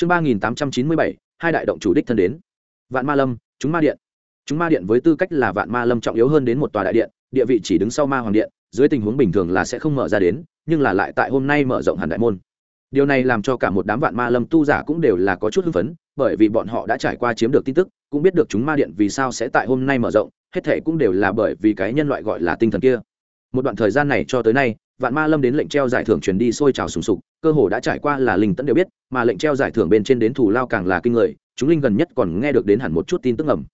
chương ba nghìn tám trăm chín mươi bảy, hai đại động chủ đích thân đến. Vạn ma lâm, chúng ma điện. Chúng ma điện với tư cách là vạn ma lâm trọng yếu hơn đến một tòa đại điện, địa vị chỉ đứng sau ma hoàng điện, dưới tình huống bình thường là sẽ không mở ra đến, nhưng là lại tại hôm nay mở rộng hẳn đại môn. Điều này làm cho cả một đám vạn ma lâm tu giả cũng đều là có chút hưng phấn, bởi vì bọn họ đã trải qua chiếm được tin tức, cũng biết được chúng ma điện vì sao sẽ tại hôm nay mở rộng, hết thể cũng đều là bởi vì cái nhân loại gọi là tinh thần kia. Một đoạn thời gian này cho tới nay vạn ma lâm đến lệnh treo giải thưởng truyền đi sôi trào sùng sục, cơ hồ đã trải qua là linh tẫn đều biết, mà lệnh treo giải thưởng bên trên đến thủ lao càng là kinh người, chúng linh gần nhất còn nghe được đến hẳn một chút tin tức ẩm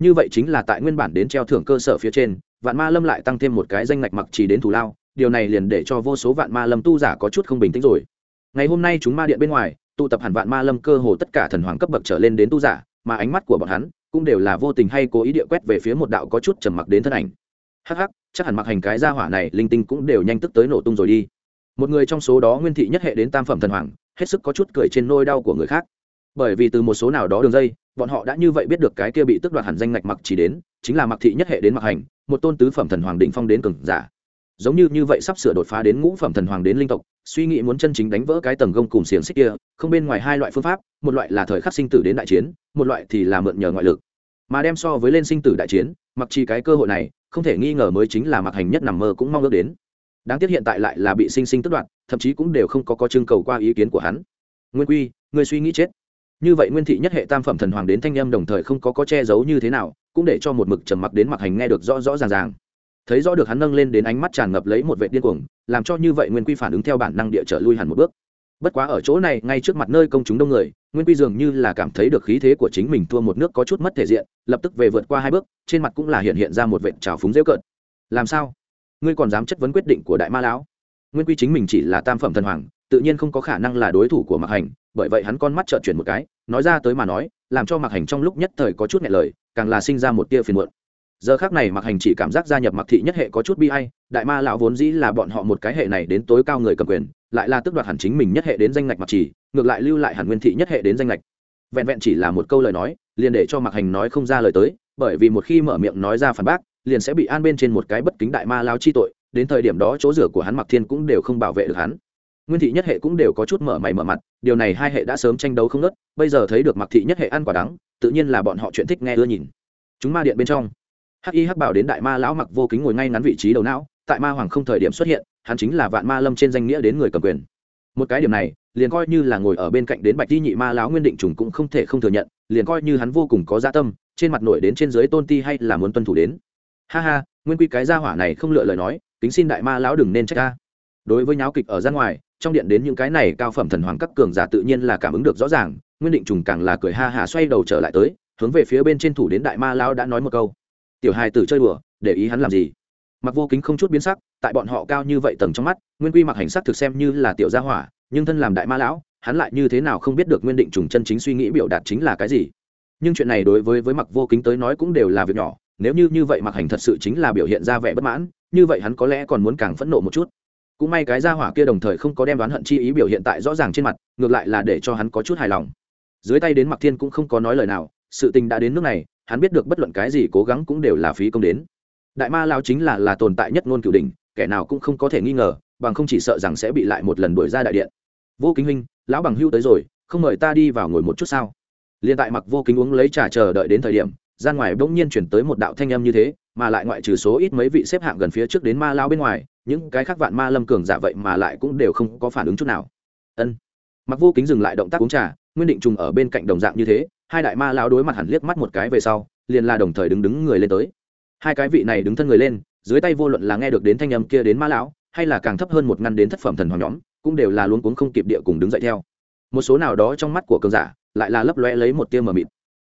như vậy chính là tại nguyên bản đến treo thưởng cơ sở phía trên, vạn ma lâm lại tăng thêm một cái danh ngạch mặc chỉ đến thủ lao, điều này liền để cho vô số vạn ma lâm tu giả có chút không bình tĩnh rồi. Ngày hôm nay chúng ma điện bên ngoài, tụ tập hẳn vạn ma lâm cơ hồ tất cả thần hoàng cấp bậc trở lên đến tu giả, mà ánh mắt của bọn hắn cũng đều là vô tình hay cố ý địa quét về phía một đạo có chút trầm mặc đến thân ảnh. Hắc hắc chắc hẳn mặc hành cái gia hỏa này, linh tinh cũng đều nhanh tức tới nổ tung rồi đi. Một người trong số đó nguyên thị nhất hệ đến tam phẩm thần hoàng, hết sức có chút cười trên nôi đau của người khác. Bởi vì từ một số nào đó đường dây, bọn họ đã như vậy biết được cái kia bị tức đoạt hẳn danh ngạch mặc chỉ đến, chính là mặc thị nhất hệ đến mặc hành, một tôn tứ phẩm thần hoàng định phong đến cường giả. Giống như như vậy sắp sửa đột phá đến ngũ phẩm thần hoàng đến linh tộc, suy nghĩ muốn chân chính đánh vỡ cái tầng gông cùng xiềng xích kia, không bên ngoài hai loại phương pháp, một loại là thời khắc sinh tử đến đại chiến, một loại thì là mượn nhờ ngoại lực. Mà đem so với lên sinh tử đại chiến, mặc chi cái cơ hội này không thể nghi ngờ mới chính là mặc hành nhất nằm mơ cũng mong ước đến. Đáng tiếc hiện tại lại là bị sinh sinh tức đoạn, thậm chí cũng đều không có có trưng cầu qua ý kiến của hắn. Nguyên quy người suy nghĩ chết. Như vậy nguyên thị nhất hệ tam phẩm thần hoàng đến thanh â m đồng thời không có có che giấu như thế nào cũng để cho một mực trầm mặc đến mặc hành nghe được rõ rõ ràng ràng. Thấy rõ được hắn nâng lên đến ánh mắt tràn ngập lấy một vệ điên cuồng làm cho như vậy nguyên quy phản ứng theo bản năng địa trở lui hẳn một bước bất quá ở chỗ này, ngay trước mặt nơi công chúng đông người, nguyên quy dường như là cảm thấy được khí thế của chính mình thua một nước có chút mất thể diện, lập tức về vượt qua hai bước, trên mặt cũng là hiện hiện ra một vệ trào phúng dễu cợt. Làm sao? Ngươi còn dám chất vấn quyết định của đại ma lão? Nguyên quy chính mình chỉ là tam phẩm thần hoàng, tự nhiên không có khả năng là đối thủ của mặc hành, bởi vậy hắn con mắt trợn chuyển một cái, nói ra tới mà nói, làm cho mặc hành trong lúc nhất thời có chút nghẹn lời, càng là sinh ra một tia phiền muộn. Giờ khác này mặc hành chỉ cảm giác gia nhập mặc thị nhất hệ có chút bi hay đại ma lão vốn dĩ là bọn họ một cái hệ này đến tối cao người cầm quyền lại là tước đoạt hẳn chính mình nhất hệ đến danh ngạch mặc chỉ ngược lại lưu lại hẳn nguyên thị nhất hệ đến danh ngạch. Vẹn vẹn chỉ là một câu lời nói, liền để cho mặc hành nói không ra lời tới, bởi vì một khi mở miệng nói ra phản bác, liền sẽ bị an bên trên một cái bất kính đại ma lao chi tội, đến thời điểm đó chỗ rửa của hắn mặc thiên cũng đều không bảo vệ được hắn. Nguyên thị nhất hệ cũng đều có chút mở mày mở mặt, điều này hai hệ đã sớm tranh đấu không nớt bây giờ thấy được mặc thị nhất hệ ăn quả đắng, tự nhiên là bọn họ chuyện thích nghe ưa nhìn. Chúng ma điện bên trong. Hắc y hắc bảo đến đại ma lão mặc vô kính ngồi ngay ngắn vị trí đầu não tại ma hoàng không thời điểm xuất hiện, hắn chính là vạn ma lâm trên danh nghĩa đến người cầm quyền. Một cái điểm này, liền coi như là ngồi ở bên cạnh đến bạch di nhị ma lão nguyên định trùng cũng không thể không thừa nhận, liền coi như hắn vô cùng có gia tâm, trên mặt nổi đến trên dưới tôn ti hay là muốn tuân thủ đến. Ha ha, nguyên quy cái gia hỏa này không lựa lời nói, kính xin đại ma lão đừng nên trách ta. Đối với nháo kịch ở ra ngoài, trong điện đến những cái này cao phẩm thần hoàng các cường giả tự nhiên là cảm ứng được rõ ràng, nguyên định trùng càng là cười ha hà xoay đầu trở lại tới, hướng về phía bên trên thủ đến đại ma lão đã nói một câu. Tiểu hài tử chơi đùa, để ý hắn làm gì? Mặc vô kính không chút biến sắc, tại bọn họ cao như vậy tầng trong mắt, nguyên quy mặc hành sắc thực xem như là tiểu gia hỏa, nhưng thân làm đại ma lão, hắn lại như thế nào không biết được nguyên định trùng chân chính suy nghĩ biểu đạt chính là cái gì. Nhưng chuyện này đối với với mặc vô kính tới nói cũng đều là việc nhỏ, nếu như như vậy mặc hành thật sự chính là biểu hiện ra vẻ bất mãn, như vậy hắn có lẽ còn muốn càng phẫn nộ một chút. Cũng may cái gia hỏa kia đồng thời không có đem đoán hận chi ý biểu hiện tại rõ ràng trên mặt, ngược lại là để cho hắn có chút hài lòng. Dưới tay đến mặc thiên cũng không có nói lời nào, sự tình đã đến nước này, hắn biết được bất luận cái gì cố gắng cũng đều là phí công đến đại ma lao chính là là tồn tại nhất ngôn cửu đình kẻ nào cũng không có thể nghi ngờ, bằng không chỉ sợ rằng sẽ bị lại một lần đuổi ra đại điện. Vô kính huynh, lão bằng hưu tới rồi, không mời ta đi vào ngồi một chút sao? Liền tại mặc vô kính uống lấy trà chờ đợi đến thời điểm, ra ngoài bỗng nhiên chuyển tới một đạo thanh âm như thế, mà lại ngoại trừ số ít mấy vị xếp hạng gần phía trước đến ma lao bên ngoài, những cái khác vạn ma lâm cường giả vậy mà lại cũng đều không có phản ứng chút nào. Ân. Mặc vô kính dừng lại động tác uống trà, nguyên định trùng ở bên cạnh đồng dạng như thế, hai đại ma lao đối mặt hẳn liếc mắt một cái về sau, liền là đồng thời đứng đứng người lên tới hai cái vị này đứng thân người lên, dưới tay vô luận là nghe được đến thanh âm kia đến ma lão, hay là càng thấp hơn một ngăn đến thất phẩm thần hoàng nhóm, cũng đều là luôn cuống không kịp địa cùng đứng dậy theo. Một số nào đó trong mắt của cường giả, lại là lấp lóe lấy một tia mờ mịt.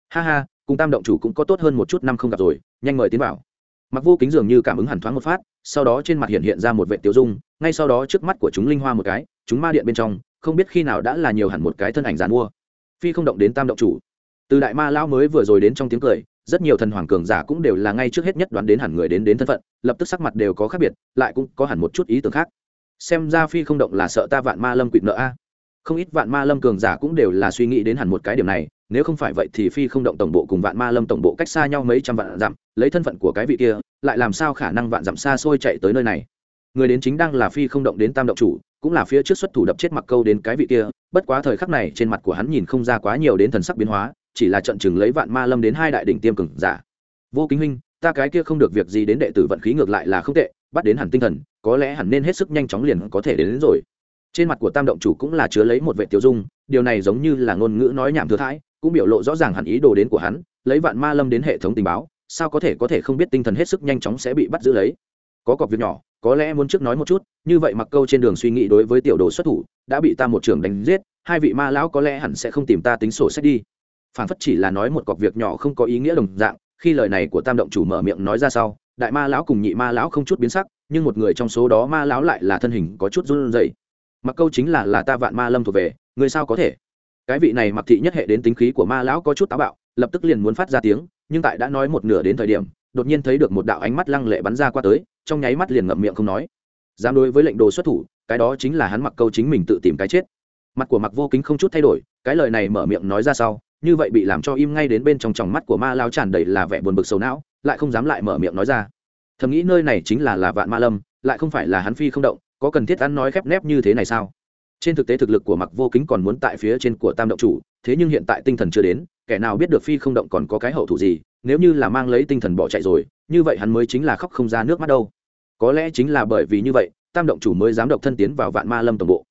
Ha ha, cùng tam động chủ cũng có tốt hơn một chút năm không gặp rồi, nhanh mời tiến vào. Mặc vô kính dường như cảm ứng hẳn thoáng một phát, sau đó trên mặt hiện hiện ra một vệ tiêu dung, ngay sau đó trước mắt của chúng linh hoa một cái, chúng ma điện bên trong, không biết khi nào đã là nhiều hẳn một cái thân ảnh dàn mua. Phi không động đến tam động chủ. Từ đại ma lão mới vừa rồi đến trong tiếng cười rất nhiều thần hoàng cường giả cũng đều là ngay trước hết nhất đoán đến hẳn người đến đến thân phận, lập tức sắc mặt đều có khác biệt, lại cũng có hẳn một chút ý tưởng khác. Xem ra phi không động là sợ ta vạn ma lâm quỵt nợ a. Không ít vạn ma lâm cường giả cũng đều là suy nghĩ đến hẳn một cái điểm này, nếu không phải vậy thì phi không động tổng bộ cùng vạn ma lâm tổng bộ cách xa nhau mấy trăm vạn dặm, lấy thân phận của cái vị kia, lại làm sao khả năng vạn dặm xa xôi chạy tới nơi này? Người đến chính đang là phi không động đến tam động chủ, cũng là phía trước xuất thủ đập chết mặc câu đến cái vị kia, bất quá thời khắc này trên mặt của hắn nhìn không ra quá nhiều đến thần sắc biến hóa chỉ là trận chừng lấy vạn ma lâm đến hai đại đỉnh tiêm cường giả. Vô kính huynh ta cái kia không được việc gì đến đệ tử vận khí ngược lại là không tệ bắt đến hẳn tinh thần có lẽ hẳn nên hết sức nhanh chóng liền có thể đến, đến rồi. Trên mặt của tam động chủ cũng là chứa lấy một vệ tiêu dung điều này giống như là ngôn ngữ nói nhảm thừa thãi cũng biểu lộ rõ ràng hẳn ý đồ đến của hắn lấy vạn ma lâm đến hệ thống tình báo sao có thể có thể không biết tinh thần hết sức nhanh chóng sẽ bị bắt giữ lấy? Có cọc việc nhỏ có lẽ muốn trước nói một chút như vậy mặc câu trên đường suy nghĩ đối với tiểu đồ xuất thủ đã bị ta một trường đánh giết hai vị ma lão có lẽ hẳn sẽ không tìm ta tính sổ sách đi phản phất chỉ là nói một cọc việc nhỏ không có ý nghĩa đồng dạng, khi lời này của tam động chủ mở miệng nói ra sau, đại ma lão cùng nhị ma lão không chút biến sắc, nhưng một người trong số đó ma lão lại là thân hình có chút run rẩy. Mặc câu chính là là ta vạn ma lâm thuộc về, người sao có thể? Cái vị này mặc thị nhất hệ đến tính khí của ma lão có chút táo bạo, lập tức liền muốn phát ra tiếng, nhưng tại đã nói một nửa đến thời điểm, đột nhiên thấy được một đạo ánh mắt lăng lệ bắn ra qua tới, trong nháy mắt liền ngậm miệng không nói. Dám đối với lệnh đồ xuất thủ, cái đó chính là hắn mặc câu chính mình tự tìm cái chết. Mặt của mặc vô kính không chút thay đổi, cái lời này mở miệng nói ra sau như vậy bị làm cho im ngay đến bên trong tròng mắt của ma lao tràn đầy là vẻ buồn bực sầu não, lại không dám lại mở miệng nói ra. Thầm nghĩ nơi này chính là là vạn ma lâm, lại không phải là hắn phi không động, có cần thiết ăn nói khép nép như thế này sao? Trên thực tế thực lực của mặc vô kính còn muốn tại phía trên của tam động chủ, thế nhưng hiện tại tinh thần chưa đến, kẻ nào biết được phi không động còn có cái hậu thủ gì, nếu như là mang lấy tinh thần bỏ chạy rồi, như vậy hắn mới chính là khóc không ra nước mắt đâu. Có lẽ chính là bởi vì như vậy, tam động chủ mới dám độc thân tiến vào vạn ma lâm tổng bộ.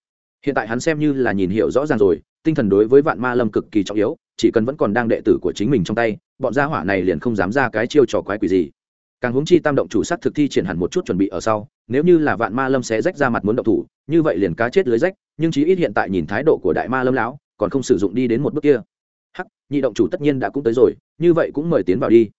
Hiện tại hắn xem như là nhìn hiểu rõ ràng rồi, tinh thần đối với vạn ma lâm cực kỳ trọng yếu chỉ cần vẫn còn đang đệ tử của chính mình trong tay, bọn gia hỏa này liền không dám ra cái chiêu trò quái quỷ gì. Càng hướng chi tam động chủ sát thực thi triển hẳn một chút chuẩn bị ở sau, nếu như là vạn ma lâm sẽ rách ra mặt muốn động thủ, như vậy liền cá chết lưới rách, nhưng chí ít hiện tại nhìn thái độ của đại ma lâm lão, còn không sử dụng đi đến một bước kia. Hắc, nhị động chủ tất nhiên đã cũng tới rồi, như vậy cũng mời tiến vào đi.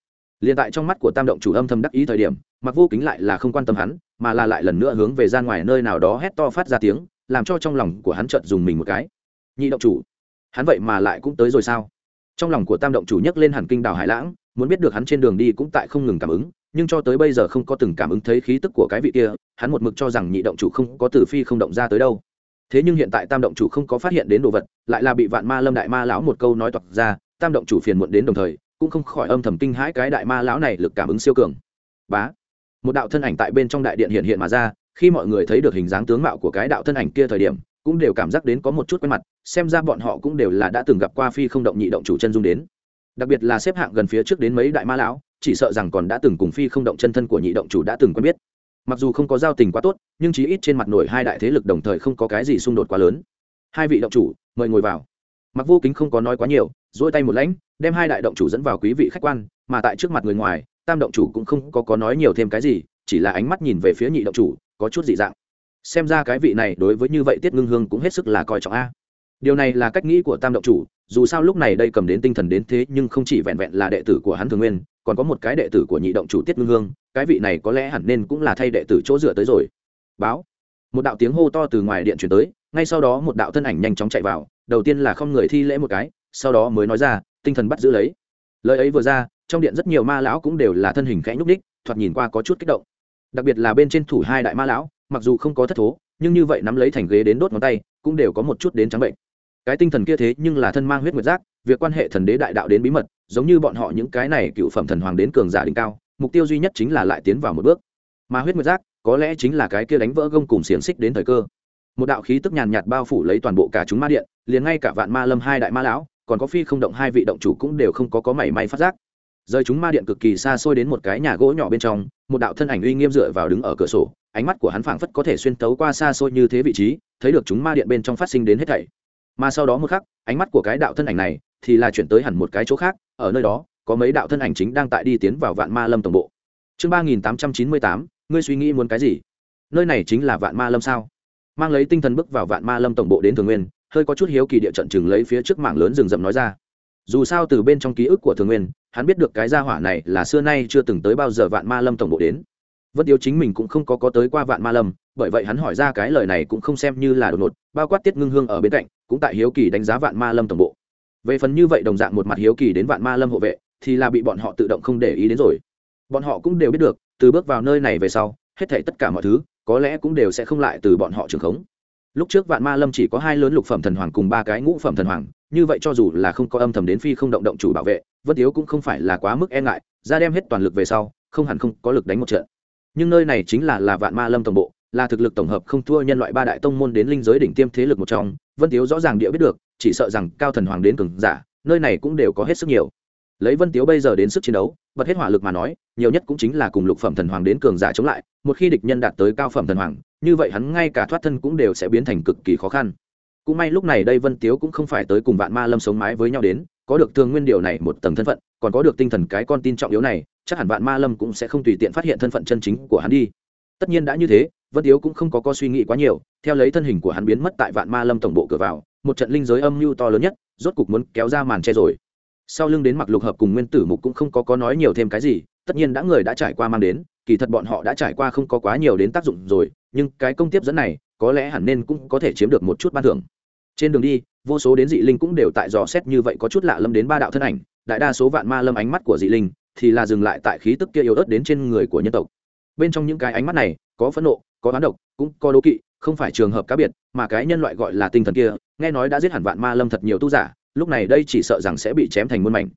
Liền tại trong mắt của tam động chủ âm thầm đắc ý thời điểm mặc vô kính lại là không quan tâm hắn, mà là lại lần nữa hướng về ra ngoài nơi nào đó hét to phát ra tiếng, làm cho trong lòng của hắn chợt dùng mình một cái. Nhị động chủ hắn vậy mà lại cũng tới rồi sao? Trong lòng của tam động chủ nhấc lên hẳn kinh đào hải lãng, muốn biết được hắn trên đường đi cũng tại không ngừng cảm ứng, nhưng cho tới bây giờ không có từng cảm ứng thấy khí tức của cái vị kia, hắn một mực cho rằng nhị động chủ không có tử phi không động ra tới đâu. Thế nhưng hiện tại tam động chủ không có phát hiện đến đồ vật, lại là bị vạn ma lâm đại ma lão một câu nói toạc ra, tam động chủ phiền muộn đến đồng thời, cũng không khỏi âm thầm kinh hãi cái đại ma lão này lực cảm ứng siêu cường. Bá! Một đạo thân ảnh tại bên trong đại điện hiện hiện mà ra, khi mọi người thấy được hình dáng tướng mạo của cái đạo thân ảnh kia thời điểm cũng đều cảm giác đến có một chút quen mặt xem ra bọn họ cũng đều là đã từng gặp qua phi không động nhị động chủ chân dung đến. Đặc biệt là xếp hạng gần phía trước đến mấy đại ma lão chỉ sợ rằng còn đã từng cùng phi không động chân thân của nhị động chủ đã từng quen biết. Mặc dù không có giao tình quá tốt nhưng chí ít trên mặt nổi hai đại thế lực đồng thời không có cái gì xung đột quá lớn. Hai vị động chủ mời ngồi vào. Mặc vô kính không có nói quá nhiều dỗi tay một lãnh đem hai đại động chủ dẫn vào quý vị khách quan mà tại trước mặt người ngoài tam động chủ cũng không có, có nói nhiều thêm cái gì chỉ là ánh mắt nhìn về phía nhị động chủ có chút dị dạng xem ra cái vị này đối với như vậy tiết ngưng hương cũng hết sức là coi trọng a. Điều này là cách nghĩ của tam động chủ, dù sao lúc này đây cầm đến tinh thần đến thế nhưng không chỉ vẹn vẹn là đệ tử của hắn thường nguyên, còn có một cái đệ tử của nhị động chủ tiết ngưng hương, cái vị này có lẽ hẳn nên cũng là thay đệ tử chỗ dựa tới rồi. Báo. Một đạo tiếng hô to từ ngoài điện chuyển tới, ngay sau đó một đạo thân ảnh nhanh chóng chạy vào, đầu tiên là không người thi lễ một cái, sau đó mới nói ra, tinh thần bắt giữ lấy. Lời ấy vừa ra, trong điện rất nhiều ma lão cũng đều là thân hình khẽ nhúc đích thoạt nhìn qua có chút kích động. Đặc biệt là bên trên thủ hai đại ma lão mặc dù không có thất thố, nhưng như vậy nắm lấy thành ghế đến đốt ngón tay, cũng đều có một chút đến trắng bệnh. Cái tinh thần kia thế nhưng là thân mang huyết nguyệt giác, việc quan hệ thần đế đại đạo đến bí mật, giống như bọn họ những cái này cựu phẩm thần hoàng đến cường giả đỉnh cao, mục tiêu duy nhất chính là lại tiến vào một bước. Mà huyết nguyệt giác, có lẽ chính là cái kia đánh vỡ gông cùng xiềng xích đến thời cơ. Một đạo khí tức nhàn nhạt bao phủ lấy toàn bộ cả chúng ma điện, liền ngay cả vạn ma lâm hai đại ma lão, còn có phi không động hai vị động chủ cũng đều không có có mảy may phát giác rời chúng ma điện cực kỳ xa xôi đến một cái nhà gỗ nhỏ bên trong, một đạo thân ảnh uy nghiêm dựa vào đứng ở cửa sổ, ánh mắt của hắn phảng phất có thể xuyên tấu qua xa xôi như thế vị trí, thấy được chúng ma điện bên trong phát sinh đến hết thảy. Mà sau đó một khắc, ánh mắt của cái đạo thân ảnh này thì là chuyển tới hẳn một cái chỗ khác, ở nơi đó, có mấy đạo thân ảnh chính đang tại đi tiến vào vạn ma lâm tổng bộ. Chương ba nghìn tám trăm chín mươi tám, ngươi suy nghĩ muốn cái gì? Nơi này chính là vạn ma lâm sao? Mang lấy tinh thần bước vào vạn ma lâm tổng bộ đến thường nguyên, hơi có chút hiếu kỳ địa trận chừng lấy phía trước mảng lớn rừng rậm nói ra. Dù sao từ bên trong ký ức của thường nguyên hắn biết được cái gia hỏa này là xưa nay chưa từng tới bao giờ vạn ma lâm tổng bộ đến. Vân tiêu chính mình cũng không có có tới qua vạn ma lâm, bởi vậy hắn hỏi ra cái lời này cũng không xem như là đột ngột, bao quát tiết ngưng hương ở bên cạnh, cũng tại hiếu kỳ đánh giá vạn ma lâm tổng bộ. Về phần như vậy đồng dạng một mặt hiếu kỳ đến vạn ma lâm hộ vệ, thì là bị bọn họ tự động không để ý đến rồi. Bọn họ cũng đều biết được, từ bước vào nơi này về sau, hết thảy tất cả mọi thứ, có lẽ cũng đều sẽ không lại từ bọn họ trường khống lúc trước vạn ma lâm chỉ có hai lớn lục phẩm thần hoàng cùng ba cái ngũ phẩm thần hoàng, như vậy cho dù là không có âm thầm đến phi không động động chủ bảo vệ, vân thiếu cũng không phải là quá mức e ngại, ra đem hết toàn lực về sau, không hẳn không có lực đánh một trận. Nhưng nơi này chính là là vạn ma lâm tổng bộ, là thực lực tổng hợp không thua nhân loại ba đại tông môn đến linh giới đỉnh tiêm thế lực một trong, vân thiếu rõ ràng địa biết được, chỉ sợ rằng cao thần hoàng đến cường giả, nơi này cũng đều có hết sức nhiều. Lấy vân tiếu bây giờ đến sức chiến đấu, bật hết hỏa lực mà nói, nhiều nhất cũng chính là cùng lục phẩm thần hoàng đến cường giả chống lại, một khi địch nhân đạt tới cao phẩm thần hoàng như vậy hắn ngay cả thoát thân cũng đều sẽ biến thành cực kỳ khó khăn. Cũng may lúc này đây vân tiếu cũng không phải tới cùng vạn ma lâm sống mái với nhau đến, có được thường nguyên điều này một tầng thân phận, còn có được tinh thần cái con tin trọng yếu này, chắc hẳn vạn ma lâm cũng sẽ không tùy tiện phát hiện thân phận chân chính của hắn đi. Tất nhiên đã như thế, vân tiếu cũng không có có suy nghĩ quá nhiều, theo lấy thân hình của hắn biến mất tại vạn ma lâm tổng bộ cửa vào, một trận linh giới âm mưu to lớn nhất, rốt cục muốn kéo ra màn che rồi. Sau lưng đến mặc lục hợp cùng nguyên tử mục cũng không có có nói nhiều thêm cái gì, tất nhiên đã người đã trải qua mang đến, kỳ thật bọn họ đã trải qua không có quá nhiều đến tác dụng rồi nhưng cái công tiếp dẫn này có lẽ hẳn nên cũng có thể chiếm được một chút ban thưởng. Trên đường đi, vô số đến dị linh cũng đều tại dò xét như vậy có chút lạ lâm đến ba đạo thân ảnh, đại đa số vạn ma lâm ánh mắt của dị linh thì là dừng lại tại khí tức kia yếu ớt đến trên người của nhân tộc. Bên trong những cái ánh mắt này có phẫn nộ, có bán độc, cũng có đố kỵ, không phải trường hợp cá biệt, mà cái nhân loại gọi là tinh thần kia, nghe nói đã giết hẳn vạn ma lâm thật nhiều tu giả, lúc này đây chỉ sợ rằng sẽ bị chém thành muôn mảnh.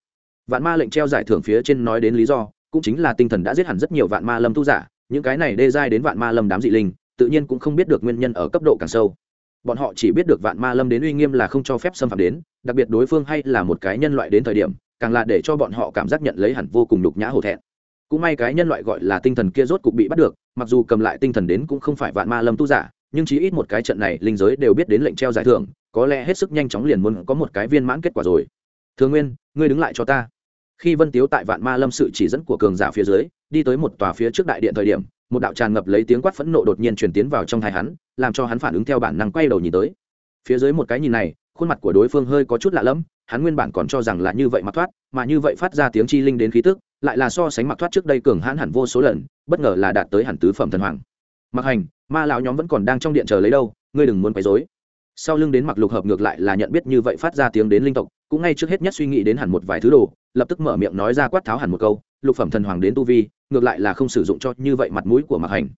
Vạn ma lệnh treo giải thưởng phía trên nói đến lý do, cũng chính là tinh thần đã giết hẳn rất nhiều vạn ma lâm tu giả, những cái này đê giai đến vạn ma lâm đám dị linh tự nhiên cũng không biết được nguyên nhân ở cấp độ càng sâu. Bọn họ chỉ biết được vạn ma lâm đến uy nghiêm là không cho phép xâm phạm đến, đặc biệt đối phương hay là một cái nhân loại đến thời điểm, càng là để cho bọn họ cảm giác nhận lấy hẳn vô cùng nhục nhã hổ thẹn. Cũng may cái nhân loại gọi là tinh thần kia rốt cục bị bắt được, mặc dù cầm lại tinh thần đến cũng không phải vạn ma lâm tu giả, nhưng chí ít một cái trận này linh giới đều biết đến lệnh treo giải thưởng, có lẽ hết sức nhanh chóng liền muốn có một cái viên mãn kết quả rồi. Thường nguyên, ngươi đứng lại cho ta. Khi vân tiếu tại vạn ma lâm sự chỉ dẫn của cường giả phía dưới, đi tới một tòa phía trước đại điện thời điểm một đạo tràn ngập lấy tiếng quát phẫn nộ đột nhiên truyền tiến vào trong thai hắn, làm cho hắn phản ứng theo bản năng quay đầu nhìn tới. Phía dưới một cái nhìn này, khuôn mặt của đối phương hơi có chút lạ lẫm, hắn nguyên bản còn cho rằng là như vậy mặc thoát, mà như vậy phát ra tiếng chi linh đến khí tức, lại là so sánh mặc thoát trước đây cường hãn hẳn vô số lần, bất ngờ là đạt tới hẳn tứ phẩm thần hoàng. Mặc hành, ma lão nhóm vẫn còn đang trong điện chờ lấy đâu, ngươi đừng muốn quấy rối. Sau lưng đến mặc lục hợp ngược lại là nhận biết như vậy phát ra tiếng đến linh tộc, cũng ngay trước hết nhất suy nghĩ đến hẳn một vài thứ đồ, lập tức mở miệng nói ra quát tháo hẳn một câu, lục phẩm thần hoàng đến tu vi ngược lại là không sử dụng cho như vậy mặt mũi của mặc hành.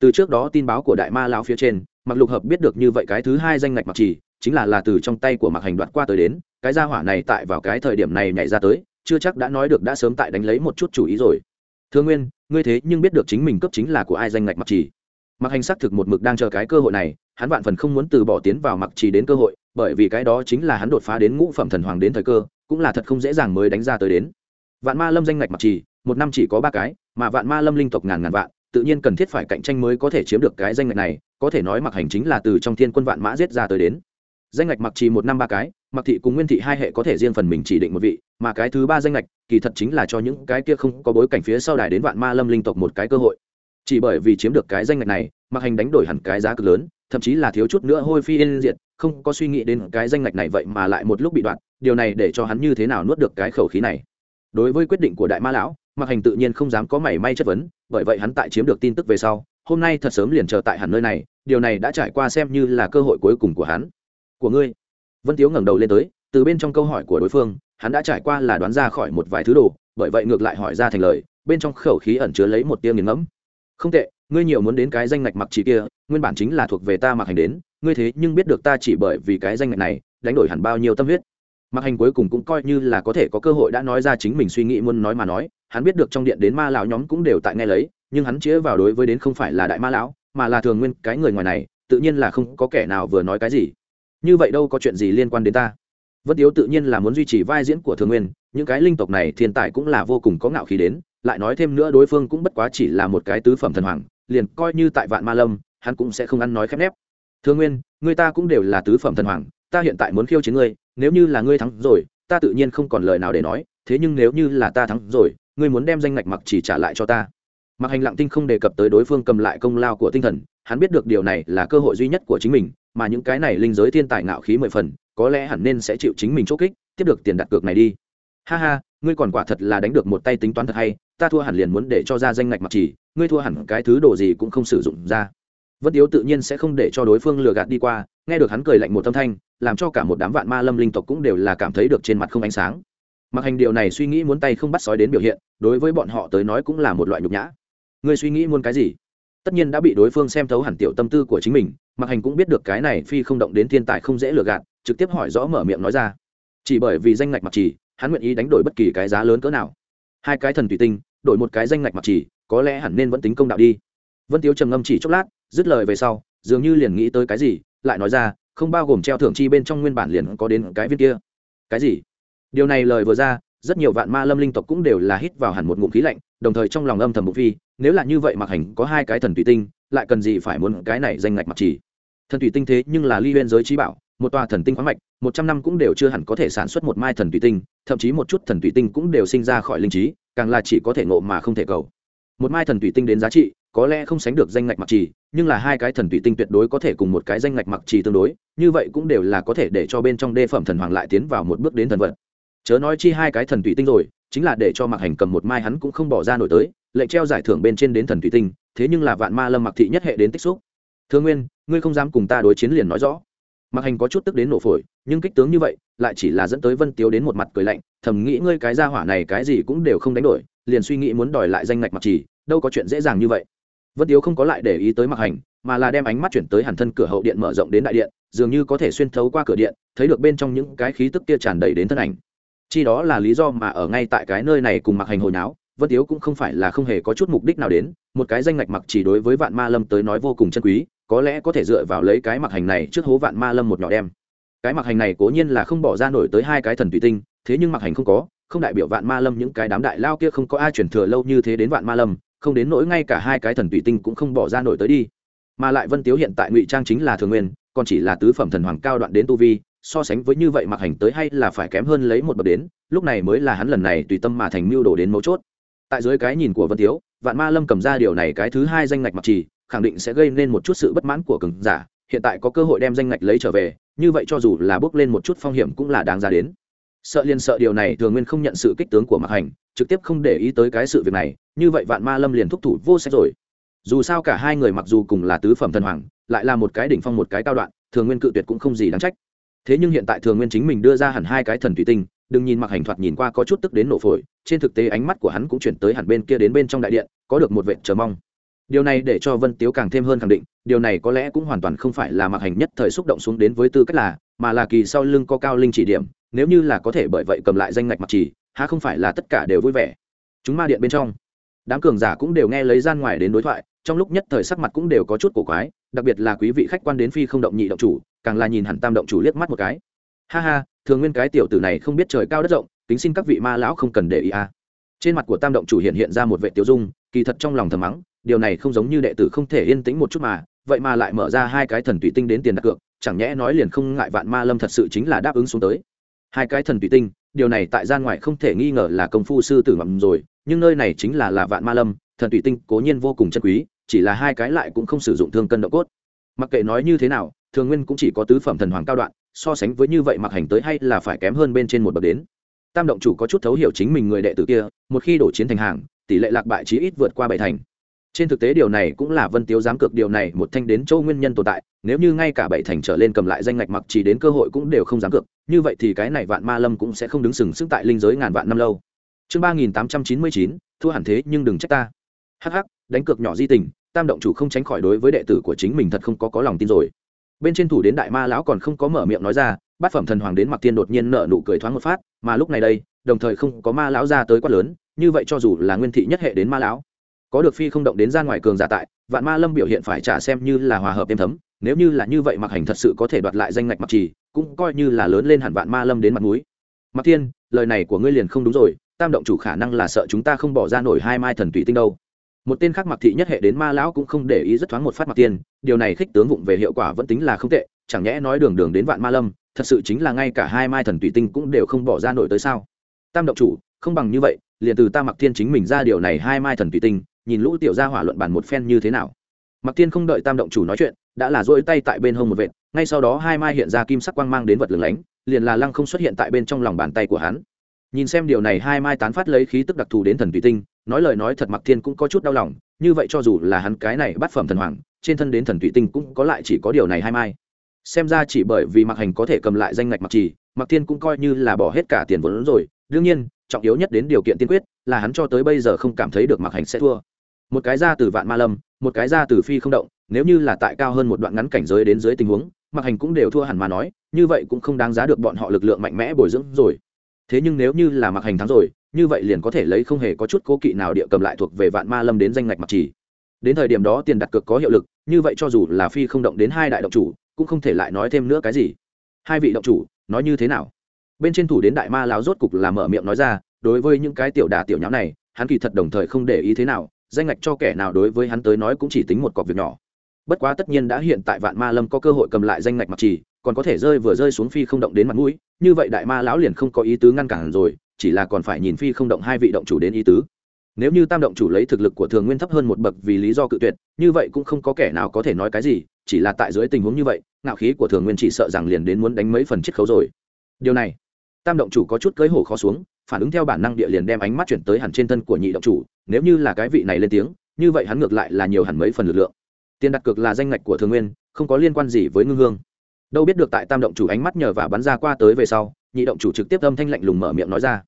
Từ trước đó tin báo của đại ma lão phía trên mặc lục hợp biết được như vậy cái thứ hai danh ngạch mặc trì, chính là là từ trong tay của mặc hành đoạt qua tới đến, cái gia hỏa này tại vào cái thời điểm này nhảy ra tới, chưa chắc đã nói được đã sớm tại đánh lấy một chút chủ ý rồi. Thương nguyên, ngươi thế nhưng biết được chính mình cấp chính là của ai danh ngạch mặc trì. Mặc hành xác thực một mực đang chờ cái cơ hội này, hắn vạn phần không muốn từ bỏ tiến vào mặc trì đến cơ hội, bởi vì cái đó chính là hắn đột phá đến ngũ phẩm thần hoàng đến thời cơ, cũng là thật không dễ dàng mới đánh ra tới đến. Vạn ma lâm danh ngạch mặc trì, một năm chỉ có ba cái mà vạn ma lâm linh tộc ngàn ngàn vạn, tự nhiên cần thiết phải cạnh tranh mới có thể chiếm được cái danh ngạch này, có thể nói mặc hành chính là từ trong thiên quân vạn mã giết ra tới đến. Danh ngạch mặc chỉ một năm ba cái, mặc thị cùng nguyên thị hai hệ có thể riêng phần mình chỉ định một vị, mà cái thứ ba danh ngạch, kỳ thật chính là cho những cái kia không có bối cảnh phía sau đài đến vạn ma lâm linh tộc một cái cơ hội. Chỉ bởi vì chiếm được cái danh ngạch này, mặc hành đánh đổi hẳn cái giá cực lớn, thậm chí là thiếu chút nữa hôi phi yên diệt, không có suy nghĩ đến cái danh ngạch này vậy mà lại một lúc bị đoạn, điều này để cho hắn như thế nào nuốt được cái khẩu khí này. Đối với quyết định của đại ma lão mặc hành tự nhiên không dám có mảy may chất vấn, bởi vậy hắn tại chiếm được tin tức về sau, hôm nay thật sớm liền chờ tại hẳn nơi này, điều này đã trải qua xem như là cơ hội cuối cùng của hắn. Của ngươi? Vân tiếu ngẩng đầu lên tới, từ bên trong câu hỏi của đối phương, hắn đã trải qua là đoán ra khỏi một vài thứ đồ, bởi vậy ngược lại hỏi ra thành lời, bên trong khẩu khí ẩn chứa lấy một tiếng nghiền ngẫm. Không tệ, ngươi nhiều muốn đến cái danh ngạch mặc chỉ kia, nguyên bản chính là thuộc về ta mặc hành đến, ngươi thế nhưng biết được ta chỉ bởi vì cái danh ngạch này, đánh đổi hẳn bao nhiêu tâm huyết. Mặc hành cuối cùng cũng coi như là có thể có cơ hội đã nói ra chính mình suy nghĩ muốn nói mà nói hắn biết được trong điện đến ma lão nhóm cũng đều tại nghe lấy, nhưng hắn chĩa vào đối với đến không phải là đại ma lão, mà là thường nguyên cái người ngoài này, tự nhiên là không có kẻ nào vừa nói cái gì. Như vậy đâu có chuyện gì liên quan đến ta. Vân tiếu tự nhiên là muốn duy trì vai diễn của thường nguyên, những cái linh tộc này thiên tài cũng là vô cùng có ngạo khí đến, lại nói thêm nữa đối phương cũng bất quá chỉ là một cái tứ phẩm thần hoàng, liền coi như tại vạn ma lâm, hắn cũng sẽ không ăn nói khép nép. Thương nguyên, người ta cũng đều là tứ phẩm thần hoàng, ta hiện tại muốn khiêu chiến ngươi, nếu như là ngươi thắng rồi, ta tự nhiên không còn lời nào để nói, thế nhưng nếu như là ta thắng rồi ngươi muốn đem danh ngạch mặc chỉ trả lại cho ta. Mặc hành lặng tinh không đề cập tới đối phương cầm lại công lao của tinh thần, hắn biết được điều này là cơ hội duy nhất của chính mình, mà những cái này linh giới thiên tài ngạo khí mười phần, có lẽ hẳn nên sẽ chịu chính mình chốt kích, tiếp được tiền đặt cược này đi. Ha ha, ngươi còn quả thật là đánh được một tay tính toán thật hay, ta thua hẳn liền muốn để cho ra danh ngạch mặc chỉ, ngươi thua hẳn cái thứ đồ gì cũng không sử dụng ra. Vân tiếu tự nhiên sẽ không để cho đối phương lừa gạt đi qua, nghe được hắn cười lạnh một tâm thanh, làm cho cả một đám vạn ma lâm linh tộc cũng đều là cảm thấy được trên mặt không ánh sáng mặc hành điều này suy nghĩ muốn tay không bắt sói đến biểu hiện, đối với bọn họ tới nói cũng là một loại nhục nhã. Ngươi suy nghĩ muốn cái gì? Tất nhiên đã bị đối phương xem thấu hẳn tiểu tâm tư của chính mình, mặc hành cũng biết được cái này phi không động đến thiên tài không dễ lừa gạt, trực tiếp hỏi rõ mở miệng nói ra. Chỉ bởi vì danh ngạch mặc chỉ hắn nguyện ý đánh đổi bất kỳ cái giá lớn cỡ nào. Hai cái thần tùy tinh, đổi một cái danh ngạch mặc chỉ có lẽ hẳn nên vẫn tính công đạo đi. Vân tiếu trầm ngâm chỉ chốc lát, dứt lời về sau, dường như liền nghĩ tới cái gì, lại nói ra, không bao gồm treo thưởng chi bên trong nguyên bản liền có đến cái viên kia. Cái gì? Điều này lời vừa ra, rất nhiều vạn ma lâm linh tộc cũng đều là hít vào hẳn một ngụm khí lạnh, đồng thời trong lòng âm thầm bụng phi, nếu là như vậy mặc hành có hai cái thần tùy tinh, lại cần gì phải muốn cái này danh ngạch mặc chỉ thần tùy tinh thế nhưng là ly bên giới trí bảo, một tòa thần tinh khoáng mạch, một trăm năm cũng đều chưa hẳn có thể sản xuất một mai thần tùy tinh, thậm chí một chút thần tùy tinh cũng đều sinh ra khỏi linh trí, càng là chỉ có thể ngộ mà không thể cầu. Một mai thần tùy tinh đến giá trị, có lẽ không sánh được danh ngạch mặc trì, nhưng là hai cái thần tùy tinh tuyệt đối có thể cùng một cái danh ngạch mặc trì tương đối, như vậy cũng đều là có thể để cho bên trong đê phẩm thần hoàng lại tiến vào một bước đến thần vật chớ nói chi hai cái thần thủy tinh rồi, chính là để cho mặc hành cầm một mai hắn cũng không bỏ ra nổi tới, lệnh treo giải thưởng bên trên đến thần thủy tinh, thế nhưng là vạn ma lâm mặc thị nhất hệ đến tích xúc. Thương nguyên, ngươi không dám cùng ta đối chiến liền nói rõ. Mặc hành có chút tức đến nổ phổi, nhưng kích tướng như vậy, lại chỉ là dẫn tới vân tiếu đến một mặt cười lạnh, thầm nghĩ ngươi cái gia hỏa này cái gì cũng đều không đánh đổi, liền suy nghĩ muốn đòi lại danh ngạch mặc trì đâu có chuyện dễ dàng như vậy. Vân tiếu không có lại để ý tới mặc hành, mà là đem ánh mắt chuyển tới hẳn thân cửa hậu điện mở rộng đến đại điện, dường như có thể xuyên thấu qua cửa điện, thấy được bên trong những cái khí tức kia tràn đầy đến thân ảnh chi đó là lý do mà ở ngay tại cái nơi này cùng mặc hành hồi náo vân tiếu cũng không phải là không hề có chút mục đích nào đến, một cái danh ngạch mặc chỉ đối với vạn ma lâm tới nói vô cùng chân quý, có lẽ có thể dựa vào lấy cái mặc hành này trước hố vạn ma lâm một nhỏ đem. Cái mặc hành này cố nhiên là không bỏ ra nổi tới hai cái thần tùy tinh, thế nhưng mặc hành không có, không đại biểu vạn ma lâm những cái đám đại lao kia không có ai chuyển thừa lâu như thế đến vạn ma lâm, không đến nỗi ngay cả hai cái thần tùy tinh cũng không bỏ ra nổi tới đi. Mà lại vân tiếu hiện tại ngụy trang chính là thường nguyên, còn chỉ là tứ phẩm thần hoàng cao đoạn đến tu vi so sánh với như vậy mặc hành tới hay là phải kém hơn lấy một bậc đến, lúc này mới là hắn lần này tùy tâm mà thành mưu đồ đến mấu chốt. Tại dưới cái nhìn của vân tiếu, vạn ma lâm cầm ra điều này cái thứ hai danh ngạch mặc trì, khẳng định sẽ gây nên một chút sự bất mãn của cường giả, hiện tại có cơ hội đem danh ngạch lấy trở về, như vậy cho dù là bước lên một chút phong hiểm cũng là đáng ra đến. Sợ liền sợ điều này thường nguyên không nhận sự kích tướng của mặc hành, trực tiếp không để ý tới cái sự việc này, như vậy vạn ma lâm liền thúc thủ vô sách rồi. Dù sao cả hai người mặc dù cùng là tứ phẩm thần hoàng, lại là một cái đỉnh phong một cái cao đoạn, thường nguyên cự tuyệt cũng không gì đáng trách thế nhưng hiện tại thường nguyên chính mình đưa ra hẳn hai cái thần thủy tinh, đừng nhìn mặc hành thoạt nhìn qua có chút tức đến nổ phổi, trên thực tế ánh mắt của hắn cũng chuyển tới hẳn bên kia đến bên trong đại điện, có được một vệ chờ mong. Điều này để cho vân tiếu càng thêm hơn khẳng định, điều này có lẽ cũng hoàn toàn không phải là mặc hành nhất thời xúc động xuống đến với tư cách là, mà là kỳ sau lưng có cao linh chỉ điểm, nếu như là có thể bởi vậy cầm lại danh ngạch mặc chỉ há không phải là tất cả đều vui vẻ. Chúng ma điện bên trong, đám cường giả cũng đều nghe lấy gian ngoài đến đối thoại, trong lúc nhất thời sắc mặt cũng đều có chút cổ quái, đặc biệt là quý vị khách quan đến phi không động nhị động chủ càng là nhìn hẳn tam động chủ liếc mắt một cái. Ha ha, thường nguyên cái tiểu tử này không biết trời cao đất rộng tính xin các vị ma lão không cần để ý à. trên mặt của tam động chủ hiện hiện ra một vệ tiểu dung, kỳ thật trong lòng thầm mắng, điều này không giống như đệ tử không thể yên tĩnh một chút mà, vậy mà lại mở ra hai cái thần tùy tinh đến tiền đặt cược, chẳng nhẽ nói liền không ngại vạn ma lâm thật sự chính là đáp ứng xuống tới. Hai cái thần tùy tinh, điều này tại gian ngoài không thể nghi ngờ là công phu sư tử mầm rồi, nhưng nơi này chính là là vạn ma lâm, thần tùy tinh cố nhiên vô cùng chân quý, chỉ là hai cái lại cũng không sử dụng thương cân độ cốt. Mặc kệ nói như thế nào thường nguyên cũng chỉ có tứ phẩm thần hoàng cao đoạn, so sánh với như vậy mặc hành tới hay là phải kém hơn bên trên một bậc đến. Tam động chủ có chút thấu hiểu chính mình người đệ tử kia, một khi đổ chiến thành hàng, tỷ lệ lạc bại chí ít vượt qua bảy thành. Trên thực tế điều này cũng là vân tiếu dám cược điều này một thanh đến châu nguyên nhân tồn tại, nếu như ngay cả bảy thành trở lên cầm lại danh ngạch mặc chỉ đến cơ hội cũng đều không dám cược, như vậy thì cái này vạn ma lâm cũng sẽ không đứng sừng sững tại linh giới ngàn vạn năm lâu. Chương ba nghìn tám trăm chín mươi chín, thua hẳn thế nhưng đừng trách ta. Hh đánh cược nhỏ di tình, tam động chủ không tránh khỏi đối với đệ tử của chính mình thật không có có lòng tin rồi bên trên thủ đến đại ma lão còn không có mở miệng nói ra bát phẩm thần hoàng đến mặc tiên đột nhiên nở nụ cười thoáng một phát mà lúc này đây đồng thời không có ma lão ra tới quát lớn như vậy cho dù là nguyên thị nhất hệ đến ma lão có được phi không động đến ra ngoài cường giả tại vạn ma lâm biểu hiện phải trả xem như là hòa hợp êm thấm nếu như là như vậy mặc hành thật sự có thể đoạt lại danh ngạch mặc trì cũng coi như là lớn lên hẳn vạn ma lâm đến mặt núi mặc tiên, lời này của ngươi liền không đúng rồi tam động chủ khả năng là sợ chúng ta không bỏ ra nổi hai mai thần tùy tinh đâu một tên khác mặc thị nhất hệ đến ma lão cũng không để ý rất thoáng một phát mặc tiên, điều này khích tướng vụng về hiệu quả vẫn tính là không tệ, chẳng nhẽ nói đường đường đến vạn ma lâm, thật sự chính là ngay cả hai mai thần tùy tinh cũng đều không bỏ ra nổi tới sao? Tam động chủ, không bằng như vậy, liền từ ta mặc thiên chính mình ra điều này hai mai thần tùy tinh, nhìn lũ tiểu gia hỏa luận bàn một phen như thế nào. Mặc thiên không đợi tam động chủ nói chuyện, đã là dỗi tay tại bên hông một vệt, ngay sau đó hai mai hiện ra kim sắc quang mang đến vật lửng lánh, liền là lăng không xuất hiện tại bên trong lòng bàn tay của hắn. Nhìn xem điều này hai mai tán phát lấy khí tức đặc thù đến thần tùy tinh nói lời nói thật mặc thiên cũng có chút đau lòng, như vậy cho dù là hắn cái này bắt phẩm thần hoàng, trên thân đến thần thủy tinh cũng có lại chỉ có điều này hai mai. Xem ra chỉ bởi vì mặc hành có thể cầm lại danh ngạch mặc trì mặc thiên cũng coi như là bỏ hết cả tiền vốn rồi. Đương nhiên, trọng yếu nhất đến điều kiện tiên quyết là hắn cho tới bây giờ không cảm thấy được mặc hành sẽ thua. Một cái ra từ vạn ma lâm, một cái ra từ phi không động, nếu như là tại cao hơn một đoạn ngắn cảnh giới đến dưới tình huống mặc hành cũng đều thua hẳn mà nói, như vậy cũng không đáng giá được bọn họ lực lượng mạnh mẽ bồi dưỡng rồi. Thế nhưng nếu như là mặc hành thắng rồi như vậy liền có thể lấy không hề có chút cố kỵ nào địa cầm lại thuộc về vạn ma lâm đến danh ngạch mặc chỉ đến thời điểm đó tiền đặt cược có hiệu lực, như vậy cho dù là phi không động đến hai đại động chủ, cũng không thể lại nói thêm nữa cái gì. Hai vị động chủ, nói như thế nào? Bên trên thủ đến đại ma lão rốt cục là mở miệng nói ra, đối với những cái tiểu đà tiểu nháo này, hắn kỳ thật đồng thời không để ý thế nào, danh ngạch cho kẻ nào đối với hắn tới nói cũng chỉ tính một cọc việc nhỏ. Bất quá tất nhiên đã hiện tại vạn ma lâm có cơ hội cầm lại danh ngạch mặc trì, còn có thể rơi vừa rơi xuống phi không động đến mặt mũi, như vậy đại ma lão liền không có ý tứ ngăn cản rồi chỉ là còn phải nhìn phi không động hai vị động chủ đến ý tứ. Nếu như tam động chủ lấy thực lực của thường nguyên thấp hơn một bậc vì lý do cự tuyệt, như vậy cũng không có kẻ nào có thể nói cái gì, chỉ là tại dưới tình huống như vậy, ngạo khí của thường nguyên chỉ sợ rằng liền đến muốn đánh mấy phần chiết khấu rồi. Điều này, tam động chủ có chút cưới hổ khó xuống, phản ứng theo bản năng địa liền đem ánh mắt chuyển tới hẳn trên thân của nhị động chủ, nếu như là cái vị này lên tiếng, như vậy hắn ngược lại là nhiều hẳn mấy phần lực lượng. Tiền đặt cược là danh ngạch của thường nguyên, không có liên quan gì với ngưng hương. Đâu biết được tại tam động chủ ánh mắt nhờ và bắn ra qua tới về sau, nhị động chủ trực tiếp âm thanh lạnh lùng mở miệng nói ra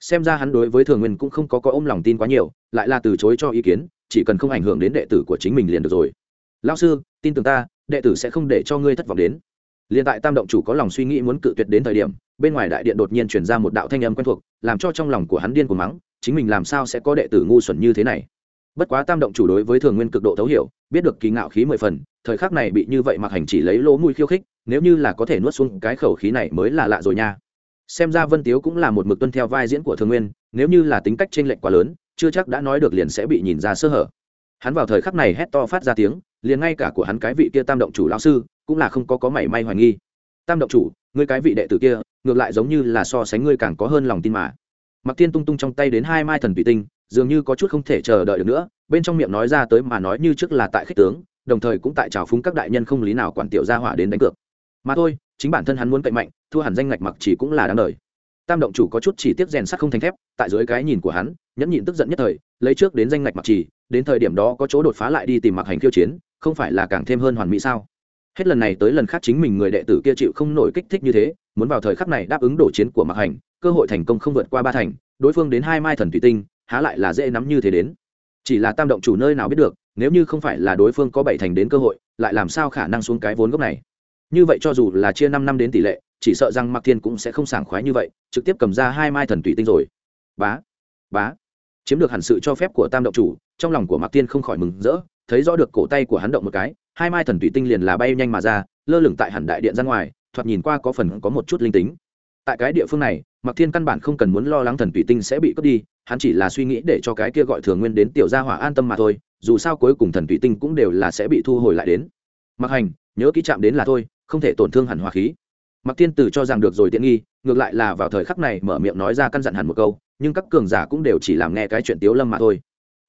xem ra hắn đối với thường nguyên cũng không có có ôm lòng tin quá nhiều, lại là từ chối cho ý kiến, chỉ cần không ảnh hưởng đến đệ tử của chính mình liền được rồi. Lao sư, tin tưởng ta, đệ tử sẽ không để cho ngươi thất vọng đến. Liền tại tam động chủ có lòng suy nghĩ muốn cự tuyệt đến thời điểm, bên ngoài đại điện đột nhiên truyền ra một đạo thanh âm quen thuộc, làm cho trong lòng của hắn điên cuồng mắng, chính mình làm sao sẽ có đệ tử ngu xuẩn như thế này? Bất quá tam động chủ đối với thường nguyên cực độ thấu hiểu, biết được kỳ ngạo khí mười phần, thời khắc này bị như vậy mặc hành chỉ lấy lỗ mùi khiêu khích, nếu như là có thể nuốt xuống cái khẩu khí này mới là lạ rồi nha xem ra vân tiếu cũng là một mực tuân theo vai diễn của thường nguyên, nếu như là tính cách t r ê n lệch quá lớn, chưa chắc đã nói được liền sẽ bị nhìn ra sơ hở. Hắn vào thời khắc này hét to phát ra tiếng, liền ngay cả của hắn cái vị kia tam động chủ lão sư cũng là không có có mảy may hoài nghi. Tam động chủ, ngươi cái vị đệ tử kia, ngược lại giống như là so sánh ngươi càng có hơn lòng tin mà. Mặc tiên tung tung trong tay đến hai mai thần vị tinh, dường như có chút không thể chờ đợi được nữa, bên trong miệng nói ra tới mà nói như trước là tại khích tướng, đồng thời cũng tại trào phúng các đại nhân không lý nào quản tiểu gia hỏa đến đánh cược mà thôi, chính bản thân hắn muốn cậy mạnh, thua hẳn danh ngạch mặc chỉ cũng là đáng đời. Tam động chủ có chút chỉ tiếc rèn sắt không thành thép, tại dưới cái nhìn của hắn, nhẫn nhịn tức giận nhất thời, lấy trước đến danh ngạch mặc chỉ, đến thời điểm đó có chỗ đột phá lại đi tìm mặc hành khiêu chiến, không phải là càng thêm hơn hoàn mỹ sao? Hết lần này tới lần khác chính mình người đệ tử kia chịu không nổi kích thích như thế, muốn vào thời khắc này đáp ứng đổ chiến của mặc hành, cơ hội thành công không vượt qua ba thành, đối phương đến hai mai thần thủy tinh, há lại là dễ nắm như thế đến. Chỉ là tam động chủ nơi nào biết được, nếu như không phải là đối phương có bảy thành đến cơ hội, lại làm sao khả năng xuống cái vốn gốc này? Như vậy cho dù là chia năm năm đến tỷ lệ, chỉ sợ rằng mặc thiên cũng sẽ không sảng khoái như vậy, trực tiếp cầm ra hai mai thần tùy tinh rồi. Bá bá. Chiếm được hẳn sự cho phép của tam động chủ, trong lòng của mặc thiên không khỏi mừng rỡ, thấy rõ được cổ tay của hắn động một cái, hai mai thần tùy tinh liền là bay nhanh mà ra, lơ lửng tại hẳn đại điện ra ngoài, thoạt nhìn qua có phần có một chút linh tính. Tại cái địa phương này mặc thiên căn bản không cần muốn lo lắng thần tùy tinh sẽ bị cướp đi, hắn chỉ là suy nghĩ để cho cái kia gọi thường nguyên đến tiểu gia hỏa an tâm mà thôi, dù sao cuối cùng thần tùy tinh cũng đều là sẽ bị thu hồi lại đến. Mặc hành, nhớ kỹ chạm đến là thôi không thể tổn thương hẳn hòa khí. Mặc thiên tử cho rằng được rồi tiện nghi, ngược lại là vào thời khắc này mở miệng nói ra căn dặn hẳn một câu, nhưng các cường giả cũng đều chỉ làm nghe cái chuyện tiếu lâm mà thôi.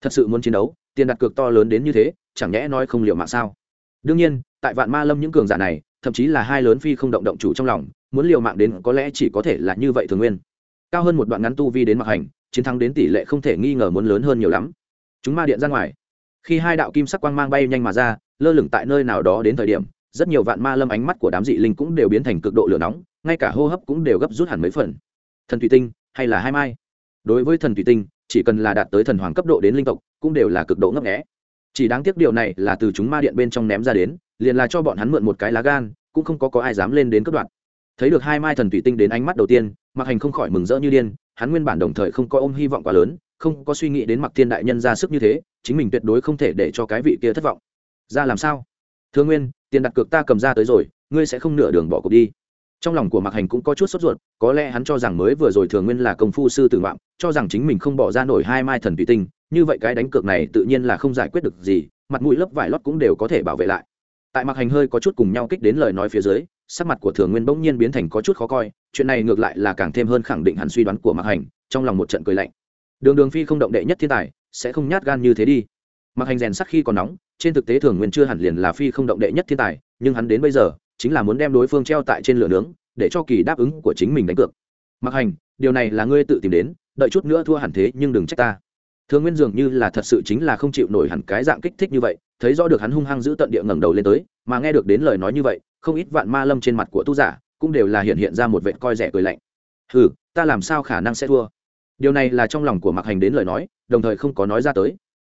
Thật sự muốn chiến đấu, tiền đặt cược to lớn đến như thế, chẳng nhẽ nói không liệu mạng sao? Đương nhiên, tại vạn ma lâm những cường giả này, thậm chí là hai lớn phi không động động chủ trong lòng, muốn liều mạng đến có lẽ chỉ có thể là như vậy thường nguyên. Cao hơn một đoạn ngắn tu vi đến mặc hành, chiến thắng đến tỷ lệ không thể nghi ngờ muốn lớn hơn nhiều lắm. Chúng ma điện ra ngoài. Khi hai đạo kim sắc quang mang bay nhanh mà ra, lơ lửng tại nơi nào đó đến thời điểm rất nhiều vạn ma lâm ánh mắt của đám dị linh cũng đều biến thành cực độ lửa nóng, ngay cả hô hấp cũng đều gấp rút hẳn mấy phần. Thần thủy tinh hay là hai mai? Đối với thần thủy tinh, chỉ cần là đạt tới thần hoàng cấp độ đến linh tộc, cũng đều là cực độ ngấp nghẽ chỉ đáng tiếc điều này là từ chúng ma điện bên trong ném ra đến, liền là cho bọn hắn mượn một cái lá gan, cũng không có có ai dám lên đến cấp đoạn. Thấy được hai mai thần thủy tinh đến ánh mắt đầu tiên mặc hành không khỏi mừng rỡ như điên, hắn nguyên bản đồng thời không có ôm hy vọng quá lớn, không có suy nghĩ đến mặc thiên đại nhân ra sức như thế, chính mình tuyệt đối không thể để cho cái vị kia thất vọng. Ra làm sao? Thưa nguyên tiền đặt cược ta cầm ra tới rồi, ngươi sẽ không nửa đường bỏ cuộc đi. Trong lòng của mặc hành cũng có chút sốt ruột, có lẽ hắn cho rằng mới vừa rồi thường nguyên là công phu sư tử vọng cho rằng chính mình không bỏ ra nổi hai mai thần tùy tinh, như vậy cái đánh cược này tự nhiên là không giải quyết được gì, mặt mũi lớp vải lót cũng đều có thể bảo vệ lại. Tại mặc hành hơi có chút cùng nhau kích đến lời nói phía dưới, sắc mặt của thường nguyên bỗng nhiên biến thành có chút khó coi, chuyện này ngược lại là càng thêm hơn khẳng định hẳn suy đoán của mặc hành, trong lòng một trận cười lạnh. Đường đường phi không động đệ nhất thiên tài, sẽ không nhát gan như thế đi mặc hành rèn sắc khi còn nóng, trên thực tế thường nguyên chưa hẳn liền là phi không động đệ nhất thiên tài, nhưng hắn đến bây giờ, chính là muốn đem đối phương treo tại trên lửa nướng, để cho kỳ đáp ứng của chính mình đánh cược. Mặc hành, điều này là ngươi tự tìm đến, đợi chút nữa thua hẳn thế nhưng đừng trách ta. Thường nguyên dường như là thật sự chính là không chịu nổi hẳn cái dạng kích thích như vậy, thấy rõ được hắn hung hăng giữ tận địa ngẩng đầu lên tới, mà nghe được đến lời nói như vậy, không ít vạn ma lâm trên mặt của tu giả cũng đều là hiện hiện ra một vệ coi rẻ cười lạnh. Hừ, ta làm sao khả năng sẽ thua? Điều này là trong lòng của mặc hành đến lời nói, đồng thời không có nói ra tới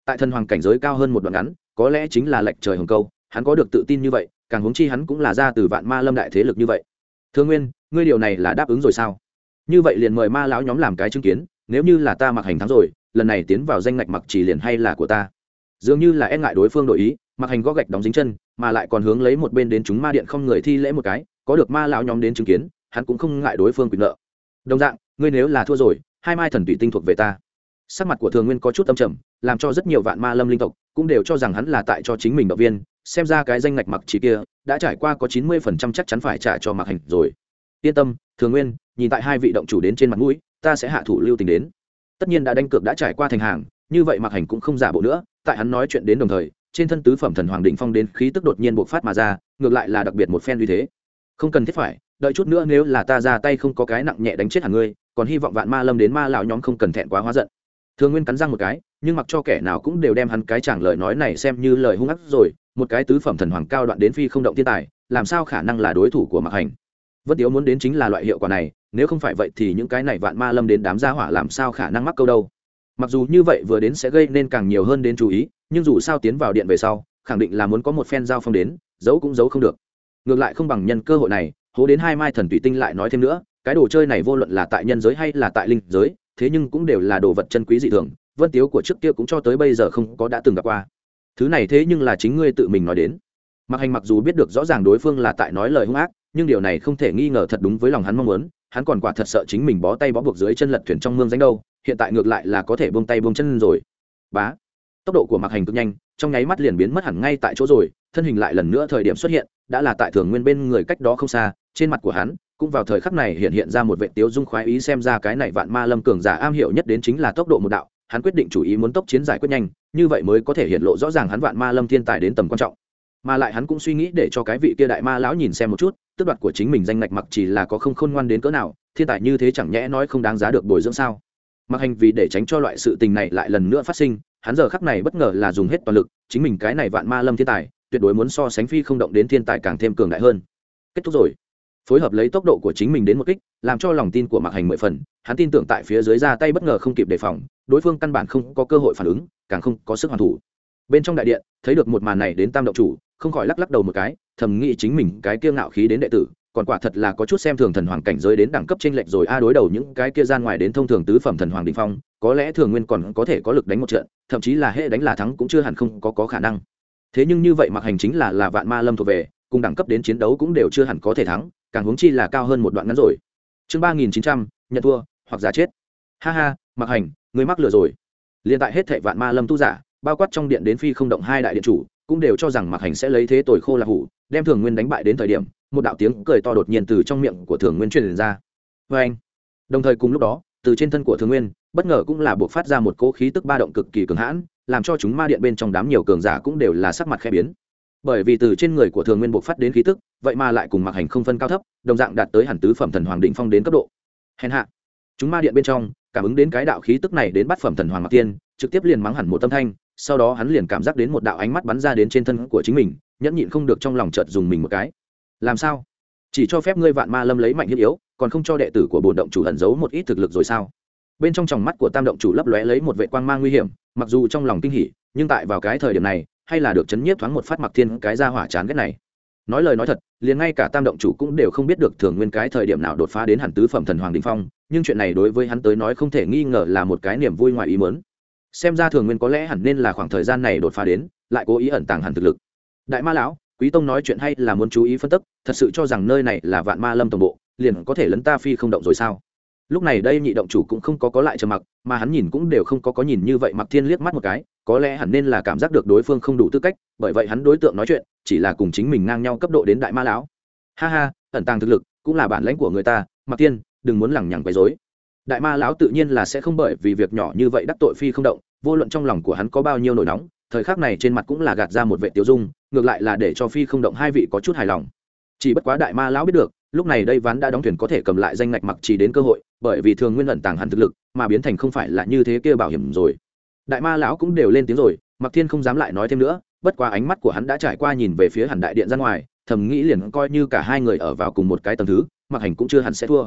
tại thần hoàng cảnh giới cao hơn một đoạn ngắn, có lẽ chính là lệnh trời hồng câu, hắn có được tự tin như vậy, càng huống chi hắn cũng là ra từ vạn ma lâm đại thế lực như vậy. Thương nguyên, ngươi điều này là đáp ứng rồi sao? Như vậy liền mời ma lão nhóm làm cái chứng kiến, nếu như là ta mặc hành thắng rồi, lần này tiến vào danh ngạch mặc chỉ liền hay là của ta. Dường như là e ngại đối phương đổi ý, mặc hành gõ gạch đóng dính chân, mà lại còn hướng lấy một bên đến chúng ma điện không người thi lễ một cái, có được ma lão nhóm đến chứng kiến, hắn cũng không ngại đối phương quyền nợ. Đồng dạng, ngươi nếu là thua rồi, hai mai thần tùy tinh thuộc về ta. Sắc mặt của thường nguyên có chút tâm trầm làm cho rất nhiều vạn ma lâm linh tộc cũng đều cho rằng hắn là tại cho chính mình động viên, xem ra cái danh ngạch mặc chỉ kia đã trải qua có chín mươi phần trăm chắc chắn phải trả cho mặc hành rồi. Yên tâm, thường nguyên, nhìn tại hai vị động chủ đến trên mặt mũi, ta sẽ hạ thủ lưu tình đến. Tất nhiên đã đánh cược đã trải qua thành hàng, như vậy mặc hành cũng không giả bộ nữa, tại hắn nói chuyện đến đồng thời, trên thân tứ phẩm thần hoàng định phong đến khí tức đột nhiên bộc phát mà ra, ngược lại là đặc biệt một phen uy thế. Không cần thiết phải, đợi chút nữa nếu là ta ra tay không có cái nặng nhẹ đánh chết hẳn ngươi, còn hy vọng vạn ma lâm đến ma lão nhóm không cần thẹn quá hóa giận. Thường nguyên cắn răng một cái nhưng mặc cho kẻ nào cũng đều đem hắn cái chẳng lời nói này xem như lời hung ác rồi, một cái tứ phẩm thần hoàng cao đoạn đến phi không động thiên tài, làm sao khả năng là đối thủ của mặc hành? Vân tiếu muốn đến chính là loại hiệu quả này, nếu không phải vậy thì những cái này vạn ma lâm đến đám gia hỏa làm sao khả năng mắc câu đâu? Mặc dù như vậy vừa đến sẽ gây nên càng nhiều hơn đến chú ý, nhưng dù sao tiến vào điện về sau, khẳng định là muốn có một phen giao phong đến, giấu cũng giấu không được. Ngược lại không bằng nhân cơ hội này, hố đến hai mai thần tùy tinh lại nói thêm nữa, cái đồ chơi này vô luận là tại nhân giới hay là tại linh giới, thế nhưng cũng đều là đồ vật chân quý dị thường vân tiếu của trước kia cũng cho tới bây giờ không có đã từng gặp qua. Thứ này thế nhưng là chính ngươi tự mình nói đến. Mặc hành mặc dù biết được rõ ràng đối phương là tại nói lời hung ác, nhưng điều này không thể nghi ngờ thật đúng với lòng hắn mong muốn, hắn còn quả thật sợ chính mình bó tay bó buộc dưới chân lật thuyền trong mương danh đâu, hiện tại ngược lại là có thể buông tay buông chân rồi. Bá. Tốc độ của mặc hành cực nhanh, trong nháy mắt liền biến mất hẳn ngay tại chỗ rồi, thân hình lại lần nữa thời điểm xuất hiện, đã là tại thường nguyên bên người cách đó không xa, trên mặt của hắn, cũng vào thời khắc này hiện hiện ra một vệ tiếu dung khoái ý xem ra cái này vạn ma lâm cường giả am hiểu nhất đến chính là tốc độ một đạo hắn quyết định chủ ý muốn tốc chiến giải quyết nhanh, như vậy mới có thể hiện lộ rõ ràng hắn vạn ma lâm thiên tài đến tầm quan trọng. Mà lại hắn cũng suy nghĩ để cho cái vị kia đại ma lão nhìn xem một chút, tước đoạt của chính mình danh ngạch mặc chỉ là có không khôn ngoan đến cỡ nào, thiên tài như thế chẳng nhẽ nói không đáng giá được bồi dưỡng sao? Mặc hành vì để tránh cho loại sự tình này lại lần nữa phát sinh, hắn giờ khắc này bất ngờ là dùng hết toàn lực, chính mình cái này vạn ma lâm thiên tài, tuyệt đối muốn so sánh phi không động đến thiên tài càng thêm cường đại hơn. Kết thúc rồi phối hợp lấy tốc độ của chính mình đến một kích làm cho lòng tin của mạc hành mười phần. Hắn tin tưởng tại phía dưới ra tay bất ngờ không kịp đề phòng đối phương căn bản không có cơ hội phản ứng càng không có sức hoàn thủ. Bên trong đại điện thấy được một màn này đến tam động chủ không khỏi lắc lắc đầu một cái thầm nghĩ chính mình cái kiêng ngạo khí đến đệ tử còn quả thật là có chút xem thường thần hoàng cảnh giới đến đẳng cấp trên lệch rồi. A à, đối đầu những cái kia gian ngoài đến thông thường tứ phẩm thần hoàng đình phong có lẽ thường nguyên còn có thể có lực đánh một trận thậm chí là hệ đánh là thắng cũng chưa hẳn không có, có khả năng. Thế nhưng như vậy mặc hành chính là là vạn ma lâm thuộc về cùng đẳng cấp đến chiến đấu cũng đều chưa hẳn có thể thắng càng huống chi là cao hơn một đoạn ngắn rồi. Chương ba nghìn chín trăm, nhận thua, hoặc giả chết. Ha ha, mặc hành người mắc lừa rồi. Liên tại hết thệ vạn ma lâm tu giả, bao quát trong điện đến phi không động hai đại điện chủ, cũng đều cho rằng mặc hành sẽ lấy thế tồi khô là hủ, đem thường nguyên đánh bại đến thời điểm, một đạo tiếng cười to đột nhiên từ trong miệng của thường nguyên truyền ra. Vê anh, đồng thời cùng lúc đó, từ trên thân của thường nguyên, bất ngờ cũng là buộc phát ra một cỗ khí tức ba động cực kỳ cường hãn, làm cho chúng ma điện bên trong đám nhiều cường giả cũng đều là sắc mặt khẽ biến bởi vì từ trên người của thường nguyên bộc phát đến khí tức, vậy mà lại cùng mặc hành không phân cao thấp, đồng dạng đạt tới hẳn tứ phẩm thần hoàng định phong đến cấp độ. Hèn hạ, chúng ma điện bên trong, cảm ứng đến cái đạo khí tức này đến bắt phẩm thần hoàng mặc tiên, trực tiếp liền mắng hẳn một tâm thanh, sau đó hắn liền cảm giác đến một đạo ánh mắt bắn ra đến trên thân của chính mình, nhẫn nhịn không được trong lòng chợt dùng mình một cái. Làm sao? Chỉ cho phép ngươi vạn ma lâm lấy mạnh hiếp yếu, còn không cho đệ tử của bồn động chủ ẩn giấu một ít thực lực rồi sao? Bên trong tròng mắt của tam động chủ lấp lóe lấy một vệ quang mang nguy hiểm, mặc dù trong lòng kinh hỉ, nhưng tại vào cái thời điểm này hay là được chấn nhiếp thoáng một phát mặc thiên cái ra hỏa chán ghét này? Nói lời nói thật, liền ngay cả tam động chủ cũng đều không biết được thường nguyên cái thời điểm nào đột phá đến hẳn tứ phẩm thần hoàng đình phong, nhưng chuyện này đối với hắn tới nói không thể nghi ngờ là một cái niềm vui ngoài ý mớn xem ra thường nguyên có lẽ hẳn nên là khoảng thời gian này đột phá đến, lại cố ý ẩn tàng hẳn thực lực. Đại ma lão, quý tông nói chuyện hay là muốn chú ý phân tích, thật sự cho rằng nơi này là vạn ma lâm tổng bộ, liền có thể lấn ta phi không động rồi sao? Lúc này đây nhị động chủ cũng không có có lại trầm mặc, mà hắn nhìn cũng đều không có có nhìn như vậy, mặc thiên liếc mắt một cái có lẽ hẳn nên là cảm giác được đối phương không đủ tư cách, bởi vậy hắn đối tượng nói chuyện, chỉ là cùng chính mình ngang nhau cấp độ đến đại ma lão. Ha ha, ẩn tàng thực lực, cũng là bản lãnh của người ta mặc tiên đừng muốn lẳng nhằng quấy dối đại ma lão tự nhiên là sẽ không bởi vì việc nhỏ như vậy đắc tội phi không động, vô luận trong lòng của hắn có bao nhiêu nổi nóng, thời khắc này trên mặt cũng là gạt ra một vệ tiêu dung, ngược lại là để cho phi không động hai vị có chút hài lòng. Chỉ bất quá đại ma lão biết được, lúc này đây ván đã đóng thuyền có thể cầm lại danh ngạch mặc chỉ đến cơ hội, bởi vì thường nguyên ẩn tàng hẳn thực lực, mà biến thành không phải là như thế kia bảo hiểm rồi đại ma lão cũng đều lên tiếng rồi mặc thiên không dám lại nói thêm nữa, bất quá ánh mắt của hắn đã trải qua nhìn về phía hẳn đại điện ra ngoài, thầm nghĩ liền coi như cả hai người ở vào cùng một cái tầng thứ mặc hành cũng chưa hẳn sẽ thua.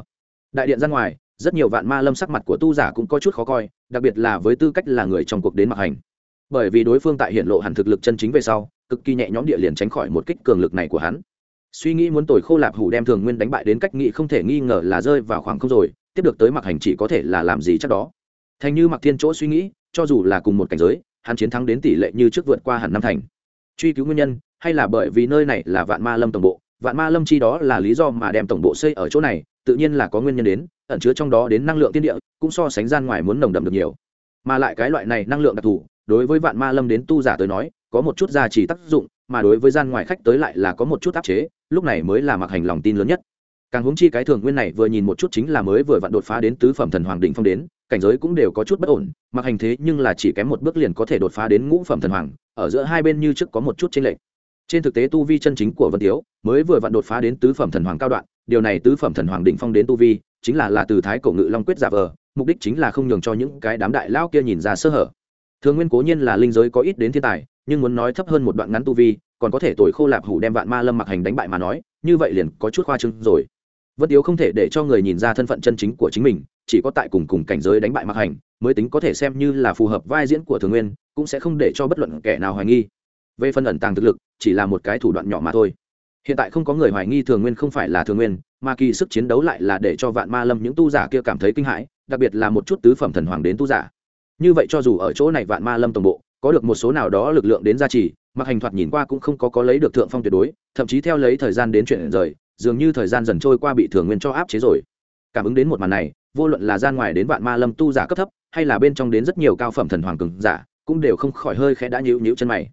Đại điện ra ngoài, rất nhiều vạn ma lâm sắc mặt của tu giả cũng có chút khó coi, đặc biệt là với tư cách là người trong cuộc đến mặc hành. Bởi vì đối phương tại hiện lộ hẳn thực lực chân chính về sau, cực kỳ nhẹ nhõm địa liền tránh khỏi một kích cường lực này của hắn. Suy nghĩ muốn tồi khô lạp hủ đem thường nguyên đánh bại đến cách nghĩ không thể nghi ngờ là rơi vào khoảng không rồi, tiếp được tới mặc hành chỉ có thể là làm gì chắc đó. Thành như mặc thiên chỗ suy nghĩ cho dù là cùng một cảnh giới, hắn chiến thắng đến tỷ lệ như trước vượt qua hẳn năm thành. Truy cứu nguyên nhân, hay là bởi vì nơi này là vạn ma lâm tổng bộ, vạn ma lâm chi đó là lý do mà đem tổng bộ xây ở chỗ này, tự nhiên là có nguyên nhân đến, ẩn chứa trong đó đến năng lượng tiên địa, cũng so sánh gian ngoài muốn nồng đậm được nhiều. Mà lại cái loại này năng lượng đặc thù, đối với vạn ma lâm đến tu giả tới nói, có một chút gia trì tác dụng, mà đối với gian ngoài khách tới lại là có một chút áp chế, lúc này mới là mặc hành lòng tin lớn nhất càng hướng chi cái thường nguyên này vừa nhìn một chút chính là mới vừa vặn đột phá đến tứ phẩm thần hoàng định phong đến, cảnh giới cũng đều có chút bất ổn, mặc hành thế nhưng là chỉ kém một bước liền có thể đột phá đến ngũ phẩm thần hoàng, ở giữa hai bên như trước có một chút chênh lệch. Trên thực tế tu vi chân chính của vân tiếu, mới vừa vặn đột phá đến tứ phẩm thần hoàng cao đoạn, điều này tứ phẩm thần hoàng định phong đến tu vi, chính là là từ thái cổ ngự long quyết giả vờ, mục đích chính là không nhường cho những cái đám đại lao kia nhìn ra sơ hở. Thường nguyên cố nhiên là linh giới có ít đến thiên tài, nhưng muốn nói thấp hơn một đoạn ngắn tu vi, còn có thể tuổi khô lạp hủ đem vạn ma lâm mặc hành đánh bại mà nói, như vậy liền có chút khoa trương rồi vân tiếu không thể để cho người nhìn ra thân phận chân chính của chính mình, chỉ có tại cùng cùng cảnh giới đánh bại mặc hành, mới tính có thể xem như là phù hợp vai diễn của thường nguyên, cũng sẽ không để cho bất luận kẻ nào hoài nghi. Về phần ẩn tàng thực lực, chỉ là một cái thủ đoạn nhỏ mà thôi. Hiện tại không có người hoài nghi thường nguyên không phải là thường nguyên, mà kỳ sức chiến đấu lại là để cho vạn ma lâm những tu giả kia cảm thấy kinh hãi, đặc biệt là một chút tứ phẩm thần hoàng đến tu giả. Như vậy cho dù ở chỗ này vạn ma lâm tổng bộ, có được một số nào đó lực lượng đến gia trì mặc hành thoạt nhìn qua cũng không có có lấy được thượng phong tuyệt đối, thậm chí theo lấy thời gian đến chuyện rời dường như thời gian dần trôi qua bị thường nguyên cho áp chế rồi. Cảm ứng đến một màn này, vô luận là gian ngoài đến vạn ma lâm tu giả cấp thấp, hay là bên trong đến rất nhiều cao phẩm thần hoàng cường giả, cũng đều không khỏi hơi khẽ đã nhíu nhíu chân mày.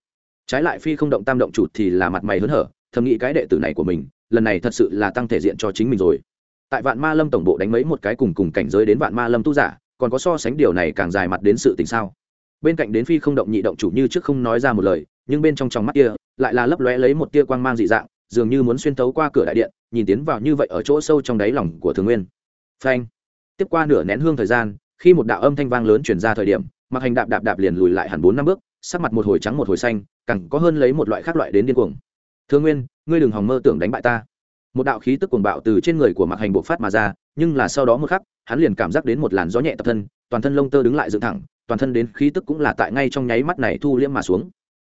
Trái lại phi không động tam động chủ thì là mặt mày hớn hở, thầm nghĩ cái đệ tử này của mình, lần này thật sự là tăng thể diện cho chính mình rồi. Tại vạn ma lâm tổng bộ đánh mấy một cái cùng cùng cảnh giới đến vạn ma lâm tu giả, còn có so sánh điều này càng dài mặt đến sự tình sao? Bên cạnh đến phi không động nhị động chủ như trước không nói ra một lời, nhưng bên trong trong mắt kia, lại là lấp lóe lấy một tia quang mang dị dạng dường như muốn xuyên tấu qua cửa đại điện, nhìn tiến vào như vậy ở chỗ sâu trong đáy lòng của thường nguyên. Phanh. Tiếp qua nửa nén hương thời gian, khi một đạo âm thanh vang lớn chuyển ra thời điểm mặc hành đạp đạp đạp liền lùi lại hẳn bốn năm bước, sắc mặt một hồi trắng một hồi xanh cẳng có hơn lấy một loại khác loại đến điên cuồng. Thương nguyên, ngươi đừng hòng mơ tưởng đánh bại ta. Một đạo khí tức cuồng bạo từ trên người của mặc hành bộc phát mà ra, nhưng là sau đó một khắc, hắn liền cảm giác đến một làn gió nhẹ tập thân, toàn thân lông tơ đứng lại dựng thẳng, toàn thân đến khí tức cũng là tại ngay trong nháy mắt này thu liễm mà xuống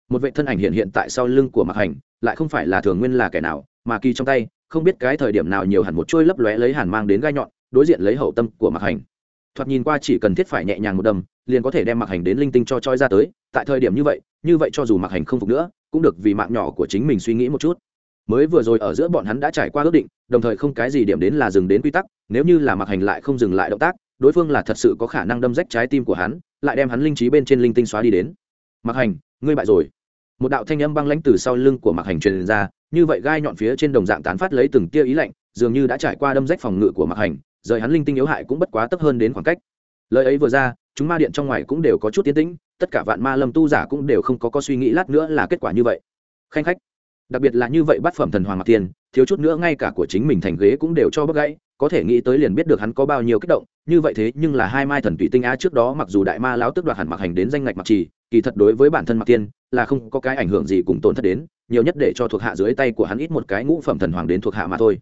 một vệ thân ảnh hiện hiện tại sau lưng của mặc hành, lại không phải là thường nguyên là kẻ nào, mà kỳ trong tay, không biết cái thời điểm nào nhiều hẳn một trôi lấp lóe lấy hàn mang đến gai nhọn, đối diện lấy hậu tâm của mặc hành. Thoạt nhìn qua chỉ cần thiết phải nhẹ nhàng một đâm liền có thể đem mặc hành đến linh tinh cho choi ra tới, tại thời điểm như vậy như vậy cho dù mặc hành không phục nữa, cũng được vì mạng nhỏ của chính mình suy nghĩ một chút. Mới vừa rồi ở giữa bọn hắn đã trải qua ước định, đồng thời không cái gì điểm đến là dừng đến quy tắc, nếu như là mặc hành lại không dừng lại động tác, đối phương là thật sự có khả năng đâm rách trái tim của hắn, lại đem hắn linh trí bên trên linh tinh xóa đi đến. Mặc hành, ngươi bại rồi một đạo thanh âm băng lãnh từ sau lưng của mặc hành truyền ra, như vậy gai nhọn phía trên đồng dạng tán phát lấy từng tia ý lạnh, dường như đã trải qua đâm rách phòng ngự của mặc hành, rời hắn linh tinh yếu hại cũng bất quá tấp hơn đến khoảng cách. Lời ấy vừa ra, chúng ma điện trong ngoài cũng đều có chút tiến tĩnh, tất cả vạn ma lâm tu giả cũng đều không có có suy nghĩ lát nữa là kết quả như vậy. Khanh khách đặc biệt là như vậy bắt phẩm thần hoàng mặc tiền thiếu chút nữa ngay cả của chính mình thành ghế cũng đều cho bấc gãy, có thể nghĩ tới liền biết được hắn có bao nhiêu kích động, như vậy thế nhưng là hai mai thần tụy tinh á trước đó mặc dù đại ma láo tức đoạt hẳn mặc hành đến danh ngạch mặc trì, kỳ thật đối với bản thân mặc tiên là không có cái ảnh hưởng gì cùng tổn thất đến, nhiều nhất để cho thuộc hạ dưới tay của hắn ít một cái ngũ phẩm thần hoàng đến thuộc hạ mà thôi.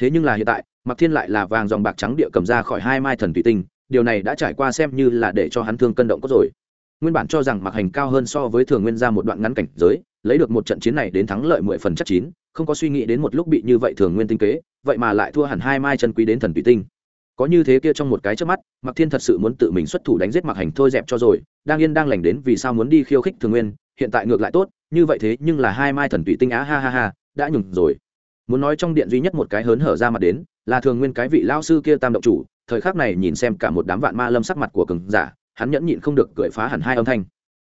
Thế nhưng là hiện tại mặc thiên lại là vàng dòng bạc trắng địa cầm ra khỏi hai mai thần tụy tinh, điều này đã trải qua xem như là để cho hắn thương cân động có rồi nguyên bản cho rằng mặc hành cao hơn so với thường nguyên ra một đoạn ngắn cảnh giới, lấy được một trận chiến này đến thắng lợi mười phần chắc chín, không có suy nghĩ đến một lúc bị như vậy thường nguyên tinh kế, vậy mà lại thua hẳn hai mai chân quý đến thần tùy tinh. Có như thế kia trong một cái trước mắt mặc thiên thật sự muốn tự mình xuất thủ đánh giết mặc hành thôi dẹp cho rồi, đang yên đang lành đến vì sao muốn đi khiêu khích thường nguyên, hiện tại ngược lại tốt, như vậy thế nhưng là hai mai thần tùy tinh á ha ha ha, đã nhùng rồi. Muốn nói trong điện duy nhất một cái hớn hở ra mặt đến, là thường nguyên cái vị lao sư kia tam động chủ, thời khắc này nhìn xem cả một đám vạn ma lâm sắc mặt của cường giả hắn nhẫn nhịn không được cười phá hẳn hai âm thanh.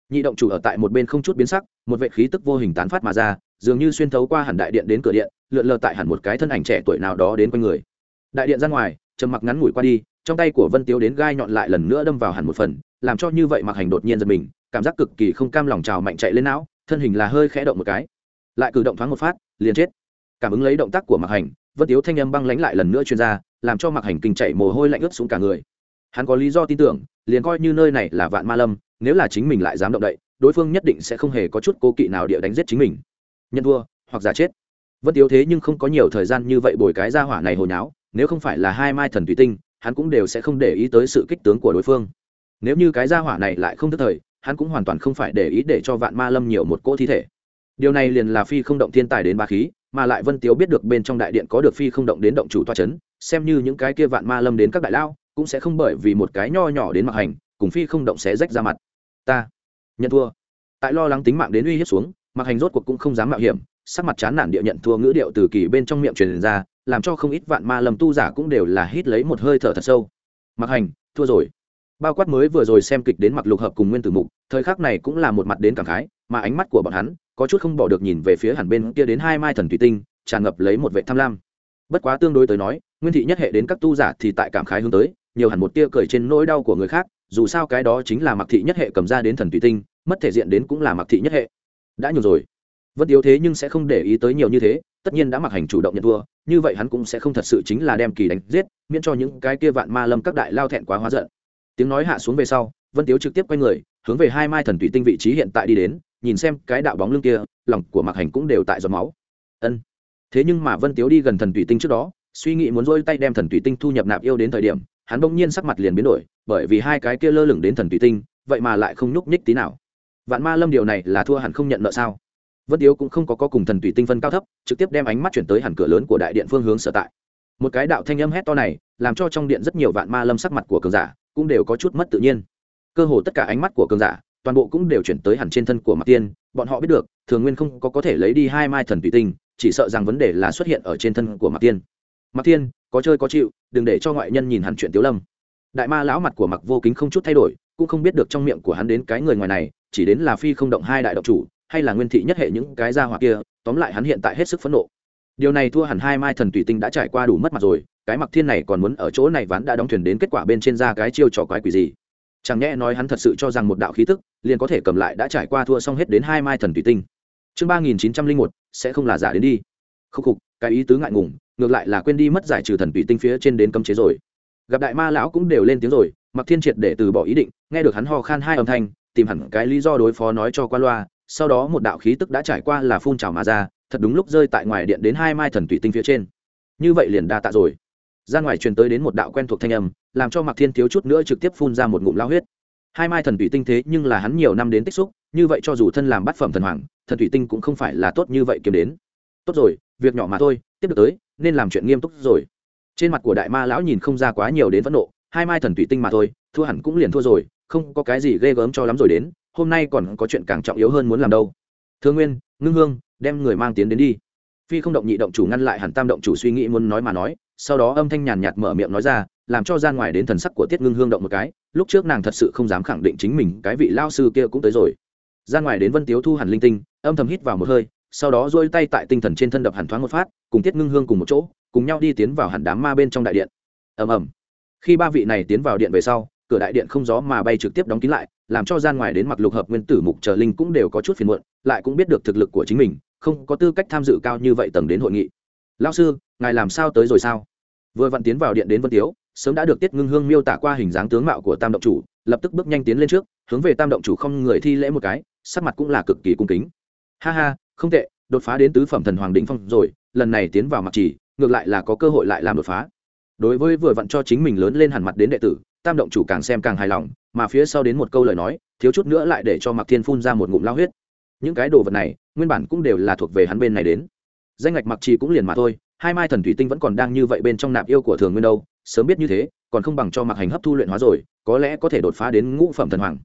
Nhị động chủ ở tại một bên không chút biến sắc một vệ khí tức vô hình tán phát mà ra dường như xuyên thấu qua hẳn đại điện đến cửa điện lượn lờ tại hẳn một cái thân ảnh trẻ tuổi nào đó đến quanh người. Đại điện ra ngoài trầm mặc ngắn ngủi qua đi trong tay của vân tiếu đến gai nhọn lại lần nữa đâm vào hẳn một phần làm cho như vậy mặc hành đột nhiên giật mình cảm giác cực kỳ không cam lòng trào mạnh chạy lên não thân hình là hơi khẽ động một cái. Lại cử động thoáng một phát liền chết. Cảm ứng lấy động tác của mặc hành vân tiếu thanh âm băng lánh lại lần nữa chuyên ra, làm cho mặc hành kinh chạy mồ hôi lạnh ướt xuống cả người hắn có lý do tin tưởng, liền coi như nơi này là vạn ma lâm, nếu là chính mình lại dám động đậy, đối phương nhất định sẽ không hề có chút cố kỵ nào địa đánh giết chính mình. Nhân thua, hoặc giả chết. Vân tiếu thế nhưng không có nhiều thời gian như vậy bồi cái ra hỏa này hồi nháo, nếu không phải là hai mai thần thủy tinh, hắn cũng đều sẽ không để ý tới sự kích tướng của đối phương. Nếu như cái ra hỏa này lại không thức thời, hắn cũng hoàn toàn không phải để ý để cho vạn ma lâm nhiều một cỗ thi thể. Điều này liền là phi không động thiên tài đến ba khí, mà lại vân tiếu biết được bên trong đại điện có được phi không động đến động chủ toa c h ấ n xem như những cái kia vạn ma lâm đến các đại lao cũng sẽ không bởi vì một cái nho nhỏ đến mặc hành, cùng phi không động xé rách ra mặt. Ta, nhận thua. Tại lo lắng tính mạng đến uy hiếp xuống, mặc hành rốt cuộc cũng không dám mạo hiểm, sắc mặt chán nản địa nhận thua ngữ điệu từ kỳ bên trong miệng truyền ra, làm cho không ít vạn ma lâm tu giả cũng đều là hít lấy một hơi thở thật sâu. Mặc hành, thua rồi. Bao quát mới vừa rồi xem kịch đến mặc lục hợp cùng nguyên tử mục, thời khắc này cũng là một mặt đến cảm khái, mà ánh mắt của bọn hắn có chút không bỏ được nhìn về phía hẳn bên kia đến hai mai thần thủy tinh, tràn ngập lấy một vệ tham lam. Bất quá tương đối tới nói, nguyên thị nhất hệ đến các tu giả thì tại cảm khái hướng tới nhiều hẳn một tia cười trên nỗi đau của người khác, dù sao cái đó chính là mặc thị nhất hệ cầm ra đến thần thủy tinh, mất thể diện đến cũng là mặc thị nhất hệ. Đã nhiều rồi. Vẫn yếu thế nhưng sẽ không để ý tới nhiều như thế, tất nhiên đã mặc hành chủ động nhận thua, như vậy hắn cũng sẽ không thật sự chính là đem kỳ đánh giết, miễn cho những cái kia vạn ma lâm các đại lao thẹn quá hóa giận. Tiếng nói hạ xuống về sau, vân tiếu trực tiếp quay người, hướng về hai mai thần thủy tinh vị trí hiện tại đi đến, nhìn xem cái đạo bóng lưng kia, lòng của mặc hành cũng đều tại giọt máu. Ân. Thế nhưng mà vân tiếu đi gần thần thủy tinh trước đó, suy nghĩ muốn dôi tay đem thần thủy tinh thu nhập nạp yêu đến thời điểm hắn bỗng nhiên sắc mặt liền biến đổi bởi vì hai cái kia lơ lửng đến thần thủy tinh vậy mà lại không nhúc nhích tí nào. Vạn ma lâm điều này là thua hẳn không nhận nợ sao? Vân tiếu cũng không có, có cùng thần thủy tinh phân cao thấp trực tiếp đem ánh mắt chuyển tới hẳn cửa lớn của đại điện phương hướng sở tại. Một cái đạo thanh âm hét to này làm cho trong điện rất nhiều vạn ma lâm sắc mặt của cường giả cũng đều có chút mất tự nhiên. Cơ hồ tất cả ánh mắt của cường giả toàn bộ cũng đều chuyển tới hẳn trên thân của mặt tiên bọn họ biết được thường nguyên không có có thể lấy đi hai mai thần thủy tinh chỉ sợ rằng vấn đề là xuất hiện ở trên thân của mặt tiên mặc thiên, có chơi có chịu, đừng để cho ngoại nhân nhìn hẳn chuyện tiếu lâm. Đại ma lão mặt của mặc vô kính không chút thay đổi, cũng không biết được trong miệng của hắn đến cái người ngoài này, chỉ đến là phi không động hai đại độc chủ, hay là nguyên thị nhất hệ những cái gia hỏa kia, tóm lại hắn hiện tại hết sức phẫn nộ. Điều này thua hẳn hai mai thần thủy tinh đã trải qua đủ mất mặt rồi, cái mặc thiên này còn muốn ở chỗ này ván đã đóng thuyền đến kết quả bên trên ra cái chiêu trò quái quỷ gì? Chẳng nhẽ nói hắn thật sự cho rằng một đạo khí tức, liền có thể cầm lại đã trải qua thua xong hết đến hai mai thần thủy tinh. Chương ba nghìn chín trăm linh một, sẽ không là giả đến đi. Khúc khục, cái ý tứ ngại ngùng ngược lại là quên đi mất giải trừ thần tùy tinh phía trên đến cấm chế rồi. Gặp đại ma lão cũng đều lên tiếng rồi mặc thiên triệt để từ bỏ ý định, nghe được hắn ho khan hai âm thanh, tìm hẳn cái lý do đối phó nói cho qua loa, sau đó một đạo khí tức đã trải qua là phun trào mà ra, thật đúng lúc rơi tại ngoài điện đến hai mai thần tùy tinh phía trên. Như vậy liền đa tạ rồi. Ra ngoài truyền tới đến một đạo quen thuộc thanh âm, làm cho mặc thiên thiếu chút nữa trực tiếp phun ra một ngụm lao huyết. Hai mai thần tùy tinh thế nhưng là hắn nhiều năm đến tích xúc, như vậy cho dù thân làm bát phẩm thần hoàng, thần thủy tinh cũng không phải là tốt như vậy kiếm đến. Tốt rồi việc nhỏ mà thôi, tiếp được tới, nên làm chuyện nghiêm túc rồi. Trên mặt của đại ma lão nhìn không ra quá nhiều đến phẫn nộ, hai mai thần thủy tinh mà thôi, thua hẳn cũng liền thua rồi, không có cái gì ghê gớm cho lắm rồi đến, hôm nay còn có chuyện càng trọng yếu hơn muốn làm đâu. Thương nguyên, ngưng hương, đem người mang tiến đến đi. Phi không động nhị động chủ ngăn lại hẳn tam động chủ suy nghĩ muốn nói mà nói, sau đó âm thanh nhàn nhạt mở miệng nói ra, làm cho gian ngoài đến thần sắc của tiết ngưng hương động một cái, lúc trước nàng thật sự không dám khẳng định chính mình, cái vị lao sư kia cũng tới rồi. Gian ngoài đến vân tiếu thu hẳn linh tinh, âm thầm hít vào một hơi sau đó dôi tay tại tinh thần trên thân đập hẳn thoáng một phát, cùng tiết ngưng hương cùng một chỗ, cùng nhau đi tiến vào hẳn đám ma bên trong đại điện. Ầm ầm. Khi ba vị này tiến vào điện về sau, cửa đại điện không gió mà bay trực tiếp đóng kín lại, làm cho gian ngoài đến mặc lục hợp nguyên tử mục trở linh cũng đều có chút phiền muộn, lại cũng biết được thực lực của chính mình, không có tư cách tham dự cao như vậy tầng đến hội nghị. Lao sư, ngài làm sao tới rồi sao? Vừa vặn tiến vào điện đến vân tiếu, sớm đã được tiết ngưng hương miêu tả qua hình dáng tướng mạo của tam động chủ, lập tức bước nhanh tiến lên trước, hướng về tam động chủ không người thi lễ một cái, sắc mặt cũng là cực kỳ cung kính. Ha ha không tệ, đột phá đến tứ phẩm thần hoàng đỉnh phong rồi, lần này tiến vào mặc chỉ ngược lại là có cơ hội lại làm đột phá. Đối với vừa vặn cho chính mình lớn lên hẳn mặt đến đệ tử, tam động chủ càng xem càng hài lòng, mà phía sau đến một câu lời nói, thiếu chút nữa lại để cho mặc thiên phun ra một ngụm lao huyết. Những cái đồ vật này, nguyên bản cũng đều là thuộc về hắn bên này đến. Danh ngạch mặc trì cũng liền mà thôi, hai mai thần thủy tinh vẫn còn đang như vậy bên trong nạp yêu của thường nguyên đâu, sớm biết như thế, còn không bằng cho mặc hành hấp thu luyện hóa rồi, có lẽ có thể đột phá đến ngũ phẩm thần hoàng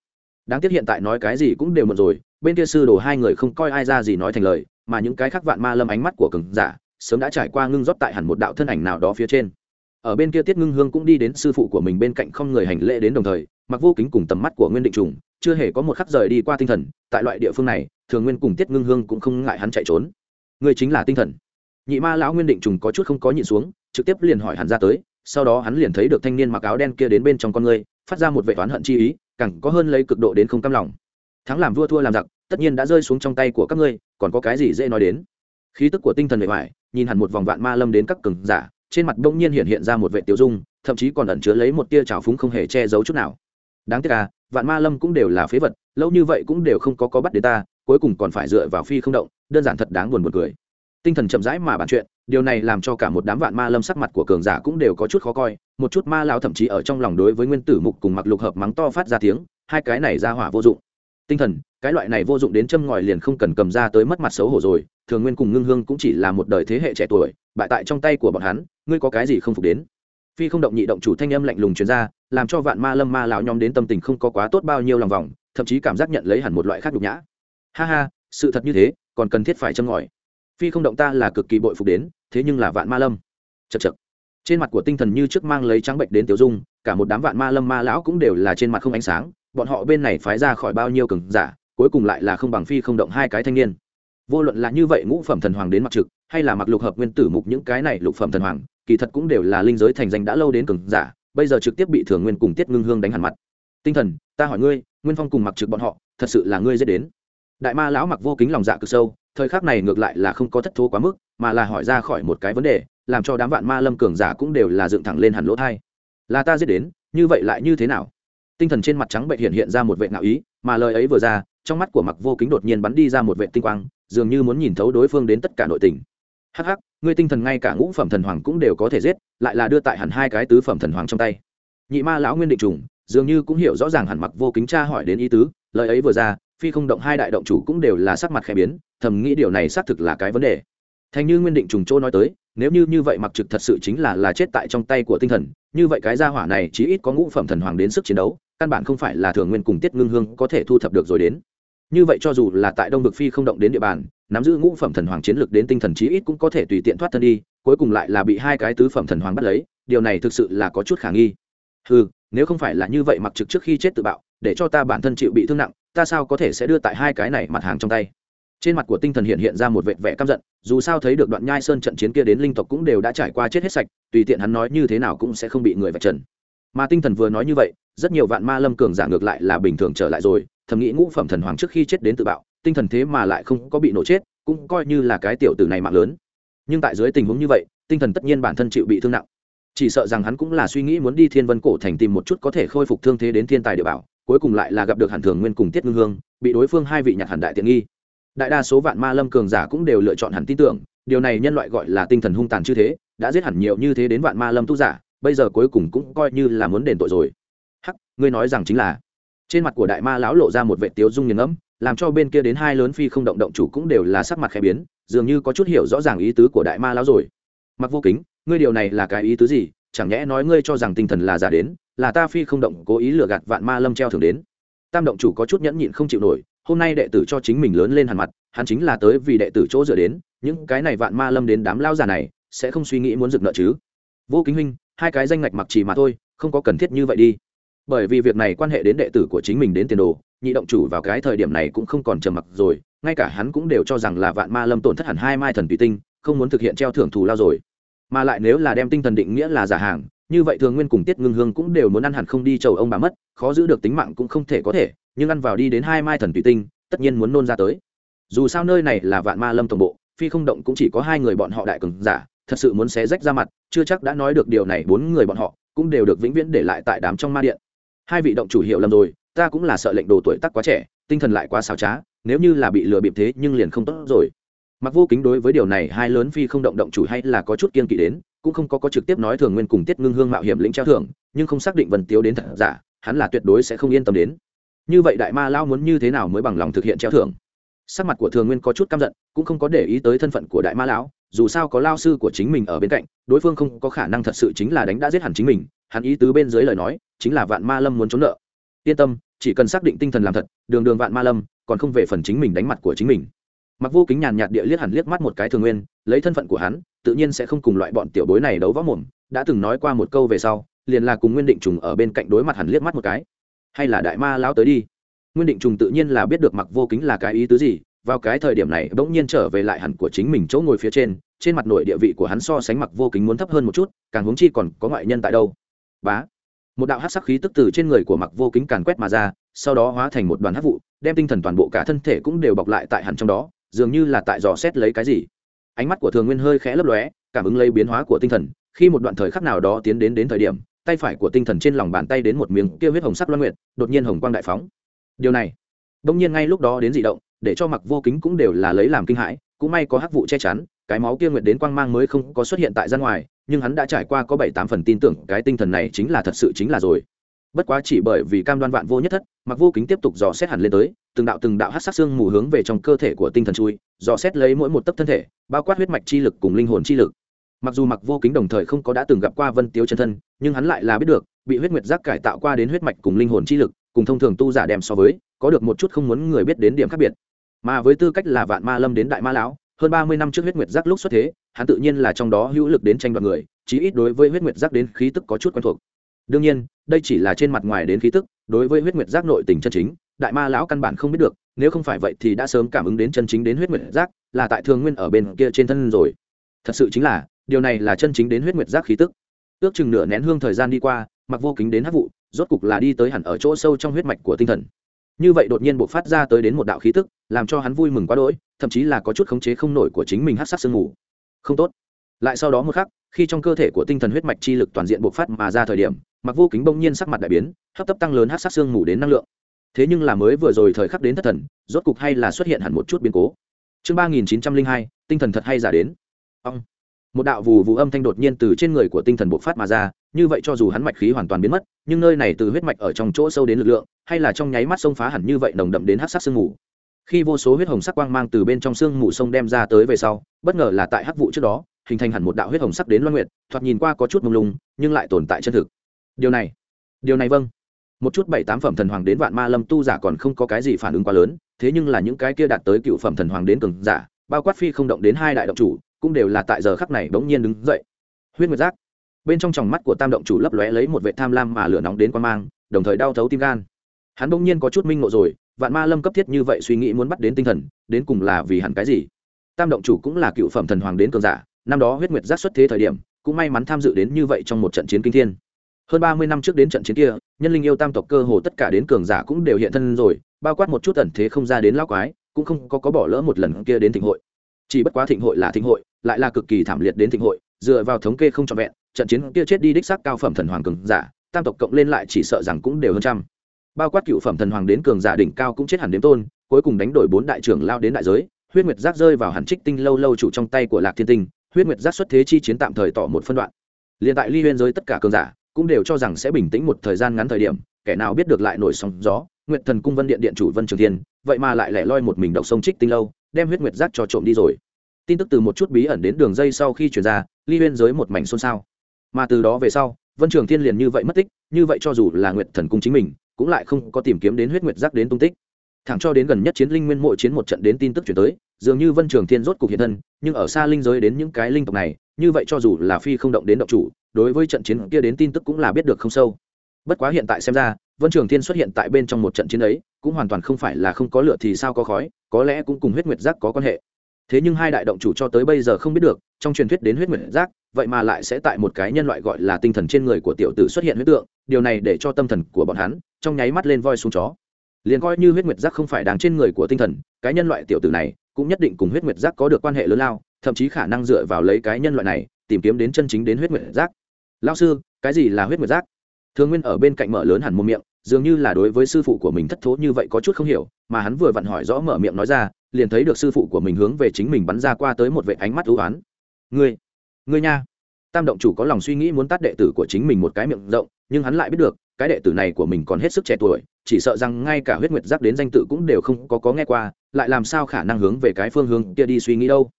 đáng tiếc hiện tại nói cái gì cũng đều một rồi, bên kia sư đồ hai người không coi ai ra gì nói thành lời, mà những cái khác vạn ma lâm ánh mắt của cường giả, sớm đã trải qua ngưng rót tại hẳn một đạo thân ảnh nào đó phía trên. Ở bên kia tiết ngưng hương cũng đi đến sư phụ của mình bên cạnh không người hành lễ đến đồng thời, mặc vô kính cùng tầm mắt của nguyên định trùng, chưa hề có một khắc rời đi qua tinh thần, tại loại địa phương này, thường nguyên cùng tiết ngưng hương cũng không ngại hắn chạy trốn. Người chính là tinh thần. Nhị ma lão nguyên định trùng có chút không có nhịn xuống, trực tiếp liền hỏi hắn ra tới, sau đó hắn liền thấy được thanh niên mặc áo đen kia đến bên trong con người, phát ra một vệ toán hận chi ý càng có hơn lấy cực độ đến không cam lòng. Thắng làm vua thua làm giặc, tất nhiên đã rơi xuống trong tay của các ngươi, còn có cái gì dễ nói đến? Khí tức của tinh thần bề ngoài, nhìn hẳn một vòng vạn ma lâm đến các cường giả, trên mặt đông nhiên hiện hiện ra một vệ tiêu dung, thậm chí còn ẩn chứa lấy một tia trào phúng không hề che giấu chút nào. Đáng tiếc à vạn ma lâm cũng đều là phế vật, lâu như vậy cũng đều không có có bắt đến ta, cuối cùng còn phải dựa vào phi không động, đơn giản thật đáng buồn buồn cười. Tinh thần chậm rãi mà bàn chuyện, điều này làm cho cả một đám vạn ma lâm sắc mặt của cường giả cũng đều có chút khó coi một chút ma lão thậm chí ở trong lòng đối với nguyên tử mục cùng mặc lục hợp mắng to phát ra tiếng, hai cái này ra hỏa vô dụng. Tinh thần, cái loại này vô dụng đến châm ngòi liền không cần cầm ra tới mất mặt xấu hổ rồi, thường nguyên cùng ngưng hương cũng chỉ là một đời thế hệ trẻ tuổi, bại tại trong tay của bọn hắn, ngươi có cái gì không phục đến? Phi không động nhị động chủ thanh âm lạnh lùng chuyên ra, làm cho vạn ma lâm ma lão nhóm đến tâm tình không có quá tốt bao nhiêu lòng vòng, thậm chí cảm giác nhận lấy hẳn một loại khác nhục nhã. Ha ha, sự thật như thế, còn cần thiết phải châm ngòi. Phi không động ta là cực kỳ bội phục đến, thế nhưng là vạn ma lâm. Chật chật trên mặt của tinh thần như trước mang lấy trắng bệnh đến tiểu dung, cả một đám vạn ma lâm ma lão cũng đều là trên mặt không ánh sáng, bọn họ bên này phái ra khỏi bao nhiêu cường giả, cuối cùng lại là không bằng phi không động hai cái thanh niên. Vô luận là như vậy ngũ phẩm thần hoàng đến mặc trực, hay là mặc lục hợp nguyên tử mục những cái này lục phẩm thần hoàng, kỳ thật cũng đều là linh giới thành danh đã lâu đến cường giả, bây giờ trực tiếp bị thường nguyên cùng tiết ngưng hương đánh hẳn mặt. Tinh thần, ta hỏi ngươi, nguyên phong cùng mặc trực bọn họ, thật sự là ngươi dễ đến? Đại ma lão mặc vô kính lòng dạ cực sâu, thời khắc này ngược lại là không có thất thố quá mức, mà là hỏi ra khỏi một cái vấn đề làm cho đám vạn ma lâm cường giả cũng đều là dựng thẳng lên hẳn lỗ thai. Là ta giết đến, như vậy lại như thế nào? Tinh thần trên mặt trắng bệnh hiện hiện ra một vệ ngạo ý, mà lời ấy vừa ra, trong mắt của mặc vô kính đột nhiên bắn đi ra một vệ tinh quang, dường như muốn nhìn thấu đối phương đến tất cả nội tình. Hắc hắc, ngươi tinh thần ngay cả ngũ phẩm thần hoàng cũng đều có thể giết, lại là đưa tại hẳn hai cái tứ phẩm thần hoàng trong tay. Nhị ma lão nguyên định trùng, dường như cũng hiểu rõ ràng hẳn mặc vô kính tra hỏi đến ý tứ, lời ấy vừa ra, phi không động hai đại động chủ cũng đều là sắc mặt khẽ biến, thầm nghĩ điều này xác thực là cái vấn đề thành như nguyên định trùng chỗ nói tới, nếu như như vậy mặc trực thật sự chính là là chết tại trong tay của tinh thần, như vậy cái gia hỏa này chí ít có ngũ phẩm thần hoàng đến sức chiến đấu, căn bản không phải là thường nguyên cùng tiết ngưng hương có thể thu thập được rồi đến. Như vậy cho dù là tại đông vực phi không động đến địa bàn, nắm giữ ngũ phẩm thần hoàng chiến lược đến tinh thần chí ít cũng có thể tùy tiện thoát thân đi, cuối cùng lại là bị hai cái tứ phẩm thần hoàng bắt lấy, điều này thực sự là có chút khả nghi. Ừ nếu không phải là như vậy mặc trực trước khi chết tự bạo, để cho ta bản thân chịu bị thương nặng, ta sao có thể sẽ đưa tại hai cái này mặt hàng trong tay? Trên mặt của tinh thần hiện hiện ra một vệt vẻ căm giận, dù sao thấy được đoạn nhai sơn trận chiến kia đến linh tộc cũng đều đã trải qua chết hết sạch, tùy tiện hắn nói như thế nào cũng sẽ không bị người vạch trần. Mà tinh thần vừa nói như vậy, rất nhiều vạn ma lâm cường giả ngược lại là bình thường trở lại rồi, thầm nghĩ ngũ phẩm thần hoàng trước khi chết đến tự bạo, tinh thần thế mà lại không có bị nổ chết, cũng coi như là cái tiểu tử này mạng lớn. Nhưng tại dưới tình huống như vậy, tinh thần tất nhiên bản thân chịu bị thương nặng. Chỉ sợ rằng hắn cũng là suy nghĩ muốn đi thiên vân cổ thành tìm một chút có thể khôi phục thương thế đến thiên tài địa bảo, cuối cùng lại là gặp được hàn thường nguyên cùng tiết ngưng hương, bị đối phương hai vị nhặt hẳn đại tiện nghi đại đa số vạn ma lâm cường giả cũng đều lựa chọn hẳn tin tưởng, điều này nhân loại gọi là tinh thần hung tàn như thế, đã giết hẳn nhiều như thế đến vạn ma lâm tu giả, bây giờ cuối cùng cũng coi như là muốn đền tội rồi. Hắc, ngươi nói rằng chính là, trên mặt của đại ma lão lộ ra một vệ tiếu dung nghiền ngẫm, làm cho bên kia đến hai lớn phi không động động chủ cũng đều là sắc mặt khẽ biến, dường như có chút hiểu rõ ràng ý tứ của đại ma lão rồi. Mặc vô kính, ngươi điều này là cái ý tứ gì? Chẳng nhẽ nói ngươi cho rằng tinh thần là giả đến, là ta phi không động cố ý lừa gạt vạn ma lâm treo thường đến. Tam động chủ có chút nhẫn nhịn không chịu nổi hôm nay đệ tử cho chính mình lớn lên hẳn mặt, hắn chính là tới vì đệ tử chỗ dựa đến, những cái này vạn ma lâm đến đám lao già này, sẽ không suy nghĩ muốn dựng nợ chứ. Vô kính huynh, hai cái danh ngạch mặc chỉ mà thôi, không có cần thiết như vậy đi. Bởi vì việc này quan hệ đến đệ tử của chính mình đến tiền đồ, nhị động chủ vào cái thời điểm này cũng không còn trầm mặc rồi, ngay cả hắn cũng đều cho rằng là vạn ma lâm tổn thất hẳn hai mai thần tùy tinh, không muốn thực hiện treo thưởng thù lao rồi. Mà lại nếu là đem tinh thần định nghĩa là giả hàng, như vậy thường nguyên cùng tiết ngưng hương cũng đều muốn ăn hẳn không đi, chầu ông bà mất, khó giữ được tính mạng cũng không thể có thể nhưng ăn vào đi đến hai mai thần tùy tinh, tất nhiên muốn nôn ra tới. Dù sao nơi này là vạn ma lâm tổng bộ, phi không động cũng chỉ có hai người bọn họ đại cường giả, thật sự muốn xé rách ra mặt, chưa chắc đã nói được điều này bốn người bọn họ cũng đều được vĩnh viễn để lại tại đám trong ma điện. Hai vị động chủ hiệu lầm rồi, ta cũng là sợ lệnh đồ tuổi tác quá trẻ, tinh thần lại quá xào trá, nếu như là bị lừa bịp thế nhưng liền không tốt rồi. Mặc vô kính đối với điều này hai lớn phi không động động chủ hay là có chút kiên kỵ đến, cũng không có có trực tiếp nói thường nguyên cùng tiết ngưng hương mạo hiểm lĩnh treo thưởng, nhưng không xác định vần tiếu đến thật giả, hắn là tuyệt đối sẽ không yên tâm đến như vậy đại ma lao muốn như thế nào mới bằng lòng thực hiện treo thưởng? Sắc mặt của thường nguyên có chút căm giận, cũng không có để ý tới thân phận của đại ma lão, dù sao có lao sư của chính mình ở bên cạnh, đối phương không có khả năng thật sự chính là đánh đã giết hẳn chính mình, hắn ý tứ bên dưới lời nói, chính là vạn ma lâm muốn trốn nợ. Yên tâm, chỉ cần xác định tinh thần làm thật, đường đường vạn ma lâm, còn không về phần chính mình đánh mặt của chính mình. Mặc vô kính nhàn nhạt địa liếc hẳn liếc mắt một cái thường nguyên, lấy thân phận của hắn, tự nhiên sẽ không cùng loại bọn tiểu bối này đấu võ mồm, đã từng nói qua một câu về sau, liền là cùng nguyên định trùng ở bên cạnh đối mặt hẳn liếc mắt một cái hay là đại ma lão tới đi. Nguyên định trùng tự nhiên là biết được mặc vô kính là cái ý tứ gì, vào cái thời điểm này bỗng nhiên trở về lại hẳn của chính mình chỗ ngồi phía trên trên mặt nội địa vị của hắn so sánh mặc vô kính muốn thấp hơn một chút, càng huống chi còn có ngoại nhân tại đâu. Bá. Một đạo hát sắc khí tức từ trên người của mặc vô kính càn quét mà ra, sau đó hóa thành một đoàn hát vụ, đem tinh thần toàn bộ cả thân thể cũng đều bọc lại tại hẳn trong đó, dường như là tại dò xét lấy cái gì. Ánh mắt của thường nguyên hơi khẽ lấp lóe, cảm ứng lấy biến hóa của tinh thần, khi một đoạn thời khắc nào đó tiến đến đến thời điểm tay phải của tinh thần trên lòng bàn tay đến một miếng kia huyết hồng sắc loan nguyện đột nhiên hồng quang đại phóng. Điều này đông nhiên ngay lúc đó đến dị động, để cho mặc vô kính cũng đều là lấy làm kinh hãi, cũng may có hắc vụ che chắn, cái máu kia nguyệt đến quang mang mới không có xuất hiện tại ra ngoài, nhưng hắn đã trải qua có bảy tám phần tin tưởng cái tinh thần này chính là thật sự chính là rồi. Bất quá chỉ bởi vì cam đoan vạn vô nhất thất mặc vô kính tiếp tục dò xét hẳn lên tới, từng đạo từng đạo hắc sắc xương mù hướng về trong cơ thể của tinh thần chui, dò xét lấy mỗi một tấc thân thể, bao quát huyết mạch chi lực cùng linh hồn chi lực mặc dù mặc vô kính đồng thời không có đã từng gặp qua vân tiếu chân thân, nhưng hắn lại là biết được, bị huyết nguyệt giác cải tạo qua đến huyết mạch cùng linh hồn chi lực, cùng thông thường tu giả đem so với, có được một chút không muốn người biết đến điểm khác biệt. Mà với tư cách là vạn ma lâm đến đại ma lão, hơn ba mươi năm trước huyết nguyệt giác lúc xuất thế, hắn tự nhiên là trong đó hữu lực đến tranh đoạt người, chí ít đối với huyết nguyệt giác đến khí tức có chút quen thuộc. Đương nhiên, đây chỉ là trên mặt ngoài đến khí tức, đối với huyết nguyệt giác nội tình chân chính, đại ma lão căn bản không biết được, nếu không phải vậy thì đã sớm cảm ứng đến chân chính đến huyết nguyệt giác, là tại thường nguyên ở bên kia trên thân rồi. Thật sự chính là điều này là chân chính đến huyết nguyệt giác khí tức. Ước chừng nửa nén hương thời gian đi qua, mặc vô kính đến hát vụ, rốt cục là đi tới hẳn ở chỗ sâu trong huyết mạch của tinh thần. Như vậy đột nhiên buộc phát ra tới đến một đạo khí tức, làm cho hắn vui mừng quá đỗi, thậm chí là có chút khống chế không nổi của chính mình hát sắc sương mù. Không tốt. Lại sau đó một khắc, khi trong cơ thể của tinh thần huyết mạch chi lực toàn diện buộc phát mà ra thời điểm, mặc vô kính bỗng nhiên sắc mặt đại biến, hấp tấp tăng lớn hát sắc sương mù đến năng lượng. Thế nhưng là mới vừa rồi thời khắc đến thất thần, rốt cục hay là xuất hiện hẳn một chút biến cố. Chương ba nghìn chín trăm linh hai, tinh thần thật hay giả đến. Ông một đạo vù vù âm thanh đột nhiên từ trên người của tinh thần bộc phát mà ra, như vậy cho dù hắn mạch khí hoàn toàn biến mất, nhưng nơi này từ huyết mạch ở trong chỗ sâu đến lực lượng, hay là trong nháy mắt sông phá hẳn như vậy nồng đậm đến hát sắc sương mù. Khi vô số huyết hồng sắc quang mang từ bên trong sương mù sông đem ra tới về sau, bất ngờ là tại hắc vụ trước đó, hình thành hẳn một đạo huyết hồng sắc đến loan nguyệt, thoạt nhìn qua có chút mông lung, nhưng lại tồn tại chân thực. Điều này điều này vâng. Một chút bảy tám phẩm thần hoàng đến vạn ma lâm tu giả còn không có cái gì phản ứng quá lớn, thế nhưng là những cái kia đạt tới cựu phẩm thần hoàng đến cường giả, bao quát phi không động đến hai đại động chủ cũng đều là tại giờ khắc này bỗng nhiên đứng dậy. Huyết nguyệt giác. Bên trong tròng mắt của tam động chủ lấp lóe lấy một vệ tham lam mà lửa nóng đến quan mang đồng thời đau thấu tim gan. Hắn bỗng nhiên có chút minh ngộ rồi vạn ma lâm cấp thiết như vậy suy nghĩ muốn bắt đến tinh thần đến cùng là vì hẳn cái gì? Tam động chủ cũng là cựu phẩm thần hoàng đến cường giả năm đó huyết nguyệt giác xuất thế thời điểm cũng may mắn tham dự đến như vậy trong một trận chiến kinh thiên. Hơn ba mươi năm trước đến trận chiến kia nhân linh yêu tam tộc cơ hồ tất cả đến cường giả cũng đều hiện thân rồi bao quát một chút ẩn thế không ra đến lao quái cũng không có, có bỏ lỡ một lần kia đến thịnh hội chỉ bất quá thịnh hội là thịnh hội, lại là cực kỳ thảm liệt đến thịnh hội, dựa vào thống kê không trọn vẹn, trận chiến kia chết đi đích xác cao phẩm thần hoàng cường giả, tam tộc cộng lên lại chỉ sợ rằng cũng đều hơn trăm. Bao quát cựu phẩm thần hoàng đến cường giả đỉnh cao cũng chết hẳn đến tôn, cuối cùng đánh đổi bốn đại trưởng lao đến đại giới, huyết nguyệt giác rơi vào hẳn trích tinh lâu lâu chủ trong tay của lạc thiên tinh, huyết nguyệt giác xuất thế chi chiến tạm thời tỏ một phân đoạn. Liền tại ly huyên giới tất cả cường giả cũng đều cho rằng sẽ bình tĩnh một thời gian ngắn thời điểm, kẻ nào biết được lại nổi sóng gió, nguyệt thần cung vân điện điện chủ vân trường thiên, vậy mà lại lẻ loi một mình độc sông trích tinh lâu đem huyết nguyệt giác cho trộm đi rồi. Tin tức từ một chút bí ẩn đến đường dây sau khi chuyển ra, ly huyên giới một mảnh xôn xao. Mà từ đó về sau, vân trường thiên liền như vậy mất tích, như vậy cho dù là nguyệt thần cung chính mình, cũng lại không có tìm kiếm đến huyết nguyệt giác đến tung tích. Thẳng cho đến gần nhất chiến linh nguyên mộ chiến một trận đến tin tức chuyển tới, dường như vân trường thiên rốt cục hiện thân, nhưng ở xa linh giới đến những cái linh tộc này, như vậy cho dù là phi không động đến động chủ, đối với trận chiến kia đến tin tức cũng là biết được không sâu. Bất quá hiện tại xem ra vân trường thiên xuất hiện tại bên trong một trận chiến ấy, cũng hoàn toàn không phải là không có lửa thì sao có khói, có lẽ cũng cùng huyết nguyệt giác có quan hệ. Thế nhưng hai đại động chủ cho tới bây giờ không biết được, trong truyền thuyết đến huyết nguyệt giác, vậy mà lại sẽ tại một cái nhân loại gọi là tinh thần trên người của tiểu tử xuất hiện huyết tượng, điều này để cho tâm thần của bọn hắn trong nháy mắt lên voi xuống chó. Liền coi như huyết nguyệt giác không phải đang trên người của tinh thần, cái nhân loại tiểu tử này cũng nhất định cùng huyết nguyệt giác có được quan hệ lớn lao, thậm chí khả năng dựa vào lấy cái nhân loại này tìm kiếm đến chân chính đến huyết nguyệt giác. Lao sư, cái gì là huyết nguyệt giác? Thường nguyên ở bên cạnh mở lớn hẳn một miệng dường như là đối với sư phụ của mình thất thố như vậy có chút không hiểu, mà hắn vừa vặn hỏi rõ mở miệng nói ra, liền thấy được sư phụ của mình hướng về chính mình bắn ra qua tới một vệ ánh mắt ưu oán ngươi ngươi nha. Tam động chủ có lòng suy nghĩ muốn tát đệ tử của chính mình một cái miệng rộng, nhưng hắn lại biết được, cái đệ tử này của mình còn hết sức trẻ tuổi, chỉ sợ rằng ngay cả huyết nguyệt giác đến danh tự cũng đều không có có nghe qua, lại làm sao khả năng hướng về cái phương hướng kia đi suy nghĩ đâu.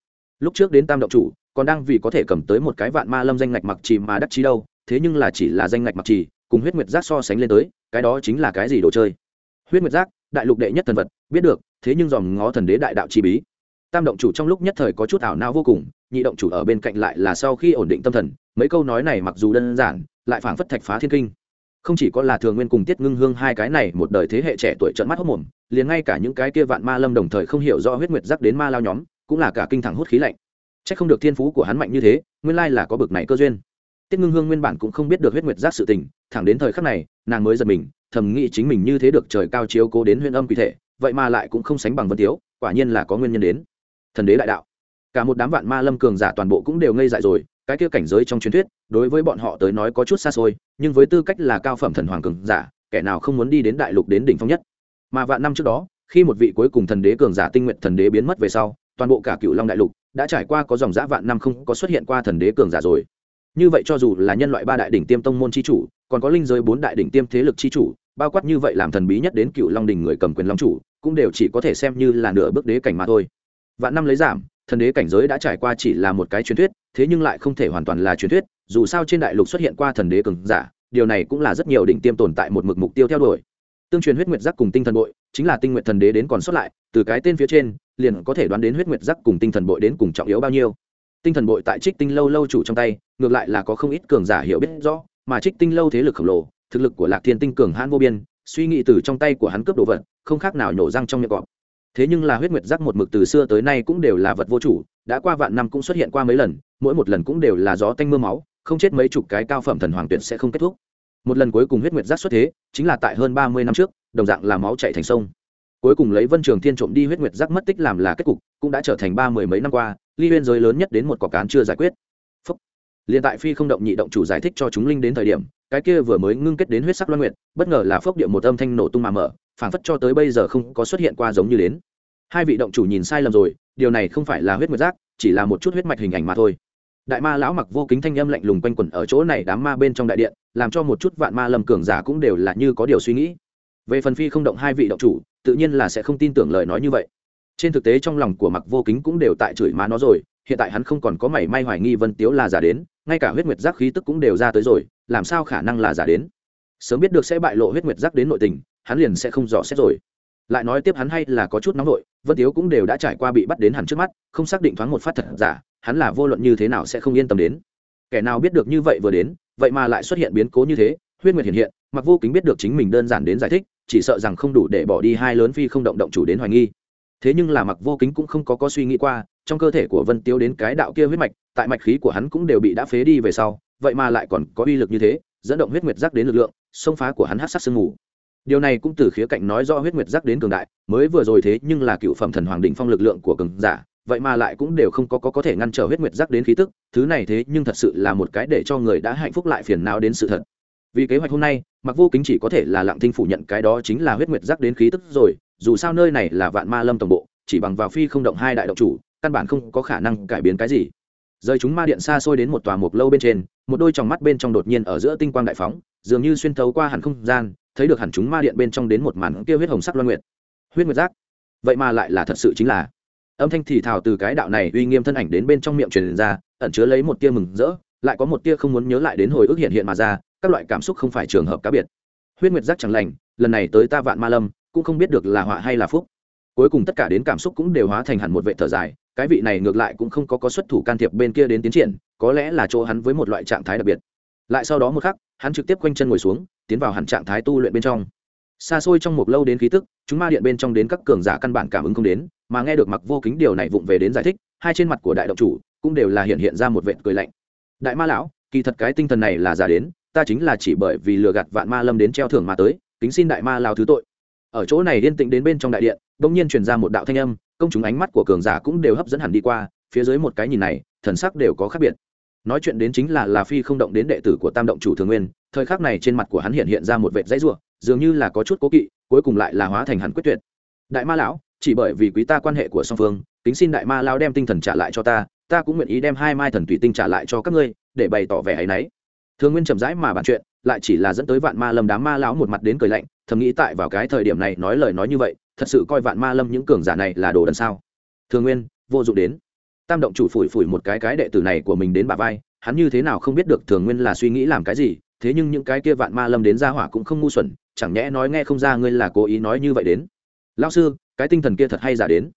Lúc trước đến tam động chủ, còn đang vì có thể cầm tới một cái vạn ma lâm danh ngạch mặc trì mà đắc chí đâu, thế nhưng là chỉ là danh ngạch mặc trì, cùng huyết nguyệt giác so sánh lên tới cái đó chính là cái gì đồ chơi? Huyết nguyệt giác, đại lục đệ nhất thần vật, biết được, thế nhưng dòm ngó thần đế đại đạo chi bí. Tam động chủ trong lúc nhất thời có chút ảo não vô cùng, nhị động chủ ở bên cạnh lại là sau khi ổn định tâm thần, mấy câu nói này mặc dù đơn giản, lại phảng phất thạch phá thiên kinh. Không chỉ có là thường nguyên cùng tiết ngưng hương hai cái này một đời thế hệ trẻ tuổi trận mắt hốc mồm, liền ngay cả những cái kia vạn ma lâm đồng thời không hiểu rõ huyết nguyệt giác đến ma lao nhóm, cũng là cả kinh thẳng hút khí lạnh. C h ắ c không được thiên phú của hắn mạnh như thế, nguyên lai là có bực này cơ duyên tiết ngưng hương nguyên bản cũng không biết được huyết nguyệt giác sự tình, thẳng đến thời khắc này, nàng mới giật mình, thầm nghĩ chính mình như thế được trời cao chiếu cố đến huyện âm cụ thể, vậy mà lại cũng không sánh bằng vân tiếu, quả nhiên là có nguyên nhân đến. Thần đế đại đạo. Cả một đám vạn ma lâm cường giả toàn bộ cũng đều ngây dại rồi, cái kia cảnh giới trong truyền thuyết, đối với bọn họ tới nói có chút xa xôi, nhưng với tư cách là cao phẩm thần hoàng cường giả, kẻ nào không muốn đi đến đại lục đến đỉnh phong nhất. Mà vạn năm trước đó, khi một vị cuối cùng thần đế cường giả tinh nguyện thần đế biến mất về sau, toàn bộ cả cựu long đại lục đã trải qua có dòng giã vạn năm không có xuất hiện qua thần đế cường giả rồi như vậy cho dù là nhân loại ba đại đỉnh tiêm tông môn chi chủ, còn có linh giới bốn đại đỉnh tiêm thế lực chi chủ, bao quát như vậy làm thần bí nhất đến cựu long đình người cầm quyền long chủ, cũng đều chỉ có thể xem như là nửa bước đế cảnh mà thôi. Vạn năm lấy giảm, thần đế cảnh giới đã trải qua chỉ là một cái truyền thuyết, thế nhưng lại không thể hoàn toàn là truyền thuyết, dù sao trên đại lục xuất hiện qua thần đế cường giả, điều này cũng là rất nhiều đỉnh tiêm tồn tại một mực mục tiêu theo đuổi. Tương truyền huyết nguyệt giác cùng tinh thần bội, chính là tinh nguyện thần đế đến còn sót lại, từ cái tên phía trên, liền có thể đoán đến huyết nguyệt giác cùng tinh thần bội đến cùng trọng yếu bao nhiêu tinh thần bội tại trích tinh lâu lâu chủ trong tay, ngược lại là có không ít cường giả hiểu biết rõ, mà trích tinh lâu thế lực khổng lồ, thực lực của lạc thiên tinh cường hãn vô biên, suy nghĩ từ trong tay của hắn cướp đồ vật, không khác nào nhổ răng trong miệng cọp. Thế nhưng là huyết nguyệt giác một mực từ xưa tới nay cũng đều là vật vô chủ, đã qua vạn năm cũng xuất hiện qua mấy lần, mỗi một lần cũng đều là gió tanh m ư a máu, không chết mấy chục cái cao phẩm thần hoàng tuyệt sẽ không kết thúc. Một lần cuối cùng huyết nguyệt giác xuất thế, chính là tại hơn ba mươi năm trước, đồng dạng là máu chạy thành sông. Cuối cùng lấy vân trường thiên trộm đi huyết nguyệt giác mất tích làm là kết cục, cũng đã trở thành ba mười mấy năm qua ly huyên giới lớn nhất đến một cọc cán chưa giải quyết. Phúc. liền tại phi không động nhị động chủ giải thích cho chúng linh đến thời điểm, cái kia vừa mới ngưng kết đến huyết sắc loan nguyệt, bất ngờ là phốc điệu một âm thanh nổ tung mà mở, phảng phất cho tới bây giờ không có xuất hiện qua giống như đến. Hai vị động chủ nhìn sai lầm rồi, điều này không phải là huyết nguyệt giác, chỉ là một chút huyết mạch hình ảnh mà thôi. Đại ma lão mặc vô kính thanh âm lạnh lùng quanh quẩn ở chỗ này đám ma bên trong đại điện, làm cho một chút vạn ma lầm cường giả cũng đều là như có điều suy nghĩ. Về phần phi không động hai vị động chủ, tự nhiên là sẽ không tin tưởng lời nói như vậy trên thực tế trong lòng của mặc vô kính cũng đều tại chửi má nó rồi, hiện tại hắn không còn có mảy may hoài nghi vân tiếu là giả đến, ngay cả huyết nguyệt giác khí tức cũng đều ra tới rồi, làm sao khả năng là giả đến? Sớm biết được sẽ bại lộ huyết nguyệt giác đến nội tình, hắn liền sẽ không dò xét rồi. Lại nói tiếp hắn hay là có chút nóng nội, vân tiếu cũng đều đã trải qua bị bắt đến hẳn trước mắt, không xác định thoáng một phát thật giả, hắn là vô luận như thế nào sẽ không yên tâm đến. Kẻ nào biết được như vậy vừa đến, vậy mà lại xuất hiện biến cố như thế, huyết nguyệt hiện hiện mặc vô kính biết được chính mình đơn giản đến giải thích, chỉ sợ rằng không đủ để bỏ đi hai lớn phi không động động chủ đến hoài nghi thế nhưng là mặc vô kính cũng không có có suy nghĩ qua trong cơ thể của vân tiếu đến cái đạo kia huyết mạch tại mạch khí của hắn cũng đều bị đã phế đi về sau vậy mà lại còn có uy lực như thế dẫn động huyết nguyệt giác đến lực lượng xông phá của hắn hát sát sương ngủ điều này cũng từ khía cạnh nói do huyết nguyệt giác đến cường đại mới vừa rồi thế nhưng là cựu phẩm thần hoàng đỉnh phong lực lượng của cường giả vậy mà lại cũng đều không có, có có thể ngăn trở huyết nguyệt giác đến khí tức thứ này thế nhưng thật sự là một cái để cho người đã hạnh phúc lại phiền não đến sự thật. Vì kế hoạch hôm nay mặc vô kính chỉ có thể là lặng thinh phủ nhận cái đó chính là huyết nguyệt giác đến khí tức rồi dù sao nơi này là vạn ma lâm tổng bộ, chỉ bằng vào phi không động hai đại động chủ, căn bản không có khả năng cải biến cái gì. Rời chúng ma điện xa xôi đến một tòa mục lâu bên trên, một đôi tròng mắt bên trong đột nhiên ở giữa tinh quang đại phóng, dường như xuyên thấu qua hẳn không gian, thấy được hẳn chúng ma điện bên trong đến một màn kia huyết hồng sắc loan nguyệt. Huyết nguyệt giác. Vậy mà lại là thật sự chính là. Âm thanh thì thào từ cái đạo này uy nghiêm thân ảnh đến bên trong miệng truyền ra, ẩn chứa lấy một tia mừng rỡ, lại có một tia không muốn nhớ lại đến hồi ức hiện hiện mà ra, các loại cảm xúc không phải trường hợp cá biệt. Huyết nguyệt giác chẳng lành, lần này tới ta vạn ma lâm cũng không biết được là họa hay là phúc. Cuối cùng tất cả đến cảm xúc cũng đều hóa thành hẳn một vệ thở dài, cái vị này ngược lại cũng không có có xuất thủ can thiệp bên kia đến tiến triển, có lẽ là chỗ hắn với một loại trạng thái đặc biệt. Lại sau đó một khắc, hắn trực tiếp quanh chân ngồi xuống, tiến vào hẳn trạng thái tu luyện bên trong. Xa xôi trong một lâu đến khí tức, chúng ma điện bên trong đến các cường giả căn bản cảm ứng không đến, mà nghe được mặc vô kính điều này vụng về đến giải thích, hai trên mặt của đại động chủ cũng đều là hiện hiện ra một vệt cười lạnh. Đại ma lão, kỳ thật cái tinh thần này là giả đến, ta chính là chỉ bởi vì lừa gạt vạn ma lâm đến treo thưởng mà tới, kính xin đại ma lao thứ tội ở chỗ này yên tĩnh đến bên trong đại điện, bỗng nhiên truyền ra một đạo thanh âm, công chúng ánh mắt của cường giả cũng đều hấp dẫn hẳn đi qua, phía dưới một cái nhìn này, thần sắc đều có khác biệt. Nói chuyện đến chính là là phi không động đến đệ tử của tam động chủ thường nguyên, thời khắc này trên mặt của hắn hiện hiện ra một vệt dãy ruộng dường như là có chút cố kỵ, cuối cùng lại là hóa thành hắn quyết tuyệt. Đại ma lão, chỉ bởi vì quý ta quan hệ của song phương, kính xin đại ma lão đem tinh thần trả lại cho ta ta cũng nguyện ý đem hai mai thần tùy tinh trả lại cho các ngươi, để bày tỏ vẻ ấy nấy. Thường nguyên chậm rãi mà bàn chuyện lại chỉ là dẫn tới vạn ma lâm đám ma lão một mặt đến cười lạnh, thầm nghĩ tại vào cái thời điểm này nói lời nói như vậy, thật sự coi vạn ma lâm những cường giả này là đồ đần sao. Thường nguyên, vô dụng đến. Tam động chủ phủi phủi một cái cái đệ tử này của mình đến bà vai, hắn như thế nào không biết được thường nguyên là suy nghĩ làm cái gì, thế nhưng những cái kia vạn ma lâm đến ra hỏa cũng không ngu xuẩn, chẳng nhẽ nói nghe không ra ngươi là cố ý nói như vậy đến. Lao sư, cái tinh thần kia thật hay giả đến.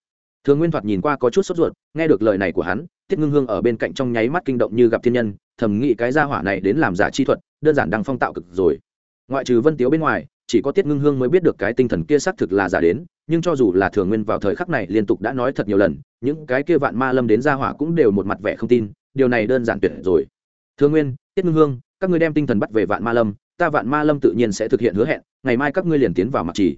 Thường nguyên thoạt nhìn qua có chút sốt ruột, nghe được lời này của hắn tiết ngưng hương ở bên cạnh trong nháy mắt kinh động như gặp thiên nhân, thầm nghĩ cái gia hỏa này đến làm giả chi thuật, đơn giản đang phong tạo cực rồi. Ngoại trừ vân tiếu bên ngoài, chỉ có tiết ngưng hương mới biết được cái tinh thần kia xác thực là giả đến, nhưng cho dù là thường nguyên vào thời khắc này liên tục đã nói thật nhiều lần, những cái kia vạn ma lâm đến gia hỏa cũng đều một mặt vẻ không tin, điều này đơn giản tuyệt rồi. Thường nguyên tiết ngưng hương, các ngươi đem tinh thần bắt về vạn ma lâm, ta vạn ma lâm tự nhiên sẽ thực hiện hứa hẹn, ngày mai các ngươi liền tiến vào mặt chỉ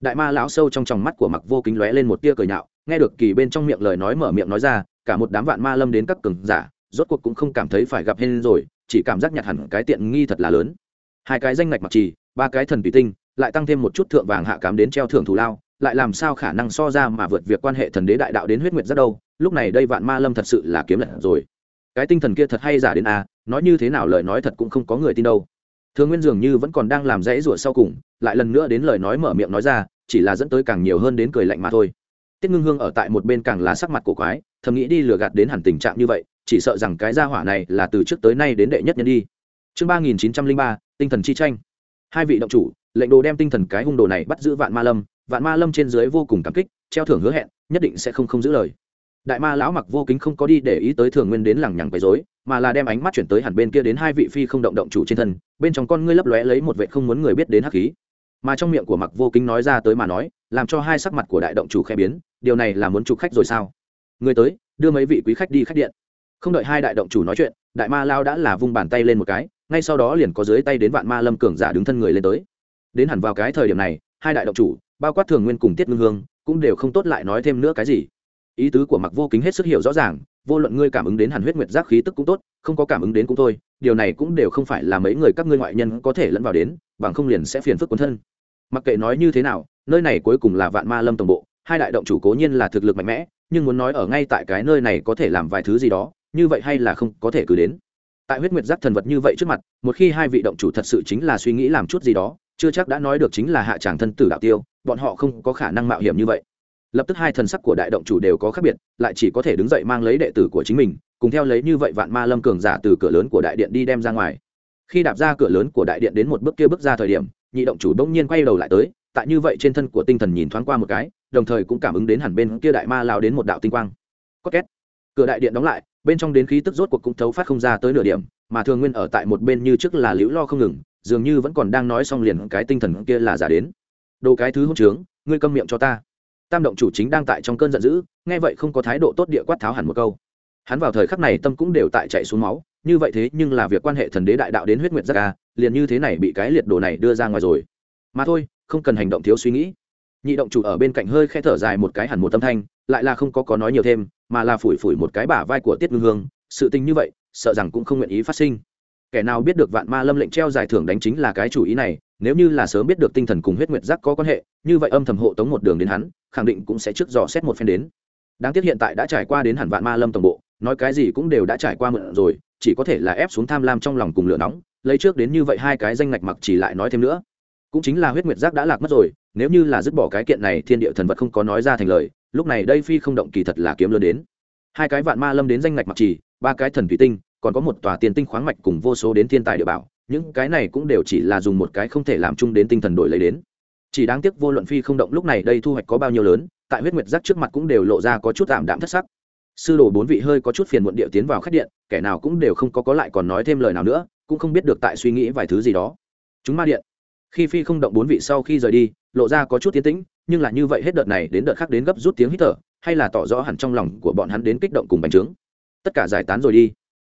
đại ma lão sâu trong tròng mắt của mặc vô kính lóe lên một tia cười nhạo, nghe được kỳ bên trong miệng lời nói mở miệng nói ra cả một đám vạn ma lâm đến các cường giả, rốt cuộc cũng không cảm thấy phải gặp hên rồi, chỉ cảm giác nhặt hẳn cái tiện nghi thật là lớn. Hai cái danh ngạch mặc trì, ba cái thần tùy tinh, lại tăng thêm một chút thượng vàng hạ cám đến treo thưởng thù lao, lại làm sao khả năng so ra mà vượt việc quan hệ thần đế đại đạo đến huyết nguyệt rất đâu, lúc này đây vạn ma lâm thật sự là kiếm lật rồi. Cái tinh thần kia thật hay giả đến a nói như thế nào lời nói thật cũng không có người tin đâu. Thường nguyên dường như vẫn còn đang làm rẫy rủa sau cùng, lại lần nữa đến lời nói mở miệng nói ra, chỉ là dẫn tới càng nhiều hơn đến cười lạnh mà thôi tiết ngưng hương ở tại một bên càng là sắc mặt cổ quái, thầm nghĩ đi lừa gạt đến hẳn tình trạng như vậy, chỉ sợ rằng cái gia hỏa này là từ trước tới nay đến đệ nhất nhân đi. Chương ba nghìn chín trăm linh ba, tinh thần chi tranh. Hai vị động chủ, lệnh đồ đem tinh thần cái hung đồ này bắt giữ vạn ma lâm, vạn ma lâm trên dưới vô cùng cảm kích, treo thưởng hứa hẹn, nhất định sẽ không không giữ lời. Đại ma lão mặc vô kính không có đi để ý tới thường nguyên đến lẳng nhằng bày dối mà là đem ánh mắt chuyển tới hẳn bên kia đến hai vị phi không động động chủ trên thân, bên trong con ngươi lấp lóe lấy một vệ không muốn người biết đến hắc khí. Mà trong miệng của mặc vô kính nói ra tới mà nói, làm cho hai sắc mặt của đại động chủ khẽ biến điều này là muốn chụp khách rồi sao? Người tới, đưa mấy vị quý khách đi khách điện. Không đợi hai đại động chủ nói chuyện, đại ma lao đã là vung bàn tay lên một cái, ngay sau đó liền có dưới tay đến vạn ma lâm cường giả đứng thân người lên tới. Đến hẳn vào cái thời điểm này, hai đại động chủ, bao quát thường nguyên cùng tiết ngưng hương, cũng đều không tốt lại nói thêm nữa cái gì. Ý tứ của mặc vô kính hết sức hiểu rõ ràng, vô luận ngươi cảm ứng đến hàn huyết nguyệt giác khí tức cũng tốt, không có cảm ứng đến cũng thôi, điều này cũng đều không phải là mấy người các ngươi ngoại nhân có thể lẫn vào đến, bằng không liền sẽ phiền phức quấn thân. Mặc kệ nói như thế nào, nơi này cuối cùng là vạn ma lâm tổng bộ hai đại động chủ cố nhiên là thực lực mạnh mẽ, nhưng muốn nói ở ngay tại cái nơi này có thể làm vài thứ gì đó, như vậy hay là không có thể cứ đến. Tại huyết nguyệt giác thần vật như vậy trước mặt, một khi hai vị động chủ thật sự chính là suy nghĩ làm chút gì đó, chưa chắc đã nói được chính là hạ tràng thân tử đạo tiêu, bọn họ không có khả năng mạo hiểm như vậy. Lập tức hai thần sắc của đại động chủ đều có khác biệt, lại chỉ có thể đứng dậy mang lấy đệ tử của chính mình, cùng theo lấy như vậy vạn ma lâm cường giả từ cửa lớn của đại điện đi đem ra ngoài. Khi đạp ra cửa lớn của đại điện đến một bước kia bước ra thời điểm, nhị động chủ đông nhiên quay đầu lại tới tại như vậy trên thân của tinh thần nhìn thoáng qua một cái, đồng thời cũng cảm ứng đến hẳn bên kia đại ma lao đến một đạo tinh quang. Có két. Cửa đại điện đóng lại, bên trong đến khí tức rốt cuộc cũng thấu phát không ra tới nửa điểm, mà thường nguyên ở tại một bên như trước là liễu lo không ngừng, dường như vẫn còn đang nói xong liền cái tinh thần kia là giả đến. Đồ cái thứ hôn trướng, ngươi câm miệng cho ta. Tam động chủ chính đang tại trong cơn giận dữ, nghe vậy không có thái độ tốt địa quát tháo hẳn một câu. Hắn vào thời khắc này tâm cũng đều tại chạy xuống máu, như vậy thế nhưng là việc quan hệ thần đế đại đạo đến huyết nguyệt giác ca liền như thế này bị cái liệt đồ này đưa ra ngoài rồi. Mà thôi không cần hành động thiếu suy nghĩ. Nhị động chủ ở bên cạnh hơi khe thở dài một cái hẳn một tâm thanh, lại là không có có nói nhiều thêm, mà là phủi phủi một cái bả vai của tiết ngưng hương, sự tình như vậy, sợ rằng cũng không nguyện ý phát sinh. Kẻ nào biết được vạn ma lâm lệnh treo giải thưởng đánh chính là cái chủ ý này, nếu như là sớm biết được tinh thần cùng huyết nguyệt giác có quan hệ, như vậy âm thầm hộ tống một đường đến hắn, khẳng định cũng sẽ trước dò xét một phen đến. Đáng tiếc hiện tại đã trải qua đến hẳn vạn ma lâm tổng bộ, nói cái gì cũng đều đã trải qua mượn rồi, chỉ có thể là ép xuống tham lam trong lòng cùng lửa nóng, lấy trước đến như vậy hai cái danh ngạch mặc chỉ lại nói thêm nữa cũng chính là huyết nguyệt giác đã lạc mất rồi, nếu như là dứt bỏ cái kiện này, thiên địa thần vật không có nói ra thành lời, lúc này đây phi không động kỳ thật là kiếm lớn đến. Hai cái vạn ma lâm đến danh ngạch mặc chỉ ba cái thần thủy tinh, còn có một tòa tiền tinh khoáng mạch cùng vô số đến thiên tài địa bảo, những cái này cũng đều chỉ là dùng một cái không thể làm chung đến tinh thần đổi lấy đến. Chỉ đáng tiếc vô luận phi không động lúc này đây thu hoạch có bao nhiêu lớn, tại huyết nguyệt giác trước mặt cũng đều lộ ra có chút tạm đạm thất sắc. Sư đồ bốn vị hơi có chút phiền muộn điệu tiến vào khách điện, kẻ nào cũng đều không có có lại còn nói thêm lời nào nữa, cũng không biết được tại suy nghĩ vài thứ gì đó. Chúng ma điện khi phi không động bốn vị sau khi rời đi, lộ ra có chút tiến tĩnh, nhưng là như vậy hết đợt này đến đợt khác đến gấp rút tiếng hít thở, hay là tỏ rõ hẳn trong lòng của bọn hắn đến kích động cùng bành trướng. Tất cả giải tán rồi đi.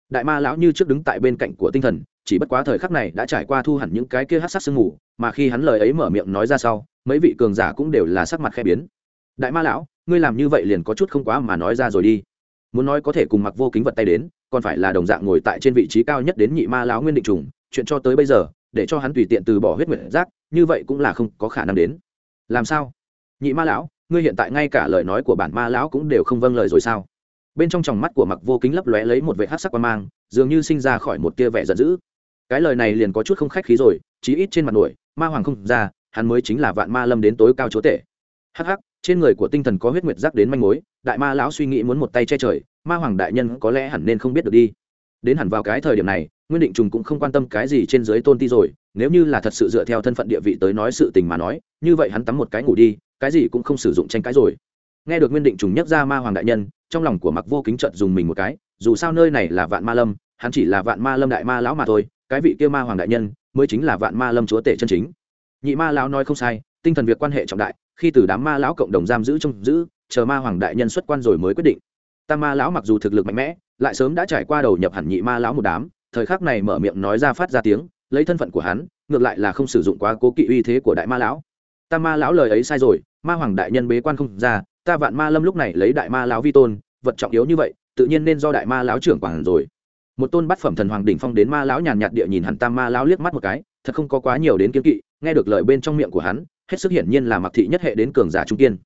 Đại ma lão như trước đứng tại bên cạnh của tinh thần, chỉ bất quá thời khắc này đã trải qua thu hẳn những cái kia hát sắc sương mù, mà khi hắn lời ấy mở miệng nói ra sau, mấy vị cường giả cũng đều là sắc mặt khe biến. Đại ma lão, ngươi làm như vậy liền có chút không quá mà nói ra rồi đi. Muốn nói có thể cùng mặc vô kính vật tay đến, còn phải là đồng dạng ngồi tại trên vị trí cao nhất đến nhị ma lão nguyên định trùng, chuyện cho tới bây giờ để cho hắn tùy tiện từ bỏ huyết nguyện giác, như vậy cũng là không có khả năng đến. Làm sao? Nhị ma lão, ngươi hiện tại ngay cả lời nói của bản ma lão cũng đều không vâng lời rồi sao? Bên trong tròng mắt của mặc vô kính lấp lóe lấy một vệ hát sắc qua mang, dường như sinh ra khỏi một tia vẻ giận dữ. Cái lời này liền có chút không khách khí rồi, chí ít trên mặt nổi, ma hoàng không ra, hắn mới chính là vạn ma lâm đến tối cao chúa tể. Hắc hắc, trên người của tinh thần có huyết nguyệt giác đến manh mối, đại ma lão suy nghĩ muốn một tay che trời, ma hoàng đại nhân có lẽ hẳn nên không biết được đi đến hẳn vào cái thời điểm này, nguyên định trùng cũng không quan tâm cái gì trên dưới tôn ti rồi, nếu như là thật sự dựa theo thân phận địa vị tới nói sự tình mà nói, như vậy hắn tắm một cái ngủ đi, cái gì cũng không sử dụng tranh cãi rồi. Nghe được nguyên định trùng nhắc ra ma hoàng đại nhân, trong lòng của mặc vô kính trận dùng mình một cái, dù sao nơi này là vạn ma lâm, hắn chỉ là vạn ma lâm đại ma lão mà thôi, cái vị kia ma hoàng đại nhân mới chính là vạn ma lâm chúa tể chân chính. Nhị ma lão nói không sai, tinh thần việc quan hệ trọng đại, khi từ đám ma lão cộng đồng giam giữ trong giữ, chờ ma hoàng đại nhân xuất quan rồi mới quyết định tam ma lão mặc dù thực lực mạnh mẽ, lại sớm đã trải qua đầu nhập hẳn nhị ma lão một đám, thời khắc này mở miệng nói ra phát ra tiếng, lấy thân phận của hắn, ngược lại là không sử dụng quá cố kỵ uy thế của đại ma lão. Tam ma lão lời ấy sai rồi, ma hoàng đại nhân bế quan không ra, ta vạn ma lâm lúc này lấy đại ma lão vi tôn, vật trọng yếu như vậy, tự nhiên nên do đại ma lão trưởng quản rồi. Một tôn bát phẩm thần hoàng đỉnh phong đến ma lão nhàn nhạt địa nhìn hẳn tam ma lão liếc mắt một cái, thật không có quá nhiều đến kiếm kỵ, nghe được lời bên trong miệng của hắn, hết sức hiển nhiên là mặc thị nhất hệ đến cường giả trung kiên.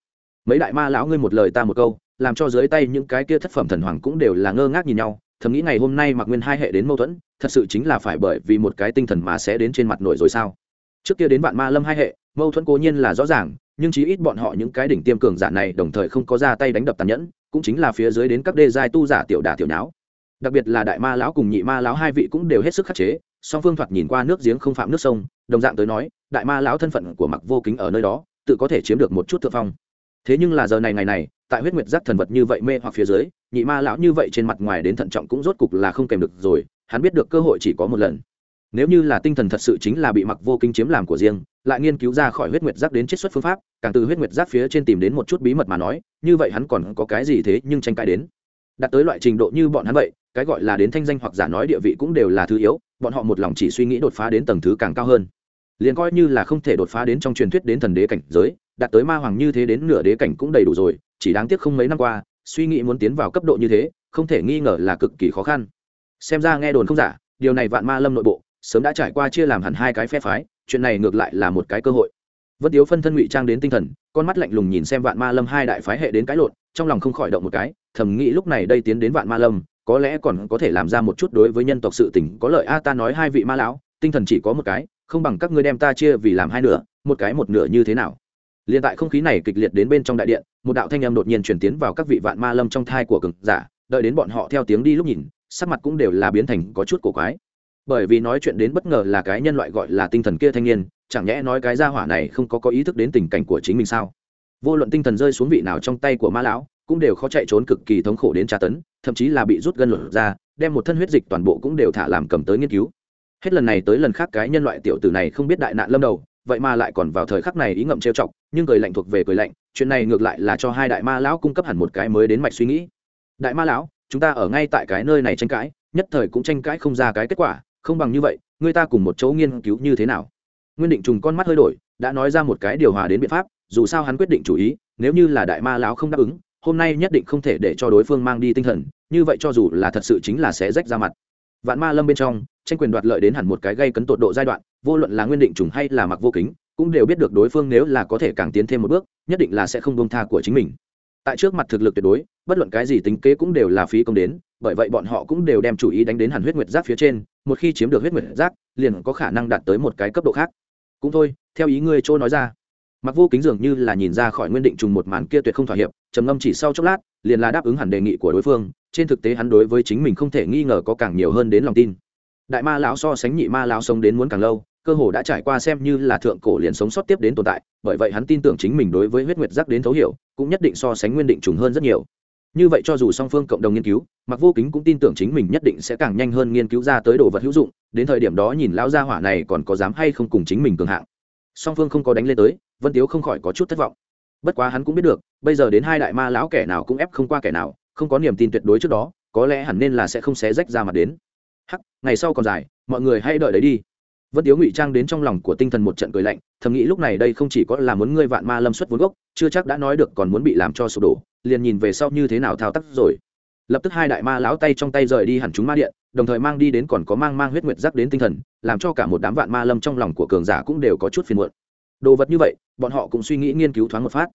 Mấy đại ma lão ngươi một lời ta một câu làm cho dưới tay những cái kia thất phẩm thần hoàng cũng đều là ngơ ngác nhìn nhau, thầm nghĩ ngày hôm nay mặc nguyên hai hệ đến mâu thuẫn, thật sự chính là phải bởi vì một cái tinh thần mà sẽ đến trên mặt nổi rồi sao? Trước kia đến vạn ma lâm hai hệ, mâu thuẫn cố nhiên là rõ ràng, nhưng chí ít bọn họ những cái đỉnh tiêm cường giả này đồng thời không có ra tay đánh đập tàn nhẫn, cũng chính là phía dưới đến các đê giai tu giả tiểu đả tiểu nháo. Đặc biệt là đại ma lão cùng nhị ma lão hai vị cũng đều hết sức khắc chế, song phương thoạt nhìn qua nước giếng không phạm nước sông, đồng dạng tới nói, đại ma lão thân phận của mặc vô kính ở nơi đó, tự có thể chiếm được một chút thượng phong thế nhưng là giờ này ngày này, tại huyết nguyệt giác thần vật như vậy mê hoặc phía dưới, nhị ma lão như vậy trên mặt ngoài đến thận trọng cũng rốt cục là không kèm được rồi, hắn biết được cơ hội chỉ có một lần. Nếu như là tinh thần thật sự chính là bị mặc vô kinh chiếm làm của riêng, lại nghiên cứu ra khỏi huyết nguyệt giác đến chiết xuất phương pháp, càng từ huyết nguyệt giác phía trên tìm đến một chút bí mật mà nói, như vậy hắn còn có cái gì thế nhưng tranh cãi đến? Đạt tới loại trình độ như bọn hắn vậy, cái gọi là đến thanh danh hoặc giả nói địa vị cũng đều là thứ yếu, bọn họ một lòng chỉ suy nghĩ đột phá đến tầng thứ càng cao hơn. Liền coi như là không thể đột phá đến trong truyền thuyết đến thần đế cảnh giới đạt tới ma hoàng như thế đến nửa đế cảnh cũng đầy đủ rồi, chỉ đáng tiếc không mấy năm qua, suy nghĩ muốn tiến vào cấp độ như thế, không thể nghi ngờ là cực kỳ khó khăn. Xem ra nghe đồn không giả, điều này vạn ma lâm nội bộ, sớm đã trải qua chia làm hẳn hai cái phe phái, chuyện này ngược lại là một cái cơ hội. Vân tiếu phân thân ngụy trang đến tinh thần, con mắt lạnh lùng nhìn xem vạn ma lâm hai đại phái hệ đến cái lộn, trong lòng không khỏi động một cái, thầm nghĩ lúc này đây tiến đến vạn ma lâm, có lẽ còn có thể làm ra một chút đối với nhân tộc sự tình, có lợi a, ta nói hai vị ma lão, tinh thần chỉ có một cái, không bằng các ngươi đem ta chia vì làm hai nửa, một cái một nửa như thế nào? Liền tại không khí này kịch liệt đến bên trong đại điện, một đạo thanh âm đột nhiên chuyển tiến vào các vị vạn ma lâm trong thai của cường giả, đợi đến bọn họ theo tiếng đi lúc nhìn, sắc mặt cũng đều là biến thành có chút cổ quái. Bởi vì nói chuyện đến bất ngờ là cái nhân loại gọi là tinh thần kia thanh niên, chẳng nhẽ nói cái gia hỏa này không có có ý thức đến tình cảnh của chính mình sao? Vô luận tinh thần rơi xuống vị nào trong tay của ma lão, cũng đều khó chạy trốn cực kỳ thống khổ đến tra tấn, thậm chí là bị rút gân luận ra, đem một thân huyết dịch toàn bộ cũng đều thả làm cầm tới nghiên cứu. Hết lần này tới lần khác cái nhân loại tiểu tử này không biết đại nạn lâm đầu vậy mà lại còn vào thời khắc này ý ngậm trêu chọc, nhưng cười lạnh thuộc về cười lạnh, chuyện này ngược lại là cho hai đại ma lão cung cấp hẳn một cái mới đến mạch suy nghĩ. Đại ma lão, chúng ta ở ngay tại cái nơi này tranh cãi, nhất thời cũng tranh cãi không ra cái kết quả, không bằng như vậy, người ta cùng một chỗ nghiên cứu như thế nào? Nguyên định trùng con mắt hơi đổi, đã nói ra một cái điều hòa đến biện pháp, dù sao hắn quyết định chủ ý, nếu như là đại ma lão không đáp ứng, hôm nay nhất định không thể để cho đối phương mang đi tinh thần, như vậy cho dù là thật sự chính là sẽ rách ra mặt. Vạn ma lâm bên trong tranh quyền đoạt lợi đến hẳn một cái gây cấn tột độ giai đoạn, vô luận là nguyên định trùng hay là mặc vô kính, cũng đều biết được đối phương nếu là có thể càng tiến thêm một bước, nhất định là sẽ không bông tha của chính mình. Tại trước mặt thực lực tuyệt đối, bất luận cái gì tính kế cũng đều là phí công đến, bởi vậy bọn họ cũng đều đem chủ ý đánh đến hẳn huyết nguyệt giác phía trên, một khi chiếm được huyết nguyệt giác, liền có khả năng đạt tới một cái cấp độ khác. Cũng thôi, theo ý ngươi chỗ nói ra. Mặc vô kính dường như là nhìn ra khỏi nguyên định trùng một màn kia tuyệt không thỏa hiệp, trầm ngâm chỉ sau chốc lát, liền là đáp ứng hẳn đề nghị của đối phương, trên thực tế hắn đối với chính mình không thể nghi ngờ có càng nhiều hơn đến lòng tin đại ma lão so sánh nhị ma lão sống đến muốn càng lâu, cơ hồ đã trải qua xem như là thượng cổ liền sống sót tiếp đến tồn tại, bởi vậy hắn tin tưởng chính mình đối với huyết nguyệt giác đến thấu hiểu, cũng nhất định so sánh nguyên định trùng hơn rất nhiều. Như vậy cho dù song phương cộng đồng nghiên cứu, mặc vô kính cũng tin tưởng chính mình nhất định sẽ càng nhanh hơn nghiên cứu ra tới đồ vật hữu dụng, đến thời điểm đó nhìn lão gia hỏa này còn có dám hay không cùng chính mình cường hạng. Song phương không có đánh lên tới, vân tiếu không khỏi có chút thất vọng. Bất quá hắn cũng biết được, bây giờ đến hai đại ma lão kẻ nào cũng ép không qua kẻ nào, không có niềm tin tuyệt đối trước đó, có lẽ hẳn nên là sẽ không xé rách ra mặt đến hắc, ngày sau còn dài, mọi người hãy đợi đấy đi. Vân tiếu ngụy trang đến trong lòng của tinh thần một trận cười lạnh, thầm nghĩ lúc này đây không chỉ có là muốn ngươi vạn ma lâm xuất vốn gốc, chưa chắc đã nói được còn muốn bị làm cho sụp đổ, liền nhìn về sau như thế nào thao tác rồi. Lập tức hai đại ma lão tay trong tay rời đi hẳn chúng ma điện, đồng thời mang đi đến còn có mang mang huyết nguyệt giác đến tinh thần, làm cho cả một đám vạn ma lâm trong lòng của cường giả cũng đều có chút phiền muộn. Đồ vật như vậy, bọn họ cũng suy nghĩ nghiên cứu thoáng một phát.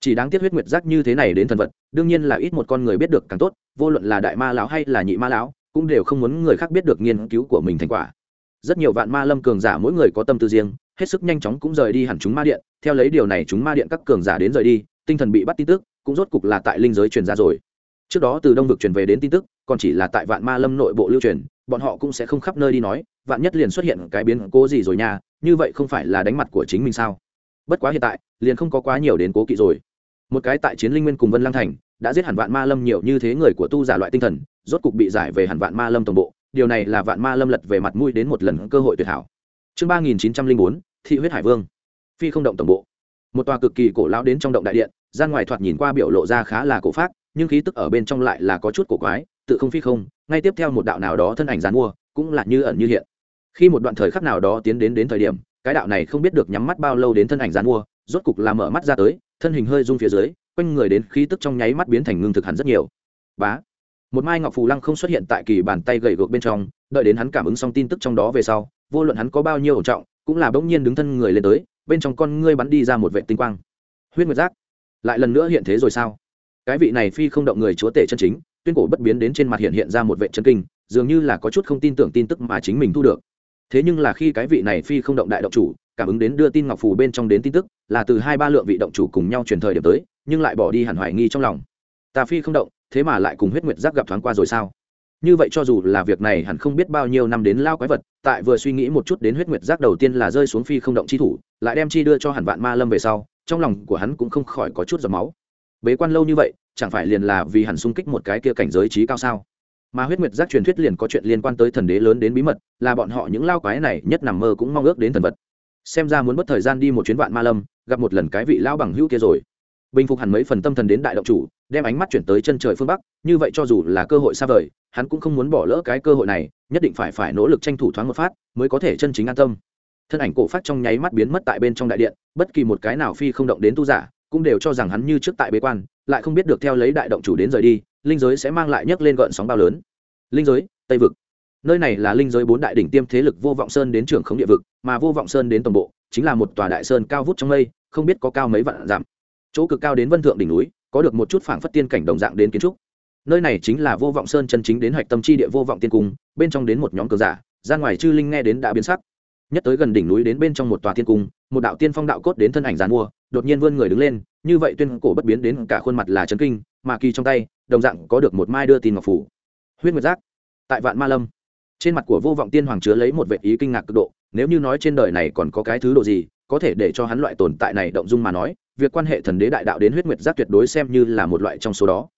Chỉ đáng tiếc huyết nguyệt giác như thế này đến thần vật, đương nhiên là ít một con người biết được càng tốt, vô luận là đại ma lão hay là nhị ma lão cũng đều không muốn người khác biết được nghiên cứu của mình thành quả. Rất nhiều vạn ma lâm cường giả mỗi người có tâm tư riêng, hết sức nhanh chóng cũng rời đi hẳn chúng ma điện. Theo lấy điều này, chúng ma điện các cường giả đến rời đi, tinh thần bị bắt tin tức, cũng rốt cục là tại linh giới truyền ra rồi. Trước đó từ đông vực truyền về đến tin tức, còn chỉ là tại vạn ma lâm nội bộ lưu truyền, bọn họ cũng sẽ không khắp nơi đi nói, vạn nhất liền xuất hiện cái biến cố gì rồi nha, như vậy không phải là đánh mặt của chính mình sao? Bất quá hiện tại, liền không có quá nhiều đến cố kỵ rồi. Một cái tại chiến linh nguyên cùng vân lang thành, đã giết hẳn vạn ma lâm nhiều như thế người của tu giả loại tinh thần rốt cục bị giải về hẳn vạn ma lâm tổng bộ, điều này là vạn ma lâm lật về mặt mũi đến một lần cơ hội tuyệt hảo. Chương ba nghìn chín trăm linh bốn, thị huyết hải vương. Phi không động tổng bộ. Một tòa cực kỳ cổ lão đến trong động đại điện, gian ngoài thoạt nhìn qua biểu lộ ra khá là cổ pháp nhưng khí tức ở bên trong lại là có chút cổ quái, tự không phi không, ngay tiếp theo một đạo nào đó thân ảnh dán mua, cũng là như ẩn như hiện. Khi một đoạn thời khắc nào đó tiến đến đến thời điểm, cái đạo này không biết được nhắm mắt bao lâu đến thân ảnh dán mua, rốt cục là mở mắt ra tới, thân hình hơi rung phía dưới, quanh người đến khí tức trong nháy mắt biến thành ngưng thực hẳn rất nhiều. Bá! Một mai ngọc phù lăng không xuất hiện tại kỳ bàn tay gậy gộc bên trong, đợi đến hắn cảm ứng xong tin tức trong đó về sau, vô luận hắn có bao nhiêu ổn trọng, cũng là bỗng nhiên đứng thân người lên tới, bên trong con ngươi bắn đi ra một vệ tinh quang. Huyết nguyệt giác, lại lần nữa hiện thế rồi sao? Cái vị này phi không động người chúa tể chân chính, tuyên cổ bất biến đến trên mặt hiện hiện ra một vệ chân kinh, dường như là có chút không tin tưởng tin tức mà chính mình thu được. Thế nhưng là khi cái vị này phi không động đại động chủ, cảm ứng đến đưa tin ngọc phù bên trong đến tin tức, là từ hai ba lượng vị động chủ cùng nhau truyền thời điểm tới, nhưng lại bỏ đi hẳn hoài nghi trong lòng. Ta phi không động thế mà lại cùng huyết nguyệt giác gặp thoáng qua rồi sao? Như vậy cho dù là việc này hẳn không biết bao nhiêu năm đến lao quái vật, tại vừa suy nghĩ một chút đến huyết nguyệt giác đầu tiên là rơi xuống phi không động chi thủ, lại đem chi đưa cho hẳn vạn ma lâm về sau, trong lòng của hắn cũng không khỏi có chút giọt máu. Bế quan lâu như vậy, chẳng phải liền là vì hẳn xung kích một cái kia cảnh giới trí cao sao? Mà huyết nguyệt giác truyền thuyết liền có chuyện liên quan tới thần đế lớn đến bí mật, là bọn họ những lao quái này nhất nằm mơ cũng mong ước đến thần vật. Xem ra muốn mất thời gian đi một chuyến vạn ma lâm, gặp một lần cái vị lao bằng hữu kia rồi bình phục hẳn mấy phần tâm thần đến đại động chủ, đem ánh mắt chuyển tới chân trời phương bắc, như vậy cho dù là cơ hội xa vời, hắn cũng không muốn bỏ lỡ cái cơ hội này, nhất định phải phải nỗ lực tranh thủ thoáng một phát, mới có thể chân chính an tâm. Thân ảnh cổ phát trong nháy mắt biến mất tại bên trong đại điện, bất kỳ một cái nào phi không động đến tu giả, cũng đều cho rằng hắn như trước tại bế quan, lại không biết được theo lấy đại động chủ đến rời đi, linh giới sẽ mang lại nhấc lên gợn sóng bao lớn. Linh giới, tây vực. Nơi này là linh giới bốn đại đỉnh tiêm thế lực vô vọng sơn đến trường khống địa vực, mà vô vọng sơn đến toàn bộ, chính là một tòa đại sơn cao vút trong mây, không biết có cao mấy vạn dặm chỗ cực cao đến vân thượng đỉnh núi, có được một chút phảng phất tiên cảnh đồng dạng đến kiến trúc. Nơi này chính là vô vọng sơn chân chính đến hạch tâm chi địa vô vọng tiên cung, bên trong đến một nhóm cờ giả, ra ngoài chư linh nghe đến đã biến sắc. Nhất tới gần đỉnh núi đến bên trong một tòa tiên cung, một đạo tiên phong đạo cốt đến thân ảnh giàn mua, đột nhiên vươn người đứng lên, như vậy tuyên cổ bất biến đến cả khuôn mặt là trấn kinh, mà kỳ trong tay, đồng dạng có được một mai đưa tin ngọc phủ. Huyết nguyệt giác, tại vạn ma lâm. Trên mặt của vô vọng tiên hoàng chứa lấy một vệ ý kinh ngạc cực độ, nếu như nói trên đời này còn có cái thứ độ gì, có thể để cho hắn loại tồn tại này động dung mà nói việc quan hệ thần đế đại đạo đến huyết nguyệt giác tuyệt đối xem như là một loại trong số đó.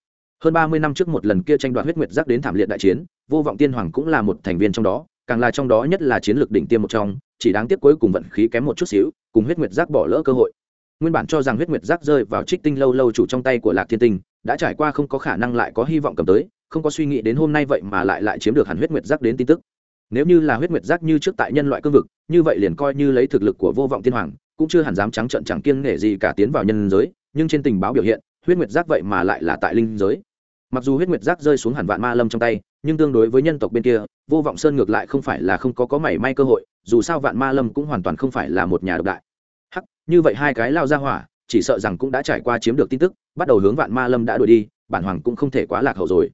Hơn ba mươi năm trước một lần kia tranh đoạt huyết nguyệt giác đến thảm liệt đại chiến, vô vọng tiên hoàng cũng là một thành viên trong đó, càng là trong đó nhất là chiến lược đỉnh tiêm một trong, chỉ đáng tiếc cuối cùng vận khí kém một chút xíu, cùng huyết nguyệt giác bỏ lỡ cơ hội. Nguyên bản cho rằng huyết nguyệt giác rơi vào trích tinh lâu lâu chủ trong tay của lạc thiên tinh, đã trải qua không có khả năng lại có hy vọng cầm tới, không có suy nghĩ đến hôm nay vậy mà lại lại chiếm được hẳn huyết nguyệt giác đến tin tức. Nếu như là huyết nguyệt giác như trước tại nhân loại cương vực, như vậy liền coi như lấy thực lực của vô vọng tiên hoàng cũng chưa hẳn dám trắng trợn chẳng kiêng nể gì cả tiến vào nhân giới, nhưng trên tình báo biểu hiện, huyết nguyệt giác vậy mà lại là tại linh giới. Mặc dù huyết nguyệt giác rơi xuống hẳn vạn ma lâm trong tay, nhưng tương đối với nhân tộc bên kia, vô vọng sơn ngược lại không phải là không có có mảy may cơ hội, dù sao vạn ma lâm cũng hoàn toàn không phải là một nhà độc đại. Hắc, như vậy hai cái lao ra hỏa, chỉ sợ rằng cũng đã trải qua chiếm được tin tức, bắt đầu hướng vạn ma lâm đã đuổi đi, bản hoàng cũng không thể quá lạc hậu rồi.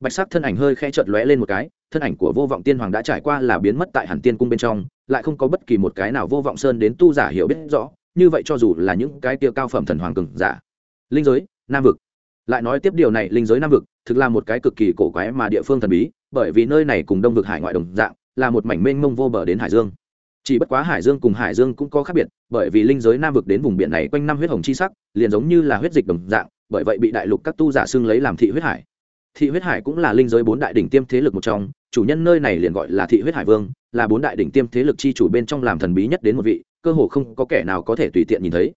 Bạch sắc thân ảnh hơi khe trợn lóe lên một cái, thân ảnh của vô vọng tiên hoàng đã trải qua là biến mất tại hẳn tiên cung bên trong lại không có bất kỳ một cái nào vô vọng sơn đến tu giả hiểu biết rõ, như vậy cho dù là những cái tia cao phẩm thần hoàng cường giả. Linh giới, nam vực. Lại nói tiếp điều này, linh giới, nam vực, thực là một cái cực kỳ cổ quái mà địa phương thần bí, bởi vì nơi này cùng đông vực hải ngoại đồng dạng, là một mảnh mênh mông vô bờ đến hải dương. Chỉ bất quá hải dương cùng hải dương cũng có khác biệt, bởi vì linh giới, nam vực đến vùng biển này quanh năm huyết hồng chi sắc, liền giống như là huyết dịch đồng dạng, bởi vậy bị đại lục các tu giả xưng lấy làm thị huyết hải. Thị huyết hải cũng là linh giới bốn đại đỉnh tiêm thế lực một trong chủ nhân nơi này liền gọi là thị huyết hải vương, là bốn đại đỉnh tiêm thế lực chi chủ bên trong làm thần bí nhất đến một vị, cơ hồ không có kẻ nào có thể tùy tiện nhìn thấy.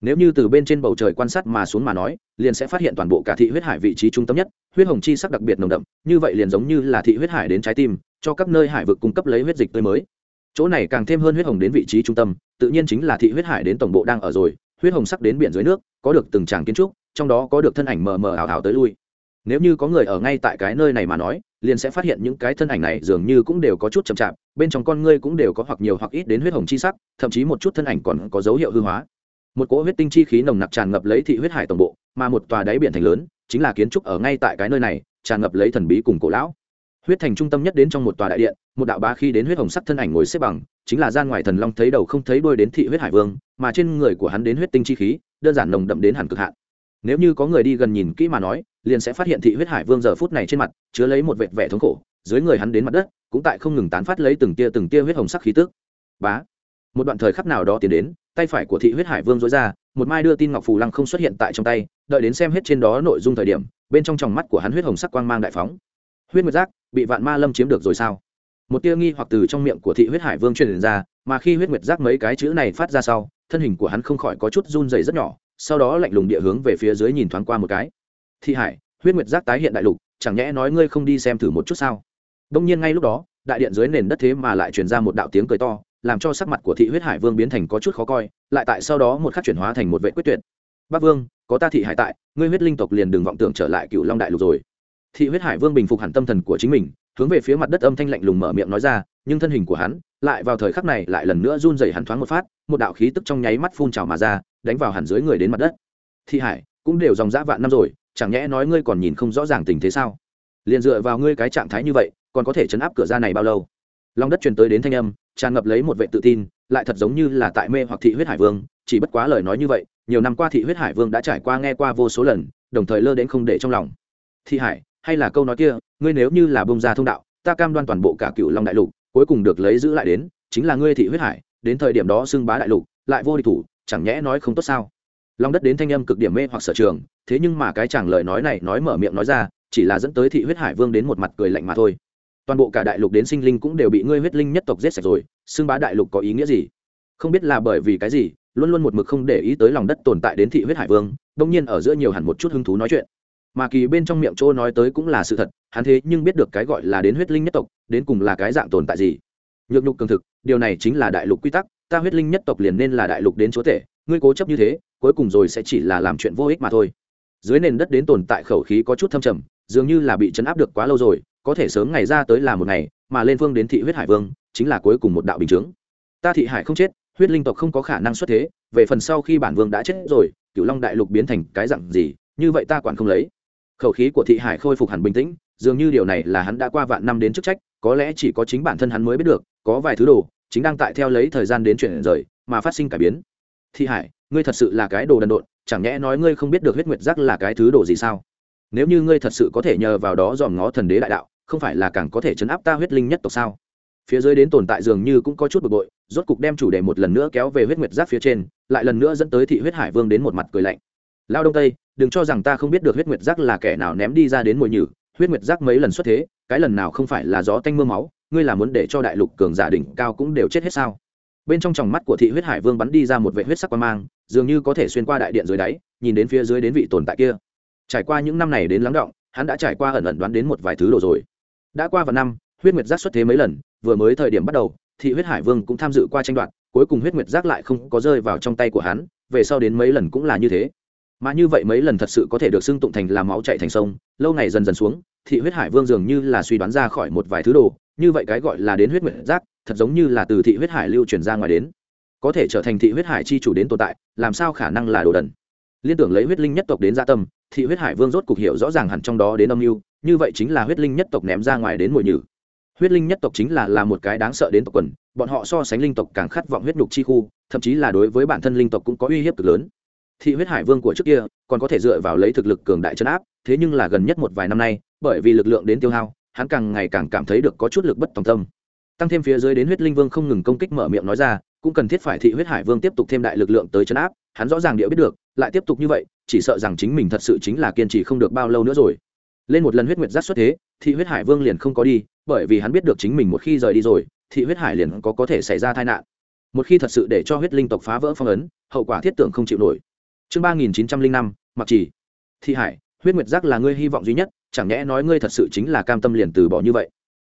Nếu như từ bên trên bầu trời quan sát mà xuống mà nói, liền sẽ phát hiện toàn bộ cả thị huyết hải vị trí trung tâm nhất, huyết hồng chi sắc đặc biệt nồng đậm, như vậy liền giống như là thị huyết hải đến trái tim, cho các nơi hải vực cung cấp lấy huyết dịch tươi mới. Chỗ này càng thêm hơn huyết hồng đến vị trí trung tâm, tự nhiên chính là thị huyết hải đến tổng bộ đang ở rồi, huyết hồng sắc đến biển dưới nước, có được từng tràng kiến trúc, trong đó có được thân ảnh mờ mờ ảo ảo tới lui nếu như có người ở ngay tại cái nơi này mà nói, liền sẽ phát hiện những cái thân ảnh này dường như cũng đều có chút chậm chạp, bên trong con ngươi cũng đều có hoặc nhiều hoặc ít đến huyết hồng chi sắc, thậm chí một chút thân ảnh còn có dấu hiệu hư hóa. Một cỗ huyết tinh chi khí nồng nặc tràn ngập lấy thị huyết hải tổng bộ, mà một tòa đáy biển thành lớn, chính là kiến trúc ở ngay tại cái nơi này, tràn ngập lấy thần bí cùng cổ lão. Huyết thành trung tâm nhất đến trong một tòa đại điện, một đạo ba khi đến huyết hồng sắc thân ảnh ngồi xếp bằng, chính là gian ngoài thần long thấy đầu không thấy đuôi đến thị huyết hải vương, mà trên người của hắn đến huyết tinh chi khí, đơn giản nồng đậm đến hẳn cực hạn nếu như có người đi gần nhìn kỹ mà nói, liền sẽ phát hiện thị huyết hải vương giờ phút này trên mặt chứa lấy một vệt vẻ thống khổ, dưới người hắn đến mặt đất, cũng tại không ngừng tán phát lấy từng tia từng tia huyết hồng sắc khí tức. Bá! Một đoạn thời khắc nào đó tiến đến, tay phải của thị huyết hải vương dối ra, một mai đưa tin ngọc phù lăng không xuất hiện tại trong tay, đợi đến xem hết trên đó nội dung thời điểm, bên trong tròng mắt của hắn huyết hồng sắc quang mang đại phóng. Huyết nguyệt giác, bị vạn ma lâm chiếm được rồi sao? Một tia nghi hoặc từ trong miệng của thị huyết hải vương truyền ra, mà khi huyết nguyệt giác mấy cái chữ này phát ra sau, thân hình của hắn không khỏi có chút run dày rất nhỏ sau đó lạnh lùng địa hướng về phía dưới nhìn thoáng qua một cái. Thị hải, huyết nguyệt giác tái hiện đại lục, chẳng nhẽ nói ngươi không đi xem thử một chút sao? Đông nhiên ngay lúc đó, đại điện dưới nền đất thế mà lại truyền ra một đạo tiếng cười to, làm cho sắc mặt của thị huyết hải vương biến thành có chút khó coi, lại tại sau đó một khắc chuyển hóa thành một vệ quyết tuyệt. Bắc vương, có ta thị hải tại, ngươi huyết linh tộc liền đừng vọng tưởng trở lại cựu long đại lục rồi. Thị huyết hải vương bình phục hẳn tâm thần của chính mình, hướng về phía mặt đất âm thanh lạnh lùng mở miệng nói ra, nhưng thân hình của hắn, lại vào thời khắc này lại lần nữa run dày hắn thoáng một phát, một đạo khí tức trong nháy mắt phun trào mà ra đánh vào hẳn dưới người đến mặt đất. Thị hải, cũng đều dòng dã vạn năm rồi, chẳng nhẽ nói ngươi còn nhìn không rõ ràng tình thế sao? Liền dựa vào ngươi cái trạng thái như vậy, còn có thể chấn áp cửa ra này bao lâu? Lòng đất truyền tới đến thanh âm, tràn ngập lấy một vệ tự tin, lại thật giống như là tại mê hoặc thị huyết hải vương, chỉ bất quá lời nói như vậy, nhiều năm qua thị huyết hải vương đã trải qua nghe qua vô số lần, đồng thời lơ đến không để trong lòng. Thị hải, hay là câu nói kia, ngươi nếu như là bông ra thông đạo, ta cam đoan toàn bộ cả cựu long đại lục, cuối cùng được lấy giữ lại đến, chính là ngươi thị huyết hải, đến thời điểm đó xưng bá đại lục, lại vô địch thủ chẳng nhẽ nói không tốt sao? Lòng đất đến thanh âm cực điểm mê hoặc sở trường, thế nhưng mà cái chàng lời nói này nói mở miệng nói ra, chỉ là dẫn tới thị huyết hải vương đến một mặt cười lạnh mà thôi. Toàn bộ cả đại lục đến sinh linh cũng đều bị ngươi huyết linh nhất tộc giết sạch rồi, xưng bá đại lục có ý nghĩa gì? Không biết là bởi vì cái gì, luôn luôn một mực không để ý tới lòng đất tồn tại đến thị huyết hải vương, đông nhiên ở giữa nhiều hẳn một chút hứng thú nói chuyện. Mà kỳ bên trong miệng chỗ nói tới cũng là sự thật, hắn thế nhưng biết được cái gọi là đến huyết linh nhất tộc, đến cùng là cái dạng tồn tại gì? Nhược nhục cường thực, điều này chính là đại lục quy tắc ta huyết linh nhất tộc liền nên là đại lục đến chúa tể, ngươi cố chấp như thế, cuối cùng rồi sẽ chỉ là làm chuyện vô ích mà thôi. Dưới nền đất đến tồn tại khẩu khí có chút thâm trầm, dường như là bị chấn áp được quá lâu rồi, có thể sớm ngày ra tới là một ngày, mà lên phương đến thị huyết hải vương, chính là cuối cùng một đạo bình chướng ta thị hải không chết, huyết linh tộc không có khả năng xuất thế, về phần sau khi bản vương đã chết rồi, cửu long đại lục biến thành cái dặn gì, như vậy ta quản không lấy. Khẩu khí của thị hải khôi phục hẳn bình tĩnh, dường như điều này là hắn đã qua vạn năm đến chức trách, có lẽ chỉ có chính bản thân hắn mới biết được, có vài thứ đồ chính đang tại theo lấy thời gian đến chuyển rời, mà phát sinh cải biến. Thị hải, ngươi thật sự là cái đồ đần độn, chẳng nhẽ nói ngươi không biết được huyết nguyệt giác là cái thứ đồ gì sao? Nếu như ngươi thật sự có thể nhờ vào đó dòm ngó thần đế đại đạo, không phải là càng có thể chấn áp ta huyết linh nhất tộc sao? Phía dưới đến tồn tại dường như cũng có chút bực bội, rốt cục đem chủ đề một lần nữa kéo về huyết nguyệt giác phía trên, lại lần nữa dẫn tới thị huyết hải vương đến một mặt cười lạnh. Lao đông tây, đừng cho rằng ta không biết được huyết nguyệt giác là kẻ nào ném đi ra đến mồi nhử, huyết nguyệt giác mấy lần xuất thế, cái lần nào không phải là gió tanh mưa máu? Ngươi là muốn để cho đại lục cường giả đỉnh cao cũng đều chết hết sao? Bên trong tròng mắt của thị huyết hải vương bắn đi ra một vệ huyết sắc quan mang, dường như có thể xuyên qua đại điện dưới đáy, nhìn đến phía dưới đến vị tồn tại kia. Trải qua những năm này đến lắng động, hắn đã trải qua ẩn ẩn đoán đến một vài thứ đồ rồi. Đã qua vài năm, huyết nguyệt giác xuất thế mấy lần, vừa mới thời điểm bắt đầu, thị huyết hải vương cũng tham dự qua tranh đoạt, cuối cùng huyết nguyệt giác lại không có rơi vào trong tay của hắn, về sau đến mấy lần cũng là như thế. Mà như vậy mấy lần thật sự có thể được xưng tụng thành là máu chạy thành sông, lâu ngày dần dần xuống, thị huyết hải vương dường như là suy đoán ra khỏi một vài thứ đồ như vậy cái gọi là đến huyết nguyện giác, thật giống như là từ thị huyết hải lưu truyền ra ngoài đến. Có thể trở thành thị huyết hải chi chủ đến tồn tại, làm sao khả năng là đồ đần? Liên tưởng lấy huyết linh nhất tộc đến gia tâm, thị huyết hải vương rốt cục hiểu rõ ràng hẳn trong đó đến âm mưu, như vậy chính là huyết linh nhất tộc ném ra ngoài đến mùi nhử. Huyết linh nhất tộc chính là là một cái đáng sợ đến tộc quần, bọn họ so sánh linh tộc càng khát vọng huyết nhục chi khu, thậm chí là đối với bản thân linh tộc cũng có uy hiếp cực lớn. Thị huyết hải vương của trước kia, còn có thể dựa vào lấy thực lực cường đại chấn áp, thế nhưng là gần nhất một vài năm nay, bởi vì lực lượng đến tiêu hao hắn càng ngày càng cảm thấy được có chút lực bất tòng tâm. Tăng thêm phía dưới đến huyết linh vương không ngừng công kích mở miệng nói ra, cũng cần thiết phải thị huyết hải vương tiếp tục thêm đại lực lượng tới chấn áp, hắn rõ ràng địa biết được, lại tiếp tục như vậy, chỉ sợ rằng chính mình thật sự chính là kiên trì không được bao lâu nữa rồi. Lên một lần huyết nguyệt giác xuất thế, thị huyết hải vương liền không có đi, bởi vì hắn biết được chính mình một khi rời đi rồi, thị huyết hải liền có có thể xảy ra tai nạn. Một khi thật sự để cho huyết linh tộc phá vỡ phong ấn, hậu quả thiết tưởng không chịu nổi. Chương ba nghìn chín trăm linh năm, mặc chỉ thị hải huyết nguyệt giác là ngươi hy vọng duy nhất, chẳng nhẽ nói ngươi thật sự chính là cam tâm liền từ bỏ như vậy?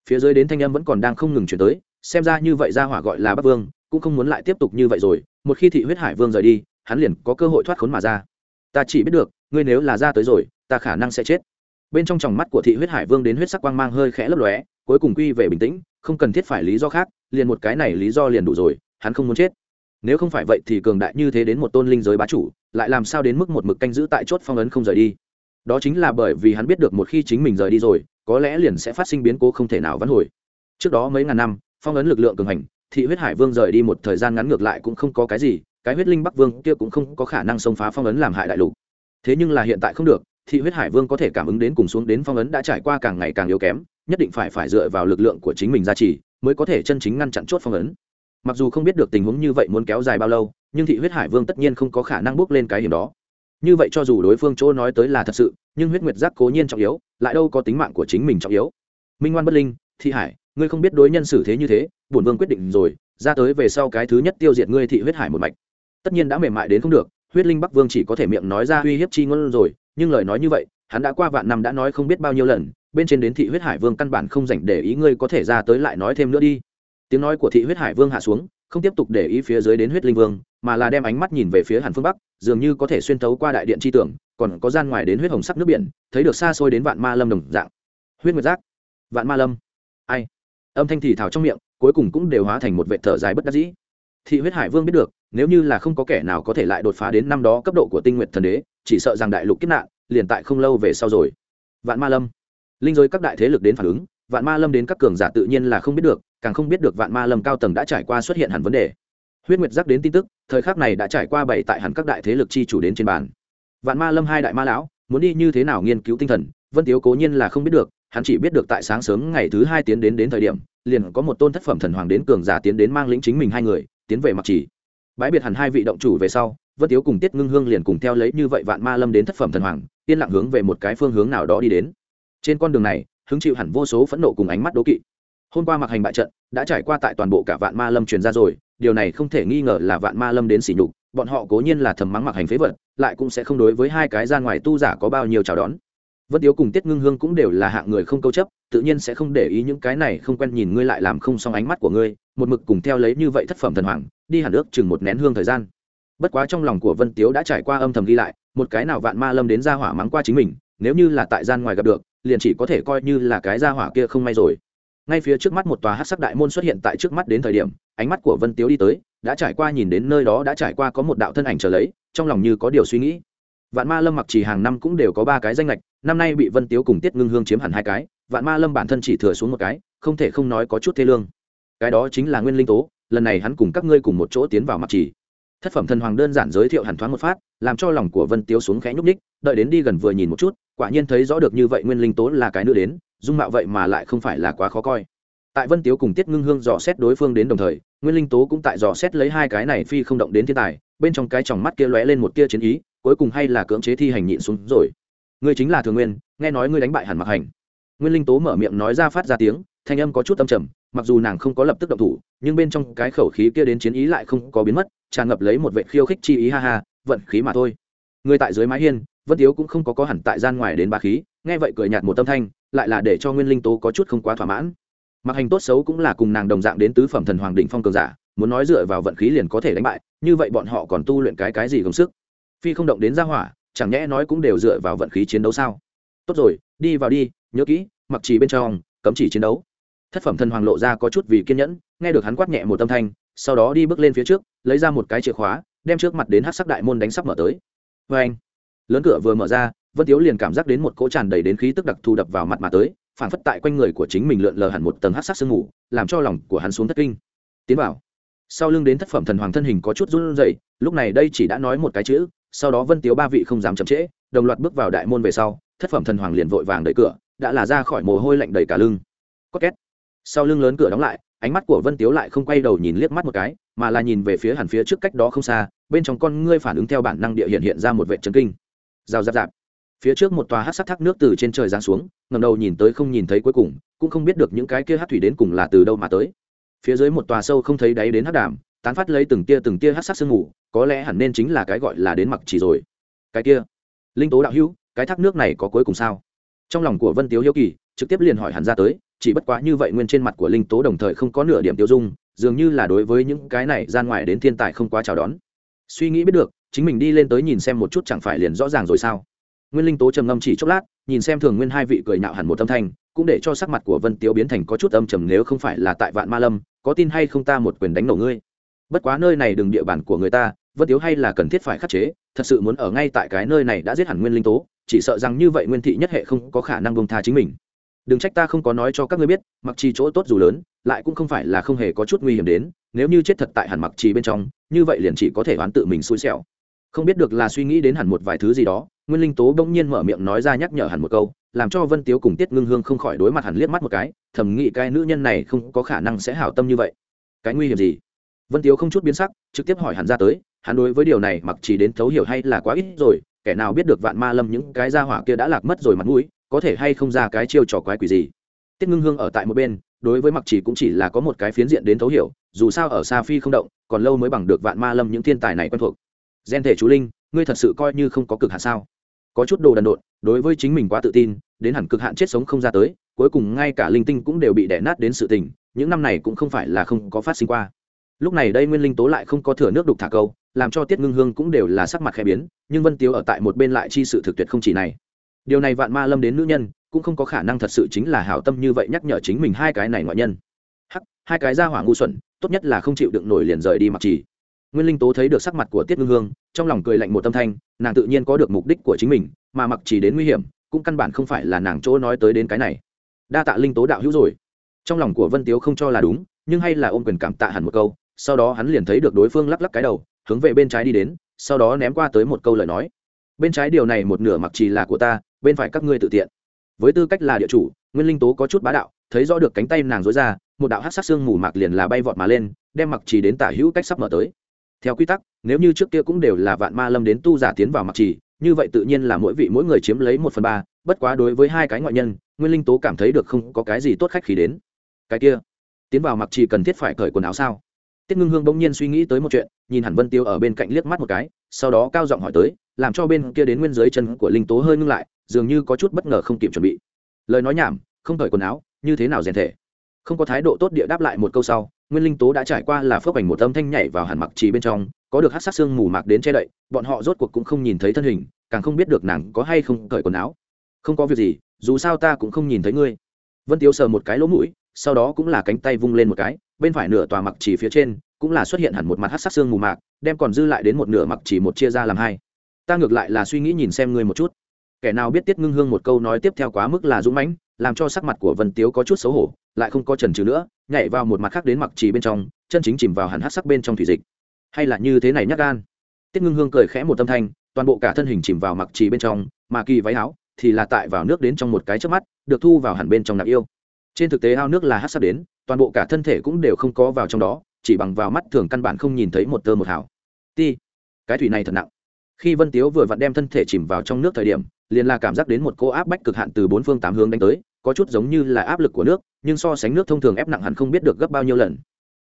Phía dưới đến thanh âm vẫn còn đang không ngừng chuyển tới, xem ra như vậy ra hỏa gọi là bắc vương, cũng không muốn lại tiếp tục như vậy rồi, một khi thị huyết hải vương rời đi, hắn liền có cơ hội thoát khốn mà ra. Ta chỉ biết được, ngươi nếu là ra tới rồi, ta khả năng sẽ chết. Bên trong tròng mắt của thị huyết hải vương đến huyết sắc quang mang hơi khẽ lấp lóe, cuối cùng quy về bình tĩnh, không cần thiết phải lý do khác, liền một cái này lý do liền đủ rồi, hắn không muốn chết. Nếu không phải vậy thì cường đại như thế đến một tôn linh giới bá chủ, lại làm sao đến mức một mực canh giữ tại chốt phong ấn không rời đi? Đó chính là bởi vì hắn biết được một khi chính mình rời đi rồi, có lẽ liền sẽ phát sinh biến cố không thể nào vãn hồi. Trước đó mấy ngàn năm, phong ấn lực lượng cường hành, thị huyết hải vương rời đi một thời gian ngắn ngược lại cũng không có cái gì, cái huyết linh bắc vương kia cũng không có khả năng xông phá phong ấn làm hại đại lục. Thế nhưng là hiện tại không được, thị huyết hải vương có thể cảm ứng đến cùng xuống đến phong ấn đã trải qua càng ngày càng yếu kém, nhất định phải phải dựa vào lực lượng của chính mình ra trì mới có thể chân chính ngăn chặn chốt phong ấn. Mặc dù không biết được tình huống như vậy muốn kéo dài bao lâu, nhưng thị huyết hải vương tất nhiên không có khả năng bước lên cái hiểm đó như vậy cho dù đối phương chỗ nói tới là thật sự, nhưng huyết nguyệt giác cố nhiên trọng yếu, lại đâu có tính mạng của chính mình trọng yếu. Minh ngoan bất linh, thị hải, ngươi không biết đối nhân xử thế như thế, bổn vương quyết định rồi, ra tới về sau cái thứ nhất tiêu diệt ngươi thị huyết hải một mạch. Tất nhiên đã mềm mại đến không được, huyết linh bắc vương chỉ có thể miệng nói ra uy hiếp chi ngôn rồi, nhưng lời nói như vậy, hắn đã qua vạn năm đã nói không biết bao nhiêu lần, bên trên đến thị huyết hải vương căn bản không dành để ý ngươi có thể ra tới lại nói thêm nữa đi. Tiếng nói của thị huyết hải vương hạ xuống, không tiếp tục để ý phía dưới đến huyết linh vương, mà là đem ánh mắt nhìn về phía hàn phương bắc dường như có thể xuyên tấu qua đại điện chi tưởng còn có gian ngoài đến huyết hồng sắc nước biển, thấy được xa xôi đến vạn ma lâm đồng dạng. Huyết nguyệt giác. Vạn ma lâm. Ai? Âm thanh thì thào trong miệng, cuối cùng cũng đều hóa thành một vệ thở dài bất đắc dĩ. Thị huyết hải vương biết được, nếu như là không có kẻ nào có thể lại đột phá đến năm đó cấp độ của tinh nguyện thần đế, chỉ sợ rằng đại lục kiếp nạn, liền tại không lâu về sau rồi. Vạn ma lâm. Linh giới các đại thế lực đến phản ứng, vạn ma lâm đến các cường giả tự nhiên là không biết được, càng không biết được vạn ma lâm cao tầng đã trải qua xuất hiện hẳn vấn đề huyết nguyệt giác đến tin tức, thời khắc này đã trải qua bảy tại hẳn các đại thế lực chi chủ đến trên bàn. Vạn ma lâm hai đại ma lão, muốn đi như thế nào nghiên cứu tinh thần, vân tiếu cố nhiên là không biết được, hắn chỉ biết được tại sáng sớm ngày thứ hai tiến đến đến thời điểm, liền có một tôn thất phẩm thần hoàng đến cường giả tiến đến mang lĩnh chính mình hai người, tiến về mặc chỉ bãi biệt hẳn hai vị động chủ về sau, vân tiếu cùng tiết ngưng hương liền cùng theo lấy như vậy vạn ma lâm đến thất phẩm thần hoàng, yên lặng hướng về một cái phương hướng nào đó đi đến. Trên con đường này, hứng chịu hẳn vô số phẫn nộ cùng ánh mắt đố kỵ. Hôm qua mặc hành bại trận, đã trải qua tại toàn bộ cả vạn ma lâm truyền ra rồi điều này không thể nghi ngờ là vạn ma lâm đến sỉ nhục, bọn họ cố nhiên là thầm mắng mặc hành phế vật, lại cũng sẽ không đối với hai cái ra ngoài tu giả có bao nhiêu chào đón. Vân tiếu cùng tiết ngưng hương cũng đều là hạng người không câu chấp, tự nhiên sẽ không để ý những cái này không quen nhìn ngươi lại làm không xong ánh mắt của ngươi, một mực cùng theo lấy như vậy thất phẩm thần hoàng, đi hẳn ước chừng một nén hương thời gian. Bất quá trong lòng của vân tiếu đã trải qua âm thầm ghi lại, một cái nào vạn ma lâm đến ra hỏa mắng qua chính mình, nếu như là tại gian ngoài gặp được, liền chỉ có thể coi như là cái ra hỏa kia không may rồi. Ngay phía trước mắt một tòa hát sắc đại môn xuất hiện tại trước mắt đến thời điểm ánh mắt của vân tiếu đi tới, đã trải qua nhìn đến nơi đó đã trải qua có một đạo thân ảnh trở lấy, trong lòng như có điều suy nghĩ. Vạn ma lâm mặc chỉ hàng năm cũng đều có ba cái danh lệch năm nay bị vân tiếu cùng tiết ngưng hương chiếm hẳn hai cái, vạn ma lâm bản thân chỉ thừa xuống một cái, không thể không nói có chút thê lương. Cái đó chính là nguyên linh tố, lần này hắn cùng các ngươi cùng một chỗ tiến vào mặc chỉ thất phẩm thần hoàng đơn giản giới thiệu hẳn thoáng một phát, làm cho lòng của vân tiếu xuống khẽ nhúc ních đợi đến đi gần vừa nhìn một chút, quả nhiên thấy rõ được như vậy nguyên linh tố là cái nữa đến, dung mạo vậy mà lại không phải là quá khó coi. Tại vân tiếu cùng tiết ngưng hương dò xét đối phương đến đồng thời nguyên linh tố cũng tại dò xét lấy hai cái này phi không động đến thiên tài, bên trong cái tròng mắt kia lóe lên một tia chiến ý, cuối cùng hay là cưỡng chế thi hành nhịn xuống rồi. Ngươi chính là thường nguyên, nghe nói ngươi đánh bại hẳn mặc hành. Nguyên linh tố mở miệng nói ra phát ra tiếng, thanh âm có chút âm trầm, mặc dù nàng không có lập tức động thủ, nhưng bên trong cái khẩu khí kia đến chiến ý lại không có biến mất, tràn ngập lấy một vệ khiêu khích chi ý ha ha, vận khí mà thôi. Người tại dưới mái hiên, vân tiếu cũng không có có hẳn tại gian ngoài đến ba khí, nghe vậy cười nhạt một tâm thanh, lại là để cho nguyên linh tố có chút không quá thỏa mãn mặc hành tốt xấu cũng là cùng nàng đồng dạng đến tứ phẩm thần hoàng đỉnh phong cường giả, muốn nói dựa vào vận khí liền có thể đánh bại, như vậy bọn họ còn tu luyện cái cái gì công sức? Phi không động đến ra hỏa, chẳng nhẽ nói cũng đều dựa vào vận khí chiến đấu sao? Tốt rồi, đi vào đi, nhớ kỹ, mặc chỉ bên trong, cấm chỉ chiến đấu. Thất phẩm thần hoàng lộ ra có chút vì kiên nhẫn, nghe được hắn quát nhẹ một tâm thanh, sau đó đi bước lên phía trước, lấy ra một cái chìa khóa, đem trước mặt đến hát sắc đại môn đánh sắp mở tới. Vê anh lớn cửa vừa mở ra, vân tiếu liền cảm giác đến một cỗ tràn đầy đến khí tức đặc thù đập vào mặt mà tới phản phất tại quanh người của chính mình lượn lờ hẳn một tầng hát sắc sương mù, làm cho lòng của hắn xuống thất kinh. Tiến vào. Sau lưng đến thất phẩm thần hoàng thân hình có chút run rẩy, lúc này đây chỉ đã nói một cái chữ, sau đó vân tiếu ba vị không dám chậm trễ, đồng loạt bước vào đại môn về sau, thất phẩm thần hoàng liền vội vàng đẩy cửa, đã là ra khỏi mồ hôi lạnh đầy cả lưng. Có két. Sau lưng lớn cửa đóng lại, ánh mắt của vân tiếu lại không quay đầu nhìn liếc mắt một cái, mà là nhìn về phía hẳn phía trước cách đó không xa, bên trong con ngươi phản ứng theo bản năng địa hiện hiện ra một vệ trấn kinh. Rào rạp rạp phía trước một tòa hát sắc thác nước từ trên trời giáng xuống ngầm đầu nhìn tới không nhìn thấy cuối cùng, cũng không biết được những cái kia hát thủy đến cùng là từ đâu mà tới. Phía dưới một tòa sâu không thấy đáy đến hát đàm, tán phát lấy từng tia từng tia hát sắc sương mù, có lẽ hẳn nên chính là cái gọi là đến mặc chỉ rồi. Cái kia, linh tố đạo hữu, cái thác nước này có cuối cùng sao? Trong lòng của vân tiếu hiếu kỳ, trực tiếp liền hỏi hẳn ra tới, chỉ bất quá như vậy nguyên trên mặt của linh tố đồng thời không có nửa điểm tiêu dung, dường như là đối với những cái này gian ngoài đến thiên tài không quá chào đón. Suy nghĩ biết được, chính mình đi lên tới nhìn xem một chút chẳng phải liền rõ ràng rồi sao? Nguyên linh tố trầm ngâm chỉ chốc lát, nhìn xem thường nguyên hai vị cười nạo hẳn một âm thanh, cũng để cho sắc mặt của vân tiếu biến thành có chút âm trầm nếu không phải là tại vạn ma lâm, có tin hay không ta một quyền đánh nổ ngươi. Bất quá nơi này đừng địa bàn của người ta, vân tiếu hay là cần thiết phải khắc chế, thật sự muốn ở ngay tại cái nơi này đã giết hẳn nguyên linh tố, chỉ sợ rằng như vậy nguyên thị nhất hệ không có khả năng bông tha chính mình. Đừng trách ta không có nói cho các ngươi biết, mặc trì chỗ tốt dù lớn, lại cũng không phải là không hề có chút nguy hiểm đến, nếu như chết thật tại hẳn mặc trì bên trong, như vậy liền chỉ có thể oán tự mình xui xẻo. Không biết được là suy nghĩ đến hẳn một vài thứ gì đó nguyên linh tố bỗng nhiên mở miệng nói ra nhắc nhở hẳn một câu, làm cho vân tiếu cùng tiết ngưng hương không khỏi đối mặt hẳn liếc mắt một cái, thầm nghĩ cái nữ nhân này không có khả năng sẽ hảo tâm như vậy. Cái nguy hiểm gì? Vân tiếu không chút biến sắc, trực tiếp hỏi hẳn ra tới, hắn đối với điều này mặc chỉ đến thấu hiểu hay là quá ít rồi, kẻ nào biết được vạn ma lâm những cái gia hỏa kia đã lạc mất rồi mặt mũi, có thể hay không ra cái chiêu trò quái quỷ gì? Tiết ngưng hương ở tại một bên, đối với mặc chỉ cũng chỉ là có một cái phiến diện đến thấu hiểu, dù sao ở xa phi không động, còn lâu mới bằng được vạn ma lâm những thiên tài này quen thuộc. Gen thể chú linh, ngươi thật sự coi như không có cực hạ sao? Có chút đồ đần độn, đối với chính mình quá tự tin, đến hẳn cực hạn chết sống không ra tới, cuối cùng ngay cả linh tinh cũng đều bị đẻ nát đến sự tình, những năm này cũng không phải là không có phát sinh qua. Lúc này đây nguyên linh tố lại không có thừa nước đục thả câu, làm cho tiết ngưng hương cũng đều là sắc mặt khẽ biến, nhưng vân tiếu ở tại một bên lại chi sự thực tuyệt không chỉ này. Điều này vạn ma lâm đến nữ nhân, cũng không có khả năng thật sự chính là hảo tâm như vậy nhắc nhở chính mình hai cái này ngoại nhân. Hắc, hai cái ra hỏa ngu xuẩn, tốt nhất là không chịu đựng nổi liền rời đi mặc trì nguyên linh tố thấy được sắc mặt của tiết ngưng hương, trong lòng cười lạnh một tâm thanh, nàng tự nhiên có được mục đích của chính mình, mà mặc Chỉ đến nguy hiểm, cũng căn bản không phải là nàng chỗ nói tới đến cái này. Đa tạ linh tố đạo hữu rồi. Trong lòng của vân tiếu không cho là đúng, nhưng hay là ôm quyền cảm tạ hẳn một câu, sau đó hắn liền thấy được đối phương lắc lắc cái đầu, hướng về bên trái đi đến, sau đó ném qua tới một câu lời nói. Bên trái điều này một nửa mặc trì là của ta, bên phải các ngươi tự tiện. Với tư cách là địa chủ, nguyên linh tố có chút bá đạo, thấy rõ được cánh tay nàng dối ra, một đạo hát sắc xương mù mạc liền là bay vọt mà lên, đem mặc trì đến tả hữu cách sắp mở tới theo quy tắc, nếu như trước kia cũng đều là vạn ma lâm đến tu giả tiến vào mặc trì, như vậy tự nhiên là mỗi vị mỗi người chiếm lấy một phần ba, bất quá đối với hai cái ngoại nhân, nguyên linh tố cảm thấy được không có cái gì tốt khách khi đến. Cái kia, tiến vào mặc trì cần thiết phải cởi quần áo sao? Tiết ngưng hương bỗng nhiên suy nghĩ tới một chuyện, nhìn hẳn vân tiêu ở bên cạnh liếc mắt một cái, sau đó cao giọng hỏi tới, làm cho bên kia đến nguyên dưới chân của linh tố hơi ngưng lại, dường như có chút bất ngờ không kịp chuẩn bị. Lời nói nhảm, không cởi quần áo, như thế nào rèn thể? Không có thái độ tốt địa đáp lại một câu sau, nguyên linh tố đã trải qua là phước ảnh một âm thanh nhảy vào hẳn mặc trì bên trong, có được hát sát xương mù mạc đến che đậy, bọn họ rốt cuộc cũng không nhìn thấy thân hình, càng không biết được nàng có hay không cởi quần áo. Không có việc gì, dù sao ta cũng không nhìn thấy ngươi. Vân tiếu sờ một cái lỗ mũi, sau đó cũng là cánh tay vung lên một cái, bên phải nửa tòa mặc chỉ phía trên, cũng là xuất hiện hẳn một mặt hát sắc xương mù mạc, đem còn dư lại đến một nửa mặc chỉ một chia ra làm hai. Ta ngược lại là suy nghĩ nhìn xem ngươi một chút. Kẻ nào biết tiết ngưng hương một câu nói tiếp theo quá mức là dũng mãnh, làm cho sắc mặt của vân tiếu có chút xấu hổ lại không có trần trừ nữa, nhảy vào một mặt khác đến mặc chỉ bên trong, chân chính chìm vào hẳn hát sắc bên trong thủy dịch. Hay là như thế này nhắc gan? Tiết ngưng hương cười khẽ một tâm thanh, toàn bộ cả thân hình chìm vào mặc chỉ bên trong, mà kỳ váy áo thì là tại vào nước đến trong một cái trước mắt, được thu vào hẳn bên trong nạp yêu. Trên thực tế ao nước là hát sắc đến, toàn bộ cả thân thể cũng đều không có vào trong đó, chỉ bằng vào mắt thường căn bản không nhìn thấy một tơ một hào. Ti, cái thủy này thật nặng. Khi vân tiếu vừa vặn đem thân thể chìm vào trong nước thời điểm, liền là cảm giác đến một cô áp bách cực hạn từ bốn phương tám hướng đánh tới, có chút giống như là áp lực của nước nhưng so sánh nước thông thường ép nặng hẳn không biết được gấp bao nhiêu lần.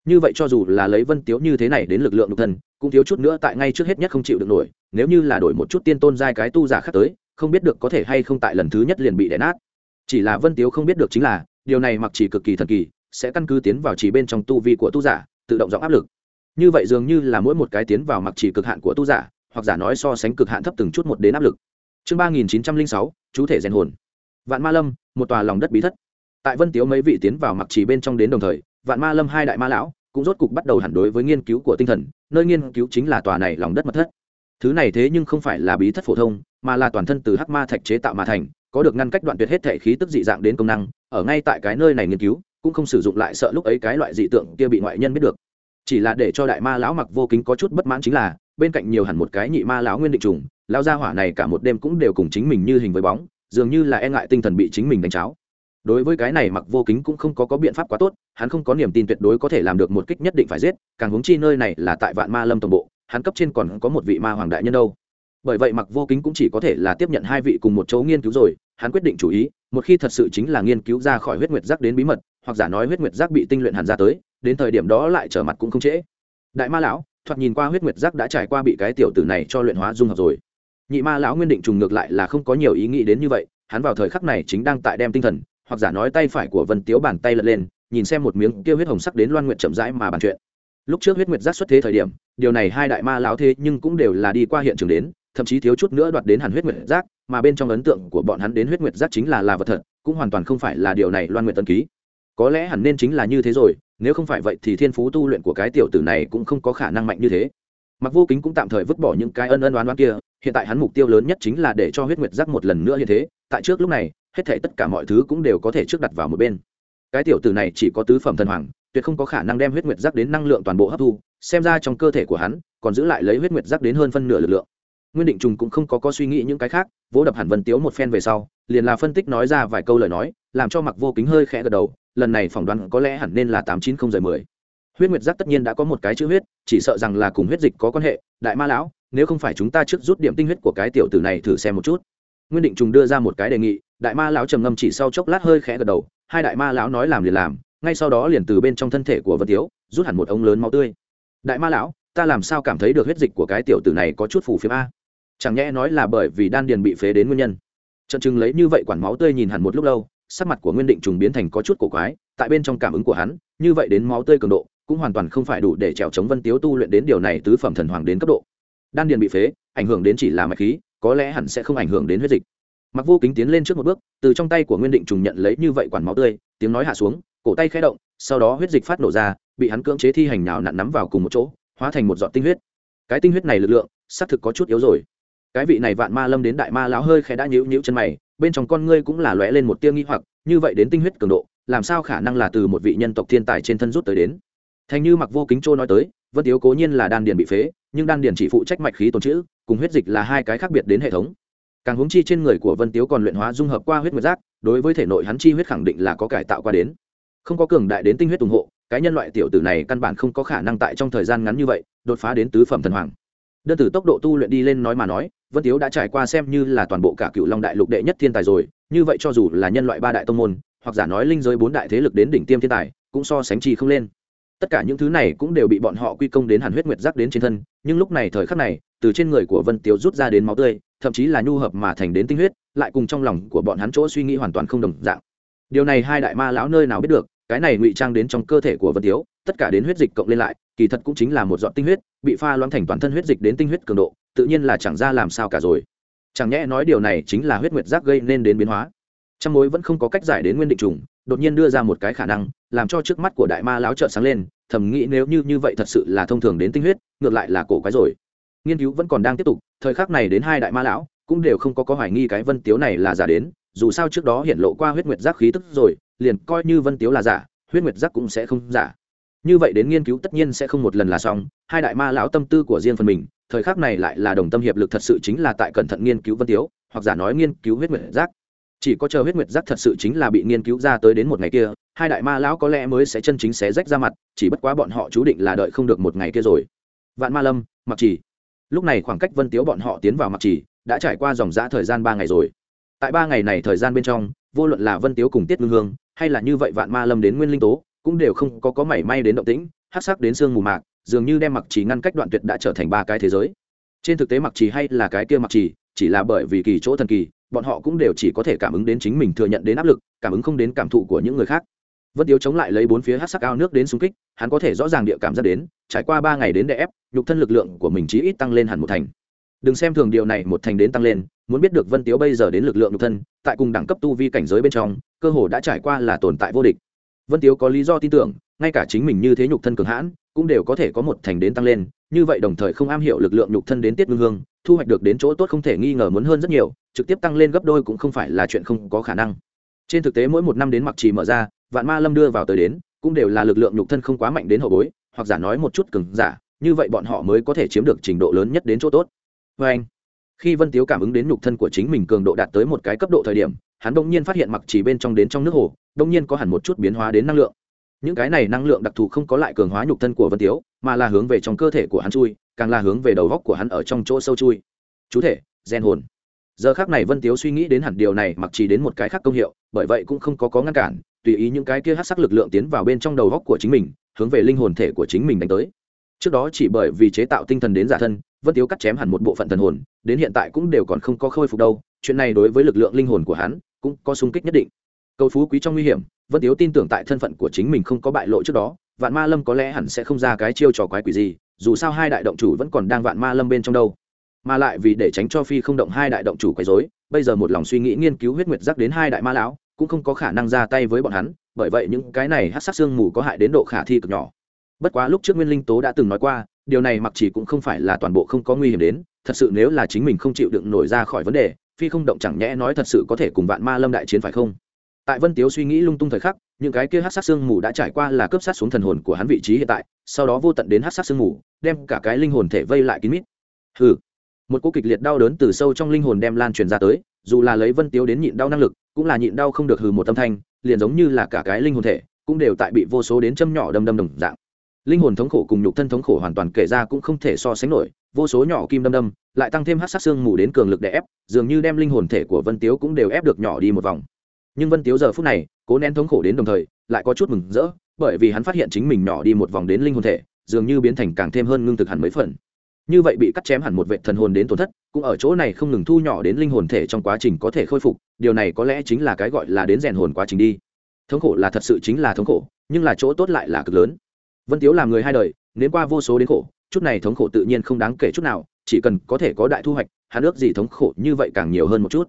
Như vậy cho dù là lấy vân tiếu như thế này đến lực lượng nhục thân, cũng thiếu chút nữa tại ngay trước hết nhất không chịu được nổi, nếu như là đổi một chút tiên tôn giai cái tu giả khác tới, không biết được có thể hay không tại lần thứ nhất liền bị đẻ nát. Chỉ là vân tiếu không biết được chính là, điều này mặc chỉ cực kỳ thần kỳ, sẽ căn cứ tiến vào chỉ bên trong tu vi của tu giả, tự động giọng áp lực. Như vậy dường như là mỗi một cái tiến vào mặc chỉ cực hạn của tu giả, hoặc giả nói so sánh cực hạn thấp từng chút một đến áp lực. Chương ba nghìn chín trăm linh sáu, chú thể rèn hồn. Vạn ma lâm, một tòa lòng đất bí thất tại vân tiếu mấy vị tiến vào mặc chỉ bên trong đến đồng thời, vạn ma lâm hai đại ma lão cũng rốt cục bắt đầu hẳn đối với nghiên cứu của tinh thần, nơi nghiên cứu chính là tòa này lòng đất mật thất. Thứ này thế nhưng không phải là bí thất phổ thông, mà là toàn thân từ hắc ma thạch chế tạo mà thành, có được ngăn cách đoạn tuyệt hết thể khí tức dị dạng đến công năng, ở ngay tại cái nơi này nghiên cứu, cũng không sử dụng lại sợ lúc ấy cái loại dị tượng kia bị ngoại nhân biết được. Chỉ là để cho đại ma lão mặc vô kính có chút bất mãn chính là, bên cạnh nhiều hẳn một cái nhị ma lão nguyên định trùng lao gia hỏa này cả một đêm cũng đều cùng chính mình như hình với bóng, dường như là e ngại tinh thần bị chính mình đánh cháo đối với cái này mặc vô kính cũng không có có biện pháp quá tốt, hắn không có niềm tin tuyệt đối có thể làm được một kích nhất định phải giết, càng hướng chi nơi này là tại vạn ma lâm tổng bộ, hắn cấp trên còn có một vị ma hoàng đại nhân đâu. Bởi vậy mặc vô kính cũng chỉ có thể là tiếp nhận hai vị cùng một chỗ nghiên cứu rồi, hắn quyết định chủ ý, một khi thật sự chính là nghiên cứu ra khỏi huyết nguyệt giác đến bí mật, hoặc giả nói huyết nguyệt giác bị tinh luyện hẳn ra tới, đến thời điểm đó lại trở mặt cũng không trễ. Đại ma lão, thoạt nhìn qua huyết nguyệt giác đã trải qua bị cái tiểu tử này cho luyện hóa dung hợp rồi. Nhị ma lão nguyên định trùng ngược lại là không có nhiều ý nghĩ đến như vậy, hắn vào thời khắc này chính đang tại đem tinh thần hoặc giả nói tay phải của vân tiếu bàn tay lật lên, nhìn xem một miếng kia huyết hồng sắc đến loan nguyện chậm rãi mà bàn chuyện. Lúc trước huyết nguyệt giác xuất thế thời điểm, điều này hai đại ma lão thế nhưng cũng đều là đi qua hiện trường đến, thậm chí thiếu chút nữa đoạt đến hẳn huyết nguyệt giác mà bên trong ấn tượng của bọn hắn đến huyết nguyệt giác chính là là vật thật, cũng hoàn toàn không phải là điều này loan nguyện tân ký. Có lẽ hẳn nên chính là như thế rồi, nếu không phải vậy thì thiên phú tu luyện của cái tiểu tử này cũng không có khả năng mạnh như thế. Mặc vô kính cũng tạm thời vứt bỏ những cái ân ân đoán đoán kia, hiện tại hắn mục tiêu lớn nhất chính là để cho huyết nguyệt giác một lần nữa như thế, tại trước lúc này hết thảy tất cả mọi thứ cũng đều có thể trước đặt vào một bên. Cái tiểu tử này chỉ có tứ phẩm thần hoàng, tuyệt không có khả năng đem huyết nguyệt giác đến năng lượng toàn bộ hấp thu, xem ra trong cơ thể của hắn, còn giữ lại lấy huyết nguyệt giác đến hơn phân nửa lực lượng. Nguyên định trùng cũng không có có suy nghĩ những cái khác, vỗ đập hẳn vân tiếu một phen về sau, liền là phân tích nói ra vài câu lời nói, làm cho mặc vô kính hơi khẽ gật đầu, lần này phỏng đoán có lẽ hẳn nên là tám chín không giờ mười. Huyết nguyệt giác tất nhiên đã có một cái chữ huyết, chỉ sợ rằng là cùng huyết dịch có quan hệ, đại ma lão, nếu không phải chúng ta trước rút điểm tinh huyết của cái tiểu tử này thử xem một chút nguyên định trùng đưa ra một cái đề nghị, đại ma lão trầm ngâm chỉ sau chốc lát hơi khẽ gật đầu, hai đại ma lão nói làm liền làm, ngay sau đó liền từ bên trong thân thể của vân tiếu rút hẳn một ống lớn máu tươi. Đại ma lão, ta làm sao cảm thấy được huyết dịch của cái tiểu tử này có chút phù phiếm a? Chẳng nhẽ nói là bởi vì đan điền bị phế đến nguyên nhân. Trận chừng lấy như vậy quản máu tươi nhìn hẳn một lúc lâu, sắc mặt của nguyên định trùng biến thành có chút cổ quái, tại bên trong cảm ứng của hắn, như vậy đến máu tươi cường độ, cũng hoàn toàn không phải đủ để trèo chống vân tiếu tu luyện đến điều này tứ phẩm thần hoàng đến cấp độ. Đan điền bị phế, ảnh hưởng đến chỉ là mạch khí có lẽ hẳn sẽ không ảnh hưởng đến huyết dịch. Mặc vô kính tiến lên trước một bước, từ trong tay của nguyên định trùng nhận lấy như vậy quản máu tươi, tiếng nói hạ xuống, cổ tay khẽ động, sau đó huyết dịch phát nổ ra, bị hắn cưỡng chế thi hành nào nặn nắm vào cùng một chỗ, hóa thành một giọt tinh huyết. Cái tinh huyết này lực lượng, xác thực có chút yếu rồi. Cái vị này vạn ma lâm đến đại ma lão hơi khẽ đã nhíu nhíu chân mày, bên trong con ngươi cũng là lóe lên một tia nghi hoặc, như vậy đến tinh huyết cường độ, làm sao khả năng là từ một vị nhân tộc thiên tài trên thân rút tới đến? Thành như mặc vô kính trô nói tới, vân tiếu cố nhiên là đan điền bị phế nhưng đan điền chỉ phụ trách mạch khí tồn chữ cùng huyết dịch là hai cái khác biệt đến hệ thống. Càng hướng chi trên người của vân tiếu còn luyện hóa dung hợp qua huyết nguyệt giác, đối với thể nội hắn chi huyết khẳng định là có cải tạo qua đến. Không có cường đại đến tinh huyết ủng hộ, cái nhân loại tiểu tử này căn bản không có khả năng tại trong thời gian ngắn như vậy, đột phá đến tứ phẩm thần hoàng. Đơn từ tốc độ tu luyện đi lên nói mà nói, vân tiếu đã trải qua xem như là toàn bộ cả cựu long đại lục đệ nhất thiên tài rồi, như vậy cho dù là nhân loại ba đại tông môn, hoặc giả nói linh giới bốn đại thế lực đến đỉnh tiêm thiên tài, cũng so sánh chi không lên tất cả những thứ này cũng đều bị bọn họ quy công đến hàn huyết nguyệt giác đến trên thân, nhưng lúc này thời khắc này, từ trên người của vân tiếu rút ra đến máu tươi, thậm chí là nhu hợp mà thành đến tinh huyết, lại cùng trong lòng của bọn hắn chỗ suy nghĩ hoàn toàn không đồng dạng. Điều này hai đại ma lão nơi nào biết được, cái này ngụy trang đến trong cơ thể của vân tiếu, tất cả đến huyết dịch cộng lên lại, kỳ thật cũng chính là một giọt tinh huyết, bị pha loãng thành toàn thân huyết dịch đến tinh huyết cường độ, tự nhiên là chẳng ra làm sao cả rồi. Chẳng nhẽ nói điều này chính là huyết nguyệt giác gây nên đến biến hóa. Trong mối vẫn không có cách giải đến nguyên định trùng, đột nhiên đưa ra một cái khả năng làm cho trước mắt của đại ma láo trợn sáng lên, thầm nghĩ nếu như như vậy thật sự là thông thường đến tinh huyết, ngược lại là cổ quái rồi. Nghiên cứu vẫn còn đang tiếp tục, thời khắc này đến hai đại ma lão cũng đều không có có hoài nghi cái vân tiếu này là giả đến, dù sao trước đó hiện lộ qua huyết nguyệt giác khí tức rồi, liền coi như vân tiếu là giả, huyết nguyệt giác cũng sẽ không giả. Như vậy đến nghiên cứu tất nhiên sẽ không một lần là xong, hai đại ma lão tâm tư của riêng phần mình, thời khắc này lại là đồng tâm hiệp lực thật sự chính là tại cẩn thận nghiên cứu vân tiếu, hoặc giả nói nghiên cứu huyết nguyệt giác. Chỉ có chờ huyết nguyệt giác thật sự chính là bị nghiên cứu ra tới đến một ngày kia hai đại ma lão có lẽ mới sẽ chân chính xé rách ra mặt, chỉ bất quá bọn họ chú định là đợi không được một ngày kia rồi. Vạn ma lâm, mặc chỉ. Lúc này khoảng cách vân tiếu bọn họ tiến vào mặc chỉ đã trải qua dòng giã thời gian ba ngày rồi. Tại ba ngày này thời gian bên trong, vô luận là vân tiếu cùng tiết ngưng hương, hay là như vậy vạn ma lâm đến nguyên linh tố, cũng đều không có có mảy may đến động tĩnh hát sắc đến sương mù mạc, dường như đem mặc chỉ ngăn cách đoạn tuyệt đã trở thành ba cái thế giới. Trên thực tế mặc chỉ hay là cái kia mặc chỉ chỉ là bởi vì kỳ chỗ thần kỳ, bọn họ cũng đều chỉ có thể cảm ứng đến chính mình thừa nhận đến áp lực, cảm ứng không đến cảm thụ của những người khác vân tiếu chống lại lấy bốn phía hát sắc ao nước đến xung kích, hắn có thể rõ ràng địa cảm giác đến, trải qua ba ngày đến đè ép, nhục thân lực lượng của mình chí ít tăng lên hẳn một thành. Đừng xem thường điều này một thành đến tăng lên, muốn biết được vân tiếu bây giờ đến lực lượng nhục thân, tại cùng đẳng cấp tu vi cảnh giới bên trong, cơ hồ đã trải qua là tồn tại vô địch. Vân tiếu có lý do tin tưởng, ngay cả chính mình như thế nhục thân cường hãn, cũng đều có thể có một thành đến tăng lên, như vậy đồng thời không am hiểu lực lượng nhục thân đến tiết ngưng hương, thu hoạch được đến chỗ tốt không thể nghi ngờ muốn hơn rất nhiều, trực tiếp tăng lên gấp đôi cũng không phải là chuyện không có khả năng. Trên thực tế mỗi một năm đến mặc trì mở ra vạn ma lâm đưa vào tới đến, cũng đều là lực lượng nhục thân không quá mạnh đến hậu bối, hoặc giả nói một chút cứng giả, như vậy bọn họ mới có thể chiếm được trình độ lớn nhất đến chỗ tốt. Vê anh, khi vân tiếu cảm ứng đến nhục thân của chính mình cường độ đạt tới một cái cấp độ thời điểm, hắn đông nhiên phát hiện mặc chỉ bên trong đến trong nước hồ đông nhiên có hẳn một chút biến hóa đến năng lượng. Những cái này năng lượng đặc thù không có lại cường hóa nhục thân của vân tiếu, mà là hướng về trong cơ thể của hắn chui, càng là hướng về đầu góc của hắn ở trong chỗ sâu chui. Chú thể, gen hồn. Giờ khác này vân tiếu suy nghĩ đến hẳn điều này, mặc chỉ đến một cái khác công hiệu, bởi vậy cũng không có có ngăn cản tùy ý những cái kia hát sắc lực lượng tiến vào bên trong đầu góc của chính mình, hướng về linh hồn thể của chính mình đánh tới. Trước đó chỉ bởi vì chế tạo tinh thần đến giả thân, vân tiếu cắt chém hẳn một bộ phận thần hồn, đến hiện tại cũng đều còn không có khôi phục đâu, chuyện này đối với lực lượng linh hồn của hắn cũng có sung kích nhất định. Cầu phú quý trong nguy hiểm, vân tiếu tin tưởng tại thân phận của chính mình không có bại lộ trước đó, vạn ma lâm có lẽ hẳn sẽ không ra cái chiêu trò quái quỷ gì, dù sao hai đại động chủ vẫn còn đang vạn ma lâm bên trong đâu. Mà lại vì để tránh cho phi không động hai đại động chủ quấy dối bây giờ một lòng suy nghĩ nghiên cứu huyết nguyệt giác đến hai đại ma lão cũng không có khả năng ra tay với bọn hắn, bởi vậy những cái này hát sắc xương mù có hại đến độ khả thi cực nhỏ. Bất quá lúc trước nguyên linh tố đã từng nói qua, điều này mặc chỉ cũng không phải là toàn bộ không có nguy hiểm đến, thật sự nếu là chính mình không chịu đựng nổi ra khỏi vấn đề, phi không động chẳng nhẽ nói thật sự có thể cùng vạn ma lâm đại chiến phải không? Tại vân tiếu suy nghĩ lung tung thời khắc, những cái kia hát sát sương mù đã trải qua là cướp sát xuống thần hồn của hắn vị trí hiện tại, sau đó vô tận đến hát sát sương mù, đem cả cái linh hồn thể vây lại kín mít. Hừ. Một cỗ kịch liệt đau đớn từ sâu trong linh hồn đem lan truyền ra tới dù là lấy vân tiếu đến nhịn đau năng lực, cũng là nhịn đau không được hừ một âm thanh, liền giống như là cả cái linh hồn thể, cũng đều tại bị vô số đến châm nhỏ đâm đâm đồng dạng. Linh hồn thống khổ cùng nhục thân thống khổ hoàn toàn kể ra cũng không thể so sánh nổi, vô số nhỏ kim đâm đâm, lại tăng thêm hát sát xương mù đến cường lực để ép, dường như đem linh hồn thể của vân tiếu cũng đều ép được nhỏ đi một vòng. Nhưng vân tiếu giờ phút này, cố nén thống khổ đến đồng thời, lại có chút mừng rỡ, bởi vì hắn phát hiện chính mình nhỏ đi một vòng đến linh hồn thể, dường như biến thành càng thêm hơn ngưng thực hẳn mấy phần như vậy bị cắt chém hẳn một vệ thần hồn đến tổn thất, cũng ở chỗ này không ngừng thu nhỏ đến linh hồn thể trong quá trình có thể khôi phục, điều này có lẽ chính là cái gọi là đến rèn hồn quá trình đi. Thống khổ là thật sự chính là thống khổ, nhưng là chỗ tốt lại là cực lớn. Vân tiếu là người hai đời nếu qua vô số đến khổ, chút này thống khổ tự nhiên không đáng kể chút nào, chỉ cần có thể có đại thu hoạch, hắn ước gì thống khổ như vậy càng nhiều hơn một chút.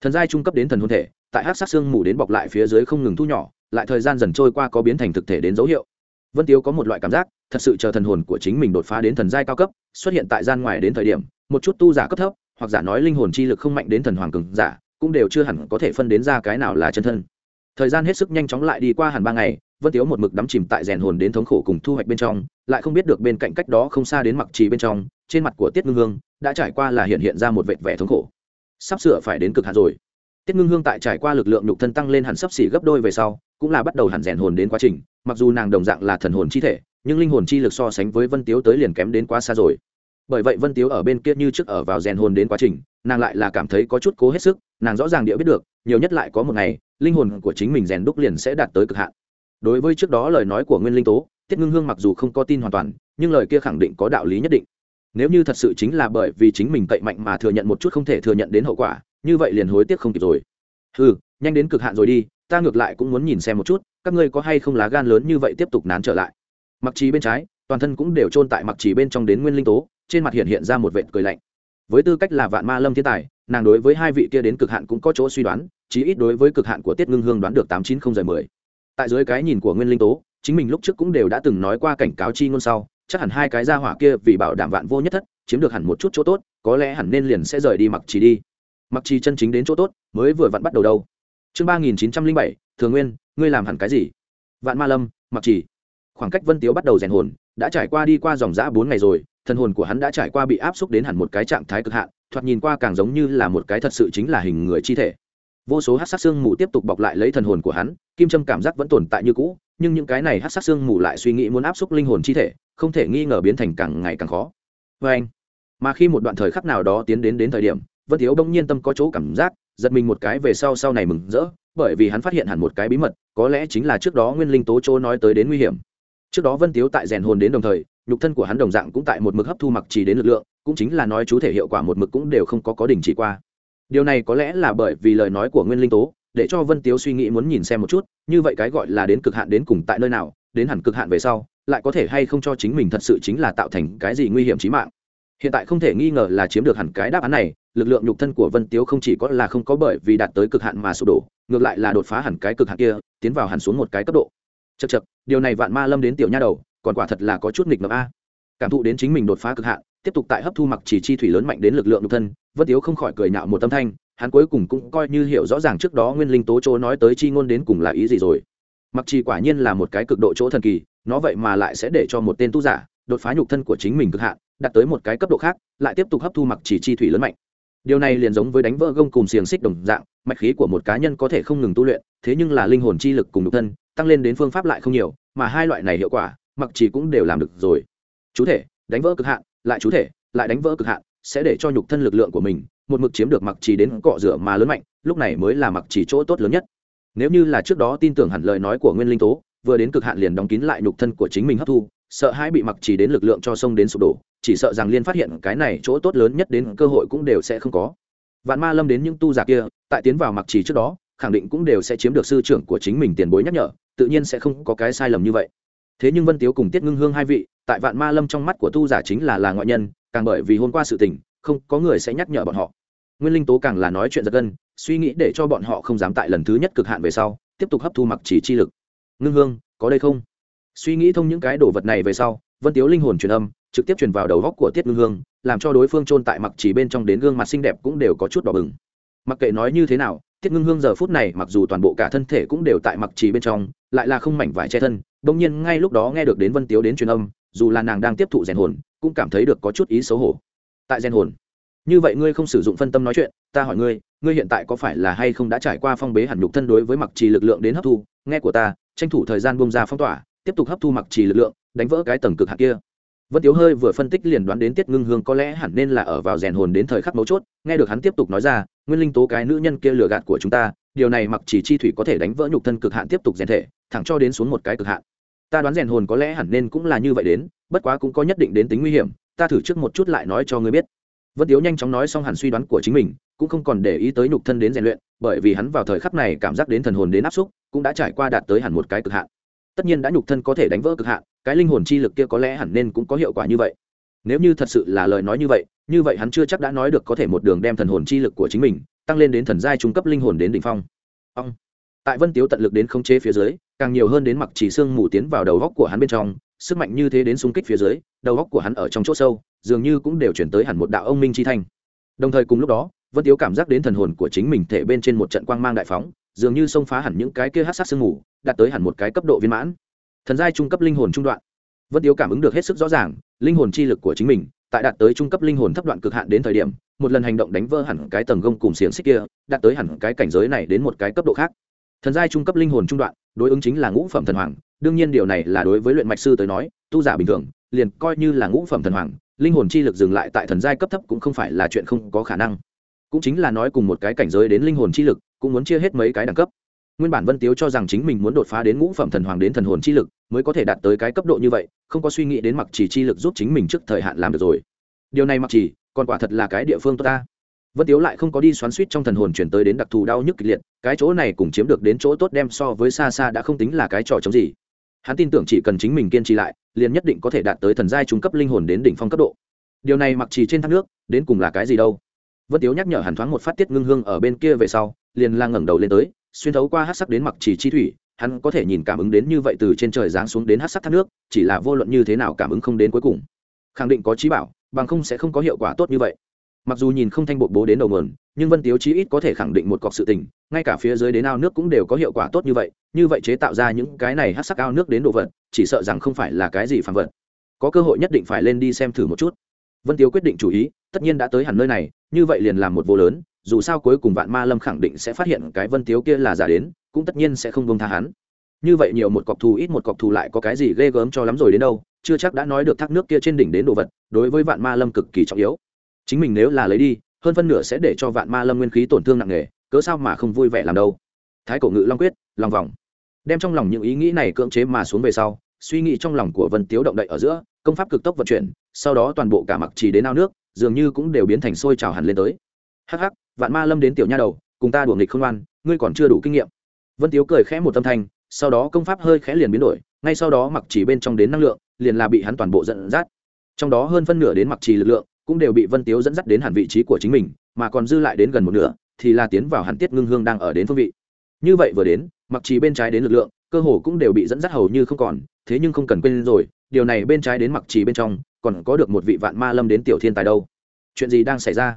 Thần giai trung cấp đến thần hồn thể, tại hát sát xương mù đến bọc lại phía dưới không ngừng thu nhỏ, lại thời gian dần trôi qua có biến thành thực thể đến dấu hiệu. Vân tiếu có một loại cảm giác thật sự chờ thần hồn của chính mình đột phá đến thần giai cao cấp, xuất hiện tại gian ngoài đến thời điểm, một chút tu giả cấp thấp, hoặc giả nói linh hồn chi lực không mạnh đến thần hoàng cường giả, cũng đều chưa hẳn có thể phân đến ra cái nào là chân thân. Thời gian hết sức nhanh chóng lại đi qua hẳn ba ngày, vân tiếu một mực đắm chìm tại rèn hồn đến thống khổ cùng thu hoạch bên trong, lại không biết được bên cạnh cách đó không xa đến mặc trì bên trong, trên mặt của tiết ngưng hương đã trải qua là hiện hiện ra một vệt vẻ thống khổ. Sắp sửa phải đến cực hạn rồi. Tiết ngưng hương tại trải qua lực lượng nhục thân tăng lên hẳn sắp xỉ gấp đôi về sau, cũng là bắt đầu hẳn rèn hồn đến quá trình, mặc dù nàng đồng dạng là thần hồn chi thể nhưng linh hồn chi lực so sánh với vân tiếu tới liền kém đến quá xa rồi. Bởi vậy vân tiếu ở bên kia như trước ở vào rèn hồn đến quá trình, nàng lại là cảm thấy có chút cố hết sức, nàng rõ ràng địa biết được, nhiều nhất lại có một ngày, linh hồn của chính mình rèn đúc liền sẽ đạt tới cực hạn. Đối với trước đó lời nói của nguyên linh tố, tiết ngưng hương mặc dù không có tin hoàn toàn, nhưng lời kia khẳng định có đạo lý nhất định. Nếu như thật sự chính là bởi vì chính mình cậy mạnh mà thừa nhận một chút không thể thừa nhận đến hậu quả, như vậy liền hối tiếc không kịp rồi. Ừ nhanh đến cực hạn rồi đi, ta ngược lại cũng muốn nhìn xem một chút, các ngươi có hay không lá gan lớn như vậy tiếp tục nán trở lại mặc trì bên trái, toàn thân cũng đều chôn tại mặc trì bên trong đến nguyên linh tố, trên mặt hiện hiện ra một vệt cười lạnh. Với tư cách là vạn ma lâm thiên tài, nàng đối với hai vị kia đến cực hạn cũng có chỗ suy đoán, chí ít đối với cực hạn của tiết ngưng hương đoán được tám chín không giờ mười. Tại dưới cái nhìn của nguyên linh tố, chính mình lúc trước cũng đều đã từng nói qua cảnh cáo chi ngôn sau, chắc hẳn hai cái gia hỏa kia vì bảo đảm vạn vô nhất thất, chiếm được hẳn một chút chỗ tốt, có lẽ hẳn nên liền sẽ rời đi mặc trì đi. Mặc trì chân chính đến chỗ tốt, mới vừa vặn bắt đầu đâu. Chương ba nghìn chín trăm linh bảy, thường nguyên, ngươi làm hẳn cái gì? Vạn ma lâm, mặc trì khoảng cách vân tiếu bắt đầu rèn hồn, đã trải qua đi qua dòng giã bốn ngày rồi, thần hồn của hắn đã trải qua bị áp xúc đến hẳn một cái trạng thái cực hạn, thoạt nhìn qua càng giống như là một cái thật sự chính là hình người chi thể. Vô số hát sát xương mù tiếp tục bọc lại lấy thần hồn của hắn, kim trâm cảm giác vẫn tồn tại như cũ, nhưng những cái này hát sát xương mù lại suy nghĩ muốn áp xúc linh hồn chi thể, không thể nghi ngờ biến thành càng ngày càng khó. Vê anh, mà khi một đoạn thời khắc nào đó tiến đến đến thời điểm, vân thiếu đông nhiên tâm có chỗ cảm giác, giật mình một cái về sau sau này mừng rỡ, bởi vì hắn phát hiện hẳn một cái bí mật, có lẽ chính là trước đó nguyên linh tố chỗ nói tới đến nguy hiểm trước đó vân tiếu tại rèn hồn đến đồng thời, nhục thân của hắn đồng dạng cũng tại một mực hấp thu mặc chỉ đến lực lượng, cũng chính là nói chú thể hiệu quả một mực cũng đều không có có đình chỉ qua. Điều này có lẽ là bởi vì lời nói của nguyên linh tố, để cho vân tiếu suy nghĩ muốn nhìn xem một chút, như vậy cái gọi là đến cực hạn đến cùng tại nơi nào, đến hẳn cực hạn về sau, lại có thể hay không cho chính mình thật sự chính là tạo thành cái gì nguy hiểm trí mạng. Hiện tại không thể nghi ngờ là chiếm được hẳn cái đáp án này, lực lượng nhục thân của vân tiếu không chỉ có là không có bởi vì đạt tới cực hạn mà sụp đổ, ngược lại là đột phá hẳn cái cực hạn kia, tiến vào hẳn xuống một cái cấp độ chật chật điều này vạn ma lâm đến tiểu nha đầu, còn quả thật là có chút nghịch ngợm a. Cảm thụ đến chính mình đột phá cực hạn, tiếp tục tại hấp thu mặc chỉ chi thủy lớn mạnh đến lực lượng nhục thân, vân tiếu không khỏi cười nhạo một tâm thanh, hắn cuối cùng cũng coi như hiểu rõ ràng trước đó nguyên linh tố chỗ nói tới chi ngôn đến cùng là ý gì rồi. Mặc chỉ quả nhiên là một cái cực độ chỗ thần kỳ, nó vậy mà lại sẽ để cho một tên tu giả đột phá nhục thân của chính mình cực hạn, đạt tới một cái cấp độ khác, lại tiếp tục hấp thu mặc chỉ chi thủy lớn mạnh. Điều này liền giống với đánh vỡ gông cùng xiềng xích đồng dạng, mạch khí của một cá nhân có thể không ngừng tu luyện, thế nhưng là linh hồn chi lực cùng nhục thân tăng lên đến phương pháp lại không nhiều, mà hai loại này hiệu quả, mặc chỉ cũng đều làm được rồi. Chú thể, đánh vỡ cực hạn, lại chú thể, lại đánh vỡ cực hạn, sẽ để cho nhục thân lực lượng của mình, một mực chiếm được mặc chỉ đến cọ rửa mà lớn mạnh, lúc này mới là mặc chỉ chỗ tốt lớn nhất. Nếu như là trước đó tin tưởng hẳn lời nói của nguyên linh tố, vừa đến cực hạn liền đóng kín lại nhục thân của chính mình hấp thu, sợ hãi bị mặc chỉ đến lực lượng cho sông đến sụp đổ, chỉ sợ rằng liên phát hiện cái này chỗ tốt lớn nhất đến cơ hội cũng đều sẽ không có. Vạn ma lâm đến những tu giả kia, tại tiến vào mặc chỉ trước đó, khẳng định cũng đều sẽ chiếm được sư trưởng của chính mình tiền bối nhắc nhở tự nhiên sẽ không có cái sai lầm như vậy. Thế nhưng vân tiếu cùng tiết ngưng hương hai vị, tại vạn ma lâm trong mắt của tu giả chính là là ngoại nhân, càng bởi vì hôm qua sự tình, không có người sẽ nhắc nhở bọn họ. Nguyên linh tố càng là nói chuyện giật gân, suy nghĩ để cho bọn họ không dám tại lần thứ nhất cực hạn về sau, tiếp tục hấp thu mặc chỉ chi lực. Ngưng hương, có đây không? Suy nghĩ thông những cái đồ vật này về sau, vân tiếu linh hồn truyền âm, trực tiếp truyền vào đầu góc của tiết ngưng hương, làm cho đối phương trôn tại mặc chỉ bên trong đến gương mặt xinh đẹp cũng đều có chút đỏ bừng. Mặc kệ nói như thế nào, tiết ngưng hương giờ phút này mặc dù toàn bộ cả thân thể cũng đều tại mặc chỉ bên trong lại là không mảnh vải che thân bỗng nhiên ngay lúc đó nghe được đến vân tiếu đến truyền âm, dù là nàng đang tiếp thụ rèn hồn, cũng cảm thấy được có chút ý xấu hổ. Tại rèn hồn? Như vậy ngươi không sử dụng phân tâm nói chuyện, ta hỏi ngươi ngươi hiện tại có phải là hay không đã trải qua phong bế hẳn nhục thân đối với mặc trì lực lượng đến hấp thu? Nghe của ta, tranh thủ thời gian bông ra phong tỏa, tiếp tục hấp thu mặc trì lực lượng, đánh vỡ cái tầng cực hạt kia. Vân tiếu hơi vừa phân tích liền đoán đến tiết ngưng hương có lẽ hẳn nên là ở vào rèn hồn đến thời khắc mấu chốt, nghe được hắn tiếp tục nói ra, nguyên linh tố cái nữ nhân kia lừa gạt của chúng ta, điều này mặc chỉ chi thủy có thể đánh vỡ nhục thân cực hạn tiếp tục rèn thể thẳng cho đến xuống một cái cực hạn. Ta đoán rèn hồn có lẽ hẳn nên cũng là như vậy đến, bất quá cũng có nhất định đến tính nguy hiểm, ta thử trước một chút lại nói cho ngươi biết. Vân tiếu nhanh chóng nói xong hẳn suy đoán của chính mình, cũng không còn để ý tới nhục thân đến rèn luyện, bởi vì hắn vào thời khắc này cảm giác đến thần hồn đến áp xúc, cũng đã trải qua đạt tới hẳn một cái cực hạn. Tất nhiên đã nhục thân có thể đánh vỡ cực hạn, cái linh hồn chi lực kia có lẽ hẳn nên cũng có hiệu quả như vậy. Nếu như thật sự là lời nói như vậy như vậy hắn chưa chắc đã nói được có thể một đường đem thần hồn chi lực của chính mình tăng lên đến thần giai trung cấp linh hồn đến đỉnh phong. Ông. Tại vân tiếu tận lực đến khống chế phía dưới càng nhiều hơn đến mặc chỉ xương mù tiến vào đầu góc của hắn bên trong, sức mạnh như thế đến xung kích phía dưới, đầu góc của hắn ở trong chỗ sâu, dường như cũng đều chuyển tới hẳn một đạo ông minh chi thanh. Đồng thời cùng lúc đó, vân tiếu cảm giác đến thần hồn của chính mình thể bên trên một trận quang mang đại phóng, dường như xông phá hẳn những cái kia hát sát sương mù, đạt tới hẳn một cái cấp độ viên mãn. Thần giai trung cấp linh hồn trung đoạn. Vân tiếu cảm ứng được hết sức rõ ràng, linh hồn chi lực của chính mình, tại đạt tới trung cấp linh hồn thấp đoạn cực hạn đến thời điểm, một lần hành động đánh vỡ hẳn cái tầng gông cùng xiềng xích kia, đạt tới hẳn cái cảnh giới này đến một cái cấp độ khác thần giai trung cấp linh hồn trung đoạn, đối ứng chính là ngũ phẩm thần hoàng. Đương nhiên điều này là đối với luyện mạch sư tới nói, tu giả bình thường, liền coi như là ngũ phẩm thần hoàng, linh hồn chi lực dừng lại tại thần giai cấp thấp cũng không phải là chuyện không có khả năng. Cũng chính là nói cùng một cái cảnh giới đến linh hồn chi lực, cũng muốn chia hết mấy cái đẳng cấp. Nguyên bản vân tiếu cho rằng chính mình muốn đột phá đến ngũ phẩm thần hoàng đến thần hồn chi lực, mới có thể đạt tới cái cấp độ như vậy, không có suy nghĩ đến mặc chỉ chi lực giúp chính mình trước thời hạn làm được rồi. Điều này mặc chỉ, còn quả thật là cái địa phương tốt ta vân tiếu lại không có đi xoắn suýt trong thần hồn chuyển tới đến đặc thù đau nhức kịch liệt, cái chỗ này cùng chiếm được đến chỗ tốt đem so với xa xa đã không tính là cái trò chống gì. Hắn tin tưởng chỉ cần chính mình kiên trì lại, liền nhất định có thể đạt tới thần giai trung cấp linh hồn đến đỉnh phong cấp độ. Điều này mặc trì trên thác nước, đến cùng là cái gì đâu? Vân tiếu nhắc nhở hàn thoáng một phát tiết ngưng hương ở bên kia về sau, liền lang ngẩng đầu lên tới, xuyên thấu qua hát sắc đến mặc trì chi thủy, hắn có thể nhìn cảm ứng đến như vậy từ trên trời giáng xuống đến hát sắc thác nước, chỉ là vô luận như thế nào cảm ứng không đến cuối cùng. Khẳng định có trí bảo, bằng không sẽ không có hiệu quả tốt như vậy mặc dù nhìn không thanh bộ bố đến đầu nguồn, nhưng vân tiếu chí ít có thể khẳng định một cọc sự tình, ngay cả phía dưới đến ao nước cũng đều có hiệu quả tốt như vậy như vậy chế tạo ra những cái này hát sắc ao nước đến đồ vật, chỉ sợ rằng không phải là cái gì phản vật. Có cơ hội nhất định phải lên đi xem thử một chút. Vân tiếu quyết định chủ ý, tất nhiên đã tới hẳn nơi này, như vậy liền làm một vô lớn, dù sao cuối cùng vạn ma lâm khẳng định sẽ phát hiện cái vân tiếu kia là giả đến, cũng tất nhiên sẽ không bông tha hắn. Như vậy nhiều một cọc thù ít một cọc thù lại có cái gì ghê gớm cho lắm rồi đến đâu, chưa chắc đã nói được thác nước kia trên đỉnh đến đồ vật, đối với vạn ma lâm cực kỳ trọng yếu chính mình nếu là lấy đi, hơn phân nửa sẽ để cho vạn ma lâm nguyên khí tổn thương nặng nề, cớ sao mà không vui vẻ làm đâu? Thái cổ ngự long quyết, lòng vòng. Đem trong lòng những ý nghĩ này cưỡng chế mà xuống về sau, suy nghĩ trong lòng của vân tiếu động đậy ở giữa, công pháp cực tốc vận chuyển, sau đó toàn bộ cả mặc chỉ đến ao nước, dường như cũng đều biến thành sôi trào hẳn lên tới. Hắc hắc, vạn ma lâm đến tiểu nha đầu, cùng ta đùa nghịch không oan ngươi còn chưa đủ kinh nghiệm. Vân tiếu cười khẽ một tâm thanh, sau đó công pháp hơi khẽ liền biến đổi, ngay sau đó mặc chỉ bên trong đến năng lượng, liền là bị hắn toàn bộ dẫn dắt. Trong đó hơn phân nửa đến mặc trì lực lượng cũng đều bị vân tiếu dẫn dắt đến hẳn vị trí của chính mình, mà còn dư lại đến gần một nửa, thì là tiến vào hẳn tiết ngưng hương đang ở đến phương vị. Như vậy vừa đến, mặc trì bên trái đến lực lượng, cơ hồ cũng đều bị dẫn dắt hầu như không còn, thế nhưng không cần quên rồi, điều này bên trái đến mặc trì bên trong, còn có được một vị vạn ma lâm đến tiểu thiên tài đâu. Chuyện gì đang xảy ra?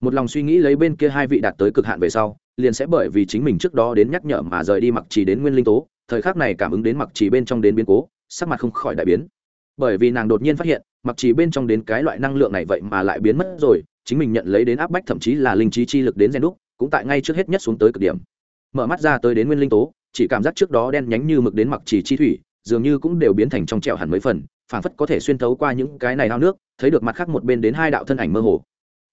Một lòng suy nghĩ lấy bên kia hai vị đạt tới cực hạn về sau, liền sẽ bởi vì chính mình trước đó đến nhắc nhở mà rời đi mặc trì đến nguyên linh tố, thời khắc này cảm ứng đến mặc trì bên trong đến biến cố, sắc mặt không khỏi đại biến. Bởi vì nàng đột nhiên phát hiện mặc chỉ bên trong đến cái loại năng lượng này vậy mà lại biến mất rồi, chính mình nhận lấy đến áp bách thậm chí là linh trí chi lực đến gen đúc, cũng tại ngay trước hết nhất xuống tới cực điểm. Mở mắt ra tới đến nguyên linh tố, chỉ cảm giác trước đó đen nhánh như mực đến mặc chỉ chi thủy, dường như cũng đều biến thành trong trẹo hẳn mấy phần, phảng phất có thể xuyên thấu qua những cái này ao nước, thấy được mặt khác một bên đến hai đạo thân ảnh mơ hồ.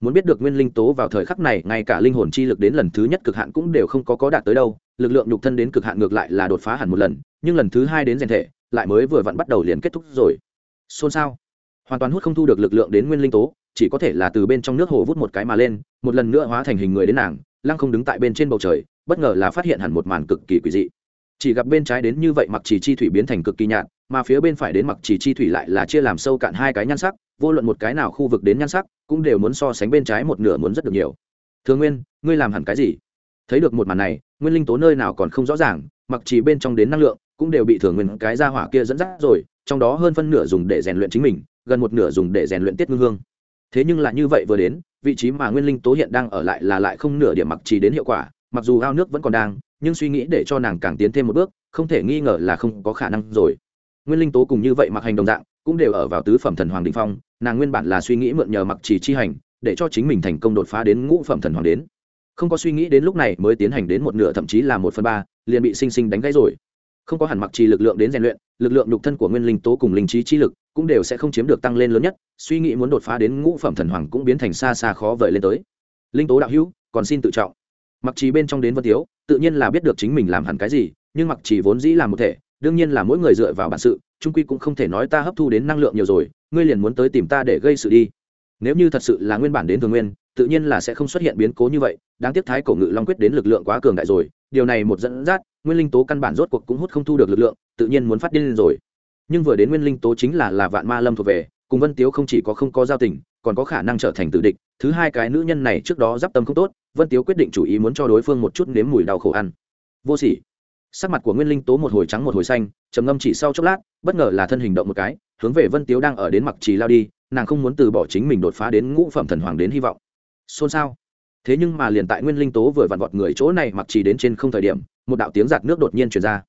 Muốn biết được nguyên linh tố vào thời khắc này, ngay cả linh hồn chi lực đến lần thứ nhất cực hạn cũng đều không có có đạt tới đâu, lực lượng nhục thân đến cực hạn ngược lại là đột phá hẳn một lần, nhưng lần thứ hai đến rèn thể, lại mới vừa vặn bắt đầu liền kết thúc rồi. Xôn xao hoàn toàn hút không thu được lực lượng đến nguyên linh tố, chỉ có thể là từ bên trong nước hồ vút một cái mà lên, một lần nữa hóa thành hình người đến nàng, lăng không đứng tại bên trên bầu trời, bất ngờ là phát hiện hẳn một màn cực kỳ quỷ dị. Chỉ gặp bên trái đến như vậy mặc chỉ chi thủy biến thành cực kỳ nhạt, mà phía bên phải đến mặc chỉ chi thủy lại là chia làm sâu cạn hai cái nhan sắc, vô luận một cái nào khu vực đến nhan sắc, cũng đều muốn so sánh bên trái một nửa muốn rất được nhiều. Thường nguyên, ngươi làm hẳn cái gì? Thấy được một màn này, nguyên linh tố nơi nào còn không rõ ràng, mặc chỉ bên trong đến năng lượng, cũng đều bị thường nguyên cái ra hỏa kia dẫn dắt rồi, trong đó hơn phân nửa dùng để rèn luyện chính mình gần một nửa dùng để rèn luyện tiết ngưng hương. Thế nhưng là như vậy vừa đến, vị trí mà nguyên linh tố hiện đang ở lại là lại không nửa điểm mặc chỉ đến hiệu quả, mặc dù ao nước vẫn còn đang, nhưng suy nghĩ để cho nàng càng tiến thêm một bước, không thể nghi ngờ là không có khả năng rồi. Nguyên linh tố cùng như vậy mặc hành đồng dạng, cũng đều ở vào tứ phẩm thần hoàng đình phong, nàng nguyên bản là suy nghĩ mượn nhờ mặc chỉ chi hành, để cho chính mình thành công đột phá đến ngũ phẩm thần hoàng đến. Không có suy nghĩ đến lúc này mới tiến hành đến một nửa, thậm chí là một phần ba, liền bị sinh sinh đánh gãy rồi không có hẳn mặc trì lực lượng đến rèn luyện, lực lượng nhục thân của nguyên linh tố cùng linh trí trí lực cũng đều sẽ không chiếm được tăng lên lớn nhất, suy nghĩ muốn đột phá đến ngũ phẩm thần hoàng cũng biến thành xa xa khó vời lên tới. Linh tố đạo hữu, còn xin tự trọng. Mặc trì bên trong đến vân tiếu, tự nhiên là biết được chính mình làm hẳn cái gì, nhưng mặc trì vốn dĩ là một thể, đương nhiên là mỗi người dựa vào bản sự, trung quy cũng không thể nói ta hấp thu đến năng lượng nhiều rồi, ngươi liền muốn tới tìm ta để gây sự đi. Nếu như thật sự là nguyên bản đến thường nguyên, tự nhiên là sẽ không xuất hiện biến cố như vậy, đáng tiếc thái cổ ngự long quyết đến lực lượng quá cường đại rồi, điều này một dẫn dắt nguyên linh tố căn bản rốt cuộc cũng hút không thu được lực lượng, tự nhiên muốn phát điên lên rồi. Nhưng vừa đến nguyên linh tố chính là là vạn ma lâm thuộc về, cùng vân tiếu không chỉ có không có giao tình, còn có khả năng trở thành tử địch. Thứ hai cái nữ nhân này trước đó d i p tâm không tốt, vân tiếu quyết định chủ ý muốn cho đối phương một chút nếm mùi đau khổ ăn. Vô sỉ. Sắc mặt của nguyên linh tố một hồi trắng một hồi xanh, trầm ngâm chỉ sau chốc lát, bất ngờ là thân hình động một cái, hướng về vân tiếu đang ở đến mặc trì lao đi, nàng không muốn từ bỏ chính mình đột phá đến ngũ phẩm thần hoàng đến hy vọng. Xôn xao thế nhưng mà liền tại nguyên linh tố vừa vặn vọt người chỗ này mặc trì đến trên không thời điểm, một đạo tiếng giạt nước đột nhiên chuyển ra.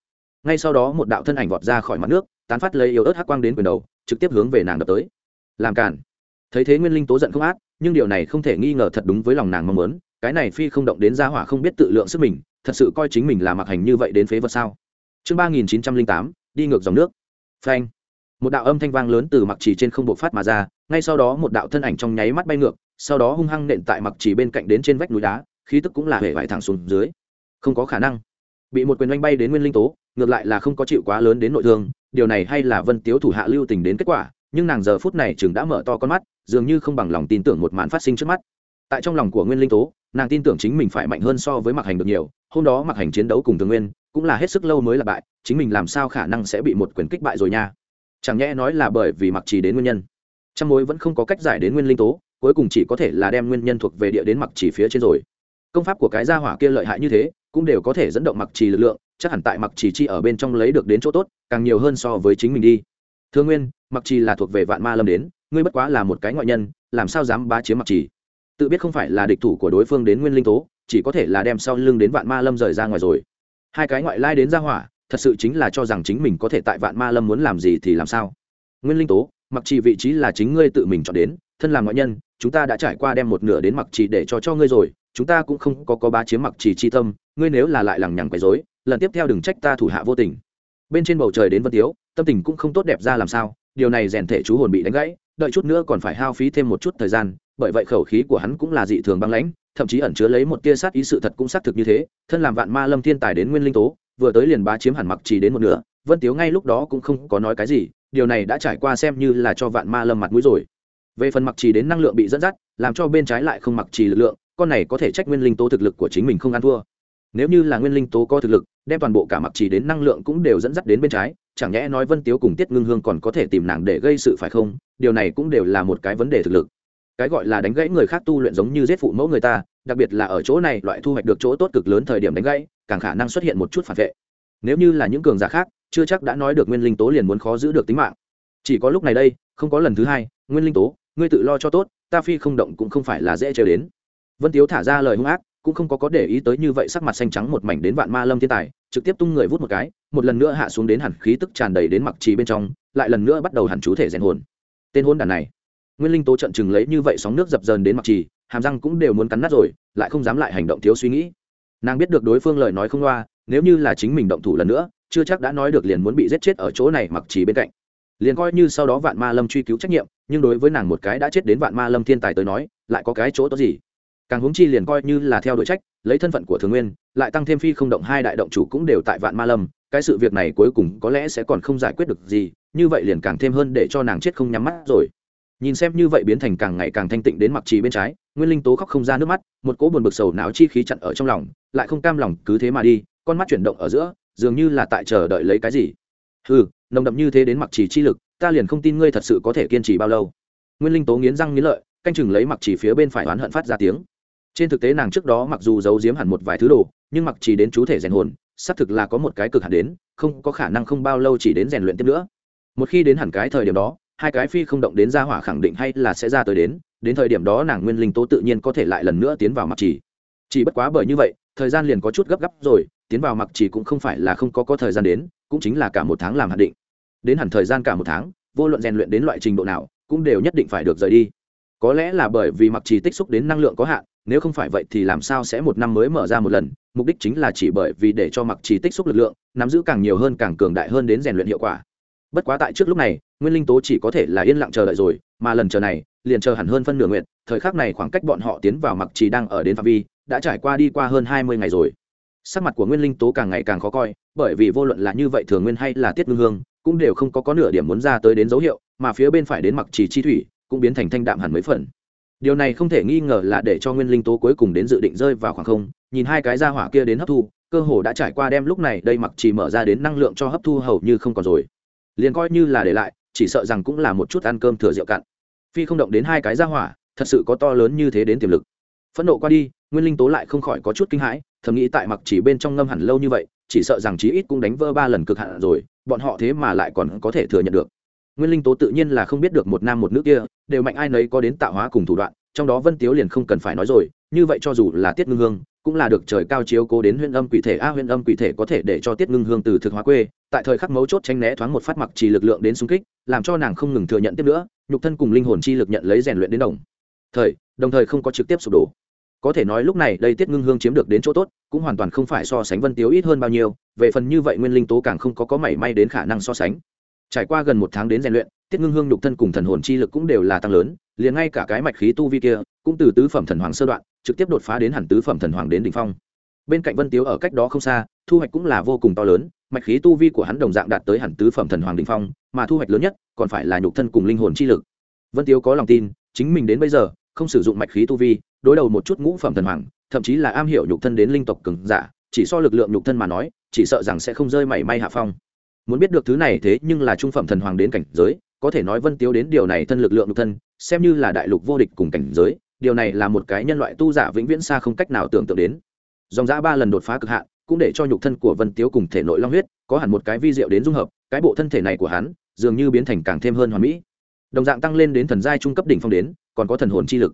Ngay sau đó một đạo thân ảnh vọt ra khỏi mặt nước, tán phát lấy yếu ớt hắc quang đến quyền đầu, trực tiếp hướng về nàng đập tới. Làm cản. Thấy thế nguyên linh tố giận không ác, nhưng điều này không thể nghi ngờ thật đúng với lòng nàng mong muốn, cái này phi không động đến gia hỏa không biết tự lượng sức mình, thật sự coi chính mình là mặc hành như vậy đến phế vật sao? Chương ba nghìn chín trăm linh tám, đi ngược dòng nước. Phanh. Một đạo âm thanh vang lớn từ mặc chỉ trên không bộc phát mà ra, ngay sau đó một đạo thân ảnh trong nháy mắt bay ngược sau đó hung hăng nện tại mặc chỉ bên cạnh đến trên vách núi đá, khí tức cũng là hề vải thẳng xuống dưới. Không có khả năng. Bị một quyền oanh bay đến nguyên linh tố, ngược lại là không có chịu quá lớn đến nội thương, điều này hay là vân tiếu thủ hạ lưu tình đến kết quả, nhưng nàng giờ phút này chừng đã mở to con mắt, dường như không bằng lòng tin tưởng một màn phát sinh trước mắt. Tại trong lòng của nguyên linh tố, nàng tin tưởng chính mình phải mạnh hơn so với mặc hành được nhiều, hôm đó mặc hành chiến đấu cùng thường nguyên, cũng là hết sức lâu mới là bại, chính mình làm sao khả năng sẽ bị một quyền kích bại rồi nha? Chẳng nhẽ nói là bởi vì mặc trì đến nguyên nhân. Trong mối vẫn không có cách giải đến nguyên linh tố cuối cùng chỉ có thể là đem nguyên nhân thuộc về địa đến mặc trì phía trên rồi. Công pháp của cái gia hỏa kia lợi hại như thế, cũng đều có thể dẫn động mặc trì lực lượng, chắc hẳn tại mặc trì chi ở bên trong lấy được đến chỗ tốt, càng nhiều hơn so với chính mình đi. Thương nguyên, mặc trì là thuộc về vạn ma lâm đến, ngươi bất quá là một cái ngoại nhân, làm sao dám bá chiếm mặc trì? Tự biết không phải là địch thủ của đối phương đến nguyên linh tố, chỉ có thể là đem sau lưng đến vạn ma lâm rời ra ngoài rồi. Hai cái ngoại lai đến gia hỏa, thật sự chính là cho rằng chính mình có thể tại vạn ma lâm muốn làm gì thì làm sao? Nguyên linh tố, mặc trì vị trí là chính ngươi tự mình chọn đến, thân làm ngoại nhân chúng ta đã trải qua đem một nửa đến mặc trì để cho cho ngươi rồi, chúng ta cũng không có có ba chiếm mặc trì chi tâm, ngươi nếu là lại lằng nhằng quấy dối lần tiếp theo đừng trách ta thủ hạ vô tình. Bên trên bầu trời đến vân tiếu, tâm tình cũng không tốt đẹp ra làm sao, điều này rèn thể chú hồn bị đánh gãy, đợi chút nữa còn phải hao phí thêm một chút thời gian, bởi vậy khẩu khí của hắn cũng là dị thường băng lãnh, thậm chí ẩn chứa lấy một tia sát ý sự thật cũng xác thực như thế, thân làm vạn ma lâm thiên tài đến nguyên linh tố, vừa tới liền bá chiếm hẳn mặc chỉ đến một nửa, vân tiếu ngay lúc đó cũng không có nói cái gì, điều này đã trải qua xem như là cho vạn ma lâm mặt mũi rồi về phần mặc chỉ đến năng lượng bị dẫn dắt, làm cho bên trái lại không mặc chỉ lực lượng, con này có thể trách nguyên linh tố thực lực của chính mình không ăn thua. Nếu như là nguyên linh tố có thực lực, đem toàn bộ cả mặc chỉ đến năng lượng cũng đều dẫn dắt đến bên trái, chẳng nhẽ nói vân tiếu cùng tiết ngưng hương còn có thể tìm nàng để gây sự phải không? Điều này cũng đều là một cái vấn đề thực lực. Cái gọi là đánh gãy người khác tu luyện giống như giết phụ mẫu người ta, đặc biệt là ở chỗ này, loại thu hoạch được chỗ tốt cực lớn thời điểm đánh gãy, càng khả năng xuất hiện một chút phản vệ. Nếu như là những cường giả khác, chưa chắc đã nói được nguyên linh tố liền muốn khó giữ được tính mạng. Chỉ có lúc này đây, không có lần thứ hai, nguyên linh tố ngươi tự lo cho tốt, ta phi không động cũng không phải là dễ chờ đến. Vân tiếu thả ra lời hung ác, cũng không có có để ý tới như vậy sắc mặt xanh trắng một mảnh đến vạn ma lâm thiên tài, trực tiếp tung người vút một cái, một lần nữa hạ xuống đến hẳn khí tức tràn đầy đến mặc trì bên trong, lại lần nữa bắt đầu hẳn chú thể rèn hồn. Tên hôn đàn này, nguyên linh tố trận chừng lấy như vậy sóng nước dập dờn đến mặc trì, hàm răng cũng đều muốn cắn nát rồi, lại không dám lại hành động thiếu suy nghĩ. Nàng biết được đối phương lời nói không loa, nếu như là chính mình động thủ lần nữa, chưa chắc đã nói được liền muốn bị giết chết ở chỗ này mặc trì bên cạnh liền coi như sau đó vạn ma lâm truy cứu trách nhiệm, nhưng đối với nàng một cái đã chết đến vạn ma lâm thiên tài tới nói, lại có cái chỗ tốt gì? Càng hướng chi liền coi như là theo đội trách, lấy thân phận của thường nguyên, lại tăng thêm phi không động hai đại động chủ cũng đều tại vạn ma lâm, cái sự việc này cuối cùng có lẽ sẽ còn không giải quyết được gì, như vậy liền càng thêm hơn để cho nàng chết không nhắm mắt rồi. Nhìn xem như vậy biến thành càng ngày càng thanh tịnh đến mặc trì bên trái, nguyên linh tố khóc không ra nước mắt, một cỗ buồn bực sầu não chi khí chặn ở trong lòng, lại không cam lòng cứ thế mà đi, con mắt chuyển động ở giữa, dường như là tại chờ đợi lấy cái gì. Ừ nồng đậm như thế đến mặc trì chi lực, ta liền không tin ngươi thật sự có thể kiên trì bao lâu. Nguyên linh tố nghiến răng nghiến lợi, canh chừng lấy mặc trì phía bên phải oán hận phát ra tiếng. Trên thực tế nàng trước đó mặc dù giấu giếm hẳn một vài thứ đồ, nhưng mặc trì đến chú thể rèn hồn, xác thực là có một cái cực hẳn đến, không có khả năng không bao lâu chỉ đến rèn luyện tiếp nữa. Một khi đến hẳn cái thời điểm đó, hai cái phi không động đến ra hỏa khẳng định hay là sẽ ra tới đến đến thời điểm đó nàng nguyên linh tố tự nhiên có thể lại lần nữa tiến vào mặc trì. Chỉ bất quá bởi như vậy, thời gian liền có chút gấp gáp rồi, tiến vào mặc trì cũng không phải là không có có thời gian đến cũng chính là cả một tháng làm hạn định. Đến hẳn thời gian cả một tháng, vô luận rèn luyện đến loại trình độ nào, cũng đều nhất định phải được rời đi. Có lẽ là bởi vì mặc trì tích xúc đến năng lượng có hạn, nếu không phải vậy thì làm sao sẽ một năm mới mở ra một lần, mục đích chính là chỉ bởi vì để cho mặc trì tích xúc lực lượng, nắm giữ càng nhiều hơn càng cường đại hơn đến rèn luyện hiệu quả. Bất quá tại trước lúc này, nguyên linh tố chỉ có thể là yên lặng chờ đợi rồi, mà lần chờ này, liền chờ hẳn hơn phân nửa nguyện thời khắc này khoảng cách bọn họ tiến vào mặc trì đang ở đến phạm vi, đã trải qua đi qua hơn hai mươi ngày rồi sắc mặt của nguyên linh tố càng ngày càng khó coi, bởi vì vô luận là như vậy thường nguyên hay là tiết ngưng hương, cũng đều không có có nửa điểm muốn ra tới đến dấu hiệu, mà phía bên phải đến mặc trì chi thủy, cũng biến thành thanh đạm hẳn mấy phần. Điều này không thể nghi ngờ là để cho nguyên linh tố cuối cùng đến dự định rơi vào khoảng không, nhìn hai cái ra hỏa kia đến hấp thu, cơ hồ đã trải qua đem lúc này đây mặc chỉ mở ra đến năng lượng cho hấp thu hầu như không còn rồi. Liền coi như là để lại, chỉ sợ rằng cũng là một chút ăn cơm thừa rượu cạn. Phi không động đến hai cái ra hỏa, thật sự có to lớn như thế đến tiềm lực. Phẫn nộ qua đi, nguyên linh tố lại không khỏi có chút kinh hãi thầm nghĩ tại mặc chỉ bên trong ngâm hẳn lâu như vậy chỉ sợ rằng chí ít cũng đánh vỡ ba lần cực hạn rồi bọn họ thế mà lại còn có thể thừa nhận được. Nguyên linh tố tự nhiên là không biết được một nam một nữ kia đều mạnh ai nấy có đến tạo hóa cùng thủ đoạn trong đó vân tiếu liền không cần phải nói rồi như vậy cho dù là tiết ngưng hương cũng là được trời cao chiếu cố đến huyện âm quỷ thể a à, huyện âm quỷ thể có thể để cho tiết ngưng hương từ thực hóa quê tại thời khắc mấu chốt tranh né thoáng một phát mặc chỉ lực lượng đến xung kích làm cho nàng không ngừng thừa nhận tiếp nữa nhục thân cùng linh hồn chi lực nhận lấy rèn luyện đến đồng. Thời đồng thời không có trực tiếp sụp đổ có thể nói lúc này đây tiết ngưng hương chiếm được đến chỗ tốt, cũng hoàn toàn không phải so sánh vân tiếu ít hơn bao nhiêu, về phần như vậy nguyên linh tố càng không có có mảy may đến khả năng so sánh. Trải qua gần một tháng đến rèn luyện, tiết ngưng hương nhục thân cùng thần hồn chi lực cũng đều là tăng lớn, liền ngay cả cái mạch khí tu vi kia, cũng từ tứ phẩm thần hoàng sơ đoạn, trực tiếp đột phá đến hẳn tứ phẩm thần hoàng đến đ ỉ n h phong. Bên cạnh vân tiếu ở cách đó không xa, thu hoạch cũng là vô cùng to lớn, mạch khí tu vi của hắn đồng dạng đạt tới hẳn tứ phẩm thần hoàng đ ỉ n h phong, mà thu hoạch lớn nhất, còn phải là nhục thân cùng linh hồn chi lực. Vân tiếu có lòng tin, chính mình đến bây giờ, không sử dụng mạch khí tu vi đối đầu một chút ngũ phẩm thần hoàng, thậm chí là am hiểu nhục thân đến linh tộc cường giả, chỉ so lực lượng nhục thân mà nói, chỉ sợ rằng sẽ không rơi mảy may hạ phong. Muốn biết được thứ này thế nhưng là trung phẩm thần hoàng đến cảnh giới, có thể nói vân tiếu đến điều này thân lực lượng nhục thân, xem như là đại lục vô địch cùng cảnh giới, điều này là một cái nhân loại tu giả vĩnh viễn xa không cách nào tưởng tượng đến. Dòng giã ba lần đột phá cực hạn, cũng để cho nhục thân của vân tiếu cùng thể nội long huyết, có hẳn một cái vi diệu đến dung hợp, cái bộ thân thể này của hắn, dường như biến thành càng thêm hơn hoàn mỹ. Đồng dạng tăng lên đến thần giai trung cấp đỉnh phong đến, còn có thần hồn chi lực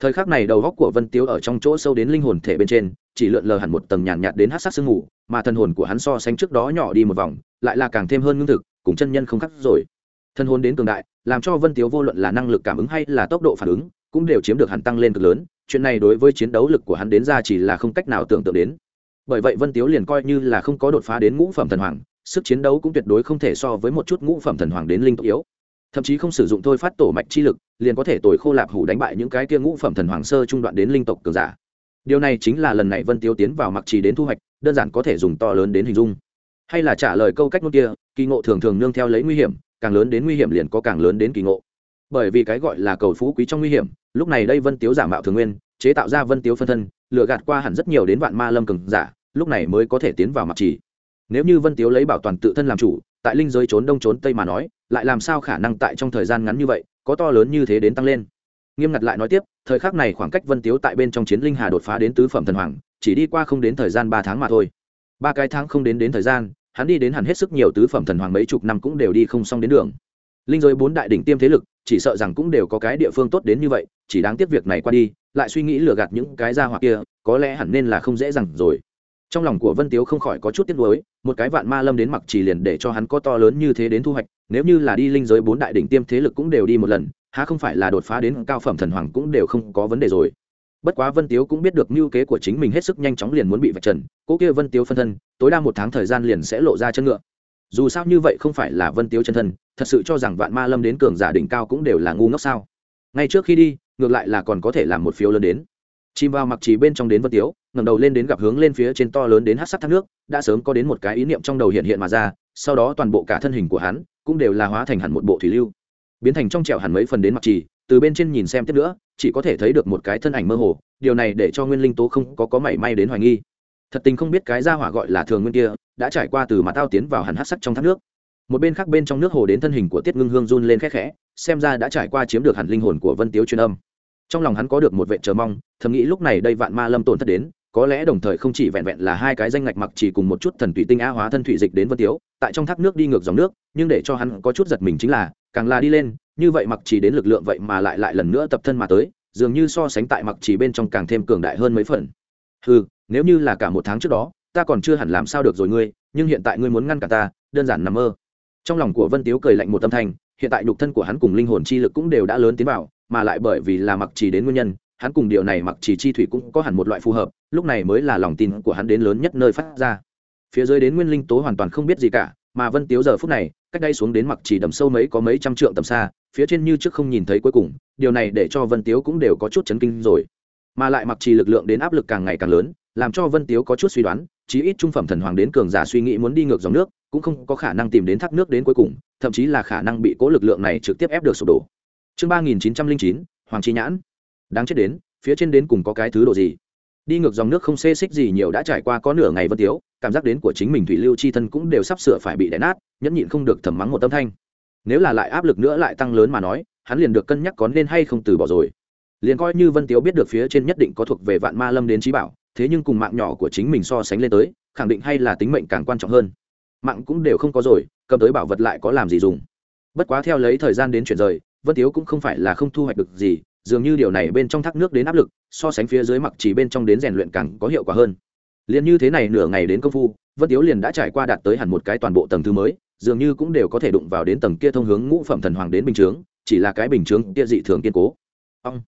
thời khắc này đầu góc của vân tiếu ở trong chỗ sâu đến linh hồn thể bên trên chỉ lượn lờ hẳn một tầng nhàn nhạt, đến hát sát sương ngủ mà thần hồn của hắn so sánh trước đó nhỏ đi một vòng lại là càng thêm hơn ngưng thực cùng chân nhân không khắc rồi. Thân hồn đến cường đại làm cho vân tiếu vô luận là năng lực cảm ứng hay là tốc độ phản ứng cũng đều chiếm được hắn tăng lên cực lớn chuyện này đối với chiến đấu lực của hắn đến ra chỉ là không cách nào tưởng tượng đến. Bởi vậy vân tiếu liền coi như là không có đột phá đến ngũ phẩm thần hoàng sức chiến đấu cũng tuyệt đối không thể so với một chút ngũ phẩm thần hoàng đến linh tộc yếu. Thậm chí không sử dụng thôi phát tổ mạch chi lực liền có thể tồi khô lạp hủ đánh bại những cái kia ngũ phẩm thần hoàng sơ trung đoạn đến linh tộc cường giả. Điều này chính là lần này vân tiếu tiến vào mặc trì đến thu hoạch, đơn giản có thể dùng to lớn đến hình dung. Hay là trả lời câu cách ngôn kia, kỳ ngộ thường thường nương theo lấy nguy hiểm, càng lớn đến nguy hiểm liền có càng lớn đến kỳ ngộ. Bởi vì cái gọi là cầu phú quý trong nguy hiểm, lúc này đây vân tiếu giả mạo thường nguyên, chế tạo ra vân tiếu phân thân, lừa gạt qua hẳn rất nhiều đến vạn ma lâm cường giả, lúc này mới có thể tiến vào mặc trì. Nếu như vân tiếu lấy bảo toàn tự thân làm chủ, tại linh giới trốn đông trốn tây mà nói, lại làm sao khả năng tại trong thời gian ngắn như vậy có to lớn như thế đến tăng lên. Nghiêm ngặt lại nói tiếp, thời khắc này khoảng cách vân tiếu tại bên trong chiến linh hà đột phá đến tứ phẩm thần hoàng, chỉ đi qua không đến thời gian ba tháng mà thôi. Ba cái tháng không đến đến thời gian, hắn đi đến hẳn hết sức nhiều tứ phẩm thần hoàng mấy chục năm cũng đều đi không xong đến đường. Linh giới bốn đại đỉnh tiêm thế lực, chỉ sợ rằng cũng đều có cái địa phương tốt đến như vậy, chỉ đáng tiếc việc này qua đi, lại suy nghĩ lừa gạt những cái ra hoặc kia, có lẽ hẳn nên là không dễ dàng rồi trong lòng của vân tiếu không khỏi có chút tiếc nuối, một cái vạn ma lâm đến mặc chỉ liền để cho hắn có to lớn như thế đến thu hoạch, nếu như là đi linh giới bốn đại đỉnh tiêm thế lực cũng đều đi một lần, há không phải là đột phá đến cao phẩm thần hoàng cũng đều không có vấn đề rồi. Bất quá vân tiếu cũng biết được mưu kế của chính mình hết sức nhanh chóng liền muốn bị vạch trần cỗ kia vân tiếu phân thân, tối đa một tháng thời gian liền sẽ lộ ra chân ngựa. Dù sao như vậy không phải là vân tiếu chân thân, thật sự cho rằng vạn ma lâm đến cường giả đỉnh cao cũng đều là ngu ngốc sao. Ngay trước khi đi, ngược lại là còn có thể làm một phiếu lớn đến chìm vào mặc trì bên trong đến vân tiếu, ngẩng đầu lên đến gặp hướng lên phía trên to lớn đến hát sắc thác nước, đã sớm có đến một cái ý niệm trong đầu hiện hiện mà ra, sau đó toàn bộ cả thân hình của hắn cũng đều là hóa thành hẳn một bộ thủy lưu. Biến thành trong trẻo hẳn mấy phần đến mặc trì từ bên trên nhìn xem tiếp nữa, chỉ có thể thấy được một cái thân ảnh mơ hồ, điều này để cho nguyên linh tố không có có mảy may đến hoài nghi. Thật tình không biết cái ra hỏa gọi là thường nguyên kia đã trải qua từ mặt tao tiến vào hẳn hát sắc trong thác nước. Một bên khác bên trong nước hồ đến thân hình của tiết ngưng hương run lên khẽ khẽ, xem ra đã trải qua chiếm được hẳn linh hồn của vân tiếu truyền âm trong lòng hắn có được một vệ chờ mong, thầm nghĩ lúc này đây vạn ma lâm tổn thất đến, có lẽ đồng thời không chỉ vẹn vẹn là hai cái danh ngạch mặc chỉ cùng một chút thần thủy tinh a hóa thân thủy dịch đến vân tiếu, tại trong thác nước đi ngược dòng nước, nhưng để cho hắn có chút giật mình chính là, càng là đi lên, như vậy mặc chỉ đến lực lượng vậy mà lại lại lần nữa tập thân mà tới, dường như so sánh tại mặc chỉ bên trong càng thêm cường đại hơn mấy phần. Ừ nếu như là cả một tháng trước đó, ta còn chưa hẳn làm sao được rồi ngươi, nhưng hiện tại ngươi muốn ngăn cả ta, đơn giản nằm mơ. Trong lòng của vân tiếu cười lạnh một tâm thanh, hiện tại nhục thân của hắn cùng linh hồn chi lực cũng đều đã lớn tiến vào mà lại bởi vì là mặc chỉ đến nguyên nhân, hắn cùng điều này mặc chỉ chi thủy cũng có hẳn một loại phù hợp, lúc này mới là lòng tin của hắn đến lớn nhất nơi phát ra. Phía dưới đến nguyên linh tố hoàn toàn không biết gì cả, mà vân tiếu giờ phút này, cách đây xuống đến mặc chỉ đầm sâu mấy có mấy trăm trượng tầm xa, phía trên như trước không nhìn thấy cuối cùng, điều này để cho vân tiếu cũng đều có chút chấn kinh rồi. Mà lại mặc chỉ lực lượng đến áp lực càng ngày càng lớn, làm cho vân tiếu có chút suy đoán, chí ít trung phẩm thần hoàng đến cường giả suy nghĩ muốn đi ngược dòng nước, cũng không có khả năng tìm đến thác nước đến cuối cùng, thậm chí là khả năng bị cố lực lượng này trực tiếp ép được sụp đổ chương ba nghìn chín trăm linh chín, hoàng trí nhãn. Đáng chết đến, phía trên đến cùng có cái thứ độ gì? Đi ngược dòng nước không xê xích gì nhiều đã trải qua có nửa ngày vân tiếu, cảm giác đến của chính mình thủy lưu chi thân cũng đều sắp sửa phải bị đè nát, nhẫn nhịn không được thầm mắng một tâm thanh. Nếu là lại áp lực nữa lại tăng lớn mà nói, hắn liền được cân nhắc có nên hay không từ bỏ rồi. Liền coi như vân tiếu biết được phía trên nhất định có thuộc về vạn ma lâm đến trí bảo, thế nhưng cùng mạng nhỏ của chính mình so sánh lên tới, khẳng định hay là tính mệnh càng quan trọng hơn. Mạng cũng đều không có rồi, cầm tới bảo vật lại có làm gì dùng? Bất quá theo lấy thời gian đến chuyển rời vân tiếu cũng không phải là không thu hoạch được gì, dường như điều này bên trong thác nước đến áp lực, so sánh phía dưới mặc chỉ bên trong đến rèn luyện càng có hiệu quả hơn. Liền như thế này nửa ngày đến công phu, vân tiếu liền đã trải qua đạt tới hẳn một cái toàn bộ tầng thứ mới, dường như cũng đều có thể đụng vào đến tầng kia thông hướng ngũ phẩm thần hoàng đến bình chướng, chỉ là cái bình chướng kia dị thường kiên cố. Ông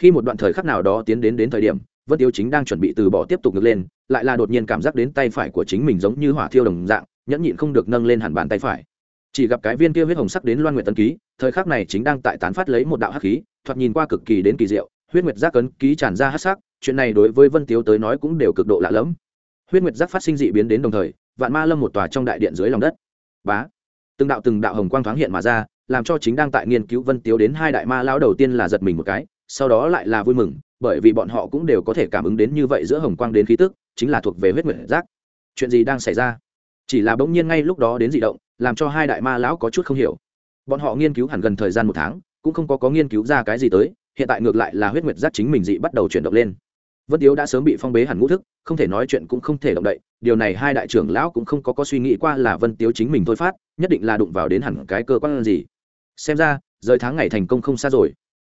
khi một đoạn thời khắc nào đó tiến đến đến thời điểm, vân tiếu chính đang chuẩn bị từ bỏ tiếp tục ngược lên, lại là đột nhiên cảm giác đến tay phải của chính mình giống như hỏa thiêu đồng dạng, nhẫn nhịn không được nâng lên hẳn bàn tay phải. Chỉ gặp cái viên kia huyết hồng sắc đến loan nguyện tân ký thời khắc này chính đang tại tán phát lấy một đạo hắc khí, thoạt nhìn qua cực kỳ đến kỳ diệu, huyết nguyệt giác cấn ký tràn ra hắc sắc, chuyện này đối với vân tiếu tới nói cũng đều cực độ lạ lẫm. Huyết nguyệt giác phát sinh dị biến đến đồng thời, vạn ma lâm một tòa trong đại điện dưới lòng đất. Bá! Từng đạo từng đạo hồng quang thoáng hiện mà ra, làm cho chính đang tại nghiên cứu vân tiếu đến hai đại ma lão đầu tiên là giật mình một cái, sau đó lại là vui mừng, bởi vì bọn họ cũng đều có thể cảm ứng đến như vậy giữa hồng quang đến khí tức, chính là thuộc về huyết nguyệt giác. Chuyện gì đang xảy ra? Chỉ là bỗng nhiên ngay lúc đó đến dị động, làm cho hai đại ma lão có chút không hiểu bọn họ nghiên cứu hẳn gần thời gian một tháng, cũng không có có nghiên cứu ra cái gì tới, hiện tại ngược lại là huyết nguyệt giác chính mình dị bắt đầu chuyển động lên. Vân tiếu đã sớm bị phong bế hẳn ngũ thức, không thể nói chuyện cũng không thể động đậy, điều này hai đại trưởng lão cũng không có có suy nghĩ qua là vân tiếu chính mình thôi phát, nhất định là đụng vào đến hẳn cái cơ quan gì. Xem ra, rời tháng ngày thành công không xa rồi.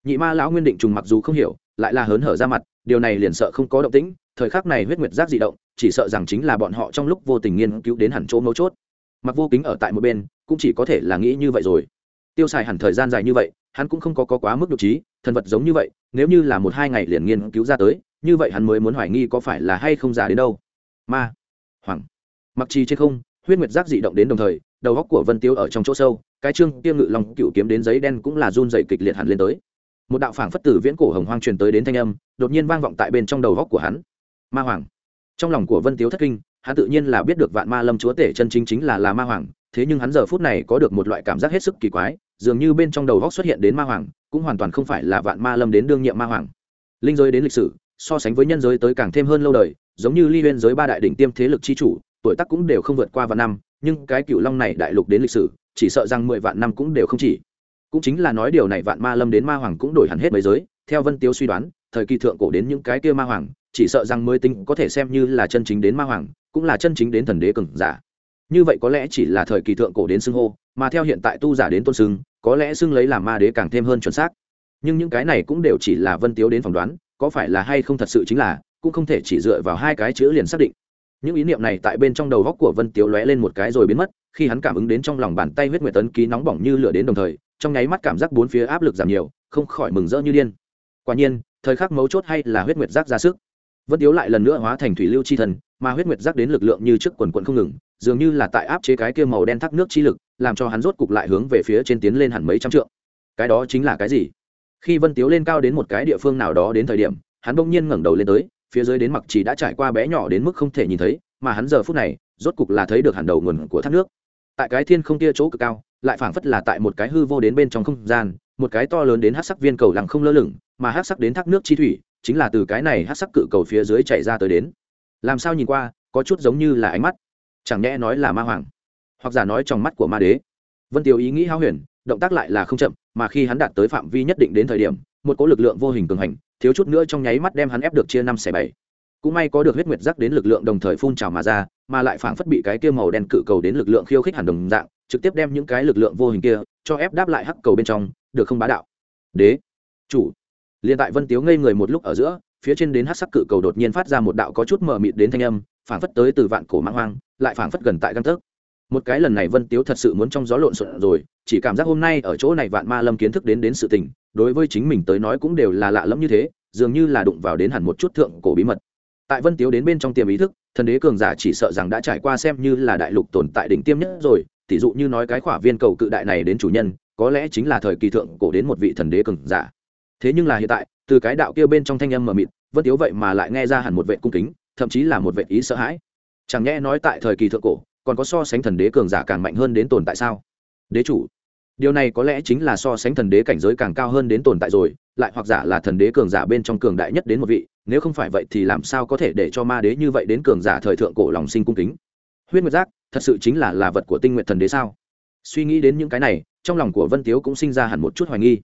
Nhị ma lão nguyên định trùng mặc dù không hiểu, lại là hớn hở ra mặt, điều này liền sợ không có động tĩnh, thời khắc này huyết nguyệt giác dị động, chỉ sợ rằng chính là bọn họ trong lúc vô tình nghiên cứu đến hẳn chỗ mấu chốt. Mặc vô kính ở tại một bên, cũng chỉ có thể là nghĩ như vậy rồi tiêu xài hẳn thời gian dài như vậy hắn cũng không có, có quá mức độ trí thần vật giống như vậy nếu như là một hai ngày liền nghiên cứu ra tới như vậy hắn mới muốn hoài nghi có phải là hay không giả đến đâu. Ma hoàng mặc trì trên không huyết nguyệt giác dị động đến đồng thời đầu góc của vân tiêu ở trong chỗ sâu cái trương tiêu ngự lòng cựu kiếm đến giấy đen cũng là run dày kịch liệt hẳn lên tới. Một đạo phảng phất tử viễn cổ hồng hoang truyền tới đến thanh âm đột nhiên vang vọng tại bên trong đầu góc của hắn. Ma hoàng trong lòng của vân tiếu thất kinh hắn tự nhiên là biết được vạn ma lâm chúa tể chân chính chính là là ma hoàng thế nhưng hắn giờ phút này có được một loại cảm giác hết sức kỳ quái dường như bên trong đầu góc xuất hiện đến ma hoàng, cũng hoàn toàn không phải là vạn ma lâm đến đương nhiệm ma hoàng. Linh giới đến lịch sử, so sánh với nhân giới tới càng thêm hơn lâu đời, giống như ly huyên giới ba đại đỉnh tiêm thế lực chi chủ, tuổi tác cũng đều không vượt qua vạn năm, nhưng cái cựu long này đại lục đến lịch sử, chỉ sợ rằng mười vạn năm cũng đều không chỉ. Cũng chính là nói điều này vạn ma lâm đến ma hoàng cũng đổi hẳn hết mấy giới, theo vân tiếu suy đoán, thời kỳ thượng cổ đến những cái kia ma hoàng, chỉ sợ rằng mới tính có thể xem như là chân chính đến ma hoàng, cũng là chân chính đến thần đế cường giả như vậy có lẽ chỉ là thời kỳ thượng cổ đến xưng hô, mà theo hiện tại tu giả đến tôn xưng, có lẽ xưng lấy làm ma đế càng thêm hơn chuẩn xác. Nhưng những cái này cũng đều chỉ là vân tiếu đến phỏng đoán, có phải là hay không thật sự chính là, cũng không thể chỉ dựa vào hai cái chữ liền xác định. Những ý niệm này tại bên trong đầu góc của vân tiếu lóe lên một cái rồi biến mất, khi hắn cảm ứng đến trong lòng bàn tay huyết nguyệt tấn ký nóng bỏng như lửa đến đồng thời, trong nháy mắt cảm giác bốn phía áp lực giảm nhiều, không khỏi mừng rỡ như điên. Quả nhiên, thời khắc mấu chốt hay là huyết nguyệt giác ra sức. Vân tiếu lại lần nữa hóa thành thủy lưu chi thần mà huyết nguyệt giác đến lực lượng như trước quần quần không ngừng, dường như là tại áp chế cái kia màu đen thác nước chi lực, làm cho hắn rốt cục lại hướng về phía trên tiến lên hẳn mấy trăm trượng. Cái đó chính là cái gì? Khi vân tiếu lên cao đến một cái địa phương nào đó đến thời điểm, hắn bỗng nhiên ngẩng đầu lên tới, phía dưới đến mặc chỉ đã trải qua bé nhỏ đến mức không thể nhìn thấy, mà hắn giờ phút này, rốt cục là thấy được hẳn đầu nguồn của thác nước. Tại cái thiên không kia chỗ cực cao, lại phảng phất là tại một cái hư vô đến bên trong không gian, một cái to lớn đến hát sắc viên cầu lặng không lơ lửng, mà hát sắc đến thác nước chi thủy, chính là từ cái này hát sắc cự cầu phía dưới chạy ra tới đến làm sao nhìn qua, có chút giống như là ánh mắt. Chẳng nhẽ nói là ma hoàng, hoặc giả nói trong mắt của ma đế. Vân tiêu ý nghĩ hao huyền, động tác lại là không chậm, mà khi hắn đạt tới phạm vi nhất định đến thời điểm, một cỗ lực lượng vô hình cường hành, thiếu chút nữa trong nháy mắt đem hắn ép được chia năm xẻ bảy. Cũng may có được huyết nguyệt giác đến lực lượng đồng thời phun trào mà ra, mà lại phảng phất bị cái kia màu đen cự cầu đến lực lượng khiêu khích hẳn đồng dạng, trực tiếp đem những cái lực lượng vô hình kia cho ép đáp lại hắc cầu bên trong, được không bá đạo? Đế, chủ. Liền tại vân tiếu ngây người một lúc ở giữa phía trên đến hắc sắc cự cầu đột nhiên phát ra một đạo có chút mờ mịt đến thanh âm, phảng phất tới từ vạn cổ mãng hoang, lại phảng phất gần tại găng tấc. Một cái lần này vân tiếu thật sự muốn trong gió lộn xộn rồi, chỉ cảm giác hôm nay ở chỗ này vạn ma lâm kiến thức đến đến sự tình, đối với chính mình tới nói cũng đều là lạ lẫm như thế, dường như là đụng vào đến hẳn một chút thượng cổ bí mật. Tại vân tiếu đến bên trong tiềm ý thức, thần đế cường giả chỉ sợ rằng đã trải qua xem như là đại lục tồn tại đỉnh tiêm nhất rồi tỷ dụ như nói cái khỏa viên cầu cự đại này đến chủ nhân, có lẽ chính là thời kỳ thượng cổ đến một vị thần đế cường giả. Thế nhưng là hiện tại từ cái đạo kia bên trong thanh âm mờ mịt, vân tiếu vậy mà lại nghe ra hẳn một vệ cung kính, thậm chí là một vệ ý sợ hãi. Chẳng nhẽ nói tại thời kỳ thượng cổ, còn có so sánh thần đế cường giả càng mạnh hơn đến tồn tại sao? Đế chủ, điều này có lẽ chính là so sánh thần đế cảnh giới càng cao hơn đến tồn tại rồi, lại hoặc giả là thần đế cường giả bên trong cường đại nhất đến một vị, nếu không phải vậy thì làm sao có thể để cho ma đế như vậy đến cường giả thời thượng cổ lòng sinh cung kính? Huyết nguyệt giác, thật sự chính là là vật của tinh nguyện thần đế sao? Suy nghĩ đến những cái này, trong lòng của vân tiếu cũng sinh ra hẳn một chút hoài nghi.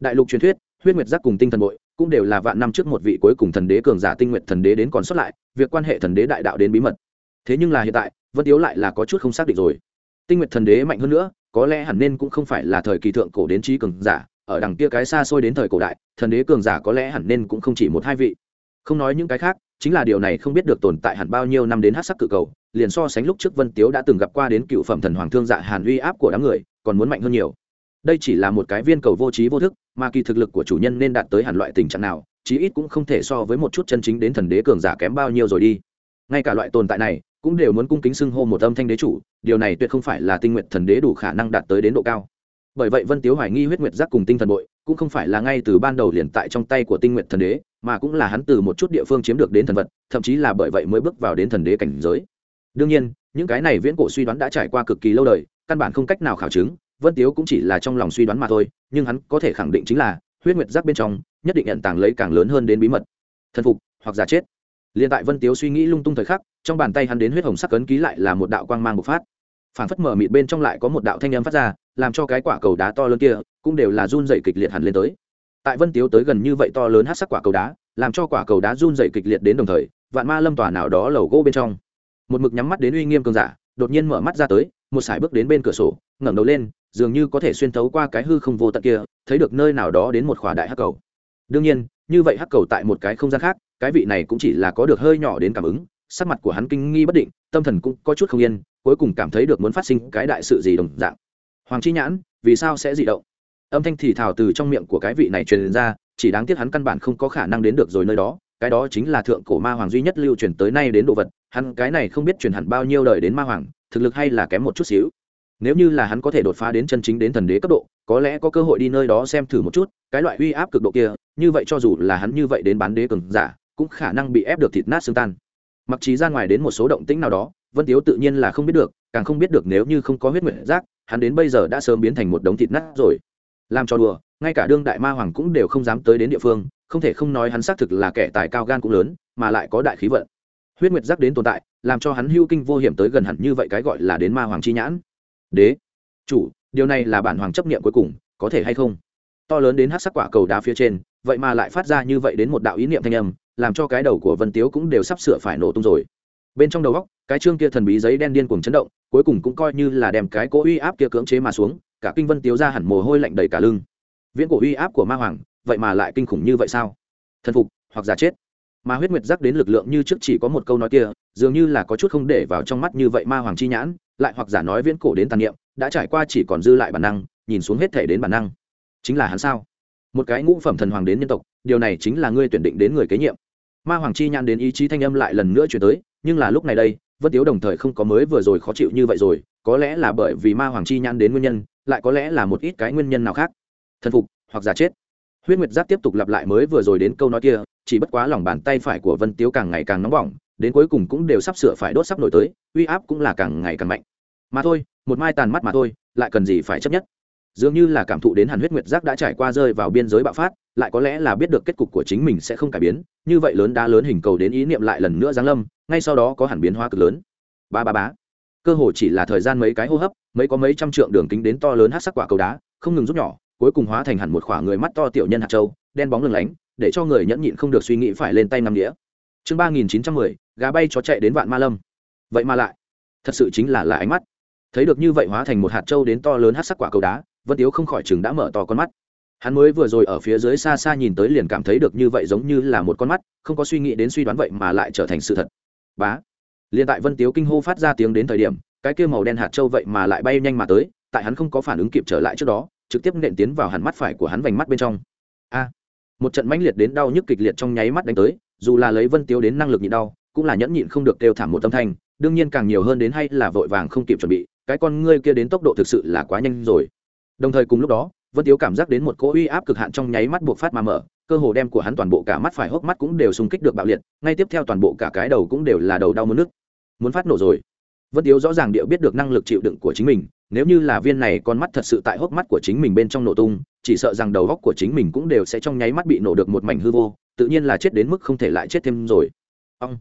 Đại lục truyền thuyết, huyết nguyệt giác cùng tinh thần bội cũng đều là vạn năm trước một vị cuối cùng thần đế cường giả tinh nguyện thần đế đến còn xuất lại, việc quan hệ thần đế đại đạo đến bí mật. Thế nhưng là hiện tại, vân tiếu lại là có chút không xác định rồi. Tinh nguyện thần đế mạnh hơn nữa, có lẽ hẳn nên cũng không phải là thời kỳ thượng cổ đến trí cường giả, ở đằng kia cái xa xôi đến thời cổ đại, thần đế cường giả có lẽ hẳn nên cũng không chỉ một hai vị. Không nói những cái khác, chính là điều này không biết được tồn tại hẳn bao nhiêu năm đến hát sắc cự cầu, liền so sánh lúc trước vân tiếu đã từng gặp qua đến cựu phẩm thần hoàng thương dạ hàn uy áp của đám người, còn muốn mạnh hơn nhiều. Đây chỉ là một cái viên cầu vô trí vô thức mà kỳ thực lực của chủ nhân nên đạt tới hẳn loại tình trạng nào, chí ít cũng không thể so với một chút chân chính đến thần đế cường giả kém bao nhiêu rồi đi. Ngay cả loại tồn tại này, cũng đều muốn cung kính xưng hô một âm thanh đế chủ, điều này tuyệt không phải là tinh nguyện thần đế đủ khả năng đạt tới đến độ cao. Bởi vậy vân tiếu hoài nghi huyết nguyệt giác cùng tinh thần bội, cũng không phải là ngay từ ban đầu liền tại trong tay của tinh nguyện thần đế, mà cũng là hắn từ một chút địa phương chiếm được đến thần vật, thậm chí là bởi vậy mới bước vào đến thần đế cảnh giới. Đương nhiên, những cái này viễn cổ suy đoán đã trải qua cực kỳ lâu đời, căn bản không cách nào khảo chứng vân tiếu cũng chỉ là trong lòng suy đoán mà thôi, nhưng hắn có thể khẳng định chính là, huyết nguyệt giác bên trong, nhất định nhận tàng lấy càng lớn hơn đến bí mật. Thần phục, hoặc giả chết. Liền tại vân tiếu suy nghĩ lung tung thời khắc, trong bàn tay hắn đến huyết hồng sắc cấn ký lại là một đạo quang mang bộc phát. Phản phất mở mịt bên trong lại có một đạo thanh âm phát ra, làm cho cái quả cầu đá to lớn kia cũng đều là run dày kịch liệt hẳn lên tới. Tại vân tiếu tới gần như vậy to lớn hát sắc quả cầu đá, làm cho quả cầu đá run dày kịch liệt đến đồng thời, vạn ma lâm tòa nào đó lầu gỗ bên trong. Một mực nhắm mắt đến uy nghiêm cường giả, đột nhiên mở mắt ra tới, một sải bước đến bên cửa sổ, ngẩng đầu lên dường như có thể xuyên thấu qua cái hư không vô tận kia, thấy được nơi nào đó đến một khỏa đại hắc cầu. Đương nhiên, như vậy hắc cầu tại một cái không gian khác, cái vị này cũng chỉ là có được hơi nhỏ đến cảm ứng, sắc mặt của hắn kinh nghi bất định, tâm thần cũng có chút không yên, cuối cùng cảm thấy được muốn phát sinh cái đại sự gì đồng dạng. Hoàng chi nhãn, vì sao sẽ dị động? Âm thanh thì thào từ trong miệng của cái vị này truyền ra, chỉ đáng tiếc hắn căn bản không có khả năng đến được rồi nơi đó, cái đó chính là thượng cổ ma hoàng duy nhất lưu truyền tới nay đến đồ vật, hắn cái này không biết truyền hẳn bao nhiêu đời đến ma hoàng, thực lực hay là kém một chút xíu nếu như là hắn có thể đột phá đến chân chính đến thần đế cấp độ, có lẽ có cơ hội đi nơi đó xem thử một chút, cái loại uy áp cực độ kia, như vậy cho dù là hắn như vậy đến bán đế cường giả, cũng khả năng bị ép được thịt nát xương tan. Mặc trí ra ngoài đến một số động tĩnh nào đó, vân tiếu tự nhiên là không biết được, càng không biết được nếu như không có huyết nguyện giác, hắn đến bây giờ đã sớm biến thành một đống thịt nát rồi. Làm cho đùa, ngay cả đương đại ma hoàng cũng đều không dám tới đến địa phương, không thể không nói hắn xác thực là kẻ tài cao gan cũng lớn, mà lại có đại khí vận. Huyết nguyệt giác đến tồn tại, làm cho hắn hưu kinh vô hiểm tới gần hẳn như vậy cái gọi là đến ma hoàng chi nhãn đế. Chủ, điều này là bản hoàng chấp niệm cuối cùng, có thể hay không? To lớn đến hát sắc quả cầu đá phía trên, vậy mà lại phát ra như vậy đến một đạo ý niệm thanh âm, làm cho cái đầu của vân tiếu cũng đều sắp sửa phải nổ tung rồi. Bên trong đầu góc cái chương kia thần bí giấy đen điên cuồng chấn động, cuối cùng cũng coi như là đem cái cỗ uy áp kia cưỡng chế mà xuống, cả kinh vân tiếu ra hẳn mồ hôi lạnh đầy cả lưng. Viễn cổ uy áp của ma hoàng, vậy mà lại kinh khủng như vậy sao? Thần phục, hoặc giả chết. Mà huyết nguyệt giác đến lực lượng như trước chỉ có một câu nói kia, dường như là có chút không để vào trong mắt như vậy ma hoàng chi nhãn lại hoặc giả nói viễn cổ đến tàn niệm, đã trải qua chỉ còn dư lại bản năng, nhìn xuống hết thể đến bản năng. Chính là hắn sao? Một cái ngũ phẩm thần hoàng đến nhân tộc, điều này chính là ngươi tuyển định đến người kế nhiệm. Ma hoàng chi nhan đến ý chí thanh âm lại lần nữa chuyển tới, nhưng là lúc này đây, vân tiếu đồng thời không có mới vừa rồi khó chịu như vậy rồi, có lẽ là bởi vì ma hoàng chi nhan đến nguyên nhân, lại có lẽ là một ít cái nguyên nhân nào khác. Thần phục hoặc giả chết. Huyết nguyệt giáp tiếp tục lặp lại mới vừa rồi đến câu nói kia, chỉ bất quá lòng bàn tay phải của vân tiếu càng ngày càng nóng bỏng đến cuối cùng cũng đều sắp sửa phải đốt sắp nổi tới, uy áp cũng là càng ngày càng mạnh. Mà thôi, một mai tàn mắt mà thôi, lại cần gì phải chấp nhất? Dường như là cảm thụ đến hàn huyết nguyệt giác đã trải qua rơi vào biên giới bạo phát, lại có lẽ là biết được kết cục của chính mình sẽ không cải biến, như vậy lớn đá lớn hình cầu đến ý niệm lại lần nữa giáng lâm, ngay sau đó có hẳn biến hóa cực lớn. Ba ba bá cơ hồ chỉ là thời gian mấy cái hô hấp, mấy có mấy trăm trượng đường kính đến to lớn hát sắc quả cầu đá, không ngừng rút nhỏ, cuối cùng hóa thành hẳn một khoảng người mắt to tiểu nhân hạt châu, đen bóng lừng lánh, để cho người nhẫn nhịn không được suy nghĩ phải lên tay ngắm đĩa chương ba nghìn chín trăm mười gà bay chó chạy đến vạn ma lâm. Vậy mà lại, thật sự chính là là ánh mắt. Thấy được như vậy hóa thành một hạt châu đến to lớn hát sắc quả cầu đá, vân tiếu không khỏi chừng đã mở to con mắt. Hắn mới vừa rồi ở phía dưới xa xa nhìn tới liền cảm thấy được như vậy giống như là một con mắt, không có suy nghĩ đến suy đoán vậy mà lại trở thành sự thật. Bá! Liền tại vân tiếu kinh hô phát ra tiếng đến thời điểm, cái kia màu đen hạt châu vậy mà lại bay nhanh mà tới, tại hắn không có phản ứng kịp trở lại trước đó, trực tiếp nện tiến vào hẳn mắt phải của hắn vành mắt bên trong. A! Một trận mãnh liệt đến đau nhức kịch liệt trong nháy mắt đánh tới, dù là lấy vân tiếu đến năng lực nhịn đau cũng là nhẫn nhịn không được kêu thảm một tâm thanh, đương nhiên càng nhiều hơn đến hay là vội vàng không kịp chuẩn bị, cái con ngươi kia đến tốc độ thực sự là quá nhanh rồi. Đồng thời cùng lúc đó, vân tiếu cảm giác đến một cỗ uy áp cực hạn trong nháy mắt buộc phát mà mở, cơ hồ đem của hắn toàn bộ cả mắt phải hốc mắt cũng đều xung kích được bạo liệt, ngay tiếp theo toàn bộ cả cái đầu cũng đều là đầu đau muốn nước muốn phát nổ rồi. Vân tiếu rõ ràng điệu biết được năng lực chịu đựng của chính mình, nếu như là viên này con mắt thật sự tại hốc mắt của chính mình bên trong nổ tung, chỉ sợ rằng đầu góc của chính mình cũng đều sẽ trong nháy mắt bị nổ được một mảnh hư vô, tự nhiên là chết đến mức không thể lại chết thêm rồi. Ông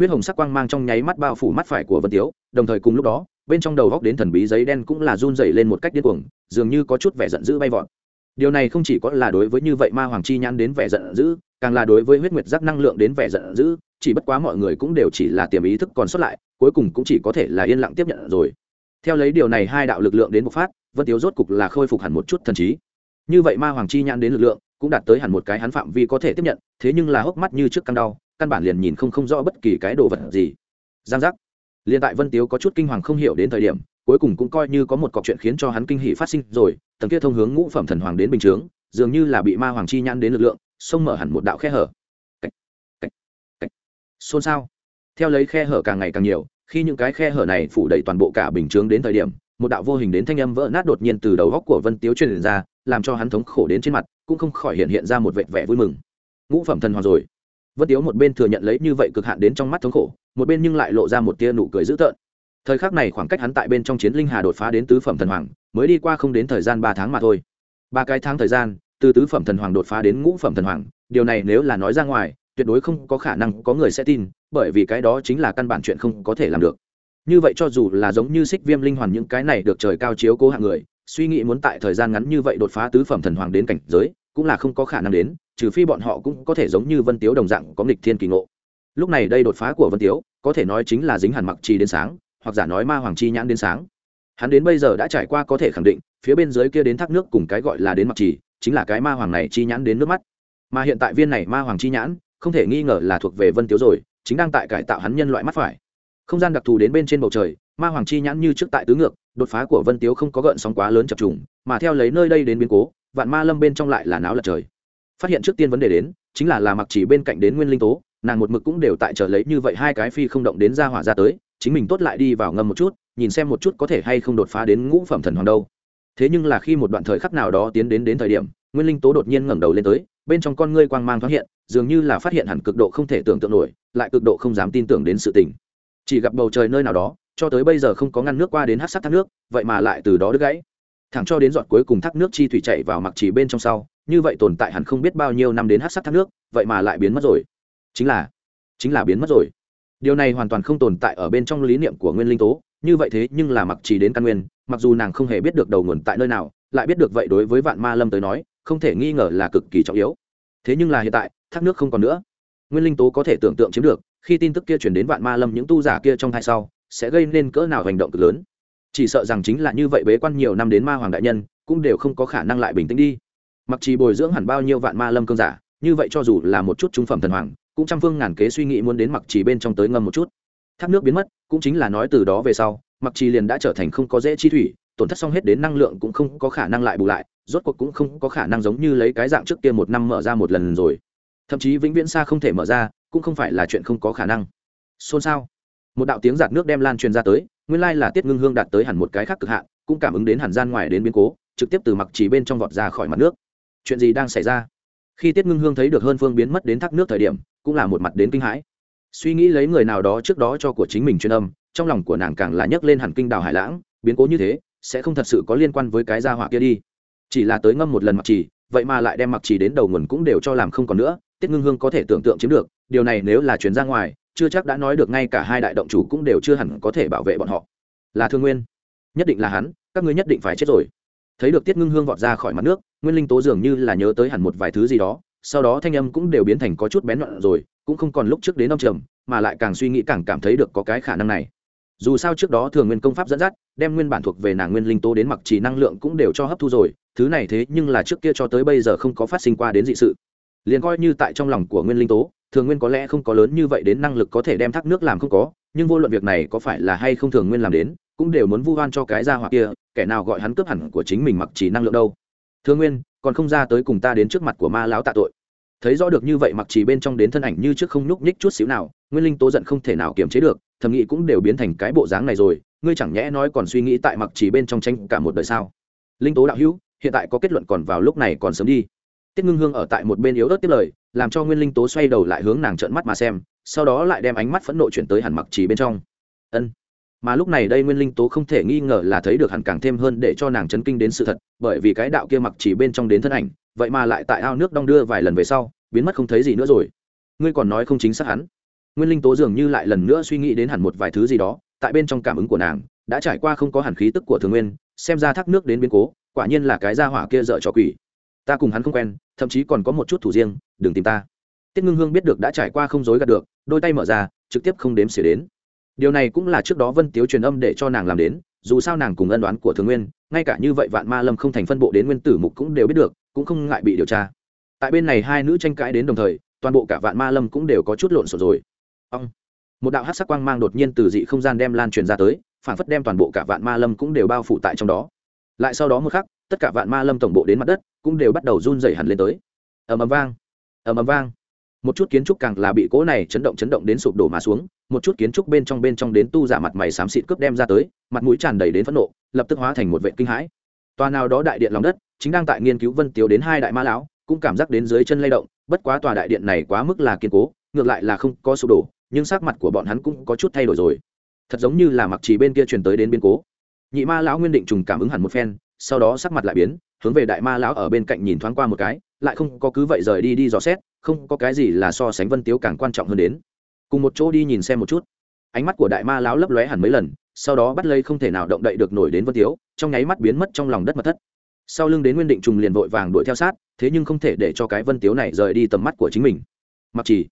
huyết hồng sắc quang mang trong nháy mắt bao phủ mắt phải của vân tiếu, đồng thời cùng lúc đó, bên trong đầu góc đến thần bí giấy đen cũng là run dày lên một cách điên cuồng, dường như có chút vẻ giận dữ bay vọt. Điều này không chỉ có là đối với như vậy ma hoàng chi nhãn đến vẻ giận dữ, càng là đối với huyết nguyệt giác năng lượng đến vẻ giận dữ, chỉ bất quá mọi người cũng đều chỉ là tiềm ý thức còn xuất lại, cuối cùng cũng chỉ có thể là yên lặng tiếp nhận rồi. Theo lấy điều này hai đạo lực lượng đến bộc phát, vân tiếu rốt cục là khôi phục hẳn một chút thần trí. Như vậy ma hoàng chi nhãn đến lực lượng, cũng đạt tới hẳn một cái hắn phạm vi có thể tiếp nhận, thế nhưng là hốc mắt như trước căng đau căn bản liền nhìn không không rõ bất kỳ cái đồ vật gì. Giang giác. Liền tại vân tiếu có chút kinh hoàng không hiểu đến thời điểm cuối cùng cũng coi như có một cọc chuyện khiến cho hắn kinh hỉ phát sinh rồi tầng kia thông hướng ngũ phẩm thần hoàng đến bình chướng dường như là bị ma hoàng chi nhãn đến lực lượng xông mở hẳn một đạo khe hở. Cách, cách, cách. xôn xao. Theo lấy khe hở càng ngày càng nhiều khi những cái khe hở này phủ đầy toàn bộ cả bình chướng đến thời điểm một đạo vô hình đến thanh âm vỡ nát đột nhiên từ đầu góc của vân tiếu truyền ra làm cho hắn thống khổ đến trên mặt cũng không khỏi hiện hiện ra một vệt vẻ vui mừng. Ngũ phẩm thần hoàng rồi vân tiếu một bên thừa nhận lấy như vậy cực hạn đến trong mắt thống khổ, một bên nhưng lại lộ ra một tia nụ cười dữ tợn. Thời khắc này khoảng cách hắn tại bên trong chiến linh hà đột phá đến tứ phẩm thần hoàng, mới đi qua không đến thời gian ba tháng mà thôi. Ba cái tháng thời gian, từ tứ phẩm thần hoàng đột phá đến ngũ phẩm thần hoàng, điều này nếu là nói ra ngoài, tuyệt đối không có khả năng có người sẽ tin, bởi vì cái đó chính là căn bản chuyện không có thể làm được. Như vậy cho dù là giống như xích viêm linh hoàn những cái này được trời cao chiếu cố hạng người, suy nghĩ muốn tại thời gian ngắn như vậy đột phá tứ phẩm thần hoàng đến cảnh giới, cũng là không có khả năng đến trừ phi bọn họ cũng có thể giống như vân tiếu đồng dạng có nghịch thiên kỳ ngộ. Lúc này đây đột phá của vân tiếu, có thể nói chính là dính hẳn mặc trì đến sáng, hoặc giả nói ma hoàng chi nhãn đến sáng. Hắn đến bây giờ đã trải qua có thể khẳng định, phía bên dưới kia đến thác nước cùng cái gọi là đến mặc trì, chính là cái ma hoàng này chi nhãn đến nước mắt. Mà hiện tại viên này ma hoàng chi nhãn, không thể nghi ngờ là thuộc về vân tiếu rồi, chính đang tại cải tạo hắn nhân loại mắt phải. Không gian đặc thù đến bên trên bầu trời, ma hoàng chi nhãn như trước tại tứ ngược, đột phá của vân tiếu không có gợn sóng quá lớn chập trùng, mà theo lấy nơi đây đến biến cố, vạn ma lâm bên trong lại là náo lật trời phát hiện trước tiên vấn đề đến, chính là là mặc chỉ bên cạnh đến nguyên linh tố, nàng một mực cũng đều tại chờ lấy như vậy hai cái phi không động đến ra hỏa ra tới, chính mình tốt lại đi vào ngâm một chút, nhìn xem một chút có thể hay không đột phá đến ngũ phẩm thần hoàng đâu. Thế nhưng là khi một đoạn thời khắc nào đó tiến đến đến thời điểm, nguyên linh tố đột nhiên ngẩng đầu lên tới, bên trong con ngươi quang mang thoáng hiện, dường như là phát hiện hẳn cực độ không thể tưởng tượng nổi, lại cực độ không dám tin tưởng đến sự tình. Chỉ gặp bầu trời nơi nào đó, cho tới bây giờ không có ngăn nước qua đến hát sát thác nước, vậy mà lại từ đó đứt gãy. Thẳng cho đến giọt cuối cùng thác nước chi thủy chạy vào mặc chỉ bên trong sau như vậy tồn tại hẳn không biết bao nhiêu năm đến hát sắc thác nước, vậy mà lại biến mất rồi. Chính là chính là biến mất rồi. Điều này hoàn toàn không tồn tại ở bên trong lý niệm của nguyên linh tố, như vậy thế nhưng là mặc chỉ đến căn nguyên, mặc dù nàng không hề biết được đầu nguồn tại nơi nào, lại biết được vậy đối với vạn ma lâm tới nói, không thể nghi ngờ là cực kỳ trọng yếu. Thế nhưng là hiện tại, thác nước không còn nữa. Nguyên linh tố có thể tưởng tượng chiếm được, khi tin tức kia chuyển đến vạn ma lâm những tu giả kia trong hai sau, sẽ gây nên cỡ nào hành động cực lớn. Chỉ sợ rằng chính là như vậy bế quan nhiều năm đến ma hoàng đại nhân, cũng đều không có khả năng lại bình tĩnh đi mặc chỉ bồi dưỡng hẳn bao nhiêu vạn ma lâm cương giả, như vậy cho dù là một chút trung phẩm thần hoàng, cũng trăm phương ngàn kế suy nghĩ muốn đến mặc chỉ bên trong tới ngâm một chút. Thác nước biến mất, cũng chính là nói từ đó về sau, mặc chỉ liền đã trở thành không có dễ chi thủy, tổn thất xong hết đến năng lượng cũng không có khả năng lại bù lại, rốt cuộc cũng không có khả năng giống như lấy cái dạng trước kia một năm mở ra một lần rồi. Thậm chí vĩnh viễn xa không thể mở ra, cũng không phải là chuyện không có khả năng. Xôn xao. Một đạo tiếng giạt nước đem lan truyền ra tới, nguyên lai là tiết ngưng hương đạt tới hẳn một cái khác cực hạn, cũng cảm ứng đến hẳn gian ngoài đến biến cố, trực tiếp từ mặc chỉ bên trong vọt ra khỏi mặt nước chuyện gì đang xảy ra? Khi tiết ngưng hương thấy được hơn phương biến mất đến thác nước thời điểm, cũng là một mặt đến kinh hãi. Suy nghĩ lấy người nào đó trước đó cho của chính mình truyền âm, trong lòng của nàng càng là nhấc lên hẳn kinh đào hải lãng, biến cố như thế, sẽ không thật sự có liên quan với cái gia hỏa kia đi. Chỉ là tới ngâm một lần mặc chỉ vậy mà lại đem mặc chỉ đến đầu nguồn cũng đều cho làm không còn nữa, tiết ngưng hương có thể tưởng tượng chiếm được, điều này nếu là chuyển ra ngoài, chưa chắc đã nói được ngay cả hai đại động chủ cũng đều chưa hẳn có thể bảo vệ bọn họ. Là thương nguyên, nhất định là hắn, các ngươi nhất định phải chết rồi thấy được tiết ngưng hương vọt ra khỏi mặt nước, nguyên linh tố dường như là nhớ tới hẳn một vài thứ gì đó, sau đó thanh âm cũng đều biến thành có chút bén loạn rồi, cũng không còn lúc trước đến ông trầm, mà lại càng suy nghĩ càng cảm thấy được có cái khả năng này. Dù sao trước đó thường nguyên công pháp dẫn dắt, đem nguyên bản thuộc về nàng nguyên linh tố đến mặc chỉ năng lượng cũng đều cho hấp thu rồi, thứ này thế nhưng là trước kia cho tới bây giờ không có phát sinh qua đến dị sự. Liền coi như tại trong lòng của nguyên linh tố thường nguyên có lẽ không có lớn như vậy đến năng lực có thể đem thác nước làm không có, nhưng vô luận việc này có phải là hay không thường nguyên làm đến, cũng đều muốn vu oan cho cái ra hoặc kia, kẻ nào gọi hắn cướp hẳn của chính mình mặc chỉ năng lượng đâu. Thường nguyên, còn không ra tới cùng ta đến trước mặt của ma lão tạ tội. Thấy rõ được như vậy mặc chỉ bên trong đến thân ảnh như trước không nhúc nhích chút xíu nào, nguyên linh tố giận không thể nào kiềm chế được, thầm nghĩ cũng đều biến thành cái bộ dáng này rồi, ngươi chẳng nhẽ nói còn suy nghĩ tại mặc chỉ bên trong tranh cả một đời sao? Linh tố đạo hữu, hiện tại có kết luận còn vào lúc này còn sớm đi. Tiết ngưng hương ở tại một bên yếu ớt tiếp lời làm cho nguyên linh tố xoay đầu lại hướng nàng trợn mắt mà xem, sau đó lại đem ánh mắt phẫn nộ chuyển tới hẳn mặc chỉ bên trong. Ân. Mà lúc này đây nguyên linh tố không thể nghi ngờ là thấy được hẳn càng thêm hơn để cho nàng chấn kinh đến sự thật, bởi vì cái đạo kia mặc chỉ bên trong đến thân ảnh, vậy mà lại tại ao nước đong đưa vài lần về sau, biến mất không thấy gì nữa rồi. Ngươi còn nói không chính xác hắn. Nguyên linh tố dường như lại lần nữa suy nghĩ đến hẳn một vài thứ gì đó, tại bên trong cảm ứng của nàng, đã trải qua không có hẳn khí tức của thường nguyên, xem ra thác nước đến biến cố, quả nhiên là cái gia hỏa kia dợ trò quỷ ta cùng hắn không quen, thậm chí còn có một chút thủ riêng, đừng tìm ta. Tiết ngưng hương biết được đã trải qua không dối gạt được, đôi tay mở ra, trực tiếp không đếm xỉa đến. Điều này cũng là trước đó vân tiếu truyền âm để cho nàng làm đến, dù sao nàng cùng ân đoán của thường nguyên, ngay cả như vậy vạn ma lâm không thành phân bộ đến nguyên tử mục cũng đều biết được, cũng không ngại bị điều tra. Tại bên này hai nữ tranh cãi đến đồng thời, toàn bộ cả vạn ma lâm cũng đều có chút lộn xộn rồi. Ông một đạo hát sắc quang mang đột nhiên từ dị không gian đem lan truyền ra tới, phản phất đem toàn bộ cả vạn ma lâm cũng đều bao phủ tại trong đó. Lại sau đó một khắc tất cả vạn ma lâm tổng bộ đến mặt đất cũng đều bắt đầu run dày hẳn lên tới. Ầm ầm vang, ầm ầm vang. Một chút kiến trúc càng là bị cỗ này chấn động chấn động đến sụp đổ mà xuống, một chút kiến trúc bên trong bên trong đến tu giả mặt mày xám xịt cướp đem ra tới, mặt mũi tràn đầy đến phẫn nộ, lập tức hóa thành một vệ kinh hãi. Tòa nào đó đại điện lòng đất, chính đang tại nghiên cứu vân tiếu đến hai đại ma lão, cũng cảm giác đến dưới chân lay động, bất quá tòa đại điện này quá mức là kiên cố, ngược lại là không có sụp đổ, nhưng sắc mặt của bọn hắn cũng có chút thay đổi rồi. Thật giống như là mặc chỉ bên kia truyền tới đến biến cố. Nhị ma lão nguyên định trùng cảm ứng hẳn một phen sau đó sắc mặt lại biến, hướng về đại ma lão ở bên cạnh nhìn thoáng qua một cái, lại không có cứ vậy rời đi đi dò xét, không có cái gì là so sánh vân tiếu càng quan trọng hơn đến. Cùng một chỗ đi nhìn xem một chút. Ánh mắt của đại ma lão lấp lóe hẳn mấy lần, sau đó bắt lấy không thể nào động đậy được nổi đến vân tiếu, trong nháy mắt biến mất trong lòng đất mật thất. Sau lưng đến nguyên định trùng liền vội vàng đuổi theo sát, thế nhưng không thể để cho cái vân tiếu này rời đi tầm mắt của chính mình. Mặc chỉ,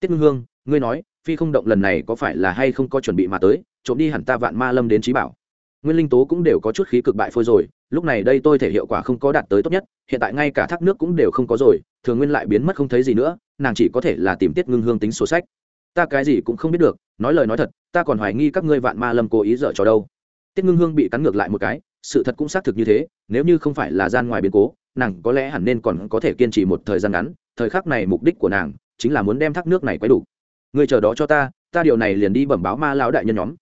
tiết ngưng hương, ngươi nói, phi không động lần này có phải là hay không có chuẩn bị mà tới, trộm đi hẳn ta vạn ma lâm đến trí bảo. Nguyên linh tố cũng đều có chút khí cực bại phôi rồi lúc này đây tôi thể hiệu quả không có đạt tới tốt nhất, hiện tại ngay cả thác nước cũng đều không có rồi, thường nguyên lại biến mất không thấy gì nữa, nàng chỉ có thể là tìm tiết ngưng hương tính sổ sách. Ta cái gì cũng không biết được, nói lời nói thật, ta còn hoài nghi các ngươi vạn ma lâm cố ý dở trò đâu. Tiết ngưng hương bị cắn ngược lại một cái, sự thật cũng xác thực như thế, nếu như không phải là gian ngoài biến cố, nàng có lẽ hẳn nên còn có thể kiên trì một thời gian ngắn, thời khắc này mục đích của nàng chính là muốn đem thác nước này quay đủ. Người chờ đó cho ta ta điều này liền đi bẩm báo ma lão đại nhân nhóm.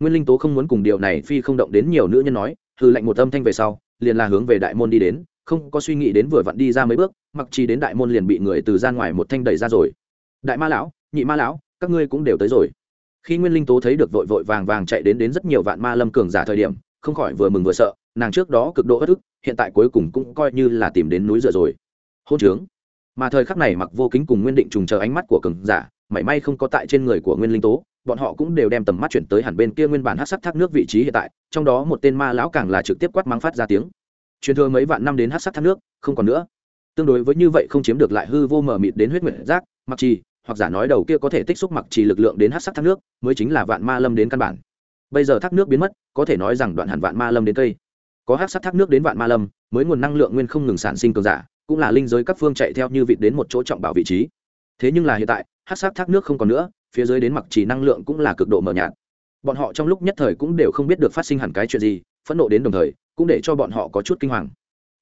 Nguyên linh tố không muốn cùng điều này phi không động đến nhiều nữ nhân nói hư lệnh một âm thanh về sau, liền là hướng về đại môn đi đến, không có suy nghĩ đến vừa vặn đi ra mấy bước, mặc chi đến đại môn liền bị người từ gian ngoài một thanh đẩy ra rồi. Đại ma lão, nhị ma lão, các ngươi cũng đều tới rồi. Khi nguyên linh tố thấy được vội vội vàng vàng chạy đến đến rất nhiều vạn ma lâm cường giả thời điểm, không khỏi vừa mừng vừa sợ, nàng trước đó cực độ ất ức, hiện tại cuối cùng cũng coi như là tìm đến núi rửa rồi. Hôn trướng. Mà thời khắc này mặc vô kính cùng nguyên định trùng chờ ánh mắt của cường giả, mảy may không có tại trên người của nguyên linh tố bọn họ cũng đều đem tầm mắt chuyển tới hẳn bên kia nguyên bản hát sắc thác nước vị trí hiện tại, trong đó một tên ma lão càng là trực tiếp quát mắng phát ra tiếng. Truyền thừa mấy vạn năm đến hát sắc thác nước, không còn nữa. Tương đối với như vậy không chiếm được lại hư vô mờ mịt đến huyết nguyện giác, mặc trì, hoặc giả nói đầu kia có thể tích xúc mặc trì lực lượng đến hát sắc thác nước, mới chính là vạn ma lâm đến căn bản. Bây giờ thác nước biến mất, có thể nói rằng đoạn hẳn vạn ma lâm đến cây. Có hát sắc thác nước đến vạn ma lâm, mới nguồn năng lượng nguyên không ngừng sản sinh cường giả, cũng là linh giới các phương chạy theo như vịt đến một chỗ trọng bảo vị trí. Thế nhưng là hiện tại hát sát thác nước không còn nữa, phía dưới đến mặc chỉ năng lượng cũng là cực độ mờ nhạt. Bọn họ trong lúc nhất thời cũng đều không biết được phát sinh hẳn cái chuyện gì, phẫn nộ đến đồng thời, cũng để cho bọn họ có chút kinh hoàng.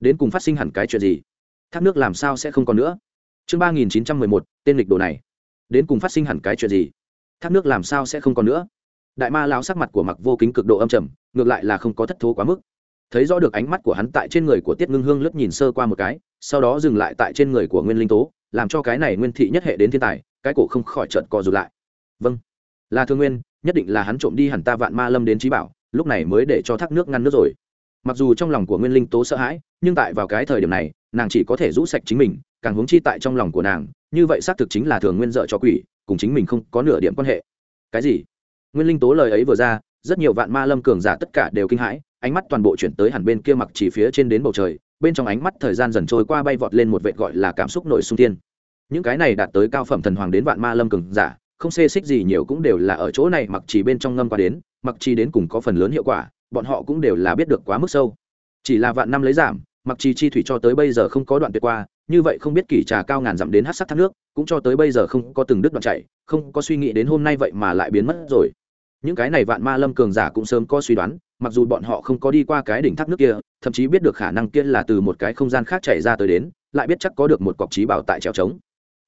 Đến cùng phát sinh hẳn cái chuyện gì? Thác nước làm sao sẽ không còn nữa? Chương ba nghìn chín trăm mười một, tên lịch đồ này. Đến cùng phát sinh hẳn cái chuyện gì? Thác nước làm sao sẽ không còn nữa? Đại ma lao sắc mặt của mặc vô kính cực độ âm trầm, ngược lại là không có thất thố quá mức. Thấy rõ được ánh mắt của hắn tại trên người của tiết ngưng hương lướt nhìn sơ qua một cái, sau đó dừng lại tại trên người của nguyên linh tố, làm cho cái này nguyên thị nhất hệ đến thiên tài cái cổ không khỏi trợn co rụt lại. Vâng. Là thương nguyên, nhất định là hắn trộm đi hẳn ta vạn ma lâm đến trí bảo, lúc này mới để cho thác nước ngăn nước rồi. Mặc dù trong lòng của nguyên linh tố sợ hãi, nhưng tại vào cái thời điểm này, nàng chỉ có thể rũ sạch chính mình, càng hướng chi tại trong lòng của nàng, như vậy xác thực chính là thường nguyên dợ cho quỷ, cùng chính mình không có nửa điểm quan hệ. Cái gì? Nguyên linh tố lời ấy vừa ra, rất nhiều vạn ma lâm cường giả tất cả đều kinh hãi, ánh mắt toàn bộ chuyển tới hẳn bên kia mặc chỉ phía trên đến bầu trời, bên trong ánh mắt thời gian dần trôi qua bay vọt lên một vệ gọi là cảm xúc nội sung tiên những cái này đạt tới cao phẩm thần hoàng đến vạn ma lâm cường giả, không xê xích gì nhiều cũng đều là ở chỗ này, mặc chỉ bên trong ngâm qua đến, mặc chi đến cùng có phần lớn hiệu quả, bọn họ cũng đều là biết được quá mức sâu. Chỉ là vạn năm lấy giảm, mặc chi chi thủy cho tới bây giờ không có đoạn tuyệt qua, như vậy không biết kỷ trà cao ngàn dặm đến hát sắc thác nước, cũng cho tới bây giờ không có từng đứt đoạn chạy không có suy nghĩ đến hôm nay vậy mà lại biến mất rồi. Những cái này vạn ma lâm cường giả cũng sớm có suy đoán, mặc dù bọn họ không có đi qua cái đỉnh thác nước kia, thậm chí biết được khả năng kia là từ một cái không gian khác chạy ra tới đến, lại biết chắc có được một cọc trí bảo tại trèo trống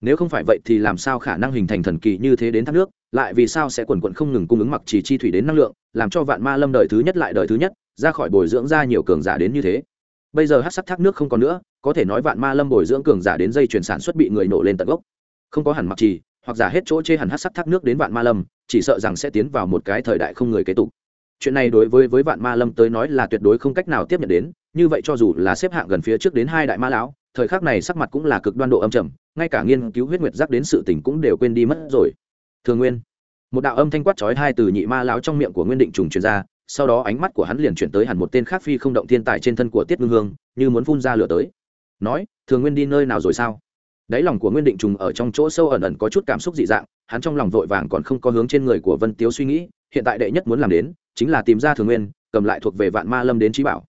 nếu không phải vậy thì làm sao khả năng hình thành thần kỳ như thế đến thác nước? Lại vì sao sẽ quần quận không ngừng cung ứng mặc chỉ chi thủy đến năng lượng, làm cho vạn ma lâm đời thứ nhất lại đời thứ nhất, ra khỏi bồi dưỡng ra nhiều cường giả đến như thế? Bây giờ hát sắc thác nước không còn nữa, có thể nói vạn ma lâm bồi dưỡng cường giả đến dây chuyển sản xuất bị người nổ lên tận gốc. Không có hẳn mặc trì, hoặc giả hết chỗ chê hẳn hát sắc thác nước đến vạn ma lâm, chỉ sợ rằng sẽ tiến vào một cái thời đại không người kế tục. Chuyện này đối với với vạn ma lâm tới nói là tuyệt đối không cách nào tiếp nhận đến, như vậy cho dù là xếp hạng gần phía trước đến hai đại ma lão thời khắc này sắc mặt cũng là cực đoan độ âm trầm, ngay cả nghiên cứu huyết nguyệt giác đến sự tình cũng đều quên đi mất rồi. Thường nguyên, một đạo âm thanh quát chói hai từ nhị ma lão trong miệng của nguyên định trùng truyền ra, sau đó ánh mắt của hắn liền chuyển tới hẳn một tên khác phi không động thiên tài trên thân của tiết ngưng hương, như muốn phun ra lửa tới. Nói, thường nguyên đi nơi nào rồi sao? Đáy lòng của nguyên định trùng ở trong chỗ sâu ẩn ẩn có chút cảm xúc dị dạng, hắn trong lòng vội vàng còn không có hướng trên người của vân tiếu suy nghĩ, hiện tại đệ nhất muốn làm đến, chính là tìm ra thường nguyên, cầm lại thuộc về vạn ma lâm đến trí bảo.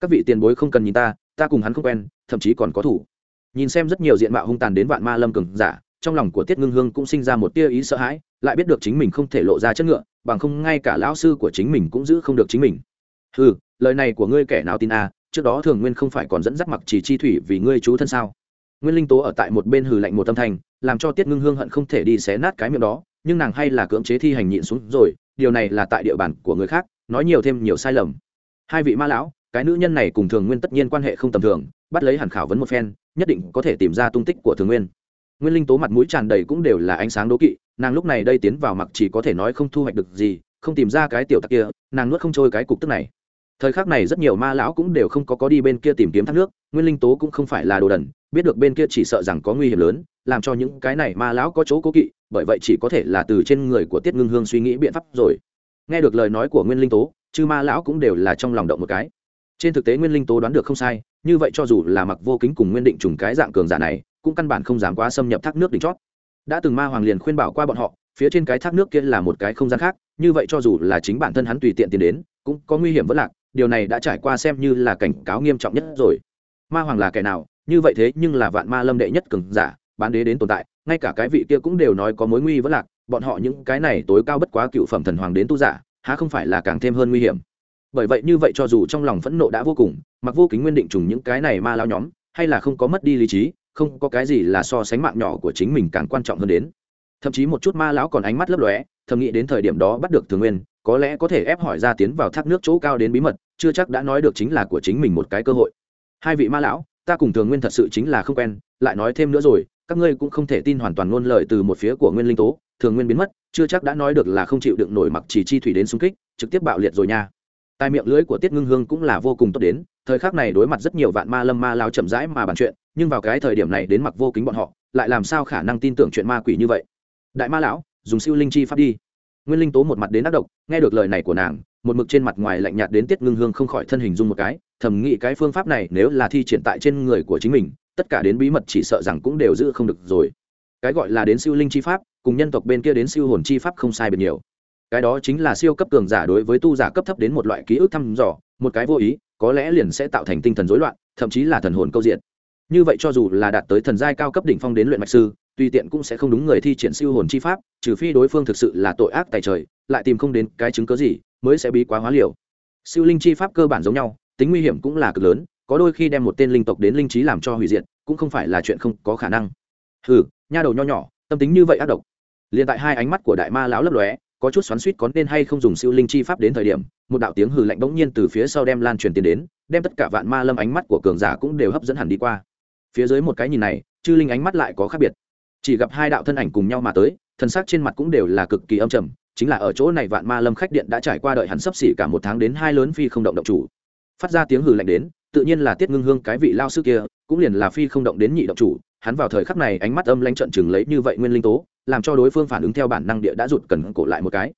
Các vị tiền bối không cần nhìn ta ta cùng hắn không quen thậm chí còn có thủ. Nhìn xem rất nhiều diện mạo hung tàn đến vạn ma lâm cường giả trong lòng của tiết ngưng hương cũng sinh ra một tia ý sợ hãi lại biết được chính mình không thể lộ ra chất ngựa bằng không ngay cả lão sư của chính mình cũng giữ không được chính mình. Ừ lời này của ngươi kẻ nào tin a à, trước đó thường nguyên không phải còn dẫn dắt mặc chỉ chi thủy vì ngươi chú thân sao? Nguyên linh tố ở tại một bên hừ lạnh một tâm thành làm cho tiết ngưng hương hận không thể đi xé nát cái miệng đó nhưng nàng hay là cưỡng chế thi hành nhịn xuống rồi điều này là tại địa bàn của người khác nói nhiều thêm nhiều sai lầm. Hai vị ma lão cái nữ nhân này cùng thường nguyên tất nhiên quan hệ không tầm thường, bắt lấy hẳn khảo vấn một phen, nhất định có thể tìm ra tung tích của thường nguyên. Nguyên linh tố mặt mũi tràn đầy cũng đều là ánh sáng đố kỵ, nàng lúc này đây tiến vào mặc chỉ có thể nói không thu hoạch được gì, không tìm ra cái tiểu tặc kia, nàng nuốt không trôi cái cục tức này. Thời khắc này rất nhiều ma lão cũng đều không có có đi bên kia tìm kiếm thác nước, nguyên linh tố cũng không phải là đồ đần, biết được bên kia chỉ sợ rằng có nguy hiểm lớn, làm cho những cái này ma lão có chỗ cố kỵ, bởi vậy chỉ có thể là từ trên người của tiết ngưng hương suy nghĩ biện pháp rồi. Nghe được lời nói của nguyên linh tố, chư ma lão cũng đều là trong lòng động một cái trên thực tế nguyên linh tố đoán được không sai, như vậy cho dù là mặc vô kính cùng nguyên định trùng cái dạng cường giả này, cũng căn bản không dám quá xâm nhập thác nước đỉnh chót. Đã từng ma hoàng liền khuyên bảo qua bọn họ, phía trên cái thác nước kia là một cái không gian khác, như vậy cho dù là chính bản thân hắn tùy tiện tiến đến, cũng có nguy hiểm vất lạc, điều này đã trải qua xem như là cảnh cáo nghiêm trọng nhất rồi. Ma hoàng là kẻ nào, như vậy thế nhưng là vạn ma lâm đệ nhất cường giả, bán đế đến tồn tại, ngay cả cái vị kia cũng đều nói có mối nguy vất lạc, bọn họ những cái này tối cao bất quá cựu phẩm thần hoàng đến tu giả, há không phải là càng thêm hơn nguy hiểm? Bởi vậy như vậy cho dù trong lòng phẫn nộ đã vô cùng, mặc vô kính nguyên định trùng những cái này ma lao nhóm, hay là không có mất đi lý trí, không có cái gì là so sánh mạng nhỏ của chính mình càng quan trọng hơn đến. Thậm chí một chút ma lão còn ánh mắt lấp lóe, thầm nghĩ đến thời điểm đó bắt được thường nguyên, có lẽ có thể ép hỏi ra tiến vào thác nước chỗ cao đến bí mật, chưa chắc đã nói được chính là của chính mình một cái cơ hội. Hai vị ma lão, ta cùng thường nguyên thật sự chính là không quen, lại nói thêm nữa rồi, các ngươi cũng không thể tin hoàn toàn ngôn lời từ một phía của nguyên linh tố, thường nguyên biến mất, chưa chắc đã nói được là không chịu đựng nổi mặc chỉ chi thủy đến xung kích, trực tiếp bạo liệt rồi nha tai miệng lưỡi của tiết ngưng hương cũng là vô cùng tốt đến, thời khắc này đối mặt rất nhiều vạn ma lâm ma lao chậm rãi mà bàn chuyện, nhưng vào cái thời điểm này đến mặc vô kính bọn họ, lại làm sao khả năng tin tưởng chuyện ma quỷ như vậy? Đại ma lão, dùng siêu linh chi pháp đi. Nguyên linh tố một mặt đến ác độc, nghe được lời này của nàng, một mực trên mặt ngoài lạnh nhạt đến tiết ngưng hương không khỏi thân hình dung một cái, thầm nghĩ cái phương pháp này nếu là thi triển tại trên người của chính mình, tất cả đến bí mật chỉ sợ rằng cũng đều giữ không được rồi. Cái gọi là đến siêu linh chi pháp, cùng nhân tộc bên kia đến siêu hồn chi pháp không sai biệt nhiều cái đó chính là siêu cấp cường giả đối với tu giả cấp thấp đến một loại ký ức thăm dò, một cái vô ý, có lẽ liền sẽ tạo thành tinh thần rối loạn, thậm chí là thần hồn câu diện. Như vậy cho dù là đạt tới thần giai cao cấp đỉnh phong đến luyện mạch sư, tùy tiện cũng sẽ không đúng người thi triển siêu hồn chi pháp, trừ phi đối phương thực sự là tội ác tài trời, lại tìm không đến cái chứng cớ gì mới sẽ bí quá hóa liều. Siêu linh chi pháp cơ bản giống nhau, tính nguy hiểm cũng là cực lớn, có đôi khi đem một tên linh tộc đến linh trí làm cho hủy diệt, cũng không phải là chuyện không có khả năng. Hừ, nha đầu nho nhỏ, tâm tính như vậy ác độc. Liền tại hai ánh mắt của đại ma lão lấp lóe có chút xoắn suýt có nên hay không dùng siêu linh chi pháp đến thời điểm, một đạo tiếng hừ lạnh bỗng nhiên từ phía sau đem lan truyền tiền đến, đem tất cả vạn ma lâm ánh mắt của cường giả cũng đều hấp dẫn hẳn đi qua. Phía dưới một cái nhìn này, chư linh ánh mắt lại có khác biệt. Chỉ gặp hai đạo thân ảnh cùng nhau mà tới thân xác trên mặt cũng đều là cực kỳ âm trầm, chính là ở chỗ này vạn ma lâm khách điện đã trải qua đợi hắn sấp xỉ cả một tháng đến hai lớn phi không động động chủ. Phát ra tiếng hừ lạnh đến, tự nhiên là tiết ngưng hương cái vị lao sư kia, cũng liền là phi không động đến nhị động chủ, hắn vào thời khắc này ánh mắt âm lanh trận chừng lấy như vậy nguyên linh tố làm cho đối phương phản ứng theo bản năng địa đã rụt cần cổ lại một cái.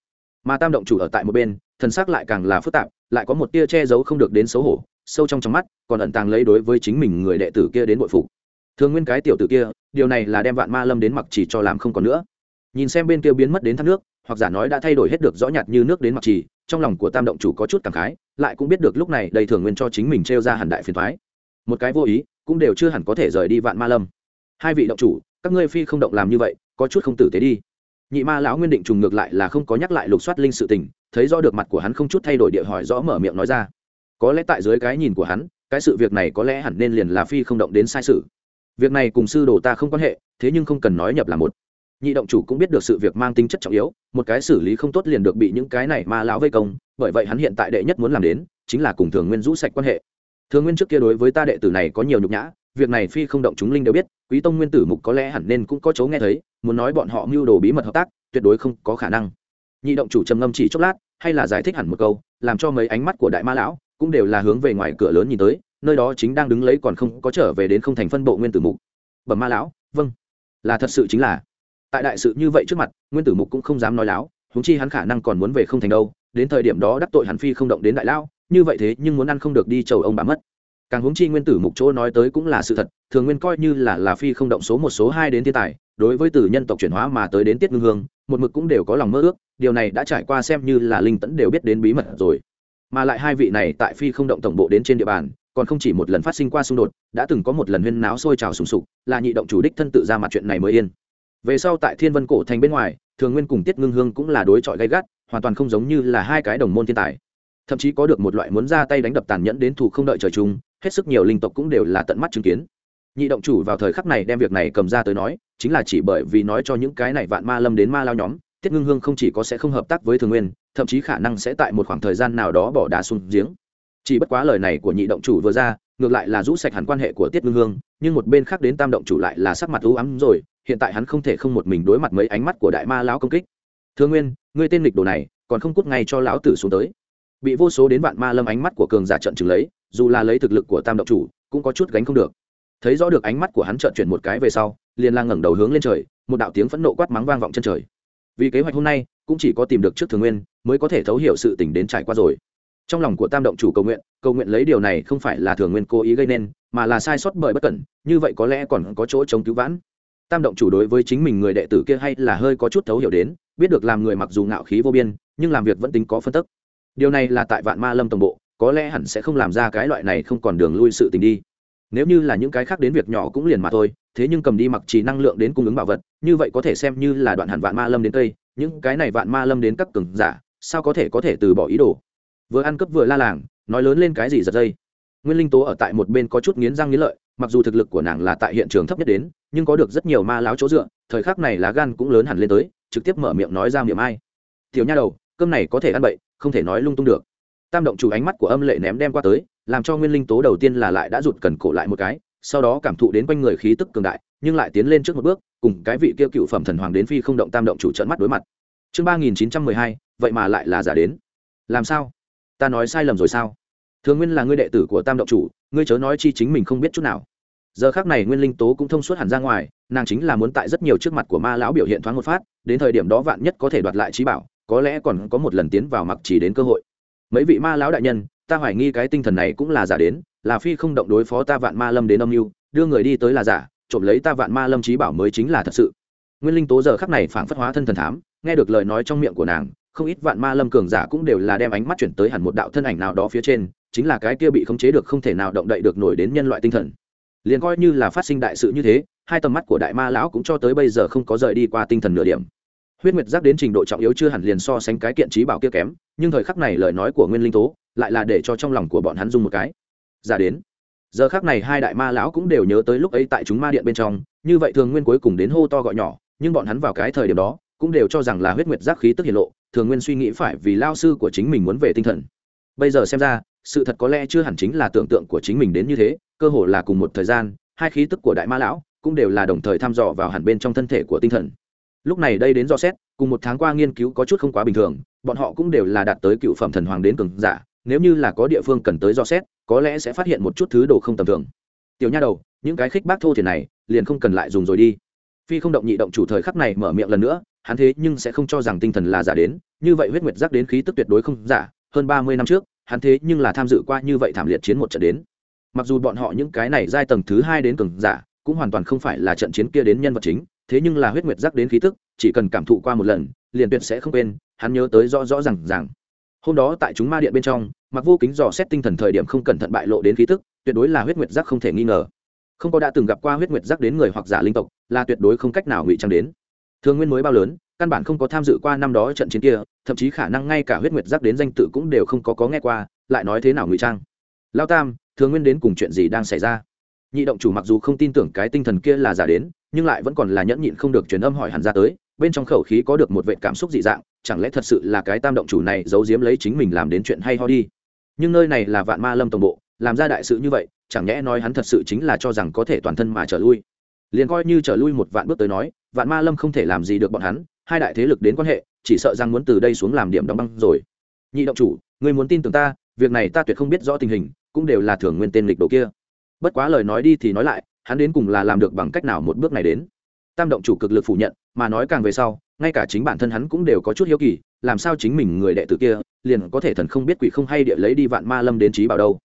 Mà tam động chủ ở tại một bên, thần sắc lại càng là phức tạp, lại có một tia che giấu không được đến xấu hổ, sâu trong trong mắt, còn ẩn tàng lấy đối với chính mình người đệ tử kia đến bội phục. Thường nguyên cái tiểu tử kia, điều này là đem vạn ma lâm đến mặc chỉ cho làm không còn nữa. Nhìn xem bên kia biến mất đến thác nước, hoặc giả nói đã thay đổi hết được rõ nhạt như nước đến mặc chỉ trong lòng của tam động chủ có chút cảm khái, lại cũng biết được lúc này đầy thường nguyên cho chính mình t ra hẳn đại phiền thoái một cái vô ý, cũng đều chưa hẳn có thể rời đi vạn ma lâm. Hai vị động chủ, các ngươi phi không động làm như vậy có chút không tử tế đi. Nhị ma lão nguyên định trùng ngược lại là không có nhắc lại lục soát linh sự tình, thấy rõ được mặt của hắn không chút thay đổi địa hỏi rõ mở miệng nói ra. Có lẽ tại dưới cái nhìn của hắn, cái sự việc này có lẽ hẳn nên liền là phi không động đến sai sự. Việc này cùng sư đồ ta không quan hệ, thế nhưng không cần nói nhập là một. Nhị động chủ cũng biết được sự việc mang tính chất trọng yếu, một cái xử lý không tốt liền được bị những cái này ma lão vây công, bởi vậy hắn hiện tại đệ nhất muốn làm đến, chính là cùng thường nguyên rũ sạch quan hệ. Thường nguyên trước kia đối với ta đệ tử này có nhiều nhục nhã việc này phi không động chúng linh đều biết, quý tông nguyên tử mục có lẽ hẳn nên cũng có chấu nghe thấy, muốn nói bọn họ mưu đồ bí mật hợp tác, tuyệt đối không có khả năng. Nhị động chủ trầm ngâm chỉ chốc lát, hay là giải thích hẳn một câu, làm cho mấy ánh mắt của đại ma lão cũng đều là hướng về ngoài cửa lớn nhìn tới, nơi đó chính đang đứng lấy còn không có trở về đến không thành phân bộ nguyên tử mục. Bẩm ma lão vâng. Là thật sự chính là. Tại đại sự như vậy trước mặt, nguyên tử mục cũng không dám nói láo húng chi hắn khả năng còn muốn về không thành đâu, đến thời điểm đó đắc tội hắn phi không động đến đại lão, như vậy thế nhưng muốn ăn không được đi chầu ông bà mất càng hướng chi nguyên tử mục chỗ nói tới cũng là sự thật, thường nguyên coi như là là phi không động số một số hai đến thiên tài, đối với từ nhân tộc chuyển hóa mà tới đến tiết ngưng hương, một mực cũng đều có lòng mơ ước, điều này đã trải qua xem như là linh tẫn đều biết đến bí mật rồi. Mà lại hai vị này tại phi không động tổng bộ đến trên địa bàn, còn không chỉ một lần phát sinh qua xung đột, đã từng có một lần huyên náo sôi trào sùng sục, là nhị động chủ đích thân tự ra mặt chuyện này mới yên. Về sau tại thiên vân cổ thành bên ngoài, thường nguyên cùng tiết ngưng hương cũng là đối chọi gay gắt, hoàn toàn không giống như là hai cái đồng môn thiên tài. Thậm chí có được một loại muốn ra tay đánh đập tàn nhẫn đến thủ không đợi trời chung hết sức nhiều linh tộc cũng đều là tận mắt chứng kiến. Nhị động chủ vào thời khắc này đem việc này cầm ra tới nói, chính là chỉ bởi vì nói cho những cái này vạn ma lâm đến ma lao nhóm, tiết ngưng hương không chỉ có sẽ không hợp tác với thường nguyên, thậm chí khả năng sẽ tại một khoảng thời gian nào đó bỏ đá xuống giếng. Chỉ bất quá lời này của nhị động chủ vừa ra, ngược lại là rũ sạch hẳn quan hệ của tiết ngưng hương, nhưng một bên khác đến tam động chủ lại là sắc mặt ưu ám rồi, hiện tại hắn không thể không một mình đối mặt mấy ánh mắt của đại ma lão công kích. Thương nguyên, ngươi tên lịch đồ này, còn không cút ngay cho lão tử xuống tới. Bị vô số đến vạn ma lâm ánh mắt của cường giả trận chừng lấy dù là lấy thực lực của tam động chủ, cũng có chút gánh không được. Thấy rõ được ánh mắt của hắn trợn chuyển một cái về sau, liền lang ngẩng đầu hướng lên trời, một đạo tiếng phẫn nộ quát mắng vang vọng chân trời. Vì kế hoạch hôm nay, cũng chỉ có tìm được trước thường nguyên, mới có thể thấu hiểu sự tình đến trải qua rồi. Trong lòng của tam động chủ cầu nguyện cầu nguyện lấy điều này không phải là thường nguyên cố ý gây nên, mà là sai sót bởi bất cẩn, như vậy có lẽ còn có chỗ chống cứu vãn. Tam động chủ đối với chính mình người đệ tử kia hay là hơi có chút thấu hiểu đến, biết được làm người mặc dù ngạo khí vô biên, nhưng làm việc vẫn tính có phân tức. Điều này là tại vạn ma lâm tổng bộ có lẽ hẳn sẽ không làm ra cái loại này không còn đường lui sự tình đi. Nếu như là những cái khác đến việc nhỏ cũng liền mà thôi, thế nhưng cầm đi mặc chỉ năng lượng đến cung ứng bảo vật, như vậy có thể xem như là đoạn hẳn vạn ma lâm đến tây những cái này vạn ma lâm đến các cường giả, sao có thể có thể từ bỏ ý đồ? Vừa ăn cướp vừa la làng, nói lớn lên cái gì giật dây. Nguyên linh tố ở tại một bên có chút nghiến răng nghiến lợi, mặc dù thực lực của nàng là tại hiện trường thấp nhất đến, nhưng có được rất nhiều ma láo chỗ dựa, thời khắc này lá gan cũng lớn hẳn lên tới, trực tiếp mở miệng nói ra miệng ai. Tiểu nha đầu, cơm này có thể ăn bậy, không thể nói lung tung được tam động chủ ánh mắt của âm lệ ném đem qua tới, làm cho nguyên linh tố đầu tiên là lại đã rụt cần cổ lại một cái, sau đó cảm thụ đến quanh người khí tức cường đại, nhưng lại tiến lên trước một bước, cùng cái vị kia cựu phẩm thần hoàng đến phi không động tam động chủ trận mắt đối mặt. Chương ba nghìn chín trăm mười hai, vậy mà lại là giả đến. Làm sao? Ta nói sai lầm rồi sao? Thường nguyên là ngươi đệ tử của tam động chủ, ngươi chớ nói chi chính mình không biết chút nào. Giờ khác này nguyên linh tố cũng thông suốt hẳn ra ngoài, nàng chính là muốn tại rất nhiều trước mặt của ma lão biểu hiện thoáng một phát, đến thời điểm đó vạn nhất có thể đoạt lại trí bảo, có lẽ còn có một lần tiến vào mặc chỉ đến cơ hội mấy vị ma lão đại nhân, ta hoài nghi cái tinh thần này cũng là giả đến, là phi không động đối phó ta vạn ma lâm đến âm mưu, đưa người đi tới là giả, trộm lấy ta vạn ma lâm trí bảo mới chính là thật sự. Nguyên linh tố giờ khắc này phảng phất hóa thân thần thám, nghe được lời nói trong miệng của nàng, không ít vạn ma lâm cường giả cũng đều là đem ánh mắt chuyển tới hẳn một đạo thân ảnh nào đó phía trên, chính là cái kia bị khống chế được không thể nào động đậy được nổi đến nhân loại tinh thần. Liền coi như là phát sinh đại sự như thế, hai tầm mắt của đại ma lão cũng cho tới bây giờ không có rời đi qua tinh thần nửa điểm huyết nguyệt giác đến trình độ trọng yếu chưa hẳn liền so sánh cái kiện trí bảo kia kém, nhưng thời khắc này lời nói của nguyên linh tố lại là để cho trong lòng của bọn hắn dung một cái. Giả đến, giờ khắc này hai đại ma lão cũng đều nhớ tới lúc ấy tại chúng ma điện bên trong, như vậy thường nguyên cuối cùng đến hô to gọi nhỏ, nhưng bọn hắn vào cái thời điểm đó cũng đều cho rằng là huyết nguyệt giác khí tức hiện lộ, thường nguyên suy nghĩ phải vì lao sư của chính mình muốn về tinh thần. Bây giờ xem ra, sự thật có lẽ chưa hẳn chính là tưởng tượng của chính mình đến như thế, cơ hồ là cùng một thời gian, hai khí tức của đại ma lão cũng đều là đồng thời thăm dò vào hẳn bên trong thân thể của tinh thần lúc này đây đến do xét, cùng một tháng qua nghiên cứu có chút không quá bình thường, bọn họ cũng đều là đạt tới cựu phẩm thần hoàng đến cường giả, nếu như là có địa phương cần tới do xét, có lẽ sẽ phát hiện một chút thứ đồ không tầm thường. Tiểu nha đầu, những cái khích bác thô thiền này, liền không cần lại dùng rồi đi. Phi không động nhị động chủ thời khắc này mở miệng lần nữa, hắn thế nhưng sẽ không cho rằng tinh thần là giả đến, như vậy huyết nguyệt giác đến khí tức tuyệt đối không giả, hơn ba mươi năm trước, hắn thế nhưng là tham dự qua như vậy thảm liệt chiến một trận đến. Mặc dù bọn họ những cái này giai tầng thứ hai đến cường giả, cũng hoàn toàn không phải là trận chiến kia đến nhân vật chính thế nhưng là huyết nguyệt giác đến khí tức, chỉ cần cảm thụ qua một lần, liền tuyệt sẽ không quên, hắn nhớ tới rõ rõ ràng ràng. Hôm đó tại chúng ma điện bên trong mặc vô kính dò xét tinh thần thời điểm không cẩn thận bại lộ đến khí tức, tuyệt đối là huyết nguyệt giác không thể nghi ngờ. Không có đã từng gặp qua huyết nguyệt giác đến người hoặc giả linh tộc, là tuyệt đối không cách nào ngụy trang đến. Thường nguyên mới bao lớn, căn bản không có tham dự qua năm đó trận chiến kia, thậm chí khả năng ngay cả huyết nguyệt giác đến danh tự cũng đều không có có nghe qua, lại nói thế nào ngụy trang. Lao tam, thường nguyên đến cùng chuyện gì đang xảy ra? Nhị động chủ mặc dù không tin tưởng cái tinh thần kia là giả đến, nhưng lại vẫn còn là nhẫn nhịn không được truyền âm hỏi hẳn ra tới, bên trong khẩu khí có được một vệ cảm xúc dị dạng, chẳng lẽ thật sự là cái tam động chủ này giấu giếm lấy chính mình làm đến chuyện hay ho đi? Nhưng nơi này là vạn ma lâm tổng bộ, làm ra đại sự như vậy, chẳng nhẽ nói hắn thật sự chính là cho rằng có thể toàn thân mà trở lui? Liền coi như trở lui một vạn bước tới nói, vạn ma lâm không thể làm gì được bọn hắn, hai đại thế lực đến quan hệ, chỉ sợ rằng muốn từ đây xuống làm điểm đóng băng rồi. Nhị động chủ người muốn tin tưởng ta, việc này ta tuyệt không biết rõ tình hình, cũng đều là thưởng nguyên tên lịch đồ kia bất quá lời nói đi thì nói lại, hắn đến cùng là làm được bằng cách nào một bước này đến. Tam động chủ cực lực phủ nhận, mà nói càng về sau, ngay cả chính bản thân hắn cũng đều có chút hiếu kỳ, làm sao chính mình người đệ tử kia, liền có thể thần không biết quỷ không hay địa lấy đi vạn ma lâm đến trí bảo đâu.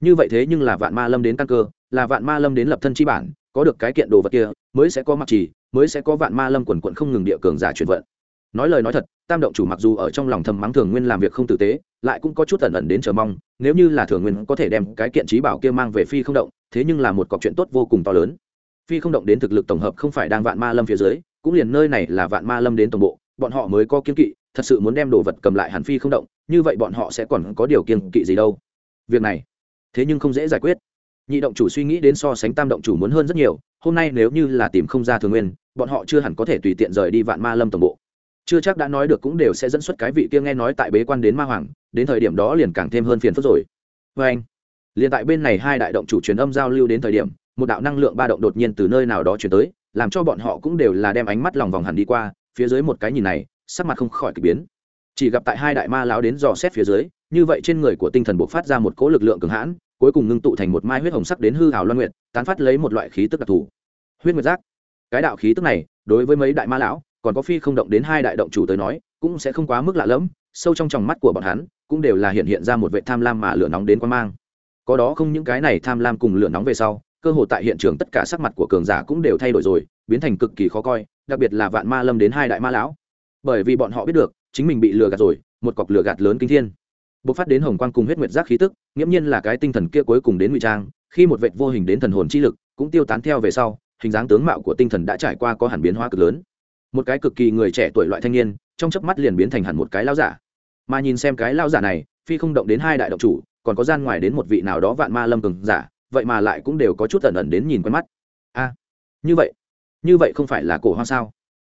Như vậy thế nhưng là vạn ma lâm đến căn cơ, là vạn ma lâm đến lập thân chi bản, có được cái kiện đồ vật kia, mới sẽ có mặc trì, mới sẽ có vạn ma lâm quần quận không ngừng địa cường giả chuyển vận nói lời nói thật, tam động chủ mặc dù ở trong lòng thầm mắng thường nguyên làm việc không tử tế, lại cũng có chút ẩn ẩn đến chờ mong, nếu như là thường nguyên có thể đem cái kiện trí bảo kia mang về phi không động, thế nhưng là một cọc chuyện tốt vô cùng to lớn. Phi không động đến thực lực tổng hợp không phải đang vạn ma lâm phía dưới, cũng liền nơi này là vạn ma lâm đến tổng bộ, bọn họ mới có kiên kỵ, thật sự muốn đem đồ vật cầm lại hẳn phi không động, như vậy bọn họ sẽ còn có điều kiên kỵ gì đâu. Việc này, thế nhưng không dễ giải quyết. Nhị động chủ suy nghĩ đến so sánh tam động chủ muốn hơn rất nhiều, hôm nay nếu như là tìm không ra thường nguyên, bọn họ chưa hẳn có thể tùy tiện rời đi vạn ma lâm tổng bộ chưa chắc đã nói được cũng đều sẽ dẫn xuất cái vị kia nghe nói tại bế quan đến ma hoàng, đến thời điểm đó liền càng thêm hơn phiền phức rồi. Vê anh, liền tại bên này hai đại động chủ truyền âm giao lưu đến thời điểm, một đạo năng lượng ba động đột nhiên từ nơi nào đó chuyển tới, làm cho bọn họ cũng đều là đem ánh mắt lòng vòng hẳn đi qua, phía dưới một cái nhìn này, sắc mặt không khỏi k ỳ biến. Chỉ gặp tại hai đại ma lão đến dò xét phía dưới, như vậy trên người của tinh thần buộc phát ra một cỗ lực lượng cường hãn, cuối cùng ngưng tụ thành một mai huyết hồng sắc đến hư hào loan nguyện tán phát lấy một loại khí tức đặc thù. Huyết nguyệt giác. Cái đạo khí tức này, đối với mấy đại ma lão còn có phi không động đến hai đại động chủ tới nói, cũng sẽ không quá mức lạ lẫm, sâu trong tròng mắt của bọn hắn, cũng đều là hiện hiện ra một vệ tham lam mà lửa nóng đến quan mang. Có đó không những cái này tham lam cùng lửa nóng về sau, cơ hội tại hiện trường tất cả sắc mặt của cường giả cũng đều thay đổi rồi, biến thành cực kỳ khó coi, đặc biệt là vạn ma lâm đến hai đại ma lão. Bởi vì bọn họ biết được, chính mình bị lừa gạt rồi, một cọc lừa gạt lớn kinh thiên. Bộc phát đến hồng quang cùng huyết nguyệt giác khí tức, nghiễm nhiên là cái tinh thần kia cuối cùng đến ngụy trang, khi một vệt vô hình đến thần hồn chi lực, cũng tiêu tán theo về sau, hình dáng tướng mạo của tinh thần đã trải qua có hẳn biến hóa cực lớn một cái cực kỳ người trẻ tuổi loại thanh niên, trong chớp mắt liền biến thành hẳn một cái lao giả. Mà nhìn xem cái lao giả này, phi không động đến hai đại động chủ, còn có gian ngoài đến một vị nào đó vạn ma lâm cường giả, vậy mà lại cũng đều có chút ẩn ẩn đến nhìn quen mắt. A, như vậy như vậy không phải là cổ hoa sao?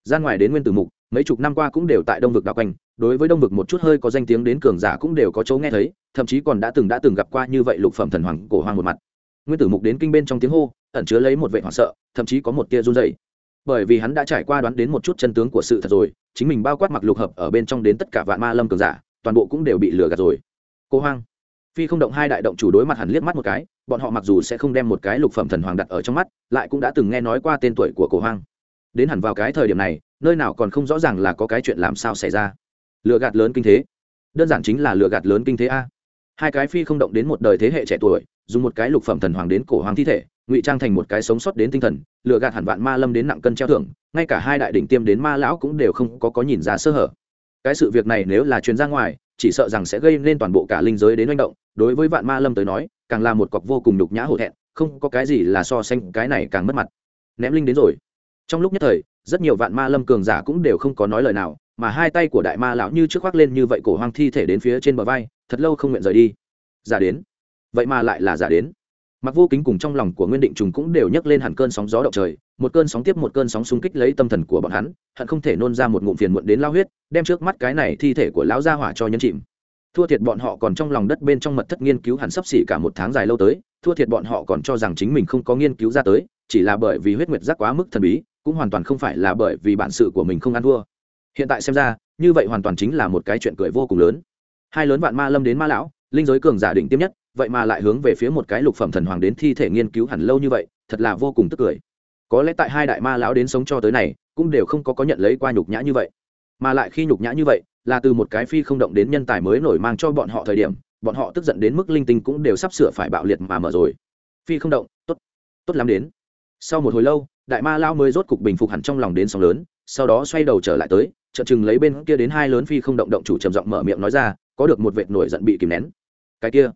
Gian ngoài đến nguyên tử mục, mấy chục năm qua cũng đều tại đông vực đạo quanh, đối với đông vực một chút hơi có danh tiếng đến cường giả cũng đều có chỗ nghe thấy, thậm chí còn đã từng đã từng gặp qua như vậy lục phẩm thần hoàng cổ hoang một mặt. Nguyên tử mục đến kinh bên trong tiếng hô, ẩn chứa lấy một vệ hoảng sợ, thậm chí có một tia run dày bởi vì hắn đã trải qua đoán đến một chút chân tướng của sự thật rồi, chính mình bao quát mặc lục hợp ở bên trong đến tất cả vạn ma lâm cường giả, toàn bộ cũng đều bị lừa gạt rồi. Cô hoang, phi không động hai đại động chủ đối mặt hẳn liếc mắt một cái, bọn họ mặc dù sẽ không đem một cái lục phẩm thần hoàng đặt ở trong mắt, lại cũng đã từng nghe nói qua tên tuổi của cổ hoang. Đến hẳn vào cái thời điểm này, nơi nào còn không rõ ràng là có cái chuyện làm sao xảy ra. Lừa gạt lớn kinh thế. Đơn giản chính là lừa gạt lớn kinh thế a. Hai cái phi không động đến một đời thế hệ trẻ tuổi dùng một cái lục phẩm thần hoàng đến cổ hoàng thi thể, ngụy trang thành một cái sống sót đến tinh thần lựa gạt hẳn vạn ma lâm đến nặng cân treo thưởng, ngay cả hai đại đỉnh tiêm đến ma lão cũng đều không có có nhìn ra sơ hở. Cái sự việc này nếu là truyền ra ngoài, chỉ sợ rằng sẽ gây nên toàn bộ cả linh giới đến manh động, đối với vạn ma lâm tới nói, càng là một cọc vô cùng nhục nhã hổ thẹn, không có cái gì là so sánh, cái này càng mất mặt. Ném linh đến rồi. Trong lúc nhất thời, rất nhiều vạn ma lâm cường giả cũng đều không có nói lời nào, mà hai tay của đại ma lão như trước khoác lên như vậy cổ hoang thi thể đến phía trên bờ vai, thật lâu không nguyện rời đi. Giả đến vậy mà lại là giả đến. Mặc vô kính cùng trong lòng của nguyên định trùng cũng đều nhấc lên hẳn cơn sóng gió động trời, một cơn sóng tiếp một cơn sóng xung kích lấy tâm thần của bọn hắn, hận không thể nôn ra một ngụm phiền muộn đến lao huyết, đem trước mắt cái này thi thể của lão gia hỏa cho nhân chìm. Thua thiệt bọn họ còn trong lòng đất bên trong mật thất nghiên cứu hẳn sắp xỉ cả một tháng dài lâu tới, thua thiệt bọn họ còn cho rằng chính mình không có nghiên cứu ra tới, chỉ là bởi vì huyết nguyệt giác quá mức thần bí, cũng hoàn toàn không phải là bởi vì bản sự của mình không ăn thua. Hiện tại xem ra, như vậy hoàn toàn chính là một cái chuyện cười vô cùng lớn. Hai lớn vạn ma lâm đến ma lão, linh giới cường giả định tiêm nhất vậy mà lại hướng về phía một cái lục phẩm thần hoàng đến thi thể nghiên cứu hẳn lâu như vậy, thật là vô cùng tức cười. Có lẽ tại hai đại ma lão đến sống cho tới này, cũng đều không có có nhận lấy qua nhục nhã như vậy. Mà lại khi nhục nhã như vậy, là từ một cái phi không động đến nhân tài mới nổi mang cho bọn họ thời điểm, bọn họ tức giận đến mức linh tinh cũng đều sắp sửa phải bạo liệt mà mở rồi. Phi không động, tốt tốt lắm đến. Sau một hồi lâu, đại ma lao mới rốt cục bình phục hẳn trong lòng đến sóng lớn, sau đó xoay đầu trở lại tới, chợt chừng lấy bên kia đến hai lớn phi không động động chủ trầm giọng mở miệng nói ra, có được một vệt nổi giận bị kìm nén. Cái kia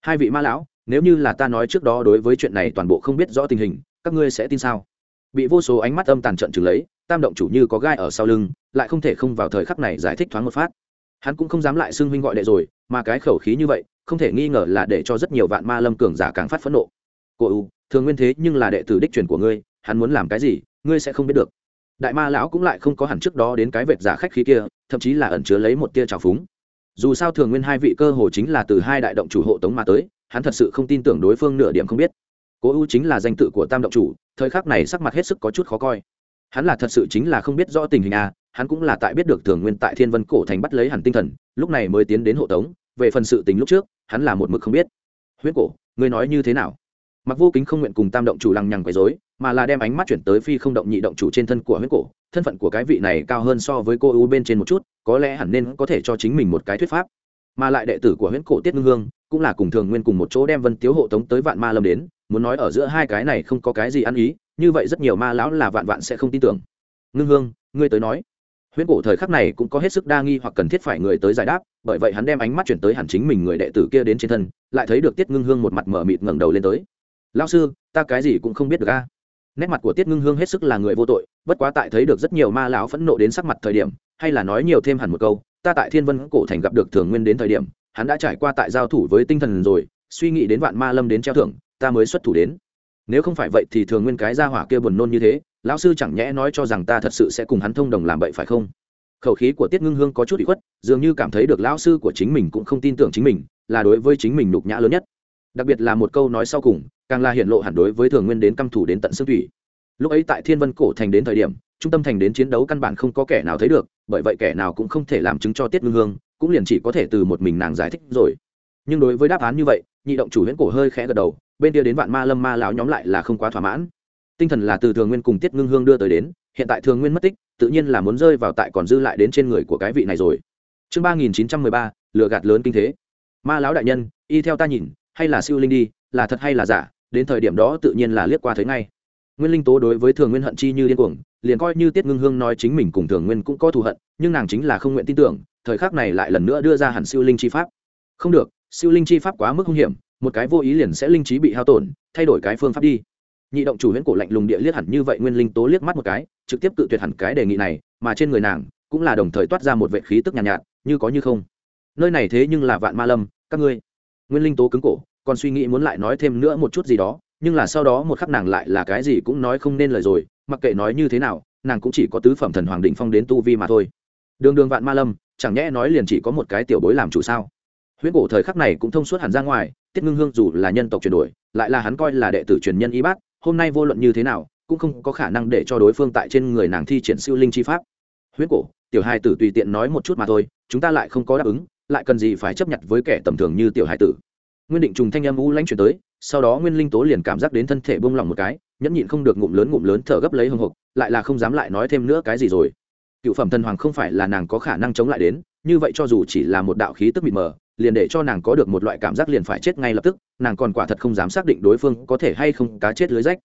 hai vị ma lão, nếu như là ta nói trước đó đối với chuyện này toàn bộ không biết rõ tình hình, các ngươi sẽ tin sao? Bị vô số ánh mắt âm tàn trận chừng lấy, tam động chủ như có gai ở sau lưng, lại không thể không vào thời khắc này giải thích thoáng một phát. Hắn cũng không dám lại xưng huynh gọi đệ rồi, mà cái khẩu khí như vậy, không thể nghi ngờ là để cho rất nhiều vạn ma lâm cường giả càng phát phẫn nộ. Cô u, thường nguyên thế nhưng là đệ tử đích truyền của ngươi, hắn muốn làm cái gì, ngươi sẽ không biết được. Đại ma lão cũng lại không có hẳn trước đó đến cái vệt giả khách khí kia, thậm chí là ẩn chứa lấy một tia trào phúng dù sao thường nguyên hai vị cơ hồ chính là từ hai đại động chủ hộ tống mà tới, hắn thật sự không tin tưởng đối phương nửa điểm không biết. Cố ưu chính là danh tự của tam động chủ, thời khắc này sắc mặt hết sức có chút khó coi. Hắn là thật sự chính là không biết rõ tình hình à hắn cũng là tại biết được thường nguyên tại thiên vân cổ thành bắt lấy hẳn tinh thần, lúc này mới tiến đến hộ tống, về phần sự tình lúc trước, hắn là một mực không biết. Huyết cổ, ngươi nói như thế nào? Mặc vô kính không nguyện cùng tam động chủ lằng nhằng quấy dối mà là đem ánh mắt chuyển tới phi không động nhị động chủ trên thân của huyết cổ thân phận của cái vị này cao hơn so với cô ưu bên trên một chút, có lẽ hẳn nên có thể cho chính mình một cái thuyết pháp. Mà lại đệ tử của Huyễn cổ tiết ngưng hương, cũng là cùng thường nguyên cùng một chỗ đem vân tiếu hộ tống tới vạn ma lâm đến, muốn nói ở giữa hai cái này không có cái gì ăn ý, như vậy rất nhiều ma lão là vạn vạn sẽ không tin tưởng. Ngưng hương, ngươi tới nói. Huyễn cổ thời khắc này cũng có hết sức đa nghi hoặc cần thiết phải người tới giải đáp, bởi vậy hắn đem ánh mắt chuyển tới hẳn chính mình người đệ tử kia đến trên thân, lại thấy được tiết ngưng hương một mặt mở mịt ngẩng đầu lên tới. Lao sư, ta cái gì cũng không biết được a. Nét mặt của tiết ngưng hương hết sức là người vô tội bất quá tại thấy được rất nhiều ma lão phẫn nộ đến sắc mặt thời điểm, hay là nói nhiều thêm hẳn một câu, ta tại thiên vân cổ thành gặp được thường nguyên đến thời điểm, hắn đã trải qua tại giao thủ với tinh thần rồi, suy nghĩ đến vạn ma lâm đến treo thưởng, ta mới xuất thủ đến. Nếu không phải vậy thì thường nguyên cái ra hỏa kia buồn nôn như thế, lão sư chẳng nhẽ nói cho rằng ta thật sự sẽ cùng hắn thông đồng làm vậy phải không? Khẩu khí của tiết ngưng hương có chút bị khuất, dường như cảm thấy được lão sư của chính mình cũng không tin tưởng chính mình, là đối với chính mình nhục nhã lớn nhất. Đặc biệt là một câu nói sau cùng, càng là hiện lộ hẳn đối với thường nguyên đến căm thủ đến tận xương thủy lúc ấy tại thiên vân cổ thành đến thời điểm, trung tâm thành đến chiến đấu căn bản không có kẻ nào thấy được, bởi vậy kẻ nào cũng không thể làm chứng cho tiết ngưng hương, cũng liền chỉ có thể từ một mình nàng giải thích rồi. Nhưng đối với đáp án như vậy, nhị động chủ huyễn cổ hơi khẽ gật đầu, bên kia đến vạn ma lâm ma lão nhóm lại là không quá thỏa mãn. Tinh thần là từ thường nguyên cùng tiết ngưng hương đưa tới đến, hiện tại thường nguyên mất tích, tự nhiên là muốn rơi vào tại còn dư lại đến trên người của cái vị này rồi. Chương ba nghìn chín trăm mười ba lựa gạt lớn kinh thế. Ma lão đại nhân, y theo ta nhìn, hay là siêu linh đi, là thật hay là giả, đến thời điểm đó tự nhiên là liếc qua thấy ngay nguyên linh tố đối với thường nguyên hận chi như điên cuồng liền coi như tiết ngưng hương nói chính mình cùng thường nguyên cũng có thù hận nhưng nàng chính là không nguyện tin tưởng thời khắc này lại lần nữa đưa ra hẳn siêu linh chi pháp. Không được siêu linh chi pháp quá mức hung hiểm một cái vô ý liền sẽ linh trí bị hao tổn thay đổi cái phương pháp đi. Nhị động chủ huyễn cổ lạnh lùng địa liếc hẳn như vậy nguyên linh tố liếc mắt một cái trực tiếp tự tuyệt hẳn cái đề nghị này mà trên người nàng cũng là đồng thời toát ra một vệ khí tức nhàn nhạt, nhạt như có như không. Nơi này thế nhưng là vạn ma lâm các ngươi. Nguyên linh tố cứng cổ còn suy nghĩ muốn lại nói thêm nữa một chút gì đó nhưng là sau đó một khắc nàng lại là cái gì cũng nói không nên lời rồi, mặc kệ nói như thế nào, nàng cũng chỉ có tứ phẩm thần hoàng định phong đến tu vi mà thôi. Đường đường vạn ma lâm, chẳng nhẽ nói liền chỉ có một cái tiểu bối làm chủ sao? Huyễn cổ thời khắc này cũng thông suốt hẳn ra ngoài, tiết ngưng hương dù là nhân tộc chuyển đổi, lại là hắn coi là đệ tử truyền nhân y bát, hôm nay vô luận như thế nào, cũng không có khả năng để cho đối phương tại trên người nàng thi triển siêu linh chi pháp. Huyễn cổ, tiểu hai tử tùy tiện nói một chút mà thôi, chúng ta lại không có đáp ứng, lại cần gì phải chấp nhận với kẻ tầm thường như tiểu hai tử? Nguyên định trùng thanh âm u lãnh chuyển tới sau đó nguyên linh tố liền cảm giác đến thân thể buông lỏng một cái, nhẫn nhịn không được ngụm lớn ngụm lớn thở gấp lấy hưng hục lại là không dám lại nói thêm nữa cái gì rồi. Cựu phẩm thần hoàng không phải là nàng có khả năng chống lại đến, như vậy cho dù chỉ là một đạo khí tức mịt mờ, liền để cho nàng có được một loại cảm giác liền phải chết ngay lập tức, nàng còn quả thật không dám xác định đối phương có thể hay không cá chết lưới rách.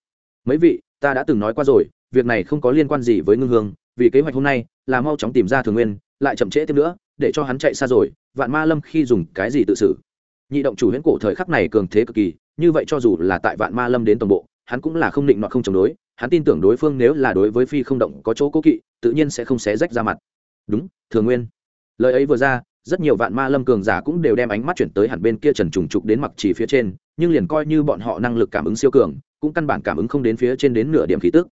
Mấy vị, ta đã từng nói qua rồi, việc này không có liên quan gì với ngưng hương, vì kế hoạch hôm nay là mau chóng tìm ra thường nguyên, lại chậm trễ thêm nữa, để cho hắn chạy xa rồi, vạn ma lâm khi dùng cái gì tự xử? Nhị động chủ huyễn cổ thời khắc này cường thế cực kỳ như vậy cho dù là tại vạn ma lâm đến toàn bộ, hắn cũng là không định nọ không chống đối. Hắn tin tưởng đối phương nếu là đối với phi không động có chỗ cố kỵ, tự nhiên sẽ không xé rách ra mặt. Đúng thường nguyên. Lời ấy vừa ra, rất nhiều vạn ma lâm cường giả cũng đều đem ánh mắt chuyển tới hẳn bên kia trần trùng trục đến mặc chỉ phía trên, nhưng liền coi như bọn họ năng lực cảm ứng siêu cường, cũng căn bản cảm ứng không đến phía trên đến nửa điểm khí tức.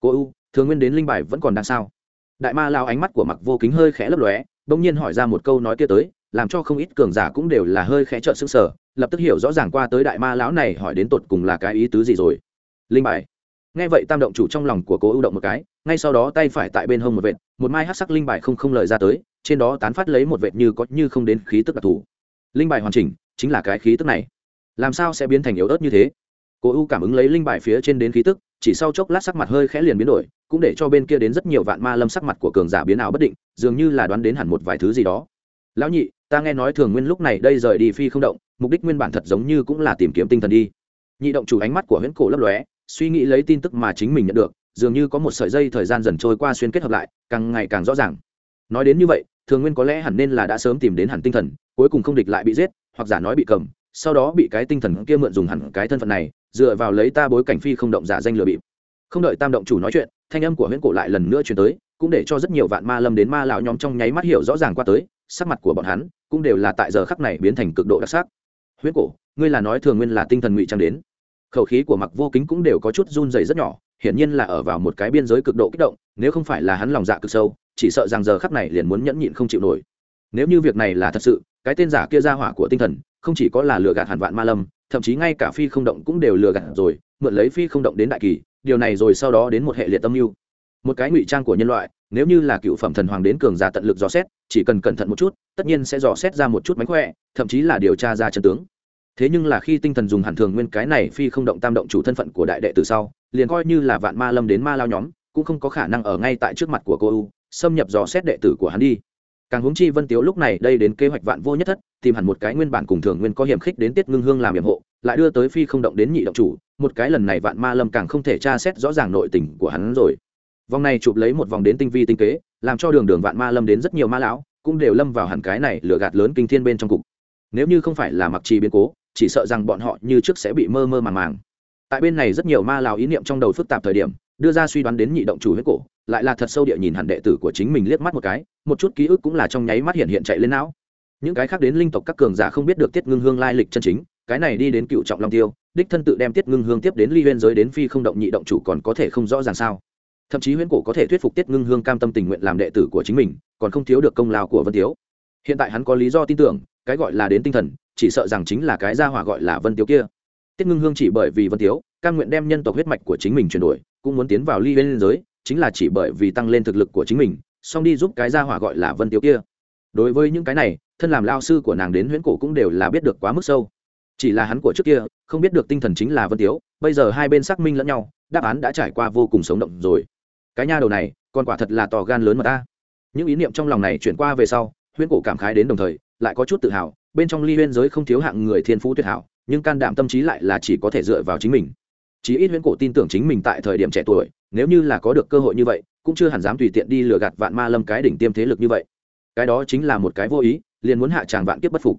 Cô u thường nguyên đến linh bài vẫn còn đang sao? Đại ma lao ánh mắt của mặc vô kính hơi khẽ lấp lóe, bỗng nhiên hỏi ra một câu nói kia tới làm cho không ít cường giả cũng đều là hơi khẽ trợn sững sờ, lập tức hiểu rõ ràng qua tới đại ma lão này hỏi đến tột cùng là cái ý tứ gì rồi. Linh bài. Nghe vậy tam động chủ trong lòng của cố ưu động một cái, ngay sau đó tay phải tại bên hông một vệt, một mai hát sắc linh bài không không lời ra tới, trên đó tán phát lấy một vệt như có như không đến khí tức đặc thù. Linh bài hoàn chỉnh, chính là cái khí tức này. Làm sao sẽ biến thành yếu ớt như thế? Cố ưu cảm ứng lấy linh bài phía trên đến khí tức, chỉ sau chốc lát sắc mặt hơi khẽ liền biến đổi, cũng để cho bên kia đến rất nhiều vạn ma lâm sắc mặt của cường giả biến ảo bất định, dường như là đoán đến hẳn một vài thứ gì đó. Lão nhị ta nghe nói thường nguyên lúc này đây rời đi phi không động, mục đích nguyên bản thật giống như cũng là tìm kiếm tinh thần đi. Nhị động chủ ánh mắt của huyễn cổ lấp lóe, suy nghĩ lấy tin tức mà chính mình nhận được, dường như có một sợi dây thời gian dần trôi qua xuyên kết hợp lại, càng ngày càng rõ ràng. Nói đến như vậy, thường nguyên có lẽ hẳn nên là đã sớm tìm đến hẳn tinh thần, cuối cùng không địch lại bị giết, hoặc giả nói bị cầm, sau đó bị cái tinh thần kia mượn dùng hẳn cái thân phận này, dựa vào lấy ta bối cảnh phi không động giả danh lừa bịp. Không đợi tam động chủ nói chuyện, thanh âm của huyễn cổ lại lần nữa chuyển tới, cũng để cho rất nhiều vạn ma lâm đến ma lão nhóm trong nháy mắt hiểu rõ ràng qua tới sắc mặt của bọn hắn cũng đều là tại giờ khắc này biến thành cực độ đặc sắc. Huyết cổ, ngươi là nói thường nguyên là tinh thần ngụy trang đến. Khẩu khí của mặc vô kính cũng đều có chút run dày rất nhỏ, hiển nhiên là ở vào một cái biên giới cực độ kích động, nếu không phải là hắn lòng dạ cực sâu, chỉ sợ rằng giờ khắc này liền muốn nhẫn nhịn không chịu nổi. Nếu như việc này là thật sự, cái tên giả kia ra hỏa của tinh thần, không chỉ có là lừa gạt hàn vạn ma lâm, thậm chí ngay cả phi không động cũng đều lừa gạt rồi, mượn lấy phi không động đến đại kỳ, điều này rồi sau đó đến một hệ liệt tâm mưu. Một cái ngụy trang của nhân loại nếu như là cựu phẩm thần hoàng đến cường giả tận lực dò xét, chỉ cần cẩn thận một chút, tất nhiên sẽ dò xét ra một chút mánh khỏe, thậm chí là điều tra ra chân tướng. Thế nhưng là khi tinh thần dùng hẳn thường nguyên cái này phi không động tam động chủ thân phận của đại đệ từ sau, liền coi như là vạn ma lâm đến ma lao nhóm, cũng không có khả năng ở ngay tại trước mặt của cô u, xâm nhập dò xét đệ tử của hắn đi. Càng hướng chi vân tiếu lúc này đây đến kế hoạch vạn vô nhất thất, tìm hẳn một cái nguyên bản cùng thường nguyên có hiểm khích đến tiết ngưng hương làm hiểm hộ, lại đưa tới phi không động đến nhị động chủ, một cái lần này vạn ma lâm càng không thể tra xét rõ ràng nội tình của hắn rồi vòng này chụp lấy một vòng đến tinh vi tinh kế, làm cho đường đường vạn ma lâm đến rất nhiều ma lão, cũng đều lâm vào hẳn cái này lừa gạt lớn kinh thiên bên trong cục. Nếu như không phải là mặc trì biến cố, chỉ sợ rằng bọn họ như trước sẽ bị mơ mơ màng màng. Tại bên này rất nhiều ma lão ý niệm trong đầu phức tạp thời điểm, đưa ra suy đoán đến nhị động chủ huyết cổ, lại là thật sâu địa nhìn hẳn đệ tử của chính mình liếc mắt một cái, một chút ký ức cũng là trong nháy mắt hiện hiện chạy lên não. Những cái khác đến linh tộc các cường giả không biết được tiết ngưng hương lai lịch chân chính, cái này đi đến cựu trọng long tiêu, đích thân tự đem tiết ngưng hương tiếp đến ly huyên giới đến phi không động nhị động chủ còn có thể không rõ ràng sao thậm chí huyễn cổ có thể thuyết phục tiết ngưng hương cam tâm tình nguyện làm đệ tử của chính mình, còn không thiếu được công lao của vân tiếu. Hiện tại hắn có lý do tin tưởng, cái gọi là đến tinh thần, chỉ sợ rằng chính là cái gia hỏa gọi là vân tiếu kia. Tiết ngưng hương chỉ bởi vì vân tiếu, cam nguyện đem nhân tộc huyết mạch của chính mình chuyển đổi, cũng muốn tiến vào ly lên giới, chính là chỉ bởi vì tăng lên thực lực của chính mình song đi giúp cái gia hỏa gọi là vân tiếu kia. Đối với những cái này, thân làm lao sư của nàng đến huyễn cổ cũng đều là biết được quá mức sâu. Chỉ là hắn của trước kia, không biết được tinh thần chính là vân tiếu, bây giờ hai bên xác minh lẫn nhau, đáp án đã trải qua vô cùng sống động rồi cái nha đầu này, còn quả thật là tò gan lớn mà ta. Những ý niệm trong lòng này chuyển qua về sau, huyễn cổ cảm khái đến đồng thời, lại có chút tự hào, bên trong ly huyên giới không thiếu hạng người thiên phú tuyệt hảo, nhưng can đảm tâm trí lại là chỉ có thể dựa vào chính mình. Chí ít huyễn cổ tin tưởng chính mình tại thời điểm trẻ tuổi, nếu như là có được cơ hội như vậy, cũng chưa hẳn dám tùy tiện đi lừa gạt vạn ma lâm cái đỉnh tiêm thế lực như vậy. Cái đó chính là một cái vô ý, liền muốn hạ tràng vạn kiếp bất phục.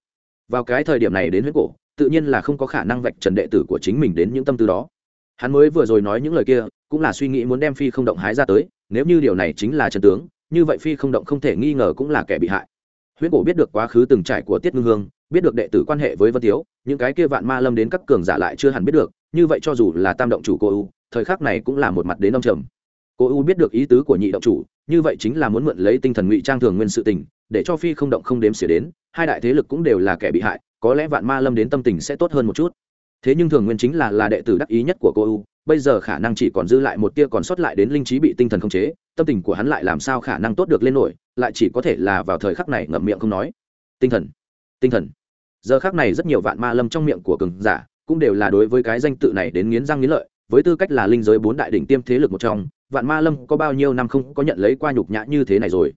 Vào cái thời điểm này đến huyễn cổ, tự nhiên là không có khả năng vạch trần đệ tử của chính mình đến những tâm tư đó hắn mới vừa rồi nói những lời kia, cũng là suy nghĩ muốn đem phi không động hái ra tới, nếu như điều này chính là trần tướng, như vậy phi không động không thể nghi ngờ cũng là kẻ bị hại. Huyễn cổ biết được quá khứ từng trải của tiết ngưng hương, biết được đệ tử quan hệ với vân tiếu, những cái kia vạn ma lâm đến các cường giả lại chưa hẳn biết được, như vậy cho dù là tam động chủ cô u, thời khắc này cũng là một mặt đến ông trầm. Cô u biết được ý tứ của nhị động chủ, như vậy chính là muốn mượn lấy tinh thần ngụy trang thường nguyên sự tình, để cho phi không động không đếm xỉa đến, hai đại thế lực cũng đều là kẻ bị hại, có lẽ vạn ma lâm đến tâm tình sẽ tốt hơn một chút thế nhưng thường nguyên chính là là đệ tử đắc ý nhất của cô u, bây giờ khả năng chỉ còn dư lại một tia còn sót lại đến linh trí bị tinh thần khống chế, tâm tình của hắn lại làm sao khả năng tốt được lên nổi, lại chỉ có thể là vào thời khắc này ngậm miệng không nói. Tinh thần tinh thần. Giờ khắc này rất nhiều vạn ma lâm trong miệng của cường giả cũng đều là đối với cái danh tự này đến nghiến răng nghiến lợi, với tư cách là linh giới bốn đại đỉnh tiêm thế lực một trong, vạn ma lâm có bao nhiêu năm không có nhận lấy qua nhục nhã như thế này rồi.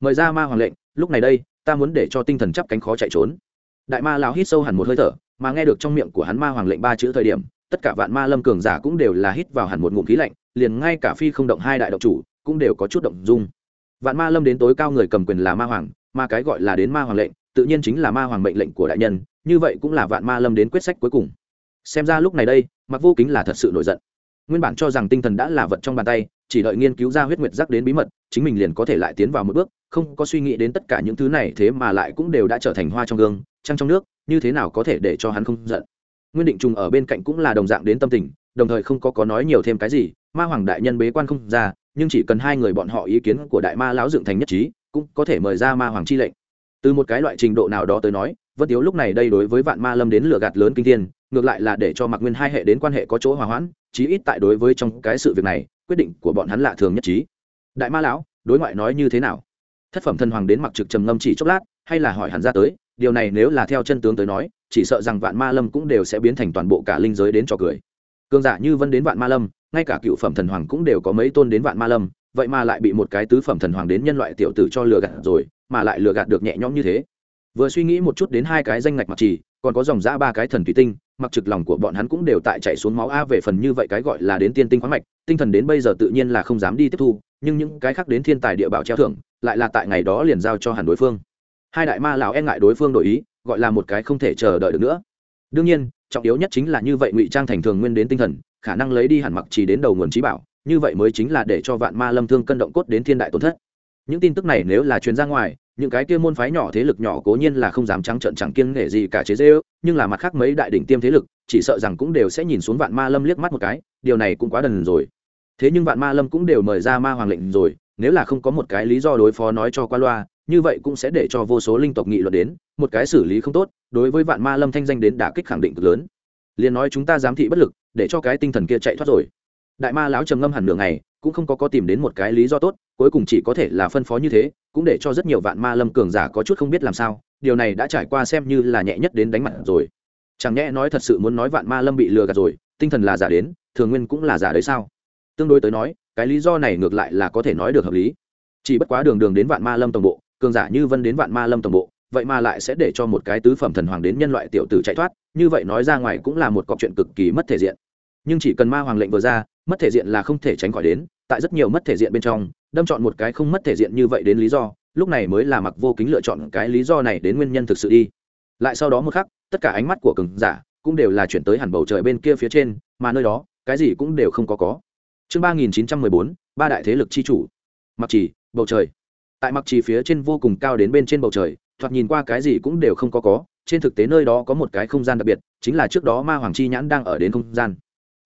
Mời ra ma hoàng lệnh, lúc này đây, ta muốn để cho tinh thần chắp cánh khó chạy trốn. Đại ma lão hít sâu hẳn một hơi thở mà nghe được trong miệng của hắn ma hoàng lệnh ba chữ thời điểm, tất cả vạn ma lâm cường giả cũng đều là hít vào hẳn một ngụm khí lạnh, liền ngay cả phi không động hai đại động chủ cũng đều có chút động dung. Vạn ma lâm đến tối cao người cầm quyền là ma hoàng mà cái gọi là đến ma hoàng lệnh, tự nhiên chính là ma hoàng mệnh lệnh của đại nhân, như vậy cũng là vạn ma lâm đến quyết sách cuối cùng. Xem ra lúc này đây mặc vô kính là thật sự nổi giận. Nguyên bản cho rằng tinh thần đã là vật trong bàn tay, chỉ đợi nghiên cứu ra huyết nguyệt giác đến bí mật, chính mình liền có thể lại tiến vào một bước không có suy nghĩ đến tất cả những thứ này thế mà lại cũng đều đã trở thành hoa trong gương, trăng trong nước, như thế nào có thể để cho hắn không giận? Nguyên định trùng ở bên cạnh cũng là đồng dạng đến tâm tình, đồng thời không có có nói nhiều thêm cái gì, ma hoàng đại nhân bế quan không ra, nhưng chỉ cần hai người bọn họ ý kiến của đại ma lão dựng thành nhất trí, cũng có thể mời ra ma hoàng chi lệnh. Từ một cái loại trình độ nào đó tới nói, vân tiếu lúc này đây đối với vạn ma lâm đến lửa gạt lớn kinh thiên, ngược lại là để cho mặc nguyên hai hệ đến quan hệ có chỗ hòa hoãn, chí ít tại đối với trong cái sự việc này, quyết định của bọn hắn lạ thường nhất trí. Đại ma lão, đối ngoại nói như thế nào? Thất phẩm thần hoàng đến mặc trực trầm ngâm chỉ chốc lát, hay là hỏi hẳn ra tới, điều này nếu là theo chân tướng tới nói, chỉ sợ rằng vạn ma lâm cũng đều sẽ biến thành toàn bộ cả linh giới đến trò cười. Cường giả như vân đến vạn ma lâm, ngay cả cựu phẩm thần hoàng cũng đều có mấy tôn đến vạn ma lâm, vậy mà lại bị một cái tứ phẩm thần hoàng đến nhân loại tiểu tử cho lừa gạt rồi, mà lại lừa gạt được nhẹ nhõm như thế. Vừa suy nghĩ một chút đến hai cái danh ngạch mặc trì còn có dòng giã ba cái thần thủy tinh, mặc trực lòng của bọn hắn cũng đều tại chạy xuống máu a về phần như vậy cái gọi là đến tiên tinh khoáng mạch, tinh thần đến bây giờ tự nhiên là không dám đi tiếp thu nhưng những cái khác đến thiên tài địa bảo treo thưởng lại là tại ngày đó liền giao cho hẳn đối phương. Hai đại ma lão e ngại đối phương đổi ý, gọi là một cái không thể chờ đợi được nữa. Đương nhiên, trọng yếu nhất chính là như vậy ngụy trang thành thường nguyên đến tinh thần, khả năng lấy đi hẳn mặc chỉ đến đầu nguồn trí bảo, như vậy mới chính là để cho vạn ma lâm thương cân động cốt đến thiên đại tổn thất. Những tin tức này nếu là truyền ra ngoài, những cái kia môn phái nhỏ thế lực nhỏ cố nhiên là không dám trắng trợn chẳng kiêng nể gì cả chế dê nhưng là mặt khác mấy đại đỉnh tiêm thế lực, chỉ sợ rằng cũng đều sẽ nhìn xuống vạn ma lâm liếc mắt một cái, điều này cũng quá đần rồi thế nhưng vạn ma lâm cũng đều mời ra ma hoàng lệnh rồi, nếu là không có một cái lý do đối phó nói cho qua loa, như vậy cũng sẽ để cho vô số linh tộc nghị luận đến, một cái xử lý không tốt, đối với vạn ma lâm thanh danh đến đả kích khẳng định cực lớn. Liền nói chúng ta giám thị bất lực, để cho cái tinh thần kia chạy thoát rồi. Đại ma lão trầm ngâm hẳn nửa ngày, cũng không có có tìm đến một cái lý do tốt, cuối cùng chỉ có thể là phân phó như thế, cũng để cho rất nhiều vạn ma lâm cường giả có chút không biết làm sao, điều này đã trải qua xem như là nhẹ nhất đến đánh mặt rồi. Chẳng nhẽ nói thật sự muốn nói vạn ma lâm bị lừa gạt rồi, tinh thần là giả đến, thường nguyên cũng là giả đấy sao? Tương đối tới nói, cái lý do này ngược lại là có thể nói được hợp lý. Chỉ bất quá đường đường đến vạn ma lâm tổng bộ, cường giả như vân đến vạn ma lâm tổng bộ, vậy mà lại sẽ để cho một cái tứ phẩm thần hoàng đến nhân loại tiểu tử chạy thoát, như vậy nói ra ngoài cũng là một cọc chuyện cực kỳ mất thể diện. Nhưng chỉ cần ma hoàng lệnh vừa ra, mất thể diện là không thể tránh khỏi đến, tại rất nhiều mất thể diện bên trong, đâm chọn một cái không mất thể diện như vậy đến lý do, lúc này mới là mặc vô kính lựa chọn cái lý do này đến nguyên nhân thực sự đi. Lại sau đó một khắc, tất cả ánh mắt của cường giả cũng đều là chuyển tới hẳn bầu trời bên kia phía trên, mà nơi đó, cái gì cũng đều không có có chương ba nghìn chín trăm mười bốn ba đại thế lực chi chủ. Mặc trì, bầu trời. Tại mặc trì phía trên vô cùng cao đến bên trên bầu trời thoạt nhìn qua cái gì cũng đều không có có trên thực tế nơi đó có một cái không gian đặc biệt chính là trước đó ma hoàng chi nhãn đang ở đến không gian.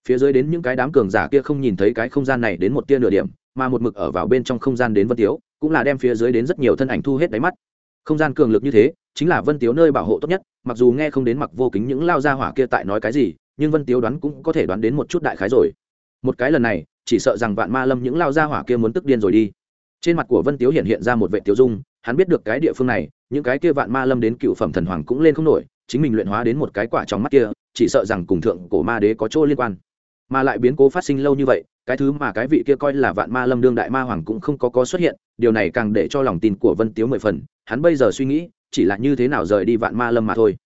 Phía dưới đến những cái đám cường giả kia không nhìn thấy cái không gian này đến một tia nửa điểm mà một mực ở vào bên trong không gian đến vân tiếu cũng là đem phía dưới đến rất nhiều thân ảnh thu hết đáy mắt. Không gian cường lực như thế chính là vân tiếu nơi bảo hộ tốt nhất mặc dù nghe không đến mặc vô kính những lao ra hỏa kia tại nói cái gì nhưng vân tiếu đoán cũng có thể đoán đến một chút đại khái rồi. Một cái lần này chỉ sợ rằng vạn ma lâm những lao ra hỏa kia muốn tức điên rồi đi. Trên mặt của vân tiếu hiện hiện ra một vệ tiêu dung, hắn biết được cái địa phương này, những cái kia vạn ma lâm đến cựu phẩm thần hoàng cũng lên không nổi, chính mình luyện hóa đến một cái quả trong mắt kia, chỉ sợ rằng cùng thượng cổ ma đế có chỗ liên quan. Mà lại biến cố phát sinh lâu như vậy, cái thứ mà cái vị kia coi là vạn ma lâm đương đại ma hoàng cũng không có có xuất hiện, điều này càng để cho lòng tin của vân tiếu mười phần, hắn bây giờ suy nghĩ, chỉ là như thế nào rời đi vạn ma lâm mà thôi.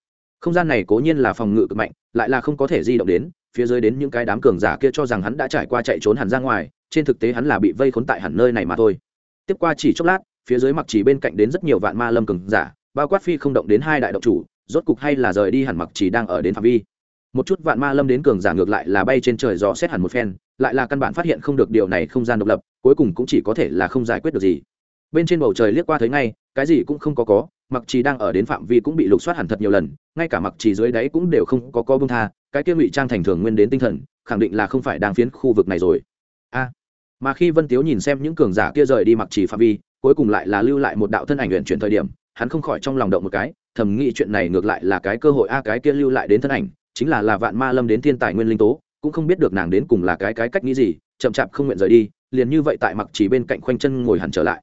Không gian này cố nhiên là phòng ngự cực mạnh, lại là không có thể di động đến phía dưới đến những cái đám cường giả kia cho rằng hắn đã trải qua chạy trốn hẳn ra ngoài, trên thực tế hắn là bị vây khốn tại hẳn nơi này mà thôi. Tiếp qua chỉ chốc lát, phía dưới mặc chỉ bên cạnh đến rất nhiều vạn ma lâm cường giả, bao quát phi không động đến hai đại động chủ, rốt cục hay là rời đi hẳn mặc chỉ đang ở đến phạm vi. Một chút vạn ma lâm đến cường giả ngược lại là bay trên trời dò xét hẳn một phen, lại là căn bản phát hiện không được điều này không gian độc lập, cuối cùng cũng chỉ có thể là không giải quyết được gì bên trên bầu trời liếc qua thấy ngay, cái gì cũng không có có, mặc trì đang ở đến phạm vi cũng bị lục soát hẳn thật nhiều lần, ngay cả mặc trì dưới đáy cũng đều không có có bông tha, cái kia ngụy trang thành thường nguyên đến tinh thần, khẳng định là không phải đang phiến khu vực này rồi. A. Mà khi vân tiếu nhìn xem những cường giả kia rời đi mặc trì phạm vi, cuối cùng lại là lưu lại một đạo thân ảnh luyện chuyển thời điểm, hắn không khỏi trong lòng động một cái, thầm nghĩ chuyện này ngược lại là cái cơ hội a cái kia lưu lại đến thân ảnh, chính là là vạn ma lâm đến thiên tài nguyên linh tố, cũng không biết được nàng đến cùng là cái cái cách nghĩ gì, chậm chạp không nguyện rời đi, liền như vậy tại mặc chỉ bên cạnh khoanh chân ngồi hẳn trở lại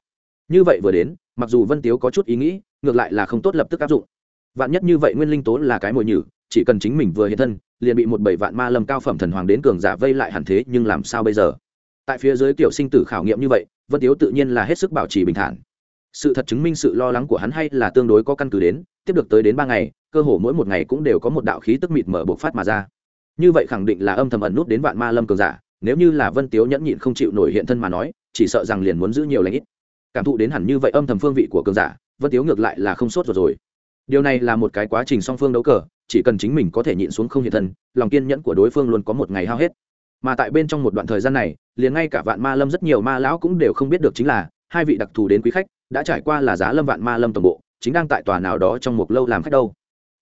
như vậy vừa đến, mặc dù vân tiếu có chút ý nghĩ, ngược lại là không tốt lập tức áp dụng. Vạn nhất như vậy nguyên linh tố là cái mồi nhử, chỉ cần chính mình vừa hiện thân, liền bị một bảy vạn ma lâm cao phẩm thần hoàng đến cường giả vây lại hẳn thế, nhưng làm sao bây giờ? Tại phía dưới kiểu sinh tử khảo nghiệm như vậy, vân tiếu tự nhiên là hết sức bảo trì bình thản. Sự thật chứng minh sự lo lắng của hắn hay là tương đối có căn cứ đến, tiếp được tới đến ba ngày, cơ hồ mỗi một ngày cũng đều có một đạo khí tức mịt mở bộc phát mà ra. Như vậy khẳng định là âm thầm ẩn nút đến vạn ma lâm cường giả, nếu như là vân tiếu nhẫn nhịn không chịu nổi hiện thân mà nói, chỉ sợ rằng liền muốn giữ nhiều lãnh ít cảm thụ đến hẳn như vậy âm thầm phương vị của cường giả, vân tiếu ngược lại là không sốt rồi rồi. Điều này là một cái quá trình song phương đấu cờ, chỉ cần chính mình có thể nhịn xuống không hiện thân, lòng kiên nhẫn của đối phương luôn có một ngày hao hết. Mà tại bên trong một đoạn thời gian này, liền ngay cả vạn ma lâm rất nhiều ma lão cũng đều không biết được chính là, hai vị đặc thù đến quý khách, đã trải qua là giá lâm vạn ma lâm toàn bộ, chính đang tại tòa nào đó trong một lâu làm khách đâu.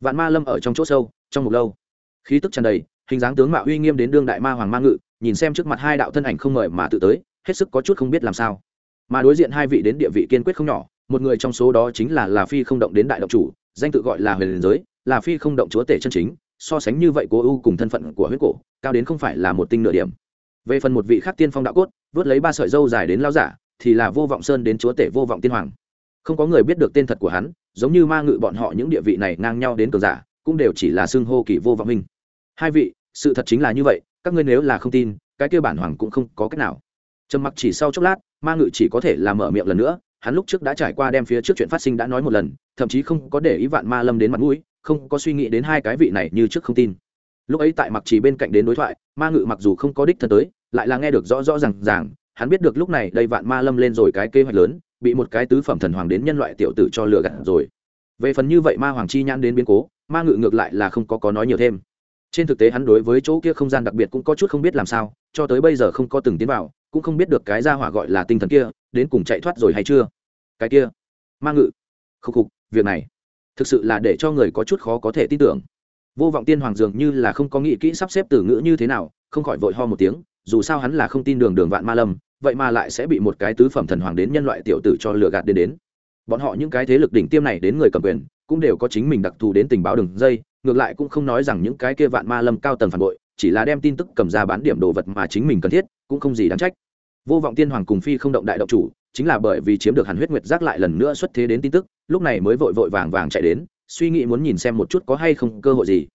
Vạn ma lâm ở trong chỗ sâu, trong một lâu. Khí tức tràn đầy, hình dáng tướng mạo uy nghiêm đến đương đại ma hoàng ma ngự, nhìn xem trước mặt hai đạo thân ảnh không mời mà tự tới, hết sức có chút không biết làm sao mà đối diện hai vị đến địa vị kiên quyết không nhỏ, một người trong số đó chính là là phi không động đến đại động chủ, danh tự gọi là huyền liền giới, là phi không động chúa tể chân chính, so sánh như vậy cố ưu cùng thân phận của huyết cổ, cao đến không phải là một tinh nửa điểm. Về phần một vị khác tiên phong đạo cốt, vớt lấy ba sợi dâu dài đến lao giả, thì là vô vọng sơn đến chúa tể vô vọng tiên hoàng. Không có người biết được tên thật của hắn, giống như ma ngự bọn họ những địa vị này ngang nhau đến cường giả, cũng đều chỉ là xưng hô kỳ vô vọng minh. Hai vị, sự thật chính là như vậy, các ngươi nếu là không tin, cái kia bản hoàng cũng không có cách nào trầm mặc chỉ sau chốc lát, ma ngự chỉ có thể làm mở miệng lần nữa, hắn lúc trước đã trải qua đem phía trước chuyện phát sinh đã nói một lần, thậm chí không có để ý vạn ma lâm đến mặt mũi, không có suy nghĩ đến hai cái vị này như trước không tin. Lúc ấy tại mặc chỉ bên cạnh đến đối thoại, ma ngự mặc dù không có đích thân tới, lại là nghe được rõ rõ r à n g ràng, hắn biết được lúc này đây vạn ma lâm lên rồi cái kế hoạch lớn, bị một cái tứ phẩm thần hoàng đến nhân loại tiểu tử cho lừa gạt rồi. Về phần như vậy ma hoàng chi nhãn đến biến cố, ma ngự ngược lại là không có có nói nhiều thêm trên thực tế hắn đối với chỗ kia không gian đặc biệt cũng có chút không biết làm sao, cho tới bây giờ không có từng tiến vào, cũng không biết được cái gia hỏa gọi là tinh thần kia, đến cùng chạy thoát rồi hay chưa. Cái kia, ma ngự. Khúc khục, việc này, thực sự là để cho người có chút khó có thể tin tưởng. Vô vọng tiên hoàng dường như là không có nghĩ kỹ sắp xếp từ ngữ như thế nào, không khỏi vội ho một tiếng, dù sao hắn là không tin đường đường vạn ma lâm, vậy mà lại sẽ bị một cái tứ phẩm thần hoàng đến nhân loại tiểu tử cho lừa gạt đến đến. Bọn họ những cái thế lực đỉnh tiêm này đến người cầm quyền cũng đều có chính mình đặc thù đến tình báo đường dây, ngược lại cũng không nói rằng những cái kia vạn ma lâm cao tầng phản bội, chỉ là đem tin tức cầm ra bán điểm đồ vật mà chính mình cần thiết, cũng không gì đáng trách. Vô vọng tiên hoàng cùng phi không động đại động chủ, chính là bởi vì chiếm được hàn huyết nguyệt giác lại lần nữa xuất thế đến tin tức, lúc này mới vội vội vàng vàng chạy đến, suy nghĩ muốn nhìn xem một chút có hay không cơ hội gì.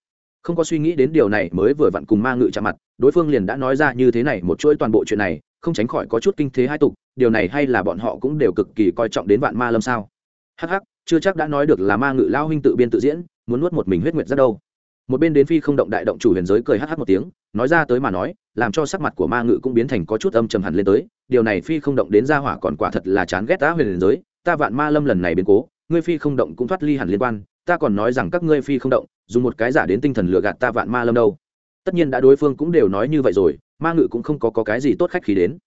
Không có suy nghĩ đến điều này mới vừa vặn cùng ma ngự chạm mặt, đối phương liền đã nói ra như thế này một chuỗi toàn bộ chuyện này, không tránh khỏi có chút kinh thế hai tục, điều này hay là bọn họ cũng đều cực kỳ coi trọng đến vạn ma lâm sao? Hắc hắc chưa chắc đã nói được là ma ngự lao huynh tự biên tự diễn muốn nuốt một mình huyết nguyệt ra đâu. Một bên đến phi không động đại động chủ huyền giới cười hắc hắc một tiếng nói ra tới mà nói làm cho sắc mặt của ma ngự cũng biến thành có chút âm trầm hẳn lên tới điều này phi không động đến ra hỏa còn quả thật là chán ghét ta huyền giới ta vạn ma lâm lần này biến cố ngươi phi không động cũng thoát ly hẳn liên quan ta còn nói rằng các ngươi phi không động dùng một cái giả đến tinh thần lừa gạt ta vạn ma lâm đâu. Tất nhiên đã đối phương cũng đều nói như vậy rồi ma ngự cũng không có, có cái gì tốt khách khí đến.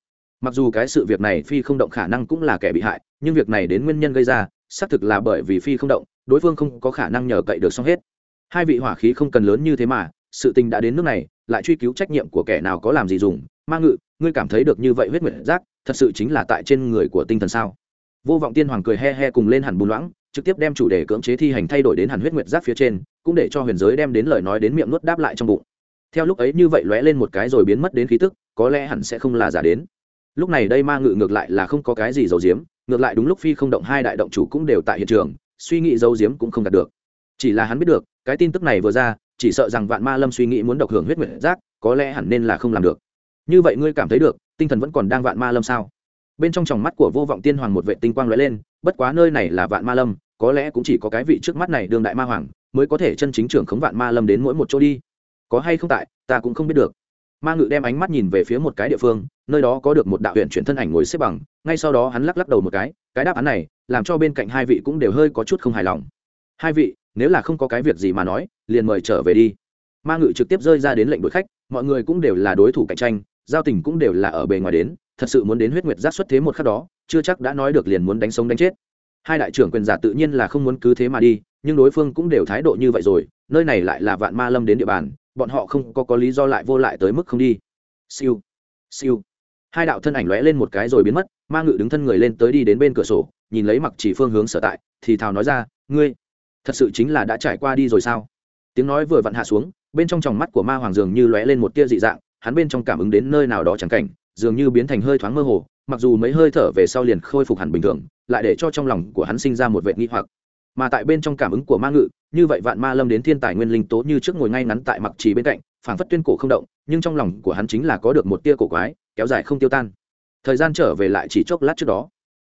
Mặc dù cái sự việc này phi không động khả năng cũng là kẻ bị hại nhưng việc này đến nguyên nhân gây ra xác thực là bởi vì phi không động, đối phương không có khả năng nhờ cậy được xong hết. Hai vị hỏa khí không cần lớn như thế mà, sự tình đã đến nước này, lại truy cứu trách nhiệm của kẻ nào có làm gì dùng. Ma ngự, ngươi cảm thấy được như vậy huyết nguyện giác, thật sự chính là tại trên người của tinh thần sao? Vô vọng tiên hoàng cười he he cùng lên hẳn bùn loãng, trực tiếp đem chủ đề cưỡng chế thi hành thay đổi đến hẳn huyết nguyệt giác phía trên, cũng để cho huyền giới đem đến lời nói đến miệng nuốt đáp lại trong bụng. Theo lúc ấy như vậy lóe lên một cái rồi biến mất đến khí tức, có lẽ hẳn sẽ không là giả đến. Lúc này đây ma ngự ngược lại là không có cái gì giấu diếm ngược lại đúng lúc phi không động hai đại động chủ cũng đều tại hiện trường, suy nghĩ giấu diếm cũng không đạt được. Chỉ là hắn biết được, cái tin tức này vừa ra, chỉ sợ rằng vạn ma lâm suy nghĩ muốn độc hưởng huyết nguyệt giác, có lẽ hẳn nên là không làm được. Như vậy ngươi cảm thấy được, tinh thần vẫn còn đang vạn ma lâm sao? Bên trong tròng mắt của vô vọng tiên hoàng một vệ tinh quang lóe lên, bất quá nơi này là vạn ma lâm, có lẽ cũng chỉ có cái vị trước mắt này đương đại ma hoàng, mới có thể chân chính trưởng khống vạn ma lâm đến mỗi một chỗ đi. Có hay không tại, ta cũng không biết được ma ngự đem ánh mắt nhìn về phía một cái địa phương, nơi đó có được một đạo huyện chuyển thân ảnh ngồi xếp bằng, ngay sau đó hắn lắc lắc đầu một cái cái đáp án này làm cho bên cạnh hai vị cũng đều hơi có chút không hài lòng. Hai vị, nếu là không có cái việc gì mà nói, liền mời trở về đi. Ma ngự trực tiếp rơi ra đến lệnh đội khách, mọi người cũng đều là đối thủ cạnh tranh, giao tình cũng đều là ở bề ngoài đến, thật sự muốn đến huyết nguyệt giác xuất thế một khắc đó, chưa chắc đã nói được liền muốn đánh sống đánh chết. Hai đại trưởng quyền giả tự nhiên là không muốn cứ thế mà đi, nhưng đối phương cũng đều thái độ như vậy rồi, nơi này lại là vạn ma lâm đến địa bàn bọn họ không có có lý do lại vô lại tới mức không đi. Siêu siêu. Hai đạo thân ảnh lóe lên một cái rồi biến mất, ma ngự đứng thân người lên tới đi đến bên cửa sổ, nhìn lấy mặc chỉ phương hướng sở tại, thì thào nói ra, ngươi, thật sự chính là đã trải qua đi rồi sao? Tiếng nói vừa vặn hạ xuống, bên trong tròng mắt của ma hoàng dường như lóe lên một tia dị dạng, hắn bên trong cảm ứng đến nơi nào đó chẳng cảnh, dường như biến thành hơi thoáng mơ hồ, mặc dù mấy hơi thở về sau liền khôi phục hẳn bình thường, lại để cho trong lòng của hắn sinh ra một vệ nghi hoặc mà tại bên trong cảm ứng của ma ngự, như vậy vạn ma lâm đến thiên tài nguyên linh tố như trước ngồi ngay ngắn tại mặc trì bên cạnh, phảng phất tuyên cổ không động, nhưng trong lòng của hắn chính là có được một tia cổ quái, kéo dài không tiêu tan. Thời gian trở về lại chỉ chốc lát trước đó.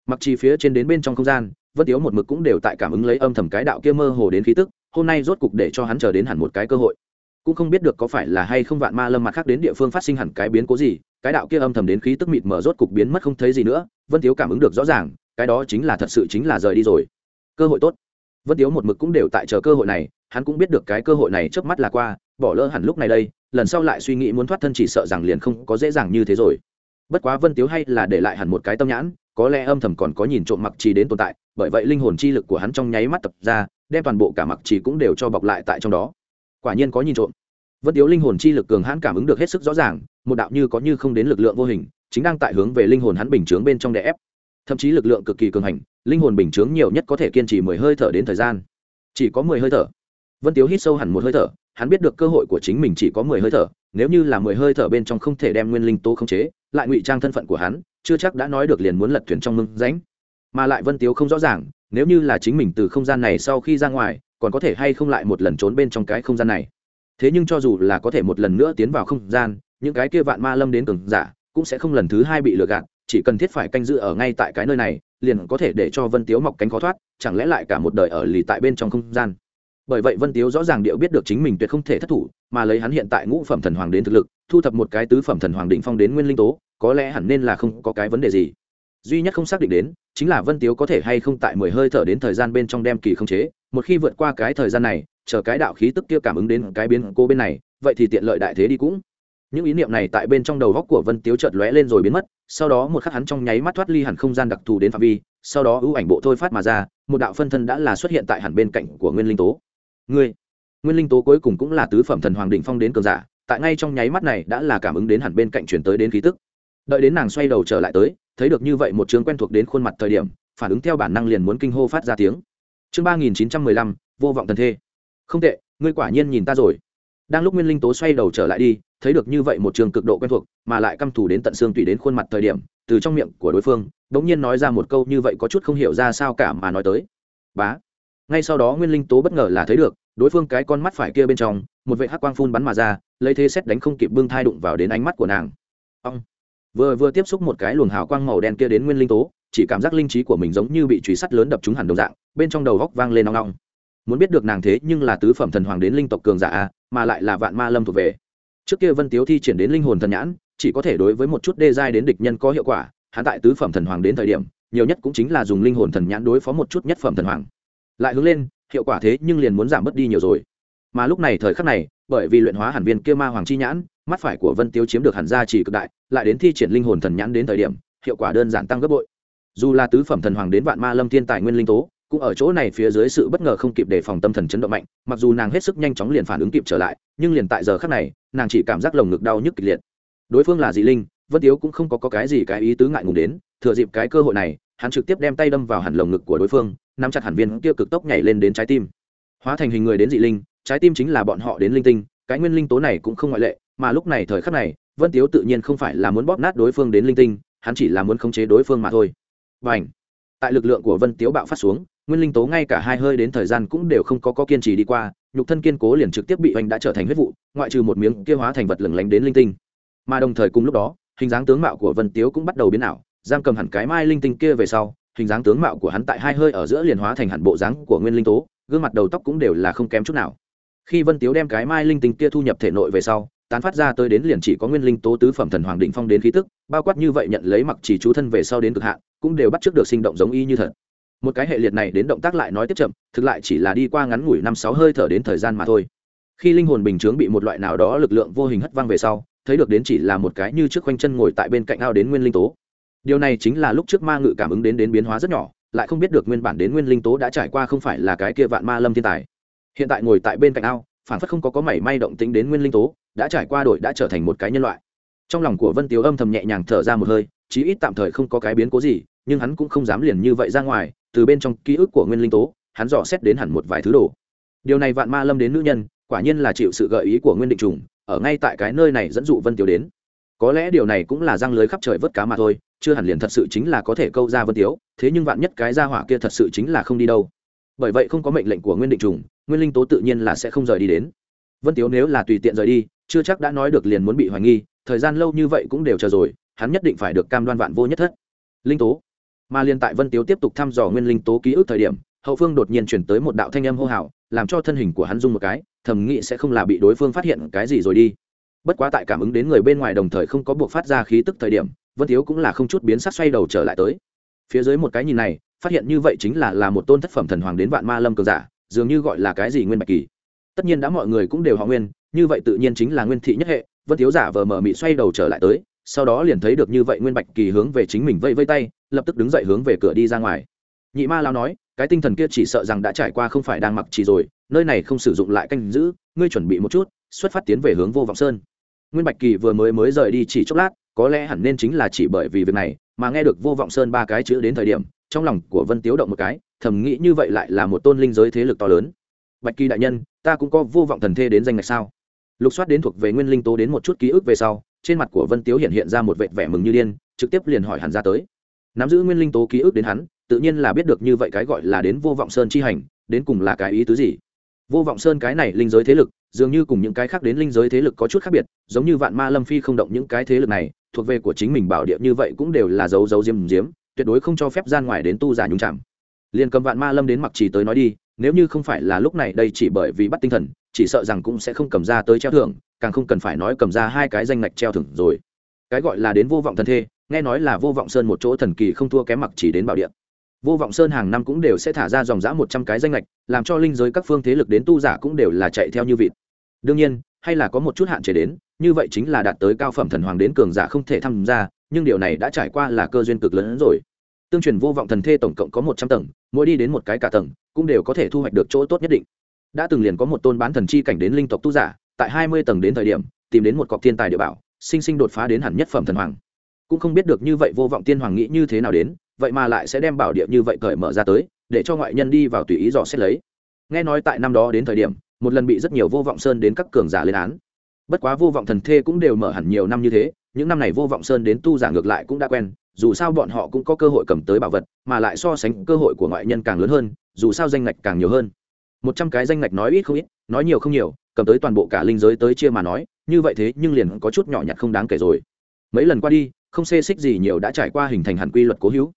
Mặc trì phía trên đến bên trong không gian, vân tiếu một mực cũng đều tại cảm ứng lấy âm thầm cái đạo kia mơ hồ đến khí tức, hôm nay rốt cục để cho hắn chờ đến hẳn một cái cơ hội. Cũng không biết được có phải là hay không vạn ma lâm mặt khác đến địa phương phát sinh hẳn cái biến cố gì, cái đạo kia âm thầm đến khí tức mịt mở rốt cục biến mất không thấy gì nữa, vân tiếu cảm ứng được rõ ràng, cái đó chính là thật sự chính là rời đi rồi. Cơ hội tốt vân tiếu một mực cũng đều tại chờ cơ hội này, hắn cũng biết được cái cơ hội này trước mắt là qua, bỏ lỡ hẳn lúc này đây, lần sau lại suy nghĩ muốn thoát thân chỉ sợ rằng liền không có dễ dàng như thế rồi. Bất quá vân tiếu hay là để lại hẳn một cái tâm nhãn, có lẽ âm thầm còn có nhìn trộm mặc trì đến tồn tại, bởi vậy linh hồn chi lực của hắn trong nháy mắt tập ra, đem toàn bộ cả mặc trì cũng đều cho bọc lại tại trong đó. Quả nhiên có nhìn trộm. Vân tiếu linh hồn chi lực cường hãn cảm ứng được hết sức rõ ràng, một đạo như có như không đến lực lượng vô hình, chính đang tại hướng về linh hồn hắn bình chướng bên trong đè ép thậm chí lực lượng cực kỳ cường hành, linh hồn bình chướng nhiều nhất có thể kiên trì mười hơi thở đến thời gian. Chỉ có mười hơi thở. Vân tiếu hít sâu hẳn một hơi thở, hắn biết được cơ hội của chính mình chỉ có mười hơi thở, nếu như là mười hơi thở bên trong không thể đem nguyên linh tố khống chế, lại ngụy trang thân phận của hắn, chưa chắc đã nói được liền muốn lật thuyền trong mưng ránh mà lại vân tiếu không rõ ràng, nếu như là chính mình từ không gian này sau khi ra ngoài, còn có thể hay không lại một lần trốn bên trong cái không gian này. Thế nhưng cho dù là có thể một lần nữa tiến vào không gian, những cái kia vạn ma lâm đến cường giả, cũng sẽ không lần thứ hai bị lừa gạt chỉ cần thiết phải canh giữ ở ngay tại cái nơi này, liền có thể để cho vân tiếu mọc cánh khó thoát, chẳng lẽ lại cả một đời ở lì tại bên trong không gian? Bởi vậy vân tiếu rõ ràng điệu biết được chính mình tuyệt không thể thất thủ, mà lấy hắn hiện tại ngũ phẩm thần hoàng đến thực lực, thu thập một cái tứ phẩm thần hoàng định phong đến nguyên linh tố, có lẽ hẳn nên là không có cái vấn đề gì. Duy nhất không xác định đến, chính là vân tiếu có thể hay không tại mười hơi thở đến thời gian bên trong đem kỳ không chế, một khi vượt qua cái thời gian này, chờ cái đạo khí tức kia cảm ứng đến cái biến cô bên này, vậy thì tiện lợi đại thế đi cũng những ý niệm này tại bên trong đầu góc của vân tiếu chợt lóe lên rồi biến mất, sau đó một khắc hắn trong nháy mắt thoát ly hẳn không gian đặc thù đến phạm vi, sau đó ưu ảnh bộ thôi phát mà ra, một đạo phân thân đã là xuất hiện tại hẳn bên cạnh của nguyên linh tố. Ngươi, nguyên linh tố cuối cùng cũng là tứ phẩm thần hoàng đỉnh phong đến cường giả, tại ngay trong nháy mắt này đã là cảm ứng đến hẳn bên cạnh chuyển tới đến khí tức. Đợi đến nàng xoay đầu trở lại tới, thấy được như vậy một chương quen thuộc đến khuôn mặt thời điểm, phản ứng theo bản năng liền muốn kinh hô phát ra tiếng. Chương ba nghìn chín trăm mười lăm, vô vọng thần thê. Không tệ, ngươi quả nhiên nhìn ta rồi. Đang lúc nguyên linh tố xoay đầu trở lại đi thấy được như vậy một trường cực độ quen thuộc, mà lại căm thù đến tận xương tùy đến khuôn mặt thời điểm, từ trong miệng của đối phương, bỗng nhiên nói ra một câu như vậy có chút không hiểu ra sao cả mà nói tới. Bá. Ngay sau đó nguyên linh tố bất ngờ là thấy được, đối phương cái con mắt phải kia bên trong, một vệ hắc quang phun bắn mà ra, lấy thế xét đánh không kịp bưng thai đụng vào đến ánh mắt của nàng. Ông vừa vừa tiếp xúc một cái luồng hào quang màu đen kia đến nguyên linh tố, chỉ cảm giác linh trí của mình giống như bị truy sắt lớn đập trúng hẳn đồng dạng, bên trong đầu góc vang lên nong nong muốn biết được nàng thế nhưng là tứ phẩm thần hoàng đến linh tộc cường giả mà lại là vạn ma lâm thuộc về trước kia vân tiếu thi triển đến linh hồn thần nhãn, chỉ có thể đối với một chút đê giai đến địch nhân có hiệu quả, hắn tại tứ phẩm thần hoàng đến thời điểm, nhiều nhất cũng chính là dùng linh hồn thần nhãn đối phó một chút nhất phẩm thần hoàng. Lại hướng lên, hiệu quả thế nhưng liền muốn giảm bớt đi nhiều rồi. Mà lúc này thời khắc này, bởi vì luyện hóa hẳn viên kia ma hoàng chi nhãn, mắt phải của vân tiếu chiếm được hẳn gia chỉ cực đại, lại đến thi triển linh hồn thần nhãn đến thời điểm, hiệu quả đơn giản tăng gấp bội. Dù là tứ phẩm thần hoàng đến vạn ma lâm thiên tài nguyên linh tố cũng ở chỗ này phía dưới sự bất ngờ không kịp đề phòng tâm thần chấn động mạnh mặc dù nàng hết sức nhanh chóng liền phản ứng kịp trở lại nhưng liền tại giờ khắc này nàng chỉ cảm giác lồng ngực đau nhức kịch liệt. Đối phương là dị linh vân tiếu cũng không có, có cái gì cái ý tứ ngại ngùng đến thừa dịp cái cơ hội này hắn trực tiếp đem tay đâm vào hẳn lồng ngực của đối phương nắm chặt hẳn viên kia cực tốc nhảy lên đến trái tim. Hóa thành hình người đến dị linh trái tim chính là bọn họ đến linh tinh cái nguyên linh tố này cũng không ngoại lệ mà lúc này thời khắc này vân tiếu tự nhiên không phải là muốn bóp nát đối phương đến linh tinh hắn chỉ là muốn khống chế đối phương mà thôi. Và ảnh tại lực lượng của vân tiếu bạo phát xuống nguyên linh tố ngay cả hai hơi đến thời gian cũng đều không có, có kiên trì đi qua nhục thân kiên cố liền trực tiếp bị oanh đã trở thành huyết vụ ngoại trừ một miếng kia hóa thành vật lửng lánh đến linh tinh. Mà đồng thời cùng lúc đó hình dáng tướng mạo của vân tiếu cũng bắt đầu biến ảo giam cầm hẳn cái mai linh tinh kia về sau hình dáng tướng mạo của hắn tại hai hơi ở giữa liền hóa thành hẳn bộ dáng của nguyên linh tố gương mặt đầu tóc cũng đều là không kém chút nào. Khi vân tiếu đem cái mai linh tinh kia thu nhập thể nội về sau tán phát ra tới đến liền chỉ có nguyên linh tố tứ phẩm thần hoàng định phong đến khí tức bao quát như vậy nhận lấy mặc chỉ chú thân về sau đến cực hạn cũng đều bắt trước được sinh động giống y như thật một cái hệ liệt này đến động tác lại nói tiếp chậm, thực lại chỉ là đi qua ngắn ngủi năm sáu hơi thở đến thời gian mà thôi. Khi linh hồn bình chướng bị một loại nào đó lực lượng vô hình hất văng về sau, thấy được đến chỉ là một cái như trước quanh chân ngồi tại bên cạnh ao đến nguyên linh tố. Điều này chính là lúc trước ma ngự cảm ứng đến đến biến hóa rất nhỏ, lại không biết được nguyên bản đến nguyên linh tố đã trải qua không phải là cái kia vạn ma lâm thiên tài. Hiện tại ngồi tại bên cạnh ao phản phất không có có mảy may động tính đến nguyên linh tố, đã trải qua đổi đã trở thành một cái nhân loại. Trong lòng của vân tiếu âm thầm nhẹ nhàng thở ra một hơi, chí ít tạm thời không có cái biến cố gì nhưng hắn cũng không dám liền như vậy ra ngoài, từ bên trong ký ức của nguyên linh tố, hắn dò xét đến hẳn một vài thứ đồ. Điều này vạn ma lâm đến nữ nhân, quả nhiên là chịu sự gợi ý của nguyên định trùng, ở ngay tại cái nơi này dẫn dụ vân tiếu đến. Có lẽ điều này cũng là răng lưới khắp trời vớt cá mà thôi, chưa hẳn liền thật sự chính là có thể câu ra vân tiếu, thế nhưng vạn nhất cái ra hỏa kia thật sự chính là không đi đâu. Bởi vậy không có mệnh lệnh của nguyên định trùng, nguyên linh tố tự nhiên là sẽ không rời đi đến. Vân tiếu nếu là tùy tiện rời đi, chưa chắc đã nói được liền muốn bị hoài nghi, thời gian lâu như vậy cũng đều chờ rồi, hắn nhất định phải được cam đoan vạn vô nhất thất. Linh tố mà liên tại vân tiếu tiếp tục thăm dò nguyên linh tố ký ức thời điểm, hậu phương đột nhiên chuyển tới một đạo thanh âm hô hào, làm cho thân hình của hắn rung một cái, thầm nghĩ sẽ không là bị đối phương phát hiện cái gì rồi đi. Bất quá tại cảm ứng đến người bên ngoài đồng thời không có buộc phát ra khí tức thời điểm, vân tiếu cũng là không chút biến sắc xoay đầu trở lại tới. Phía dưới một cái nhìn này, phát hiện như vậy chính là là một tôn thất phẩm thần hoàng đến vạn ma lâm cường giả, dường như gọi là cái gì nguyên bạch kỳ. Tất nhiên đã mọi người cũng đều họ nguyên, như vậy tự nhiên chính là nguyên thị nhất hệ, vân Tiếu giả vờ mờ mị xoay đầu trở lại tới, sau đó liền thấy được như vậy nguyên bạch kỳ hướng về chính mình vây vây tay lập tức đứng dậy hướng về cửa đi ra ngoài. Nhị ma lao nói, cái tinh thần kia chỉ sợ rằng đã trải qua không phải đang mặc chỉ rồi, nơi này không sử dụng lại canh giữ, ngươi chuẩn bị một chút, xuất phát tiến về hướng vô vọng sơn. Nguyên bạch kỳ vừa mới mới rời đi chỉ chốc lát, có lẽ hẳn nên chính là chỉ bởi vì việc này, mà nghe được vô vọng sơn ba cái chữ đến thời điểm, trong lòng của vân tiếu động một cái, thầm nghĩ như vậy lại là một tôn linh giới thế lực to lớn. Bạch kỳ đại nhân, ta cũng có vô vọng thần thê đến danh ngạch sao? Lục soát đến thuộc về nguyên linh tố đến một chút ký ức về sau, trên mặt của vân tiếu hiện hiện ra một vệt vẻ mừng như điên, trực tiếp liền hỏi hẳn ra tới nắm giữ nguyên linh tố ký ức đến hắn, tự nhiên là biết được như vậy cái gọi là đến vô vọng sơn chi hành, đến cùng là cái ý tứ gì. Vô vọng sơn cái này linh giới thế lực, dường như cùng những cái khác đến linh giới thế lực có chút khác biệt, giống như vạn ma lâm phi không động những cái thế lực này, thuộc về của chính mình bảo địa như vậy cũng đều là dấu dấu diêm diếm, tuyệt đối không cho phép gian ngoài đến tu giả nhung chạm liền cầm vạn ma lâm đến mặc chỉ tới nói đi, nếu như không phải là lúc này đây chỉ bởi vì bắt tinh thần, chỉ sợ rằng cũng sẽ không cầm ra tới treo thưởng, càng không cần phải nói cầm ra hai cái danh ngạch treo thưởng rồi. Cái gọi là đến vô vọng thần thê nghe nói là vô vọng sơn một chỗ thần kỳ không thua kém mặc chỉ đến bảo địa. Vô vọng sơn hàng năm cũng đều sẽ thả ra dòng giã một trăm cái danh lệch làm cho linh giới các phương thế lực đến tu giả cũng đều là chạy theo như vịt. Đương nhiên, hay là có một chút hạn chế đến, như vậy chính là đạt tới cao phẩm thần hoàng đến cường giả không thể tham gia, nhưng điều này đã trải qua là cơ duyên cực lớn hơn rồi. Tương truyền vô vọng thần thê tổng cộng có một trăm tầng, mỗi đi đến một cái cả tầng, cũng đều có thể thu hoạch được chỗ tốt nhất định. Đã từng liền có một tôn bán thần chi cảnh đến linh tộc tu giả, tại hai mươi tầng đến thời điểm, tìm đến một cọc thiên tài địa bảo, sinh sinh đột phá đến hẳn nhất phẩm thần hoàng cũng không biết được như vậy vô vọng tiên hoàng nghĩ như thế nào đến, vậy mà lại sẽ đem bảo địa như vậy cởi mở ra tới, để cho ngoại nhân đi vào tùy ý dò xét lấy. Nghe nói tại năm đó đến thời điểm, một lần bị rất nhiều vô vọng sơn đến các cường giả lên án. Bất quá vô vọng thần thê cũng đều mở hẳn nhiều năm như thế, những năm này vô vọng sơn đến tu giả ngược lại cũng đã quen, dù sao bọn họ cũng có cơ hội cầm tới bảo vật, mà lại so sánh cơ hội của ngoại nhân càng lớn hơn, dù sao danh ngạch càng nhiều hơn. Một trăm cái danh ngạch nói ít không ít, nói nhiều không nhiều, cầm tới toàn bộ cả linh giới tới chia mà nói, như vậy thế nhưng liền có chút nhỏ nhặt không đáng kể rồi. Mấy lần qua đi không xê xích gì nhiều đã trải qua hình thành hẳn quy luật cố hữu.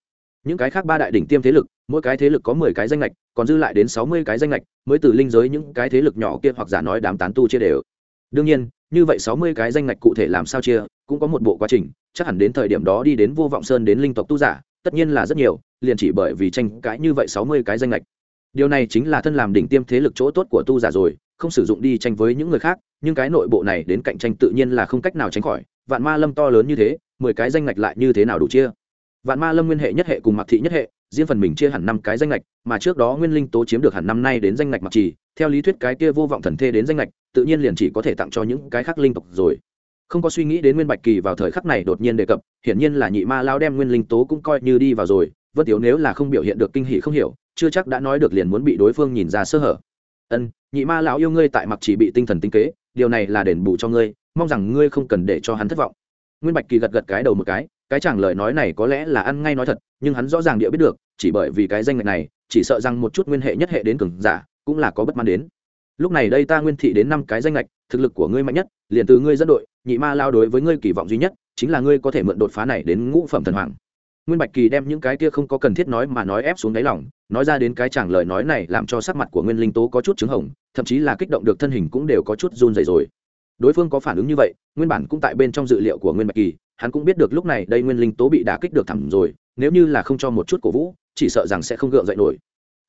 Những cái khác ba đại đỉnh tiêm thế lực, mỗi cái thế lực có mười cái danh lệch còn dư lại đến sáu mươi cái danh lệch mới từ linh giới những cái thế lực nhỏ kia hoặc giả nói đám tán tu chia đều. Đương nhiên, như vậy sáu mươi cái danh lệch cụ thể làm sao chia, cũng có một bộ quá trình, chắc hẳn đến thời điểm đó đi đến vô vọng sơn đến linh tộc tu giả, tất nhiên là rất nhiều, liền chỉ bởi vì tranh cãi như vậy sáu mươi cái danh lệch điều này chính là thân làm đỉnh tiêm thế lực chỗ tốt của tu giả rồi, không sử dụng đi tranh với những người khác, nhưng cái nội bộ này đến cạnh tranh tự nhiên là không cách nào tránh khỏi, vạn ma lâm to lớn như thế mười cái danh ngạch lại như thế nào đủ chia? Vạn ma lâm nguyên hệ nhất hệ cùng mặc thị nhất hệ riêng phần mình chia hẳn năm cái danh ngạch, mà trước đó nguyên linh tố chiếm được hẳn năm nay đến danh ngạch mặc trì theo lý thuyết cái kia vô vọng thần thê đến danh ngạch, tự nhiên liền chỉ có thể tặng cho những cái khác linh tộc rồi. Không có suy nghĩ đến nguyên bạch kỳ vào thời khắc này đột nhiên đề cập hiển nhiên là nhị ma lao đem nguyên linh tố cũng coi như đi vào rồi vân tiếu nếu là không biểu hiện được kinh hỷ không hiểu chưa chắc đã nói được liền muốn bị đối phương nhìn ra sơ hở. Ân nhị ma lão yêu ngươi tại mặc chỉ bị tinh thần tinh kế điều này là đền bù cho ngươi mong rằng ngươi không cần để cho hắn thất vọng nguyên bạch kỳ gật gật cái đầu một cái cái chẳng lời nói này có lẽ là ăn ngay nói thật, nhưng hắn rõ ràng địa biết được, chỉ bởi vì cái danh ngạch này, chỉ sợ rằng một chút nguyên hệ nhất hệ đến cường giả, cũng là có bất mãn đến. Lúc này đây ta nguyên thị đến năm cái danh lệch thực lực của ngươi mạnh nhất, liền từ ngươi dẫn đội, nhị ma lao đối với ngươi kỳ vọng duy nhất, chính là ngươi có thể mượn đột phá này đến ngũ phẩm thần hoàng. Nguyên bạch kỳ đem những cái kia không có cần thiết nói mà nói ép xuống đáy lòng, nói ra đến cái chẳng lời nói này làm cho sắc mặt của nguyên linh tố có chút chứng hồng, thậm chí là kích động được thân hình cũng đều có chút run dày rồi đối phương có phản ứng như vậy, nguyên bản cũng tại bên trong dự liệu của nguyên bạch kỳ, hắn cũng biết được lúc này đây nguyên linh tố bị đả kích được thẳng rồi, nếu như là không cho một chút cổ vũ, chỉ sợ rằng sẽ không gượng dậy nổi.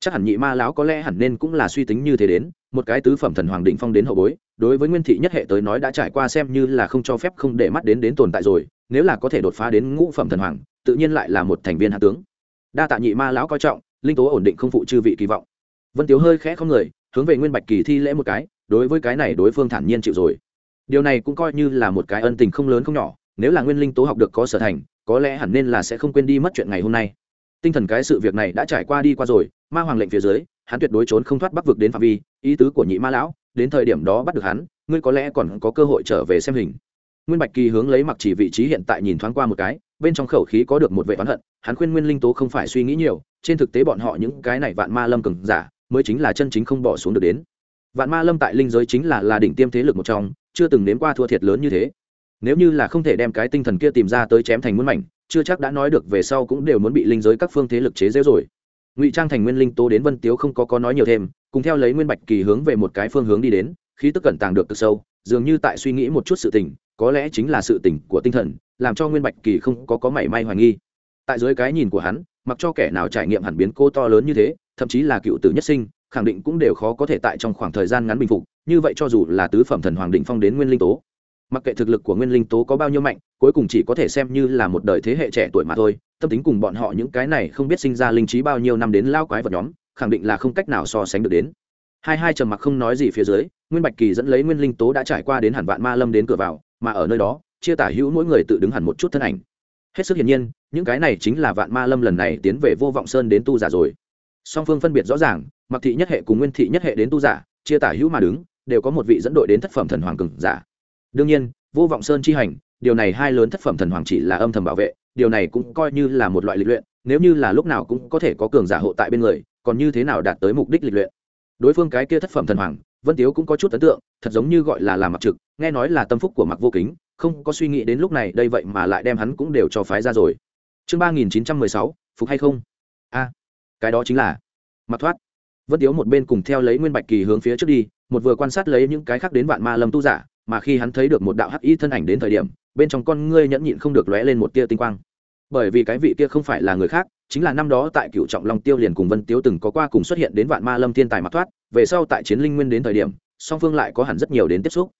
Chắc hẳn nhị ma lão có lẽ hẳn nên cũng là suy tính như thế đến, một cái tứ phẩm thần hoàng định phong đến hậu bối, đối với nguyên thị nhất hệ tới nói đã trải qua xem như là không cho phép không để mắt đến đến tồn tại rồi, nếu là có thể đột phá đến ngũ phẩm thần hoàng, tự nhiên lại là một thành viên hạ tướng. Đa tạ nhị ma lão coi trọng, linh tố ổn định không phụ chư vị kỳ vọng. Vân tiếu hơi khẽ không người, hướng về nguyên bạch kỳ thi lễ một cái, đối với cái này đối phương thản nhiên chịu rồi điều này cũng coi như là một cái ân tình không lớn không nhỏ, nếu là nguyên linh tố học được có sở thành, có lẽ hẳn nên là sẽ không quên đi mất chuyện ngày hôm nay. Tinh thần cái sự việc này đã trải qua đi qua rồi, ma hoàng lệnh phía dưới, hắn tuyệt đối trốn không thoát bắc vực đến phạm vi, ý tứ của nhị ma lão, đến thời điểm đó bắt được hắn, ngươi có lẽ còn có cơ hội trở về xem hình. Nguyên bạch kỳ hướng lấy mặc chỉ vị trí hiện tại nhìn thoáng qua một cái, bên trong khẩu khí có được một vệ oán hận, hắn khuyên nguyên linh tố không phải suy nghĩ nhiều, trên thực tế bọn họ những cái này vạn ma lâm cường giả, mới chính là chân chính không bỏ xuống được đến. Vạn ma lâm tại linh giới chính là là đỉnh tiêm thế lực một trong chưa từng nếm qua thua thiệt lớn như thế. Nếu như là không thể đem cái tinh thần kia tìm ra tới chém thành muôn mảnh, chưa chắc đã nói được về sau cũng đều muốn bị linh giới các phương thế lực chế giễu rồi. Ngụy trang thành nguyên linh tố đến vân tiếu không có có nói nhiều thêm, cùng theo lấy nguyên bạch kỳ hướng về một cái phương hướng đi đến, khí tức cẩn tàng được cực sâu, dường như tại suy nghĩ một chút sự tình, có lẽ chính là sự tình của tinh thần, làm cho nguyên bạch kỳ không có có mảy may hoài nghi. Tại dưới cái nhìn của hắn, mặc cho kẻ nào trải nghiệm hẳn biến cô to lớn như thế, thậm chí là cựu tử nhất sinh khẳng định cũng đều khó có thể tại trong khoảng thời gian ngắn bình phục, như vậy cho dù là tứ phẩm thần hoàng định phong đến nguyên linh tố, mặc kệ thực lực của nguyên linh tố có bao nhiêu mạnh, cuối cùng chỉ có thể xem như là một đời thế hệ trẻ tuổi mà thôi, tâm tính cùng bọn họ những cái này không biết sinh ra linh trí bao nhiêu năm đến lao quái vật nhóm, khẳng định là không cách nào so sánh được đến. Hai hai trầm mặc không nói gì phía dưới, nguyên bạch kỳ dẫn lấy nguyên linh tố đã trải qua đến hẳn vạn ma lâm đến cửa vào, mà ở nơi đó, chia tả hữu mỗi người tự đứng hẳn một chút thân ảnh. Hết sức hiển nhiên, những cái này chính là vạn ma lâm lần này tiến về vô vọng sơn đến tu giả rồi. Song phương phân biệt rõ ràng mặc thị nhất hệ cùng nguyên thị nhất hệ đến tu giả, chia tả hữu mà đứng, đều có một vị dẫn đội đến thất phẩm thần hoàng cường giả. Đương nhiên, vô vọng sơn chi hành, điều này hai lớn thất phẩm thần hoàng chỉ là âm thầm bảo vệ, điều này cũng coi như là một loại lịch luyện, nếu như là lúc nào cũng có thể có cường giả hộ tại bên người, còn như thế nào đạt tới mục đích lịch luyện? Đối phương cái kia thất phẩm thần hoàng, vân tiếu cũng có chút ấn tượng, thật giống như gọi là làm mặc trực, nghe nói là tâm phúc của mặc vô kính, không có suy nghĩ đến lúc này đây vậy mà lại đem hắn cũng đều cho phái ra rồi. Chương ba nghìn chín trăm mười sáu, phục hay không? A, cái đó chính là mặc thoát vân tiếu một bên cùng theo lấy nguyên bạch kỳ hướng phía trước đi, một vừa quan sát lấy những cái khác đến vạn ma lâm tu giả, mà khi hắn thấy được một đạo hắc y thân ảnh đến thời điểm, bên trong con ngươi nhẫn nhịn không được lóe lên một tia tinh quang. Bởi vì cái vị kia không phải là người khác, chính là năm đó tại cựu trọng long tiêu liền cùng vân tiếu từng có qua cùng xuất hiện đến vạn ma lâm thiên tài mặc thoát, về sau tại chiến linh nguyên đến thời điểm, song phương lại có hẳn rất nhiều đến tiếp xúc.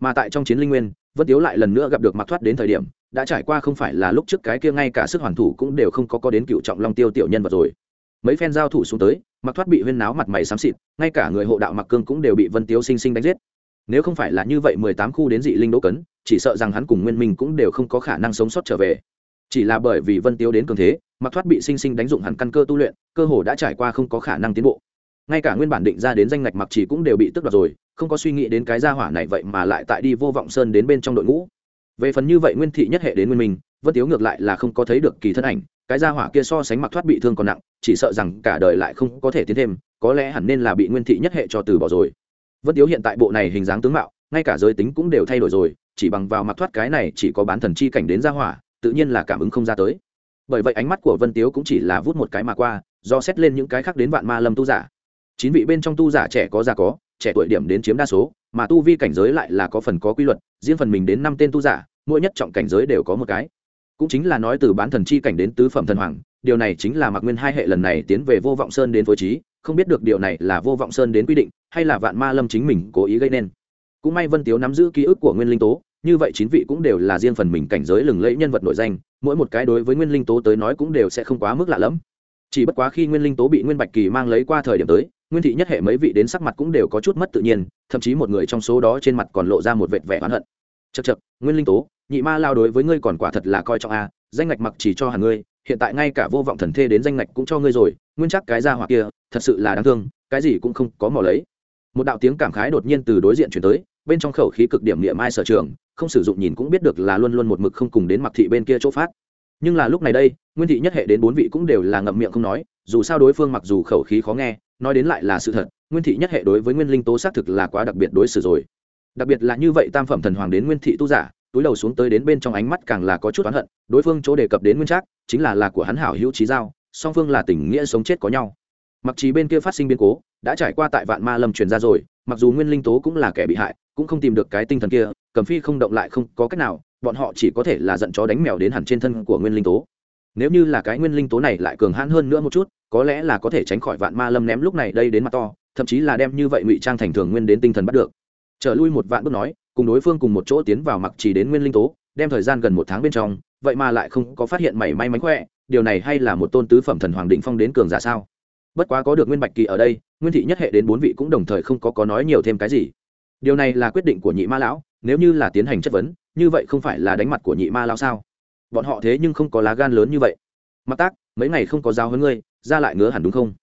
Mà tại trong chiến linh nguyên, vân tiếu lại lần nữa gặp được mặc thoát đến thời điểm, đã trải qua không phải là lúc trước cái kia ngay cả sức hoàn thủ cũng đều không có có đến cựu trọng long tiêu tiểu nhân vật rồi. Mấy phen giao thủ xuống tới mặc thoát bị huyên náo mặt mày xám xịt, ngay cả người hộ đạo mặc cương cũng đều bị vân tiếu sinh sinh đánh giết. Nếu không phải là như vậy, mười tám khu đến dị linh đỗ cấn, chỉ sợ rằng hắn cùng nguyên minh cũng đều không có khả năng sống sót trở về. Chỉ là bởi vì vân tiếu đến cường thế mặc thoát bị sinh sinh đánh dụng hẳn căn cơ tu luyện, cơ hồ đã trải qua không có khả năng tiến bộ. Ngay cả nguyên bản định ra đến danh ngạch mặc chỉ cũng đều bị tức đoạt rồi, không có suy nghĩ đến cái gia hỏa này vậy mà lại tại đi vô vọng sơn đến bên trong đội ngũ. Về phần như vậy nguyên thị nhất hệ đến nguyên minh, vân tiếu ngược lại là không có thấy được kỳ thân ảnh cái gia hỏa kia so sánh mặc thoát bị thương còn nặng, chỉ sợ rằng cả đời lại không có thể tiến thêm, có lẽ hẳn nên là bị nguyên thị nhất hệ cho từ bỏ rồi. Vân tiếu hiện tại bộ này hình dáng tướng mạo, ngay cả giới tính cũng đều thay đổi rồi, chỉ bằng vào mặc thoát cái này chỉ có bán thần chi cảnh đến gia hỏa, tự nhiên là cảm ứng không ra tới. Bởi vậy ánh mắt của vân tiếu cũng chỉ là vút một cái mà qua, do xét lên những cái khác đến vạn ma lâm tu giả. Chín vị bên trong tu giả trẻ có già có, trẻ tuổi điểm đến chiếm đa số, mà tu vi cảnh giới lại là có phần có quy luật, riêng phần mình đến năm tên tu giả, mỗi nhất trọng cảnh giới đều có một cái cũng chính là nói từ bán thần chi cảnh đến tứ phẩm thần hoàng, điều này chính là mặc nguyên hai hệ lần này tiến về vô vọng sơn đến phối trí, không biết được điều này là vô vọng sơn đến quy định, hay là vạn ma lâm chính mình cố ý gây nên. Cũng may vân tiếu nắm giữ ký ức của nguyên linh tố, như vậy chín vị cũng đều là riêng phần mình cảnh giới lừng lẫy nhân vật nội danh, mỗi một cái đối với nguyên linh tố tới nói cũng đều sẽ không quá mức lạ lẫm. Chỉ bất quá khi nguyên linh tố bị nguyên bạch kỳ mang lấy qua thời điểm tới, nguyên thị nhất hệ mấy vị đến sắc mặt cũng đều có chút mất tự nhiên, thậm chí một người trong số đó trên mặt còn lộ ra một vệt vẻ oán hận. Chật chật nguyên linh tố nhị ma lao đối với ngươi còn quả thật là coi trọng a, danh ngạch mặc chỉ cho hàng ngươi, hiện tại ngay cả vô vọng thần thê đến danh ngạch cũng cho ngươi rồi, nguyên chắc cái ra hoặc kia, thật sự là đáng thương, cái gì cũng không có mò lấy. Một đạo tiếng cảm khái đột nhiên từ đối diện chuyển tới, bên trong khẩu khí cực điểm niệm ai sở trường, không sử dụng nhìn cũng biết được là luôn luôn một mực không cùng đến mặc thị bên kia chỗ phát. Nhưng là lúc này đây, nguyên thị nhất hệ đến bốn vị cũng đều là ngậm miệng không nói, dù sao đối phương mặc dù khẩu khí khó nghe, nói đến lại là sự thật, nguyên thị nhất hệ đối với nguyên linh tố xác thực là quá đặc biệt đối xử rồi. Đặc biệt là như vậy tam phẩm thần hoàng đến nguyên thị tu giả túi đầu xuống tới đến bên trong ánh mắt càng là có chút oán hận, đối phương chỗ đề cập đến nguyên trác, chính là là của hắn hảo hữu trí giao, song phương là tình nghĩa sống chết có nhau. Mặc trí bên kia phát sinh biến cố, đã trải qua tại vạn ma lâm truyền ra rồi, mặc dù nguyên linh tố cũng là kẻ bị hại, cũng không tìm được cái tinh thần kia, cầm phi không động lại không có cách nào, bọn họ chỉ có thể là giận chó đánh mèo đến hẳn trên thân của nguyên linh tố. Nếu như là cái nguyên linh tố này lại cường hãn hơn nữa một chút, có lẽ là có thể tránh khỏi vạn ma lâm ném lúc này đây đến mặt to, thậm chí là đem như vậy ngụy trang thành thường nguyên đến tinh thần bắt được. Trở lui một vạn bước nói cùng đối phương cùng một chỗ tiến vào mặc chỉ đến nguyên linh tố, đem thời gian gần một tháng bên trong, vậy mà lại không có phát hiện mảy may mánh khỏe, điều này hay là một tôn tứ phẩm thần hoàng định phong đến cường giả sao? Bất quá có được nguyên bạch kỳ ở đây, nguyên thị nhất hệ đến bốn vị cũng đồng thời không có có nói nhiều thêm cái gì. Điều này là quyết định của nhị ma lão, nếu như là tiến hành chất vấn, như vậy không phải là đánh mặt của nhị ma lão sao? Bọn họ thế nhưng không có lá gan lớn như vậy. Mặc tác, mấy ngày không có giao hơn ngươi, ra lại ngứa hẳn đúng không?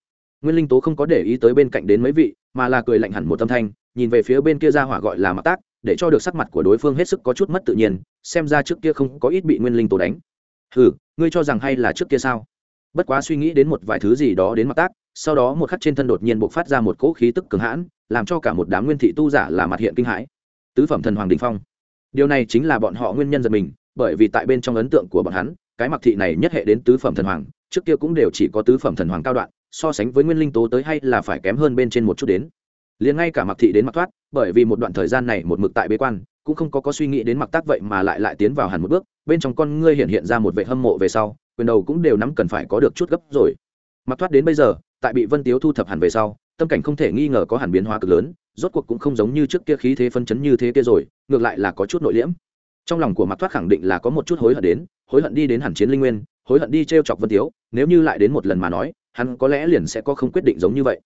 Nguyên linh tố không có để ý tới bên cạnh đến mấy vị, mà là cười lạnh hẳn một tâm thanh, nhìn về phía bên kia ra hỏa gọi là mặc tác để cho được sắc mặt của đối phương hết sức có chút mất tự nhiên, xem ra trước kia không có ít bị nguyên linh tổ đánh. Hừ, ngươi cho rằng hay là trước kia sao? Bất quá suy nghĩ đến một vài thứ gì đó đến mặt tác, sau đó một khắc trên thân đột nhiên bộc phát ra một cỗ khí tức cường hãn, làm cho cả một đám nguyên thị tu giả là mặt hiện kinh hãi. Tứ phẩm thần hoàng đình phong. Điều này chính là bọn họ nguyên nhân giật mình, bởi vì tại bên trong ấn tượng của bọn hắn, cái mặc thị này nhất hệ đến tứ phẩm thần hoàng, trước kia cũng đều chỉ có tứ phẩm thần hoàng cao đoạn, so sánh với nguyên linh tố tới hay là phải kém hơn bên trên một chút đến liền ngay cả mặc thị đến mặc thoát, bởi vì một đoạn thời gian này một mực tại bế quan, cũng không có có suy nghĩ đến mặc tác vậy mà lại lại tiến vào hẳn một bước, bên trong con ngươi hiện hiện ra một vệ hâm mộ về sau, quyền đầu cũng đều nắm cần phải có được chút gấp rồi. Mặc thoát đến bây giờ, tại bị vân tiếu thu thập hẳn về sau, tâm cảnh không thể nghi ngờ có hẳn biến hóa cực lớn, rốt cuộc cũng không giống như trước kia khí thế phân chấn như thế kia rồi, ngược lại là có chút nội liễm. Trong lòng của mặc thoát khẳng định là có một chút hối hận đến, hối hận đi đến hẳn chiến linh nguyên, hối hận đi t r e o chọc vân tiếu, nếu như lại đến một lần mà nói, hắn có lẽ liền sẽ có không quyết định giống như vậy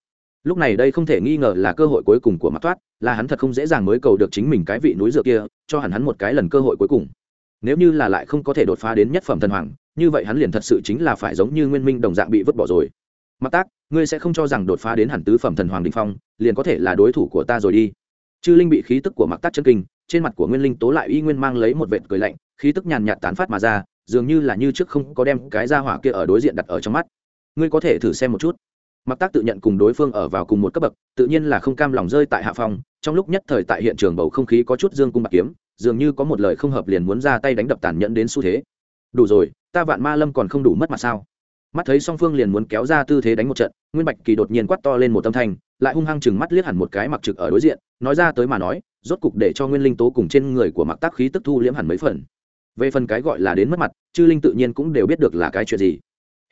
lúc này đây không thể nghi ngờ là cơ hội cuối cùng của mặc thoát, là hắn thật không dễ dàng mới cầu được chính mình cái vị núi dựa kia, cho hẳn hắn một cái lần cơ hội cuối cùng. Nếu như là lại không có thể đột phá đến nhất phẩm thần hoàng, như vậy hắn liền thật sự chính là phải giống như nguyên minh đồng dạng bị vứt bỏ rồi. Mặc tác, ngươi sẽ không cho rằng đột phá đến hẳn tứ phẩm thần hoàng đình phong, liền có thể là đối thủ của ta rồi đi. Chư linh bị khí tức của mặc tác chân kinh, trên mặt của nguyên linh tố lại y nguyên mang lấy một vệt cười lạnh, khí tức nhàn nhạt tán phát mà ra, dường như là như trước không có đem cái ra hỏa kia ở đối diện đặt ở trong mắt. Ngươi có thể thử xem một chút mặc tác tự nhận cùng đối phương ở vào cùng một cấp bậc, tự nhiên là không cam lòng rơi tại hạ phòng trong lúc nhất thời tại hiện trường bầu không khí có chút dương cung bạc kiếm, dường như có một lời không hợp liền muốn ra tay đánh đập tàn nhẫn đến xu thế. Đủ rồi, ta vạn ma lâm còn không đủ mất mặt sao? Mắt thấy song phương liền muốn kéo ra tư thế đánh một trận, nguyên bạch kỳ đột nhiên quát to lên một tâm thanh, lại hung hăng chừng mắt liếc hẳn một cái mặc trực ở đối diện, nói ra tới mà nói, rốt cục để cho nguyên linh tố cùng trên người của mặc tác khí tức thu liễm hẳn mấy phần. Về phần cái gọi là đến mất mặt, chư linh tự nhiên cũng đều biết được là cái chuyện gì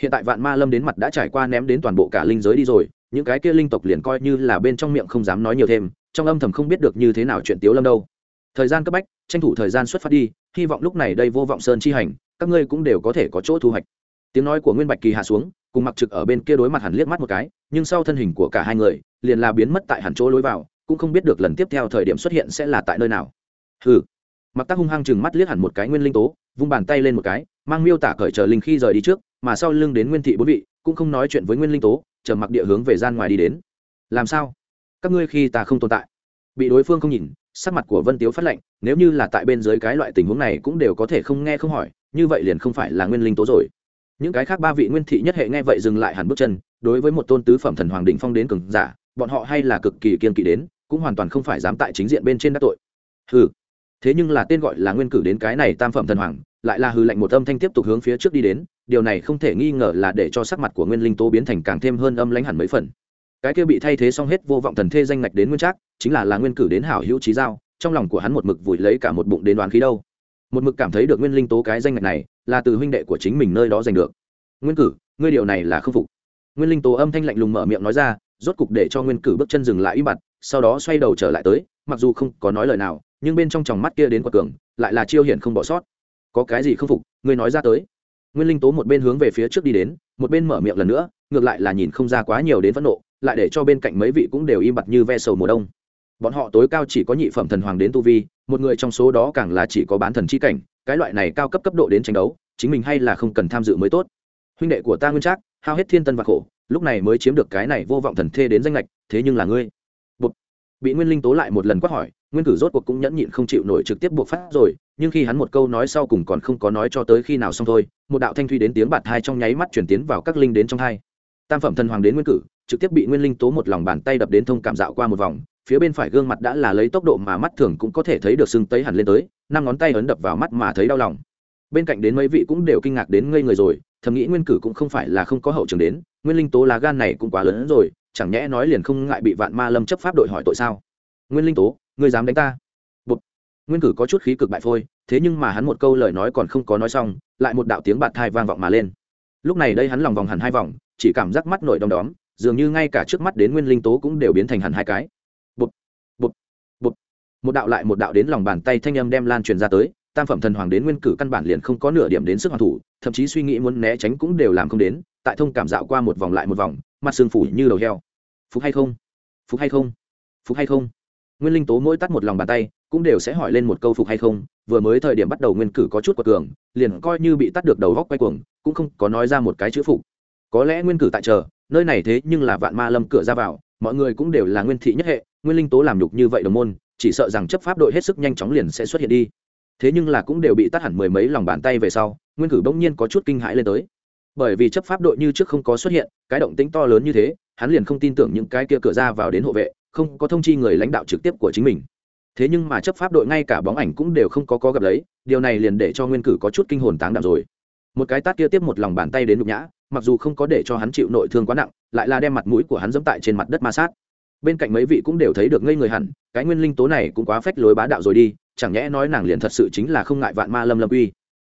hiện tại vạn ma lâm đến mặt đã trải qua ném đến toàn bộ cả linh giới đi rồi, những cái kia linh tộc liền coi như là bên trong miệng không dám nói nhiều thêm, trong âm thầm không biết được như thế nào chuyện tiếu lâm đâu. Thời gian cấp bách, tranh thủ thời gian xuất phát đi, hy vọng lúc này đây vô vọng sơn chi hành, các ngươi cũng đều có thể có chỗ thu hoạch. Tiếng nói của nguyên bạch kỳ hạ xuống, cùng mặc trực ở bên kia đối mặt hẳn liếc mắt một cái, nhưng sau thân hình của cả hai người, liền là biến mất tại hẳn chỗ lối vào, cũng không biết được lần tiếp theo thời điểm xuất hiện sẽ là tại nơi nào. Hừ. Mặc tác hung hăng chừng mắt liếc hẳn một cái nguyên linh tố, vung bàn tay lên một cái, mang miêu tả cởi chờ linh khi rời đi trước mà sau lưng đến nguyên thị bốn vị, cũng không nói chuyện với nguyên linh tố, chờ mặc địa hướng về gian ngoài đi đến. Làm sao? Các ngươi khi ta không tồn tại. Bị đối phương không nhìn, sắc mặt của vân tiếu phát lệnh nếu như là tại bên dưới cái loại tình huống này cũng đều có thể không nghe không hỏi, như vậy liền không phải là nguyên linh tố rồi. Những cái khác ba vị nguyên thị nhất hệ nghe vậy dừng lại hẳn bước chân, đối với một tôn tứ phẩm thần hoàng đỉnh phong đến cường giả, bọn họ hay là cực kỳ kiên kỵ đến, cũng hoàn toàn không phải dám tại chính diện bên trên đắc tội. Hừ. Thế nhưng là tên gọi là nguyên cử đến cái này tam phẩm thần hoàng, lại là hư lệnh một âm thanh tiếp tục hướng phía trước đi đến điều này không thể nghi ngờ là để cho sắc mặt của nguyên linh tố biến thành càng thêm hơn âm lãnh hẳn mấy phần. Cái kia bị thay thế xong hết vô vọng thần thê danh ngạch đến nguyên trác, chính là là nguyên cử đến hảo hữu trí giao, trong lòng của hắn một mực vùi lấy cả một bụng đến đoán khí đâu. Một mực cảm thấy được nguyên linh tố cái danh ngạch này, là từ huynh đệ của chính mình nơi đó giành được. Nguyên cử, ngươi điều này là khâm phục. Nguyên linh tố âm thanh lạnh lùng mở miệng nói ra, rốt cục để cho nguyên cử bước chân dừng lại im mặt sau đó xoay đầu trở lại tới, mặc dù không có nói lời nào, nhưng bên trong tròng mắt kia đến quật cường, lại là chiêu hiển không bỏ sót. Có cái gì không phục, ngươi nói ra tới nguyên linh tố một bên hướng về phía trước đi đến, một bên mở miệng lần nữa, ngược lại là nhìn không ra quá nhiều đến phẫn nộ, lại để cho bên cạnh mấy vị cũng đều im bặt như ve sầu mùa đông. Bọn họ tối cao chỉ có nhị phẩm thần hoàng đến tu vi, một người trong số đó càng là chỉ có bán thần chi cảnh, cái loại này cao cấp cấp độ đến tranh đấu, chính mình hay là không cần tham dự mới tốt. Huynh đệ của ta nguyên trác, hao hết thiên tân và khổ, lúc này mới chiếm được cái này vô vọng thần thê đến danh lệch thế nhưng là ngươi. Bị nguyên linh tố lại một lần quát hỏi, nguyên cử rốt cuộc cũng nhẫn nhịn không chịu nổi trực tiếp buộc phát rồi nhưng khi hắn một câu nói sau cùng còn không có nói cho tới khi nào xong thôi, một đạo thanh thuy đến tiếng bạt hai trong nháy mắt chuyển tiến vào các linh đến trong hai tam phẩm thần hoàng đến nguyên cử, trực tiếp bị nguyên linh tố một lòng bàn tay đập đến thông cảm dạo qua một vòng, phía bên phải gương mặt đã là lấy tốc độ mà mắt thường cũng có thể thấy được sưng tấy hẳn lên tới, năm ngón tay ấn đập vào mắt mà thấy đau lòng. Bên cạnh đến mấy vị cũng đều kinh ngạc đến ngây người rồi, thầm nghĩ nguyên cử cũng không phải là không có hậu trường đến, nguyên linh tố lá gan này cũng quá lớn hơn rồi, chẳng nhẽ nói liền không ngại bị vạn ma lâm chấp pháp đội hỏi tội sao? Nguyên linh tố, ngươi dám đánh ta? Nguyên cử có chút khí cực bại phôi, thế nhưng mà hắn một câu lời nói còn không có nói xong, lại một đạo tiếng bạt thai vang vọng mà lên lúc này đây hắn lòng vòng hẳn hai vòng, chỉ cảm giác mắt nổi đom đóm, dường như ngay cả trước mắt đến nguyên linh tố cũng đều biến thành hẳn hai cái Bụt. Bụt. Bụt. một đạo lại một đạo đến lòng bàn tay thanh âm đem lan truyền ra tới, tam phẩm thần hoàng đến nguyên cử căn bản liền không có nửa điểm đến sức hoàn thủ, thậm chí suy nghĩ muốn né tránh cũng đều làm không đến, tại thông cảm dạo qua một vòng lại một vòng, mặt sương phủ như đầu heo Phục hay không Phục hay không Phục hay không nguyên linh tố mỗi tắt một lòng bàn tay, cũng đều sẽ hỏi lên một câu phục hay không, vừa mới thời điểm bắt đầu nguyên cử có chút quật cường, liền coi như bị tắt được đầu góc quay cuồng, cũng không có nói ra một cái chữ phục. Có lẽ nguyên cử tại chờ, nơi này thế nhưng là vạn ma lâm cửa ra vào, mọi người cũng đều là nguyên thị nhất hệ, nguyên linh tố làm nhục như vậy đồng môn, chỉ sợ rằng chấp pháp đội hết sức nhanh chóng liền sẽ xuất hiện đi. Thế nhưng là cũng đều bị tắt hẳn mười mấy lòng bàn tay về sau, nguyên cử bỗng nhiên có chút kinh hãi lên tới. Bởi vì chấp pháp đội như trước không có xuất hiện, cái động tính to lớn như thế, hắn liền không tin tưởng những cái kia cửa ra vào đến hộ vệ không có thông chi người lãnh đạo trực tiếp của chính mình. Thế nhưng mà chấp pháp đội ngay cả bóng ảnh cũng đều không có có gặp lấy điều này liền để cho nguyên cử có chút kinh hồn táng đạm rồi. Một cái tát kia tiếp một lòng bàn tay đến nhục nhã, mặc dù không có để cho hắn chịu nội thương quá nặng, lại là đem mặt mũi của hắn dẫm tại trên mặt đất ma sát. Bên cạnh mấy vị cũng đều thấy được ngây người hẳn, cái nguyên linh tố này cũng quá phách lối bá đạo rồi đi, chẳng nhẽ nói nàng liền thật sự chính là không ngại vạn ma lâm lâm uy.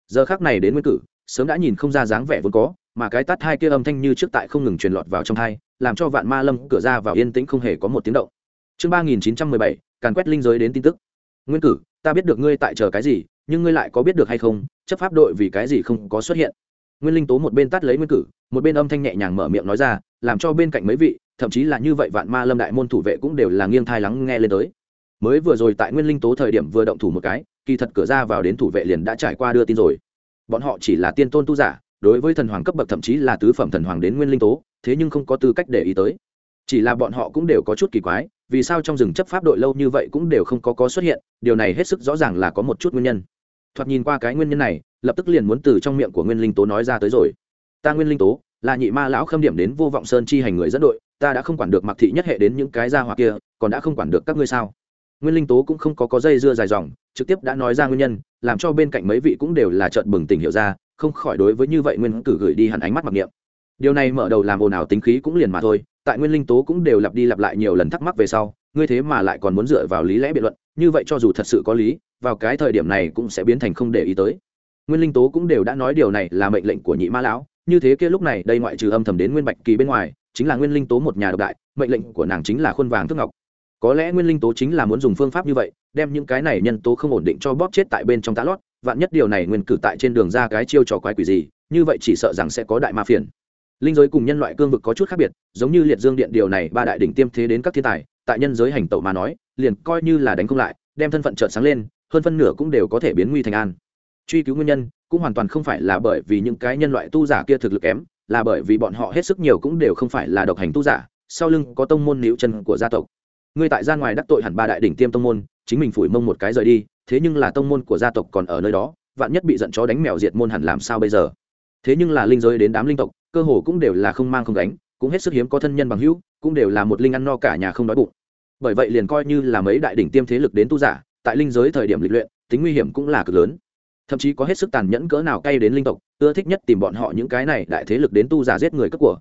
Giờ khác này đến nguyên cử, sớm đã nhìn không ra dáng vẻ vốn có, mà cái tát hai kia âm thanh như trước tại không ngừng truyền lọt vào trong thai làm cho vạn ma lâm cửa ra vào yên tĩnh không hề có một tiếng động. Chương ba nghìn chín trăm mười bảy, càn quét linh giới đến tin tức. Nguyên cử, ta biết được ngươi tại chờ cái gì, nhưng ngươi lại có biết được hay không, chấp pháp đội vì cái gì không có xuất hiện. Nguyên linh tố một bên tắt lấy nguyên cử, một bên âm thanh nhẹ nhàng mở miệng nói ra, làm cho bên cạnh mấy vị, thậm chí là như vậy vạn ma lâm đại môn thủ vệ cũng đều là nghiêng thai lắng nghe lên tới. Mới vừa rồi tại nguyên linh tố thời điểm vừa động thủ một cái, kỳ thật cửa ra vào đến thủ vệ liền đã trải qua đưa tin rồi. Bọn họ chỉ là tiên tôn tu giả, đối với thần hoàng cấp bậc thậm chí là tứ phẩm thần hoàng đến nguyên linh tố thế nhưng không có tư cách để ý tới. Chỉ là bọn họ cũng đều có chút kỳ quái, vì sao trong rừng chấp pháp đội lâu như vậy cũng đều không có có xuất hiện, điều này hết sức rõ ràng là có một chút nguyên nhân. Thoạt nhìn qua cái nguyên nhân này, lập tức liền muốn từ trong miệng của nguyên linh tố nói ra tới rồi. Ta nguyên linh tố, là nhị ma lão khâm điểm đến vô vọng sơn chi hành người dẫn đội, ta đã không quản được mặc thị nhất hệ đến những cái gia hỏa kia, còn đã không quản được các ngươi sao? Nguyên linh tố cũng không có có dây dưa dài dòng, trực tiếp đã nói ra nguyên nhân, làm cho bên cạnh mấy vị cũng đều là trợn bừng tỉnh hiểu ra, không khỏi đối với như vậy nguyên cử gửi đi hẳn ánh mắt mặc niệm điều này mở đầu làm ồn ào tính khí cũng liền mà thôi, tại nguyên linh tố cũng đều lặp đi lặp lại nhiều lần thắc mắc về sau, ngươi thế mà lại còn muốn dựa vào lý lẽ biện luận, như vậy cho dù thật sự có lý, vào cái thời điểm này cũng sẽ biến thành không để ý tới. Nguyên linh tố cũng đều đã nói điều này là mệnh lệnh của nhị ma lão, như thế kia lúc này đây ngoại trừ âm thầm đến nguyên bạch kỳ bên ngoài, chính là nguyên linh tố một nhà độc đại, mệnh lệnh của nàng chính là khuôn vàng thước ngọc. Có lẽ nguyên linh tố chính là muốn dùng phương pháp như vậy, đem những cái này nhân tố không ổn định cho bóp chết tại bên trong tá lót, vạn nhất điều này nguyên cử tại trên đường ra cái chiêu trò quái quỷ gì, như vậy chỉ sợ rằng sẽ có đại ma phiền linh giới cùng nhân loại cương vực có chút khác biệt, giống như liệt dương điện điều này, ba đại đỉnh tiêm thế đến các thiên tài, tại nhân giới hành tẩu mà nói, liền coi như là đánh không lại, đem thân phận trợn sáng lên, hơn phân nửa cũng đều có thể biến nguy thành an. Truy cứu nguyên nhân, cũng hoàn toàn không phải là bởi vì những cái nhân loại tu giả kia thực lực kém, là bởi vì bọn họ hết sức nhiều cũng đều không phải là độc hành tu giả, sau lưng có tông môn níu chân của gia tộc. Ngươi tại gia ngoài đắc tội hẳn ba đại đỉnh tiêm tông môn, chính mình phủi mông một cái rời đi, thế nhưng là tông môn của gia tộc còn ở nơi đó, vạn nhất bị giận chó đánh mèo diệt môn hẳn làm sao bây giờ? Thế nhưng là linh giới đến đám linh tộc cơ hồ cũng đều là không mang không đánh cũng hết sức hiếm có thân nhân bằng hữu, cũng đều là một linh ăn no cả nhà không đói bụng. Bởi vậy liền coi như là mấy đại đỉnh tiêm thế lực đến tu giả, tại linh giới thời điểm lịch luyện, tính nguy hiểm cũng là cực lớn. Thậm chí có hết sức tàn nhẫn cỡ nào cay đến linh tộc, ưa thích nhất tìm bọn họ những cái này đại thế lực đến tu giả giết người cất của.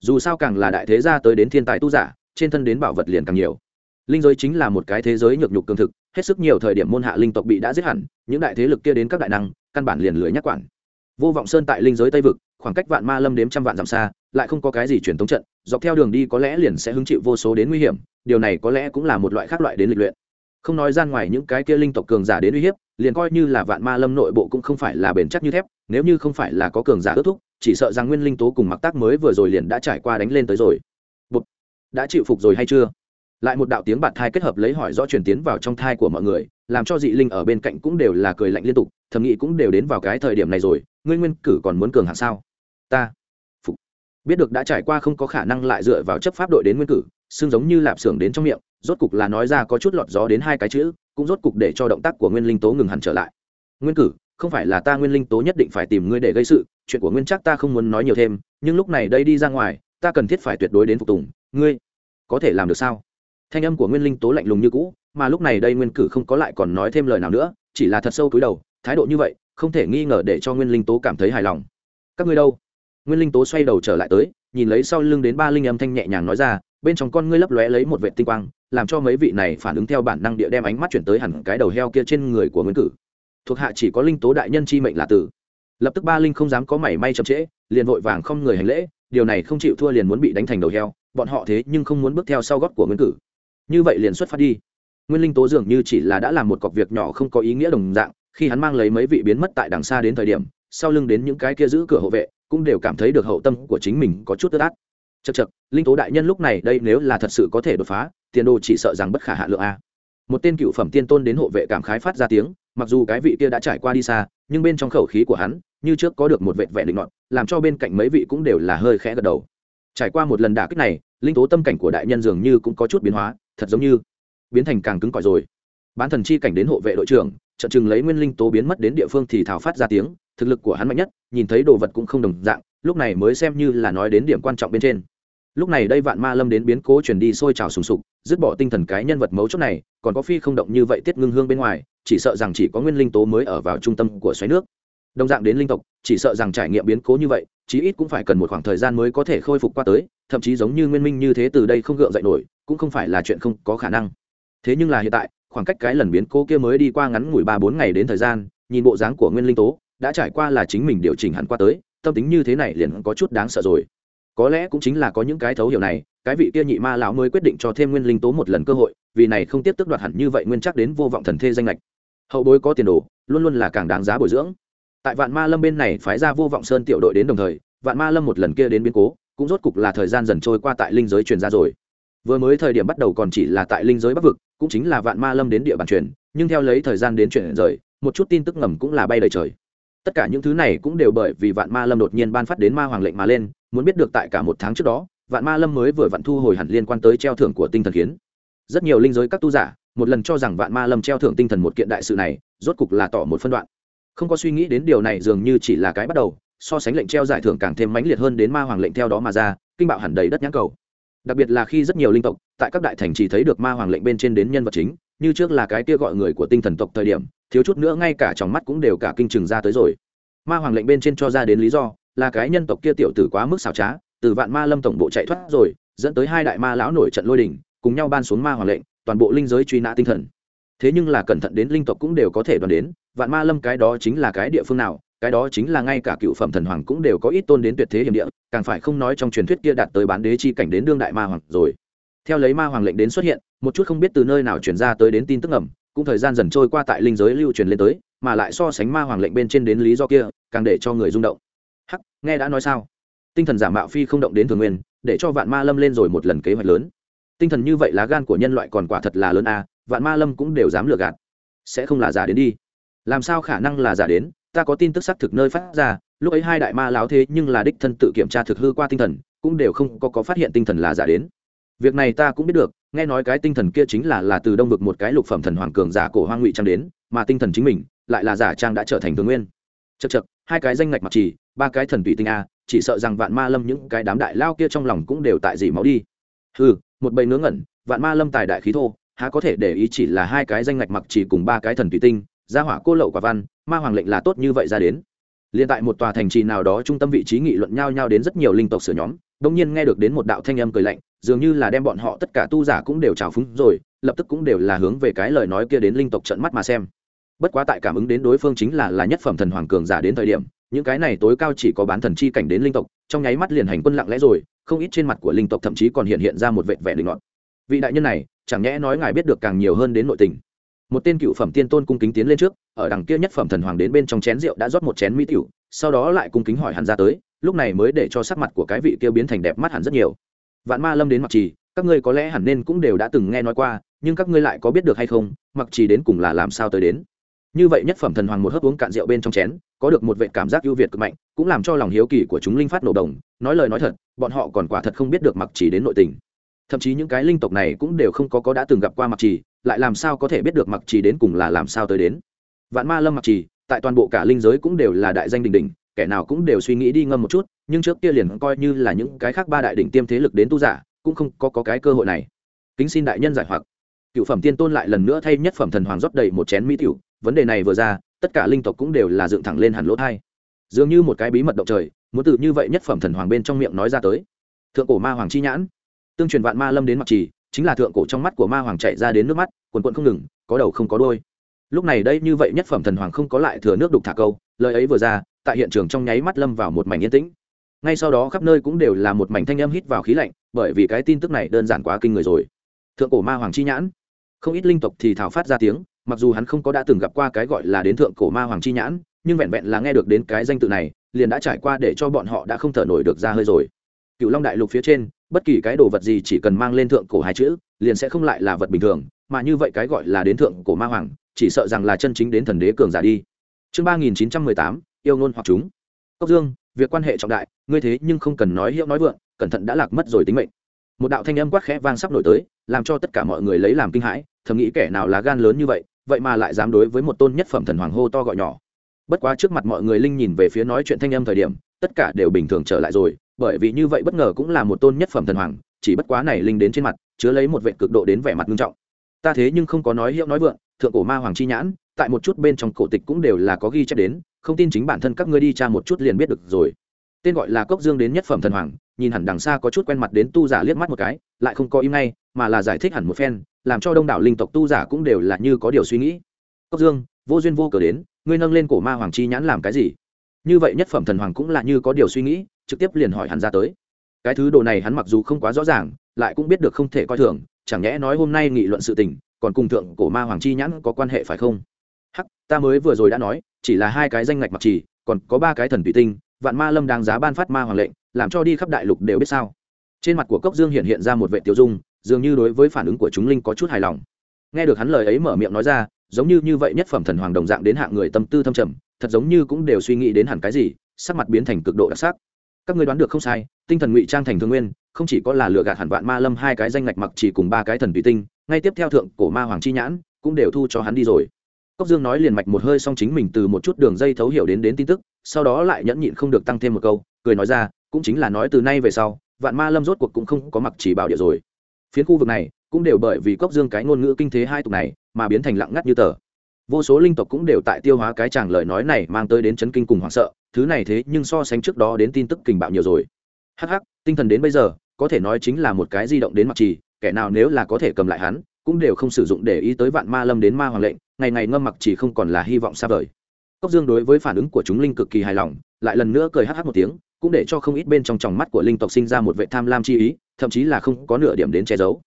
Dù sao càng là đại thế gia tới đến thiên tài tu giả, trên thân đến bảo vật liền càng nhiều. Linh giới chính là một cái thế giới nhược nhục cường thực, hết sức nhiều thời điểm môn hạ linh tộc bị đã giết hẳn, những đại thế lực kia đến các đại năng, căn bản liền lưới nhắc quản vô vọng sơn tại linh giới tây vực, khoảng cách vạn ma lâm đếm trăm vạn dặm xa, lại không có cái gì truyền thống trận, dọc theo đường đi có lẽ liền sẽ hứng chịu vô số đến nguy hiểm, điều này có lẽ cũng là một loại khác loại đến lịch luyện. Không nói gian ngoài những cái kia linh tộc cường giả đến uy hiếp, liền coi như là vạn ma lâm nội bộ cũng không phải là bền chắc như thép, nếu như không phải là có cường giả ước thúc, chỉ sợ rằng nguyên linh tố cùng mặc tác mới vừa rồi liền đã trải qua đánh lên tới rồi. Bụt. đã chịu phục rồi hay chưa? Lại một đạo tiếng bạt thai kết hợp lấy hỏi rõ truyền tiến vào trong thai của mọi người, làm cho dị linh ở bên cạnh cũng đều là cười lạnh liên tục, thầm nghĩ cũng đều đến vào cái thời điểm này rồi ngươi nguyên cử còn muốn cường hạng sao? Ta. Phục. Biết được đã trải qua không có khả năng lại dựa vào chấp pháp đội đến nguyên cử, xương giống như lạp xưởng đến trong miệng, rốt cục là nói ra có chút lọt gió đến hai cái chữ, cũng rốt cục để cho động tác của nguyên linh tố ngừng hẳn trở lại. Nguyên cử, không phải là ta nguyên linh tố nhất định phải tìm ngươi để gây sự, chuyện của nguyên chắc ta không muốn nói nhiều thêm, nhưng lúc này đây đi ra ngoài, ta cần thiết phải tuyệt đối đến phục tùng, ngươi có thể làm được sao? Thanh âm của nguyên linh tố lạnh lùng như cũ, mà lúc này đây nguyên cử không có lại còn nói thêm lời nào nữa, chỉ là thật sâu cúi đầu, thái độ như vậy không thể nghi ngờ để cho nguyên linh tố cảm thấy hài lòng. Các ngươi đâu? Nguyên linh tố xoay đầu trở lại tới, nhìn lấy sau lưng đến ba linh âm thanh nhẹ nhàng nói ra, bên trong con ngươi lấp lóe lấy một vệ tinh quang, làm cho mấy vị này phản ứng theo bản năng địa đem ánh mắt chuyển tới hẳn cái đầu heo kia trên người của nguyên cử. Thuộc hạ chỉ có linh tố đại nhân chi mệnh là tử. Lập tức ba linh không dám có mảy may chậm trễ, liền vội vàng không người hành lễ, điều này không chịu thua liền muốn bị đánh thành đầu heo, bọn họ thế nhưng không muốn bước theo sau gót của nguyên cử. Như vậy liền xuất phát đi. Nguyên linh tố dường như chỉ là đã làm một cọc việc nhỏ không có ý nghĩa đồng dạng khi hắn mang lấy mấy vị biến mất tại đằng xa đến thời điểm, sau lưng đến những cái kia giữ cửa hộ vệ, cũng đều cảm thấy được hậu tâm của chính mình có chút tức át. Chật chật linh tố đại nhân lúc này đây nếu là thật sự có thể đột phá, tiền đồ chỉ sợ rằng bất khả hạ lượng a. Một tên cựu phẩm tiên tôn đến hộ vệ cảm khái phát ra tiếng, mặc dù cái vị kia đã trải qua đi xa, nhưng bên trong khẩu khí của hắn, như trước có được một vệ vẻ định luận làm cho bên cạnh mấy vị cũng đều là hơi khẽ gật đầu. Trải qua một lần đả kích này, linh tố tâm cảnh của đại nhân dường như cũng có chút biến hóa, thật giống như biến thành càng cứng cỏi rồi. Bán thần chi cảnh đến hộ vệ đội trưởng trận chừng lấy nguyên linh tố biến mất đến địa phương thì thảo phát ra tiếng, thực lực của hắn mạnh nhất, nhìn thấy đồ vật cũng không đồng dạng, lúc này mới xem như là nói đến điểm quan trọng bên trên. Lúc này đây vạn ma lâm đến biến cố chuyển đi sôi trào sùng sục, dứt bỏ tinh thần cái nhân vật mấu chốt này, còn có phi không động như vậy tiết ngưng hương bên ngoài, chỉ sợ rằng chỉ có nguyên linh tố mới ở vào trung tâm của xoáy nước. Đồng dạng đến linh tộc, chỉ sợ rằng trải nghiệm biến cố như vậy, chí ít cũng phải cần một khoảng thời gian mới có thể khôi phục qua tới, thậm chí giống như nguyên minh như thế từ đây không gượng dậy nổi, cũng không phải là chuyện không có khả năng. Thế nhưng là hiện tại khoảng cách cái lần biến cố kia mới đi qua ngắn ngủi ba bốn ngày đến thời gian, nhìn bộ dáng của nguyên linh tố, đã trải qua là chính mình điều chỉnh hẳn qua tới, tâm tính như thế này liền có chút đáng sợ rồi. Có lẽ cũng chính là có những cái thấu hiểu này, cái vị kia nhị ma lão mới quyết định cho thêm nguyên linh tố một lần cơ hội, vì này không tiếp tức đoạt hẳn như vậy nguyên chắc đến vô vọng thần thê danh lệch. Hậu bối có tiền đồ, luôn luôn là càng đáng giá bồi dưỡng. Tại vạn ma lâm bên này phái ra vô vọng sơn tiểu đội đến đồng thời, vạn ma lâm một lần kia đến biến cố, cũng rốt cục là thời gian dần trôi qua tại linh giới truyền ra rồi. Vừa mới thời điểm bắt đầu còn chỉ là tại linh giới bắc vực cũng chính là vạn ma lâm đến địa bàn truyền, nhưng theo lấy thời gian đến chuyển rời, một chút tin tức ngầm cũng là bay đầy trời. Tất cả những thứ này cũng đều bởi vì vạn ma lâm đột nhiên ban phát đến ma hoàng lệnh mà lên, muốn biết được tại cả một tháng trước đó, vạn ma lâm mới vừa vặn thu hồi hẳn liên quan tới treo thưởng của tinh thần khiến rất nhiều linh giới các tu giả, một lần cho rằng vạn ma lâm treo thưởng tinh thần một kiện đại sự này, rốt cục là tỏ một phân đoạn. Không có suy nghĩ đến điều này dường như chỉ là cái bắt đầu, so sánh lệnh treo giải thưởng càng thêm mãnh liệt hơn đến ma hoàng lệnh theo đó mà ra, kinh bạo hẳn đầy đất nhãn cầu đặc biệt là khi rất nhiều linh tộc, tại các đại thành chỉ thấy được ma hoàng lệnh bên trên đến nhân vật chính, như trước là cái kia gọi người của tinh thần tộc thời điểm, thiếu chút nữa ngay cả trong mắt cũng đều cả kinh trừng ra tới rồi. Ma hoàng lệnh bên trên cho ra đến lý do, là cái nhân tộc kia tiểu tử quá mức xảo trá, từ vạn ma lâm tổng bộ chạy thoát rồi, dẫn tới hai đại ma lão nổi trận lôi đình, cùng nhau ban xuống ma hoàng lệnh, toàn bộ linh giới truy nã tinh thần. Thế nhưng là cẩn thận đến linh tộc cũng đều có thể đoán đến, vạn ma lâm cái đó chính là cái địa phương nào cái đó chính là ngay cả cựu phẩm thần hoàng cũng đều có ít tôn đến tuyệt thế hiểm địa, càng phải không nói trong truyền thuyết kia đạt tới bán đế chi cảnh đến đương đại ma hoàng rồi. Theo lấy ma hoàng lệnh đến xuất hiện, một chút không biết từ nơi nào chuyển ra tới đến tin tức ẩm cũng thời gian dần trôi qua tại linh giới lưu truyền lên tới, mà lại so sánh ma hoàng lệnh bên trên đến lý do kia, càng để cho người rung động. Hắc, nghe đã nói sao? Tinh thần giả mạo phi không động đến thường nguyên, để cho vạn ma lâm lên rồi một lần kế hoạch lớn. Tinh thần như vậy lá gan của nhân loại còn quả thật là lớn a, vạn ma lâm cũng đều dám lừa gạt. Sẽ không là giả đến đi. Làm sao khả năng là giả đến? Ta có tin tức xác thực nơi phát ra lúc ấy hai đại ma láo thế nhưng là đích thân tự kiểm tra thực hư qua tinh thần cũng đều không có, có phát hiện tinh thần là giả đến. Việc này ta cũng biết được nghe nói cái tinh thần kia chính là là từ đông vực một cái lục phẩm thần hoàng cường giả cổ hoang ngụy trang đến mà tinh thần chính mình lại là giả trang đã trở thành thường nguyên. Chật chật hai cái danh ngạch mặc chỉ ba cái thần tùy tinh a chỉ sợ rằng vạn ma lâm những cái đám đại lao kia trong lòng cũng đều tại dỉ máu đi. Ừ một bầy ngớ ngẩn vạn ma lâm tài đại khí thô há có thể để ý chỉ là hai cái danh ngạch mặc chỉ cùng ba cái thần tùy tinh gia hỏa cô lậu quả văn, ma hoàng lệnh là tốt như vậy ra đến. Liền tại một tòa thành trì nào đó trung tâm vị trí nghị luận nhau nhau đến rất nhiều linh tộc sửa nhóm đông nhiên nghe được đến một đạo thanh âm cười lạnh, dường như là đem bọn họ tất cả tu giả cũng đều trào phúng rồi, lập tức cũng đều là hướng về cái lời nói kia đến linh tộc trận mắt mà xem. Bất quá tại cảm ứng đến đối phương chính là là nhất phẩm thần hoàng cường giả đến thời điểm, những cái này tối cao chỉ có bán thần chi cảnh đến linh tộc, trong nháy mắt liền hành quân lặng lẽ rồi, không ít trên mặt của linh tộc thậm chí còn hiện hiện ra một vẻ vẻ định ngọt vị đại nhân này, chẳng nhẽ nói ngài biết được càng nhiều hơn đến nội tình một tên cựu phẩm tiên tôn cung kính tiến lên trước, ở đằng kia nhất phẩm thần hoàng đến bên trong chén rượu đã rót một chén mỹ tiểu, sau đó lại cung kính hỏi hẳn ra tới, lúc này mới để cho sắc mặt của cái vị kia biến thành đẹp mắt hẳn rất nhiều. Vạn ma lâm đến mặc trì, các ngươi có lẽ hẳn nên cũng đều đã từng nghe nói qua, nhưng các ngươi lại có biết được hay không, mặc trì đến cùng là làm sao tới đến. Như vậy nhất phẩm thần hoàng một hớp uống cạn rượu bên trong chén, có được một vệ cảm giác ưu việt cực mạnh, cũng làm cho lòng hiếu kỳ của chúng linh phát nổ đồng, nói lời nói thật, bọn họ còn quả thật không biết được mặc trì đến nội tình. Thậm chí những cái linh tộc này cũng đều không có có đã từng gặp qua mặc trì lại làm sao có thể biết được mặc trì đến cùng là làm sao tới đến. Vạn ma lâm mặc trì tại toàn bộ cả linh giới cũng đều là đại danh đình đình kẻ nào cũng đều suy nghĩ đi ngâm một chút nhưng trước kia liền coi như là những cái khác ba đại đỉnh tiêm thế lực đến tu giả cũng không có, có cái cơ hội này. Kính xin đại nhân giải hoặc. Cựu phẩm tiên tôn lại lần nữa thay nhất phẩm thần hoàng rót đầy một chén mỹ tiểu vấn đề này vừa ra tất cả linh tộc cũng đều là dựng thẳng lên hẳn lỗ thai. Dường như một cái bí mật động trời muốn từ như vậy nhất phẩm thần hoàng bên trong miệng nói ra tới. Thượng cổ ma hoàng chi nhãn. Tương truyền vạn ma lâm đến mặc trì chính là thượng cổ trong mắt của ma hoàng chạy ra đến nước mắt, quần quận không ngừng, có đầu không có đôi lúc này đây như vậy nhất phẩm thần hoàng không có lại thừa nước đục thả câu, lời ấy vừa ra, tại hiện trường trong nháy mắt lâm vào một mảnh yên tĩnh. Ngay sau đó khắp nơi cũng đều là một mảnh thanh âm hít vào khí lạnh, bởi vì cái tin tức này đơn giản quá kinh người rồi. Thượng cổ ma hoàng chi nhãn. Không ít linh tộc thì thảo phát ra tiếng, mặc dù hắn không có đã từng gặp qua cái gọi là đến thượng cổ ma hoàng chi nhãn, nhưng vẹn vẹn là nghe được đến cái danh tự này, liền đã trải qua để cho bọn họ đã không thở nổi được ra hơi rồi. Cựu long đại lục phía trên bất kỳ cái đồ vật gì chỉ cần mang lên thượng cổ hai chữ, liền sẽ không lại là vật bình thường, mà như vậy cái gọi là đến thượng cổ ma hoàng, chỉ sợ rằng là chân chính đến thần đế cường giả đi. Chương ba nghìn chín trăm mười tám, yêu ngôn hoặc chúng. Cốc dương, việc quan hệ trọng đại, ngươi thế nhưng không cần nói hiệu nói vượng, cẩn thận đã lạc mất rồi tính mệnh. Một đạo thanh âm quát khẽ vang sắp nổi tới, làm cho tất cả mọi người lấy làm kinh hãi, thầm nghĩ kẻ nào là gan lớn như vậy vậy mà lại dám đối với một tôn nhất phẩm thần hoàng hô to gọi nhỏ. Bất quá trước mặt mọi người linh nhìn về phía nói chuyện thanh âm thời điểm, tất cả đều bình thường trở lại rồi bởi vì như vậy bất ngờ cũng là một tôn nhất phẩm thần hoàng, chỉ bất quá này linh đến trên mặt, chứa lấy một vệ cực độ đến vẻ mặt nghiêm trọng. Ta thế nhưng không có nói hiệu nói vượng, thượng cổ ma hoàng chi nhãn, tại một chút bên trong cổ tịch cũng đều là có ghi chép đến, không tin chính bản thân các ngươi đi tra một chút liền biết được rồi. Tên gọi là cốc dương đến nhất phẩm thần hoàng, nhìn hẳn đằng xa có chút quen mặt đến tu giả liếc mắt một cái, lại không có im ngay, mà là giải thích hẳn một phen, làm cho đông đảo linh tộc tu giả cũng đều là như có điều suy nghĩ. Cốc dương, vô duyên vô cờ đến, ngươi nâng lên cổ ma hoàng chi nhãn làm cái gì? Như vậy nhất phẩm thần hoàng cũng là như có điều suy nghĩ trực tiếp liền hỏi hắn ra tới. Cái thứ đồ này hắn mặc dù không quá rõ ràng, lại cũng biết được không thể coi thường, chẳng nhẽ nói hôm nay nghị luận sự tình, còn cùng thượng cổ ma hoàng chi nhãn có quan hệ phải không? Hắc, ta mới vừa rồi đã nói, chỉ là hai cái danh ngạch mặc trì, còn có ba cái thần tùy tinh, vạn ma lâm đang giá ban phát ma hoàng lệnh, làm cho đi khắp đại lục đều biết sao. Trên mặt của cốc dương hiện hiện ra một vệ tiêu dung, dường như đối với phản ứng của chúng linh có chút hài lòng. Nghe được hắn lời ấy mở miệng nói ra, giống như như vậy nhất phẩm thần hoàng đồng dạng đến hạng người tâm tư thâm trầm, thật giống như cũng đều suy nghĩ đến hẳn cái gì, sắc mặt biến thành cực độ đặc sắc các ngươi đoán được không sai, tinh thần ngụy trang thành thương nguyên, không chỉ có là lựa gạt hẳn vạn ma lâm hai cái danh ngạch mặc chỉ cùng ba cái thần tùy tinh, ngay tiếp theo thượng cổ ma hoàng chi nhãn, cũng đều thu cho hắn đi rồi. Cốc dương nói liền mạch một hơi xong chính mình từ một chút đường dây thấu hiểu đến đến tin tức, sau đó lại nhẫn nhịn không được tăng thêm một câu, cười nói ra, cũng chính là nói từ nay về sau, vạn ma lâm rốt cuộc cũng không có mặc chỉ bảo địa rồi. Phiến khu vực này, cũng đều bởi vì cốc dương cái ngôn ngữ kinh thế hai tục này, mà biến thành lặng ngắt như tờ. Vô số linh tộc cũng đều tại tiêu hóa cái chàng lời nói này mang tới đến chấn kinh cùng hoảng sợ thứ này thế nhưng so sánh trước đó đến tin tức kình bạo nhiều rồi. Hh tinh thần đến bây giờ, có thể nói chính là một cái di động đến mặc trì, kẻ nào nếu là có thể cầm lại hắn, cũng đều không sử dụng để ý tới vạn ma lâm đến ma hoàng lệnh, ngày ngày ngâm mặc trì không còn là hy vọng xa vời. Cốc dương đối với phản ứng của chúng linh cực kỳ hài lòng, lại lần nữa cười hh một tiếng, cũng để cho không ít bên trong tròng mắt của linh tộc sinh ra một vệ tham lam chi ý, thậm chí là không có nửa điểm đến che giấu.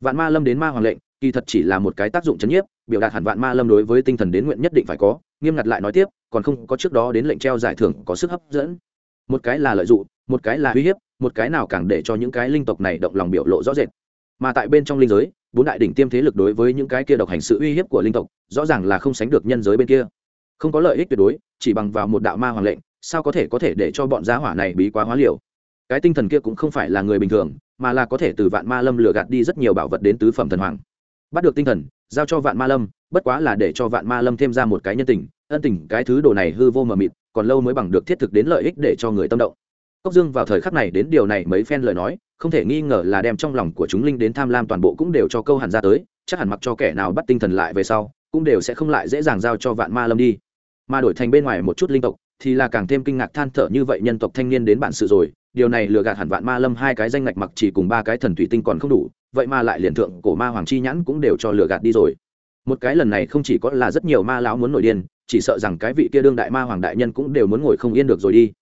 Vạn ma lâm đến ma hoàng lệnh, kỳ thật chỉ là một cái tác dụng chấn nhiếp, biểu đạt hẳn vạn ma lâm đối với tinh thần đến nguyện nhất định phải có, nghiêm ngặt lại nói tiếp còn không có trước đó đến lệnh treo giải thưởng có sức hấp dẫn. Một cái là lợi dụng, một cái là uy hiếp, một cái nào càng để cho những cái linh tộc này động lòng biểu lộ rõ rệt. Mà tại bên trong linh giới, bốn đại đỉnh tiêm thế lực đối với những cái kia độc hành sự uy hiếp của linh tộc, rõ ràng là không sánh được nhân giới bên kia. Không có lợi ích tuyệt đối, chỉ bằng vào một đạo ma hoàng lệnh, sao có thể có thể để cho bọn giá hỏa này bí quá hóa liều? Cái tinh thần kia cũng không phải là người bình thường, mà là có thể từ vạn ma lâm lừa gạt đi rất nhiều bảo vật đến tứ phẩm thần hoàng. Bắt được tinh thần, giao cho vạn ma lâm, bất quá là để cho vạn ma lâm thêm ra một cái nhân tình ân tình, cái thứ đồ này hư vô mờ mịt, còn lâu mới bằng được thiết thực đến lợi ích để cho người tâm động. Cốc dương vào thời khắc này đến điều này mấy phen lời nói, không thể nghi ngờ là đem trong lòng của chúng linh đến tham lam toàn bộ cũng đều cho câu hẳn ra tới, chắc hẳn mặc cho kẻ nào bắt tinh thần lại về sau, cũng đều sẽ không lại dễ dàng giao cho vạn ma lâm đi. Mà đổi thành bên ngoài một chút linh tộc, thì là càng thêm kinh ngạc than thở như vậy nhân tộc thanh niên đến bản sự rồi, điều này lừa gạt hẳn vạn ma lâm hai cái danh ngạch mặc chỉ cùng ba cái thần thủy tinh còn không đủ, vậy mà lại liền thượng cổ ma hoàng chi nhãn cũng đều cho lừa gạt đi rồi một cái lần này không chỉ có là rất nhiều ma lão muốn nổi điên, chỉ sợ rằng cái vị kia đương đại ma hoàng đại nhân cũng đều muốn ngồi không yên được rồi đi.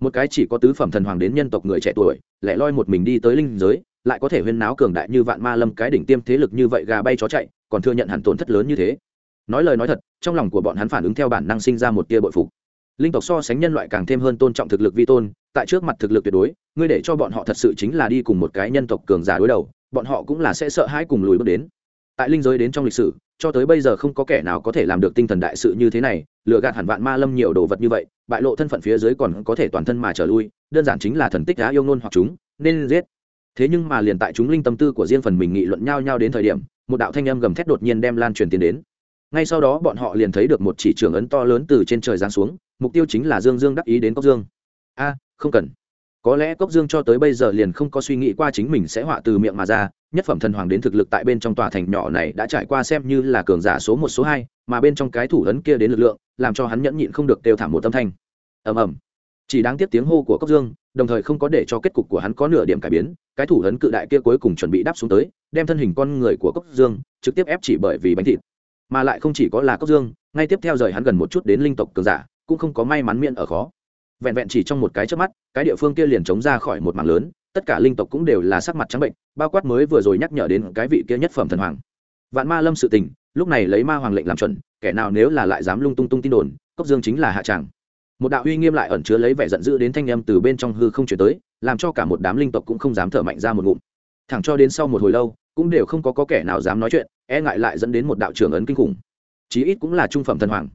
Một cái chỉ có tứ phẩm thần hoàng đến nhân tộc người trẻ tuổi, lẻ loi một mình đi tới linh giới, lại có thể huyên náo cường đại như vạn ma lâm cái đỉnh tiêm thế lực như vậy gà bay chó chạy, còn thừa nhận hẳn tổn thất lớn như thế. Nói lời nói thật, trong lòng của bọn hắn phản ứng theo bản năng sinh ra một tia bội phục. Linh tộc so sánh nhân loại càng thêm hơn tôn trọng thực lực vi tôn, tại trước mặt thực lực tuyệt đối, ngươi để cho bọn họ thật sự chính là đi cùng một cái nhân tộc cường giả đối đầu, bọn họ cũng là sẽ sợ hãi cùng lùi bước đến. Tại linh giới đến trong lịch sử cho tới bây giờ không có kẻ nào có thể làm được tinh thần đại sự như thế này, lừa gạt hẳn vạn ma lâm nhiều đồ vật như vậy, bại lộ thân phận phía dưới còn có thể toàn thân mà trở lui, đơn giản chính là thần tích đá yêu nôn hoặc chúng, nên giết. Thế nhưng mà liền tại chúng linh tâm tư của riêng phần mình nghị luận nhau nhau đến thời điểm, một đạo thanh âm gầm thét đột nhiên đem lan truyền tiến đến. Ngay sau đó bọn họ liền thấy được một chỉ trường ấn to lớn từ trên trời giáng xuống, mục tiêu chính là dương dương đắc ý đến cốc dương. A, không cần có lẽ cốc dương cho tới bây giờ liền không có suy nghĩ qua chính mình sẽ họa từ miệng mà ra, nhất phẩm thần hoàng đến thực lực tại bên trong tòa thành nhỏ này đã trải qua xem như là cường giả số một, số hai, mà bên trong cái thủ ấn kia đến lực lượng, làm cho hắn nhẫn nhịn không được kêu thảm một tâm thanh. Ầm ầm. Chỉ đáng tiếc tiếng hô của cốc dương, đồng thời không có để cho kết cục của hắn có nửa điểm cải biến, cái thủ ấn cự đại kia cuối cùng chuẩn bị đáp xuống tới, đem thân hình con người của cốc dương trực tiếp ép chỉ bởi vì bánh thịt. Mà lại không chỉ có là cốc dương, ngay tiếp theo rời hắn gần một chút đến linh tộc cường giả, cũng không có may mắn miễn ở khó vẹn vẹn chỉ trong một cái chớp mắt cái địa phương kia liền chống ra khỏi một mảng lớn tất cả linh tộc cũng đều là sắc mặt trắng bệnh bao quát mới vừa rồi nhắc nhở đến cái vị kia nhất phẩm thần hoàng. Vạn ma lâm sự tình lúc này lấy ma hoàng lệnh làm chuẩn kẻ nào nếu là lại dám lung tung tung tin đồn cốc dương chính là hạ tràng. Một đạo uy nghiêm lại ẩn chứa lấy vẻ giận dữ đến thanh âm từ bên trong hư không chuyển tới làm cho cả một đám linh tộc cũng không dám thở mạnh ra một ngụm. Thẳng cho đến sau một hồi lâu cũng đều không có, có kẻ nào dám nói chuyện e ngại lại dẫn đến một đạo trưởng ấn kinh khủng. Chí ít cũng là trung phẩm thần hoàng.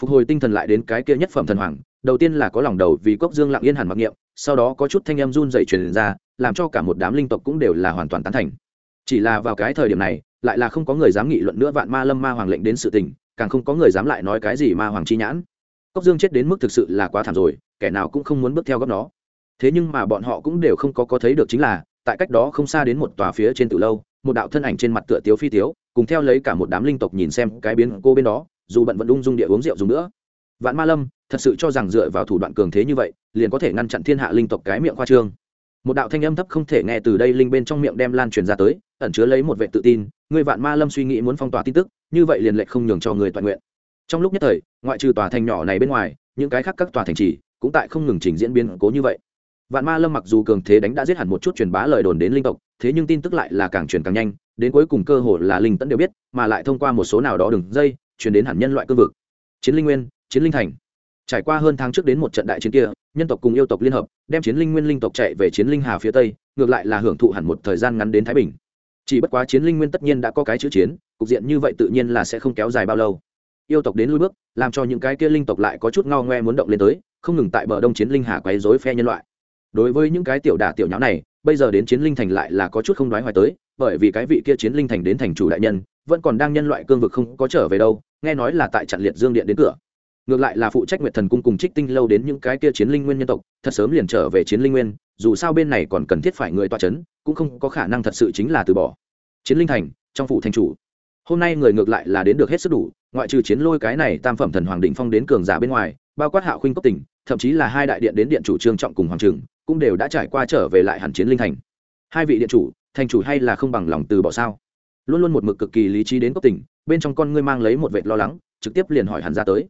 Phục hồi tinh thần lại đến cái kia nhất phẩm thần hoàng đầu tiên là có lòng đầu vì cốc dương lặng yên hẳn mặc niệm, sau đó có chút thanh âm run dậy truyền ra, làm cho cả một đám linh tộc cũng đều là hoàn toàn tán thành. Chỉ là vào cái thời điểm này, lại là không có người dám nghị luận nữa vạn ma lâm ma hoàng lệnh đến sự tình, càng không có người dám lại nói cái gì ma hoàng chi nhãn. Cốc dương chết đến mức thực sự là quá thảm rồi, kẻ nào cũng không muốn bước theo góc nó thế nhưng mà bọn họ cũng đều không có có thấy được chính là, tại cách đó không xa đến một tòa phía trên từ lâu, một đạo thân ảnh trên mặt tựa tiếu phi tiếu, cùng theo lấy cả một đám linh tộc nhìn xem cái biến cô bên đó, dù bận vẫn ung dung địa uống rượu dùng nữa. Vạn ma lâm thật sự cho rằng dựa vào thủ đoạn cường thế như vậy, liền có thể ngăn chặn thiên hạ linh tộc cái miệng khoa trương. Một đạo thanh âm thấp không thể nghe từ đây linh bên trong miệng đem lan truyền ra tới, ẩn chứa lấy một vệ tự tin, người vạn ma lâm suy nghĩ muốn phong tỏa tin tức, như vậy liền lệch không nhường cho người toàn nguyện. Trong lúc nhất thời, ngoại trừ tòa thành nhỏ này bên ngoài, những cái khác các tòa thành trì cũng tại không ngừng trình diễn biến cố như vậy. Vạn ma lâm mặc dù cường thế đánh đã giết hẳn một chút truyền bá lời đồn đến linh tộc, thế nhưng tin tức lại là càng truyền càng nhanh, đến cuối cùng cơ hội là linh tẫn đều biết, mà lại thông qua một số nào đó đường dây, truyền đến hẳn nhân loại cương vực. Chiến linh nguyên, chiến linh thành trải qua hơn tháng trước đến một trận đại chiến kia, nhân tộc cùng yêu tộc liên hợp, đem chiến linh nguyên linh tộc chạy về chiến linh hà phía tây, ngược lại là hưởng thụ hẳn một thời gian ngắn đến thái bình. Chỉ bất quá chiến linh nguyên tất nhiên đã có cái chữ chiến, cục diện như vậy tự nhiên là sẽ không kéo dài bao lâu. Yêu tộc đến lui bước, làm cho những cái kia linh tộc lại có chút ngao ngoe muốn động lên tới, không ngừng tại bờ đông chiến linh hà quấy dối phe nhân loại. Đối với những cái tiểu đả tiểu nháo này, bây giờ đến chiến linh thành lại là có chút không đoái hoài tới, bởi vì cái vị kia chiến linh thành đến thành chủ đại nhân, vẫn còn đang nhân loại cương vực không có trở về đâu, nghe nói là tại trận liệt dương điện đến cửa ngược lại là phụ trách nguyệt thần cung cùng trích tinh lâu đến những cái kia chiến linh nguyên nhân tộc, thật sớm liền trở về chiến linh nguyên, dù sao bên này còn cần thiết phải người toa c h ấ n cũng không có khả năng thật sự chính là từ bỏ. Chiến linh thành, trong phủ thành chủ. Hôm nay người ngược lại là đến được hết sức đủ, ngoại trừ chiến lôi cái này tam phẩm thần hoàng định phong đến cường giả bên ngoài, bao quát hạo khuynh cốc tỉnh, thậm chí là hai đại điện đến điện chủ trương trọng cùng hoàng trường cũng đều đã trải qua trở về lại hẳn chiến linh thành. Hai vị điện chủ, thành chủ hay là không bằng lòng từ bỏ sao? Luôn luôn một mực cực kỳ lý trí đến cốc tỉnh, bên trong con ngươi mang lấy một vệt lo lắng, trực tiếp liền hỏi hẳn ra tới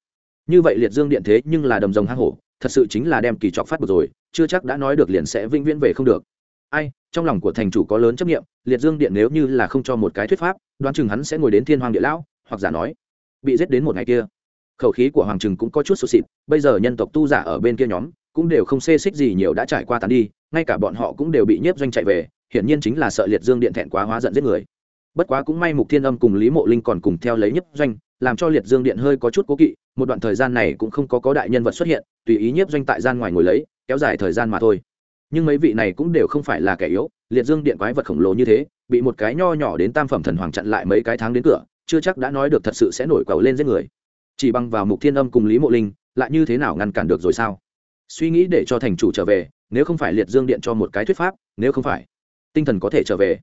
như vậy liệt dương điện thế nhưng là đầm rồng hang hổ, thật sự chính là đem kỳ trọc phát bực rồi, chưa chắc đã nói được liền sẽ vĩnh viễn về không được. Ai, trong lòng của thành chủ có lớn chấp nghiệm liệt dương điện nếu như là không cho một cái thuyết pháp, đoán chừng hắn sẽ ngồi đến thiên hoàng địa lão, hoặc giả nói, bị giết đến một ngày kia. Khẩu khí của hoàng trừng cũng có chút sụt xịt bây giờ nhân tộc tu giả ở bên kia nhóm, cũng đều không xê xích gì nhiều đã trải qua tàn đi, ngay cả bọn họ cũng đều bị nhiếp doanh chạy về, hiển nhiên chính là sợ liệt dương điện thẹn quá hóa giận giết người bất quá cũng may mục thiên âm cùng lý mộ linh còn cùng theo lấy nhiếp doanh, làm cho liệt dương điện hơi có chút cố kỵ, một đoạn thời gian này cũng không có có đại nhân vật xuất hiện, tùy ý nhiếp doanh tại gian ngoài ngồi lấy, kéo dài thời gian mà thôi. Nhưng mấy vị này cũng đều không phải là kẻ yếu, liệt dương điện quái vật khổng lồ như thế, bị một cái nho nhỏ đến tam phẩm thần hoàng chặn lại mấy cái tháng đến cửa, chưa chắc đã nói được thật sự sẽ nổi cầu lên giết người. Chỉ bằng vào mục thiên âm cùng lý mộ linh, lại như thế nào ngăn cản được rồi sao? Suy nghĩ để cho thành chủ trở về, nếu không phải liệt dương điện cho một cái thuyết pháp, nếu không phải, tinh thần có thể trở về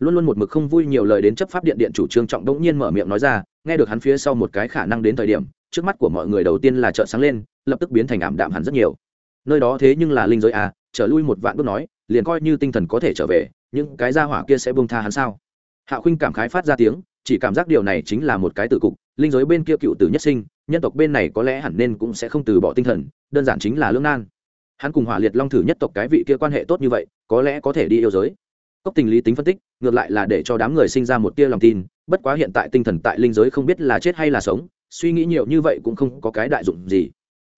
luôn luôn một mực không vui nhiều lời đến chấp pháp điện điện chủ trương trọng đống nhiên mở miệng nói ra, nghe được hắn phía sau một cái khả năng đến thời điểm, trước mắt của mọi người đầu tiên là chợ sáng lên, lập tức biến thành ảm đạm hẳn rất nhiều. Nơi đó thế nhưng là linh giới à trở lui một vạn bước nói, liền coi như tinh thần có thể trở về nhưng cái gia hỏa kia sẽ buông tha hắn sao? Hạ khuynh cảm khái phát ra tiếng, chỉ cảm giác điều này chính là một cái tử cục, linh giới bên kia cựu tử nhất sinh, nhân tộc bên này có lẽ hẳn nên cũng sẽ không từ bỏ tinh thần, đơn giản chính là lương nan. Hắn cùng hỏa liệt long thử nhất tộc cái vị kia quan hệ tốt như vậy, có lẽ có thể đi yêu giới cốc tình lý tính phân tích, ngược lại là để cho đám người sinh ra một tia lòng tin, bất quá hiện tại tinh thần tại linh giới không biết là chết hay là sống, suy nghĩ nhiều như vậy cũng không có cái đại dụng gì.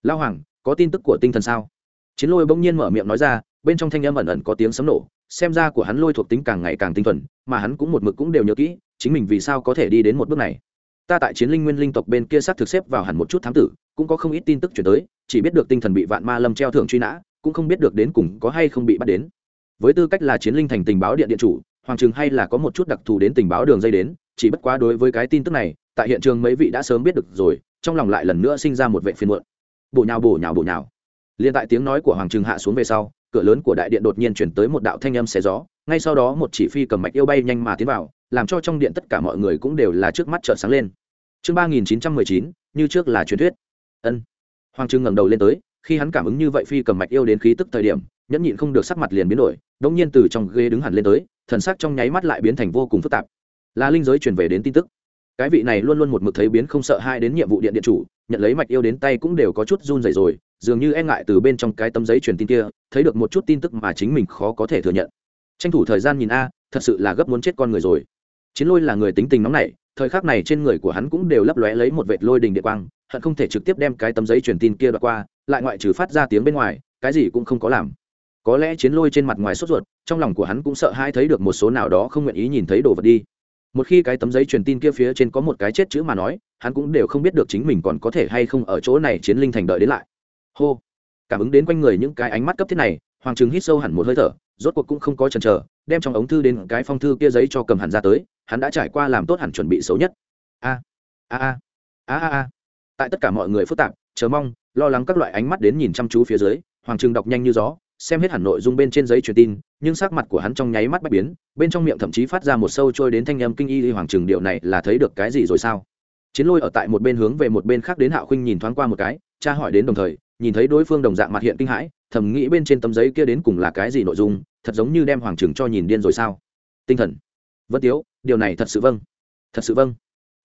Lao hoàng, có tin tức của tinh thần sao? Chiến lôi bỗng nhiên mở miệng nói ra, bên trong thanh âm ẩn ẩn có tiếng sấm nổ, xem ra của hắn lôi thuộc tính càng ngày càng tinh thuần, mà hắn cũng một mực cũng đều nhớ kỹ, chính mình vì sao có thể đi đến một bước này. Ta tại chiến linh nguyên linh tộc bên kia xác thực xếp vào hẳn một chút thám tử, cũng có không ít tin tức chuyển tới, chỉ biết được tinh thần bị vạn ma lâm treo thưởng truy nã, cũng không biết được đến cùng có hay không bị bắt đến với tư cách là chiến linh thành tình báo điện điện chủ, hoàng trường hay là có một chút đặc thù đến tình báo đường dây đến, chỉ bất quá đối với cái tin tức này, tại hiện trường mấy vị đã sớm biết được rồi, trong lòng lại lần nữa sinh ra một vệ phiền muộn. Bổ nhào bổ nhào bổ nhào. Liên tại tiếng nói của hoàng trường hạ xuống về sau, cửa lớn của đại điện đột nhiên chuyển tới một đạo thanh âm xé gió, ngay sau đó một chỉ phi cầm mạch yêu bay nhanh mà tiến vào, làm cho trong điện tất cả mọi người cũng đều là trước mắt trợn sáng lên. Chương ba nghìn chín trăm mười chín, như trước là truyền thuyết. Ân. Hoàng trương ngẩng đầu lên tới, khi hắn cảm ứng như vậy phi cầm mạch yêu đến khí tức thời điểm nhẫn nhịn không được sắc mặt liền biến đổi đông nhiên từ trong ghế đứng hẳn lên tới, thần sắc trong nháy mắt lại biến thành vô cùng phức tạp. Là linh giới truyền về đến tin tức. Cái vị này luôn luôn một mực thấy biến không sợ hai đến nhiệm vụ điện điện chủ, nhận lấy mạch yêu đến tay cũng đều có chút run rẩy rồi, dường như e ngại từ bên trong cái tấm giấy truyền tin kia, thấy được một chút tin tức mà chính mình khó có thể thừa nhận. Tranh thủ thời gian nhìn a, thật sự là gấp muốn chết con người rồi. Chiến lôi là người tính tình nóng nảy, thời khắc này trên người của hắn cũng đều lấp lóe lấy một vệt lôi đình địa quang, hận không thể trực tiếp đem cái tấm giấy truyền tin kia đoạt qua, lại ngoại trừ phát ra tiếng bên ngoài, cái gì cũng không có làm có lẽ chiến lôi trên mặt ngoài sốt ruột, trong lòng của hắn cũng sợ hai thấy được một số nào đó không nguyện ý nhìn thấy đồ vật đi. Một khi cái tấm giấy truyền tin kia phía trên có một cái chết chữ mà nói, hắn cũng đều không biết được chính mình còn có thể hay không ở chỗ này chiến linh thành đợi đến lại. Hô! Cảm ứng đến quanh người những cái ánh mắt cấp thiết này, hoàng trừng hít sâu hẳn một hơi thở, rốt cuộc cũng không có chần chờ, đem trong ống thư đến cái phong thư kia giấy cho cầm hẳn ra tới, hắn đã trải qua làm tốt hẳn chuẩn bị xấu nhất. A! A! A! A! A! A! Tại tất cả mọi người phức tạp, chờ mong, lo lắng các loại ánh mắt đến nhìn chăm chú phía dưới, hoàng trừng đọc nhanh như gió xem hết hẳn nội dung bên trên giấy truyền tin, nhưng sắc mặt của hắn trong nháy mắt bách biến, bên trong miệng thậm chí phát ra một sâu trôi đến thanh âm kinh y hoàng trường điệu này là thấy được cái gì rồi sao? Chiến lôi ở tại một bên hướng về một bên khác đến hạo khinh nhìn thoáng qua một cái cha hỏi đến đồng thời, nhìn thấy đối phương đồng dạng mặt hiện kinh hãi, thầm nghĩ bên trên tấm giấy kia đến cùng là cái gì nội dung, thật giống như đem hoàng trường cho nhìn điên rồi sao? Tinh thần. Vân tiếu, điều này thật sự vâng. Thật sự vâng.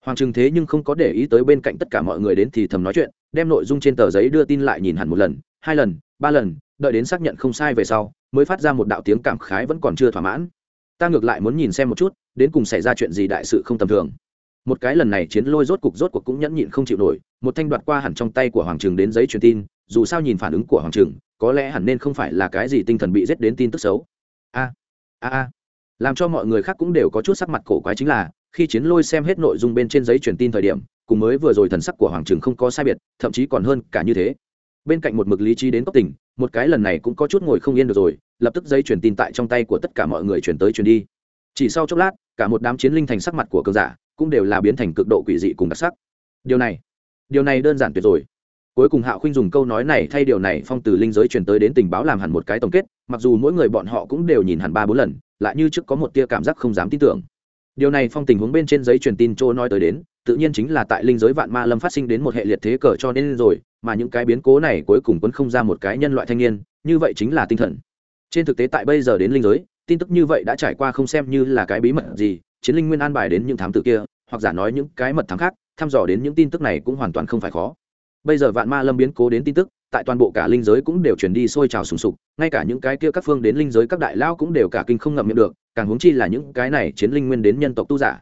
Hoàng trường thế nhưng không có để ý tới bên cạnh tất cả mọi người đến thì thầm nói chuyện, đem nội dung trên tờ giấy đưa tin lại nhìn hẳn một lần, hai lần, ba lần đợi đến xác nhận không sai về sau, mới phát ra một đạo tiếng cảm khái vẫn còn chưa thỏa mãn. Ta ngược lại muốn nhìn xem một chút, đến cùng xảy ra chuyện gì đại sự không tầm thường. Một cái lần này chiến lôi rốt cục rốt cuộc cũng nhẫn nhịn không chịu nổi, một thanh đoạt qua hẳn trong tay của hoàng trường đến giấy truyền tin, dù sao nhìn phản ứng của hoàng trường, có lẽ hẳn nên không phải là cái gì tinh thần bị giết đến tin tức xấu. A a a. Làm cho mọi người khác cũng đều có chút sắc mặt cổ quái chính là, khi chiến lôi xem hết nội dung bên trên giấy truyền tin thời điểm, cùng mới vừa rồi thần sắc của hoàng trường không có sai biệt, thậm chí còn hơn cả như thế bên cạnh một mực lý trí đến tốc tỉnh một cái lần này cũng có chút ngồi không yên được rồi, lập tức dây truyền tin tại trong tay của tất cả mọi người chuyển tới truyền đi. Chỉ sau chốc lát, cả một đám chiến linh thành sắc mặt của cường giả cũng đều là biến thành cực độ quỷ dị cùng đặc sắc. Điều này điều này đơn giản tuyệt rồi. Cuối cùng hạo khinh dùng câu nói này thay điều này phong từ linh giới truyền tới đến tình báo làm hẳn một cái tổng kết, mặc dù mỗi người bọn họ cũng đều nhìn hẳn ba bốn lần, lại như trước có một tia cảm giác không dám tin tưởng điều này phong tình huống bên trên giấy truyền tin chỗ nói tới đến, tự nhiên chính là tại linh giới vạn ma lâm phát sinh đến một hệ liệt thế cờ cho nên rồi, mà những cái biến cố này cuối cùng vẫn không ra một cái nhân loại thanh niên, như vậy chính là tinh thần. Trên thực tế tại bây giờ đến linh giới, tin tức như vậy đã trải qua không xem như là cái bí mật gì, chiến linh nguyên an bài đến những thám tử kia, hoặc giả nói những cái mật thám khác, thăm dò đến những tin tức này cũng hoàn toàn không phải khó. Bây giờ vạn ma lâm biến cố đến tin tức tại toàn bộ cả linh giới cũng đều chuyển đi sôi trào sùng sục, ngay cả những cái kia các phương đến linh giới các đại lao cũng đều cả kinh không ngậm miệng được, càng huống chi là những cái này chiến linh nguyên đến nhân tộc tu giả.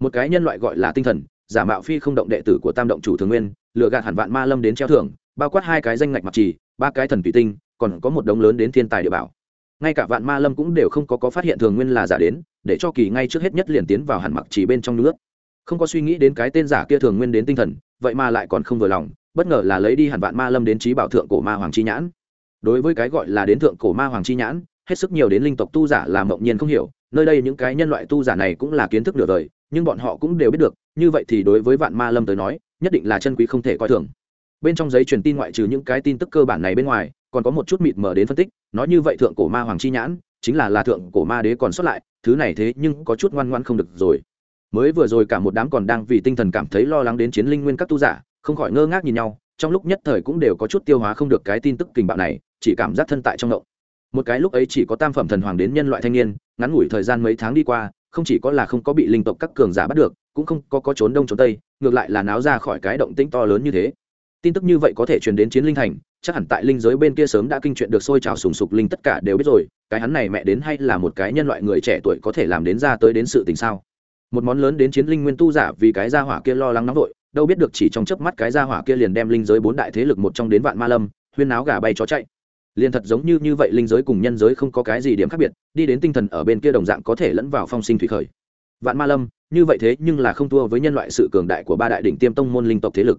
Một cái nhân loại gọi là tinh thần, giả mạo phi không động đệ tử của tam động chủ thường nguyên lựa gạt hẳn vạn ma lâm đến treo thưởng, bao quát hai cái danh ngạch mặt trì, ba cái thần thủy tinh, còn có một đống lớn đến thiên tài địa bảo. Ngay cả vạn ma lâm cũng đều không có có phát hiện thường nguyên là giả đến, để cho kỳ ngay trước hết nhất liền tiến vào hẳn mặc trì bên trong nước. Không có suy nghĩ đến cái tên giả kia thường nguyên đến tinh thần, vậy mà lại còn không vừa lòng bất ngờ là lấy đi hẳn vạn ma lâm đến trí bảo thượng cổ ma hoàng chi nhãn. Đối với cái gọi là đến thượng cổ ma hoàng chi nhãn, hết sức nhiều đến linh tộc tu giả là mộng nhiên không hiểu, nơi đây những cái nhân loại tu giả này cũng là kiến thức nửa đời, nhưng bọn họ cũng đều biết được, như vậy thì đối với vạn ma lâm tới nói, nhất định là chân quý không thể coi thường. Bên trong giấy truyền tin ngoại trừ những cái tin tức cơ bản này bên ngoài, còn có một chút mịt mờ đến phân tích, nói như vậy thượng cổ ma hoàng chi nhãn, chính là là thượng cổ ma đế còn xuất lại, thứ này thế nhưng có chút ngoan ngoan không được rồi. Mới vừa rồi cả một đám còn đang vì tinh thần cảm thấy lo lắng đến chiến linh nguyên các tu giả không khỏi ngơ ngác nhìn nhau, trong lúc nhất thời cũng đều có chút tiêu hóa không được cái tin tức kình bạo này, chỉ cảm giác thân tại trong động. Một cái lúc ấy chỉ có tam phẩm thần hoàng đến nhân loại thanh niên, ngắn ngủi thời gian mấy tháng đi qua, không chỉ có là không có bị linh tộc các cường giả bắt được, cũng không có có trốn đông trốn tây, ngược lại là náo ra khỏi cái động tĩnh to lớn như thế. Tin tức như vậy có thể truyền đến chiến linh thành, chắc hẳn tại linh giới bên kia sớm đã kinh chuyện được sôi trào sùng sục linh tất cả đều biết rồi, cái hắn này mẹ đến hay là một cái nhân loại người trẻ tuổi có thể làm đến ra tới đến sự tình sao? Một món lớn đến chiến linh nguyên tu giả vì cái gia hỏa kia lo lắng nóng vội đâu biết được chỉ trong chớp mắt cái gia hỏa kia liền đem linh giới bốn đại thế lực một trong đến vạn ma lâm, huyên náo gà bay chó chạy. Liền thật giống như như vậy linh giới cùng nhân giới không có cái gì điểm khác biệt, đi đến tinh thần ở bên kia đồng dạng có thể lẫn vào phong sinh thủy khởi. Vạn ma lâm, như vậy thế nhưng là không thua với nhân loại sự cường đại của ba đại đỉnh tiêm tông môn linh tộc thế lực.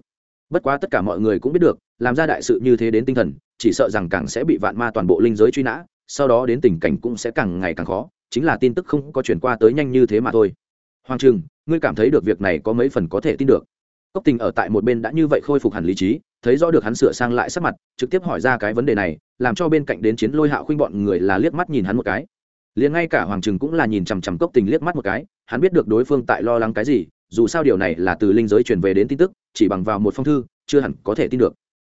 Bất quá tất cả mọi người cũng biết được, làm ra đại sự như thế đến tinh thần, chỉ sợ rằng càng sẽ bị vạn ma toàn bộ linh giới truy nã, sau đó đến tình cảnh cũng sẽ càng ngày càng khó, chính là tin tức không có chuyển qua tới nhanh như thế mà thôi. Hoàng trừng, ngươi cảm thấy được việc này có mấy phần có thể tin được? Cốc tình ở tại một bên đã như vậy khôi phục hẳn lý trí, thấy rõ được hắn sửa sang lại sắc mặt, trực tiếp hỏi ra cái vấn đề này, làm cho bên cạnh đến chiến lôi hạo khuynh bọn người là liếc mắt nhìn hắn một cái. Liền ngay cả hoàng trừng cũng là nhìn chằm chằm cốc tình liếc mắt một cái, hắn biết được đối phương tại lo lắng cái gì, dù sao điều này là từ linh giới truyền về đến tin tức, chỉ bằng vào một phong thư, chưa hẳn có thể tin được.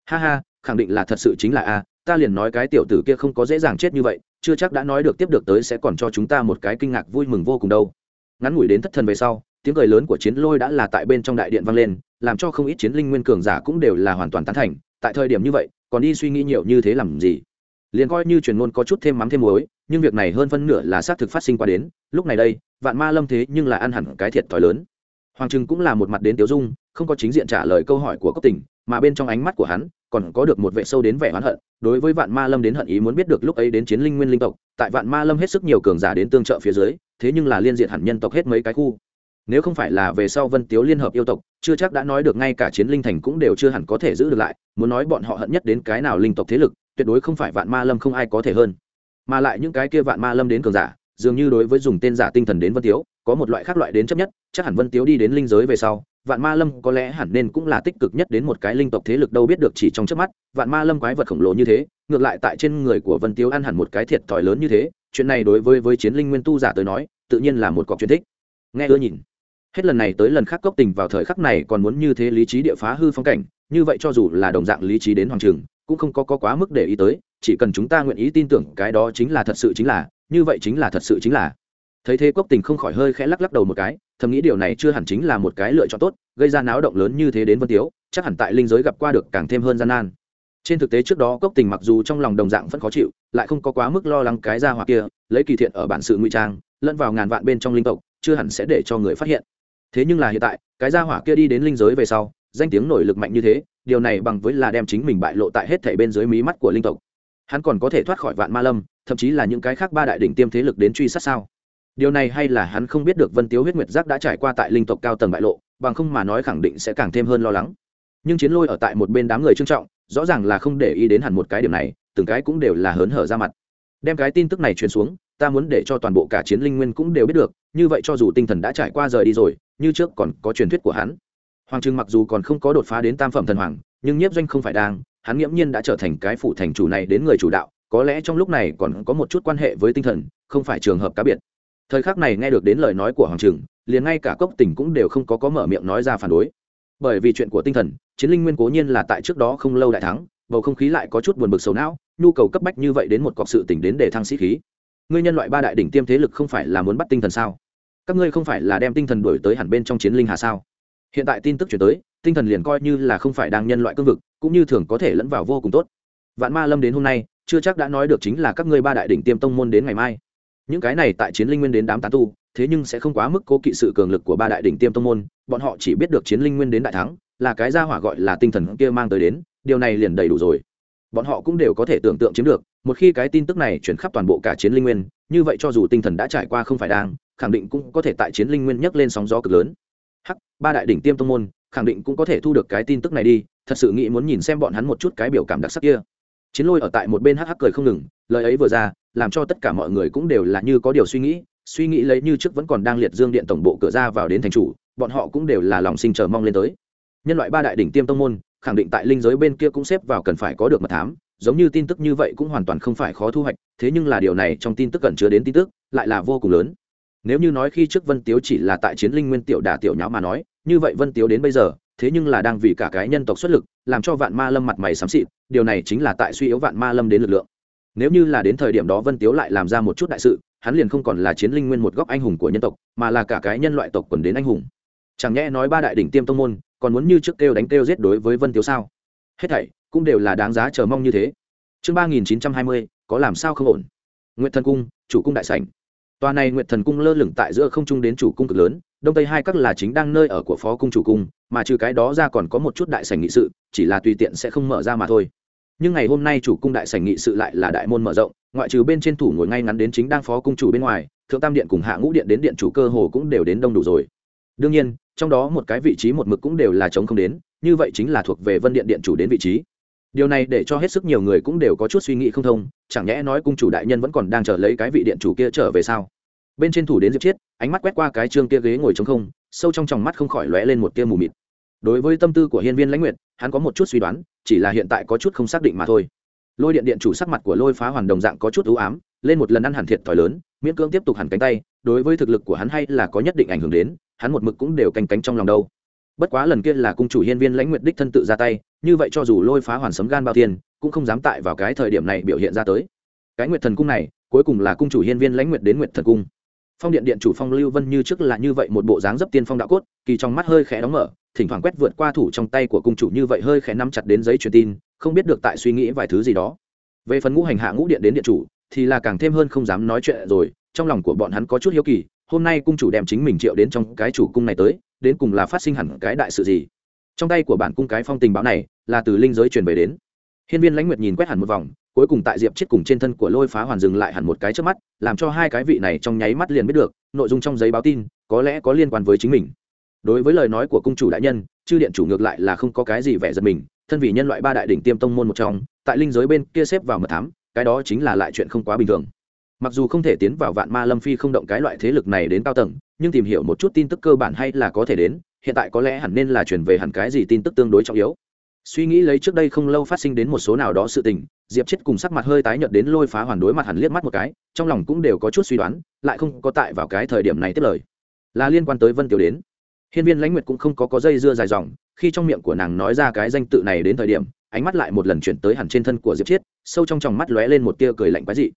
Ha ha, khẳng định là thật sự chính là a, ta liền nói cái tiểu tử kia không có dễ dàng chết như vậy, chưa chắc đã nói được tiếp được tới sẽ còn cho chúng ta một cái kinh ngạc vui mừng vô cùng đâu. Ngắn ngủi đến thất thần về sau tiếng cười lớn của chiến lôi đã là tại bên trong đại điện vang lên, làm cho không ít chiến linh nguyên cường giả cũng đều là hoàn toàn tán thành, tại thời điểm như vậy, còn đi suy nghĩ nhiều như thế làm gì? Liền coi như truyền ngôn có chút thêm mắm thêm muối, nhưng việc này hơn phân nửa là xác thực phát sinh qua đến, lúc này đây, vạn ma lâm thế nhưng là ăn hẳn cái thiệt thòi lớn. Hoàng trừng cũng là một mặt đến tiểu dung, không có chính diện trả lời câu hỏi của cốc tình, mà bên trong ánh mắt của hắn, còn có được một vệ sâu đến vẻ oán hận, đối với vạn ma lâm đến hận ý muốn biết được lúc ấy đến chiến linh nguyên linh tộc, tại vạn ma lâm hết sức nhiều cường giả đến tương trợ phía dưới, thế nhưng là liên diện hẳn nhân tộc hết mấy cái khu nếu không phải là về sau vân tiếu liên hợp yêu tộc, chưa chắc đã nói được ngay cả chiến linh thành cũng đều chưa hẳn có thể giữ được lại, muốn nói bọn họ hận nhất đến cái nào linh tộc thế lực, tuyệt đối không phải vạn ma lâm không ai có thể hơn. Mà lại những cái kia vạn ma lâm đến cường giả, dường như đối với dùng tên giả tinh thần đến vân tiếu, có một loại khác loại đến chấp nhất, chắc hẳn vân tiếu đi đến linh giới về sau, vạn ma lâm có lẽ hẳn nên cũng là tích cực nhất đến một cái linh tộc thế lực đâu biết được chỉ trong trước mắt, vạn ma lâm quái vật khổng lồ như thế, ngược lại tại trên người của vân tiếu ăn hẳn một cái thiệt thòi lớn như thế, chuyện này đối với với chiến linh nguyên tu giả tới nói, tự nhiên là một cọc truyền thích. Nghe ưa nhìn hết lần này tới lần khác cốc tình vào thời khắc này còn muốn như thế lý trí địa phá hư phong cảnh như vậy cho dù là đồng dạng lý trí đến hoàng trường cũng không có, có quá mức để ý tới chỉ cần chúng ta nguyện ý tin tưởng cái đó chính là thật sự chính là như vậy chính là thật sự chính là. Thấy thế cốc tình không khỏi hơi khẽ lắc lắc đầu một cái thầm nghĩ điều này chưa hẳn chính là một cái lựa chọn tốt gây ra náo động lớn như thế đến vân tiếu chắc hẳn tại linh giới gặp qua được càng thêm hơn gian nan. Trên thực tế trước đó cốc tình mặc dù trong lòng đồng dạng vẫn khó chịu lại không có quá mức lo lắng cái ra hoặc kia lấy kỳ thiện ở bản sự ngụy trang lẫn vào ngàn vạn bên trong linh tộc chưa hẳn sẽ để cho người phát hiện thế nhưng là hiện tại, cái gia hỏa kia đi đến linh giới về sau, danh tiếng nổi lực mạnh như thế, điều này bằng với là đem chính mình bại lộ tại hết thảy bên dưới mí mắt của linh tộc. Hắn còn có thể thoát khỏi vạn ma lâm, thậm chí là những cái khác ba đại đỉnh tiêm thế lực đến truy sát sao? Điều này hay là hắn không biết được vân tiếu huyết nguyệt giác đã trải qua tại linh tộc cao tầng bại lộ, bằng không mà nói khẳng định sẽ càng thêm hơn lo lắng. Nhưng chiến lôi ở tại một bên đám người trưng trọng, rõ ràng là không để ý đến hẳn một cái điểm này, từng cái cũng đều là hớn hở ra mặt. Đem cái tin tức này truyền xuống, ta muốn để cho toàn bộ cả chiến linh nguyên cũng đều biết được, như vậy cho dù tinh thần đã trải qua rời đi rồi như trước còn có truyền thuyết của hắn. Hoàng trừng mặc dù còn không có đột phá đến tam phẩm thần hoàng, nhưng nhiếp doanh không phải đang, hắn nghiễm nhiên đã trở thành cái phụ thành chủ này đến người chủ đạo, có lẽ trong lúc này còn có một chút quan hệ với tinh thần, không phải trường hợp cá biệt. Thời khắc này nghe được đến lời nói của hoàng trừng, liền ngay cả cốc tỉnh cũng đều không có có mở miệng nói ra phản đối. Bởi vì chuyện của tinh thần, chiến linh nguyên cố nhiên là tại trước đó không lâu đại thắng, bầu không khí lại có chút buồn bực sầu não, nhu cầu cấp bách như vậy đến một cọc sự tỉnh đến để thăng sĩ khí. Ngươi nhân loại ba đại đỉnh tiêm thế lực không phải là muốn bắt tinh thần sao? Các ngươi không phải là đem tinh thần đổi tới hẳn bên trong chiến linh hà sao? Hiện tại tin tức chuyển tới, tinh thần liền coi như là không phải đang nhân loại cương vực, cũng như thường có thể lẫn vào vô cùng tốt. Vạn ma lâm đến hôm nay, chưa chắc đã nói được chính là các ngươi ba đại đỉnh tiêm tông môn đến ngày mai. Những cái này tại chiến linh nguyên đến đám tán tu, thế nhưng sẽ không quá mức cố kỵ sự cường lực của ba đại đỉnh tiêm tông môn, bọn họ chỉ biết được chiến linh nguyên đến đại thắng, là cái gia hỏa gọi là tinh thần kia mang tới đến, điều này liền đầy đủ rồi. Bọn họ cũng đều có thể tưởng tượng chiếm được, một khi cái tin tức này chuyển khắp toàn bộ cả chiến linh nguyên, như vậy cho dù tinh thần đã trải qua không phải đang khẳng định cũng có thể tại chiến linh nguyên nhấc lên sóng gió cực lớn. Hắc, ba đại đỉnh tiêm tông môn, khẳng định cũng có thể thu được cái tin tức này đi, thật sự nghĩ muốn nhìn xem bọn hắn một chút cái biểu cảm đặc sắc kia. Chiến lôi ở tại một bên hắc hắc cười không ngừng, lời ấy vừa ra, làm cho tất cả mọi người cũng đều là như có điều suy nghĩ suy nghĩ lấy như trước vẫn còn đang liệt dương điện tổng bộ cửa ra vào đến thành chủ, bọn họ cũng đều là lòng sinh chờ mong lên tới. Nhân loại ba đại đỉnh tiêm tông môn, khẳng định tại linh giới bên kia cũng xếp vào cần phải có được mật thám, giống như tin tức như vậy cũng hoàn toàn không phải khó thu hoạch, thế nhưng là điều này trong tin tức cần chứa đến tin tức, lại là vô cùng lớn nếu như nói khi trước vân tiếu chỉ là tại chiến linh nguyên tiểu đả tiểu nháo mà nói, như vậy vân tiếu đến bây giờ, thế nhưng là đang vì cả cái nhân tộc xuất lực, làm cho vạn ma lâm mặt mày xám xịt, điều này chính là tại suy yếu vạn ma lâm đến lực lượng. Nếu như là đến thời điểm đó vân tiếu lại làm ra một chút đại sự, hắn liền không còn là chiến linh nguyên một góc anh hùng của nhân tộc, mà là cả cái nhân loại tộc quần đến anh hùng. Chẳng nhẽ nói ba đại đỉnh tiêm tông môn, còn muốn như trước kêu đánh kêu giết đối với vân tiếu sao? Hết thảy cũng đều là đáng giá chờ mong như thế. Chương ba nghìn chín trăm hai mươi, có làm sao không ổn? Nguyện thần cung, chủ cung đại sảnh tòa này nguyệt thần cung lơ lửng tại giữa không trung đến chủ cung cực lớn, đông tây hai các là chính đang nơi ở của phó cung chủ cung, mà trừ cái đó ra còn có một chút đại sảnh nghị sự, chỉ là tùy tiện sẽ không mở ra mà thôi. Nhưng ngày hôm nay chủ cung đại sảnh nghị sự lại là đại môn mở rộng, ngoại trừ bên trên thủ ngồi ngay ngắn đến chính đang phó cung chủ bên ngoài, thượng tam điện cùng hạ ngũ điện đến điện chủ cơ hồ cũng đều đến đông đủ rồi. Đương nhiên, trong đó một cái vị trí một mực cũng đều là chống không đến, như vậy chính là thuộc về vân điện điện chủ đến vị trí điều này để cho hết sức nhiều người cũng đều có chút suy nghĩ không thông, chẳng nhẽ nói cung chủ đại nhân vẫn còn đang chờ lấy cái vị điện chủ kia trở về sao? Bên trên thủ đến diệp chiết, ánh mắt quét qua cái trương kia ghế ngồi trống không, sâu trong tròng mắt không khỏi lóe lên một tia mù mịt. Đối với tâm tư của hiên viên lãnh nguyệt, hắn có một chút suy đoán, chỉ là hiện tại có chút không xác định mà thôi. Lôi điện điện chủ sắc mặt của lôi phá hoàn đồng dạng có chút ưu ám, lên một lần ăn hẳn thiệt thòi lớn, miễn cưỡng tiếp tục hẳn cánh tay, đối với thực lực của hắn hay là có nhất định ảnh hưởng đến, hắn một mực cũng đều canh cánh trong lòng đâu. Bất quá lần kia là cung chủ hiên viên lãnh nguyệt đích thân tự ra tay như vậy cho dù lôi phá hoàn sấm gan bao thiên, cũng không dám tại vào cái thời điểm này biểu hiện ra tới. Cái nguyệt thần cung này, cuối cùng là cung chủ hiên viên lãnh nguyệt đến nguyệt thần cung. Phong điện điện chủ phong lưu vân như trước là như vậy một bộ dáng dấp tiên phong đạo cốt, kỳ trong mắt hơi khẽ đóng mở, thỉnh thoảng quét vượt qua thủ trong tay của cung chủ như vậy hơi khẽ nắm chặt đến giấy truyền tin, không biết được tại suy nghĩ vài thứ gì đó. Về phần ngũ hành hạ ngũ điện đến điện chủ, thì là càng thêm hơn không dám nói chuyện rồi, trong lòng của bọn hắn có chút hiếu kỳ, hôm nay cung chủ đem chính mình triệu đến trong cái chủ cung này tới, đến cùng là phát sinh hẳn cái đại sự gì? Trong tay của bản cung cái phong tình báo này là từ linh giới truyền về đến. Hiên viên lãnh nguyệt nhìn quét hẳn một vòng, cuối cùng tại diệp chết cùng trên thân của lôi phá hoàn dừng lại hẳn một cái trước mắt, làm cho hai cái vị này trong nháy mắt liền biết được, nội dung trong giấy báo tin có lẽ có liên quan với chính mình. Đối với lời nói của cung chủ đại nhân, chư điện chủ ngược lại là không có cái gì vẻ giật mình, thân vị nhân loại ba đại đỉnh tiêm tông môn một trong, tại linh giới bên kia xếp vào mật thám, cái đó chính là lại chuyện không quá bình thường. Mặc dù không thể tiến vào vạn ma lâm phi không động cái loại thế lực này đến cao tầng, nhưng tìm hiểu một chút tin tức cơ bản hay là có thể đến hiện tại có lẽ hẳn nên là chuyển về hẳn cái gì tin tức tương đối trọng yếu. Suy nghĩ lấy trước đây không lâu phát sinh đến một số nào đó sự tình, diệp chết cùng sắc mặt hơi tái nhợt đến lôi phá hoàn đối mặt hẳn liếc mắt một cái, trong lòng cũng đều có chút suy đoán, lại không có tại vào cái thời điểm này tiếp lời. Là liên quan tới vân tiểu đến. Hiên viên lãnh nguyệt cũng không có có dây dưa dài dòng, khi trong miệng của nàng nói ra cái danh tự này đến thời điểm, ánh mắt lại một lần chuyển tới hẳn trên thân của diệp chiết sâu trong tròng mắt lóe lên một tia cười lạnh quái dị.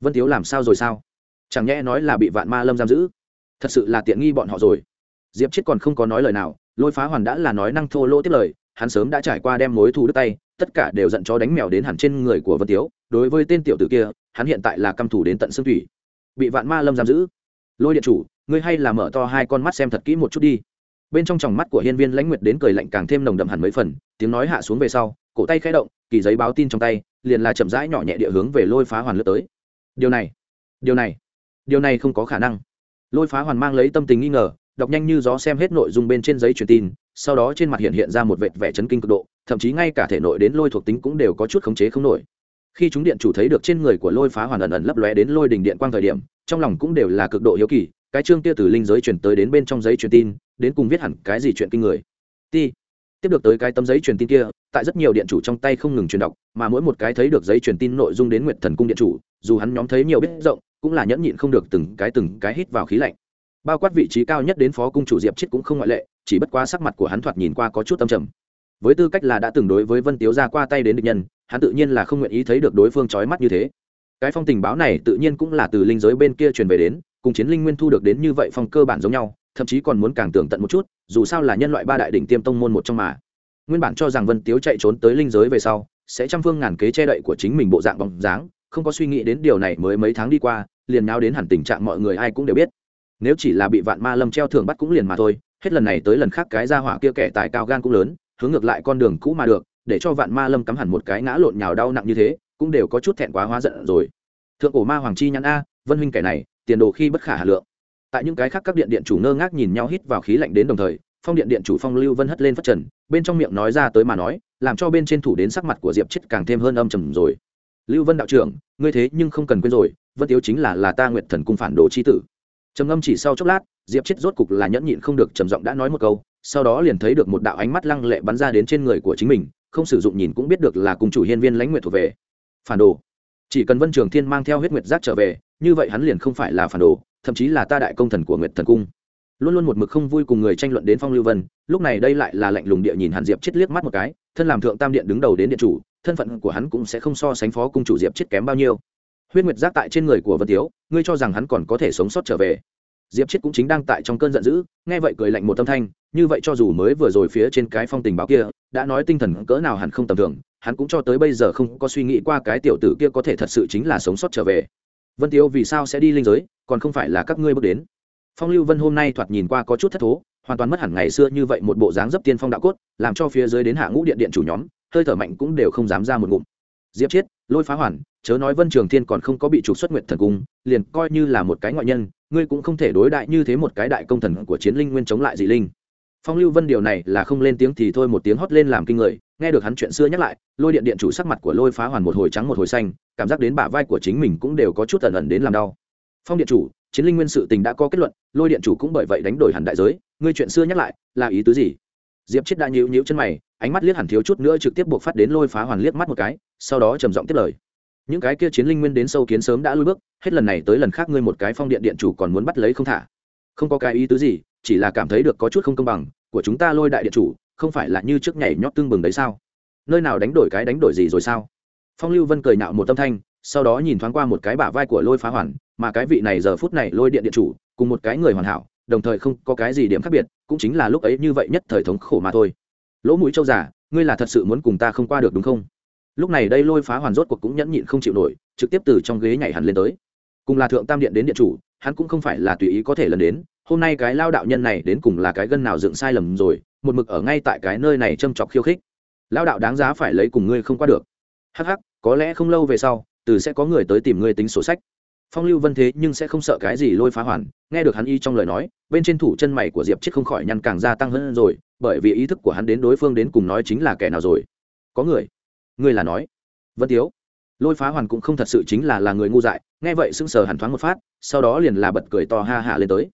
Vân thiếu làm sao rồi sao? Chẳng nhẽ nói là bị vạn ma lâm giam giữ? Thật sự là tiện nghi bọn họ rồi diệp chiết còn không có nói lời nào, lôi phá hoàn đã là nói năng thô lỗ tiếp lời, hắn sớm đã trải qua đem mối thù đứt tay, tất cả đều giận chó đánh mèo đến hẳn trên người của vân tiếu, đối với tên tiểu tử kia, hắn hiện tại là căm thủ đến tận xương thủy bị vạn ma lâm giam giữ. Lôi điện chủ, ngươi hay là mở to hai con mắt xem thật kỹ một chút đi. Bên trong tròng mắt của hiên viên lãnh nguyệt đến cười lạnh càng thêm nồng đậm hẳn mấy phần, tiếng nói hạ xuống về sau, cổ tay khẽ động, kỳ giấy báo tin trong tay, liền là chậm rãi nhỏ nhẹ địa hướng về lôi phá hoàn lướt tới. Điều này điều này điều này không có khả năng. Lôi phá hoàn mang lấy tâm tình nghi ngờ đọc nhanh như gió xem hết nội dung bên trên giấy truyền tin, sau đó trên mặt hiện hiện ra một vệt vẻ chấn kinh cực độ, thậm chí ngay cả thể nội đến lôi thuộc tính cũng đều có chút khống chế không nổi. Khi chúng điện chủ thấy được trên người của lôi phá hoàn ẩn ẩn lấp lóe đến lôi đình điện quang thời điểm, trong lòng cũng đều là cực độ hiếu kỳ, cái chương kia từ linh giới truyền tới đến bên trong giấy truyền tin, đến cùng viết hẳn cái gì chuyện kinh người. Ti, tiếp được tới cái tấm giấy truyền tin kia, tại rất nhiều điện chủ trong tay không ngừng truyền đọc, mà mỗi một cái thấy được giấy truyền tin nội dung đến nguyện thần cung điện chủ, dù hắn nhóm thấy nhiều biết rộng, cũng là nhẫn nhịn không được từng cái từng cái hít vào khí lạnh bao quát vị trí cao nhất đến phó cung chủ diệp chết cũng không ngoại lệ, chỉ bất quá sắc mặt của hắn thoạt nhìn qua có chút tâm trầm. Với tư cách là đã từng đối với vân tiếu ra qua tay đến địch nhân, hắn tự nhiên là không nguyện ý thấy được đối phương trói mắt như thế. Cái phong tình báo này tự nhiên cũng là từ linh giới bên kia truyền về đến, cùng chiến linh nguyên thu được đến như vậy phong cơ bản giống nhau, thậm chí còn muốn càng tưởng tận một chút, dù sao là nhân loại ba đại đỉnh tiêm tông môn một trong mà. Nguyên bản cho rằng vân tiếu chạy trốn tới linh giới về sau, sẽ trăm phương ngàn kế che đậy của chính mình bộ dạng bóng dáng, không có suy nghĩ đến điều này mới mấy tháng đi qua, liền nháo đến hẳn tình trạng mọi người ai cũng đều biết nếu chỉ là bị vạn ma lâm treo thường bắt cũng liền mà thôi, hết lần này tới lần khác cái ra hỏa kia kẻ tài cao gan cũng lớn, hướng ngược lại con đường cũ mà được, để cho vạn ma lâm cắm hẳn một cái ngã lộn nhào đau nặng như thế, cũng đều có chút thẹn quá hóa giận rồi. Thượng cổ ma hoàng chi nhãn a, vân huynh kẻ này, tiền đồ khi bất khả hà lượng. Tại những cái khác các điện điện chủ ngơ ngác nhìn nhau hít vào khí lạnh đến đồng thời, phong điện điện chủ phong lưu vân hất lên phát trần, bên trong miệng nói ra tới mà nói, làm cho bên trên thủ đến sắc mặt của diệp chết càng thêm hơn âm trầm rồi. Lưu vân đạo trưởng, ngươi thế nhưng không cần quên rồi, vân tiếu chính là là ta nguyện thần cung phản đồ chi tử trầm ngâm chỉ sau chốc lát, diệp chết rốt cục là nhẫn nhịn không được trầm giọng đã nói một câu, sau đó liền thấy được một đạo ánh mắt lăng lệ bắn ra đến trên người của chính mình, không sử dụng nhìn cũng biết được là cùng chủ hiên viên lãnh nguyện thuộc về. Phản đồ. Chỉ cần vân trường thiên mang theo huyết nguyệt giác trở về, như vậy hắn liền không phải là phản đồ, thậm chí là ta đại công thần của nguyệt thần cung. Luôn luôn một mực không vui cùng người tranh luận đến phong lưu vân, lúc này đây lại là lạnh lùng địa nhìn hàn diệp chết liếc mắt một cái, thân làm thượng tam điện đứng đầu đến điện chủ, thân phận của hắn cũng sẽ không so sánh phó cung chủ diệp chết kém bao nhiêu huyết nguyệt giác tại trên người của vân tiếu, ngươi cho rằng hắn còn có thể sống sót trở về. Diệp chết cũng chính đang tại trong cơn giận dữ, nghe vậy cười lạnh một tâm thanh, như vậy cho dù mới vừa rồi phía trên cái phong tình báo kia, đã nói tinh thần cỡ nào hẳn không tầm thường, hắn cũng cho tới bây giờ không có suy nghĩ qua cái tiểu tử kia có thể thật sự chính là sống sót trở về. Vân tiếu vì sao sẽ đi linh giới, còn không phải là các ngươi bước đến. Phong lưu vân hôm nay thoạt nhìn qua có chút thất thố, hoàn toàn mất hẳn ngày xưa như vậy một bộ dáng dấp tiên phong đạo cốt, làm cho phía dưới đến hạ ngũ điện điện chủ nhóm, hơi thở mạnh cũng đều không dám ra một ngụm. Diệp chiết lôi phá hoàn, chớ nói vân trường thiên còn không có bị trục xuất nguyện thần cung, liền coi như là một cái ngoại nhân, ngươi cũng không thể đối đại như thế một cái đại công thần của chiến linh nguyên chống lại dị linh. Phong lưu vân điều này là không lên tiếng thì thôi một tiếng hót lên làm kinh người, nghe được hắn chuyện xưa nhắc lại, lôi điện điện chủ sắc mặt của lôi phá hoàn một hồi trắng một hồi xanh, cảm giác đến bả vai của chính mình cũng đều có chút ẩn ẩn đến làm đau. Phong điện chủ, chiến linh nguyên sự tình đã có kết luận, lôi điện chủ cũng bởi vậy đánh đổi hẳn đại giới, ngươi chuyện xưa nhắc lại, là ý tứ gì? Diệp chết đã nhíu nhíu chân mày, ánh mắt liếc hẳn thiếu chút nữa trực tiếp buộc phát đến lôi phá hoàn liếc mắt một cái sau đó trầm giọng tiếp lời. Những cái kia chiến linh nguyên đến sâu kiến sớm đã lui bước, hết lần này tới lần khác ngươi một cái phong điện điện chủ còn muốn bắt lấy không thả. Không có cái ý tứ gì, chỉ là cảm thấy được có chút không công bằng, của chúng ta lôi đại điện chủ, không phải là như trước nhảy nhót tương bừng đấy sao? Nơi nào đánh đổi cái đánh đổi gì rồi sao? Phong lưu vân cười nạo một tâm thanh, sau đó nhìn thoáng qua một cái bả vai của lôi phá hoàn, mà cái vị này giờ phút này lôi điện điện chủ, cùng một cái người hoàn hảo, đồng thời không có cái gì điểm khác biệt, cũng chính là lúc ấy như vậy nhất thời thống khổ mà thôi. Lỗ mũi châu giả ngươi là thật sự muốn cùng ta không qua được đúng không? Lúc này đây lôi phá hoàn rốt cuộc cũng nhẫn nhịn không chịu nổi, trực tiếp từ trong ghế nhảy hẳn lên tới. Cùng là thượng tam điện đến điện chủ, hắn cũng không phải là tùy ý có thể lần đến. Hôm nay cái lao đạo nhân này đến cùng là cái gân nào dựng sai lầm rồi, một mực ở ngay tại cái nơi này châm chọc khiêu khích. Lao đạo đáng giá phải lấy cùng ngươi không qua được. Hắc hắc, có lẽ không lâu về sau, từ sẽ có người tới tìm ngươi tính sổ sách. Phong lưu vân thế nhưng sẽ không sợ cái gì lôi phá hoàn, nghe được hắn y trong lời nói, bên trên thủ chân mày của diệp chết không khỏi nhăn càng gia tăng hơn rồi, bởi vì ý thức của hắn đến đối phương đến cùng nói chính là kẻ nào rồi. Có người ngươi là nói. Vân tiếu, lôi phá hoàn cũng không thật sự chính là là người ngu dại, nghe vậy sững sờ hẳn thoáng một phát, sau đó liền là bật cười to ha hạ lên tới.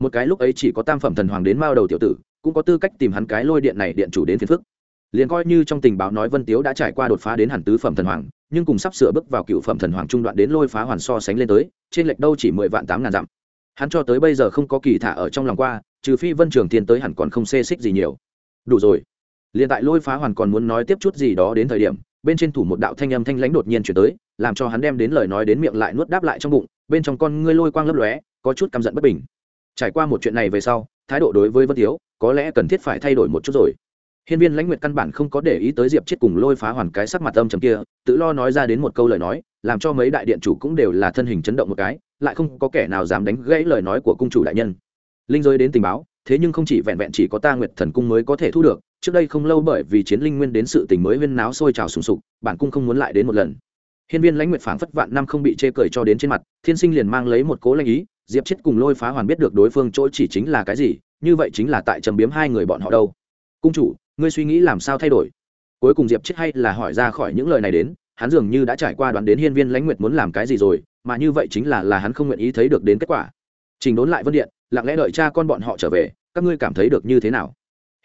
Một cái lúc ấy chỉ có tam phẩm thần hoàng đến mao đầu tiểu tử, cũng có tư cách tìm hắn cái lôi điện này điện chủ đến phiền phức. Liền coi như trong tình báo nói vân tiếu đã trải qua đột phá đến hẳn tứ phẩm thần hoàng, nhưng cùng sắp sửa bước vào cựu phẩm thần hoàng trung đoạn đến lôi phá hoàn so sánh lên tới, trên lệch đâu chỉ mười vạn tám ngàn dặm. Hắn cho tới bây giờ không có kỳ thả ở trong lòng qua, trừ phi vân trường tiên tới hẳn còn không xê xích gì nhiều. Đủ rồi. Liền tại lôi phá hoàn còn muốn nói tiếp chút gì đó đến thời điểm bên trên thủ một đạo thanh âm thanh lãnh đột nhiên chuyển tới, làm cho hắn đem đến lời nói đến miệng lại nuốt đáp lại trong bụng, bên trong con ngươi lôi quang lấp lóe, có chút căm giận bất bình. Trải qua một chuyện này về sau, thái độ đối với vân thiếu, có lẽ cần thiết phải thay đổi một chút rồi. Hiên viên lãnh nguyệt căn bản không có để ý tới diệp chết cùng lôi phá hoàn cái sắc mặt âm trầm kia, tự lo nói ra đến một câu lời nói, làm cho mấy đại điện chủ cũng đều là thân hình chấn động một cái, lại không có kẻ nào dám đánh gãy lời nói của cung chủ đại nhân. Linh giới đến tình báo, thế nhưng không chỉ vẹn vẹn chỉ có ta nguyệt thần cung mới có thể thu được trước đây không lâu bởi vì chiến linh nguyên đến sự tình mới huyên náo sôi trào sùng sục, bản cung không muốn lại đến một lần. Hiên viên lãnh nguyệt phảng phất vạn năm không bị chê cười cho đến trên mặt, thiên sinh liền mang lấy một cố lãnh ý, diệp chết cùng lôi phá hoàn biết được đối phương chỗ chỉ chính là cái gì, như vậy chính là tại trầm biếm hai người bọn họ đâu. Cung chủ, ngươi suy nghĩ làm sao thay đổi? Cuối cùng diệp chết hay là hỏi ra khỏi những lời này đến, hắn dường như đã trải qua đoán đến hiên viên lãnh nguyệt muốn làm cái gì rồi, mà như vậy chính là là hắn không nguyện ý thấy được đến kết quả. Trình đốn lại vân điện, lặng lẽ đợi cha con bọn họ trở về, các ngươi cảm thấy được như thế nào?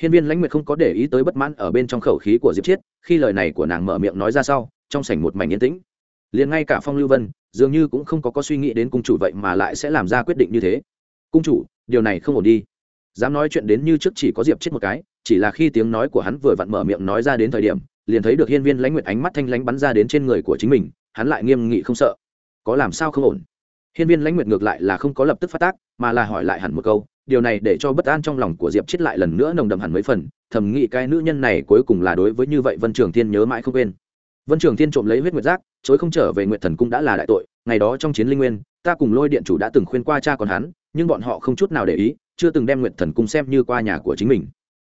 Hiên viên lãnh nguyệt không có để ý tới bất mãn ở bên trong khẩu khí của diệp chiết, khi lời này của nàng mở miệng nói ra sau, trong sảnh một mảnh yên tĩnh. Liền ngay cả phong lưu vân, dường như cũng không có có suy nghĩ đến cung chủ vậy mà lại sẽ làm ra quyết định như thế. Cung chủ, điều này không ổn đi. Dám nói chuyện đến như trước chỉ có diệp chết một cái, chỉ là khi tiếng nói của hắn vừa vặn mở miệng nói ra đến thời điểm, liền thấy được hiên viên lãnh nguyệt ánh mắt thanh lãnh bắn ra đến trên người của chính mình, hắn lại nghiêm nghị không sợ. Có làm sao không ổn? Hiên viên lãnh nguyệt ngược lại là không có lập tức phát tác, mà là hỏi lại hẳn một câu điều này để cho bất an trong lòng của diệp chết lại lần nữa nồng đậm hẳn mấy phần, thầm nghĩ cái nữ nhân này cuối cùng là đối với như vậy vân trường thiên nhớ mãi không quên. Vân trường thiên trộm lấy huyết nguyệt giác, chối không trở về nguyệt thần cung đã là đại tội, ngày đó trong chiến linh nguyên, ta cùng lôi điện chủ đã từng khuyên qua cha còn hắn, nhưng bọn họ không chút nào để ý, chưa từng đem nguyệt thần cung xem như qua nhà của chính mình.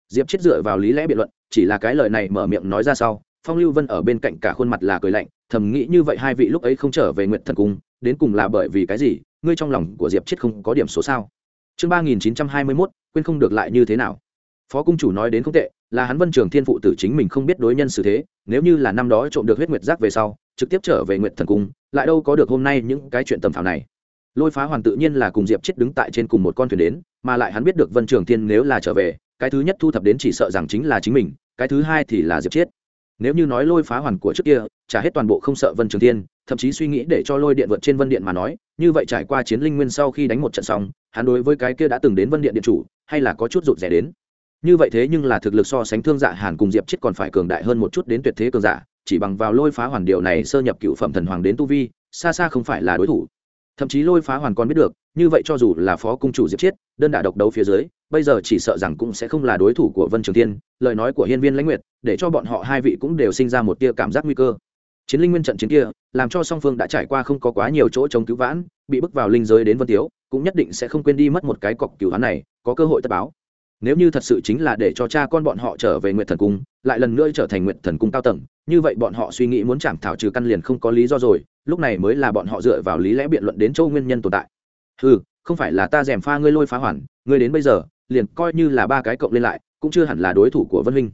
Diệp chết dựa vào lý lẽ biện luận, chỉ là cái lời này mở miệng nói ra sau, phong lưu vân ở bên cạnh cả khuôn mặt là cười lạnh, thầm nghĩ như vậy hai vị lúc ấy không trở về nguyệt thần cung, đến cùng là bởi vì cái gì, ngươi trong lòng của diệp chết không có điểm số sao? Chương ba nghìn chín trăm hai mươi mốt, quên không được lại như thế nào. Phó cung chủ nói đến không tệ, là hắn vân trường thiên phụ tử chính mình không biết đối nhân xử thế, nếu như là năm đó trộm được huyết nguyệt giác về sau, trực tiếp trở về nguyệt thần cung, lại đâu có được hôm nay những cái chuyện tầm phảo này. Lôi phá hoàn tự nhiên là cùng diệp chết đứng tại trên cùng một con thuyền đến, mà lại hắn biết được vân trường thiên nếu là trở về, cái thứ nhất thu thập đến chỉ sợ rằng chính là chính mình, cái thứ hai thì là diệp chết. Nếu như nói lôi phá hoàn của trước kia trả hết toàn bộ không sợ vân trường thiên thậm chí suy nghĩ để cho lôi điện vượt trên vân điện mà nói, như vậy trải qua chiến linh nguyên sau khi đánh một trận xong, hắn đối với cái kia đã từng đến vân điện điện chủ, hay là có chút rụt rẻ đến. Như vậy thế nhưng là thực lực so sánh thương dạ hàn cùng diệp chết còn phải cường đại hơn một chút đến tuyệt thế cường giả, chỉ bằng vào lôi phá hoàn điều này sơ nhập cựu phẩm thần hoàng đến tu vi, xa xa không phải là đối thủ. Thậm chí lôi phá hoàn còn biết được, như vậy cho dù là phó cung chủ diệp chết, đơn đả độc đấu phía dưới, bây giờ chỉ sợ rằng cũng sẽ không là đối thủ của vân trường tiên lời nói của hiên viên lãnh nguyệt, để cho bọn họ hai vị cũng đều sinh ra một tia cảm giác nguy cơ chiến linh nguyên trận chiến kia, làm cho song phương đã trải qua không có quá nhiều chỗ chống cứu vãn, bị bước vào linh giới đến vân tiếu, cũng nhất định sẽ không quên đi mất một cái cọc cứu hắn này, có cơ hội tất báo. Nếu như thật sự chính là để cho cha con bọn họ trở về nguyện thần cung, lại lần nữa trở thành nguyện thần cung cao tầng, như vậy bọn họ suy nghĩ muốn chạm thảo trừ căn liền không có lý do rồi, lúc này mới là bọn họ dựa vào lý lẽ biện luận đến châu nguyên nhân tồn tại. Ừ không phải là ta dèm pha ngươi lôi phá hoàn, ngươi đến bây giờ, liền coi như là ba cái cộng lên lại, cũng chưa hẳn là đối thủ của vân huynh.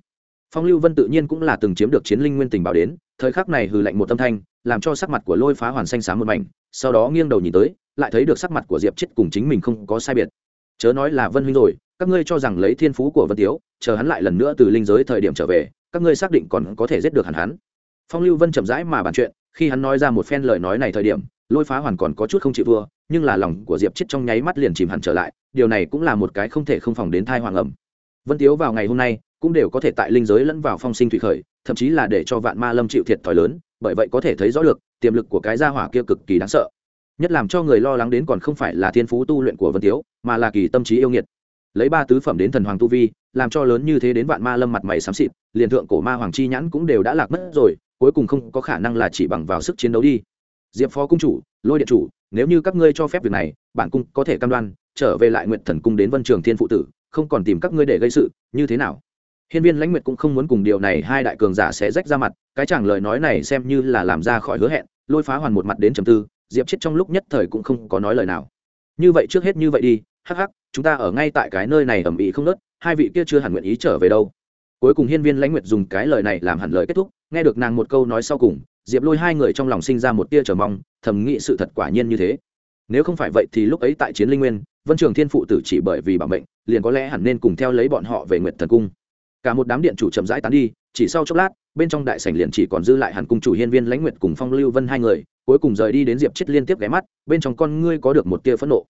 Phong lưu vân tự nhiên cũng là từng chiếm được chiến linh nguyên tình bảo đến thời khắc này hừ lạnh một tâm thanh, làm cho sắc mặt của lôi phá hoàn xanh xám một mảnh, sau đó nghiêng đầu nhìn tới, lại thấy được sắc mặt của diệp chết cùng chính mình không có sai biệt. Chớ nói là vân huynh rồi, các ngươi cho rằng lấy thiên phú của vân tiếu, chờ hắn lại lần nữa từ linh giới thời điểm trở về, các ngươi xác định còn có thể giết được hẳn hắn. Phong lưu vân chậm rãi mà bàn chuyện, khi hắn nói ra một phen lời nói này thời điểm, lôi phá hoàn còn có chút không chịu thua, nhưng là lòng của diệp chết trong nháy mắt liền chìm hẳn trở lại, điều này cũng là một cái không thể không phòng đến thai hoàng ẩm. Vân tiếu vào ngày hôm nay, cũng đều có thể tại linh giới lẫn vào phong sinh thủy khởi thậm chí là để cho vạn ma lâm chịu thiệt thòi lớn, bởi vậy có thể thấy rõ được, tiềm lực của cái gia hỏa kia cực kỳ đáng sợ. Nhất làm cho người lo lắng đến còn không phải là thiên phú tu luyện của vân tiếu, mà là kỳ tâm trí yêu nghiệt. Lấy ba tứ phẩm đến thần hoàng tu vi, làm cho lớn như thế đến vạn ma lâm mặt mày xám xịt, liền thượng cổ ma hoàng chi nhãn cũng đều đã lạc mất rồi, cuối cùng không có khả năng là chỉ bằng vào sức chiến đấu đi. Diệp phó cung chủ, lôi điện chủ, nếu như các ngươi cho phép việc này, bản cung có thể cam đoan, trở về lại nguyện thần cung đến vân trường thiên phụ tử, không còn tìm các ngươi để gây sự, như thế nào? Hiên viên lãnh nguyệt cũng không muốn cùng điều này hai đại cường giả sẽ rách ra mặt, cái chẳng lời nói này xem như là làm ra khỏi hứa hẹn, lôi phá hoàn một mặt đến trầm tư, diệp chết trong lúc nhất thời cũng không có nói lời nào. Như vậy trước hết như vậy đi, hắc hắc, chúng ta ở ngay tại cái nơi này ẩm ĩ không nớt, hai vị kia chưa hẳn nguyện ý trở về đâu. Cuối cùng hiên viên lãnh nguyệt dùng cái lời này làm hẳn lời kết thúc, nghe được nàng một câu nói sau cùng, diệp lôi hai người trong lòng sinh ra một tia chờ mong, thầm nghĩ sự thật quả nhiên như thế. Nếu không phải vậy thì lúc ấy tại chiến linh nguyên, vân trường thiên phụ tử chỉ bởi vì bảo mệnh, liền có lẽ hẳn nên cùng theo lấy bọn họ về nguyệt thần cung cả một đám điện chủ chậm rãi tán đi, chỉ sau chốc lát, bên trong đại sảnh liền chỉ còn dư lại hẳn cung chủ hiên viên lãnh nguyệt cùng phong lưu vân hai người, cuối cùng rời đi đến diệp chết liên tiếp ghé mắt, bên trong con ngươi có được một tia phẫn nộ.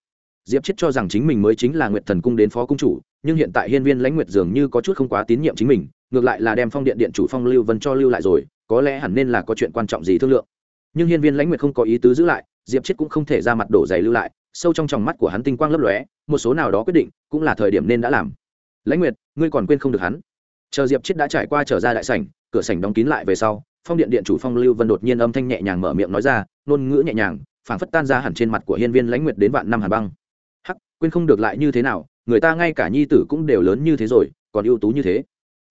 Diệp chết cho rằng chính mình mới chính là nguyệt thần cung đến phó cung chủ, nhưng hiện tại hiên viên lãnh nguyệt dường như có chút không quá tín nhiệm chính mình, ngược lại là đem phong điện điện chủ phong lưu vân cho lưu lại rồi, có lẽ hẳn nên là có chuyện quan trọng gì thương lượng. Nhưng hiên viên lãnh nguyệt không có ý tứ giữ lại, diệp chết cũng không thể ra mặt đổ giày lưu lại, sâu trong tròng mắt của hắn tinh quang lấp lóe, một số nào đó quyết định cũng là thời điểm nên đã làm. Lãnh nguyệt, ngươi còn quên không được hắn? Chờ diệp chết đã trải qua trở ra đại sảnh, cửa sảnh đóng kín lại về sau, phong điện điện chủ phong lưu vân đột nhiên âm thanh nhẹ nhàng mở miệng nói ra, ngôn ngữ nhẹ nhàng, phảng phất tan ra hẳn trên mặt của hiên viên lãnh nguyệt đến vạn năm hàn băng. Hắc, quên không được lại như thế nào, người ta ngay cả nhi tử cũng đều lớn như thế rồi, còn ưu tú như thế.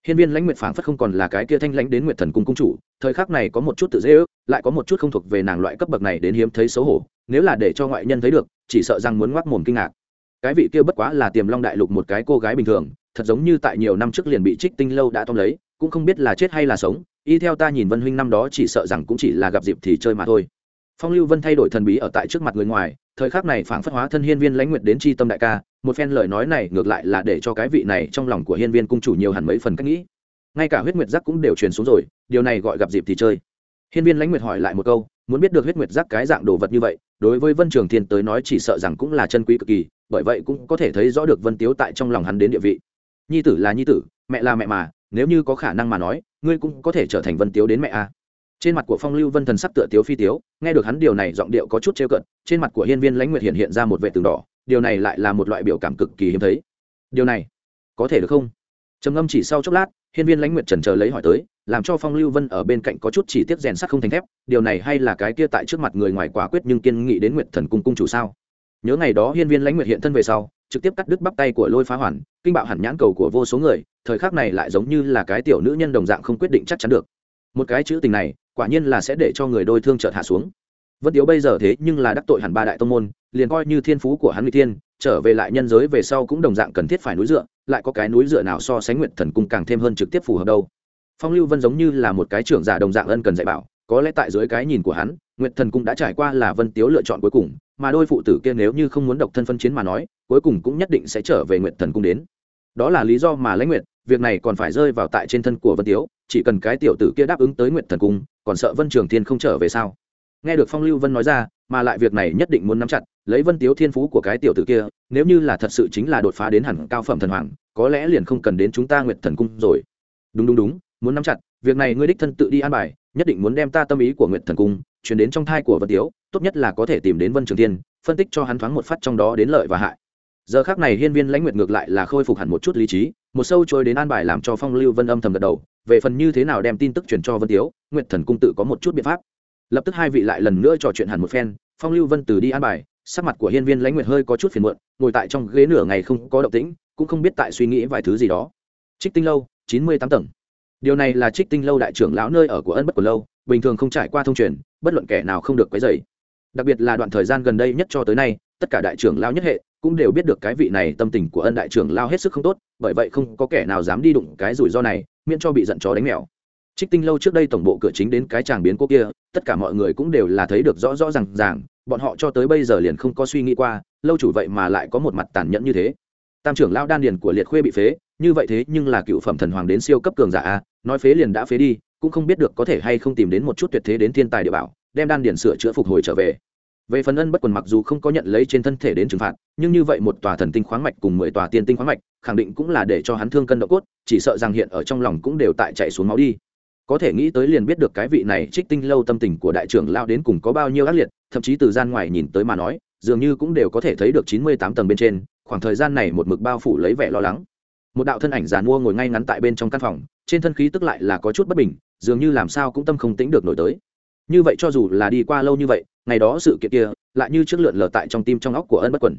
Hiên viên lãnh nguyệt phảng phất không còn là cái kia thanh lãnh đến nguyệt thần cung cung chủ, thời khắc này có một chút tự dễ ước, lại có một chút không thuộc về nàng loại cấp bậc này đến hiếm thấy xấu hổ, nếu là để cho ngoại nhân thấy được, chỉ sợ rằng muốn ngoác mồm kinh ngạc. Cái vị kia bất quá là tiềm long đại lục một cái cô gái bình thường thật giống như tại nhiều năm trước liền bị trích tinh lâu đã tóm lấy, cũng không biết là chết hay là sống, y theo ta nhìn vân huynh năm đó chỉ sợ rằng cũng chỉ là gặp dịp thì chơi mà thôi. Phong lưu vân thay đổi thần bí ở tại trước mặt người ngoài, thời khắc này phảng phất hóa thân hiên viên lãnh nguyệt đến tri tâm đại ca, một phen lời nói này ngược lại là để cho cái vị này trong lòng của hiên viên cung chủ nhiều hẳn mấy phần cách nghĩ. Ngay cả huyết nguyệt giác cũng đều truyền xuống rồi, điều này gọi gặp dịp thì chơi. Hiên viên lãnh nguyệt hỏi lại một câu, muốn biết được huyết nguyệt giác cái dạng đồ vật như vậy, đối với vân trường thiên tới nói chỉ sợ rằng cũng là chân quý cực kỳ, bởi vậy cũng có thể thấy rõ được vân tiếu tại trong lòng hắn đến địa vị nhi tử là nhi tử, mẹ là mẹ mà, nếu như có khả năng mà nói, ngươi cũng có thể trở thành vân tiếu đến mẹ a. Trên mặt của phong lưu vân thần sắc tựa tiếu phi tiếu, nghe được hắn điều này giọng điệu có chút trêu cận trên mặt của hiên viên lãnh nguyệt hiện hiện ra một vệ tường đỏ, điều này lại là một loại biểu cảm cực kỳ hiếm thấy. Điều này, có thể được không? Trầm ngâm chỉ sau chốc lát, hiên viên lãnh nguyệt trần chờ lấy hỏi tới, làm cho phong lưu vân ở bên cạnh có chút chỉ tiết rèn sắt không thành thép, điều này hay là cái kia tại trước mặt người ngoài quả quyết nhưng kiên nghị đến nguyệt thần cung cung chủ sao? Nhớ ngày đó hiên viên lãnh nguyệt hiện thân về sau trực tiếp cắt đứt bắp tay của lôi phá hoàn, kinh bạo hẳn nhãn cầu của vô số người, thời khắc này lại giống như là cái tiểu nữ nhân đồng dạng không quyết định chắc chắn được. Một cái chữ tình này, quả nhiên là sẽ để cho người đôi thương chợt hạ xuống. Vân tiếu bây giờ thế nhưng là đắc tội hẳn ba đại tông môn, liền coi như thiên phú của hắn nguy thiên, trở về lại nhân giới về sau cũng đồng dạng cần thiết phải núi dựa, lại có cái núi dựa nào so sánh nguyện thần cung càng thêm hơn trực tiếp phù hợp đâu. Phong lưu vân giống như là một cái trưởng giả đồng dạng ân cần dạy bảo có lẽ tại dưới cái nhìn của hắn, nguyệt thần cung đã trải qua là vân tiếu lựa chọn cuối cùng, mà đôi phụ tử kia nếu như không muốn độc thân phân chiến mà nói, cuối cùng cũng nhất định sẽ trở về nguyệt thần cung đến. Đó là lý do mà lãnh nguyện việc này còn phải rơi vào tại trên thân của vân tiếu, chỉ cần cái tiểu tử kia đáp ứng tới nguyệt thần cung, còn sợ vân trường thiên không trở về sao? Nghe được phong lưu vân nói ra, mà lại việc này nhất định muốn nắm chặt, lấy vân tiếu thiên phú của cái tiểu tử kia, nếu như là thật sự chính là đột phá đến hẳn cao phẩm thần hoàng, có lẽ liền không cần đến chúng ta nguyệt thần cung rồi. Đúng đúng đúng, muốn nắm chặt, việc này ngươi đích thân tự đi an bài nhất định muốn đem ta tâm ý của nguyện thần cung chuyển đến trong thai của vân tiếu, tốt nhất là có thể tìm đến vân trường thiên, phân tích cho hắn thoáng một phát trong đó đến lợi và hại. Giờ khác này hiên viên lãnh nguyệt ngược lại là khôi phục hẳn một chút lý trí, một sâu trôi đến an bài làm cho phong lưu vân âm thầm gật đầu, về phần như thế nào đem tin tức truyền cho vân tiếu nguyện thần cung tự có một chút biện pháp. Lập tức hai vị lại lần nữa trò chuyện hẳn một phen, phong lưu vân từ đi an bài, sắc mặt của hiên viên lãnh nguyệt hơi có chút phiền muộn, ngồi tại trong ghế nửa ngày không có động tĩnh, cũng không biết tại suy nghĩ vài thứ gì đó. Trích tinh lâu, chín mươi tám tầng điều này là trích tinh lâu đại trưởng lão nơi ở của ân bất của lâu, bình thường không trải qua thông truyền, bất luận kẻ nào không được quấy dày đặc biệt là đoạn thời gian gần đây nhất cho tới nay, tất cả đại trưởng lao nhất hệ cũng đều biết được cái vị này tâm tình của ân đại trưởng lao hết sức không tốt, bởi vậy không có kẻ nào dám đi đụng cái rủi ro này, miễn cho bị giận chó đánh mèo. Trích tinh lâu trước đây tổng bộ cửa chính đến cái tràng biến cố kia, tất cả mọi người cũng đều là thấy được rõ rõ r à n g ràng, bọn họ cho tới bây giờ liền không có suy nghĩ qua, lâu chủ vậy mà lại có một mặt tàn nhẫn như thế tam trưởng lao đan điền của liệt khuê bị phế, như vậy thế nhưng là cựu phẩm thần hoàng đến siêu cấp cường giả a, nói phế liền đã phế đi, cũng không biết được có thể hay không tìm đến một chút tuyệt thế đến thiên tài địa bảo, đem đan điền sửa chữa phục hồi trở về. Về phần ân bất quần mặc dù không có nhận lấy trên thân thể đến trừng phạt, nhưng như vậy một tòa thần tinh khoáng mạch cùng mười tòa tiên tinh khoáng mạch, khẳng định cũng là để cho hắn thương cân độ cốt, chỉ sợ rằng hiện ở trong lòng cũng đều tại chạy xuống máu đi. Có thể nghĩ tới liền biết được cái vị này trích tinh lâu tâm tình của đại trưởng lao đến cùng có bao nhiêu ác liệt, thậm chí từ gian ngoài nhìn tới mà nói, dường như cũng đều có thể thấy được chín mươi tám tầng bên trên khoảng thời gian này một mực bao phủ lấy vẻ lo lắng. Một đạo thân ảnh giàn mua ngồi ngay ngắn tại bên trong căn phòng, trên thân khí tức lại là có chút bất bình, dường như làm sao cũng tâm không tính được nổi tới. Như vậy cho dù là đi qua lâu như vậy, ngày đó sự kiện kia, lại như trước lượn lờ tại trong tim trong óc của ân bất quần.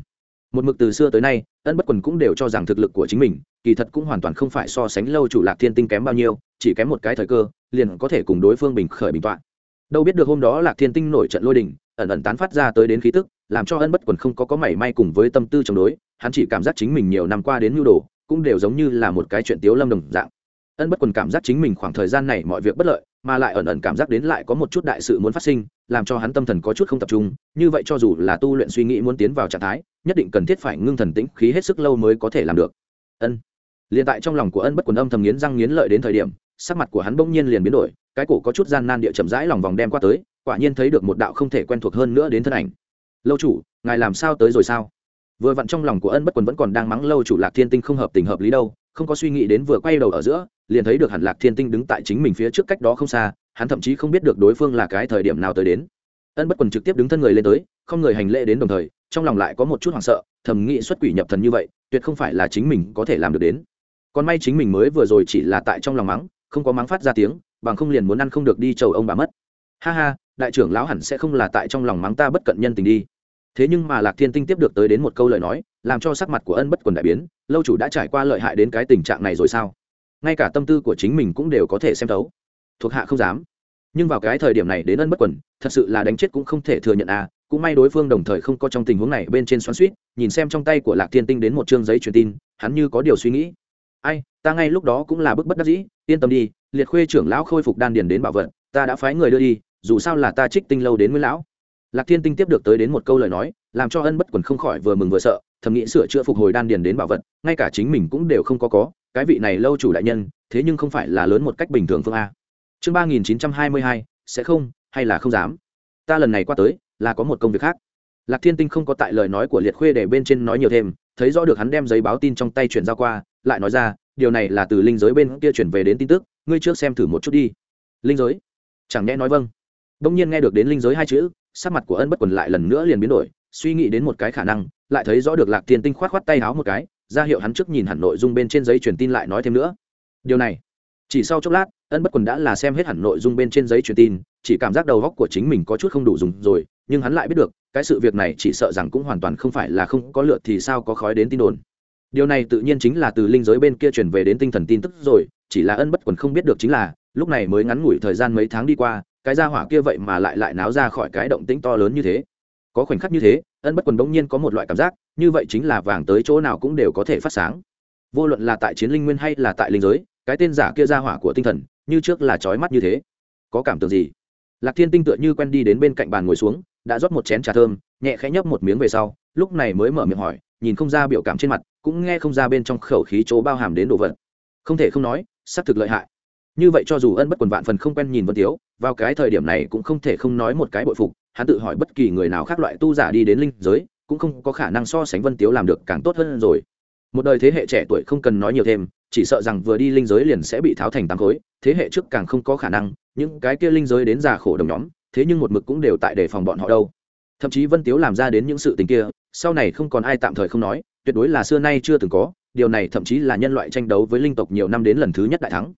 Một mực từ xưa tới nay, ân bất quần cũng đều cho rằng thực lực của chính mình, kỳ thật cũng hoàn toàn không phải so sánh lâu chủ lạc thiên tinh kém bao nhiêu, chỉ kém một cái thời cơ, liền có thể cùng đối phương bình khởi bình tọa đâu biết được hôm đó lạc thiên tinh nổi trận lôi đình, ẩn ẩn tán phát ra tới đến khí tức, làm cho ân bất quần không có có mảy may cùng với tâm tư chống đối hắn chỉ cảm giác chính mình nhiều năm qua đến nhu đồ, cũng đều giống như là một cái chuyện tiếu lâm đồng dạng. Ân bất quần cảm giác chính mình khoảng thời gian này mọi việc bất lợi, mà lại ẩn ẩn cảm giác đến lại có một chút đại sự muốn phát sinh, làm cho hắn tâm thần có chút không tập trung, như vậy cho dù là tu luyện suy nghĩ muốn tiến vào trạng thái, nhất định cần thiết phải ngưng thần tĩnh khí hết sức lâu mới có thể làm được. Ân. Liền tại trong lòng của ân bất quần âm thầm nghiến răng nghiến lợi đến thời điểm, sắc mặt của hắn bỗng nhiên liền biến đổi, cái cổ có chút gian nan địa chậm rãi lòng vòng đem qua tới, quả nhiên thấy được một đạo không thể quen thuộc hơn nữa đến thân ảnh. Lâu chủ, ngài làm sao tới rồi sao? Vừa vặn trong lòng của ân bất quần vẫn còn đang mắng lâu chủ lạc thiên tinh không hợp tình hợp lý đâu, không có suy nghĩ đến vừa quay đầu ở giữa, liền thấy được hẳn lạc thiên tinh đứng tại chính mình phía trước cách đó không xa, hắn thậm chí không biết được đối phương là cái thời điểm nào tới đến. Ân bất quần trực tiếp đứng thân người lên tới, không người hành lễ đến đồng thời, trong lòng lại có một chút hoảng sợ, thầm nghĩ xuất quỷ nhập thần như vậy, tuyệt không phải là chính mình có thể làm được đến. Còn may chính mình mới vừa rồi chỉ là tại trong lòng mắng, không có mắng phát ra tiếng, bằng không liền muốn ăn không được đi chầu ông bà mất. Ha ha, đại trưởng lão hẳn sẽ không là tại trong lòng mắng ta bất cận nhân tình đi thế nhưng mà lạc thiên tinh tiếp được tới đến một câu lời nói, làm cho sắc mặt của ân bất quần đại biến, lâu chủ đã trải qua lợi hại đến cái tình trạng này rồi sao? Ngay cả tâm tư của chính mình cũng đều có thể xem thấu. Thuộc hạ không dám. Nhưng vào cái thời điểm này đến ân bất quần, thật sự là đánh chết cũng không thể thừa nhận à cũng may đối phương đồng thời không có trong tình huống này bên trên xoắn suýt nhìn xem trong tay của lạc thiên tinh đến một chương giấy truyền tin, hắn như có điều suy nghĩ. Ai, ta ngay lúc đó cũng là bức bất đắc dĩ, yên tâm đi, liệt khuê trưởng lão khôi phục đan điền đến bảo vật, ta đã phái người đưa đi, dù sao là ta trích tinh lâu đến với lão lạc thiên tinh tiếp được tới đến một câu lời nói, làm cho ân bất quần không khỏi vừa mừng vừa sợ, thầm nghĩ sửa chữa phục hồi đan điền đến bảo vật, ngay cả chính mình cũng đều không có có, cái vị này lâu chủ đại nhân, thế nhưng không phải là lớn một cách bình thường phương a. Chương ba nghìn chín trăm hai mươi hai, sẽ không, hay là không dám? Ta lần này qua tới, là có một công việc khác. Lạc thiên tinh không có tại lời nói của liệt khuê để bên trên nói nhiều thêm, thấy rõ được hắn đem giấy báo tin trong tay chuyển giao qua, lại nói ra, điều này là từ linh giới bên kia chuyển về đến tin tức, ngươi trước xem thử một chút đi. Linh giới? Chẳng nhẽ nói vâng. Đông nhiên nghe được đến linh giới hai chữ sắc mặt của ân bất quần lại lần nữa liền biến đổi, suy nghĩ đến một cái khả năng, lại thấy rõ được lạc thiên tinh khoát khoát tay háo một cái, ra hiệu hắn trước nhìn hẳn nội dung bên trên giấy truyền tin lại nói thêm nữa. Điều này, chỉ sau chốc lát, ân bất quần đã là xem hết hẳn nội dung bên trên giấy truyền tin, chỉ cảm giác đầu góc của chính mình có chút không đủ dùng rồi, nhưng hắn lại biết được, cái sự việc này chỉ sợ rằng cũng hoàn toàn không phải là không có lượt thì sao có khói đến tin đồn. Điều này tự nhiên chính là từ linh giới bên kia truyền về đến tinh thần tin tức rồi, chỉ là ân bất quần không biết được chính là, lúc này mới ngắn ngủi thời gian mấy tháng đi qua cái gia hỏa kia vậy mà lại lại náo ra khỏi cái động tĩnh to lớn như thế. Có khoảnh khắc như thế, ân bất quần bỗng nhiên có một loại cảm giác, như vậy chính là vàng tới chỗ nào cũng đều có thể phát sáng. Vô luận là tại chiến linh nguyên hay là tại linh giới, cái tên giả kia gia hỏa của tinh thần, như trước là trói mắt như thế. Có cảm tưởng gì? Lạc thiên tinh tựa như quen đi đến bên cạnh bàn ngồi xuống, đã rót một chén trà thơm, nhẹ khẽ nhấp một miếng về sau, lúc này mới mở miệng hỏi, nhìn không ra biểu cảm trên mặt, cũng nghe không ra bên trong khẩu khí chỗ bao hàm đến đồ vật. Không thể không nói xác thực lợi hại như vậy cho dù ân bất quần vạn phần không quen nhìn vân tiếu, vào cái thời điểm này cũng không thể không nói một cái bội phục, hắn tự hỏi bất kỳ người nào khác loại tu giả đi đến linh giới, cũng không có khả năng so sánh vân tiếu làm được càng tốt hơn rồi. Một đời thế hệ trẻ tuổi không cần nói nhiều thêm, chỉ sợ rằng vừa đi linh giới liền sẽ bị tháo thành tám khối, thế hệ trước càng không có khả năng, những cái kia linh giới đến già khổ đồng nhóm, thế nhưng một mực cũng đều tại đề phòng bọn họ đâu. Thậm chí vân tiếu làm ra đến những sự tình kia, sau này không còn ai tạm thời không nói, tuyệt đối là xưa nay chưa từng có, điều này thậm chí là nhân loại tranh đấu với linh tộc nhiều năm đến lần thứ nhất đại thắng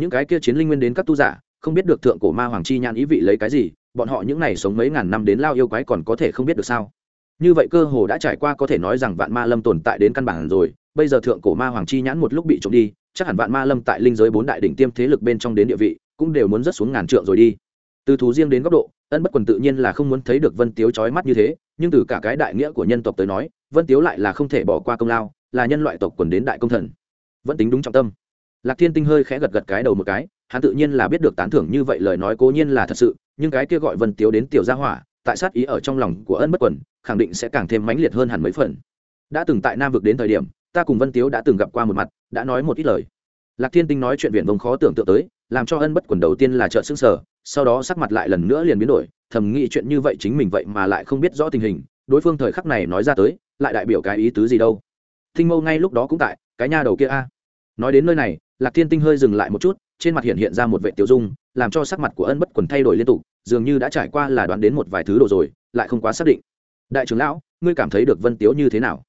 những cái kia chiến linh nguyên đến các tu giả, không biết được thượng cổ ma hoàng chi nhãn ý vị lấy cái gì, bọn họ những này sống mấy ngàn năm đến lao yêu quái còn có thể không biết được sao? Như vậy cơ hồ đã trải qua có thể nói rằng vạn ma lâm tồn tại đến căn bản rồi, bây giờ thượng cổ ma hoàng chi nhãn một lúc bị trộm đi, chắc hẳn vạn ma lâm tại linh giới bốn đại đỉnh tiêm thế lực bên trong đến địa vị cũng đều muốn rất xuống ngàn trượng rồi đi. Từ thú riêng đến góc độ, ân bất quần tự nhiên là không muốn thấy được vân tiếu trói mắt như thế, nhưng từ cả cái đại nghĩa của nhân tộc tới nói, vân tiếu lại là không thể bỏ qua công lao, là nhân loại tộc quần đến đại công thần. Vẫn tính đúng trọng tâm lạc thiên tinh hơi khẽ gật gật cái đầu một cái, hắn tự nhiên là biết được tán thưởng như vậy lời nói cố nhiên là thật sự, nhưng cái kia gọi vân tiếu đến tiểu gia hỏa, tại sát ý ở trong lòng của ân bất quần, khẳng định sẽ càng thêm mãnh liệt hơn hẳn mấy phần. Đã từng tại nam vực đến thời điểm, ta cùng vân tiếu đã từng gặp qua một mặt, đã nói một ít lời. Lạc thiên tinh nói chuyện viện vông khó tưởng tượng tới, làm cho ân bất quần đầu tiên là trợ xương sở sau đó sắc mặt lại lần nữa liền biến đổi, thầm nghĩ chuyện như vậy chính mình vậy mà lại không biết rõ tình hình, đối phương thời khắc này nói ra tới, lại đại biểu cái ý tứ gì đâu. Thinh mâu ngay lúc đó cũng tại, cái nha đầu kia a. Nói đến nơi này lạc thiên tinh hơi dừng lại một chút, trên mặt hiện hiện ra một vệ tiêu dung, làm cho sắc mặt của ân bất quần thay đổi liên tục, dường như đã trải qua là đoán đến một vài thứ đồ rồi, lại không quá xác định. Đại trưởng lão, ngươi cảm thấy được vân tiếu như thế nào?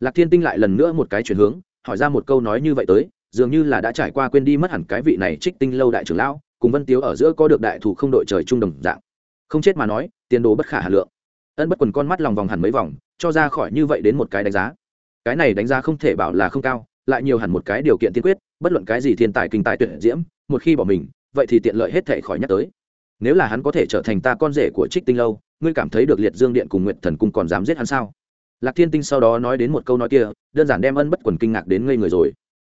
Lạc thiên tinh lại lần nữa một cái chuyển hướng, hỏi ra một câu nói như vậy tới, dường như là đã trải qua quên đi mất hẳn cái vị này trích tinh lâu đại trưởng lão, cùng vân tiếu ở giữa có được đại thủ không đội trời trung đồng dạng. Không chết mà nói, tiền đồ bất khả hà lượng. Ân bất quần con mắt lòng vòng hẳn mấy vòng, cho ra khỏi như vậy đến một cái đánh giá. Cái này đánh giá không thể bảo là không cao, lại nhiều hẳn một cái điều kiện tiên quyết bất luận cái gì thiên tài kinh tài tuyệt diễm, một khi bỏ mình, vậy thì tiện lợi hết thể khỏi nhắc tới. Nếu là hắn có thể trở thành ta con rể của trích tinh lâu, ngươi cảm thấy được liệt dương điện cùng nguyện thần cung còn dám giết hắn sao? Lạc thiên tinh sau đó nói đến một câu nói kia, đơn giản đem ân bất quần kinh ngạc đến ngây người rồi.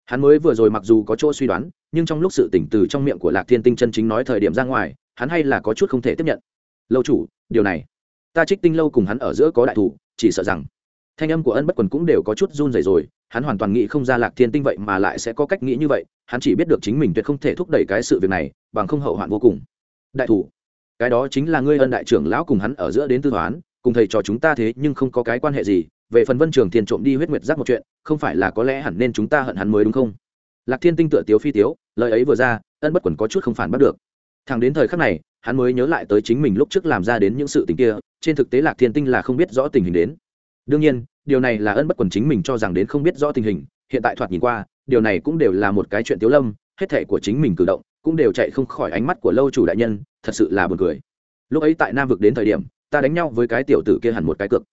Hắn mới vừa rồi mặc dù có chỗ suy đoán, nhưng trong lúc sự tỉnh từ trong miệng của lạc thiên tinh chân chính nói thời điểm ra ngoài, hắn hay là có chút không thể tiếp nhận. Lâu chủ, điều này, ta trích tinh lâu cùng hắn ở giữa có đại thủ, chỉ sợ rằng thanh âm của ân bất quần cũng đều có chút run rẩy rồi, hắn hoàn toàn nghĩ không ra lạc thiên tinh vậy mà lại sẽ có cách nghĩ như vậy, hắn chỉ biết được chính mình tuyệt không thể thúc đẩy cái sự việc này, bằng không hậu hoạn vô cùng. Đại thủ, cái đó chính là ngươi ân đại trưởng lão cùng hắn ở giữa đến tư toán, cùng thầy trò chúng ta thế nhưng không có cái quan hệ gì, về phần vân trường thiên trộm đi huyết nguyệt giác một chuyện, không phải là có lẽ hẳn nên chúng ta hận hắn mới đúng không? Lạc thiên tinh tựa tiếu phi tiếu, lời ấy vừa ra, ân bất quần có chút không phản bắt được. Thằng đến thời khắc này, hắn mới nhớ lại tới chính mình lúc trước làm ra đến những sự tình kia, trên thực tế lạc thiên tinh là không biết rõ tình hình đến. Đương nhiên điều này là ân bất quần chính mình cho rằng đến không biết rõ tình hình, hiện tại thoạt nhìn qua, điều này cũng đều là một cái chuyện tiếu lâm, hết thể của chính mình cử động cũng đều chạy không khỏi ánh mắt của lâu chủ đại nhân, thật sự là buồn cười. Lúc ấy tại nam vực đến thời điểm, ta đánh nhau với cái tiểu tử kia hẳn một cái cực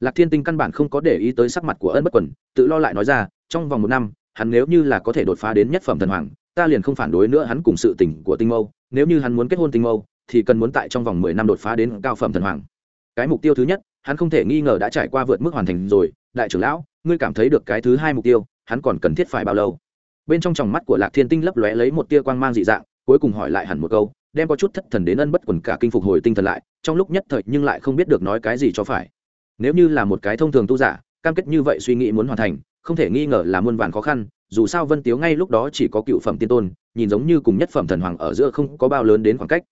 lạc thiên tinh căn bản không có để ý tới sắc mặt của ân bất quần, tự lo lại nói ra, trong vòng một năm, hắn nếu như là có thể đột phá đến nhất phẩm thần hoàng, ta liền không phản đối nữa hắn cùng sự tỉnh của tinh mâu, nếu như hắn muốn kết hôn tinh mâu, thì cần muốn tại trong vòng mười năm đột phá đến cao phẩm thần hoàng. Cái mục tiêu thứ nhất hắn không thể nghi ngờ đã trải qua vượt mức hoàn thành rồi. Đại trưởng lão, ngươi cảm thấy được cái thứ hai mục tiêu, hắn còn cần thiết phải bao lâu? Bên trong tròng mắt của lạc thiên tinh lấp lóe lấy một tia quang mang dị dạng, cuối cùng hỏi lại hẳn một câu, đem có chút thất thần đến ân bất quần cả kinh phục hồi tinh thần lại, trong lúc nhất thời nhưng lại không biết được nói cái gì cho phải. Nếu như là một cái thông thường tu giả, cam kết như vậy suy nghĩ muốn hoàn thành, không thể nghi ngờ là muôn vàn khó khăn, dù sao vân tiếu ngay lúc đó chỉ có cựu phẩm tiên tôn, nhìn giống như cùng nhất phẩm thần hoàng ở giữa không có bao lớn đến khoảng cách.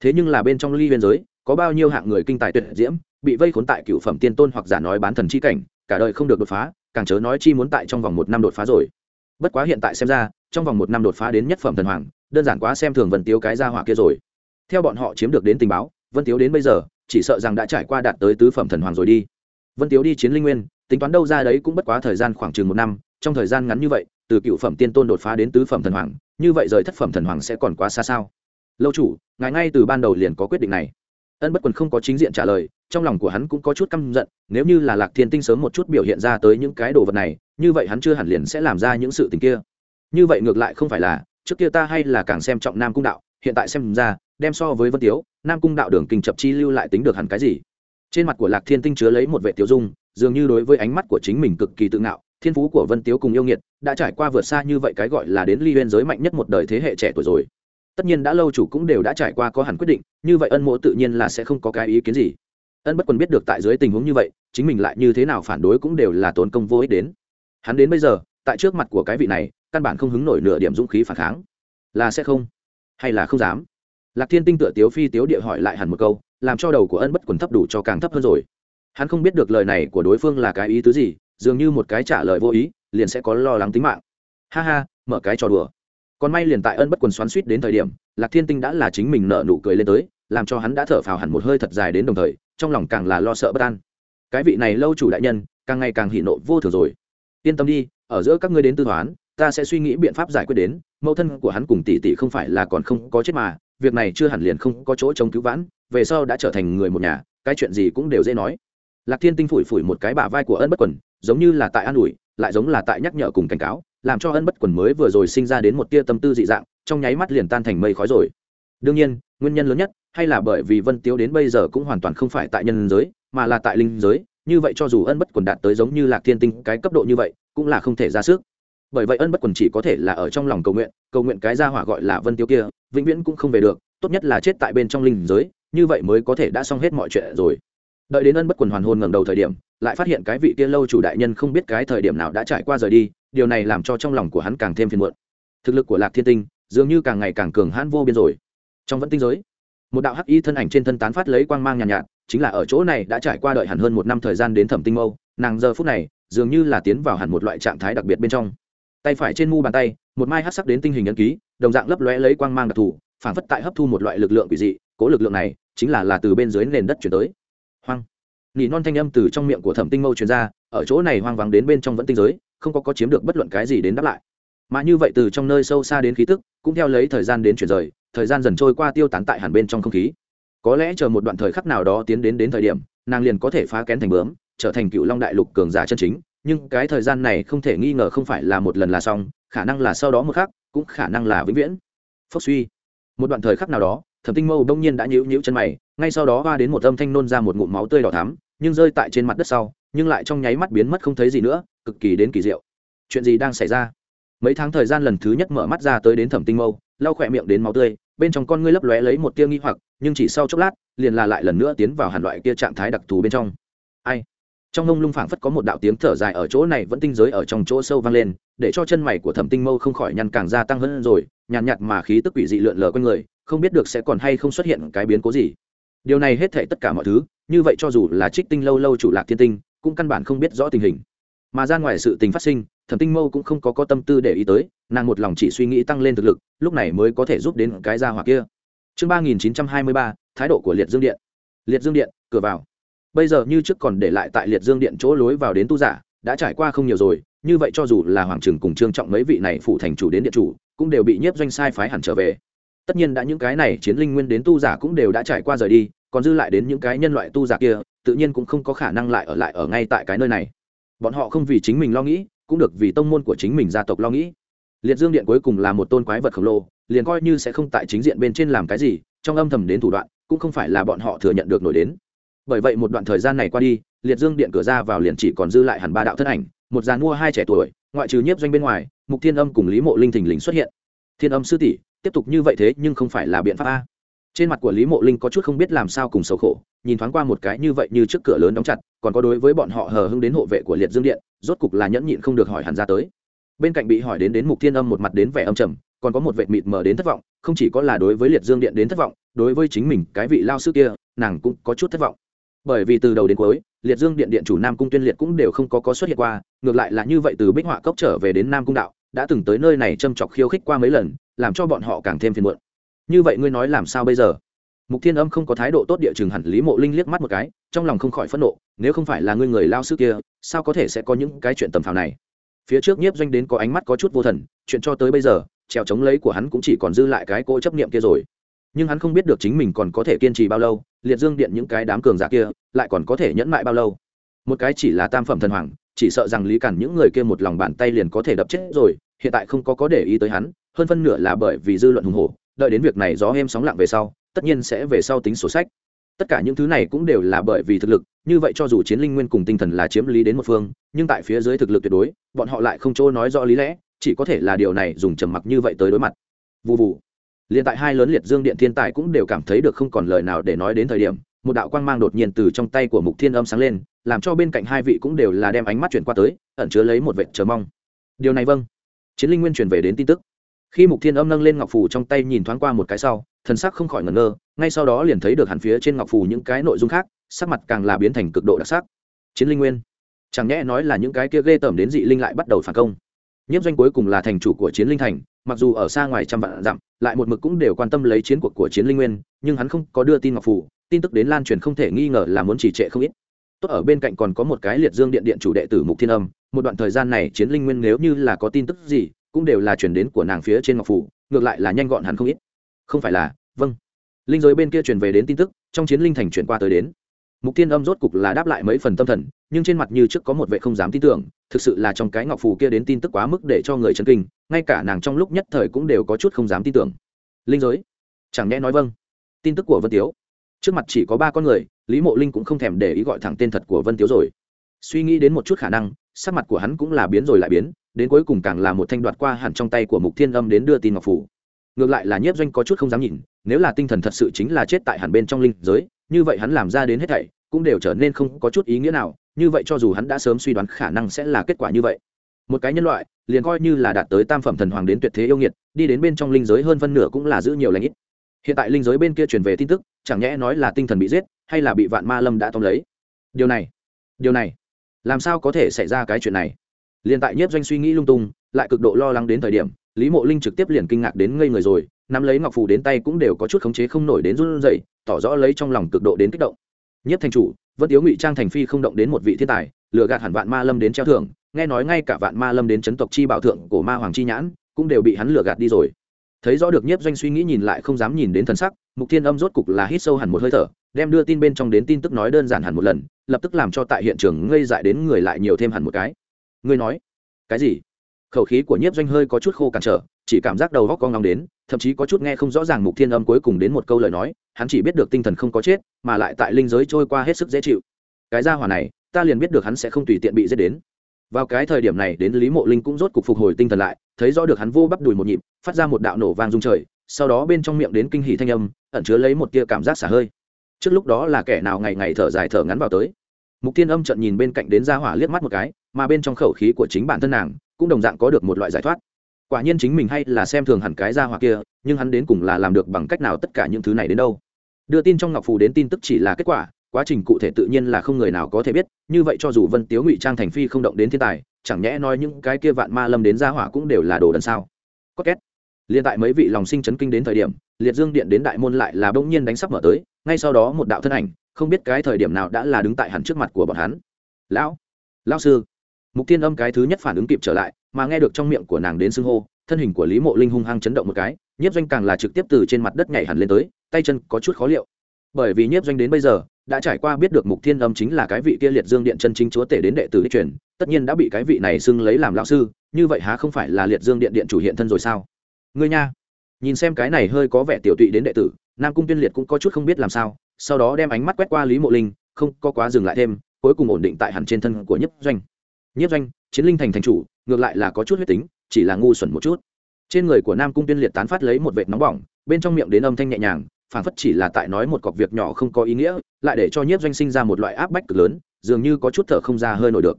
Thế nhưng là bên trong ly biên giới có bao nhiêu hạng người kinh tài tuyệt diễm, bị vây khốn tại cựu phẩm tiên tôn hoặc giả nói bán thần chi cảnh, cả đời không được đột phá, càng chớ nói chi muốn tại trong vòng một năm đột phá rồi. Bất quá hiện tại xem ra, trong vòng một năm đột phá đến nhất phẩm thần hoàng, đơn giản quá xem thường vân tiếu cái gia hỏa kia rồi. Theo bọn họ chiếm được đến tình báo, vân tiếu đến bây giờ, chỉ sợ rằng đã trải qua đạt tới tứ phẩm thần hoàng rồi đi. Vân tiếu đi chiến linh nguyên, tính toán đâu ra đấy cũng bất quá thời gian khoảng chừng một năm, trong thời gian ngắn như vậy, từ cựu phẩm tiên tôn đột phá đến tứ phẩm thần hoàng, như vậy rời thất phẩm thần hoàng sẽ còn quá xa sao? Lâu chủ, ngài ngay từ ban đầu liền có quyết định này ân bất quần không có chính diện trả lời, trong lòng của hắn cũng có chút căm giận, nếu như là lạc thiên tinh sớm một chút biểu hiện ra tới những cái đồ vật này, như vậy hắn chưa hẳn liền sẽ làm ra những sự tình kia. Như vậy ngược lại không phải là, trước kia ta hay là càng xem trọng nam cung đạo, hiện tại xem ra, đem so với vân tiếu, nam cung đạo đường kinh chập chi lưu lại tính được hẳn cái gì? Trên mặt của lạc thiên tinh chứa lấy một vệ tiêu dung, dường như đối với ánh mắt của chính mình cực kỳ tự ngạo, thiên phú của vân tiếu cùng yêu nghiệt, đã trải qua vượt xa như vậy cái gọi là đến ly huyên giới mạnh nhất một đời thế hệ trẻ tuổi rồi tất nhiên đã lâu chủ cũng đều đã trải qua có hẳn quyết định, như vậy ân mộ tự nhiên là sẽ không có cái ý kiến gì. Ân bất quần biết được tại dưới tình huống như vậy, chính mình lại như thế nào phản đối cũng đều là tốn công vô ích đến. Hắn đến bây giờ, tại trước mặt của cái vị này, căn bản không hứng nổi nửa điểm dũng khí phản kháng. Là sẽ không? Hay là không dám? Lạc thiên tinh tựa tiếu phi tiếu địa hỏi lại hẳn một câu, làm cho đầu của ân bất quần thấp đủ cho càng thấp hơn rồi. Hắn không biết được lời này của đối phương là cái ý tứ gì, dường như một cái trả lời vô ý, liền sẽ có lo lắng tính mạng. Ha ha, mở cái trò đùa còn may liền tại ân bất quần xoắn suýt đến thời điểm, lạc thiên tinh đã là chính mình nợ nụ cười lên tới, làm cho hắn đã thở phào hẳn một hơi thật dài đến đồng thời, trong lòng càng là lo sợ bất an. Cái vị này lâu chủ đại nhân, càng ngày càng hỉ nộ vô thường rồi. Yên tâm đi, ở giữa các ngươi đến tư toán, ta sẽ suy nghĩ biện pháp giải quyết đến, mẫu thân của hắn cùng tỷ tỷ không phải là còn không có chết mà, việc này chưa hẳn liền không có chỗ chống cứu vãn, về sau đã trở thành người một nhà, cái chuyện gì cũng đều dễ nói. Lạc thiên tinh phủi phủi một cái bả vai của ân bất quần, giống như là tại an ủi, lại giống là tại nhắc nhở cùng cảnh cáo làm cho ân bất quần mới vừa rồi sinh ra đến một tia tâm tư dị dạng, trong nháy mắt liền tan thành mây khói rồi. Đương nhiên, nguyên nhân lớn nhất hay là bởi vì vân tiếu đến bây giờ cũng hoàn toàn không phải tại nhân giới, mà là tại linh giới, như vậy cho dù ân bất quần đạt tới giống như lạc thiên tinh cái cấp độ như vậy, cũng là không thể ra sức. Bởi vậy ân bất quần chỉ có thể là ở trong lòng cầu nguyện cầu nguyện cái gia hỏa gọi là vân tiêu kia, vĩnh viễn cũng không về được, tốt nhất là chết tại bên trong linh giới, như vậy mới có thể đã xong hết mọi chuyện rồi. Đợi đến ân bất quần hoàn hôn ngẩng đầu thời điểm, lại phát hiện cái vị kia lâu chủ đại nhân không biết cái thời điểm nào đã trải qua rời đi điều này làm cho trong lòng của hắn càng thêm phiền muộn. Thực lực của lạc thiên tinh dường như càng ngày càng cường hãn vô biên rồi. Trong vẫn tinh giới một đạo hắc y thân ảnh trên thân tán phát lấy quang mang nhàn nhạt, nhạt chính là ở chỗ này đã trải qua đợi hẳn hơn một năm thời gian đến thẩm tinh mâu nàng giờ phút này dường như là tiến vào hẳn một loại trạng thái đặc biệt bên trong. Tay phải trên mu bàn tay một mai hắc sắc đến tinh hình ấn ký đồng dạng lấp lóe lấy quang mang đặc thù phản phất tại hấp thu một loại lực lượng quỷ dị cố lực lượng này chính là là từ bên dưới nền đất chuyển tới. Hoang. Nỉ non thanh âm từ trong miệng của thẩm tinh mâu truyền ra ở chỗ này hoang vắng đến bên trong vẫn tinh giới không có có chiếm được bất luận cái gì đến đáp lại. Mà như vậy từ trong nơi sâu xa đến khí tức, cũng theo lấy thời gian đến chuyển rời, thời gian dần trôi qua tiêu tán tại hẳn bên trong không khí. Có lẽ chờ một đoạn thời khắc nào đó tiến đến đến thời điểm, nàng liền có thể phá kén thành bướm, trở thành cựu long đại lục cường giả chân chính, nhưng cái thời gian này không thể nghi ngờ không phải là một lần là xong, khả năng là sau đó một khắc, cũng khả năng là vĩnh viễn. Phốc suy. Một đoạn thời khắc nào đó, thẩm tinh mâu đông nhiên đã nhíu nhíu chân mày, ngay sau đó va đến một âm thanh nôn ra một ngụm máu tươi đỏ thắm, nhưng rơi tại trên mặt đất sau, nhưng lại trong nháy mắt biến mất không thấy gì nữa cực kỳ đến kỳ diệu. Chuyện gì đang xảy ra? Mấy tháng thời gian lần thứ nhất mở mắt ra tới đến thẩm tinh mâu lau khỏe miệng đến máu tươi bên trong con ngươi lấp lóe lấy một tia nghi hoặc nhưng chỉ sau chốc lát liền là lại lần nữa tiến vào hàn loại kia trạng thái đặc thù bên trong. Ai? Trong mông lung phảng phất có một đạo tiếng thở dài ở chỗ này vẫn tinh giới ở trong chỗ sâu vang lên để cho chân mày của thẩm tinh mâu không khỏi nhăn càng gia tăng hơn rồi nhàn nhạt, nhạt mà khí tức quỷ dị lượn lờ quanh người không biết được sẽ còn hay không xuất hiện cái biến cố gì. Điều này hết thể tất cả mọi thứ như vậy cho dù là trích tinh lâu lâu chủ lạc thiên tinh cũng căn bản không biết rõ tình hình mà ra ngoài sự tình phát sinh, thẩm tinh mâu cũng không có có tâm tư để ý tới, nàng một lòng chỉ suy nghĩ tăng lên thực lực, lúc này mới có thể giúp đến cái gia hỏa kia. Chương ba nghìn chín trăm hai mươi ba, thái độ của liệt dương điện. Liệt dương điện, cửa vào. Bây giờ như trước còn để lại tại liệt dương điện chỗ lối vào đến tu giả, đã trải qua không nhiều rồi, như vậy cho dù là hoàng trừng cùng trương trọng mấy vị này phụ thành chủ đến điện chủ, cũng đều bị nhiếp doanh sai phái hẳn trở về. Tất nhiên đã những cái này chiến linh nguyên đến tu giả cũng đều đã trải qua rời đi, còn dư lại đến những cái nhân loại tu giả kia, tự nhiên cũng không có khả năng lại ở lại ở ngay tại cái nơi này bọn họ không vì chính mình lo nghĩ, cũng được vì tông môn của chính mình gia tộc lo nghĩ. Liệt dương điện cuối cùng là một tôn quái vật khổng lồ, liền coi như sẽ không tại chính diện bên trên làm cái gì, trong âm thầm đến thủ đoạn, cũng không phải là bọn họ thừa nhận được nổi đến. Bởi vậy một đoạn thời gian này qua đi, liệt dương điện cửa ra vào liền chỉ còn dư lại hẳn ba đạo thân ảnh, một dàn mua hai trẻ tuổi, ngoại trừ nhiếp doanh bên ngoài, mục thiên âm cùng lý mộ linh thình lình xuất hiện. Thiên âm sư tỷ, tiếp tục như vậy thế nhưng không phải là biện pháp a trên mặt của lý mộ linh có chút không biết làm sao cùng xấu khổ, nhìn thoáng qua một cái như vậy như trước cửa lớn đóng chặt, còn có đối với bọn họ hờ hưng đến hộ vệ của liệt dương điện, rốt cục là nhẫn nhịn không được hỏi hẳn ra tới. Bên cạnh bị hỏi đến đến mục thiên âm một mặt đến vẻ âm trầm, còn có một vệ mịt mờ đến thất vọng, không chỉ có là đối với liệt dương điện đến thất vọng, đối với chính mình, cái vị lao sư kia, nàng cũng có chút thất vọng. Bởi vì từ đầu đến cuối, liệt dương điện điện chủ nam cung tuyên liệt cũng đều không có có xuất hiện qua, ngược lại là như vậy từ bích họa cốc trở về đến nam cung đạo, đã từng tới nơi này châm chọc khiêu khích qua mấy lần, làm cho bọn họ càng thêm phiền muộn như vậy ngươi nói làm sao bây giờ? Mục thiên âm không có thái độ tốt địa chừng hẳn lý mộ linh liếc mắt một cái, trong lòng không khỏi phẫn nộ, nếu không phải là ngươi người lao sư kia, sao có thể sẽ có những cái chuyện tầm phào này? Phía trước nhiếp doanh đến có ánh mắt có chút vô thần, chuyện cho tới bây giờ, trèo chống lấy của hắn cũng chỉ còn dư lại cái cỗ chấp niệm kia rồi. Nhưng hắn không biết được chính mình còn có thể kiên trì bao lâu, liệt dương điện những cái đám cường giả kia, lại còn có thể nhẫn mại bao lâu? Một cái chỉ là tam phẩm thần hoàng, chỉ sợ rằng lý cản những người kia một lòng bàn tay liền có thể đập chết rồi, hiện tại không có có để ý tới hắn, hơn phân nửa là bởi vì dư luận hùng hổ đợi đến việc này gió êm sóng lặng về sau, tất nhiên sẽ về sau tính sổ sách. Tất cả những thứ này cũng đều là bởi vì thực lực, như vậy cho dù chiến linh nguyên cùng tinh thần là chiếm lý đến một phương, nhưng tại phía dưới thực lực tuyệt đối, bọn họ lại không chỗ nói rõ lý lẽ, chỉ có thể là điều này dùng trầm mặc như vậy tới đối mặt. Vụ vụ liền tại hai lớn liệt dương điện thiên tài cũng đều cảm thấy được không còn lời nào để nói đến thời điểm, một đạo quang mang đột nhiên từ trong tay của mục thiên âm sáng lên, làm cho bên cạnh hai vị cũng đều là đem ánh mắt chuyển qua tới, ẩn chứa lấy một vệt chờ mong. Điều này vâng. Chiến linh nguyên truyền về đến tin tức khi mục thiên âm nâng lên ngọc phù trong tay nhìn thoáng qua một cái sau, thần sắc không khỏi ngẩn ngơ, ngay sau đó liền thấy được hẳn phía trên ngọc phù những cái nội dung khác, sắc mặt càng là biến thành cực độ đặc sắc. Chiến linh nguyên, chẳng nhẽ nói là những cái kia ghê tởm đến dị linh lại bắt đầu phản công? Nhiếp doanh cuối cùng là thành chủ của chiến linh thành, mặc dù ở xa ngoài trăm vạn dặm, lại một mực cũng đều quan tâm lấy chiến cuộc của chiến linh nguyên, nhưng hắn không có đưa tin ngọc phủ tin tức đến lan truyền không thể nghi ngờ là muốn chỉ trệ không ít. Tốt ở bên cạnh còn có một cái liệt dương điện điện chủ đệ tử mục thiên âm, một đoạn thời gian này chiến linh nguyên nếu như là có tin tức gì cũng đều là chuyển đến của nàng phía trên ngọc phủ, ngược lại là nhanh gọn hẳn không ít. Không phải là vâng. Linh giới bên kia truyền về đến tin tức, trong chiến linh thành chuyển qua tới đến. Mục tiên âm rốt cục là đáp lại mấy phần tâm thần, nhưng trên mặt như trước có một vệ không dám tin tưởng, thực sự là trong cái ngọc phù kia đến tin tức quá mức để cho người chân kinh, ngay cả nàng trong lúc nhất thời cũng đều có chút không dám tin tưởng. Linh giới? Chẳng nhẽ nói vâng. Tin tức của vân tiếu. Trước mặt chỉ có ba con người, lý mộ linh cũng không thèm để ý gọi thẳng tên thật của vân tiếu rồi. Suy nghĩ đến một chút khả năng, sắc mặt của hắn cũng là biến rồi lại biến đến cuối cùng càng là một thanh đoạt qua hẳn trong tay của mục thiên âm đến đưa tin ngọc phủ. Ngược lại là nhiếp doanh có chút không dám nhìn, nếu là tinh thần thật sự chính là chết tại hẳn bên trong linh giới, như vậy hắn làm ra đến hết thảy cũng đều trở nên không có chút ý nghĩa nào, như vậy cho dù hắn đã sớm suy đoán khả năng sẽ là kết quả như vậy. Một cái nhân loại, liền coi như là đạt tới tam phẩm thần hoàng đến tuyệt thế yêu nghiệt, đi đến bên trong linh giới hơn phân nửa cũng là giữ nhiều lãnh ít. Hiện tại linh giới bên kia truyền về tin tức, chẳng nhẽ nói là tinh thần bị giết, hay là bị vạn ma lâm đã tóm lấy? Điều này điều này, làm sao có thể xảy ra cái chuyện này? Liền tại nhiếp doanh suy nghĩ lung tung, lại cực độ lo lắng đến thời điểm, lý mộ linh trực tiếp liền kinh ngạc đến ngây người rồi, nắm lấy ngọc phù đến tay cũng đều có chút khống chế không nổi đến run rẩy, tỏ rõ lấy trong lòng cực độ đến kích động. Nhất thành chủ, vẫn tiếu ngụy trang thành phi không động đến một vị thiên tài, lừa gạt hẳn vạn ma lâm đến treo thưởng, nghe nói ngay cả vạn ma lâm đến chấn tộc chi bảo thượng của ma hoàng chi nhãn, cũng đều bị hắn lừa gạt đi rồi. Thấy rõ được nhiếp doanh suy nghĩ nhìn lại không dám nhìn đến thần sắc, mục thiên âm rốt cục là hít sâu hẳn một hơi thở, đem đưa tin bên trong đến tin tức nói đơn giản hẳn một lần, lập tức làm cho tại hiện trường ngây dại đến người lại nhiều thêm hẳn một cái ngươi nói. Cái gì? Khẩu khí của nhiếp doanh hơi có chút khô cản trở, chỉ cảm giác đầu góc con ngóng đến, thậm chí có chút nghe không rõ ràng mục thiên âm cuối cùng đến một câu lời nói, hắn chỉ biết được tinh thần không có chết, mà lại tại linh giới trôi qua hết sức dễ chịu. Cái gia hỏa này, ta liền biết được hắn sẽ không tùy tiện bị giết đến. Vào cái thời điểm này, đến lý mộ linh cũng rốt cục phục hồi tinh thần lại, thấy rõ được hắn vô bắp đùi một nhịp, phát ra một đạo nổ vang rung trời, sau đó bên trong miệng đến kinh hỉ thanh âm, ẩn chứa lấy một tia cảm giác xả hơi. Trước lúc đó là kẻ nào ngày ngày thở dài thở ngắn vào tới? Mục tiên âm trận nhìn bên cạnh đến gia hỏa liếc mắt một cái mà bên trong khẩu khí của chính bản thân nàng cũng đồng dạng có được một loại giải thoát. Quả nhiên chính mình hay là xem thường hẳn cái gia hỏa kia, nhưng hắn đến cùng là làm được bằng cách nào tất cả những thứ này đến đâu? Đưa tin trong ngọc phù đến tin tức chỉ là kết quả, quá trình cụ thể tự nhiên là không người nào có thể biết, như vậy cho dù vân tiếu ngụy trang thành phi không động đến thiên tài, chẳng nhẽ nói những cái kia vạn ma lâm đến gia hỏa cũng đều là đồ đần sao? Có két. Liên tại mấy vị lòng sinh chấn kinh đến thời điểm, liệt dương điện đến đại môn lại là bỗng nhiên đánh sắp mở tới, ngay sau đó một đạo thân ảnh, không biết cái thời điểm nào đã là đứng tại hẳn trước mặt của bọn hắn. Lão lão sư mục tiên âm cái thứ nhất phản ứng kịp trở lại, mà nghe được trong miệng của nàng đến xưng hô, thân hình của lý mộ linh hung hăng chấn động một cái, nhiếp doanh càng là trực tiếp từ trên mặt đất nhảy hẳn lên tới, tay chân có chút khó liệu. Bởi vì nhiếp doanh đến bây giờ, đã trải qua biết được mục thiên âm chính là cái vị kia liệt dương điện chân chính chúa tể đến đệ tử đích truyền, tất nhiên đã bị cái vị này xưng lấy làm lão sư, như vậy há không phải là liệt dương điện điện chủ hiện thân rồi sao? Ngươi nha. Nhìn xem cái này hơi có vẻ tiểu tụy đến đệ tử, nam cung tuyên liệt cũng có chút không biết làm sao, sau đó đem ánh mắt quét qua lý mộ linh, không có quá dừng lại thêm, cuối cùng ổn định tại hẳn trên thân của nhiếp doanh nhiếp doanh, chiến linh thành thành chủ, ngược lại là có chút huyết tính, chỉ là ngu xuẩn một chút. Trên người của nam cung tuyên liệt tán phát lấy một vệt nóng bỏng, bên trong miệng đến âm thanh nhẹ nhàng phản phất chỉ là tại nói một cọc việc nhỏ không có ý nghĩa, lại để cho nhiếp doanh sinh ra một loại áp bách cực lớn, dường như có chút thở không ra hơi nổi được.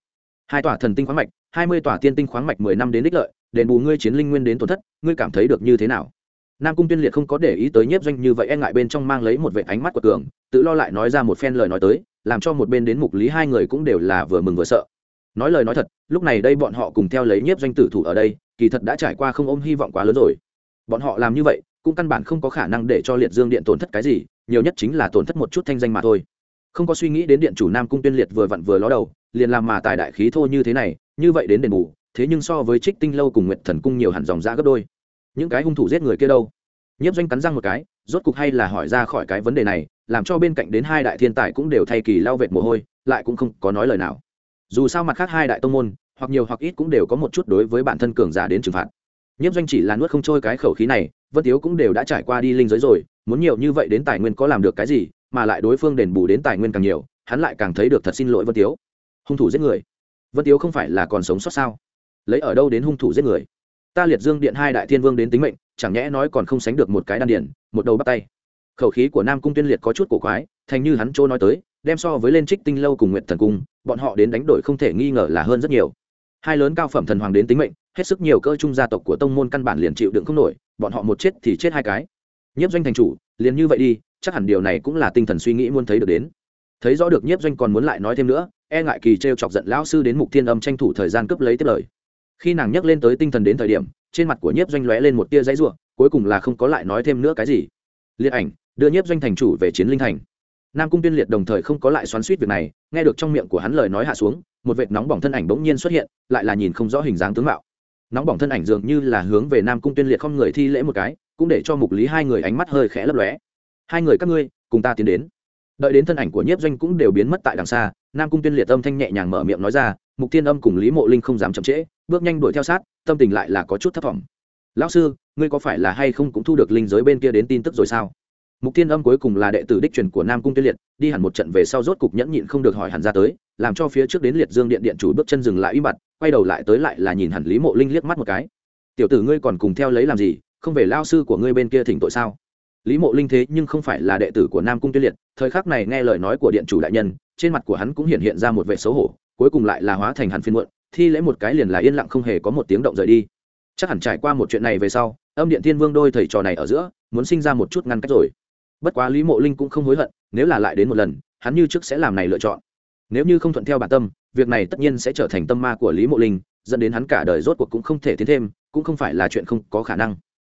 Hai tòa thần tinh khoáng mạch, hai mươi tòa tiên tinh khoáng mạch mười năm đến đích lợi, đền bù ngươi chiến linh nguyên đến tổn thất, ngươi cảm thấy được như thế nào? Nam cung tuyên liệt không có để ý tới nhiếp doanh như vậy e ngại bên trong mang lấy một vệ ánh mắt của cường, tự lo lại nói ra một phen lời nói tới, làm cho một bên đến mục lý hai người cũng đều là vừa mừng vừa sợ nói lời nói thật, lúc này đây bọn họ cùng theo lấy nhiếp doanh tử thủ ở đây, kỳ thật đã trải qua không ôm hy vọng quá lớn rồi. Bọn họ làm như vậy, cũng căn bản không có khả năng để cho liệt dương điện tổn thất cái gì, nhiều nhất chính là tổn thất một chút thanh danh mà thôi. Không có suy nghĩ đến điện chủ nam cung tuyên liệt vừa vặn vừa ló đầu, liền làm mà tài đại khí thô như thế này, như vậy đến đền bù, thế nhưng so với trích tinh lâu cùng nguyệt thần cung nhiều hẳn dòng ra gấp đôi. Những cái hung thủ giết người kia đâu? Nhiếp doanh cắn răng một cái, rốt cục hay là hỏi ra khỏi cái vấn đề này, làm cho bên cạnh đến hai đại thiên tài cũng đều thay kỳ lao vệt mồ hôi, lại cũng không có nói lời nào dù sao mặt khác hai đại tông môn, hoặc nhiều hoặc ít cũng đều có một chút đối với bản thân cường giả đến trừng phạt. Nhiếp doanh chỉ là nuốt không trôi cái khẩu khí này, vân tiếu cũng đều đã trải qua đi linh giới rồi, muốn nhiều như vậy đến tài nguyên có làm được cái gì, mà lại đối phương đền bù đến tài nguyên càng nhiều, hắn lại càng thấy được thật xin lỗi vân tiếu. Hung thủ giết người. Vân tiếu không phải là còn sống sót sao? Lấy ở đâu đến hung thủ giết người? Ta liệt dương điện hai đại thiên vương đến tính mệnh, chẳng nhẽ nói còn không sánh được một cái đan điển một đầu bắt tay. Khẩu khí của nam cung tuyên liệt có chút cổ quái, thành như hắn chỗ nói tới đem so với lên trích tinh lâu cùng nguyện thần cung, bọn họ đến đánh đổi không thể nghi ngờ là hơn rất nhiều. Hai lớn cao phẩm thần hoàng đến tính mệnh, hết sức nhiều cơ trung gia tộc của tông môn căn bản liền chịu đựng không nổi, bọn họ một chết thì chết hai cái. Nhiếp doanh thành chủ, liền như vậy đi, chắc hẳn điều này cũng là tinh thần suy nghĩ muốn thấy được đến. Thấy rõ được nhiếp doanh còn muốn lại nói thêm nữa e ngại kỳ t r e o chọc giận lão sư đến mục thiên âm tranh thủ thời gian cướp lấy tiếp lời. Khi nàng nhắc lên tới tinh thần đến thời điểm, trên mặt của nhiếp doanh lóe lên một tia giấy r u ộ cuối cùng là không có lại nói thêm nữa cái gì. Liệt ảnh, đưa nhiếp doanh thành chủ về chiến linh thành nam cung tiên liệt đồng thời không có lại xoắn suýt việc này, nghe được trong miệng của hắn lời nói hạ xuống, một vệt nóng bỏng thân ảnh bỗng nhiên xuất hiện, lại là nhìn không rõ hình dáng tướng mạo. Nóng bỏng thân ảnh dường như là hướng về nam cung tuyên liệt không người thi lễ một cái, cũng để cho mục lý hai người ánh mắt hơi khẽ lấp lóe. Hai người các ngươi, cùng ta tiến đến. Đợi đến thân ảnh của nhiếp doanh cũng đều biến mất tại đằng xa, nam cung tuyên liệt âm thanh nhẹ nhàng mở miệng nói ra, mục tiên âm cùng lý mộ linh không dám chậm trễ, bước nhanh đuổi theo sát, tâm tình lại là có chút thất vọng lão sư, ngươi có phải là hay không cũng thu được linh giới bên kia đến tin tức rồi sao? Mục tiên âm cuối cùng là đệ tử đích truyền của nam cung Tuyết liệt, đi hẳn một trận về sau rốt cục nhẫn nhịn không được hỏi hẳn ra tới, làm cho phía trước đến liệt dương điện điện chủ bước chân dừng lại im mặt quay đầu lại tới lại là nhìn hẳn lý mộ linh liếc mắt một cái. Tiểu tử ngươi còn cùng theo lấy làm gì, không về lao sư của ngươi bên kia thỉnh tội sao? Lý mộ linh thế nhưng không phải là đệ tử của nam cung Tuyết liệt, thời khắc này nghe lời nói của điện chủ đại nhân, trên mặt của hắn cũng hiện hiện ra một vẻ xấu hổ, cuối cùng lại là hóa thành hẳn phiên muộn, thi lễ một cái liền là yên lặng không hề có một tiếng động rời đi. Chắc hẳn trải qua một chuyện này về sau, âm điện thiên vương đôi thầy trò này ở giữa, muốn sinh ra một chút ngăn cách rồi bất quá lý mộ linh cũng không hối hận, nếu là lại đến một lần, hắn như trước sẽ làm này lựa chọn. Nếu như không thuận theo bản tâm, việc này tất nhiên sẽ trở thành tâm ma của lý mộ linh, dẫn đến hắn cả đời rốt cuộc cũng không thể tiến thêm, cũng không phải là chuyện không có khả năng.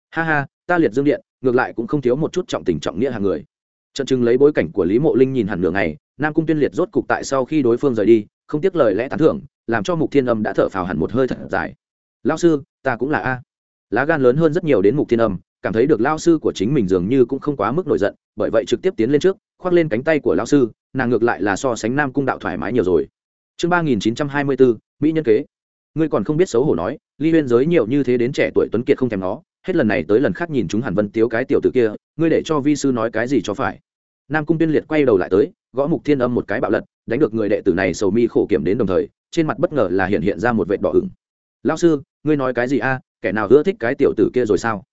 Ha ha, ta liệt dương điện, ngược lại cũng không thiếu một chút trọng tình trọng nghĩa hàng người. Trận chừng lấy bối cảnh của lý mộ linh nhìn hẳn nửa ngày, nam cung tuyên liệt rốt cục tại sau khi đối phương rời đi, không tiếc lời lẽ tán thưởng, làm cho mục thiên âm đã thở phào hẳn một hơi thật dài. Lao sư, ta cũng là a. Lá gan lớn hơn rất nhiều đến mục thiên âm cảm thấy được lao sư của chính mình dường như cũng không quá mức nổi giận, bởi vậy trực tiếp tiến lên trước, khoác lên cánh tay của lao sư, nàng ngược lại là so sánh nam cung đạo thoải mái nhiều rồi. Chương ba nghìn chín trăm hai mươi bốn mỹ nhân kế. Ngươi còn không biết xấu hổ nói, ly huyên giới nhiều như thế đến trẻ tuổi tuấn kiệt không thèm nó hết lần này tới lần khác nhìn chúng hàn vân tiếu cái tiểu t ử kia, ngươi để cho vi sư nói cái gì cho phải. Nam cung tiên liệt quay đầu lại tới, gõ mục thiên âm một cái bạo lật, đánh được người đệ tử này sầu mi khổ kiểm đến đồng thời, trên mặt bất ngờ là hiện hiện ra một vệt đỏ ửng. Lao sư, ngươi nói cái gì a? Kẻ nào ưa thích cái tiểu tử kia rồi sao?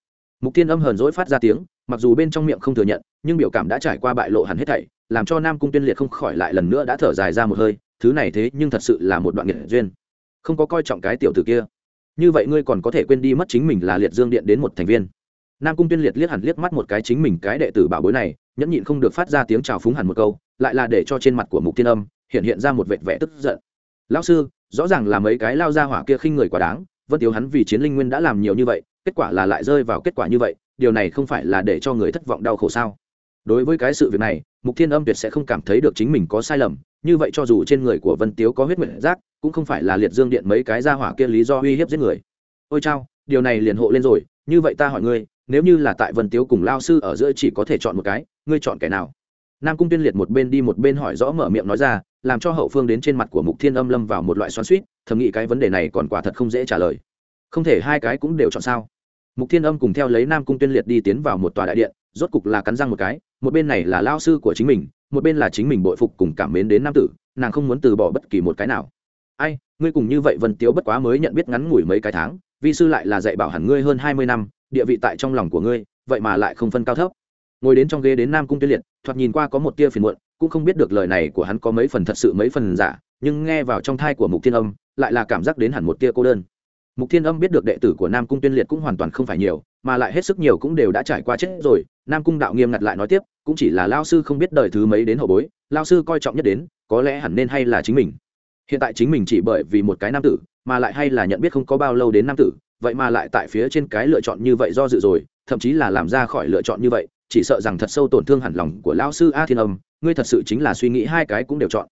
Mục thiên âm hờn dỗi phát ra tiếng, mặc dù bên trong miệng không thừa nhận, nhưng biểu cảm đã trải qua bại lộ hẳn hết thảy, làm cho nam cung tuyên liệt không khỏi lại lần nữa đã thở dài ra một hơi, thứ này thế nhưng thật sự là một đoạn nghiệt duyên. Không có coi trọng cái tiểu tử kia. Như vậy ngươi còn có thể quên đi mất chính mình là liệt dương điện đến một thành viên. Nam cung tuyên liệt liếc hẳn liếc mắt một cái chính mình cái đệ tử bảo bối này, nhẫn nhịn không được phát ra tiếng chào phúng hẳn một câu, lại là để cho trên mặt của mục tiên âm hiện hiện ra một vệt vẽ tức giận. Lão sư, rõ ràng là mấy cái lao ra hỏa kia khinh người quá đáng, vân tiếu hắn vì chiến linh nguyên đã làm nhiều như vậy kết quả là lại rơi vào kết quả như vậy, điều này không phải là để cho người thất vọng đau khổ sao? Đối với cái sự việc này, mục thiên âm tuyệt sẽ không cảm thấy được chính mình có sai lầm, như vậy cho dù trên người của vân tiếu có huyết nguyện giác cũng không phải là liệt dương điện mấy cái ra hỏa kia lý do uy hiếp giết người. Ôi chao, điều này liền hộ lên rồi, như vậy ta hỏi ngươi, nếu như là tại vân tiếu cùng lao sư ở giữa chỉ có thể chọn một cái, ngươi chọn kẻ nào? Nam cung tuyên liệt một bên đi một bên hỏi rõ mở miệng nói ra, làm cho hậu phương đến trên mặt của mục thiên âm lâm vào một loại xoắn suýt thầm nghĩ cái vấn đề này còn quả thật không dễ trả lời. Không thể hai cái cũng đều chọn sao? Mục thiên âm cùng theo lấy nam cung tuyên liệt đi tiến vào một tòa đại điện, rốt cục là cắn răng một cái, một bên này là lao sư của chính mình, một bên là chính mình bội phục cùng cảm mến đến nam tử, nàng không muốn từ bỏ bất kỳ một cái nào. Ai, ngươi cùng như vậy vân tiếu bất quá mới nhận biết ngắn ngủi mấy cái tháng, vi sư lại là dạy bảo hẳn ngươi hơn hai mươi năm, địa vị tại trong lòng của ngươi, vậy mà lại không phân cao thấp. Ngồi đến trong ghế đến nam cung tuyên liệt, thoạt nhìn qua có một tia phiền muộn, cũng không biết được lời này của hắn có mấy phần thật sự mấy phần giả, nhưng nghe vào trong thai của mục thiên âm, lại là cảm giác đến hẳn một tia cô đơn mục thiên âm biết được đệ tử của nam cung tuyên liệt cũng hoàn toàn không phải nhiều, mà lại hết sức nhiều cũng đều đã trải qua chết rồi. Nam cung đạo nghiêm ngặt lại nói tiếp, cũng chỉ là lao sư không biết đời thứ mấy đến hậu bối, lao sư coi trọng nhất đến, có lẽ hẳn nên hay là chính mình. Hiện tại chính mình chỉ bởi vì một cái nam tử, mà lại hay là nhận biết không có bao lâu đến nam tử, vậy mà lại tại phía trên cái lựa chọn như vậy do dự rồi, thậm chí là làm ra khỏi lựa chọn như vậy, chỉ sợ rằng thật sâu tổn thương hẳn lòng của lão sư a thiên âm, ngươi thật sự chính là suy nghĩ hai cái cũng đều chọn.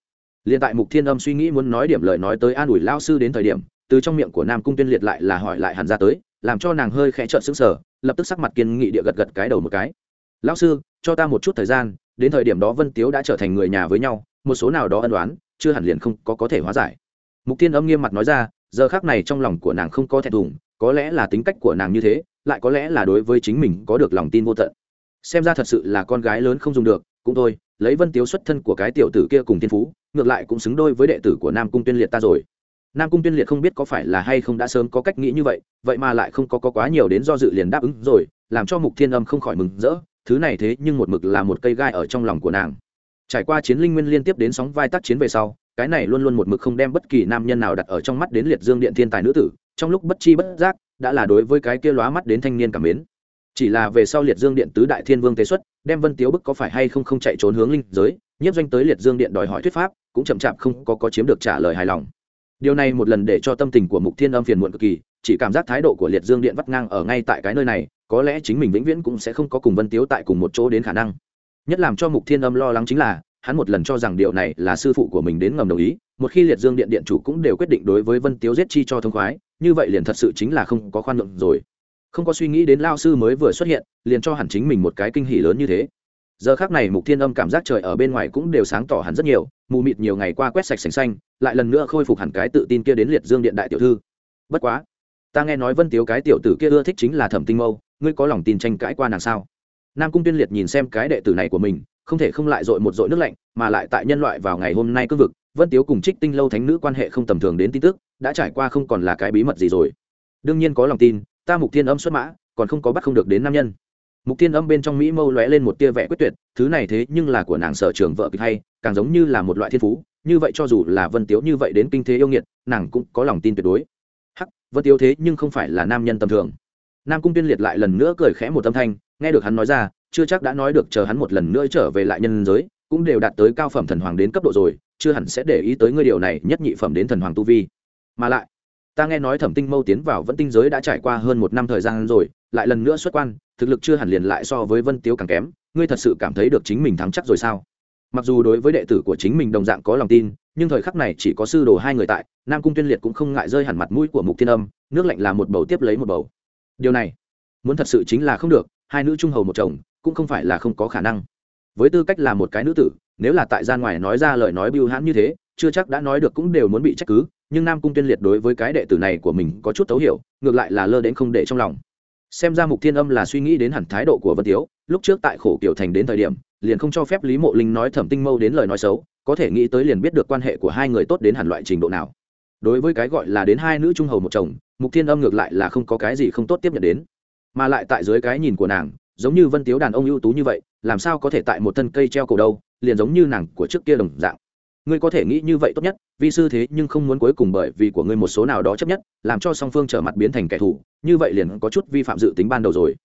Liền tại mục thiên âm suy nghĩ muốn nói điểm lời nói tới an ủi lão sư đến thời điểm từ trong miệng của nam cung tuyên liệt lại là hỏi lại hẳn ra tới, làm cho nàng hơi khẽ trợn sững sờ, lập tức sắc mặt kiên nghị địa gật gật cái đầu một cái. Lão sư, cho ta một chút thời gian, đến thời điểm đó vân tiếu đã trở thành người nhà với nhau, một số nào đó ân đoán chưa hẳn liền không có có thể hóa giải. Mục tiên âm nghiêm mặt nói ra, giờ khác này trong lòng của nàng không có thẹn thùng, có lẽ là tính cách của nàng như thế, lại có lẽ là đối với chính mình có được lòng tin vô tận. Xem ra thật sự là con gái lớn không dùng được, cũng thôi, lấy vân tiếu xuất thân của cái tiểu tử kia cùng thiên phú, ngược lại cũng xứng đôi với đệ tử của nam cung tuyên liệt ta rồi nam cung tuyên liệt không biết có phải là hay không đã sớm có cách nghĩ như vậy vậy mà lại không có, có quá nhiều đến do dự liền đáp ứng rồi làm cho mục thiên âm không khỏi mừng rỡ thứ này thế nhưng một mực là một cây gai ở trong lòng của nàng. Trải qua chiến linh nguyên liên tiếp đến sóng vai tác chiến về sau cái này luôn luôn một mực không đem bất kỳ nam nhân nào đặt ở trong mắt đến liệt dương điện thiên tài nữ tử trong lúc bất chi bất giác đã là đối với cái kia lóa mắt đến thanh niên cảm mến. Chỉ là về sau liệt dương điện tứ đại thiên vương tế xuất đem vân tiếu bức có phải hay không không chạy trốn hướng linh giới nhiếp doanh tới liệt dương điện đòi hỏi thuyết pháp cũng chậm chạp không có có chiếm được trả lời hài lòng điều này một lần để cho tâm tình của mục thiên âm phiền muộn cực kỳ, chỉ cảm giác thái độ của liệt dương điện vắt ngang ở ngay tại cái nơi này, có lẽ chính mình vĩnh viễn cũng sẽ không có cùng vân tiếu tại cùng một chỗ đến khả năng. Nhất làm cho mục thiên âm lo lắng chính là, hắn một lần cho rằng điều này là sư phụ của mình đến ngầm đồng ý, một khi liệt dương điện điện chủ cũng đều quyết định đối với vân tiếu giết chi cho thông khoái, như vậy liền thật sự chính là không có khoan nhượng rồi. Không có suy nghĩ đến lao sư mới vừa xuất hiện, liền cho hẳn chính mình một cái kinh hỉ lớn như thế giờ khác này mục thiên âm cảm giác trời ở bên ngoài cũng đều sáng tỏ hẳn rất nhiều, mù mịt nhiều ngày qua quét sạch sành xanh, lại lần nữa khôi phục hẳn cái tự tin kia đến liệt dương điện đại tiểu thư. Bất quá, ta nghe nói vân tiếu cái tiểu tử kia ưa thích chính là thẩm tinh mâu, ngươi có lòng tin tranh cãi qua nàng sao? Nam cung tuyên liệt nhìn xem cái đệ tử này của mình, không thể không lại dội một dội nước lạnh, mà lại tại nhân loại vào ngày hôm nay cương vực, vân tiếu cùng trích tinh lâu thánh nữ quan hệ không tầm thường đến tin tức, đã trải qua không còn là cái bí mật gì rồi. Đương nhiên có lòng tin, ta mục thiên âm xuất mã, còn không có bắt không được đến nam nhân mục thiên âm bên trong mỹ mâu lóe lên một tia vẽ quyết tuyệt, thứ này thế nhưng là của nàng sở trường vợ kịch hay, càng giống như là một loại thiên phú, như vậy cho dù là vân tiếu như vậy đến kinh thế yêu nghiệt, nàng cũng có lòng tin tuyệt đối. Hắc, vân tiếu thế nhưng không phải là nam nhân tầm thường. Nam cung tiên liệt lại lần nữa cười khẽ một âm thanh, nghe được hắn nói ra, chưa chắc đã nói được chờ hắn một lần nữa trở về lại nhân giới, cũng đều đạt tới cao phẩm thần hoàng đến cấp độ rồi, chưa hẳn sẽ để ý tới ngươi điều này nhất nhị phẩm đến thần hoàng tu vi. Mà lại, ta nghe nói thẩm tinh mâu tiến vào vẫn tinh giới đã trải qua hơn một năm thời gian rồi, lại lần nữa xuất quan thực lực chưa hẳn liền lại so với vân tiếu càng kém, ngươi thật sự cảm thấy được chính mình thắng chắc rồi sao? Mặc dù đối với đệ tử của chính mình đồng dạng có lòng tin, nhưng thời khắc này chỉ có sư đồ hai người tại, nam cung tuyên liệt cũng không ngại rơi hẳn mặt mũi của mục thiên âm, nước lạnh là một bầu tiếp lấy một bầu. Điều này, muốn thật sự chính là không được, hai nữ trung hầu một chồng, cũng không phải là không có khả năng. Với tư cách là một cái nữ tử, nếu là tại gian ngoài nói ra lời nói bưu hãn như thế, chưa chắc đã nói được cũng đều muốn bị trách cứ, nhưng nam cung tuyên liệt đối với cái đệ tử này của mình có chút thấu hiểu, ngược lại là lơ đến không để trong lòng xem ra mục thiên âm là suy nghĩ đến hẳn thái độ của vân tiếu, lúc trước tại khổ kiểu thành đến thời điểm, liền không cho phép lý mộ linh nói thẩm tinh mâu đến lời nói xấu, có thể nghĩ tới liền biết được quan hệ của hai người tốt đến hẳn loại trình độ nào. Đối với cái gọi là đến hai nữ trung hầu một chồng, mục thiên âm ngược lại là không có cái gì không tốt tiếp nhận đến. Mà lại tại dưới cái nhìn của nàng, giống như vân tiếu đàn ông ưu tú như vậy, làm sao có thể tại một thân cây treo cổ đâu, liền giống như nàng của trước kia đồng dạng ngươi có thể nghĩ như vậy tốt nhất, vi sư thế nhưng không muốn cuối cùng bởi vì của ngươi một số nào đó chấp nhất, làm cho song phương trở mặt biến thành kẻ thù, như vậy liền có chút vi phạm dự tính ban đầu rồi.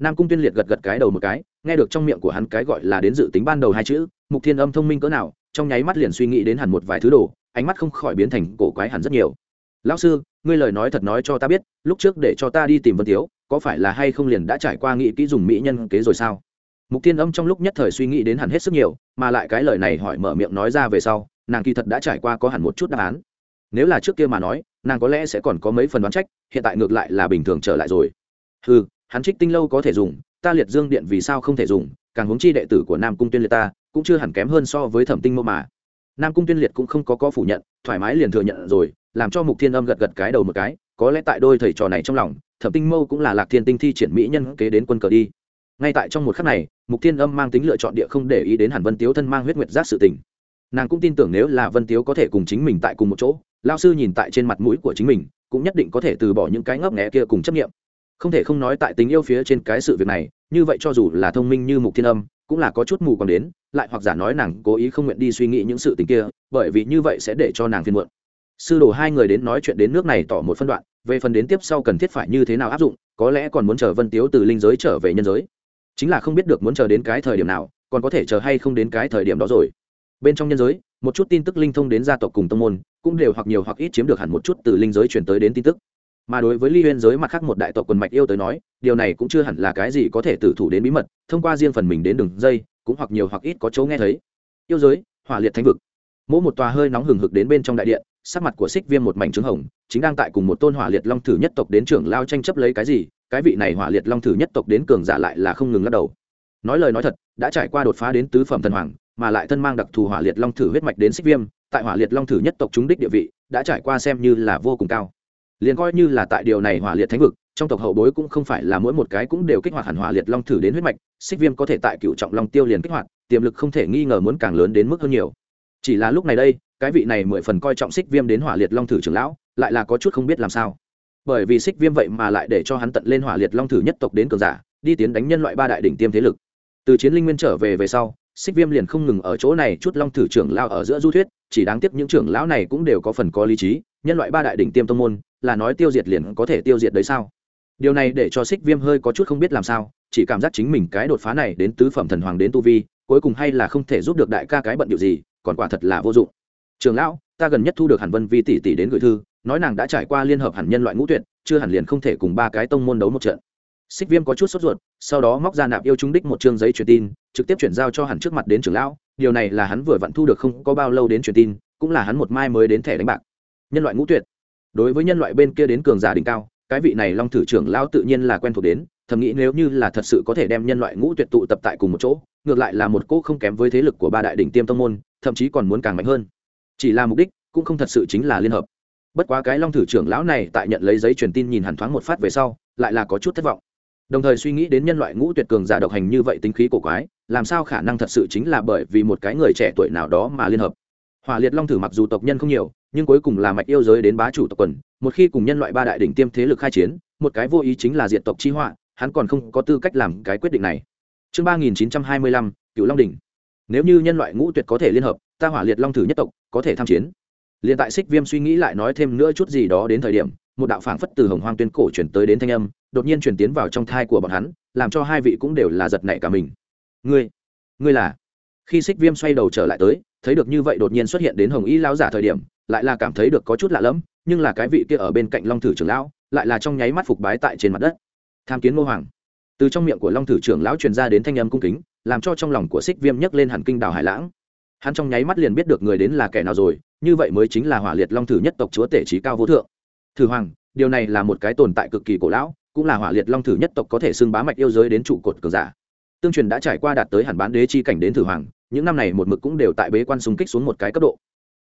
Nam cung tuyên liệt gật gật cái đầu một cái, nghe được trong miệng của hắn cái gọi là đến dự tính ban đầu hai chữ, mục thiên âm thông minh cỡ nào, trong nháy mắt liền suy nghĩ đến hẳn một vài thứ đồ, ánh mắt không khỏi biến thành cổ quái hẳn rất nhiều. Lão sư, ngươi lời nói thật nói cho ta biết, lúc trước để cho ta đi tìm vân tiếu, có phải là hay không liền đã trải qua nghĩ kỹ dùng mỹ nhân kế rồi sao? Mục tiên âm trong lúc nhất thời suy nghĩ đến hẳn hết sức nhiều, mà lại cái lời này hỏi mở miệng nói ra về sau, nàng kỳ thật đã trải qua có hẳn một chút đáp án. Nếu là trước kia mà nói, nàng có lẽ sẽ còn có mấy phần đoán trách, hiện tại ngược lại là bình thường trở lại rồi. Ừ hắn trích tinh lâu có thể dùng, ta liệt dương điện vì sao không thể dùng, càng huống chi đệ tử của nam cung tuyên liệt ta, cũng chưa hẳn kém hơn so với thẩm tinh mô mà. Nam cung tuyên liệt cũng không có có phủ nhận, thoải mái liền thừa nhận rồi, làm cho mục thiên âm gật gật cái đầu một cái, có lẽ tại đôi thầy trò này trong lòng, thẩm tinh mâu cũng là lạc thiên tinh thi triển mỹ nhân kế đến quân cờ đi ngay tại trong một khắc này, mục thiên âm mang tính lựa chọn địa không để ý đến hẳn vân tiếu thân mang huyết nguyệt giác sự tình. Nàng cũng tin tưởng nếu là vân tiếu có thể cùng chính mình tại cùng một chỗ lao sư nhìn tại trên mặt mũi của chính mình, cũng nhất định có thể từ bỏ những cái ngấp nghẽ kia cùng chấp nghiệm không thể không nói tại tình yêu phía trên cái sự việc này, như vậy cho dù là thông minh như mục thiên âm, cũng là có chút mù còn đến, lại hoặc giả nói nàng cố ý không nguyện đi suy nghĩ những sự tình kia, bởi vì như vậy sẽ để cho nàng phiền muộn. Sư đồ hai người đến nói chuyện đến nước này tỏ một phân đoạn, về phần đến tiếp sau cần thiết phải như thế nào áp dụng, có lẽ còn muốn chờ vân tiếu từ linh giới trở về nhân giới chính là không biết được muốn chờ đến cái thời điểm nào, còn có thể chờ hay không đến cái thời điểm đó rồi. Bên trong nhân giới, một chút tin tức linh thông đến gia tộc cùng tông môn, cũng đều hoặc nhiều hoặc ít chiếm được hẳn một chút từ linh giới chuyển tới đến tin tức. Mà đối với ly huyên giới mặt khác một đại tộc quần mạch yêu tới nói, điều này cũng chưa hẳn là cái gì có thể tử thủ đến bí mật, thông qua riêng phần mình đến đường dây, cũng hoặc nhiều hoặc ít có chỗ nghe thấy. Yêu giới, hỏa liệt thánh vực. Mỗi một tòa hơi nóng hừng hực đến bên trong đại điện sắc mặt của xích viêm một mảnh trứng hồng, chính đang tại cùng một tôn hỏa liệt long thử nhất tộc đến trưởng lao tranh chấp lấy cái gì, cái vị này hỏa liệt long thử nhất tộc đến cường giả lại là không ngừng lắc đầu. Nói lời nói thật, đã trải qua đột phá đến tứ phẩm thần hoàng, mà lại thân mang đặc thù hỏa liệt long thử huyết mạch đến xích viêm, tại hỏa liệt long thử nhất tộc chúng đích địa vị, đã trải qua xem như là vô cùng cao. Liền coi như là tại điều này hỏa liệt thánh vực, trong tộc hậu bối cũng không phải là mỗi một cái cũng đều kích hoạt hẳn hỏa liệt long thử đến huyết mạch xích viêm có thể tại cựu trọng long tiêu liền kích hoạt, tiềm lực không thể nghi ngờ muốn càng lớn đến mức hơn nhiều. Chỉ là lúc này đây cái vị này mười phần coi trọng xích viêm đến hỏa liệt long thử trưởng lão, lại là có chút không biết làm sao. Bởi vì xích viêm vậy mà lại để cho hắn tận lên hỏa liệt long thử nhất tộc đến cường giả, đi tiến đánh nhân loại ba đại đỉnh tiêm thế lực. Từ chiến linh nguyên trở về về sau xích viêm liền không ngừng ở chỗ này chút long thử trưởng lao ở giữa du thuyết, chỉ đáng tiếc những trưởng lão này cũng đều có phần có lý trí, nhân loại ba đại đỉnh tiêm tông môn, là nói tiêu diệt liền có thể tiêu diệt đấy sao? Điều này để cho xích viêm hơi có chút không biết làm sao, chỉ cảm giác chính mình cái đột phá này đến tứ phẩm thần hoàng đến tu vi, cuối cùng hay là không thể giúp được đại ca cái bận điệu gì, còn quả thật là vô dụng trường lão, ta gần nhất thu được hàn vân vi tỷ tỷ đến gửi thư, nói nàng đã trải qua liên hợp hẳn nhân loại ngũ tuyệt, chưa hẳn liền không thể cùng ba cái tông môn đấu một trận. Xích viêm có chút sốt ruột, sau đó móc ra nạp yêu trung đích một chương giấy truyền tin, trực tiếp chuyển giao cho hẳn trước mặt đến trưởng lão, điều này là hắn vừa vặn thu được không có bao lâu đến truyền tin, cũng là hắn một mai mới đến thẻ đánh bạc. Nhân loại ngũ tuyệt. Đối với nhân loại bên kia đến cường giả đỉnh cao, cái vị này long thử trưởng lão tự nhiên là quen thuộc đến, thầm nghĩ nếu như là thật sự có thể đem nhân loại ngũ tuyệt tụ tập tại cùng một chỗ, ngược lại là một cỗ không kém với thế lực của ba đại đỉnh tiêm tông môn, thậm chí còn muốn càng mạnh hơn chỉ là mục đích, cũng không thật sự chính là liên hợp. Bất quá cái long thử trưởng lão này tại nhận lấy giấy truyền tin nhìn hẳn thoáng một phát về sau, lại là có chút thất vọng. Đồng thời suy nghĩ đến nhân loại ngũ tuyệt cường giả độc hành như vậy tính khí cổ quái, làm sao khả năng thật sự chính là bởi vì một cái người trẻ tuổi nào đó mà liên hợp. Hỏa liệt long thử mặc dù tộc nhân không nhiều, nhưng cuối cùng là mạch yêu giới đến bá chủ tộc quần, một khi cùng nhân loại ba đại đỉnh tiêm thế lực khai chiến, một cái vô ý chính là diện tộc chi họa, hắn còn không có tư cách làm cái quyết định này. Chương ba nghìn chín trăm hai mươi lăm cựu long đỉnh. Nếu như nhân loại ngũ tuyệt có thể liên hợp ta hỏa liệt long thử nhất tộc, có thể tham chiến. Liền tại xích viêm suy nghĩ lại nói thêm nữa chút gì đó đến thời điểm, một đạo phảng phất từ hồng hoang tuyên cổ chuyển tới đến thanh âm, đột nhiên chuyển tiến vào trong thai của bọn hắn, làm cho hai vị cũng đều là giật nảy cả mình. Ngươi ngươi là? Khi xích viêm xoay đầu trở lại tới, thấy được như vậy đột nhiên xuất hiện đến hồng y Lão giả thời điểm, lại là cảm thấy được có chút lạ lẫm, nhưng là cái vị kia ở bên cạnh long thử trưởng lão, lại là trong nháy mắt phục bái tại trên mặt đất. Tham kiến ngô hoàng. Từ trong miệng của long thử trưởng lão truyền ra đến thanh âm cung kính, làm cho trong lòng của xích viêm nhấc lên hẳn kinh đảo hải lãng hắn trong nháy mắt liền biết được người đến là kẻ nào rồi, như vậy mới chính là hỏa liệt long thử nhất tộc chúa tể trí cao vô thượng. Thử hoàng, điều này là một cái tồn tại cực kỳ cổ lão, cũng là hỏa liệt long thử nhất tộc có thể xưng bá mạch yêu giới đến trụ cột cường giả. Tương truyền đã trải qua đạt tới hẳn bán đế chi cảnh đến thử hoàng, những năm này một mực cũng đều tại bế quan xung kích xuống một cái cấp độ.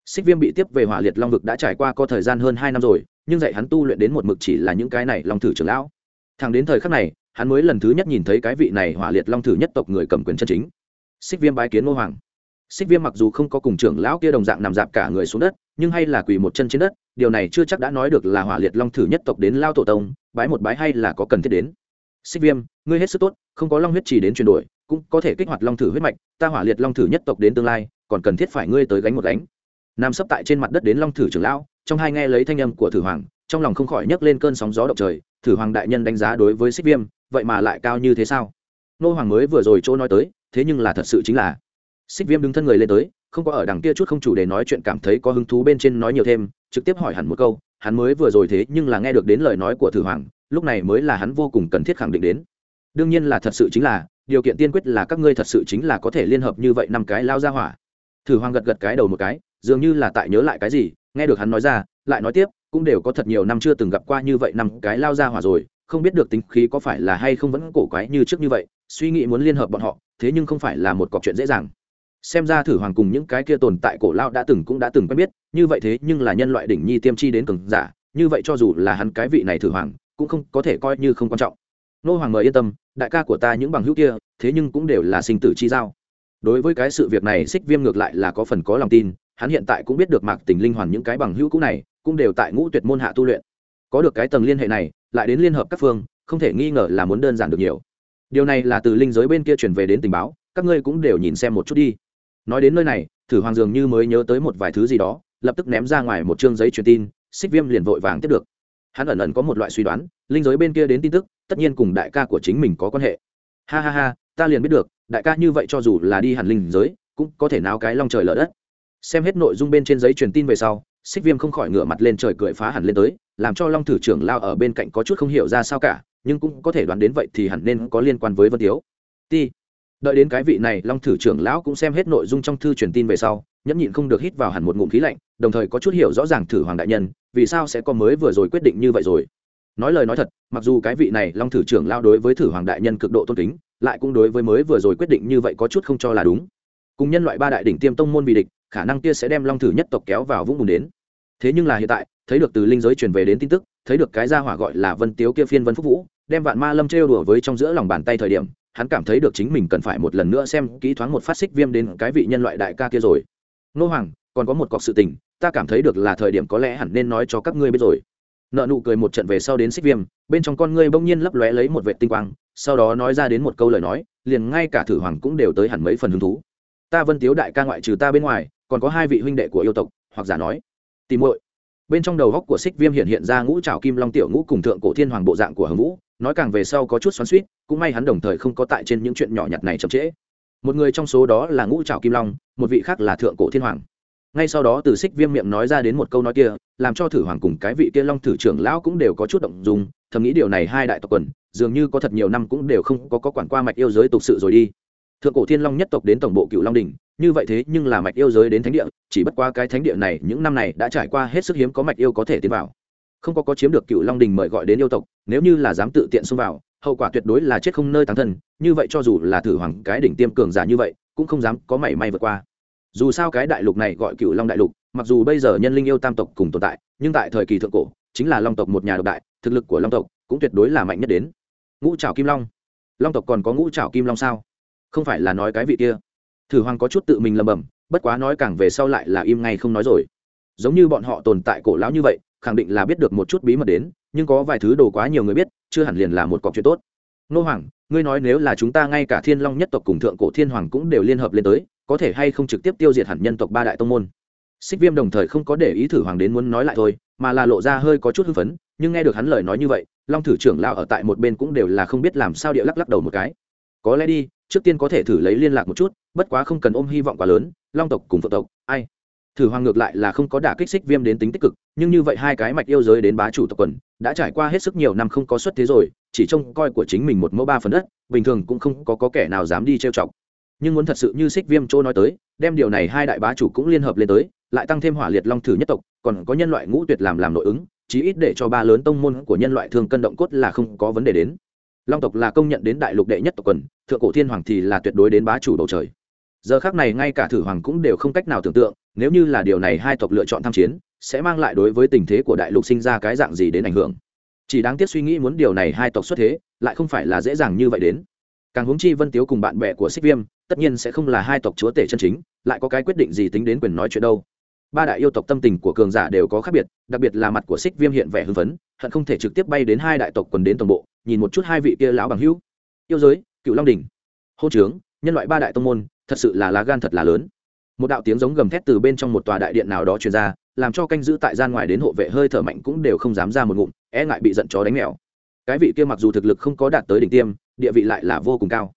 Xích viêm bị tiếp về hỏa liệt long vực đã trải qua có thời gian hơn hai năm rồi, nhưng dạy hắn tu luyện đến một mực chỉ là những cái này long thử trưởng lão. Thẳng đến thời khắc này, hắn mới lần thứ nhất nhìn thấy cái vị này hỏa liệt long thử nhất tộc người cầm quyền chân chính. Xích viêm bái kiến ngô hoàng xích viêm mặc dù không có cùng trưởng lão kia đồng dạng nằm dạp cả người xuống đất, nhưng hay là quỳ một chân trên đất, điều này chưa chắc đã nói được là hỏa liệt long thử nhất tộc đến lao tổ tông, bái một bái hay là có cần thiết đến. Xích viêm, ngươi hết sức tốt, không có long huyết chỉ đến chuyển đổi, cũng có thể kích hoạt long thử huyết mạch, ta hỏa liệt long thử nhất tộc đến tương lai, còn cần thiết phải ngươi tới gánh một gánh. Nằm sấp tại trên mặt đất đến long thử trưởng lão, trong hai nghe lấy thanh âm của thử hoàng, trong lòng không khỏi nhấc lên cơn sóng gió động trời, thử hoàng đại nhân đánh giá đối với xích viêm, vậy mà lại cao như thế sao? Nô hoàng mới vừa rồi chỗ nói tới, thế nhưng là thật sự chính là xích viêm đứng thân người lên tới, không có ở đằng kia chút không chủ để nói chuyện cảm thấy có hứng thú bên trên nói nhiều thêm, trực tiếp hỏi hẳn một câu, hắn mới vừa rồi thế nhưng là nghe được đến lời nói của thử hoàng, lúc này mới là hắn vô cùng cần thiết khẳng định đến. Đương nhiên là thật sự chính là, điều kiện tiên quyết là các ngươi thật sự chính là có thể liên hợp như vậy năm cái lao ra hỏa. Thử hoàng gật gật cái đầu một cái, dường như là tại nhớ lại cái gì, nghe được hắn nói ra, lại nói tiếp, cũng đều có thật nhiều năm chưa từng gặp qua như vậy năm cái lao ra hỏa rồi, không biết được tính khí có phải là hay không vẫn cổ quái như trước như vậy, suy nghĩ muốn liên hợp bọn họ, thế nhưng không phải là một cọc chuyện dễ dàng xem ra thử hoàng cùng những cái kia tồn tại cổ lao đã từng cũng đã từng quen biết, như vậy thế nhưng là nhân loại đỉnh nhi tiêm chi đến cường giả, như vậy cho dù là hắn cái vị này thử hoàng, cũng không có thể coi như không quan trọng. Nô hoàng mời yên tâm, đại ca của ta những bằng hữu kia, thế nhưng cũng đều là sinh tử chi giao. Đối với cái sự việc này xích viêm ngược lại là có phần có lòng tin, hắn hiện tại cũng biết được mạc tình linh hoàn những cái bằng hữu cũ này, cũng đều tại ngũ tuyệt môn hạ tu luyện. Có được cái tầng liên hệ này, lại đến liên hợp các phương, không thể nghi ngờ là muốn đơn giản được nhiều. Điều này là từ linh giới bên kia chuyển về đến tình báo, các ngươi cũng đều nhìn xem một chút đi nói đến nơi này, thử hoàng dường như mới nhớ tới một vài thứ gì đó, lập tức ném ra ngoài một chương giấy truyền tin xích viêm liền vội vàng tiếp được. Hắn ẩn ẩn có một loại suy đoán, linh giới bên kia đến tin tức, tất nhiên cùng đại ca của chính mình có quan hệ. Ha ha ha, ta liền biết được, đại ca như vậy cho dù là đi hẳn linh giới, cũng có thể náo cái long trời lở đất. Xem hết nội dung bên trên giấy truyền tin về sau xích viêm không khỏi ngửa mặt lên trời cười phá hẳn lên tới, làm cho long thử trưởng lao ở bên cạnh có chút không hiểu ra sao cả, nhưng cũng có thể đoán đến vậy thì hẳn nên có liên quan với vân tiếu. Ti đợi đến cái vị này long thử trưởng lão cũng xem hết nội dung trong thư truyền tin về sau, nhẫn nhịn không được hít vào hẳn một ngụm khí lạnh, đồng thời có chút hiểu rõ ràng thử hoàng đại nhân, vì sao sẽ có mới vừa rồi quyết định như vậy rồi. Nói lời nói thật, mặc dù cái vị này long thử trưởng lao đối với thử hoàng đại nhân cực độ tôn kính, lại cũng đối với mới vừa rồi quyết định như vậy có chút không cho là đúng. Cùng nhân loại ba đại đỉnh tiêm tông môn bị địch, khả năng kia sẽ đem long thử nhất tộc kéo vào vũng bùn đến. Thế nhưng là hiện tại, thấy được từ linh giới truyền về đến tin tức, thấy được cái gia hỏa gọi là vân tiếu kia phiên vân phúc vũ, đem vạn ma lâm trêu đùa với trong giữa lòng bàn tay thời điểm hắn cảm thấy được chính mình cần phải một lần nữa xem kỹ thoáng một phát xích viêm đến cái vị nhân loại đại ca kia rồi. Nô hoàng, còn có một cọc sự tình, ta cảm thấy được là thời điểm có lẽ hẳn nên nói cho các ngươi biết rồi. Nợ nụ cười một trận về sau đến xích viêm, bên trong con ngươi bỗng nhiên lấp lóe lấy một vệ tinh quang, sau đó nói ra đến một câu lời nói, liền ngay cả thử hoàng cũng đều tới hẳn mấy phần hứng thú. Ta vân tiếu đại ca ngoại trừ ta bên ngoài, còn có hai vị huynh đệ của yêu tộc, hoặc giả nói tìm muội. Bên trong đầu góc của xích viêm hiện hiện ra ngũ trào kim long tiểu ngũ cùng thượng cổ thiên hoàng bộ dạng của hưng vũ nói càng về sau có chút xoắn suýt cũng may hắn đồng thời không có tại trên những chuyện nhỏ nhặt này chậm trễ. Một người trong số đó là ngũ trào kim long một vị khác là thượng cổ thiên hoàng. Ngay sau đó từ xích viêm miệng nói ra đến một câu nói kia làm cho thử hoàng cùng cái vị kia long thử trưởng lão cũng đều có chút động dùng thầm nghĩ điều này hai đại tộc quần dường như có thật nhiều năm cũng đều không có, có quản qua mạch yêu giới tục sự rồi đi. Thượng cổ thiên long nhất tộc đến tổng bộ cựu long đình như vậy thế nhưng là mạch yêu giới đến thánh địa chỉ bất qua cái thánh địa này những năm này đã trải qua hết sức hiếm có mạch yêu có thể tiến vào không có có chiếm được cựu long đình mời gọi đến yêu tộc nếu như là dám tự tiện xông vào hậu quả tuyệt đối là chết không nơi tán thân như vậy cho dù là thử hoàng cái đỉnh tiêm cường giả như vậy cũng không dám có mảy may vượt qua dù sao cái đại lục này gọi cựu long đại lục mặc dù bây giờ nhân linh yêu tam tộc cùng tồn tại nhưng tại thời kỳ thượng cổ chính là long tộc một nhà độc đại thực lực của long tộc cũng tuyệt đối là mạnh nhất đến ngũ trào kim long long tộc còn có ngũ trào kim long sao không phải là nói cái vị kia thử hoàng có chút tự mình lầm bầm bất quá nói càng về sau lại là im ngay không nói rồi giống như bọn họ tồn tại cổ lão như vậy khẳng định là biết được một chút bí mật đến, nhưng có vài thứ đồ quá nhiều người biết, chưa hẳn liền là một cọc chuyện tốt. Nô hoàng, ngươi nói nếu là chúng ta ngay cả thiên long nhất tộc cùng thượng cổ thiên hoàng cũng đều liên hợp lên tới, có thể hay không trực tiếp tiêu diệt hẳn nhân tộc ba đại tông môn? Xích viêm đồng thời không có để ý thử hoàng đến muốn nói lại thôi, mà là lộ ra hơi có chút hưng phấn, nhưng nghe được hắn lời nói như vậy, long thử trưởng lao ở tại một bên cũng đều là không biết làm sao địa lắc lắc đầu một cái. Có lẽ đi, trước tiên có thể thử lấy liên lạc một chút, bất quá không cần ôm hy vọng quá lớn, long tộc cùng phượng tộc, ai? Thử hoàng ngược lại là không có đả kích xích viêm đến tính tích cực nhưng như vậy hai cái mạch yêu giới đến bá chủ tộc quần đã trải qua hết sức nhiều năm không có xuất thế rồi chỉ trông coi của chính mình một mẫu ba phần đất bình thường cũng không có, có kẻ nào dám đi trêu chọc. Nhưng muốn thật sự như xích viêm chỗ nói tới đem điều này hai đại bá chủ cũng liên hợp lên tới lại tăng thêm hỏa liệt long thử nhất tộc còn có nhân loại ngũ tuyệt làm làm nội ứng chí ít để cho ba lớn tông môn của nhân loại thường cân động cốt là không có vấn đề đến. Long tộc là công nhận đến đại lục đệ nhất tộc quần thượng cổ thiên hoàng thì là tuyệt đối đến bá chủ bầu trời. Giờ khác này ngay cả thử hoàng cũng đều không cách nào tưởng tượng nếu như là điều này hai tộc lựa chọn tham chiến, sẽ mang lại đối với tình thế của đại lục sinh ra cái dạng gì đến ảnh hưởng. Chỉ đáng tiếc suy nghĩ muốn điều này hai tộc xuất thế, lại không phải là dễ dàng như vậy đến. Càng huống chi vân tiếu cùng bạn bè của xích viêm, tất nhiên sẽ không là hai tộc chúa tể chân chính, lại có cái quyết định gì tính đến quyền nói chuyện đâu. Ba đại yêu tộc tâm tình của cường giả đều có khác biệt, đặc biệt là mặt của xích viêm hiện vẻ hưng phấn, hận không thể trực tiếp bay đến hai đại tộc quần đến toàn bộ, nhìn một chút hai vị kia lão bằng hữu. Yêu giới, cựu long đình hô trướng, nhân loại ba đại tông môn, thật sự là lá gan thật là lớn một đạo tiếng giống gầm thét từ bên trong một tòa đại điện nào đó truyền ra, làm cho canh giữ tại gian ngoài đến hộ vệ hơi thở mạnh cũng đều không dám ra một ngụm e ngại bị giận chó đánh mèo. Cái vị kia mặc dù thực lực không có đạt tới đỉnh tiêm, địa vị lại là vô cùng cao.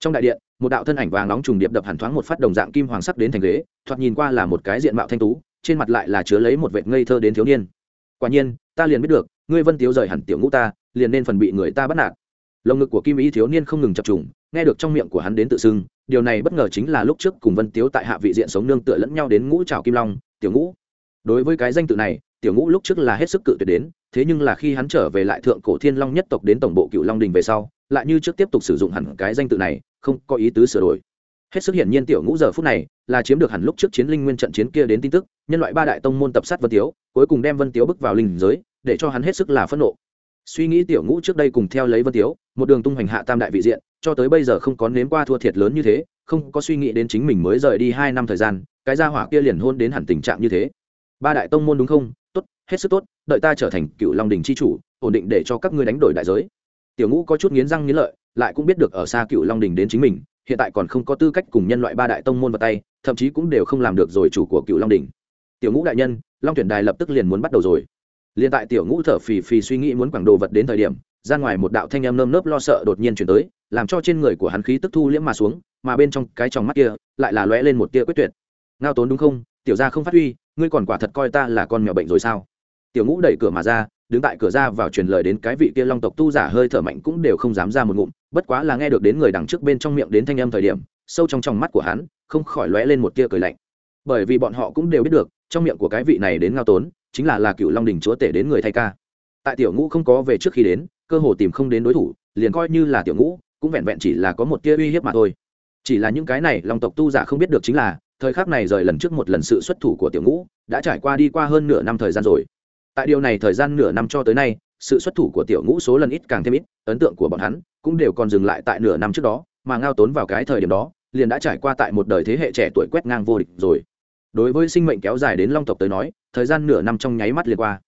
Trong đại điện, một đạo thân ảnh vàng nóng trùng điệp đập hẳn thoáng một phát đồng dạng kim hoàng sắc đến thành ghế, thoạt nhìn qua là một cái diện mạo thanh tú, trên mặt lại là chứa lấy một vệ ngây thơ đến thiếu niên. Quả nhiên, ta liền biết được, ngươi vân tiếu rời hẳn tiểu ngũ ta, liền nên phần bị người ta bắt nạt. Lồng ngực của kim ý thiếu niên không ngừng chập trùng nghe được trong miệng của hắn đến tự xưng, điều này bất ngờ chính là lúc trước cùng vân tiếu tại hạ vị diện sống nương tựa lẫn nhau đến ngũ trào kim long, tiểu ngũ. Đối với cái danh tự này, tiểu ngũ lúc trước là hết sức cự tuyệt đến, thế nhưng là khi hắn trở về lại thượng cổ thiên long nhất tộc đến tổng bộ cựu long đình về sau, lại như trước tiếp tục sử dụng hẳn cái danh tự này, không có ý tứ sửa đổi. Hết sức hiển nhiên tiểu ngũ giờ phút này là chiếm được hẳn lúc trước chiến linh nguyên trận chiến kia đến tin tức, nhân loại ba đại tông môn tập sát vân tiếu, cuối cùng đem vân tiếu bước vào linh giới, để cho hắn hết sức là phẫn nộ. Suy nghĩ tiểu ngũ trước đây cùng theo lấy vân tiếu, một đường tung hoành hạ tam đại vị diện cho tới bây giờ không có nếm qua thua thiệt lớn như thế, không có suy nghĩ đến chính mình mới rời đi hai năm thời gian, cái gia hỏa kia liền hôn đến hẳn tình trạng như thế. Ba đại tông môn đúng không? Tốt, hết sức tốt, đợi ta trở thành cựu long đình c h i chủ, ổn định để cho các ngươi đánh đổi đại giới. Tiểu ngũ có chút nghiến răng nghiến lợi, lại cũng biết được ở xa cựu long đình đến chính mình, hiện tại còn không có tư cách cùng nhân loại ba đại tông môn vào tay, thậm chí cũng đều không làm được rồi chủ của cựu long đình. Tiểu ngũ đại nhân, long tuyển đài lập tức liền muốn bắt đầu rồi. Liền tại tiểu ngũ thở phì phì suy nghĩ muốn quảng đồ vật đến thời điểm ra ngoài một đạo thanh em nơm nớp lo sợ đột nhiên chuyển tới, làm cho trên người của hắn khí tức thu liễm mà xuống, mà bên trong cái tròng mắt kia lại là lóe lên một tia quyết tuyệt. Ngao tốn đúng không? Tiểu gia không phát huy, ngươi còn quả thật coi ta là con mèo bệnh rồi sao? Tiểu ngũ đẩy cửa mà ra, đứng tại cửa ra vào truyền lời đến cái vị kia long tộc tu giả hơi thở mạnh cũng đều không dám ra một ngụm, bất quá là nghe được đến người đằng trước bên trong miệng đến thanh âm thời điểm, sâu trong trong mắt của hắn, không khỏi lóe lên một tia cười lạnh. Bởi vì bọn họ cũng đều biết được, trong miệng của cái vị này đến ngao tốn, chính là là cựu long đình chúa tể đến người thay ca. Tại tiểu ngũ không có về trước khi đến cơ hồ tìm không đến đối thủ, liền coi như là tiểu ngũ, cũng vẹn vẹn chỉ là có một tia uy hiếp mà thôi. Chỉ là những cái này long tộc tu giả không biết được chính là, thời khắc này rời lần trước một lần sự xuất thủ của tiểu ngũ, đã trải qua đi qua hơn nửa năm thời gian rồi. Tại điều này thời gian nửa năm cho tới nay, sự xuất thủ của tiểu ngũ số lần ít càng thêm ít, ấn tượng của bọn hắn cũng đều còn dừng lại tại nửa năm trước đó, mà ngao tốn vào cái thời điểm đó, liền đã trải qua tại một đời thế hệ trẻ tuổi quét ngang vô địch rồi. Đối với sinh mệnh kéo dài đến long tộc tới nói, thời gian nửa năm trong nháy mắt liền qua.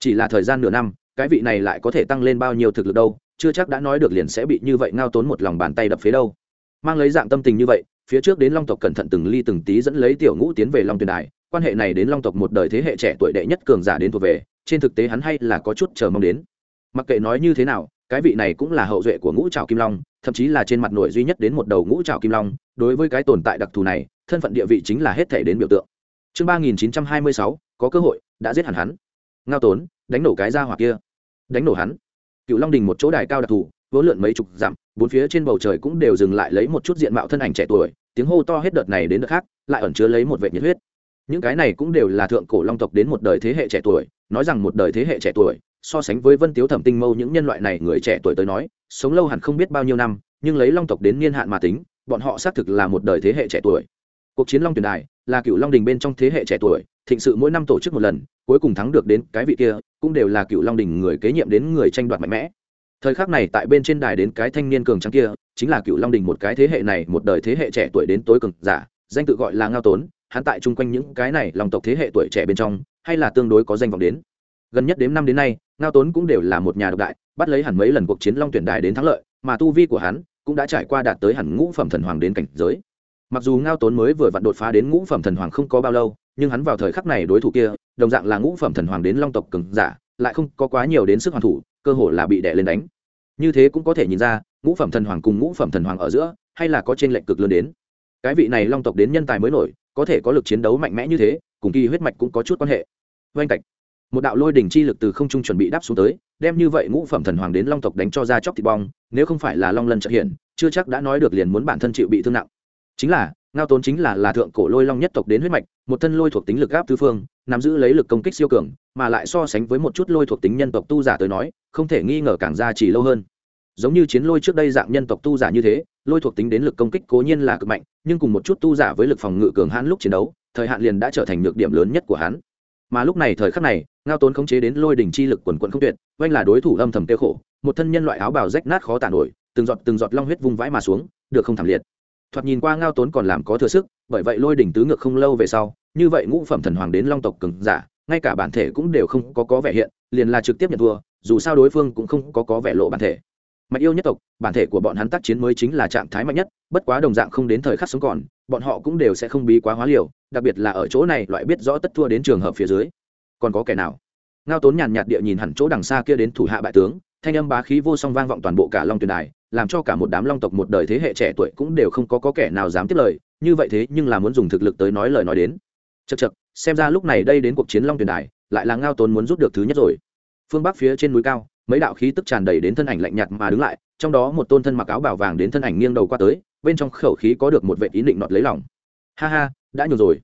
Chỉ là thời gian nửa năm cái vị này lại có thể tăng lên bao nhiêu thực lực đâu, chưa chắc đã nói được liền sẽ bị như vậy ngao tốn một lòng bàn tay đập phế đâu. Mang lấy dạng tâm tình như vậy, phía trước đến long tộc cẩn thận từng ly từng tí dẫn lấy tiểu ngũ tiến về long tuyền đài, quan hệ này đến long tộc một đời thế hệ trẻ tuổi đệ nhất cường giả đến thuộc về, trên thực tế hắn hay là có chút chờ mong đến. Mặc kệ nói như thế nào, cái vị này cũng là hậu duệ của ngũ trào kim long, thậm chí là trên mặt nổi duy nhất đến một đầu ngũ trào kim long, đối với cái tồn tại đặc thù này, thân phận địa vị chính là hết thể đến biểu tượng. Chương ba nghìn chín trăm hai mươi sáu, có cơ hội, đã giết hẳn hắn. Ngao tốn đánh nổ cái ra hỏa kia. Đánh nổ hắn. Cựu long đình một chỗ đài cao đặc thù vốn lượn mấy chục dặm, bốn phía trên bầu trời cũng đều dừng lại lấy một chút diện mạo thân ảnh trẻ tuổi, tiếng hô to hết đợt này đến đợt khác, lại ẩn chứa lấy một vệ nhiệt huyết. Những cái này cũng đều là thượng cổ long tộc đến một đời thế hệ trẻ tuổi, nói rằng một đời thế hệ trẻ tuổi, so sánh với vân tiếu thẩm tinh mâu những nhân loại này người trẻ tuổi tới nói, sống lâu hẳn không biết bao nhiêu năm, nhưng lấy long tộc đến niên hạn mà tính, bọn họ xác thực là một đời thế hệ trẻ tuổi. Cuộc chiến long tuyển đài là cựu long đình bên trong thế hệ trẻ tuổi, thịnh sự mỗi năm tổ chức một lần cuối cùng thắng được đến cái vị kia, cũng đều là cựu long đình người kế nhiệm đến người tranh đoạt mạnh mẽ. Thời khắc này tại bên trên đài đến cái thanh niên cường trắng kia, chính là cựu long đình một cái thế hệ này, một đời thế hệ trẻ tuổi đến tối cường giả, danh tự gọi là ngao tốn, hắn tại chung quanh những cái này lòng tộc thế hệ tuổi trẻ bên trong, hay là tương đối có danh vọng đến. Gần nhất đến năm đến nay, ngao tốn cũng đều là một nhà độc đại, bắt lấy hẳn mấy lần cuộc chiến long tuyển đài đến thắng lợi, mà tu vi của hắn cũng đã trải qua đạt tới hẳn ngũ phẩm thần hoàng đến cảnh giới. Mặc dù ngao tốn mới vừa vặn đột phá đến ngũ phẩm thần hoàng không có bao lâu, nhưng hắn vào thời khắc này đối thủ kia đồng dạng là ngũ phẩm thần hoàng đến long tộc cường giả, lại không có quá nhiều đến sức hoàn thủ, cơ hội là bị đè lên đánh. Như thế cũng có thể nhìn ra, ngũ phẩm thần hoàng cùng ngũ phẩm thần hoàng ở giữa, hay là có trên lệnh cực lớn đến. Cái vị này long tộc đến nhân tài mới nổi, có thể có lực chiến đấu mạnh mẽ như thế, cùng kỳ huyết mạch cũng có chút quan hệ. Oanh cạch một đạo lôi đỉnh chi lực từ không trung chuẩn bị đáp xuống tới, đem như vậy ngũ phẩm thần hoàng đến long tộc đánh cho ra chóc thịt bong, nếu không phải là long lần trợ hiện, chưa chắc đã nói được liền muốn bản thân chịu bị thương nặng chính là, ngao tốn chính là là thượng cổ lôi long nhất tộc đến huyết mạch, một thân lôi thuộc tính lực gáp tư phương, nắm giữ lấy lực công kích siêu cường, mà lại so sánh với một chút lôi thuộc tính nhân tộc tu giả tới nói, không thể nghi ngờ càng ra chỉ lâu hơn. Giống như chiến lôi trước đây dạng nhân tộc tu giả như thế, lôi thuộc tính đến lực công kích cố nhiên là cực mạnh, nhưng cùng một chút tu giả với lực phòng ngự cường hãn lúc chiến đấu, thời hạn liền đã trở thành nhược điểm lớn nhất của hắn. Mà lúc này thời khắc này, ngao tốn khống chế đến lôi đỉnh chi lực quần quận không tuyệt, oanh là đối thủ âm thầm tiêu khổ, một thân nhân loại áo bào rách nát khó tàn nổi, từng giọt từng giọt long huyết vung vãi mà xuống, được không thảm liệt thoạt nhìn qua ngao tốn còn làm có thừa sức, bởi vậy lôi đỉnh tứ ngược không lâu về sau, như vậy ngũ phẩm thần hoàng đến long tộc cường giả, ngay cả bản thể cũng đều không có có vẻ hiện, liền là trực tiếp nhận thua, dù sao đối phương cũng không có có vẻ lộ bản thể. Mạch yêu nhất tộc, bản thể của bọn hắn tác chiến mới chính là trạng thái mạnh nhất, bất quá đồng dạng không đến thời khắc sống còn, bọn họ cũng đều sẽ không bí quá hóa liều, đặc biệt là ở chỗ này, loại biết rõ tất thua đến trường hợp phía dưới. Còn có kẻ nào? Ngao tốn nhàn nhạt địa nhìn hẳn chỗ đằng xa kia đến thủ hạ bại tướng, thanh âm bá khí vô song vang vọng toàn bộ cả long tuyền đài làm cho cả một đám long tộc một đời thế hệ trẻ tuổi cũng đều không có, có kẻ nào dám tiếp lời. Như vậy thế nhưng là muốn dùng thực lực tới nói lời nói đến. Chật chật xem ra lúc này đây đến cuộc chiến long tuyển đài lại là ngao tốn muốn rút được thứ nhất rồi. Phương bắc phía trên núi cao mấy đạo khí tức tràn đầy đến thân ảnh lạnh nhạt mà đứng lại trong đó một tôn thân mặc áo bảo vàng đến thân ảnh nghiêng đầu qua tới bên trong khẩu khí có được một vệ ý định nọt lấy lòng. Ha ha đã nhiều rồi.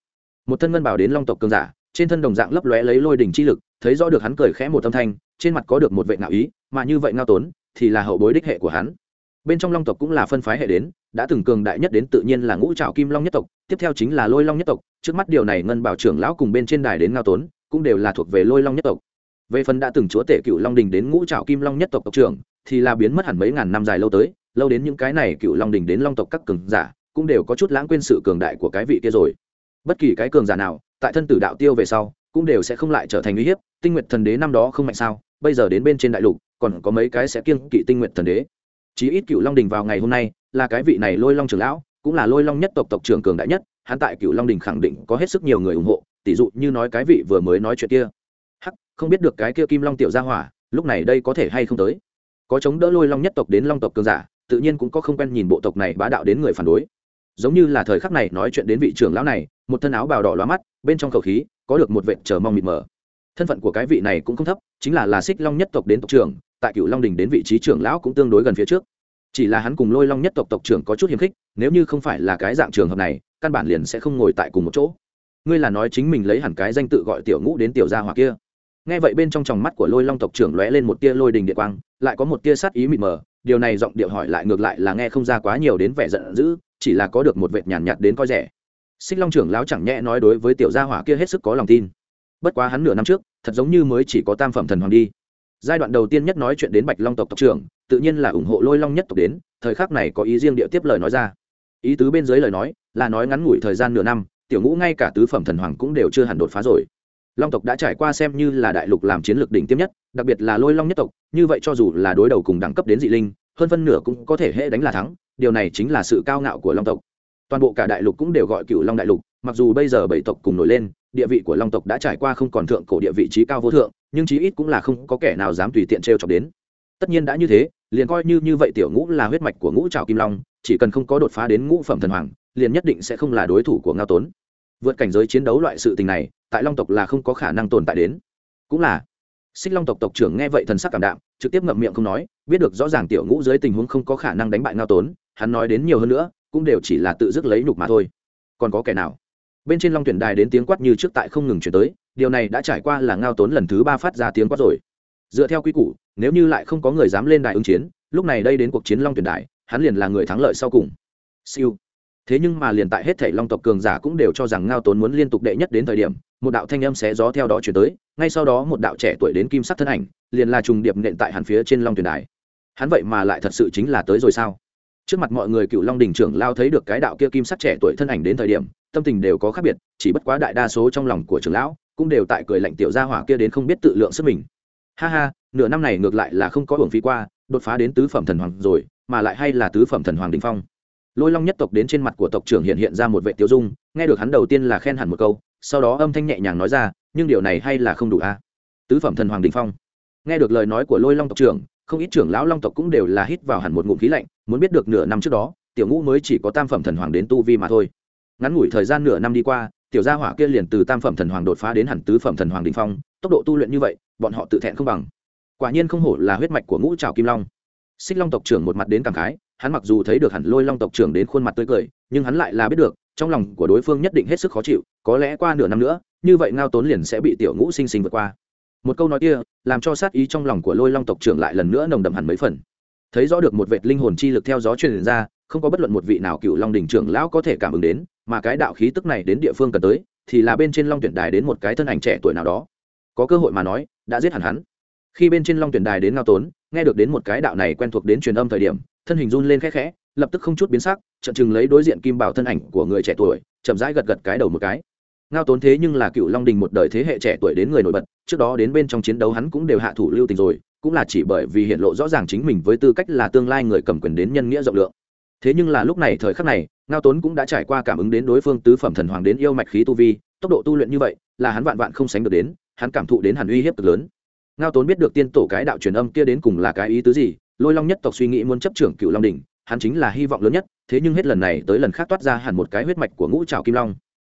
Một thân ngân bảo đến long tộc cường giả trên thân đồng dạng lấp lóe lấy lôi đỉnh chi lực thấy rõ được hắn cười khẽ một âm thanh trên mặt có được một vệ ngạo ý mà như vậy ngao tốn thì là hậu bối đích hệ của hắn bên trong long tộc cũng là phân phái hệ đến, đã từng cường đại nhất đến tự nhiên là ngũ trào kim long nhất tộc, tiếp theo chính là lôi long nhất tộc, trước mắt điều này ngân bảo trưởng lão cùng bên trên đài đến ngao tốn, cũng đều là thuộc về lôi long nhất tộc. Về phần đã từng chúa tể cựu long đình đến ngũ trào kim long nhất tộc tộc trưởng, thì là biến mất hẳn mấy ngàn năm dài lâu tới, lâu đến những cái này cựu long đình đến long tộc các cường giả, cũng đều có chút lãng quên sự cường đại của cái vị kia rồi. Bất kỳ cái cường giả nào, tại thân tử đạo tiêu về sau, cũng đều sẽ không lại trở thành uy hiếp, tinh nguyện thần đế năm đó không mạnh sao, bây giờ đến bên trên đại lục, còn có mấy cái sẽ kiêng kỵ tinh nguyện thần đế chí ít cựu long đình vào ngày hôm nay là cái vị này lôi long trưởng lão, cũng là lôi long nhất tộc tộc trưởng cường đại nhất, hắn tại cựu long đình khẳng định có hết sức nhiều người ủng hộ tỷ dụ như nói cái vị vừa mới nói chuyện kia. Hắc, không biết được cái kia kim long tiểu gia hỏa, lúc này đây có thể hay không tới. Có chống đỡ lôi long nhất tộc đến long tộc cường giả, tự nhiên cũng có không quen nhìn bộ tộc này bá đạo đến người phản đối. Giống như là thời khắc này nói chuyện đến vị trưởng lão này, một thân áo bào đỏ lóa mắt, bên trong khẩu khí có được một vệ chờ mong mịt mờ. Thân phận của cái vị này cũng không thấp, chính là là xích long nhất tộc đến tộc trưởng tại cựu long đình đến vị trí trưởng lão cũng tương đối gần phía trước chỉ là hắn cùng lôi long nhất tộc tộc trưởng có chút hiềm khích nếu như không phải là cái dạng trường hợp này căn bản liền sẽ không ngồi tại cùng một chỗ ngươi là nói chính mình lấy hẳn cái danh tự gọi tiểu ngũ đến tiểu gia hoặc kia nghe vậy bên trong tròng mắt của lôi long tộc trưởng lóe lên một tia lôi đình địa quang lại có một tia sát ý mịt mờ điều này giọng điệu hỏi lại ngược lại là nghe không ra quá nhiều đến vẻ giận dữ chỉ là có được một vệt nhàn nhạt, nhạt đến coi rẻ xích long trưởng lão chẳng nhẽ nói đối với tiểu gia hỏa kia hết sức có lòng tin bất quá hắn nửa năm trước thật giống như mới chỉ có tam phẩm thần hoàng đi giai đoạn đầu tiên nhất nói chuyện đến bạch long tộc tộc trưởng, tự nhiên là ủng hộ lôi long nhất tộc đến, thời khắc này có ý riêng địa tiếp lời nói ra. Ý tứ bên dưới lời nói, là nói ngắn ngủi thời gian nửa năm, tiểu ngũ ngay cả tứ phẩm thần hoàng cũng đều chưa hẳn đột phá rồi. Long tộc đã trải qua xem như là đại lục làm chiến lược đỉnh tiêm nhất, đặc biệt là lôi long nhất tộc, như vậy cho dù là đối đầu cùng đẳng cấp đến dị linh, hơn phân nửa cũng có thể hệ đánh là thắng, điều này chính là sự cao ngạo của long tộc. Toàn bộ cả đại lục cũng đều gọi cựu long đại lục, mặc dù bây giờ bảy tộc cùng nổi lên, địa vị của long tộc đã trải qua không còn thượng cổ địa vị trí cao vô thượng nhưng chí ít cũng là không có kẻ nào dám tùy tiện trêu chọc đến. Tất nhiên đã như thế, liền coi như như vậy tiểu ngũ là huyết mạch của ngũ trào kim long, chỉ cần không có đột phá đến ngũ phẩm thần hoàng, liền nhất định sẽ không là đối thủ của ngao tốn. Vượt cảnh giới chiến đấu loại sự tình này, tại long tộc là không có khả năng tồn tại đến. Cũng là. Xích long tộc tộc trưởng nghe vậy thần sắc cảm đạm, trực tiếp ngậm miệng không nói, biết được rõ ràng tiểu ngũ dưới tình huống không có khả năng đánh bại ngao tốn, hắn nói đến nhiều hơn nữa, cũng đều chỉ là tự dứt lấy nhục mà thôi. Còn có kẻ nào? Bên trên long tuyển đài đến tiếng quát như trước tại không ngừng chuyển tới, điều này đã trải qua là ngao tốn lần thứ ba phát ra tiếng quát rồi. Dựa theo quy củ, nếu như lại không có người dám lên đài ứng chiến, lúc này đây đến cuộc chiến long tuyển đài, hắn liền là người thắng lợi sau cùng. Siêu. Thế nhưng mà liền tại hết thể long tộc cường giả cũng đều cho rằng ngao tốn muốn liên tục đệ nhất đến thời điểm, một đạo thanh âm xé gió theo đó chuyển tới, ngay sau đó một đạo trẻ tuổi đến kim sắc thân ảnh, liền là trùng điệp nện tại hàn phía trên long tuyển đài. Hắn vậy mà lại thật sự chính là tới rồi sao? Trước mặt mọi người cựu long đình trưởng lao thấy được cái đạo kia kim sắc trẻ tuổi thân ảnh đến thời điểm tâm tình đều có khác biệt, chỉ bất quá đại đa số trong lòng của trưởng lão cũng đều tại cười lạnh tiểu gia hỏa kia đến không biết tự lượng sức mình. Ha ha, nửa năm này ngược lại là không có hưởng phí qua, đột phá đến tứ phẩm thần hoàng rồi, mà lại hay là tứ phẩm thần hoàng đình phong. Lôi long nhất tộc đến trên mặt của tộc trưởng hiện hiện ra một vệ tiêu dung, nghe được hắn đầu tiên là khen hẳn một câu, sau đó âm thanh nhẹ nhàng nói ra, nhưng điều này hay là không đủ a. À? Tứ phẩm thần hoàng đình phong. Nghe được lời nói của lôi long tộc trưởng, không ít trưởng lão long tộc cũng đều là hít vào hẳn một ngụm khí lạnh, muốn biết được nửa năm trước đó, tiểu ngũ mới chỉ có tam phẩm thần hoàng đến tu vi mà thôi ngắn ngủi thời gian nửa năm đi qua, tiểu gia hỏa kia liền từ tam phẩm thần hoàng đột phá đến hẳn tứ phẩm thần hoàng đình phong, tốc độ tu luyện như vậy, bọn họ tự thẹn không bằng. Quả nhiên không hổ là huyết mạch của ngũ trào kim long. Xích long tộc trưởng một mặt đến cảm khái, hắn mặc dù thấy được hẳn lôi long tộc trưởng đến khuôn mặt tươi cười, nhưng hắn lại là biết được, trong lòng của đối phương nhất định hết sức khó chịu, có lẽ qua nửa năm nữa, như vậy ngao tốn liền sẽ bị tiểu ngũ sinh sinh vượt qua. Một câu nói kia, làm cho sát ý trong lòng của lôi long tộc trưởng lại lần nữa nồng đậm hẳn mấy phần. Thấy rõ được một vệt linh hồn chi lực theo gió truyền ra không có bất luận một vị nào cựu long đình trưởng lão có thể cảm ứng đến, mà cái đạo khí tức này đến địa phương cần tới, thì là bên trên long tuyển đài đến một cái thân ảnh trẻ tuổi nào đó. Có cơ hội mà nói, đã giết hẳn hắn. Khi bên trên long tuyển đài đến ngao tốn, nghe được đến một cái đạo này quen thuộc đến truyền âm thời điểm, thân hình run lên khẽ khẽ, lập tức không chút biến sắc trận chừng lấy đối diện kim bảo thân ảnh của người trẻ tuổi, chậm rãi gật gật cái đầu một cái. Ngao tốn thế nhưng là cựu long đình một đời thế hệ trẻ tuổi đến người nổi bật, trước đó đến bên trong chiến đấu hắn cũng đều hạ thủ lưu tình rồi, cũng là chỉ bởi vì hiện lộ rõ ràng chính mình với tư cách là tương lai người cầm quyền đến nhân nghĩa rộng lượng thế nhưng là lúc này thời khắc này, ngao tốn cũng đã trải qua cảm ứng đến đối phương tứ phẩm thần hoàng đến yêu mạch khí tu vi, tốc độ tu luyện như vậy, là hắn vạn vạn không sánh được đến, hắn cảm thụ đến hẳn uy hiếp cực lớn. Ngao tốn biết được tiên tổ cái đạo truyền âm kia đến cùng là cái ý tứ gì, lôi long nhất tộc suy nghĩ muốn chấp trưởng cựu long đình hắn chính là hy vọng lớn nhất, thế nhưng hết lần này tới lần khác toát ra hẳn một cái huyết mạch của ngũ trào kim long.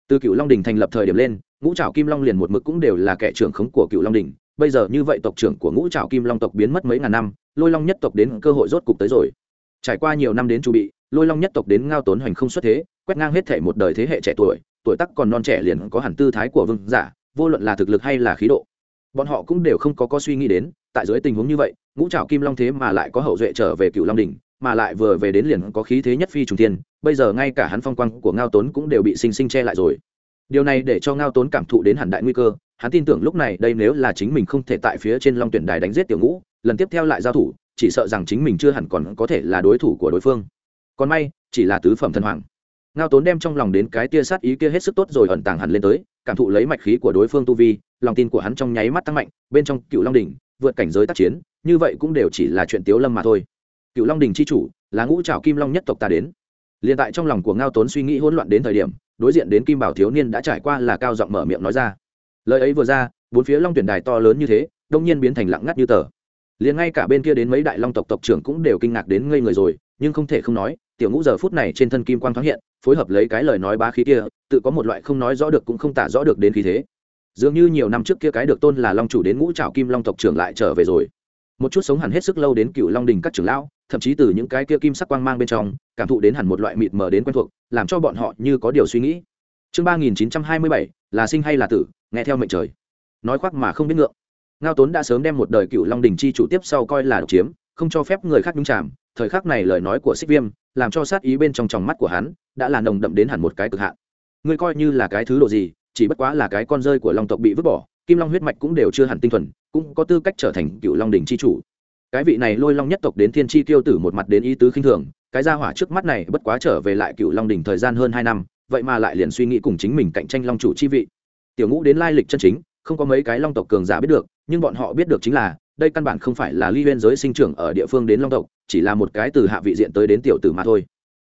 Từ cựu long đình thành lập thời điểm lên, ngũ trào kim long liền một mực cũng đều là kẻ trưởng khống của cựu long đình bây giờ như vậy tộc trưởng của ngũ trào kim long tộc biến mất mấy ngàn năm, lôi long nhất tộc đến cơ hội rốt cục tới rồi trải qua nhiều năm đến chu bị, lôi long nhất tộc đến ngao tốn hoành không xuất thế, quét ngang hết thể một đời thế hệ trẻ tuổi tuổi tắc còn non trẻ liền có hẳn tư thái của vương giả, vô luận là thực lực hay là khí độ. Bọn họ cũng đều không có có suy nghĩ đến, tại dưới tình huống như vậy, ngũ trào kim long thế mà lại có hậu duệ trở về cựu long đình mà lại vừa về đến liền có khí thế nhất phi trùng thiên, bây giờ ngay cả hắn phong quang của ngao tốn cũng đều bị sinh sinh che lại rồi. Điều này để cho ngao tốn cảm thụ đến hẳn đại nguy cơ, hắn tin tưởng lúc này đây nếu là chính mình không thể tại phía trên long tuyển đài đánh giết tiểu ngũ, lần tiếp theo lại giao thủ chỉ sợ rằng chính mình chưa hẳn còn có thể là đối thủ của đối phương. Còn may, chỉ là tứ phẩm thần hoàng. Ngao tốn đem trong lòng đến cái tia sát ý kia hết sức tốt rồi ẩn tàng hẳn lên tới, cảm thụ lấy mạch khí của đối phương tu vi, lòng tin của hắn trong nháy mắt tăng mạnh, bên trong cựu long đình vượt cảnh giới tác chiến, như vậy cũng đều chỉ là chuyện tiếu lâm mà thôi. Cựu long đình c h i chủ, là ngũ trào kim long nhất tộc ta đến. L i ê n tại trong lòng của ngao tốn suy nghĩ hỗn loạn đến thời điểm, đối diện đến kim bảo thiếu niên đã trải qua là cao giọng mở miệng nói ra. Lời ấy vừa ra, bốn phía long tuyển đài to lớn như thế, đông nhiên biến thành lặng ngắt như tờ liền ngay cả bên kia đến mấy đại long tộc tộc trưởng cũng đều kinh ngạc đến ngây người rồi, nhưng không thể không nói, tiểu ngũ giờ phút này trên thân kim quang thoáng hiện, phối hợp lấy cái lời nói bá khí kia, tự có một loại không nói rõ được cũng không tả rõ được đến khí thế. Dường như nhiều năm trước kia cái được tôn là long chủ đến ngũ trào kim long tộc trưởng lại trở về rồi. Một chút sống hẳn hết sức lâu đến cựu long đình các trưởng lão, thậm chí từ những cái kia kim sắc quang mang bên trong, cảm thụ đến hẳn một loại mịt mờ đến quen thuộc, làm cho bọn họ như có điều suy nghĩ. Chương ba nghìn chín trăm hai mươi bảy, là sinh hay là tử, nghe theo mệnh trời. Nói khoác mà không biết ngượng ngao tốn đã sớm đem một đời cựu long đình chi chủ tiếp sau coi là độc chiếm, không cho phép người khác nhúng chạm thời khắc này lời nói của xích viêm, làm cho sát ý bên trong tròng mắt của hắn, đã là nồng đậm đến hẳn một cái cực hạn. Ngươi coi như là cái thứ độ gì, chỉ bất quá là cái con rơi của long tộc bị vứt bỏ, kim long huyết mạch cũng đều chưa hẳn tinh thuần, cũng có tư cách trở thành cựu long đình Chi chủ. Cái vị này lôi long nhất tộc đến thiên tri tiêu tử một mặt đến ý tứ khinh thường, cái gia hỏa trước mắt này bất quá trở về lại cựu long đình thời gian hơn hai năm, vậy mà lại liền suy nghĩ cùng chính mình cạnh tranh long chủ chi vị. Tiểu ngũ đến lai lịch chân chính không có mấy cái long tộc cường giả biết được, nhưng bọn họ biết được chính là, đây căn bản không phải là ly huyên giới sinh trưởng ở địa phương đến long tộc, chỉ là một cái từ hạ vị diện tới đến tiểu tử mà thôi.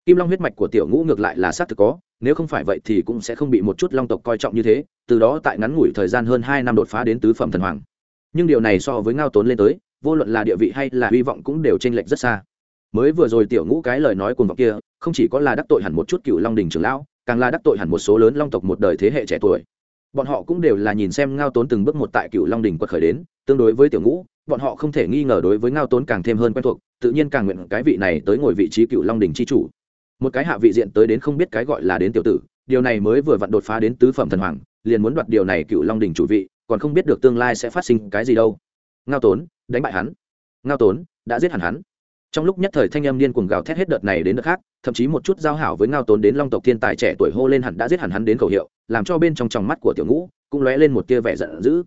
Kim long huyết mạch của tiểu ngũ ngược lại là xác thực có, nếu không phải vậy thì cũng sẽ không bị một chút long tộc coi trọng như thế, từ đó tại ngắn ngủi thời gian hơn hai năm đột phá đến tứ phẩm thần hoàng. Nhưng điều này so với ngao tốn lên tới, vô luận là địa vị hay là hy vọng cũng đều t r ê n lệch rất xa. Mới vừa rồi tiểu ngũ cái lời nói cuồng vọng kia, không chỉ có là đắc tội hẳn một chút cựu long đình trưởng lão, càng là đắc tội hẳn một số lớn long tộc một đời thế hệ trẻ tuổi bọn họ cũng đều là nhìn xem ngao tốn từng bước một tại cựu long đình quật khởi đến, tương đối với tiểu ngũ, bọn họ không thể nghi ngờ đối với ngao tốn càng thêm hơn quen thuộc, tự nhiên càng nguyện cái vị này tới ngồi vị trí cựu long đình c h i chủ. Một cái hạ vị diện tới đến không biết cái gọi là đến tiểu tử, điều này mới vừa vặn đột phá đến tứ phẩm thần hoàng, liền muốn đoạt điều này cựu long đình chủ vị, còn không biết được tương lai sẽ phát sinh cái gì đâu. Ngao tốn, đánh bại hắn. Ngao tốn, đã giết hẳn hắn trong lúc nhất thời thanh âm điên cuồng gào thét hết đợt này đến đợt khác, thậm chí một chút giao hảo với ngao tốn đến long tộc thiên tài trẻ tuổi hô lên hẳn đã giết hẳn hắn đến khẩu hiệu, làm cho bên trong tròng mắt của tiểu ngũ cũng lóe lên một tia vẻ giận dữ.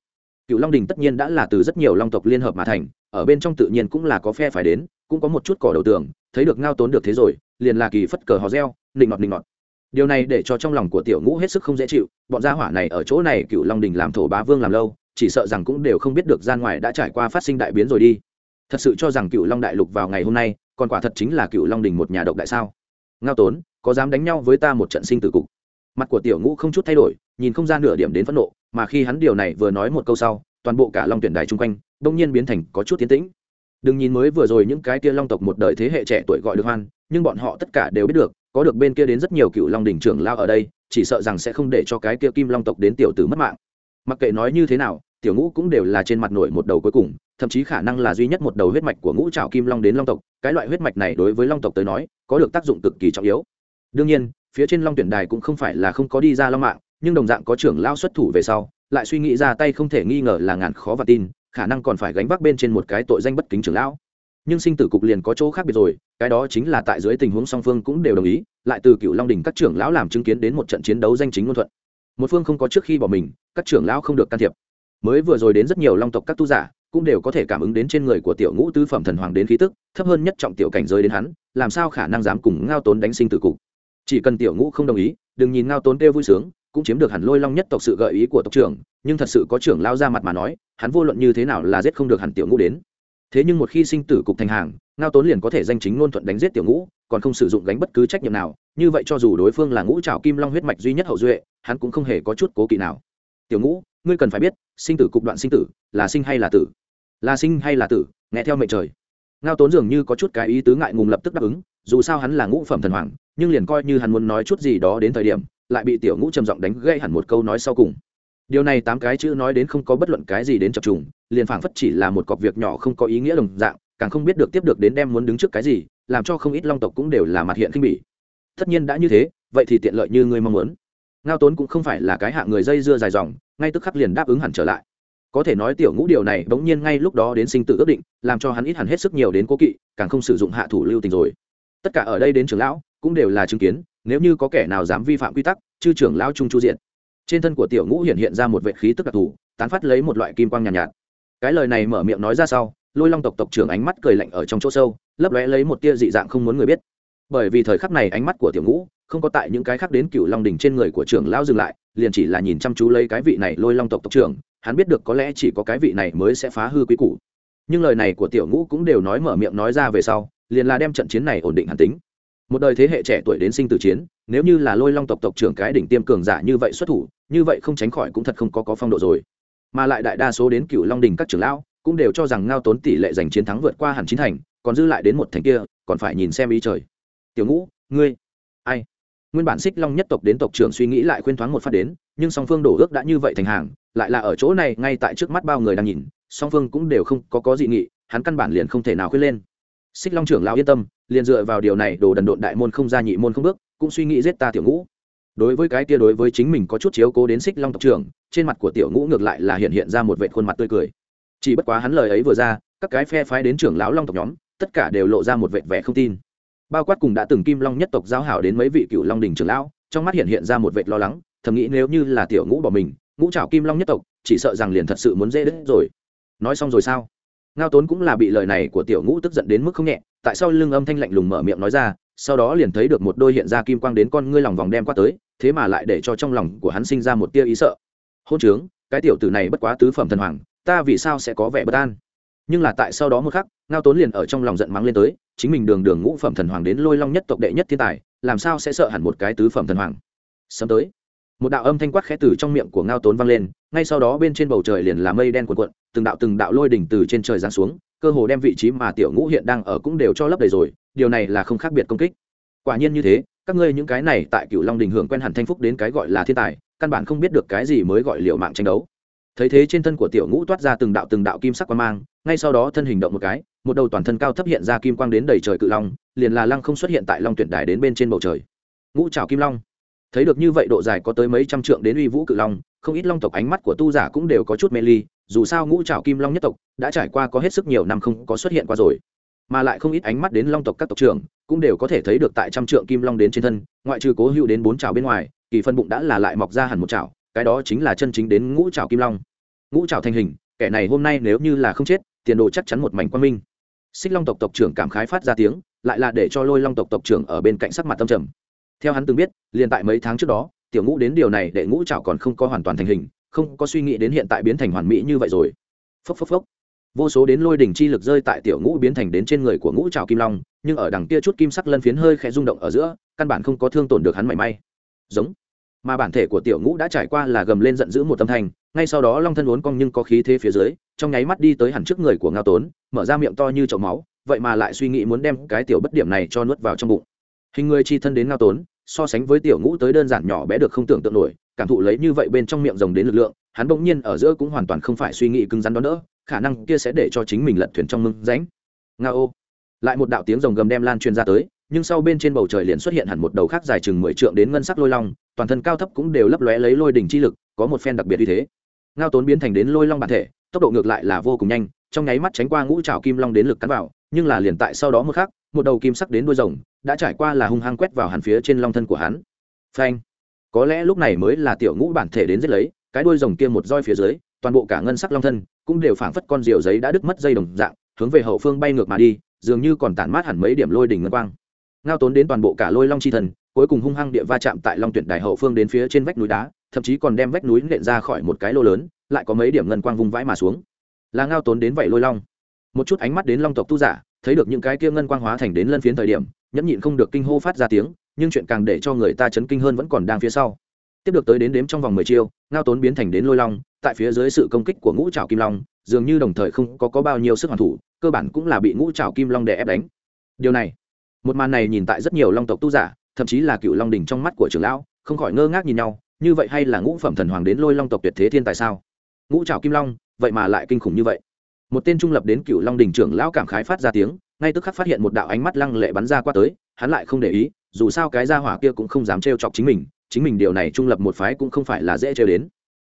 Cựu long đình tất nhiên đã là từ rất nhiều long tộc liên hợp mà thành, ở bên trong tự nhiên cũng là có phe phải đến, cũng có một chút cỏ đầu tường, thấy được ngao tốn được thế rồi, liền là kỳ phất cờ hò reo, nịnh ngọt nịnh ngọt điều này để cho trong lòng của tiểu ngũ hết sức không dễ chịu, bọn gia hỏa này ở chỗ này cựu long đình làm thổ bá vương làm lâu, chỉ sợ rằng cũng đều không biết được gian ngoài đã trải qua phát sinh đại biến rồi đi thật sự cho rằng cựu long đại lục vào ngày hôm nay, còn quả thật chính là cựu long đình một nhà độc đại sao? Ngao tốn, có dám đánh nhau với ta một trận sinh tử cục? Mặt của tiểu ngũ không chút thay đổi, nhìn không ra nửa điểm đến phẫn nộ, mà khi hắn điều này vừa nói một câu sau, toàn bộ cả long tuyển đài chung quanh, đông nhiên biến thành có chút tiến tĩnh. Đừng nhìn mới vừa rồi những cái kia long tộc một đời thế hệ trẻ tuổi gọi được hoan, nhưng bọn họ tất cả đều biết được, có được bên kia đến rất nhiều cựu long đình trưởng lao ở đây, chỉ sợ rằng sẽ không để cho cái kia kim long tộc đến tiểu tử mất mạng. Mặc kệ nói như thế nào tiểu ngũ cũng đều là trên mặt nổi một đầu cuối cùng, thậm chí khả năng là duy nhất một đầu huyết mạch của ngũ trào kim long đến long tộc. Cái loại huyết mạch này đối với long tộc tới nói, có được tác dụng cực kỳ trọng yếu. Đương nhiên, phía trên long tuyển đài cũng không phải là không có đi ra long mạng, nhưng đồng dạng có trưởng lao xuất thủ về sau, lại suy nghĩ ra tay không thể nghi ngờ là ngàn khó và tin, khả năng còn phải gánh vác bên trên một cái tội danh bất kính trưởng lão. Nhưng sinh tử cục liền có chỗ khác biệt rồi, cái đó chính là tại dưới tình huống song phương cũng đều đồng ý, lại từ cựu long đình các trưởng lão làm chứng kiến đến một trận chiến đấu danh chính ngôn thuận. Một phương không có trước khi bỏ mình, các trưởng lão không được can thiệp mới vừa rồi đến rất nhiều long tộc các tu giả, cũng đều có thể cảm ứng đến trên người của tiểu ngũ tứ phẩm thần hoàng đến khí tức, thấp hơn nhất trọng tiểu cảnh giới đến hắn, làm sao khả năng dám cùng ngao tốn đánh sinh tử cục. Chỉ cần tiểu ngũ không đồng ý, đừng nhìn ngao tốn kêu vui sướng, cũng chiếm được hẳn lôi long nhất tộc sự gợi ý của tộc trưởng, nhưng thật sự có trưởng lao ra mặt mà nói, hắn vô luận như thế nào là giết không được hẳn tiểu ngũ đến. Thế nhưng một khi sinh tử cục thành hàng, ngao tốn liền có thể danh chính ngôn thuận đánh giết tiểu ngũ, còn không sử dụng gánh bất cứ trách nhiệm nào, như vậy cho dù đối phương là ngũ trào kim long huyết mạch duy nhất hậu duệ, hắn cũng không hề có chút cố kỵ nào. Tiểu ngũ ngươi cần phải biết, sinh tử cục đoạn sinh tử, là sinh hay là tử? Là sinh hay là tử, nghe theo mệnh trời. Ngao tốn dường như có chút cái ý tứ ngại ngùng lập tức đáp ứng, dù sao hắn là ngũ phẩm thần hoàng, nhưng liền coi như hắn muốn nói chút gì đó đến thời điểm, lại bị tiểu ngũ trầm giọng đánh gây hẳn một câu nói sau cùng. Điều này tám cái chữ nói đến không có bất luận cái gì đến chập trùng, liền phảng phất chỉ là một cọc việc nhỏ không có ý nghĩa đồng dạng, càng không biết được tiếp được đến đem muốn đứng trước cái gì, làm cho không ít long tộc cũng đều là mặt hiện khinh bỉ. Tất nhiên đã như thế, vậy thì tiện lợi như ngươi mong muốn ngao tốn cũng không phải là cái hạng người dây dưa dài dòng ngay tức khắc liền đáp ứng hẳn trở lại. Có thể nói tiểu ngũ điều này bỗng nhiên ngay lúc đó đến sinh tự ước định làm cho hắn ít hẳn hết sức nhiều đến cố kỵ càng không sử dụng hạ thủ lưu tình rồi. Tất cả ở đây đến trưởng lão cũng đều là chứng kiến nếu như có kẻ nào dám vi phạm quy tắc chư trưởng lão trung chu diện. Trên thân của tiểu ngũ hiện hiện ra một vệ khí tức đặc thù tán phát lấy một loại kim quang nhàn nhạt, nhạt. Cái lời này mở miệng nói ra sau lôi long tộc tộc trưởng ánh mắt cười lạnh ở trong chỗ sâu lấp lóe lấy một tia dị dạng không muốn người biết bởi vì thời khắc này ánh mắt của tiểu ngũ không có tại những cái khác đến cựu long đỉnh trên người của trưởng lão dừng lại, liền chỉ là nhìn chăm chú lấy cái vị này lôi long tộc tộc trưởng, hắn biết được có lẽ chỉ có cái vị này mới sẽ phá hư quý củ. Nhưng lời này của tiểu ngũ cũng đều nói mở miệng nói ra về sau, liền là đem trận chiến này ổn định hẳn tính. Một đời thế hệ trẻ tuổi đến sinh tử chiến, nếu như là lôi long tộc tộc trưởng cái đỉnh tiêm cường giả như vậy xuất thủ, như vậy không tránh khỏi cũng thật không có có phong độ rồi. Mà lại đại đa số đến cựu long đình các trưởng lão cũng đều cho rằng ngao tốn tỷ lệ giành chiến thắng vượt qua hẳn chín thành, còn dư lại đến một thành kia, còn phải nhìn xem ý trời tiểu ngũ, ngươi ai? Nguyên bản xích long nhất tộc đến tộc trưởng suy nghĩ lại khuyên thoáng một phát đến, nhưng song phương đổ ước đã như vậy thành hàng, lại là ở chỗ này, ngay tại trước mắt bao người đang nhìn, song phương cũng đều không có có dị nghị, hắn căn bản liền không thể nào khuyên lên. Xích long trưởng lão yên tâm, liền dựa vào điều này đồ đần độn đại môn không ra nhị môn không bước, cũng suy nghĩ giết ta tiểu ngũ. Đối với cái kia đối với chính mình có chút chiếu cố đến xích long tộc trưởng, trên mặt của tiểu ngũ ngược lại là hiện hiện ra một vệ khuôn mặt tươi cười. Chỉ bất quá hắn lời ấy vừa ra, các cái phe phái đến trưởng lão long tộc nhóm, tất cả đều lộ ra một vệ vẻ không tin bao quát cùng đã từng kim long nhất tộc giao hảo đến mấy vị cựu long đình trưởng lão, trong mắt hiện hiện ra một vệt lo lắng, thầm nghĩ nếu như là tiểu ngũ bỏ mình, ngũ trào kim long nhất tộc, chỉ sợ rằng liền thật sự muốn dễ đứt rồi. Nói xong rồi sao? Ngao tốn cũng là bị lời này của tiểu ngũ tức giận đến mức không nhẹ, tại sao lưng âm thanh lạnh lùng mở miệng nói ra, sau đó liền thấy được một đôi hiện ra kim quang đến con ngươi lòng vòng đem qua tới, thế mà lại để cho trong lòng của hắn sinh ra một tia ý sợ. Hôn trướng, cái tiểu tử này bất quá tứ phẩm thần hoàng, ta vì sao sẽ có vẻ bất an? Nhưng là tại sau đó một khắc ngao tốn liền ở trong lòng giận mắng lên tới, chính mình đường đường ngũ phẩm thần hoàng đến lôi long nhất tộc đệ nhất thiên tài, làm sao sẽ sợ hẳn một cái tứ phẩm thần hoàng? Sớm tới, một đạo âm thanh quát khẽ từ trong miệng của ngao tốn vang lên, ngay sau đó bên trên bầu trời liền là mây đen cuộn cuộn, từng đạo từng đạo lôi đỉnh từ trên trời giáng xuống, cơ hồ đem vị trí mà tiểu ngũ hiện đang ở cũng đều cho lấp đầy rồi, điều này là không khác biệt công kích. Quả nhiên như thế, các ngươi những cái này tại cựu long đình hưởng quen hẳn thanh phúc đến cái gọi là thiên tài, căn bản không biết được cái gì mới gọi liệu mạng tranh đấu. Thấy thế trên thân của tiểu ngũ toát ra từng đạo từng đạo kim sắc quan mang, ngay sau đó thân hình động một cái một đầu toàn thân cao thấp hiện ra kim quang đến đầy trời cự long, liền là lăng không xuất hiện tại long tuyển đài đến bên trên bầu trời. Ngũ trào kim long. Thấy được như vậy độ dài có tới mấy trăm trượng đến uy vũ cự long, không ít long tộc ánh mắt của tu giả cũng đều có chút mê ly, dù sao ngũ trào kim long nhất tộc đã trải qua có hết sức nhiều năm không có xuất hiện qua rồi. Mà lại không ít ánh mắt đến long tộc các tộc trưởng cũng đều có thể thấy được tại trăm trượng kim long đến trên thân, ngoại trừ cố hữu đến bốn trào bên ngoài, kỳ phân bụng đã là lại mọc ra hẳn một trào cái đó chính là chân chính đến ngũ trào kim long. Ngũ trào thành hình, kẻ này hôm nay nếu như là không chết, tiền đồ chắc chắn một mảnh quan minh xích long tộc tộc trưởng cảm khái phát ra tiếng, lại là để cho lôi long tộc tộc trưởng ở bên cạnh sắc mặt tâm trầm. Theo hắn từng biết, liền tại mấy tháng trước đó, tiểu ngũ đến điều này để ngũ trảo còn không có hoàn toàn thành hình, không có suy nghĩ đến hiện tại biến thành hoàn mỹ như vậy rồi. Phốc phốc phốc. Vô số đến lôi đỉnh chi lực rơi tại tiểu ngũ biến thành đến trên người của ngũ trào kim long, nhưng ở đằng kia chút kim sắc lân phiến hơi khẽ rung động ở giữa, căn bản không có thương tổn được hắn mảy may. Giống. Mà bản thể của tiểu ngũ đã trải qua là gầm lên giận dữ một tâm thành ngay sau đó long thân uốn cong nhưng có khí thế phía dưới, trong nháy mắt đi tới hẳn trước người của ngao tốn, mở ra miệng to như chậu máu, vậy mà lại suy nghĩ muốn đem cái tiểu bất điểm này cho nuốt vào trong bụng. Hình người chi thân đến ngao tốn, so sánh với tiểu ngũ tới đơn giản nhỏ bé được không tưởng tượng nổi, cảm thụ lấy như vậy bên trong miệng rồng đến lực lượng, hắn bỗng nhiên ở giữa cũng hoàn toàn không phải suy nghĩ cứng rắn đó nữa, khả năng kia sẽ để cho chính mình lật thuyền trong mưng ránh nga ô lại một đạo tiếng rồng gầm đem lan truyền ra tới, nhưng sau bên trên bầu trời liền xuất hiện hẳn một đầu khác dài chừng mười trượng đến ngân sắc lôi long, toàn thân cao thấp cũng đều lấp lóe lấy lôi đỉnh chi lực, có một phen đặc biệt như thế ngao tốn biến thành đến lôi long bản thể, tốc độ ngược lại là vô cùng nhanh, trong nháy mắt tránh qua ngũ trào kim long đến lực cắn vào, nhưng là liền tại sau đó một khắc, một đầu kim sắc đến đuôi rồng đã trải qua là hung hăng quét vào hẳn phía trên long thân của hắn. Phanh! Có lẽ lúc này mới là tiểu ngũ bản thể đến giết lấy, cái đuôi rồng kia một roi phía dưới, toàn bộ cả ngân sắc long thân cũng đều phảng phất con diều giấy đã đứt mất dây đồng dạng, hướng về hậu phương bay ngược mà đi, dường như còn tản mát hẳn mấy điểm lôi đỉnh ngân quang. Ngao tốn đến toàn bộ cả lôi long chi thần, cuối cùng hung hăng địa va chạm tại long tuyển đài hậu phương đến phía trên vách núi đá thậm chí còn đem vách núi nện ra khỏi một cái lô lớn lại có mấy điểm ngân quang vung vãi mà xuống. Là ngao tốn đến vậy lôi long. Một chút ánh mắt đến long tộc tu giả thấy được những cái kia ngân quang hóa thành đến lân phiến thời điểm nhẫn nhịn không được kinh hô phát ra tiếng nhưng chuyện càng để cho người ta chấn kinh hơn vẫn còn đang phía sau. Tiếp được tới đến đếm trong vòng mười chiêu ngao tốn biến thành đến lôi long tại phía dưới sự công kích của ngũ trào kim long dường như đồng thời không có, có bao nhiêu sức hoàn thủ cơ bản cũng là bị ngũ trào kim long đè ép đánh. Điều này một màn này nhìn tại rất nhiều long tộc tu giả thậm chí là cựu long đình trong mắt của trưởng lão không khỏi ngơ ngác nhìn nhau như vậy hay là ngũ phẩm thần hoàng đến lôi long tộc tuyệt thế thiên tài sao? Ngũ trào kim long, vậy mà lại kinh khủng như vậy. Một tên trung lập đến cựu long đình trưởng lão cảm khái phát ra tiếng, ngay tức khắc phát hiện một đạo ánh mắt lăng lệ bắn ra qua tới, hắn lại không để ý, dù sao cái gia hỏa kia cũng không dám trêu chọc chính mình chính mình điều này trung lập một phái cũng không phải là dễ trêu đến.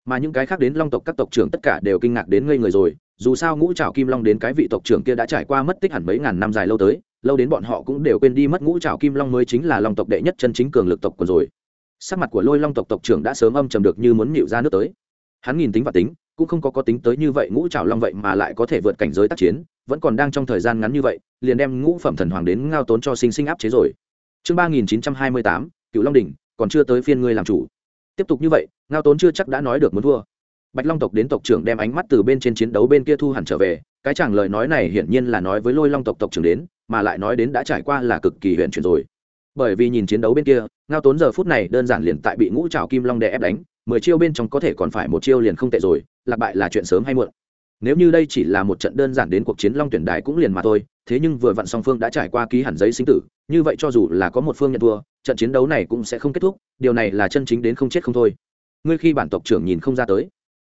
Mà những cái khác đến long tộc các tộc trưởng tất cả đều kinh ngạc đến ngây người rồi, dù sao ngũ trào kim long đến cái vị tộc trưởng kia đã trải qua mất tích hẳn mấy ngàn năm dài lâu tới, lâu đến bọn họ cũng đều quên đi mất ngũ trào kim long mới chính là long tộc đệ nhất chân chính cường lực tộc còn rồi sắc mặt của lôi long tộc tộc trưởng đã sớm âm trầm được như muốn nhịu ra nước tới. Hắn nhìn tính và tính, cũng không có có tính tới như vậy ngũ trào long vậy mà lại có thể vượt cảnh giới tác chiến, vẫn còn đang trong thời gian ngắn như vậy, liền đem ngũ phẩm thần hoàng đến ngao tốn cho sinh sinh áp chế rồi. Chương ba nghìn chín trăm hai mươi tám cựu long đình còn chưa tới phiên ngươi làm chủ. Tiếp tục như vậy, ngao tốn chưa chắc đã nói được muốn thua. Bạch long tộc đến tộc trưởng đem ánh mắt từ bên trên chiến đấu bên kia thu hẳn trở về, cái chẳng lời nói này hiển nhiên là nói với lôi long tộc tộc trưởng đến, mà lại nói đến đã trải qua là cực kỳ huyện chuyển rồi bởi vì nhìn chiến đấu bên kia, ngao tốn giờ phút này đơn giản liền tại bị ngũ trào kim long đè ép đánh, mười chiêu bên trong có thể còn phải một chiêu liền không tệ rồi, lạc bại là chuyện sớm hay muộn. Nếu như đây chỉ là một trận đơn giản đến cuộc chiến long tuyển đài cũng liền mà thôi, thế nhưng vừa vặn song phương đã trải qua ký hẳn giấy sinh tử, như vậy cho dù là có một phương nhận thua, trận chiến đấu này cũng sẽ không kết thúc, điều này là chân chính đến không chết không thôi. Ngươi khi bản tộc trưởng nhìn không ra tới.